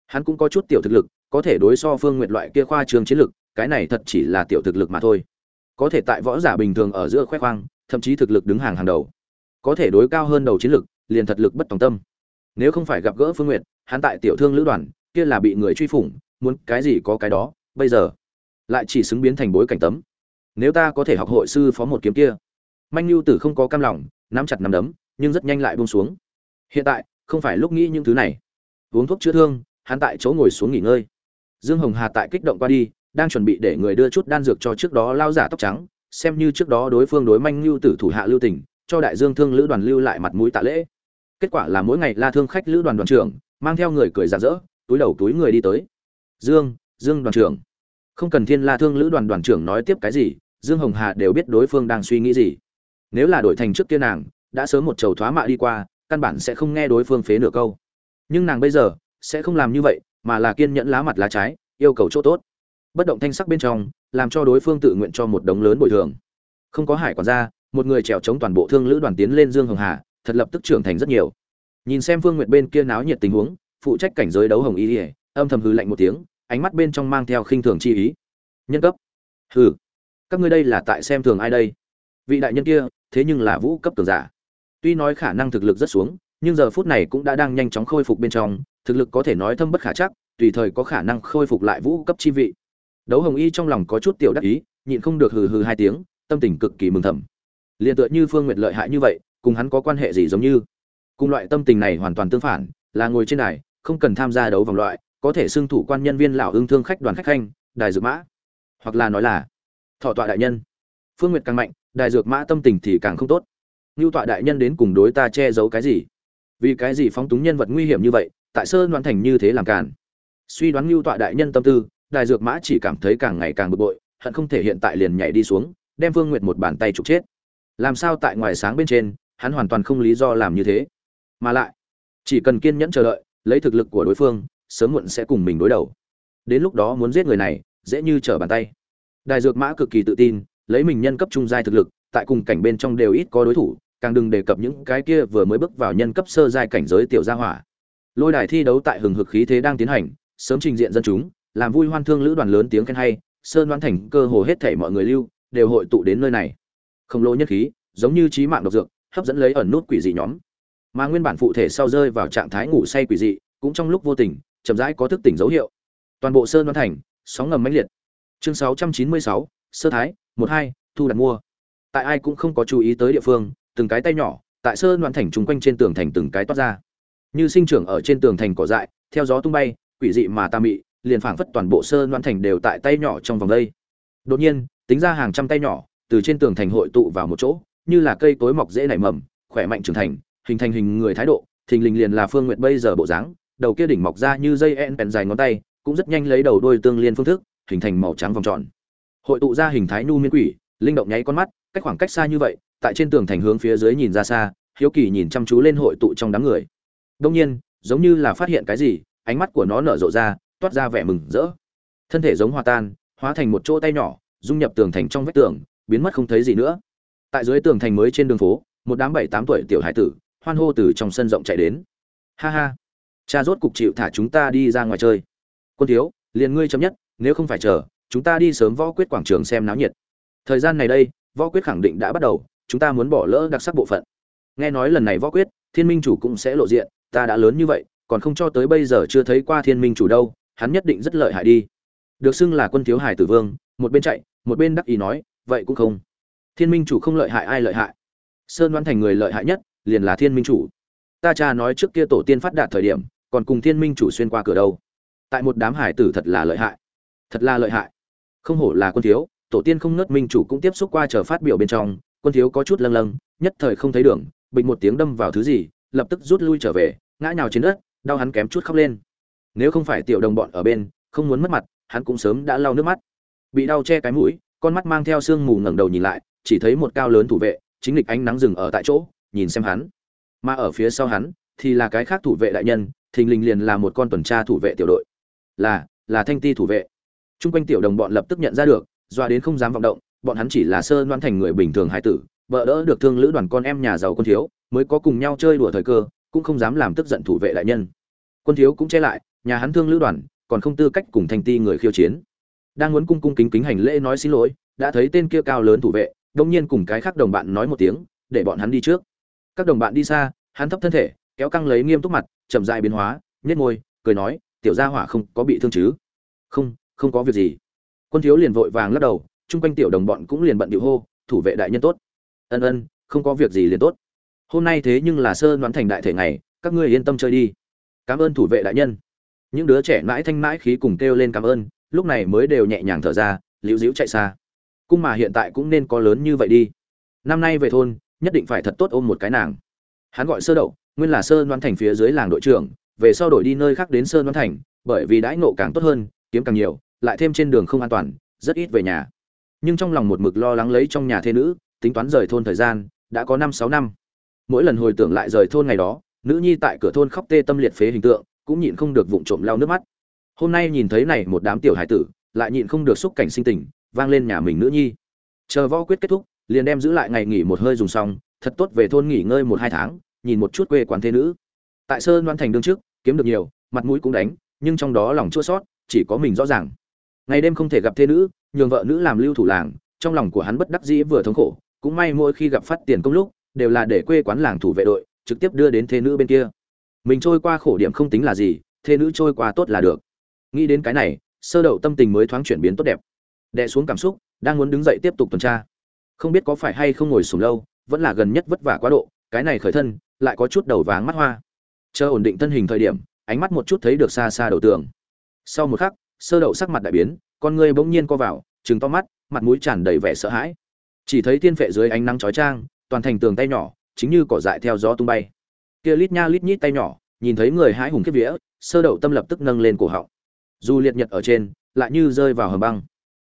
Hắn cũng có chút tiểu thực lực, có thể đối so phương nguyệt loại kia khoa trường chiến lực, cái này thật chỉ là tiểu thực lực mà thôi. Có thể tại võ giả bình thường ở giữa khoe khoang, thậm chí thực lực đứng hàng hàng đầu. Có thể đối cao hơn đầu chiến lực, liền thật lực bất tòng tâm. Nếu không phải gặp gỡ phương nguyệt, hắn tại tiểu thương lữ đoàn, kia là bị người truy phủng, muốn cái gì có cái đó, bây giờ lại chỉ xứng biến thành bối cảnh tấm. Nếu ta có thể học hội sư phó một kiếm kia manh lưu tử không có cam lòng, nắm chặt nắm đấm, nhưng rất nhanh lại buông xuống. Hiện tại, không phải lúc nghĩ những thứ này. Uống thuốc chữa thương, hắn tại chỗ ngồi xuống nghỉ ngơi. Dương hồng hà tại kích động qua đi, đang chuẩn bị để người đưa chút đan dược cho trước đó lao giả tóc trắng, xem như trước đó đối phương đối manh lưu tử thủ hạ lưu tình, cho đại dương thương lữ đoàn lưu lại mặt mũi tạ lễ. Kết quả là mỗi ngày la thương khách lữ đoàn đoàn trưởng, mang theo người cười rạng rỡ, túi đầu túi người đi tới. Dương dương đoàn trưởng. Không cần thiên la thương lữ đoàn đoàn trưởng nói tiếp cái gì, dương hồng hà đều biết đối phương đang suy nghĩ gì nếu là đổi thành trước kia nàng, đã sớm một chầu thoá mạ đi qua, căn bản sẽ không nghe đối phương phế nửa câu. Nhưng nàng bây giờ, sẽ không làm như vậy, mà là kiên nhẫn lá mặt lá trái, yêu cầu chỗ tốt. Bất động thanh sắc bên trong, làm cho đối phương tự nguyện cho một đống lớn bồi thường. Không có hải quản gia, một người trèo chống toàn bộ thương lữ đoàn tiến lên dương hồng hà, thật lập tức trưởng thành rất nhiều. Nhìn xem phương nguyệt bên kia náo nhiệt tình huống, phụ trách cảnh giới đấu hồng y ỉa âm thầm hư lạnh một tiếng, ánh mắt bên trong mang theo khinh thường chi ý. Nhân cấp. Hừ. Các ngươi đây là tại xem thường ai đây? Vị đại nhân kia, thế nhưng là vũ cấp cường giả. Tuy nói khả năng thực lực rất xuống, nhưng giờ phút này cũng đã đang nhanh chóng khôi phục bên trong, thực lực có thể nói thâm bất khả chắc, tùy thời có khả năng khôi phục lại vũ cấp chi vị. Đấu hồng y trong lòng có chút tiểu đắc ý, nhịn không được hừ hừ hai tiếng, tâm tình cực kỳ mừng thầm. Liền tựa như phương nguyệt lợi hại như vậy, cùng hắn có quan hệ gì giống như? Cùng loại tâm tình này hoàn toàn tương phản, là ngồi trên đài, không cần tham gia đấu vòng loại, có thể xưng thủ quan nhân viên lão ương thương khách đoàn khách khanh, đài dự mã. Hoặc là nói là, thọ tọa đại nhân. Phương nguyệt càng mạnh đài dược mã tâm tình thì càng không tốt. Ngưu tọa đại nhân đến cùng đối ta che giấu cái gì? Vì cái gì phóng túng nhân vật nguy hiểm như vậy, tại sơn đoán thành như thế làm càn? Suy đoán ngưu tọa đại nhân tâm tư, đài dược mã chỉ cảm thấy càng ngày càng bực bội, hận không thể hiện tại liền nhảy đi xuống, đem Vương nguyệt một bàn tay trục chết. Làm sao tại ngoài sáng bên trên, hắn hoàn toàn không lý do làm như thế? Mà lại, chỉ cần kiên nhẫn chờ đợi, lấy thực lực của đối phương, sớm muộn sẽ cùng mình đối đầu. Đến lúc đó muốn giết người này, dễ như trở bàn tay. Đài dược mã cực kỳ tự tin lấy mình nhân cấp trung giai thực lực tại cùng cảnh bên trong đều ít có đối thủ càng đừng đề cập những cái kia vừa mới bước vào nhân cấp sơ giai cảnh giới tiểu gia hỏa. Lôi đài thi đấu tại hừng hực khí thế đang tiến hành sớm trình diện dân chúng làm vui hoan thương lữ đoàn lớn tiếng khen hay sơn đoán thành cơ hồ hết thảy mọi người lưu đều hội tụ đến nơi này. Không lỗ nhất khí giống như trí mạng độc dược hấp dẫn lấy ẩn nút quỷ dị nhóm. Mà nguyên bản phụ thể sau rơi vào trạng thái ngủ say quỷ dị cũng trong lúc vô tình chậm rãi có thức tỉnh dấu hiệu. Toàn bộ sơn đoan thành sóng ngầm mãnh liệt. Chương 696, sơ thái một hai, thu đặt mua. Tại ai cũng không có chú ý tới địa phương, từng cái tay nhỏ, tại sơn đoạn thành chung quanh trên tường thành từng cái toát ra. Như sinh trưởng ở trên tường thành cỏ dại, theo gió tung bay, quỷ dị mà ta mị, liền phảng phất toàn bộ sơn đoạn thành đều tại tay nhỏ trong vòng đây. Đột nhiên, tính ra hàng trăm tay nhỏ, từ trên tường thành hội tụ vào một chỗ, như là cây tối mọc dễ nảy mầm, khỏe mạnh trưởng thành, hình thành hình người thái độ, thình lình liền là phương nguyện bây giờ bộ dáng, đầu kia đỉnh mọc ra như dây en bèn dài ngón tay, cũng rất nhanh lấy đầu đôi tương liên phương thức, hình thành màu trắng vòng tròn hội tụ ra hình thái nu miên quỷ, linh động nháy con mắt, cách khoảng cách xa như vậy, tại trên tường thành hướng phía dưới nhìn ra xa, hiếu kỳ nhìn chăm chú lên hội tụ trong đám người. Đông nhiên, giống như là phát hiện cái gì, ánh mắt của nó nở rộ ra, toát ra vẻ mừng rỡ. Thân thể giống hòa tan, hóa thành một chỗ tay nhỏ, dung nhập tường thành trong vách tường, biến mất không thấy gì nữa. Tại dưới tường thành mới trên đường phố, một đám bảy tám tuổi tiểu hải tử, hoan hô từ trong sân rộng chạy đến. Ha ha, cha rốt cục chịu thả chúng ta đi ra ngoài chơi. Quân thiếu, liền ngươi chấm nhất, nếu không phải chờ chúng ta đi sớm võ quyết quảng trường xem náo nhiệt. Thời gian này đây, võ quyết khẳng định đã bắt đầu, chúng ta muốn bỏ lỡ đặc sắc bộ phận. Nghe nói lần này võ quyết, thiên minh chủ cũng sẽ lộ diện, ta đã lớn như vậy, còn không cho tới bây giờ chưa thấy qua thiên minh chủ đâu, hắn nhất định rất lợi hại đi. Được xưng là quân thiếu hải tử vương, một bên chạy, một bên đắc ý nói, vậy cũng không. Thiên minh chủ không lợi hại ai lợi hại? Sơn đoán thành người lợi hại nhất, liền là thiên minh chủ. Ta cha nói trước kia tổ tiên phát đạt thời điểm, còn cùng thiên minh chủ xuyên qua cửa đâu. Tại một đám hải tử thật là lợi hại. Thật là lợi hại không hổ là quân thiếu, tổ tiên không nớt minh chủ cũng tiếp xúc qua chờ phát biểu bên trong, quân thiếu có chút lâng lâng, nhất thời không thấy đường, bịch một tiếng đâm vào thứ gì, lập tức rút lui trở về, ngã nhào trên đất, đau hắn kém chút khóc lên. Nếu không phải tiểu đồng bọn ở bên, không muốn mất mặt, hắn cũng sớm đã lau nước mắt. Bị đau che cái mũi, con mắt mang theo sương mù ngẩng đầu nhìn lại, chỉ thấy một cao lớn thủ vệ, chính lịch ánh nắng rừng ở tại chỗ, nhìn xem hắn. Mà ở phía sau hắn, thì là cái khác thủ vệ đại nhân, thình lình liền là một con tuần tra thủ vệ tiểu đội. Là là thanh ti thủ vệ. Trung quanh tiểu đồng bọn lập tức nhận ra được, doa đến không dám vọng động, bọn hắn chỉ là sơ đoán thành người bình thường hải tử, vợ đỡ được thương lữ đoàn con em nhà giàu quân thiếu, mới có cùng nhau chơi đùa thời cơ, cũng không dám làm tức giận thủ vệ đại nhân. Quân thiếu cũng che lại, nhà hắn thương lữ đoàn, còn không tư cách cùng thành ti người khiêu chiến. Đang muốn cung cung kính kính hành lễ nói xin lỗi, đã thấy tên kia cao lớn thủ vệ, đông nhiên cùng cái khác đồng bạn nói một tiếng, để bọn hắn đi trước. Các đồng bạn đi xa, hắn thấp thân thể, kéo căng lấy nghiêm túc mặt, chậm rãi biến hóa, nhếch môi, cười nói, tiểu gia hỏa không có bị thương chứ? Không không có việc gì. Quân thiếu liền vội vàng lắc đầu, chung quanh tiểu đồng bọn cũng liền bận điệu hô, thủ vệ đại nhân tốt. Ân ân, không có việc gì liền tốt. Hôm nay thế nhưng là sơ đoán thành đại thể ngày, các ngươi yên tâm chơi đi. Cảm ơn thủ vệ đại nhân. Những đứa trẻ mãi thanh mãi khí cùng kêu lên cảm ơn, lúc này mới đều nhẹ nhàng thở ra, liễu diễu chạy xa. Cung mà hiện tại cũng nên có lớn như vậy đi. Năm nay về thôn, nhất định phải thật tốt ôm một cái nàng. Hắn gọi sơ đậu, nguyên là sơ đoán thành phía dưới làng đội trưởng, về sau đổi đi nơi khác đến sơ đoán thành, bởi vì đãi ngộ càng tốt hơn, kiếm càng nhiều lại thêm trên đường không an toàn, rất ít về nhà. Nhưng trong lòng một mực lo lắng lấy trong nhà thê nữ, tính toán rời thôn thời gian, đã có năm sáu năm. Mỗi lần hồi tưởng lại rời thôn ngày đó, nữ nhi tại cửa thôn khóc tê tâm liệt phế hình tượng, cũng nhịn không được vụng trộm lau nước mắt. Hôm nay nhìn thấy này một đám tiểu hải tử, lại nhịn không được xúc cảnh sinh tình, vang lên nhà mình nữ nhi. Chờ võ quyết kết thúc, liền đem giữ lại ngày nghỉ một hơi dùng xong, thật tốt về thôn nghỉ ngơi một hai tháng, nhìn một chút quê quán thế nữ. Tại sơn đoan thành đương trước, kiếm được nhiều, mặt mũi cũng đánh, nhưng trong đó lòng chua sót chỉ có mình rõ ràng ngày đêm không thể gặp thế nữ, nhường vợ nữ làm lưu thủ làng, trong lòng của hắn bất đắc dĩ vừa thống khổ, cũng may mỗi khi gặp phát tiền công lúc, đều là để quê quán làng thủ vệ đội, trực tiếp đưa đến thế nữ bên kia. Mình trôi qua khổ điểm không tính là gì, thế nữ trôi qua tốt là được. Nghĩ đến cái này, sơ đậu tâm tình mới thoáng chuyển biến tốt đẹp. Đè xuống cảm xúc, đang muốn đứng dậy tiếp tục tuần tra. Không biết có phải hay không ngồi sùng lâu, vẫn là gần nhất vất vả quá độ, cái này khởi thân, lại có chút đầu váng mắt hoa. Chờ ổn định thân hình thời điểm, ánh mắt một chút thấy được xa xa đầu tường. Sau một khắc sơ đậu sắc mặt đại biến, con ngươi bỗng nhiên co vào, trừng to mắt, mặt mũi tràn đầy vẻ sợ hãi. Chỉ thấy tiên phệ dưới ánh nắng chói chang, toàn thành tường tay nhỏ, chính như cỏ dại theo gió tung bay. Kia lít nha lít nhít tay nhỏ, nhìn thấy người hãi hùng kiếp vía, sơ đậu tâm lập tức nâng lên cổ họng. Dù liệt nhật ở trên, lại như rơi vào hầm băng.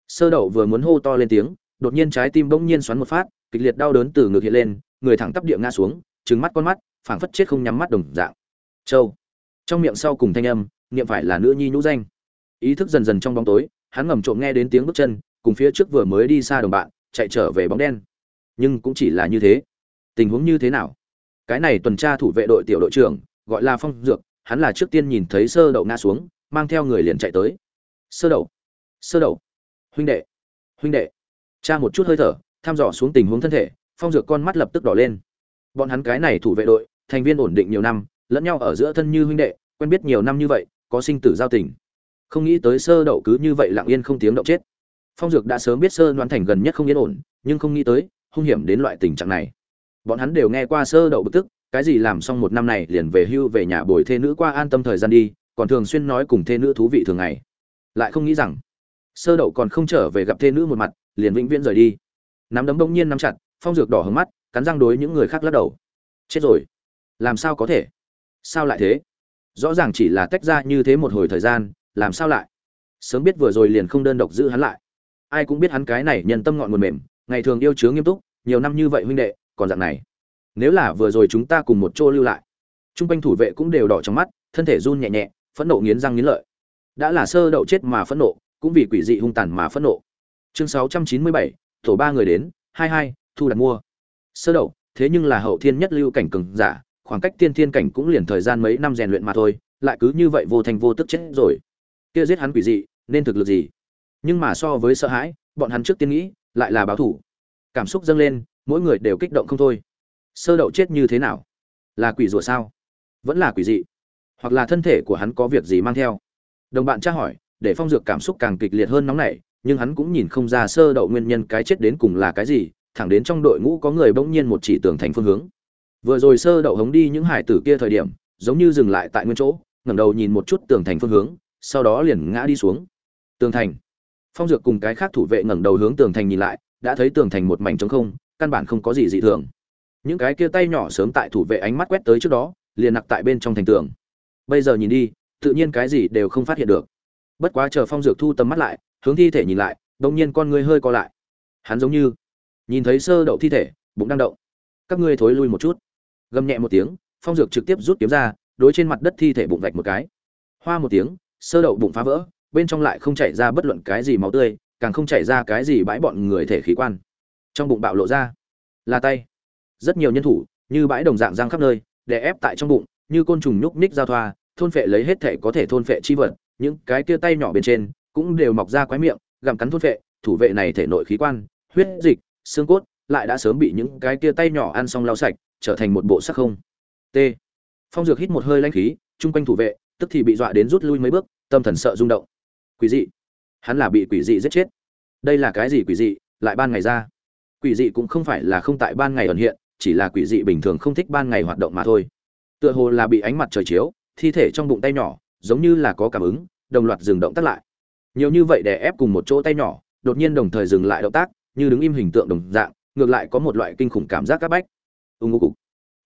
Sơ đậu vừa muốn hô to lên tiếng, đột nhiên trái tim bỗng nhiên xoắn một phát, kịch liệt đau đớn từ ngực hiện lên, người thẳng tắp địa ngã xuống, trừng mắt con mắt, phảng phất chết không nhắm mắt đồng dạng. Châu. Trong miệng sau cùng thanh âm, niệm phải là nữ nhi nhũ danh ý thức dần dần trong bóng tối, hắn ngầm trộm nghe đến tiếng bước chân, cùng phía trước vừa mới đi xa đồng bạn, chạy trở về bóng đen. Nhưng cũng chỉ là như thế. Tình huống như thế nào? Cái này tuần tra thủ vệ đội tiểu đội trưởng, gọi là phong dược, hắn là trước tiên nhìn thấy sơ đậu ngã xuống, mang theo người liền chạy tới. Sơ đậu sơ đậu, huynh đệ huynh đệ. Cha một chút hơi thở, thăm dò xuống tình huống thân thể, phong dược con mắt lập tức đỏ lên. Bọn hắn cái này thủ vệ đội, thành viên ổn định nhiều năm, lẫn nhau ở giữa thân như huynh đệ, quen biết nhiều năm như vậy, có sinh tử giao tình không nghĩ tới sơ đậu cứ như vậy lặng yên không tiếng động chết. Phong dược đã sớm biết sơ đoán thành gần nhất không yên ổn, nhưng không nghĩ tới, hung hiểm đến loại tình trạng này. Bọn hắn đều nghe qua sơ đậu bực tức, cái gì làm xong một năm này liền về hưu về nhà bồi thê nữ qua an tâm thời gian đi, còn thường xuyên nói cùng thê nữ thú vị thường ngày. Lại không nghĩ rằng, sơ đậu còn không trở về gặp thê nữ một mặt, liền vĩnh viễn rời đi. Nắm đấm bỗng nhiên nắm chặt, phong dược đỏ hứng mắt, cắn răng đối những người khác lắc đầu. Chết rồi. Làm sao có thể? Sao lại thế? Rõ ràng chỉ là tách ra như thế một hồi thời gian làm sao lại? Sớm biết vừa rồi liền không đơn độc giữ hắn lại. Ai cũng biết hắn cái này nhân tâm ngọn nguồn mềm, ngày thường yêu chướng nghiêm túc, nhiều năm như vậy huynh đệ, còn dạng này. Nếu là vừa rồi chúng ta cùng một chỗ lưu lại trung quanh thủ vệ cũng đều đỏ trong mắt, thân thể run nhẹ nhẹ, phẫn nộ nghiến răng nghiến lợi. Đã là sơ đậu chết mà phẫn nộ, cũng vì quỷ dị hung tàn mà phẫn nộ. Chương sáu trăm chín mươi bảy, tổ ba người đến, hai hai, thu đặt mua. Sơ đậu, thế nhưng là hậu thiên nhất lưu cảnh cường giả, khoảng cách tiên thiên cảnh cũng liền thời gian mấy năm rèn luyện mà thôi, lại cứ như vậy vô thành vô tức chết rồi kia giết hắn quỷ dị, nên thực lực gì? Nhưng mà so với sợ hãi, bọn hắn trước tiên nghĩ, lại là báo thủ. Cảm xúc dâng lên, mỗi người đều kích động không thôi. Sơ đậu chết như thế nào? Là quỷ rủa sao? Vẫn là quỷ dị. Hoặc là thân thể của hắn có việc gì mang theo? Đồng bạn tra hỏi, để phong dược cảm xúc càng kịch liệt hơn nóng nảy, nhưng hắn cũng nhìn không ra sơ đậu nguyên nhân cái chết đến cùng là cái gì, thẳng đến trong đội ngũ có người bỗng nhiên một chỉ tường thành phương hướng. Vừa rồi sơ đậu hống đi những hải tử kia thời điểm, giống như dừng lại tại nguyên chỗ, ngẩng đầu nhìn một chút tường thành phương hướng sau đó liền ngã đi xuống. Tường thành. Phong dược cùng cái khác thủ vệ ngẩng đầu hướng tường thành nhìn lại, đã thấy tường thành một mảnh trống không, căn bản không có gì dị thường. Những cái kia tay nhỏ sớm tại thủ vệ ánh mắt quét tới trước đó, liền nặc tại bên trong thành tường. Bây giờ nhìn đi, tự nhiên cái gì đều không phát hiện được. Bất quá chờ phong dược thu tầm mắt lại, hướng thi thể nhìn lại, đột nhiên con ngươi hơi co lại. Hắn giống như nhìn thấy sơ đậu thi thể, bụng đang động. Các ngươi thối lui một chút. Gầm nhẹ một tiếng, phong dược trực tiếp rút kiếm ra, đối trên mặt đất thi thể bụng vạch một cái. Hoa một tiếng sơ đậu bụng phá vỡ, bên trong lại không chảy ra bất luận cái gì máu tươi, càng không chảy ra cái gì bãi bọn người thể khí quan. Trong bụng bạo lộ ra, là tay. Rất nhiều nhân thủ, như bãi đồng dạng giang khắp nơi để ép tại trong bụng, như côn trùng nhúc ních giao thoa, thôn phệ lấy hết thể có thể thôn phệ chi vật, những cái kia tay nhỏ bên trên cũng đều mọc ra quái miệng, gặm cắn thôn phệ, thủ vệ này thể nội khí quan, huyết dịch, xương cốt lại đã sớm bị những cái kia tay nhỏ ăn xong lau sạch, trở thành một bộ sắc không. T. Phong dược hít một hơi lanh khí, chung quanh thủ vệ tức thì bị dọa đến rút lui mấy bước, tâm thần sợ rung động. Quỷ dị. Hắn là bị quỷ dị giết chết. Đây là cái gì quỷ dị? Lại ban ngày ra. Quỷ dị cũng không phải là không tại ban ngày ẩn hiện, chỉ là quỷ dị bình thường không thích ban ngày hoạt động mà thôi. Tựa hồ là bị ánh mặt trời chiếu, thi thể trong bụng tay nhỏ, giống như là có cảm ứng, đồng loạt dừng động tắt lại. Nhiều như vậy để ép cùng một chỗ tay nhỏ, đột nhiên đồng thời dừng lại động tác, như đứng im hình tượng đồng dạng, ngược lại có một loại kinh khủng cảm giác các bách. Ưng ngô cục.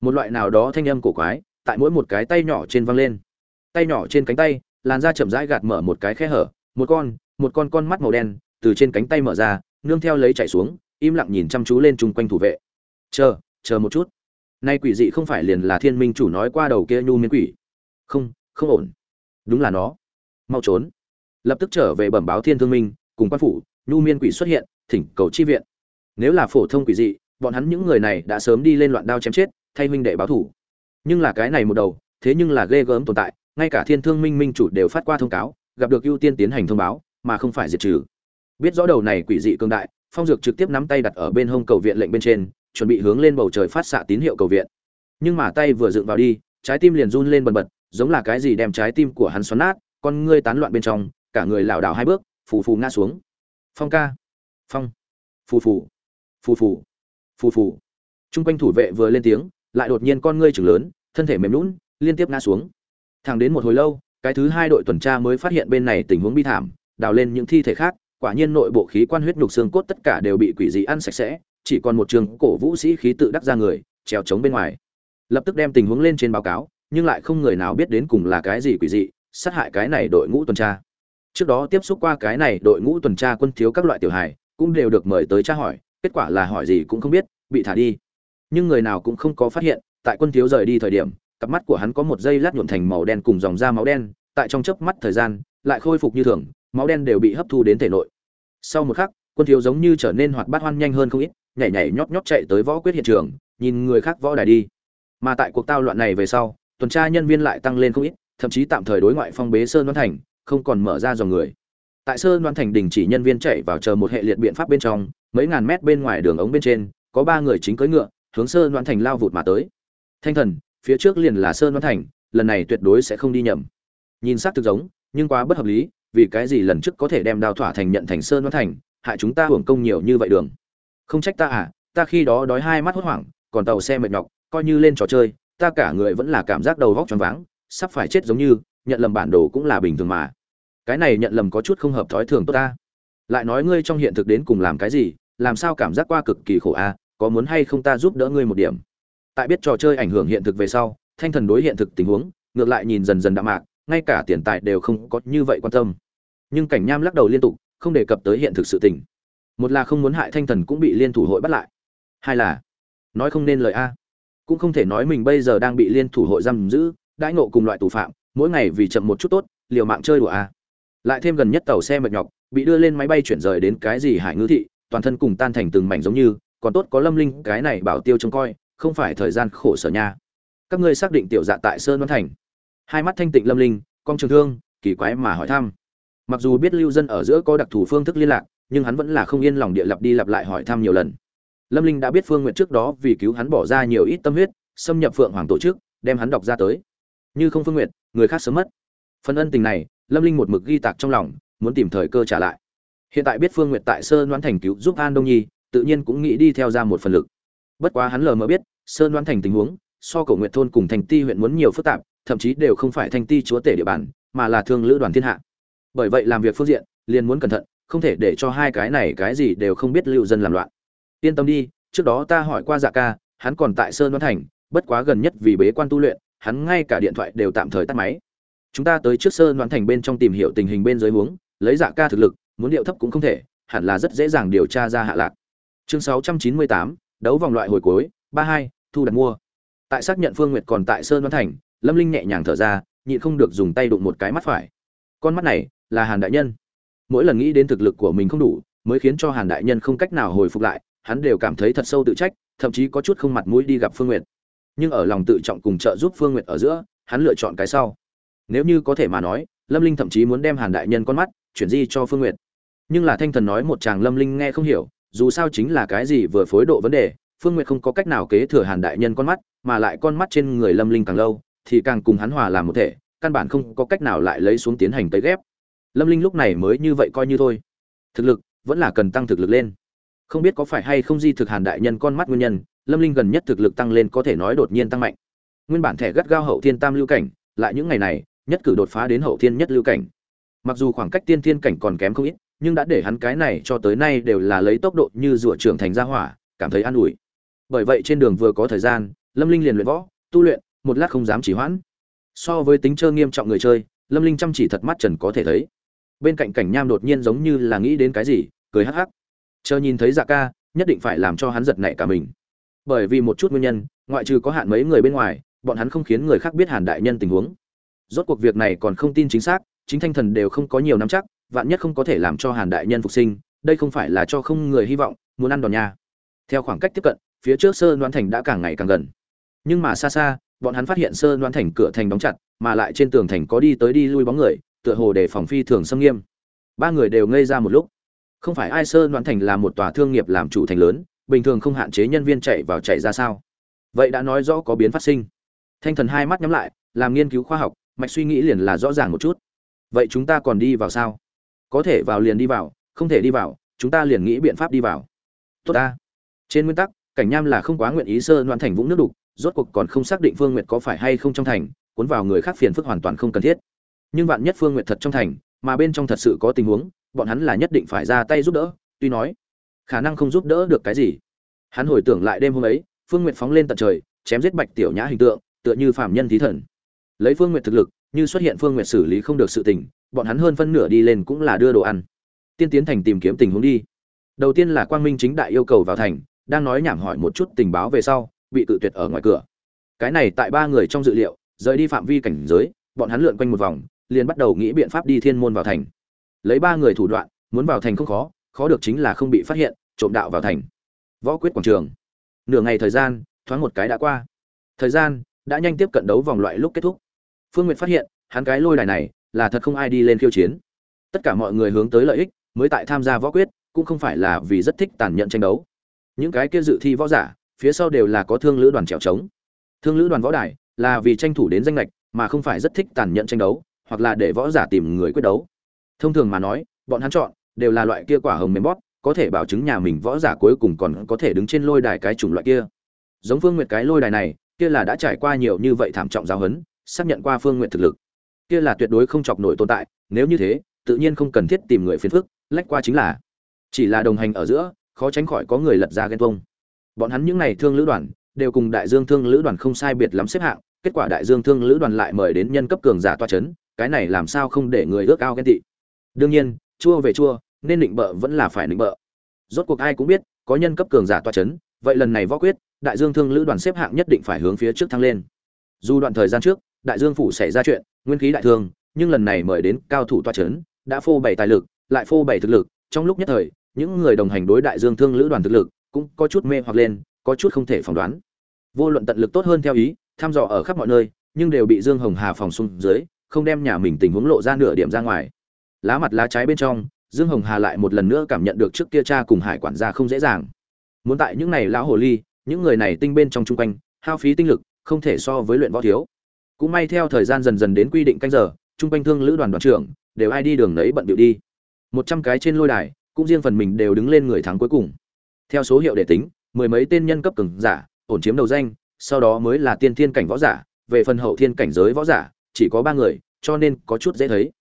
Một loại nào đó thanh âm cổ quái, tại mỗi một cái tay nhỏ trên văng lên tay nhỏ trên cánh tay, làn da chậm rãi gạt mở một cái khe hở, một con một con con mắt màu đen từ trên cánh tay mở ra, nương theo lấy chạy xuống, im lặng nhìn chăm chú lên chung quanh thủ vệ. Chờ chờ một chút. Nay quỷ dị không phải liền là thiên minh chủ nói qua đầu kia nhu miên quỷ. Không không ổn. Đúng là nó. Mau trốn. Lập tức trở về bẩm báo thiên thương minh, cùng quan phủ, nhu miên quỷ xuất hiện, thỉnh cầu chi viện. Nếu là phổ thông quỷ dị, bọn hắn những người này đã sớm đi lên loạn đao chém chết, thay huynh đệ báo thủ. Nhưng là cái này một đầu, thế nhưng là ghê gớm tồn tại ngay cả thiên thương minh minh chủ đều phát qua thông cáo, gặp được ưu tiên tiến hành thông báo, mà không phải diệt trừ. Biết rõ đầu này quỷ dị cương đại, phong dược trực tiếp nắm tay đặt ở bên hông cầu viện lệnh bên trên, chuẩn bị hướng lên bầu trời phát xạ tín hiệu cầu viện. Nhưng mà tay vừa dựng vào đi, trái tim liền run lên bần bật, giống là cái gì đem trái tim của hắn xoắn nát, con ngươi tán loạn bên trong, cả người lảo đảo hai bước, phù phù ngã xuống. Phong ca. Phong. Phù phù. Phù phù. Phù phù. Chung quanh thủ vệ vừa lên tiếng, lại đột nhiên con ngươi chừng lớn, thân thể mềm lún liên tiếp ngã xuống thẳng đến một hồi lâu, cái thứ hai đội tuần tra mới phát hiện bên này tình huống bi thảm, đào lên những thi thể khác, quả nhiên nội bộ khí quan huyết nhục xương cốt tất cả đều bị quỷ dị ăn sạch sẽ, chỉ còn một trường cổ vũ sĩ khí tự đắc ra người, trèo trống bên ngoài. Lập tức đem tình huống lên trên báo cáo, nhưng lại không người nào biết đến cùng là cái gì quỷ dị, sát hại cái này đội ngũ tuần tra. Trước đó tiếp xúc qua cái này đội ngũ tuần tra quân thiếu các loại tiểu hài, cũng đều được mời tới tra hỏi, kết quả là hỏi gì cũng không biết, bị thả đi. Nhưng người nào cũng không có phát hiện, tại quân thiếu rời đi thời điểm cặp mắt của hắn có một giây lát nhuộm thành màu đen cùng dòng da máu đen, tại trong chớp mắt thời gian, lại khôi phục như thường, máu đen đều bị hấp thu đến thể nội. Sau một khắc, quân thiếu giống như trở nên hoạt bát hoan nhanh hơn không ít, nhảy nhảy nhót nhót chạy tới võ quyết hiện trường, nhìn người khác võ đài đi. Mà tại cuộc tao loạn này về sau, tuần tra nhân viên lại tăng lên không ít, thậm chí tạm thời đối ngoại phong bế sơn đoan thành, không còn mở ra dòng người. Tại sơn đoan thành đình chỉ nhân viên chạy vào chờ một hệ liệt biện pháp bên trong, mấy ngàn mét bên ngoài đường ống bên trên, có ba người chính cưỡi ngựa, hướng sơn đoan thành lao vụt mà tới. Thanh thần phía trước liền là sơn văn thành, lần này tuyệt đối sẽ không đi nhầm. Nhìn xác thực giống, nhưng quá bất hợp lý, vì cái gì lần trước có thể đem đào thỏa thành nhận thành sơn văn thành, hại chúng ta hưởng công nhiều như vậy đường. Không trách ta à ta khi đó đói hai mắt hốt hoảng, còn tàu xe mệt nhọc, coi như lên trò chơi, ta cả người vẫn là cảm giác đầu vóc choáng váng, sắp phải chết giống như, nhận lầm bản đồ cũng là bình thường mà. Cái này nhận lầm có chút không hợp thói thường tốt ta. Lại nói ngươi trong hiện thực đến cùng làm cái gì, làm sao cảm giác qua cực kỳ khổ a có muốn hay không ta giúp đỡ ngươi một điểm? Tại biết trò chơi ảnh hưởng hiện thực về sau, thanh thần đối hiện thực tình huống, ngược lại nhìn dần dần đạm mạc, ngay cả tiền tài đều không có như vậy quan tâm. Nhưng cảnh nham lắc đầu liên tục, không đề cập tới hiện thực sự tình. Một là không muốn hại thanh thần cũng bị liên thủ hội bắt lại. Hai là, nói không nên lời a. Cũng không thể nói mình bây giờ đang bị liên thủ hội giam giữ, đãi ngộ cùng loại tù phạm, mỗi ngày vì chậm một chút tốt, liều mạng chơi đùa a. Lại thêm gần nhất tàu xe mệt nhọc, bị đưa lên máy bay chuyển rời đến cái gì hải ngữ thị, toàn thân cùng tan thành từng mảnh giống như, còn tốt có lâm linh, cái này bảo tiêu trông coi không phải thời gian khổ sở nha. Các ngươi xác định tiểu dạ tại sơn văn thành. Hai mắt thanh tịnh lâm linh, con trường thương, kỳ quái mà hỏi thăm. Mặc dù biết lưu dân ở giữa có đặc thù phương thức liên lạc, nhưng hắn vẫn là không yên lòng địa lặp đi lặp lại hỏi thăm nhiều lần. Lâm linh đã biết phương nguyện trước đó vì cứu hắn bỏ ra nhiều ít tâm huyết, xâm nhập phượng hoàng tổ chức, đem hắn đọc ra tới. Như không phương nguyện người khác sớm mất. Phần ân tình này, lâm linh một mực ghi tạc trong lòng, muốn tìm thời cơ trả lại. Hiện tại biết phương nguyện tại sơn đoán thành cứu giúp an đông nhi, tự nhiên cũng nghĩ đi theo ra một phần lực bất quá hắn lờ mờ biết sơn đoán thành tình huống so cầu nguyện thôn cùng thành ti huyện muốn nhiều phức tạp thậm chí đều không phải thành ti chúa tể địa bàn mà là thương lữ đoàn thiên hạ. Bởi vậy làm việc phương diện liền muốn cẩn thận không thể để cho hai cái này cái gì đều không biết lưu dân làm loạn. Yên tâm đi trước đó ta hỏi qua dạ ca hắn còn tại sơn đoán thành bất quá gần nhất vì bế quan tu luyện hắn ngay cả điện thoại đều tạm thời tắt máy. Chúng ta tới trước sơn đoán thành bên trong tìm hiểu tình hình bên dưới huống lấy dạ ca thực lực muốn điệu thấp cũng không thể hẳn là rất dễ dàng điều tra ra hạ lạc. Chương 698, đấu vòng loại hồi cuối 32, thu đặt mua. Tại xác nhận phương nguyệt còn tại sơn đoán thành lâm linh nhẹ nhàng thở ra nhịn không được dùng tay đụng một cái mắt phải. Con mắt này là hàn đại nhân. Mỗi lần nghĩ đến thực lực của mình không đủ mới khiến cho hàn đại nhân không cách nào hồi phục lại hắn đều cảm thấy thật sâu tự trách thậm chí có chút không mặt mũi đi gặp phương nguyệt. Nhưng ở lòng tự trọng cùng trợ giúp phương nguyệt ở giữa hắn lựa chọn cái sau. Nếu như có thể mà nói lâm linh thậm chí muốn đem hàn đại nhân con mắt chuyển di cho phương nguyệt. Nhưng là thanh thần nói một chàng lâm linh nghe không hiểu dù sao chính là cái gì vừa phối độ vấn đề, phương nguyệt không có cách nào kế thừa hàn đại nhân con mắt, mà lại con mắt trên người lâm linh càng lâu, thì càng cùng hắn hòa làm một thể, căn bản không có cách nào lại lấy xuống tiến hành tới ghép. Lâm linh lúc này mới như vậy coi như thôi. Thực lực vẫn là cần tăng thực lực lên. Không biết có phải hay không di thực hàn đại nhân con mắt nguyên nhân, lâm linh gần nhất thực lực tăng lên có thể nói đột nhiên tăng mạnh. Nguyên bản thẻ gắt gao hậu thiên tam lưu cảnh, lại những ngày này, nhất cử đột phá đến hậu thiên nhất lưu cảnh. Mặc dù khoảng cách tiên thiên cảnh còn kém không ít nhưng đã để hắn cái này cho tới nay đều là lấy tốc độ như rùa trưởng thành ra hỏa, cảm thấy an ủi. Bởi vậy trên đường vừa có thời gian, lâm linh liền luyện võ, tu luyện, một lát không dám chỉ hoãn. So với tính chơi nghiêm trọng người chơi, lâm linh chăm chỉ thật mắt trần có thể thấy. Bên cạnh cảnh nham đột nhiên giống như là nghĩ đến cái gì, cười hắc hắc. Chờ nhìn thấy dạ ca, nhất định phải làm cho hắn giật nảy cả mình. Bởi vì một chút nguyên nhân, ngoại trừ có hạn mấy người bên ngoài, bọn hắn không khiến người khác biết hàn đại nhân tình huống. Rốt cuộc việc này còn không tin chính xác, chính thanh thần đều không có nhiều nắm chắc vạn nhất không có thể làm cho hàn đại nhân phục sinh, đây không phải là cho không người hy vọng, muốn ăn đòn nha. Theo khoảng cách tiếp cận, phía trước sơ đoán thành đã càng ngày càng gần. Nhưng mà xa xa, bọn hắn phát hiện sơ đoán thành cửa thành đóng chặt, mà lại trên tường thành có đi tới đi lui bóng người, tựa hồ để phòng phi thường xâm nghiêm. Ba người đều ngây ra một lúc. Không phải ai sơ đoán thành là một tòa thương nghiệp làm chủ thành lớn, bình thường không hạn chế nhân viên chạy vào chạy ra sao? Vậy đã nói rõ có biến phát sinh. Thanh thần hai mắt nhắm lại, làm nghiên cứu khoa học, mạch suy nghĩ liền là rõ ràng một chút. Vậy chúng ta còn đi vào sao? Có thể vào liền đi vào, không thể đi vào, chúng ta liền nghĩ biện pháp đi vào. Tốt ta. Trên nguyên tắc, cảnh nham là không quá nguyện ý sơ loạn thành vũng nước đục, rốt cuộc còn không xác định phương nguyệt có phải hay không trong thành, cuốn vào người khác phiền phức hoàn toàn không cần thiết. Nhưng vạn nhất phương nguyệt thật trong thành, mà bên trong thật sự có tình huống, bọn hắn là nhất định phải ra tay giúp đỡ, tuy nói, khả năng không giúp đỡ được cái gì. Hắn hồi tưởng lại đêm hôm ấy, phương nguyệt phóng lên tận trời, chém giết bạch tiểu nhã hình tượng, tựa như phạm nhân thí thần. Lấy phương nguyệt thực lực, như xuất hiện phương nguyệt xử lý không được sự tình bọn hắn hơn phân nửa đi lên cũng là đưa đồ ăn. Tiên tiến thành tìm kiếm tình huống đi. Đầu tiên là quang minh chính đại yêu cầu vào thành, đang nói nhảm hỏi một chút tình báo về sau, bị tự tuyệt ở ngoài cửa. Cái này tại ba người trong dự liệu, rời đi phạm vi cảnh giới, bọn hắn lượn quanh một vòng, liền bắt đầu nghĩ biện pháp đi thiên môn vào thành. Lấy ba người thủ đoạn, muốn vào thành không khó khó được chính là không bị phát hiện, trộm đạo vào thành. Võ quyết quảng trường. Nửa ngày thời gian, thoáng một cái đã qua. Thời gian, đã nhanh tiếp cận đấu vòng loại lúc kết thúc. Phương n g u y ệ t phát hiện, hắn cái lôi đài này là thật không ai đi lên khiêu chiến. Tất cả mọi người hướng tới lợi ích, mới tại tham gia võ quyết, cũng không phải là vì rất thích tàn nhẫn tranh đấu. Những cái kia dự thi võ giả, phía sau đều là có thương lữ đoàn trèo trống. Thương lữ đoàn võ đài, là vì tranh thủ đến danh lệch mà không phải rất thích tàn nhẫn tranh đấu, hoặc là để võ giả tìm người quyết đấu. Thông thường mà nói, bọn hắn chọn, đều là loại kia quả hồng mềm bóp, có thể bảo chứng nhà mình võ giả cuối cùng còn có thể đứng trên lôi đài cái chủng loại kia. Giống phương nguyệt cái lôi đài này, kia là đã trải qua nhiều như vậy thảm trọng giáo huấn, xác nhận qua phương nguyệt thực lực kia là tuyệt đối không chọc nổi tồn tại, nếu như thế, tự nhiên không cần thiết tìm người phiền phức, lách qua chính là. Chỉ là đồng hành ở giữa, khó tránh khỏi có người lật ra ghen tuông. Bọn hắn những n à y thương lữ đoàn, đều cùng đại dương thương lữ đoàn không sai biệt lắm xếp hạng, kết quả đại dương thương lữ đoàn lại mời đến nhân cấp cường giả toa c h ấ n cái này làm sao không để người ước ao ghen tị. Đương nhiên, chua về chua, nên định bợ vẫn là phải định bợ. Rốt cuộc ai cũng biết, có nhân cấp cường giả toa c h ấ n vậy lần này võ quyết, đại dương thương lữ đoàn xếp hạng nhất định phải hướng phía trước thăng lên. Dù đoạn thời gian trước đại dương phủ xảy ra chuyện, nguyên khí đại thương, nhưng lần này mời đến cao thủ toa c h ấ n đã phô bày tài lực, lại phô bày thực lực, trong lúc nhất thời, những người đồng hành đối đại dương thương lữ đoàn thực lực cũng có chút mê hoặc lên, có chút không thể phỏng đoán. Vô luận tận lực tốt hơn theo ý, thăm dò ở khắp mọi nơi, nhưng đều bị dương hồng hà phòng xung dưới, không đem nhà mình tình huống lộ ra nửa điểm ra ngoài. Lá mặt lá trái bên trong, dương hồng hà lại một lần nữa cảm nhận được trước kia cha cùng hải quản gia không dễ dàng. Muốn tại những này lão hồ ly, những người này tinh bên trong chung quanh, hao phí tinh lực, không thể so với luyện võ thiếu cũng may theo thời gian dần dần đến quy định canh giờ chung quanh thương lữ đoàn đoàn trưởng đều ai đi đường nấy bận điệu đi. Một trăm cái trên lôi đài cũng riêng phần mình đều đứng lên người thắng cuối cùng. Theo số hiệu để tính mười mấy tên nhân cấp cường giả ổn chiếm đầu danh sau đó mới là tiên thiên cảnh võ giả về phần hậu thiên cảnh giới võ giả chỉ có ba người cho nên có chút dễ thấy.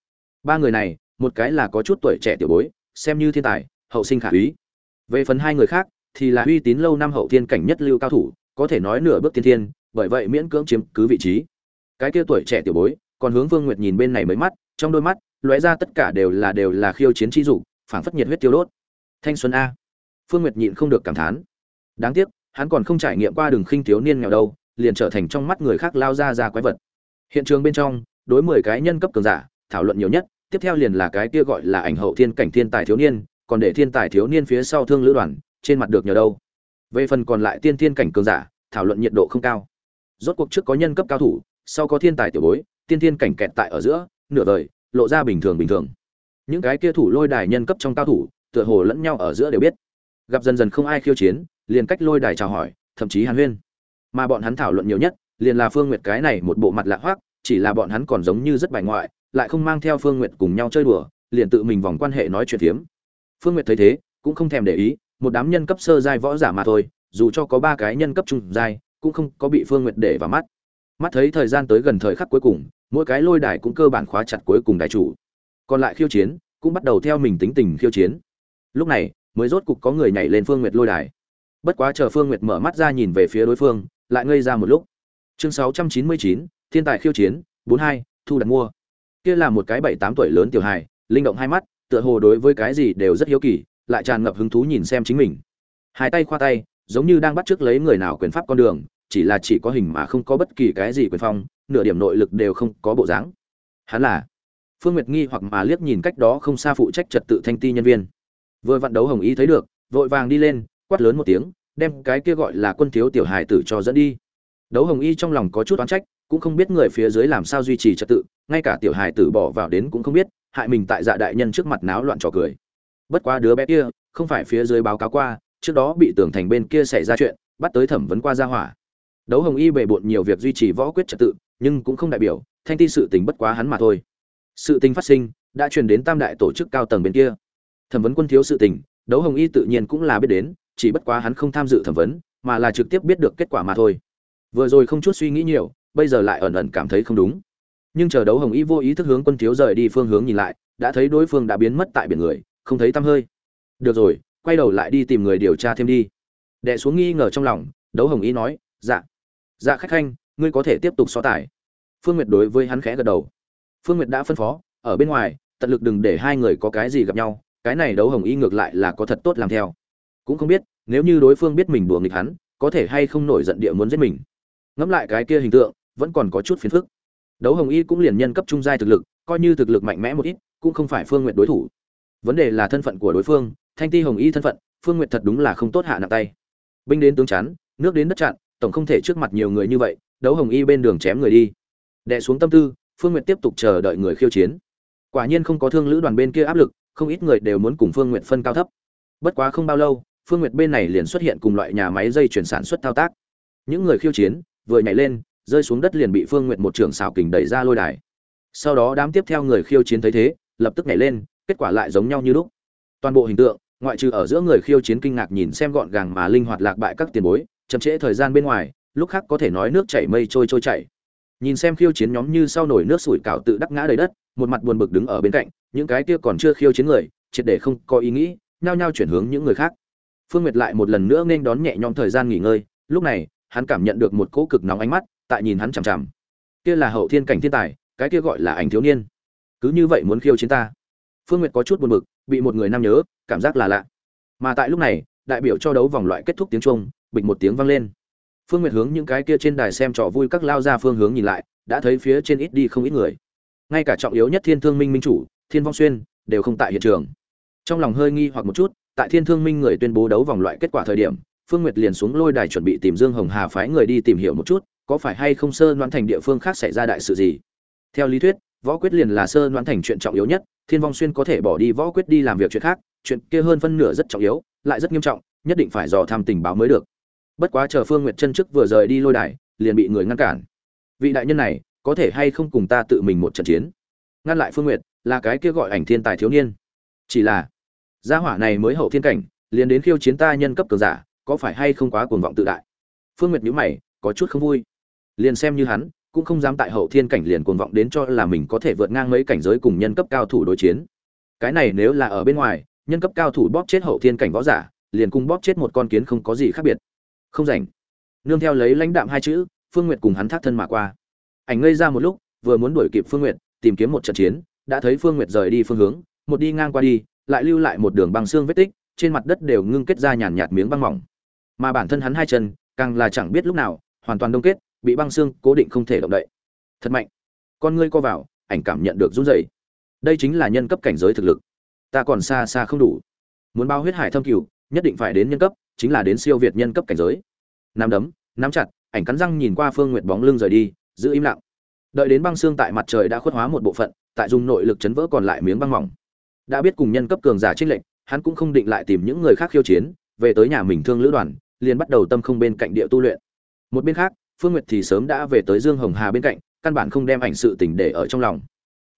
Ba người này một cái là có chút tuổi trẻ tiểu bối xem như thiên tài hậu sinh khả úy. Về phần hai người khác thì là uy tín lâu năm hậu thiên cảnh nhất lưu cao thủ, có thể nói nửa bước tiên thiên, bởi vậy miễn cưỡng chiếm cứ vị trí. Cái kia tuổi trẻ tiểu bối, còn hướng Vương Nguyệt nhìn bên này mấy mắt, trong đôi mắt lóe ra tất cả đều là đều là khiêu chiến chi dục, phảng phất nhiệt huyết tiêu đốt. Thanh xuân a. Phương Nguyệt nhịn không được cảm thán. Đáng tiếc, hắn còn không trải nghiệm qua đường khinh thiếu niên nghèo đâu, liền trở thành trong mắt người khác lao ra ra quái vật. Hiện trường bên trong, đối 10 cái nhân cấp cường giả, thảo luận nhiều nhất, tiếp theo liền là cái kia gọi là ảnh hậu thiên cảnh thiên tài thiếu niên, còn để thiên tài thiếu niên phía sau thương lữ đoàn, trên mặt được nhờ đâu về phần còn lại tiên thiên cảnh cường giả thảo luận nhiệt độ không cao rốt cuộc trước có nhân cấp cao thủ sau có thiên tài tiểu bối tiên thiên cảnh kẹt tại ở giữa nửa đời lộ ra bình thường bình thường. Những cái kia thủ lôi đài nhân cấp trong cao thủ tựa hồ lẫn nhau ở giữa đều biết. Gặp dần dần không ai khiêu chiến liền cách lôi đài chào hỏi thậm chí hàn huyên. Mà bọn hắn thảo luận nhiều nhất liền là phương nguyệt cái này một bộ mặt lạ hoắc chỉ là bọn hắn còn giống như rất bài ngoại lại không mang theo phương nguyệt cùng nhau chơi đùa liền tự mình vòng quan hệ nói chuyện phiếm. Phương nguyệt thấy thế cũng không thèm để ý một đám nhân cấp sơ giai võ giả mà thôi, dù cho có ba cái nhân cấp trung giai, cũng không có bị Phương Nguyệt để vào mắt. Mắt thấy thời gian tới gần thời khắc cuối cùng, mỗi cái lôi đài cũng cơ bản khóa chặt cuối cùng đại chủ. Còn lại khiêu chiến, cũng bắt đầu theo mình tính tình khiêu chiến. Lúc này, mới rốt cục có người nhảy lên Phương Nguyệt lôi đài. Bất quá chờ Phương Nguyệt mở mắt ra nhìn về phía đối phương, lại ngây ra một lúc. Chương 699, Thiên tài khiêu chiến, 42, thu đặt mua. Kia là một cái bảy tám tuổi lớn tiểu hài, linh động hai mắt, tựa hồ đối với cái gì đều rất hiếu kỳ, lại tràn ngập hứng thú nhìn xem chính mình hai tay khoa tay giống như đang bắt chước lấy người nào quyền pháp con đường chỉ là chỉ có hình mà không có bất kỳ cái gì quyền phong, nửa điểm nội lực đều không có bộ dáng. Hắn là phương nguyệt nghi hoặc mà liếc nhìn cách đó không xa phụ trách trật tự thanh ti nhân viên. Vừa vặn đấu hồng ý thấy được, vội vàng đi lên, quát lớn một tiếng, đem cái kia gọi là quân thiếu tiểu hài tử cho dẫn đi. Đấu hồng y trong lòng có chút oán trách, cũng không biết người phía dưới làm sao duy trì trật tự, ngay cả tiểu hài tử bỏ vào đến cũng không biết, hại mình tại dạ đại nhân trước mặt náo loạn trò cười. Bất quá đứa bé kia, không phải phía dưới báo cáo qua, trước đó bị tưởng thành bên kia xảy ra chuyện, bắt tới thẩm vấn qua gia hỏa đấu hồng y bề bộn nhiều việc duy trì võ quyết trật tự, nhưng cũng không đại biểu, thanh ti sự tình bất quá hắn mà thôi. Sự tình phát sinh, đã truyền đến tam đại tổ chức cao tầng bên kia. Thẩm vấn quân thiếu sự tình, đấu hồng y tự nhiên cũng là biết đến, chỉ bất quá hắn không tham dự thẩm vấn, mà là trực tiếp biết được kết quả mà thôi. Vừa rồi không chút suy nghĩ nhiều, bây giờ lại ẩn ẩn cảm thấy không đúng. Nhưng chờ đấu hồng y vô ý thức hướng quân thiếu rời đi phương hướng nhìn lại, đã thấy đối phương đã biến mất tại biển người, không thấy tăm hơi. Được rồi, quay đầu lại đi tìm người điều tra thêm đi. Đệ xuống nghi ngờ trong lòng, đấu hồng Y nói dạ dạ khách khanh, ngươi có thể tiếp tục so tài. Phương nguyệt đối với hắn khẽ gật đầu. Phương nguyệt đã phân phó, ở bên ngoài, tận lực đừng để hai người có cái gì gặp nhau, cái này đấu hồng y ngược lại là có thật tốt làm theo. Cũng không biết, nếu như đối phương biết mình đùa nghịch hắn, có thể hay không nổi giận địa muốn giết mình. Ngẫm lại cái kia hình tượng, vẫn còn có chút phiền phức. Đấu hồng y cũng liền nhân cấp trung giai thực lực, coi như thực lực mạnh mẽ một ít, cũng không phải phương nguyện đối thủ. Vấn đề là thân phận của đối phương, thanh ti hồng y thân phận, phương n g u y ệ t thật đúng là không tốt hạ nặng tay. Binh đến tướng chắn, nước đến đất chặn tổng không thể trước mặt nhiều người như vậy, đấu hồng y bên đường chém người đi. Đẻ xuống tâm tư, phương n g u y ệ t tiếp tục chờ đợi người khiêu chiến. Quả nhiên không có thương lữ đoàn bên kia áp lực, không ít người đều muốn cùng phương n g u y ệ t phân cao thấp. Bất quá không bao lâu, phương nguyệt bên này liền xuất hiện cùng loại nhà máy dây chuyển sản xuất thao tác. Những người khiêu chiến, vừa nhảy lên, rơi xuống đất liền bị phương nguyệt một trưởng xào kình đẩy ra lôi đài. Sau đó đám tiếp theo người khiêu chiến thấy thế, lập tức nhảy lên, kết quả lại giống nhau như lúc. Toàn bộ hình tượng, ngoại trừ ở giữa người khiêu chiến kinh ngạc nhìn xem gọn gàng mà linh hoạt lạc bại các tiền bối chậm trễ thời gian bên ngoài, lúc khác có thể nói nước chảy mây trôi trôi chảy. Nhìn xem khiêu chiến nhóm như sau nổi nước sủi cảo tự đắc ngã đầy đất, một mặt buồn bực đứng ở bên cạnh, những cái kia còn chưa khiêu chiến người, triệt để không có ý nghĩ, nhao nhao chuyển hướng những người khác. Phương nguyệt lại một lần nữa nên đón nhẹ nhõm thời gian nghỉ ngơi, lúc này, hắn cảm nhận được một cỗ cực nóng ánh mắt, tại nhìn hắn chằm chằm. Kia là hậu thiên cảnh thiên tài, cái kia gọi là ảnh thiếu niên. Cứ như vậy muốn khiêu chiến ta. Phương nguyệt có chút buồn bực, bị một người nam nhớ, cảm giác là lạ. Mà tại lúc này, đại biểu cho đấu vòng loại kết thúc tiếng trung bịch một tiếng vang lên. Phương nguyệt hướng những cái kia trên đài xem trò vui các lao ra phương hướng nhìn lại, đã thấy phía trên ít đi không ít người. Ngay cả trọng yếu nhất thiên thương minh minh chủ, thiên vong xuyên, đều không tại hiện trường. Trong lòng hơi nghi hoặc một chút, tại thiên thương minh người tuyên bố đấu vòng loại kết quả thời điểm, phương nguyệt liền xuống lôi đài chuẩn bị tìm dương hồng hà phái người đi tìm hiểu một chút, có phải hay không sơ đoán thành địa phương khác xảy ra đại sự gì. Theo lý thuyết, võ quyết liền là sơ đoán thành chuyện trọng yếu nhất, thiên vong xuyên có thể bỏ đi võ quyết đi làm việc chuyện khác, chuyện kia hơn phân nửa rất trọng yếu, lại rất nghiêm trọng, nhất định phải dò tham tình báo mới được bất quá chờ phương nguyệt chân chức vừa rời đi lôi đài, liền bị người ngăn cản. Vị đại nhân này, có thể hay không cùng ta tự mình một trận chiến? Ngăn lại phương nguyệt, là cái kia gọi ảnh thiên tài thiếu niên. Chỉ là, gia hỏa này mới hậu thiên cảnh, liền đến khiêu chiến ta nhân cấp cường giả, có phải hay không quá cuồng vọng tự đại? Phương nguyệt nhíu mày, có chút không vui. Liền xem như hắn, cũng không dám tại hậu thiên cảnh liền cuồng vọng đến cho là mình có thể vượt ngang mấy cảnh giới cùng nhân cấp cao thủ đối chiến. Cái này nếu là ở bên ngoài, nhân cấp cao thủ bóp chết hậu thiên cảnh võ giả, liền cùng bóp chết một con kiến không có gì khác biệt không rảnh. Nương theo lấy lãnh đạm hai chữ, phương nguyệt cùng hắn thác thân mà qua. Ảnh ngây ra một lúc, vừa muốn đuổi kịp phương nguyệt, tìm kiếm một trận chiến, đã thấy phương nguyệt rời đi phương hướng, một đi ngang qua đi, lại lưu lại một đường băng xương vết tích, trên mặt đất đều ngưng kết ra nhàn nhạt miếng băng mỏng. Mà bản thân hắn hai chân, càng là chẳng biết lúc nào, hoàn toàn đông kết, bị băng xương cố định không thể động đậy. Thật mạnh. Con ngươi co vào, ảnh cảm nhận được run rẩy. Đây chính là nhân cấp cảnh giới thực lực. Ta còn xa xa không đủ. Muốn bao huyết hải thâm cửu, nhất định phải đến nhân cấp chính là đến siêu việt nhân cấp cảnh giới. Nắm đấm, nắm chặt, ảnh cắn răng nhìn qua phương nguyệt bóng lưng rời đi, giữ im lặng. Đợi đến băng xương tại mặt trời đã khuất hóa một bộ phận, tại dùng nội lực chấn vỡ còn lại miếng băng mỏng. Đã biết cùng nhân cấp cường giả trích lệnh hắn cũng không định lại tìm những người khác khiêu chiến, về tới nhà mình thương lữ đoàn, liền bắt đầu tâm không bên cạnh địa tu luyện. Một bên khác, phương nguyệt thì sớm đã về tới dương hồng hà bên cạnh, căn bản không đem ảnh sự tình để ở trong lòng.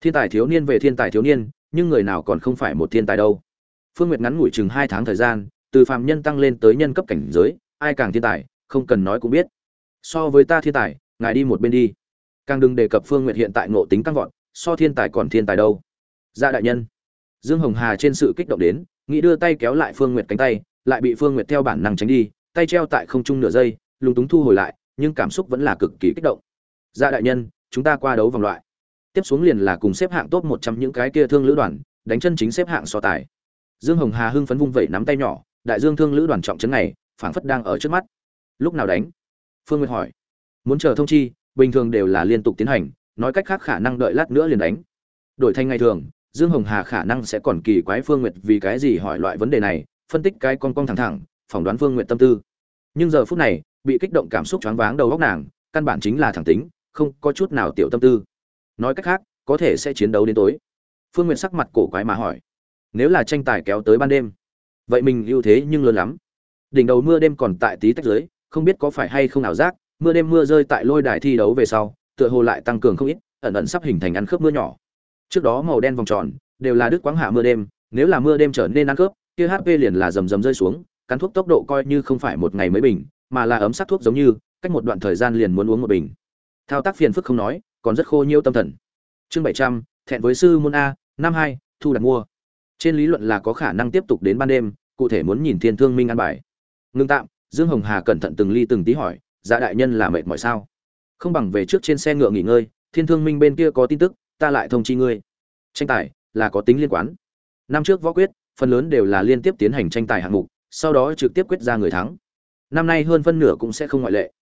Thiên tài thiếu niên về thiên tài thiếu niên, nhưng người nào còn không phải một thiên tài đâu. Phương nguyệt ngắn ngủi chừng hai tháng thời gian từ phàm nhân tăng lên tới nhân cấp cảnh giới, ai càng thiên tài, không cần nói cũng biết. So với ta thiên tài, ngài đi một bên đi. Càng đừng đề cập phương nguyệt hiện tại ngộ tính tăng vọt, so thiên tài còn thiên tài đâu. Dạ đại nhân. Dương hồng hà trên sự kích động đến, nghĩ đưa tay kéo lại phương nguyệt cánh tay, lại bị phương nguyệt theo bản năng tránh đi, tay treo tại không trung nửa giây, lúng túng thu hồi lại, nhưng cảm xúc vẫn là cực kỳ kích động. Dạ đại nhân, chúng ta qua đấu vòng loại. Tiếp xuống liền là cùng xếp hạng top một trăm những cái kia thương lữ đoàn, đánh chân chính xếp hạng so tài. Dương hồng hà hưng phấn vung vẩy nắm tay nhỏ đại dương thương lữ đoàn trọng trấn này, phảng phất đang ở trước mắt. Lúc nào đánh? Phương nguyệt hỏi. Muốn chờ thông chi, bình thường đều là liên tục tiến hành, nói cách khác khả năng đợi lát nữa liền đánh. Đổi thành ngày thường, dương hồng hà khả năng sẽ còn kỳ quái phương nguyệt vì cái gì hỏi loại vấn đề này, phân tích cái con con thẳng thẳng, phỏng đoán phương nguyệt tâm tư. Nhưng giờ phút này, bị kích động cảm xúc choáng váng đầu góc nàng, căn bản chính là thẳng tính, không có chút nào tiểu tâm tư. Nói cách khác, có thể sẽ chiến đấu đến tối. Phương nguyệt sắc mặt cổ quái mà hỏi. Nếu là tranh tài kéo tới ban đêm vậy mình ưu thế nhưng lớn lắm. Đỉnh đầu mưa đêm còn tại tí tách dưới, không biết có phải hay không ảo giác, mưa đêm mưa rơi tại lôi đài thi đấu về sau, tựa hồ lại tăng cường không ít, ẩn ẩn sắp hình thành ăn khớp mưa nhỏ. Trước đó màu đen vòng tròn, đều là đứt quáng hạ mưa đêm, nếu là mưa đêm trở nên ăn khớp, kia hp liền là rầm rầm rơi xuống, cắn thuốc tốc độ coi như không phải một ngày mới bình, mà là ấm sắc thuốc giống như, cách một đoạn thời gian liền muốn uống một bình. Thao tác phiền phức không nói, còn rất khô nhiêu tâm thần. Chương bảy trăm, thẹn với sư môn a, năm hai, thu đặt mua trên lý luận là có khả năng tiếp tục đến ban đêm, cụ thể muốn nhìn thiên thương minh ăn bài. Ngưng tạm, dương hồng hà cẩn thận từng ly từng tí hỏi dạ đại nhân là mệt mỏi sao? Không bằng về trước trên xe ngựa nghỉ ngơi, thiên thương minh bên kia có tin tức, ta lại thông chi ngươi. Tranh tài, là có tính liên quan. Năm trước võ quyết, phần lớn đều là liên tiếp tiến hành tranh tài hạng mục, sau đó trực tiếp quyết ra người thắng. Năm nay hơn phân nửa cũng sẽ không ngoại lệ.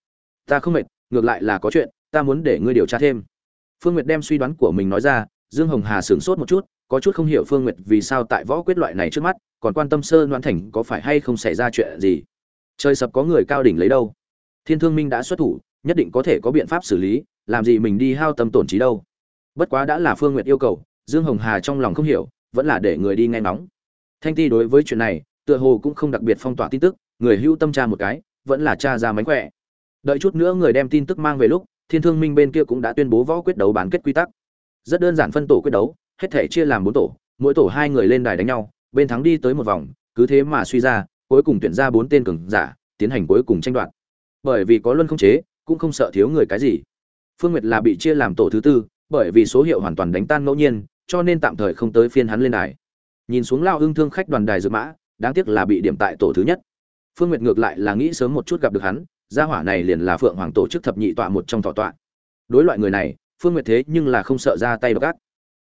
Ta không mệt, ngược lại là có chuyện, ta muốn để ngươi điều tra thêm. Phương nguyệt đem suy đoán của mình nói ra, dương hồng hà sửng sốt một chút có chút không hiểu phương nguyệt vì sao tại võ quyết loại này trước mắt, còn quan tâm sơ đoán thành có phải hay không xảy ra chuyện gì? Trời sập có người cao đỉnh lấy đâu? Thiên thương minh đã xuất thủ, nhất định có thể có biện pháp xử lý, làm gì mình đi hao tâm tổn trí đâu? Bất quá đã là phương nguyệt yêu cầu, dương hồng hà trong lòng không hiểu, vẫn là để người đi nghe ngóng. Thanh ti đối với chuyện này, tựa hồ cũng không đặc biệt phong tỏa tin tức, người hưu tâm tra một cái, vẫn là tra ra mánh khỏe. Đợi chút nữa người đem tin tức mang về lúc, thiên thương minh bên kia cũng đã tuyên bố võ quyết đấu bán kết quy tắc. Rất đơn giản phân tổ quyết đấu hết thể chia làm bốn tổ, mỗi tổ hai người lên đài đánh nhau, bên thắng đi tới một vòng, cứ thế mà suy ra, cuối cùng tuyển ra bốn tên cường giả, tiến hành cuối cùng tranh đoạt. Bởi vì có luân không chế, cũng không sợ thiếu người cái gì. Phương nguyệt là bị chia làm tổ thứ tư, bởi vì số hiệu hoàn toàn đánh tan ngẫu nhiên, cho nên tạm thời không tới phiên hắn lên đài. Nhìn xuống lao Hưng thương khách đoàn đài dự mã, đáng tiếc là bị điểm tại tổ thứ nhất. Phương nguyệt ngược lại là nghĩ sớm một chút gặp được hắn, gia hỏa này liền là phượng hoàng tổ chức thập nhị tọa một trong thọ tọa. Đối loại người này, phương nguyệt thế nhưng là không sợ ra tay gắt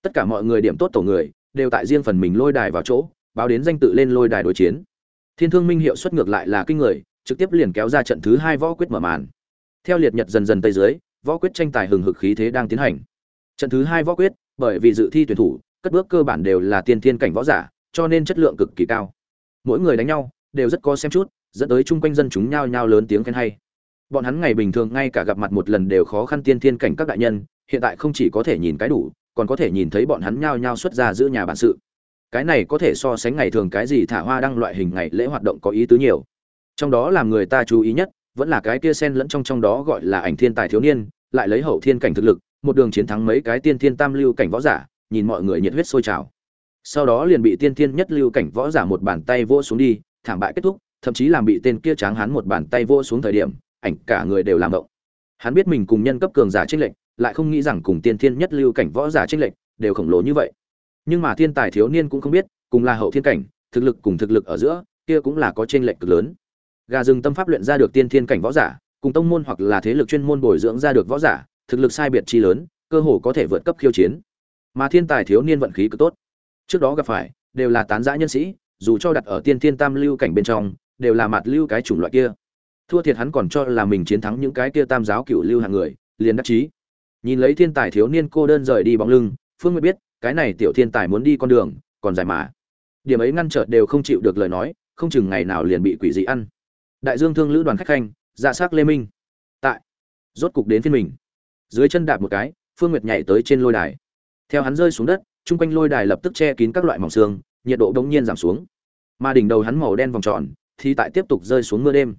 tất cả mọi người điểm tốt tổ người, đều tại riêng phần mình lôi đài vào chỗ, báo đến danh tự lên lôi đài đối chiến. Thiên thương minh hiệu suất ngược lại là kinh người, trực tiếp liền kéo ra trận thứ hai võ quyết mở màn. Theo liệt nhật dần dần tây dưới, võ quyết tranh tài hừng hực khí thế đang tiến hành. Trận thứ hai võ quyết, bởi vì dự thi tuyển thủ, cất bước cơ bản đều là tiên thiên cảnh võ giả, cho nên chất lượng cực kỳ cao. Mỗi người đánh nhau, đều rất có xem chút, dẫn tới chung quanh dân chúng nhao nhao lớn tiếng khen hay. Bọn hắn ngày bình thường ngay cả gặp mặt một lần đều khó khăn tiên thiên cảnh các đại nhân, hiện tại không chỉ có thể nhìn cái đủ còn có thể nhìn thấy bọn hắn nhao nhao xuất ra giữ nhà bản sự. Cái này có thể so sánh ngày thường cái gì thả hoa đăng loại hình ngày lễ hoạt động có ý tứ nhiều. Trong đó làm người ta chú ý nhất, vẫn là cái kia sen lẫn trong trong đó gọi là ảnh thiên tài thiếu niên, lại lấy hậu thiên cảnh thực lực, một đường chiến thắng mấy cái tiên thiên tam lưu cảnh võ giả, nhìn mọi người nhiệt huyết sôi trào. Sau đó liền bị tiên thiên nhất lưu cảnh võ giả một bàn tay vỗ xuống đi, thảm bại kết thúc, thậm chí làm bị tên kia tráng hắn một bàn tay vỗ xuống thời điểm, ảnh cả người đều làm động. Hắn biết mình cùng nhân cấp cường giả trích lệnh lại không nghĩ rằng cùng tiên thiên nhất lưu cảnh võ giả trinh lệnh đều khổng lồ như vậy. Nhưng mà thiên tài thiếu niên cũng không biết, cùng là hậu thiên cảnh, thực lực cùng thực lực ở giữa, kia cũng là có chênh lệch cực lớn. Gà rừng tâm pháp luyện ra được tiên thiên cảnh võ giả, cùng tông môn hoặc là thế lực chuyên môn bồi dưỡng ra được võ giả, thực lực sai biệt chi lớn, cơ hồ có thể vượt cấp khiêu chiến. Mà thiên tài thiếu niên vận khí cực tốt. Trước đó gặp phải, đều là tán giã nhân sĩ, dù cho đặt ở tiên thiên tam lưu cảnh bên trong, đều là mặt lưu cái chủng loại kia. Thua thiệt hắn còn cho là mình chiến thắng những cái kia tam giáo cựu lưu hàng người, liền đắc chí nhìn lấy thiên tài thiếu niên cô đơn rời đi bóng lưng, phương nguyệt biết, cái này tiểu thiên tài muốn đi con đường, còn dài mà. Điểm ấy ngăn trở đều không chịu được lời nói, không chừng ngày nào liền bị quỷ dị ăn. Đại dương thương lữ đoàn khách khanh dạ s lê minh. Tại, rốt cục đến phiên mình. Dưới chân đạp một cái, phương nguyệt nhảy tới trên lôi đài. Theo hắn rơi xuống đất, chung quanh lôi đài lập tức che kín các loại mỏng xương, nhiệt độ bỗng nhiên giảm xuống. Mà đỉnh đầu hắn màu đen vòng tròn, thì tại tiếp tục rơi xuống mưa đêm.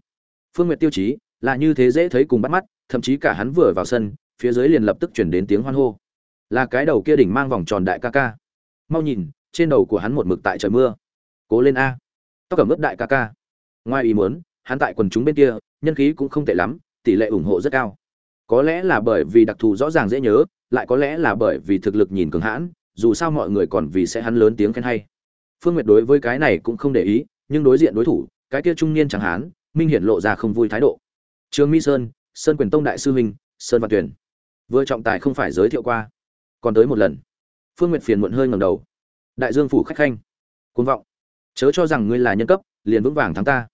Phương nguyệt tiêu chí, là như thế dễ thấy cùng bắt mắt, thậm chí cả hắn vừa vào sân phía dưới liền lập tức chuyển đến tiếng hoan hô. Là cái đầu kia đỉnh mang vòng tròn đại ca ca. Mau nhìn, trên đầu của hắn một mực tại trời mưa. Cố lên a. Tóc cầm ướp đại ca ca. Ngoài ý muốn, hắn tại quần chúng bên kia, nhân khí cũng không tệ lắm, tỷ lệ ủng hộ rất cao. Có lẽ là bởi vì đặc thù rõ ràng dễ nhớ, lại có lẽ là bởi vì thực lực nhìn cường hãn, dù sao mọi người còn vì sẽ hắn lớn tiếng khen hay. Phương nguyệt đối với cái này cũng không để ý, nhưng đối diện đối thủ, cái kia trung niên chẳng hán, minh hiển lộ ra không vui thái độ. Trương mỹ sơn sơn quyền tông đại sư huynh, sơn văn tuyển vừa trọng tài không phải giới thiệu qua. Còn tới một lần. Phương nguyệt phiền muộn hơi ngầm đầu. Đại dương phủ khách khanh. Côn vọng. Chớ cho rằng ngươi là nhân cấp, liền vững vàng thắng ta.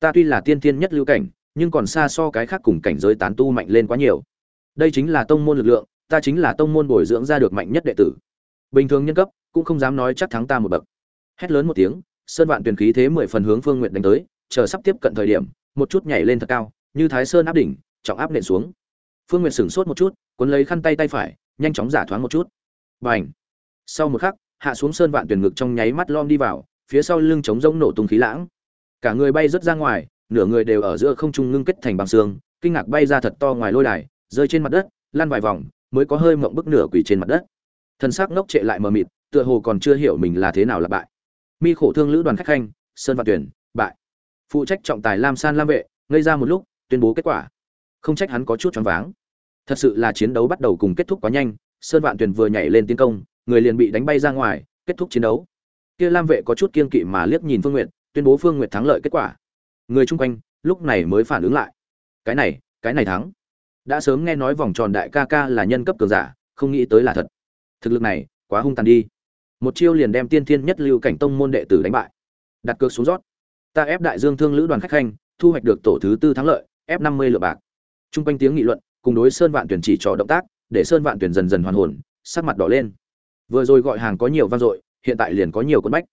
Ta tuy là tiên tiên nhất lưu cảnh, nhưng còn xa so cái khác cùng cảnh giới tán tu mạnh lên quá nhiều. Đây chính là tông môn lực lượng, ta chính là tông môn bồi dưỡng ra được mạnh nhất đệ tử. Bình thường nhân cấp, cũng không dám nói chắc thắng ta một bậc. Hét lớn một tiếng, sơn vạn tuyển khí thế mười phần hướng phương nguyện đánh tới, chờ sắp tiếp cận thời điểm, một chút nhảy lên thật cao, như thái sơn áp đỉnh, trọng áp nện xuống. Phương nguyện sửng sốt một chút cuốn lấy khăn tay tay phải, nhanh chóng giả thoáng một chút. B à n h sau một khắc, hạ xuống sơn vạn tuyển ngực trong nháy mắt lom đi vào, phía sau lưng chống rỗng nổ tung khí lãng. Cả người bay rớt ra ngoài, nửa người đều ở giữa không trung ngưng kết thành bằng xương, kinh ngạc bay ra thật to ngoài lôi đài, rơi trên mặt đất, lăn vài vòng, mới có hơi mộng bức nửa quỳ trên mặt đất. Thân xác ngốc trệ lại mờ mịt, tựa hồ còn chưa hiểu mình là thế nào là bại. Mi khổ thương lữ đoàn khách khanh, sơn vạn tuyển, bại. Phụ trách trọng tài lam san lam vệ, ngây ra một lúc, tuyên bố kết quả. Không trách hắn có chút choáng váng thật sự là chiến đấu bắt đầu cùng kết thúc quá nhanh, sơn vạn tuyền vừa nhảy lên tiến công, người liền bị đánh bay ra ngoài, kết thúc chiến đấu. Kia lam vệ có chút kiên kỵ mà liếc nhìn phương nguyện tuyên bố phương nguyện thắng lợi kết quả. Người chung quanh, lúc này mới phản ứng lại. Cái này cái này thắng. Đã sớm nghe nói vòng tròn đại ca ca là nhân cấp cường giả, không nghĩ tới là thật. Thực lực này, quá hung tàn đi. Một chiêu liền đem tiên thiên nhất lưu cảnh tông môn đệ tử đánh bại. Đặt cược xuống rót. Ta ép đại dương thương lữ đoàn khách khanh, thu hoạch được tổ thứ tư thắng lợi, ép năm mươi lượng bạc. T r u n g quanh tiếng nghị luận cùng đối sơn vạn tuyển chỉ trò động tác, để sơn vạn tuyển dần dần hoàn hồn, sắc mặt đỏ lên. Vừa rồi gọi hàng có nhiều vang dội, hiện tại liền có nhiều quân bách.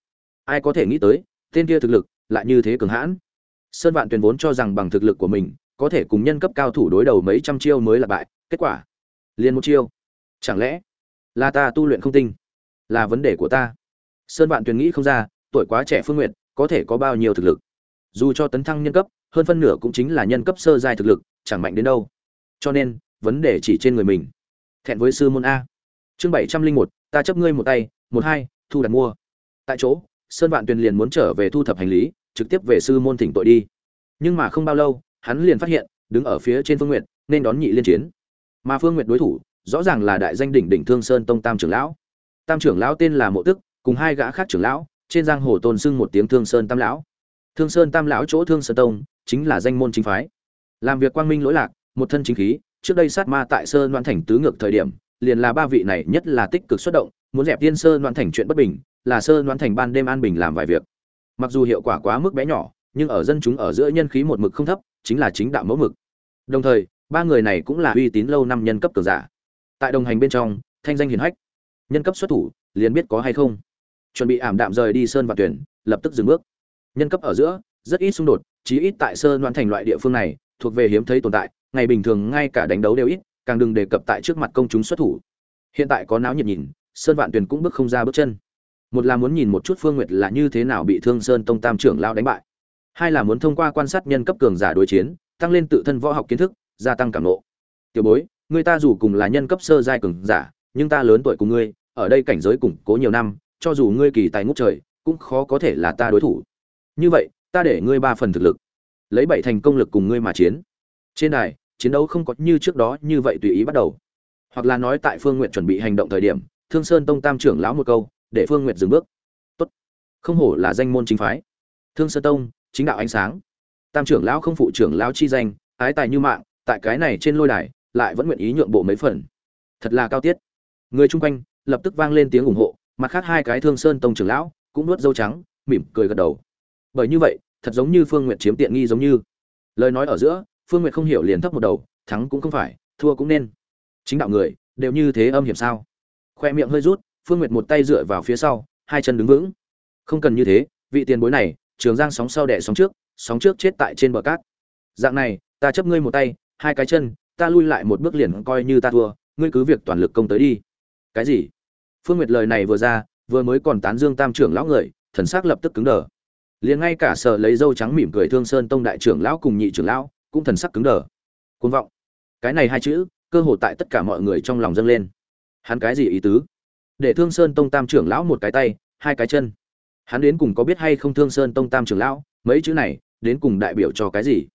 Ai có thể nghĩ tới, tên kia thực lực lại như thế cường hãn. Sơn vạn tuyển vốn cho rằng bằng thực lực của mình, có thể cùng nhân cấp cao thủ đối đầu mấy trăm chiêu mới là bại, kết quả, liền một chiêu. Chẳng lẽ là ta tu luyện không tinh? Là vấn đề của ta. Sơn vạn tuyển nghĩ không ra, tuổi quá trẻ phương nguyện có thể có bao nhiêu thực lực. Dù cho tấn thăng nhân cấp, hơn phân nửa cũng chính là nhân cấp sơ giai thực lực, chẳng mạnh đến đâu cho nên, vấn đề chỉ trên người mình. Thẹn với sư môn a. Chương bảy trăm linh một, ta chấp ngươi một tay, một hai, thu đặt mua. Tại chỗ, sơn vạn tuyền liền muốn trở về thu thập hành lý, trực tiếp về sư môn thỉnh tội đi. Nhưng mà không bao lâu, hắn liền phát hiện, đứng ở phía trên phương nguyện nên đón nhị liên chiến. Mà phương nguyện đối thủ, rõ ràng là đại danh đỉnh đỉnh thương sơn tông tam trưởng lão. Tam trưởng lão tên là mộ tức, cùng hai gã khác trưởng lão, trên giang hồ tôn xưng một tiếng thương sơn tam lão. Thương sơn tam lão chỗ thương sơn tông, chính là danh môn chính phái. Làm việc quang minh lỗi lạc một thân chính khí, trước đây sát ma tại sơn đoan thành tứ ngược thời điểm, liền là ba vị này nhất là tích cực xuất động, muốn dẹp tiên sơn đoan thành chuyện bất bình, là sơn đoan thành ban đêm an bình làm vài việc. Mặc dù hiệu quả quá mức bé nhỏ, nhưng ở dân chúng ở giữa nhân khí một mực không thấp, chính là chính đạo mẫu mực. Đồng thời, ba người này cũng là uy tín lâu năm nhân cấp cường giả. Tại đồng hành bên trong, thanh danh hiền hách. Nhân cấp xuất thủ, liền biết có hay không. Chuẩn bị ảm đạm rời đi sơn và tuyển, lập tức dừng bước. Nhân cấp ở giữa, rất ít xung đột, chí ít tại sơn đoan thành loại địa phương này, thuộc về hiếm thấy tồn tại ngày bình thường ngay cả đánh đấu đều ít, càng đừng đề cập tại trước mặt công chúng xuất thủ. Hiện tại có náo nhiệt nhìn, sơn vạn tuyền cũng bước không ra bước chân. Một là muốn nhìn một chút phương nguyệt là như thế nào bị thương sơn tông tam trưởng lao đánh bại. Hai là muốn thông qua quan sát nhân cấp cường giả đối chiến, tăng lên tự thân võ học kiến thức, gia tăng cảm nộ. Tiểu bối, người ta dù cùng là nhân cấp sơ giai cường giả, nhưng ta lớn tuổi cùng ngươi, ở đây cảnh giới củng cố nhiều năm, cho dù ngươi kỳ tài ngút trời, cũng khó có thể là ta đối thủ. Như vậy, ta để ngươi ba phần thực lực, lấy bảy thành công lực cùng ngươi mà chiến. Trên đài chiến đấu không có như trước đó như vậy tùy ý bắt đầu. Hoặc là nói tại phương nguyện chuẩn bị hành động thời điểm, thương sơn tông tam trưởng lão một câu, để phương nguyện dừng bước. Tốt. Không hổ là danh môn chính phái. Thương sơn tông, chính đạo ánh sáng. Tam trưởng lão không phụ trưởng lão chi danh, ái tài như mạng, tại cái này trên lôi đài, lại vẫn nguyện ý nhượng bộ mấy phần. Thật là cao tiết. Người chung quanh, lập tức vang lên tiếng ủng hộ, mặt khác hai cái thương sơn tông trưởng lão, cũng nuốt dâu trắng, mỉm cười gật đầu. Bởi như vậy, thật giống như phương nguyệt chiếm tiện nghi giống như. Lời nói ở giữa phương n g u y ệ t không hiểu liền thấp một đầu, thắng cũng không phải, thua cũng nên. Chính đạo người, đều như thế âm hiểm sao? Khoe miệng hơi rút, phương n g u y ệ t một tay dựa vào phía sau, hai chân đứng vững. Không cần như thế, vị tiền bối này, trường giang sóng sau đẻ sóng trước sóng trước chết tại trên bờ cát. Dạng này, ta chấp ngươi một tay, hai cái chân, ta lui lại một bước liền coi như ta thua, ngươi cứ việc toàn lực công tới đi. Cái gì? Phương nguyệt lời này vừa ra, vừa mới còn tán dương tam trưởng lão người, thần s ắ c lập tức cứng đờ. Liền ngay cả sợ lấy dâu trắng mỉm cười thương sơn tông đại trưởng lão cùng nhị trưởng lão cũng thần sắc cứng đờ. Côn vọng. Cái này hai chữ, cơ hồ tại tất cả mọi người trong lòng dâng lên. Hắn cái gì ý tứ? Để thương sơn tông tam trưởng lão một cái tay, hai cái chân. Hắn đến cùng có biết hay không thương sơn tông tam trưởng lão, mấy chữ này, đến cùng đại biểu cho cái gì?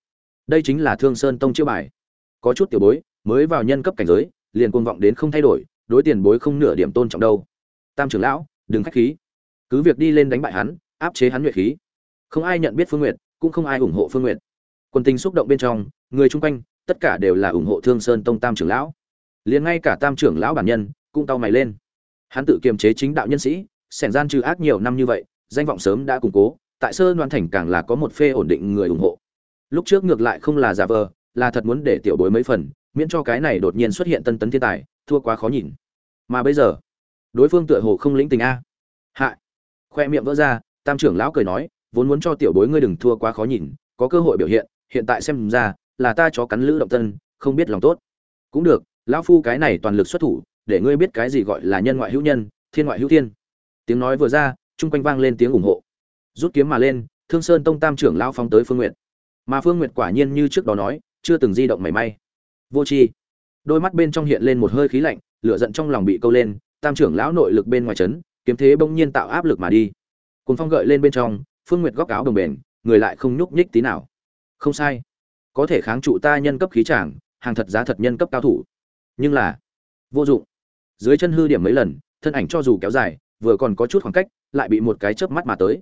Đây chính là thương sơn tông chữ bài. Có chút tiểu bối, mới vào nhân cấp cảnh giới, liền côn vọng đến không thay đổi, đối tiền bối không nửa điểm tôn trọng đâu. Tam trưởng lão, đừng khách khí. Cứ việc đi lên đánh bại hắn, áp chế hắn nhuệ khí. Không ai nhận biết phương nguyện cũng không ai ủng hộ phương nguyện quân tình xúc động bên trong, người chung quanh, tất cả đều là ủng hộ thương sơn tông tam trưởng lão. Liền ngay cả tam trưởng lão bản nhân, cũng tao mày lên. Hắn tự kiềm chế chính đạo nhân sĩ sẻn gian trừ ác nhiều năm như vậy, danh vọng sớm đã củng cố, tại sơn đoan thành càng là có một phê ổn định người ủng hộ. Lúc trước ngược lại không là giả vờ, là thật muốn để tiểu bối mấy phần, miễn cho cái này đột nhiên xuất hiện tân tấn thiên tài, thua quá khó nhìn. Mà bây giờ, đối phương tựa hồ không lĩnh tình a. Hạ, khoe miệng vỡ ra, tam trưởng lão cười nói, vốn muốn cho tiểu bối ngươi đừng thua quá khó nhìn, có cơ hội biểu hiện hiện tại xem ra là ta chó cắn lữ động tân, không biết lòng tốt. Cũng được, lão phu cái này toàn lực xuất thủ, để ngươi biết cái gì gọi là nhân ngoại hữu nhân, thiên ngoại hữu thiên. Tiếng nói vừa ra, chung quanh vang lên tiếng ủng hộ. Rút kiếm mà lên, thương sơn tông tam trưởng lão phóng tới phương nguyện mà phương nguyện quả nhiên như trước đó nói, chưa từng di động mảy may. Vô tri. Đôi mắt bên trong hiện lên một hơi khí lạnh, lửa giận trong lòng bị câu lên, tam trưởng lão nội lực bên ngoài chấn, kiếm thế bỗng nhiên tạo áp lực mà đi. Cuốn phong gợi lên bên trong, phương nguyệt góc áo đồng bền, người lại không nhúc nhích tí nào không sai. Có thể kháng trụ ta nhân cấp khí tràng hàng thật giá thật nhân cấp cao thủ. Nhưng là, vô dụng. Dưới chân hư điểm mấy lần, thân ảnh cho dù kéo dài, vừa còn có chút khoảng cách, lại bị một cái chớp mắt mà tới.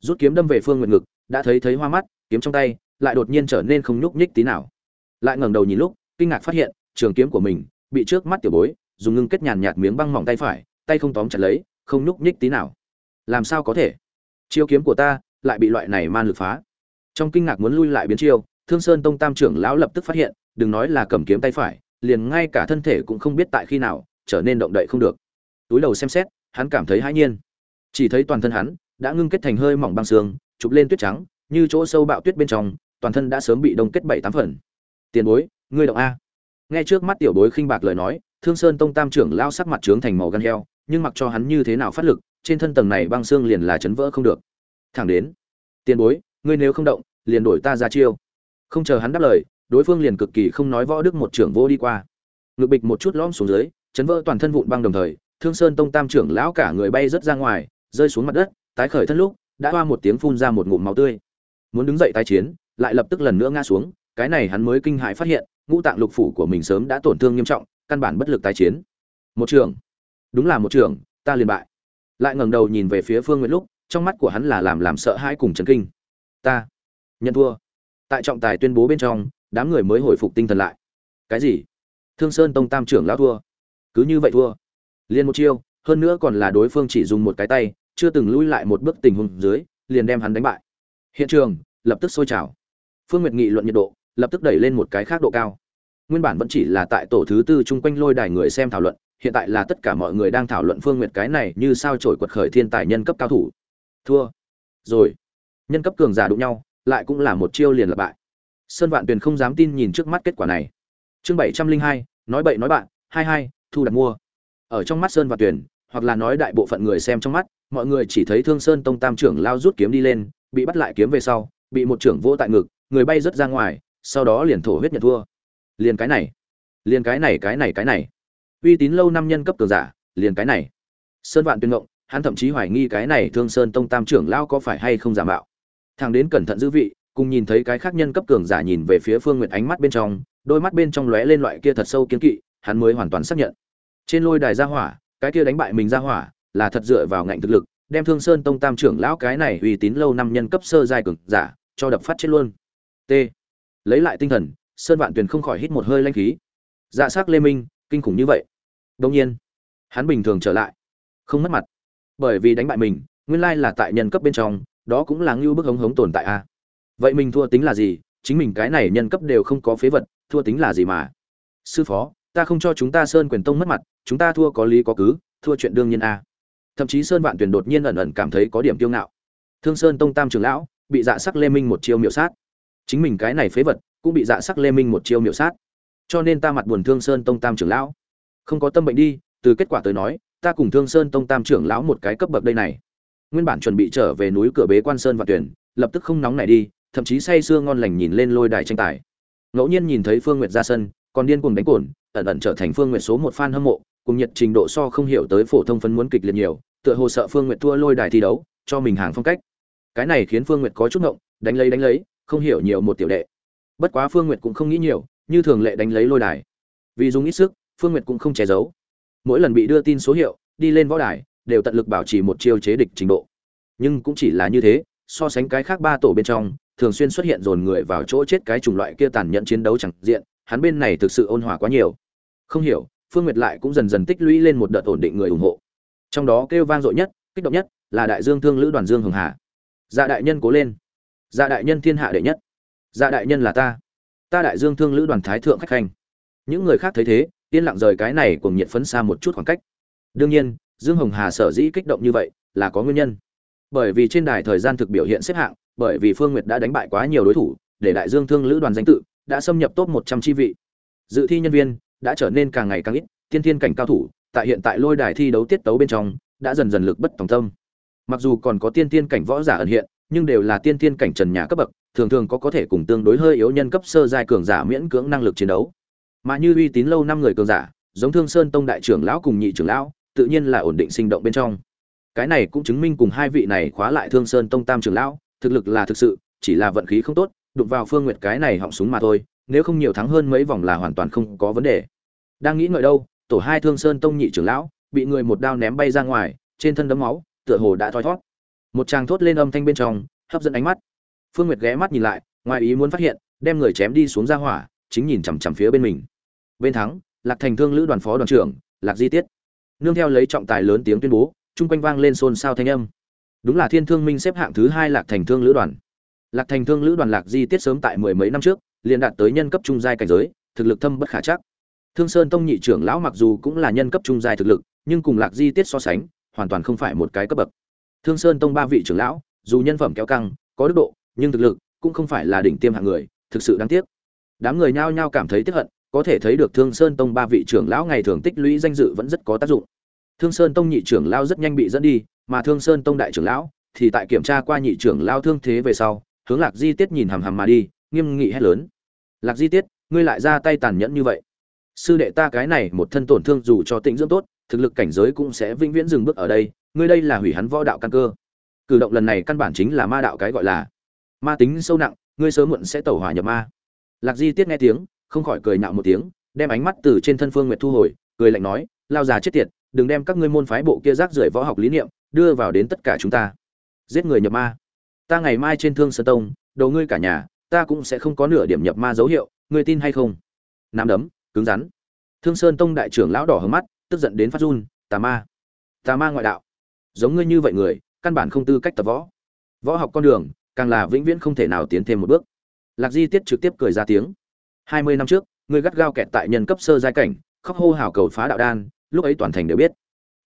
Rút kiếm đâm về phương nguyện ngực, đã thấy thấy hoa mắt, kiếm trong tay, lại đột nhiên trở nên không nhúc nhích tí nào. Lại ngẩng đầu nhìn lúc, kinh ngạc phát hiện, trường kiếm của mình, bị trước mắt tiểu bối, dùng ngưng kết nhàn nhạt miếng băng mỏng tay phải, tay không tóm chặt lấy, không nhúc nhích tí nào. Làm sao có thể? Chiêu kiếm của ta, lại bị loại này man lực phá trong kinh ngạc muốn lui lại biến chiêu, thương sơn tông tam trưởng lão lập tức phát hiện, đừng nói là cầm kiếm tay phải, liền ngay cả thân thể cũng không biết tại khi nào, trở nên động đậy không được. Túi đầu xem xét, hắn cảm thấy hãi nhiên. Chỉ thấy toàn thân hắn đã ngưng kết thành hơi mỏng băng xương, chụp lên tuyết trắng, như chỗ sâu bạo tuyết bên trong, toàn thân đã sớm bị đông kết bảy tám phần. Tiền bối, ngươi động a. Nghe trước mắt tiểu bối khinh bạc lời nói, thương sơn tông tam trưởng lao sắc mặt trướng thành màu gan heo, nhưng mặc cho hắn như thế nào phát lực, trên thân tầng này băng xương liền là chấn vỡ không được. Thẳng đến. Tiền bối ngươi nếu không động, liền đổi ta ra chiêu. Không chờ hắn đáp lời, đối phương liền cực kỳ không nói võ đức một trưởng vô đi qua. Ngực bịch một chút lõm xuống dưới, chấn vỡ toàn thân vụn băng đồng thời, thương sơn tông tam trưởng lão cả người bay rớt ra ngoài, rơi xuống mặt đất, tái khởi thân lúc, đã hoa một tiếng phun ra một ngụm máu tươi. Muốn đứng dậy tái chiến, lại lập tức lần nữa ngã xuống, cái này hắn mới kinh hãi phát hiện, ngũ tạng lục phủ của mình sớm đã tổn thương nghiêm trọng, căn bản bất lực tái chiến. Một trường đúng là một trường ta liền bại. Lại ngẩng đầu nhìn về phía phương nguyệt lúc, trong mắt của hắn là làm làm sợ hãi cùng chấn kinh ta. Nhận thua. Tại trọng tài tuyên bố bên trong, đám người mới hồi phục tinh thần lại. Cái gì? Thương sơn tông tam trưởng lão thua. Cứ như vậy thua. Liền một chiêu, hơn nữa còn là đối phương chỉ dùng một cái tay, chưa từng lui lại một bước tình huống dưới, liền đem hắn đánh bại. Hiện trường, lập tức sôi trào. Phương nguyệt nghị luận nhiệt độ, lập tức đẩy lên một cái khác độ cao. Nguyên bản vẫn chỉ là tại tổ thứ tư chung quanh lôi đài người xem thảo luận, hiện tại là tất cả mọi người đang thảo luận phương nguyệt cái này như sao trổi quật khởi thiên tài nhân cấp cao thủ. Thua. Rồi nhân cấp cường giả đụng nhau, lại cũng là một chiêu liền lập bại. Sơn vạn tuyền không dám tin nhìn trước mắt kết quả này. Chương bảy trăm linh hai, nói bậy nói bạn, hai hai, thu đặt mua. Ở trong mắt sơn vạn tuyền, hoặc là nói đại bộ phận người xem trong mắt, mọi người chỉ thấy thương sơn tông tam trưởng lao rút kiếm đi lên, bị bắt lại kiếm về sau, bị một trưởng vỗ tại ngực, người bay rớt ra ngoài, sau đó liền thổ huyết nhận thua. Liền cái này, liền cái này cái này cái này. Uy tín lâu năm nhân cấp cường giả, liền cái này. Sơn vạn tuyên ngộng, hắn thậm chí hoài nghi cái này thương sơn tông tam trưởng lao có phải hay không giả mạo thằng đến cẩn thận giữ vị, cùng nhìn thấy cái khác nhân cấp cường giả nhìn về phía phương nguyệt ánh mắt bên trong, đôi mắt bên trong lóe lên loại kia thật sâu kiến kỵ, hắn mới hoàn toàn xác nhận. Trên lôi đài gia hỏa, cái kia đánh bại mình gia hỏa, là thật dựa vào ngạnh thực lực, đem thương sơn tông tam trưởng lão cái này uy tín lâu năm nhân cấp sơ giai cường giả, cho đập phát chết luôn. T. Lấy lại tinh thần, sơn vạn tuyền không khỏi hít một hơi lanh khí. Dạ s á c lê minh, kinh khủng như vậy. Đông nhiên, hắn bình thường trở lại, không mất mặt. Bởi vì đánh bại mình, nguyên lai là tại nhân cấp bên trong đó cũng là ngưu bức hống hống tồn tại a. Vậy mình thua tính là gì? Chính mình cái này nhân cấp đều không có phế vật, thua tính là gì mà? Sư phó, ta không cho chúng ta sơn quyền tông mất mặt, chúng ta thua có lý có cứ, thua chuyện đương nhiên a. Thậm chí sơn vạn tuyển đột nhiên ẩn ẩn cảm thấy có điểm kiêu ngạo. Thương sơn tông tam trường lão, bị dạ sắc lê minh một chiêu miệu sát. Chính mình cái này phế vật, cũng bị dạ sắc lê minh một chiêu miệu sát. Cho nên ta mặt buồn thương sơn tông tam trưởng lão. Không có tâm bệnh đi, từ kết quả tới nói, ta cùng thương sơn tông tam trưởng lão một cái cấp bậc đây này nguyên bản chuẩn bị trở về núi cửa bế quan sơn và tuyển, lập tức không nóng này đi, thậm chí say sưa ngon lành nhìn lên lôi đài tranh tài. Ngẫu nhiên nhìn thấy phương nguyệt ra sân, còn điên cuồng đánh cồn, ẩn ẩn trở thành phương nguyệt số một fan hâm mộ, cùng nhiệt trình độ so không hiểu tới phổ thông phấn muốn kịch liệt nhiều, tựa hồ sợ phương nguyệt thua lôi đài thi đấu, cho mình hàng phong cách. Cái này khiến phương nguyệt có chút ngộng, đánh lấy đánh lấy, không hiểu nhiều một tiểu đệ. Bất quá phương nguyệt cũng không nghĩ nhiều, như thường lệ đánh lấy lôi đài. Vì dùng ít sức, phương nguyệt cũng không che giấu. Mỗi lần bị đưa tin số hiệu, đi lên võ đài đều tận lực bảo trì một chiêu chế địch trình độ. Nhưng cũng chỉ là như thế, so sánh cái khác ba tổ bên trong, thường xuyên xuất hiện dồn người vào chỗ chết cái chủng loại kia tàn nhẫn chiến đấu chẳng diện, hắn bên này thực sự ôn hòa quá nhiều. Không hiểu, phương nguyệt lại cũng dần dần tích lũy lên một đợt ổn định người ủng hộ. Trong đó kêu vang dội nhất, kích động nhất, là đại dương thương lữ đoàn dương hường hà. Dạ đại nhân cố lên. Dạ đại nhân thiên hạ đệ nhất. Dạ đại nhân là ta. Ta đại dương thương lữ đoàn thái thượng khách khanh. Những người khác thấy thế, yên lặng rời cái này cùng nhiệt phấn xa một chút khoảng cách. Đương nhiên dương hồng hà sở dĩ kích động như vậy là có nguyên nhân. Bởi vì trên đài thời gian thực biểu hiện xếp hạng, bởi vì phương nguyệt đã đánh bại quá nhiều đối thủ, để đại dương thương lữ đoàn danh tự đã xâm nhập top một trăm chi vị. Dự thi nhân viên đã trở nên càng ngày càng ít, tiên thiên cảnh cao thủ, tại hiện tại lôi đài thi đấu tiết tấu bên trong, đã dần dần lực bất tòng tâm. Mặc dù còn có tiên thiên cảnh võ giả ẩn hiện, nhưng đều là tiên thiên cảnh trần nhà cấp bậc, thường thường có có thể cùng tương đối hơi yếu nhân cấp sơ giai cường giả miễn cưỡng năng lực chiến đấu. Mà như uy tín lâu năm người cường giả, giống thương sơn tông đại trưởng lão cùng nhị trưởng lão tự nhiên là ổn định sinh động bên trong. Cái này cũng chứng minh cùng hai vị này khóa lại thương sơn tông tam trưởng lão, thực lực là thực sự, chỉ là vận khí không tốt, đụng vào phương nguyệt cái này họng súng mà thôi, nếu không nhiều thắng hơn mấy vòng là hoàn toàn không có vấn đề. Đang nghĩ ngợi đâu, tổ hai thương sơn tông nhị trưởng lão, bị người một đao ném bay ra ngoài, trên thân đấm máu, tựa hồ đã thoi thót. Một tràng thốt lên âm thanh bên trong, hấp dẫn ánh mắt. Phương nguyệt ghé mắt nhìn lại, ngoài ý muốn phát hiện, đem người chém đi xuống ra hỏa, chính nhìn chằm chằm phía bên mình. Bên thắng, lạc thành thương lữ đoàn phó đoàn trưởng, lạc di tiết nương theo lấy trọng tài lớn tiếng tuyên bố, chung quanh vang lên xôn xao thanh âm. Đúng là thiên thương minh xếp hạng thứ hai lạc thành thương lữ đoàn. Lạc thành thương lữ đoàn lạc di tiết sớm tại mười mấy năm trước, liền đạt tới nhân cấp trung giai cảnh giới, thực lực thâm bất khả chắc. Thương sơn tông nhị trưởng lão mặc dù cũng là nhân cấp trung giai thực lực, nhưng cùng lạc di tiết so sánh, hoàn toàn không phải một cái cấp bậc. Thương sơn tông ba vị trưởng lão, dù nhân phẩm kéo căng, có đức độ, nhưng thực lực cũng không phải là đỉnh tiêm hạng người, thực sự đáng tiếc. Đám người nhao nhao cảm thấy tiếc hận, có thể thấy được thương sơn tông ba vị trưởng lão ngày thường tích lũy danh dự vẫn rất có tác dụng thương sơn tông nhị trưởng lão rất nhanh bị dẫn đi, mà thương sơn tông đại trưởng lão thì tại kiểm tra qua nhị trưởng lão thương thế về sau, hướng lạc di tiết nhìn hằm hằm mà đi, nghiêm nghị hét lớn. Lạc di tiết, ngươi lại ra tay tàn nhẫn như vậy. Sư đệ ta cái này một thân tổn thương dù cho tĩnh dưỡng tốt, thực lực cảnh giới cũng sẽ vĩnh viễn dừng bước ở đây, ngươi đây là hủy hắn võ đạo căn cơ. Cử động lần này căn bản chính là ma đạo cái gọi là ma tính sâu nặng, ngươi sớm muộn sẽ tẩu hỏa nhập ma. Lạc di tiết nghe tiếng, không khỏi cười nhạo một tiếng, đem ánh mắt từ trên thân phương nguyệt thu hồi, cười lạnh nói, lao già chết tiệt đừng đem các ngươi môn phái bộ kia rác rưởi võ học lý niệm đưa vào đến tất cả chúng ta. Giết người nhập ma. Ta ngày mai trên thương sơn tông, đầu ngươi cả nhà, ta cũng sẽ không có nửa điểm nhập ma dấu hiệu, ngươi tin hay không? Nắm đấm, cứng rắn. Thương sơn tông đại trưởng lão đỏ hướng mắt, tức giận đến phát run, tà ma. Tà ma ngoại đạo. Giống ngươi như vậy người, căn bản không tư cách tập võ. Võ học con đường, càng là vĩnh viễn không thể nào tiến thêm một bước. Lạc di tiết trực tiếp cười ra tiếng. Hai mươi năm trước, ngươi gắt gao kẹt tại nhân cấp sơ giai cảnh, khóc hô hào cầu phá đạo đan lúc ấy toàn thành đều biết.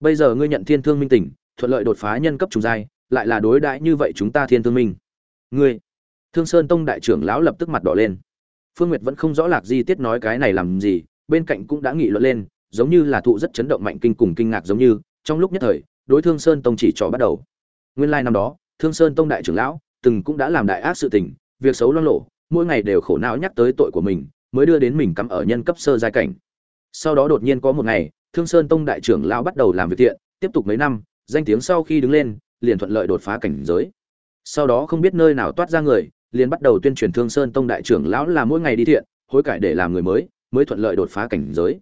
Bây giờ ngươi nhận thiên thương minh tỉnh, thuận lợi đột phá nhân cấp trùng giai, lại là đối đãi như vậy chúng ta thiên thương minh. Ngươi, thương sơn tông đại trưởng lão lập tức mặt đỏ lên. Phương nguyệt vẫn không rõ lạc di tiết nói cái này làm gì, bên cạnh cũng đã nghị luận lên, giống như là thụ rất chấn động mạnh kinh cùng kinh ngạc giống như, trong lúc nhất thời, đối thương sơn tông chỉ trò bắt đầu. Nguyên lai năm đó, thương sơn tông đại trưởng lão từng cũng đã làm đại ác sự tình, việc xấu loang lộ, mỗi ngày đều khổ não nhắc tới tội của mình, mới đưa đến mình cắm ở nhân cấp sơ giai cảnh. Sau đó đột nhiên có một ngày thương sơn tông đại trưởng lão bắt đầu làm việc thiện tiếp tục mấy năm danh tiếng sau khi đứng lên liền thuận lợi đột phá cảnh giới. Sau đó không biết nơi nào toát ra người liền bắt đầu tuyên truyền thương sơn tông đại trưởng lão là mỗi ngày đi thiện hối cải để làm người mới mới thuận lợi đột phá cảnh giới.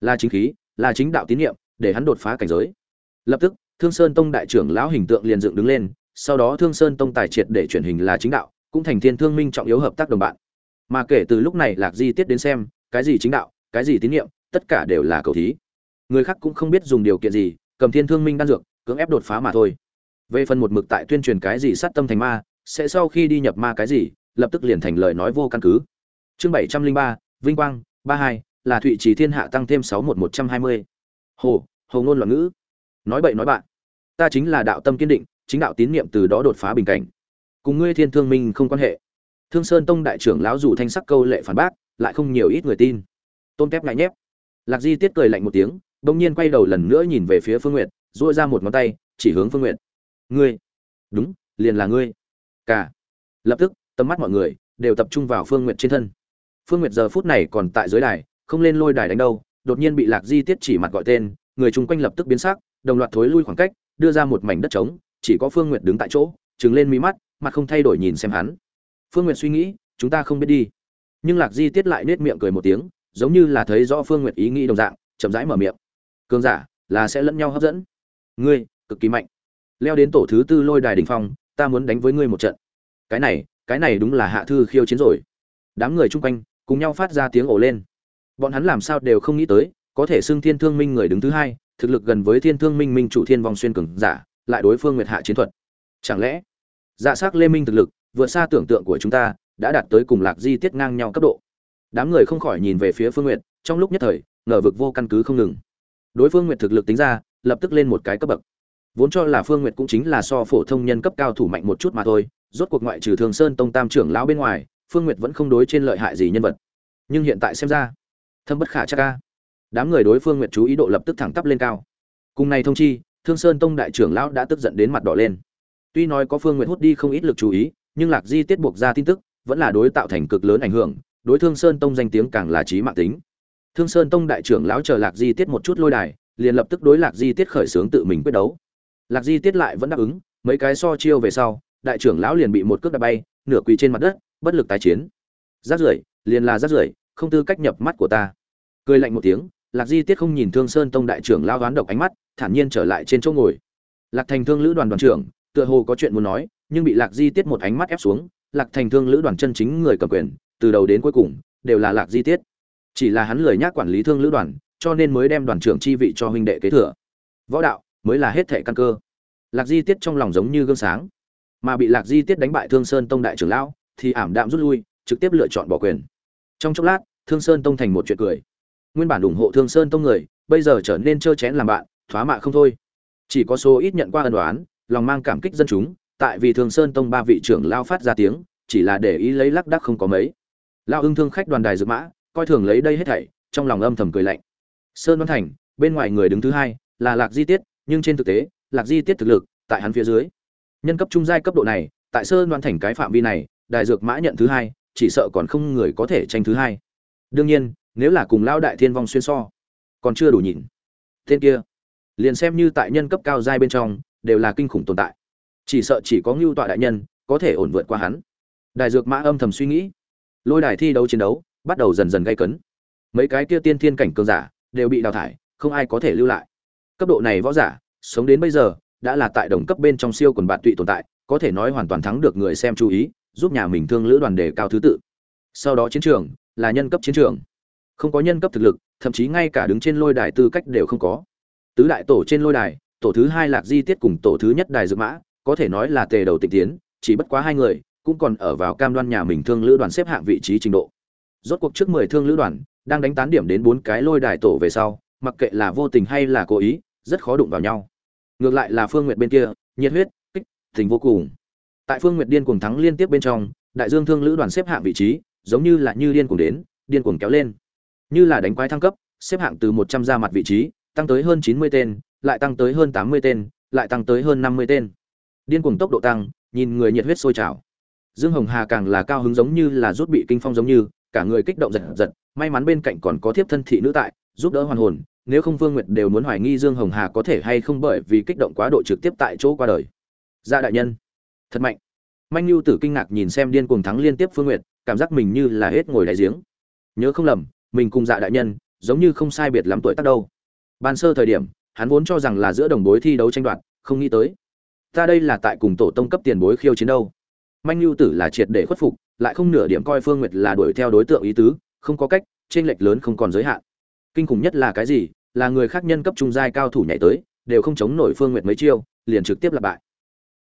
Là chính khí là chính đạo tín niệm, để hắn đột phá cảnh giới. Lập tức thương sơn tông đại trưởng lão hình tượng liền dựng đứng lên sau đó thương sơn tông tài triệt để chuyển hình là chính đạo cũng thành thiên thương minh trọng yếu hợp tác đồng bạn. Mà kể từ lúc này lạc di tiết đến xem cái gì chính đạo cái gì tín niệm, tất cả đều là cầu thí người khác cũng không biết dùng điều kiện gì, cầm thiên thương minh đan dược, cưỡng ép đột phá mà thôi. Về phần một mực tại tuyên truyền cái gì sát tâm thành ma, sẽ sau khi đi nhập ma cái gì, lập tức liền thành lời nói vô căn cứ. Chương bảy trăm linh ba, vinh quang, ba hai, là thụy trì thiên hạ tăng thêm sáu một một trăm hai mươi. Hồ hồ ngôn loạn ngữ. Nói bậy nói bạn. Ta chính là đạo tâm kiên định, chính đạo tín niệm từ đó đột phá bình cảnh. Cùng ngươi thiên thương minh không quan hệ. Thương sơn tông đại trưởng lão dù thanh sắc câu lệ phản bác, lại không nhiều ít người tin. Tôn kép ngại nhép. Lạc di tiết cười lạnh một tiếng bỗng nhiên quay đầu lần nữa nhìn về phía phương nguyệt dội ra một ngón tay, chỉ hướng phương nguyệt. Ngươi. Đúng, liền là ngươi. Cả. Lập tức, tầm mắt mọi người đều tập trung vào phương nguyệt trên thân. Phương nguyệt giờ phút này còn tại dưới đài, không lên lôi đài đánh đâu, đột nhiên bị lạc di tiết chỉ mặt gọi tên, người chung quanh lập tức biến sắc, đồng loạt thối lui khoảng cách, đưa ra một mảnh đất trống, chỉ có phương nguyệt đứng tại chỗ, trừng lên mí mắt, mặt không thay đổi nhìn xem hắn. Phương nguyệt suy nghĩ, chúng ta không biết đi. Nhưng lạc di tiết lại nết miệng cười một tiếng, giống như là thấy rõ phương nguyệt ý nghĩ đồng dạng, chậm rãi mở miệng cường giả là sẽ lẫn nhau hấp dẫn. Ngươi, cực kỳ mạnh. Leo đến tổ thứ tư lôi đài đỉnh phong, ta muốn đánh với ngươi một trận. Cái này cái này đúng là hạ thư khiêu chiến rồi. Đám người chung quanh, cùng nhau phát ra tiếng ồ lên. Bọn hắn làm sao đều không nghĩ tới, có thể xưng thiên thương minh người đứng thứ hai, thực lực gần với thiên thương minh minh chủ thiên vong xuyên cường giả, lại đối phương nguyệt hạ chiến thuật. Chẳng lẽ dạ s á c lê minh thực lực, vượt xa tưởng tượng của chúng ta, đã đạt tới cùng lạc di tiết ngang nhau cấp độ? Đám người không khỏi nhìn về phía phương nguyệt, trong lúc nhất thời, ngờ vực vô căn cứ không ngừng đối phương nguyệt thực lực tính ra, lập tức lên một cái cấp bậc. Vốn cho là phương nguyệt cũng chính là so phổ thông nhân cấp cao thủ mạnh một chút mà thôi, rốt cuộc ngoại trừ thường sơn tông tam trưởng lão bên ngoài, phương nguyệt vẫn không đối trên lợi hại gì nhân vật. Nhưng hiện tại xem ra, thâm bất khả chắc ca đám người đối phương nguyệt chú ý độ lập tức thẳng tắp lên cao. Cùng này thông chi, thương sơn tông đại trưởng lão đã tức giận đến mặt đỏ lên. Tuy nói có phương nguyệt hút đi không ít lực chú ý, nhưng lạc di tiết buộc ra tin tức, vẫn là đối tạo thành cực lớn ảnh hưởng, đối thương sơn tông danh tiếng càng là trí mạng tính thương sơn tông đại trưởng lão chờ lạc di tiết một chút lôi đài, liền lập tức đối lạc di tiết khởi xướng tự mình quyết đấu. Lạc di tiết lại vẫn đáp ứng, mấy cái so chiêu về sau, đại trưởng lão liền bị một cước đạp bay, nửa quỳ trên mặt đất, bất lực tái chiến. Rát rưởi, liền là rát rưởi, không tư cách nhập mắt của ta. Cười lạnh một tiếng, lạc di tiết không nhìn thương sơn tông đại trưởng lão đoán độc ánh mắt, thản nhiên trở lại trên chỗ ngồi. Lạc thành thương lữ đoàn đoàn trưởng, tựa hồ có chuyện muốn nói, nhưng bị lạc di tiết một ánh mắt ép xuống, lạc thành thương lữ đoàn chân chính người cầm quyền, từ đầu đến cuối cùng, đều là lạc di tiết chỉ là hắn lười nhác quản lý thương lữ đoàn, cho nên mới đem đoàn trưởng chi vị cho huynh đệ kế thừa. Võ đạo, mới là hết thệ căn cơ. Lạc di tiết trong lòng giống như gương sáng. Mà bị lạc di tiết đánh bại thương sơn tông đại trưởng lão, thì ảm đạm rút lui, trực tiếp lựa chọn bỏ quyền. Trong chốc lát, thương sơn tông thành một chuyện cười. Nguyên bản ủng hộ thương sơn tông người, bây giờ trở nên trơ chén làm bạn, thoá mạ không thôi. Chỉ có số ít nhận qua ân đoán lòng mang cảm kích dân chúng, tại vì thương sơn tông ba vị trưởng lao phát ra tiếng, chỉ là để ý lấy lắc đắc không có mấy. Lao ưng thương khách đoàn đài dự mã coi thường lấy đây hết thảy, trong lòng âm thầm cười lạnh. Sơn văn thành, bên ngoài người đứng thứ hai, là lạc di tiết, nhưng trên thực tế, lạc di tiết thực lực, tại hắn phía dưới. Nhân cấp trung giai cấp độ này, tại sơn đoan thành cái phạm vi này, đại dược mã nhận thứ hai, chỉ sợ còn không người có thể tranh thứ hai. Đương nhiên, nếu là cùng lao đại thiên vong xuyên so, còn chưa đủ nhìn. Tên kia, liền xem như tại nhân cấp cao giai bên trong, đều là kinh khủng tồn tại. Chỉ sợ chỉ có ngưu tọa đại nhân, có thể ổn vượt qua hắn. Đại dược mã âm thầm suy nghĩ. Lôi đài thi đấu chiến đấu bắt đầu dần dần gây cấn. Mấy cái kia tiên thiên cảnh cường giả đều bị đào thải, không ai có thể lưu lại. Cấp độ này võ giả, sống đến bây giờ, đã là tại đồng cấp bên trong siêu quần bạn tụy tồn tại, có thể nói hoàn toàn thắng được người xem chú ý, giúp nhà mình thương lữ đoàn đề cao thứ tự. Sau đó chiến trường, là nhân cấp chiến trường. Không có nhân cấp thực lực, thậm chí ngay cả đứng trên lôi đài tư cách đều không có. Tứ đại tổ trên lôi đài, tổ thứ hai lạc di tiết cùng tổ thứ nhất đài dự mã, có thể nói là tề đầu tịch tiến, chỉ bất quá hai người cũng còn ở vào cam đoan nhà mình thương lữ đoàn xếp hạng vị trí trình độ rốt cuộc trước mười thương lữ đoàn, đang đánh tán điểm đến bốn cái lôi đài tổ về sau, mặc kệ là vô tình hay là cố ý, rất khó đụng vào nhau. Ngược lại là phương nguyệt bên kia, nhiệt huyết, kích, tình vô cùng. Tại phương nguyệt điên cuồng thắng liên tiếp bên trong, đại dương thương lữ đoàn xếp hạng vị trí, giống như là như điên cuồng đến, điên cuồng kéo lên. Như là đánh quái thăng cấp, xếp hạng từ một trăm ra mặt vị trí, tăng tới hơn chín mươi tên, lại tăng tới hơn tám mươi tên, lại tăng tới hơn năm mươi tên. Điên cuồng tốc độ tăng, nhìn người nhiệt huyết sôi trào. Dương hồng hà càng là cao hứng giống như là rút bị kinh phong giống như cả người kích động giật giật may mắn bên cạnh còn có thiếp thân thị nữ tại giúp đỡ hoàn hồn nếu không Vương Nguyệt đều muốn hoài nghi Dương Hồng Hà có thể hay không bởi vì kích động quá độ trực tiếp tại chỗ qua đời. Dạ đại nhân, thật mạnh. Manh lưu Tử kinh ngạc nhìn xem điên cuồng thắng liên tiếp Phương Nguyệt, cảm giác mình như là hết ngồi đại giếng. Nhớ không lầm, mình cùng Dạ đại nhân, giống như không sai biệt lắm tuổi tác đâu. Ban sơ thời điểm, hắn vốn cho rằng là giữa đồng bối thi đấu tranh đoạt, không nghĩ tới. Ta đây là tại cùng tổ tông cấp tiền bối khiêu chiến đâu. Manh Lưu Tử là triệt để khuất phục, lại không nửa điểm coi Phương Nguyệt là đuổi theo đối tượng ý tứ, không có cách, trên lệch lớn không còn giới hạn. Kinh khủng nhất là cái gì? Là người khác nhân cấp trung giai cao thủ nhảy tới đều không chống nổi phương nguyệt mấy chiêu liền trực tiếp là bại.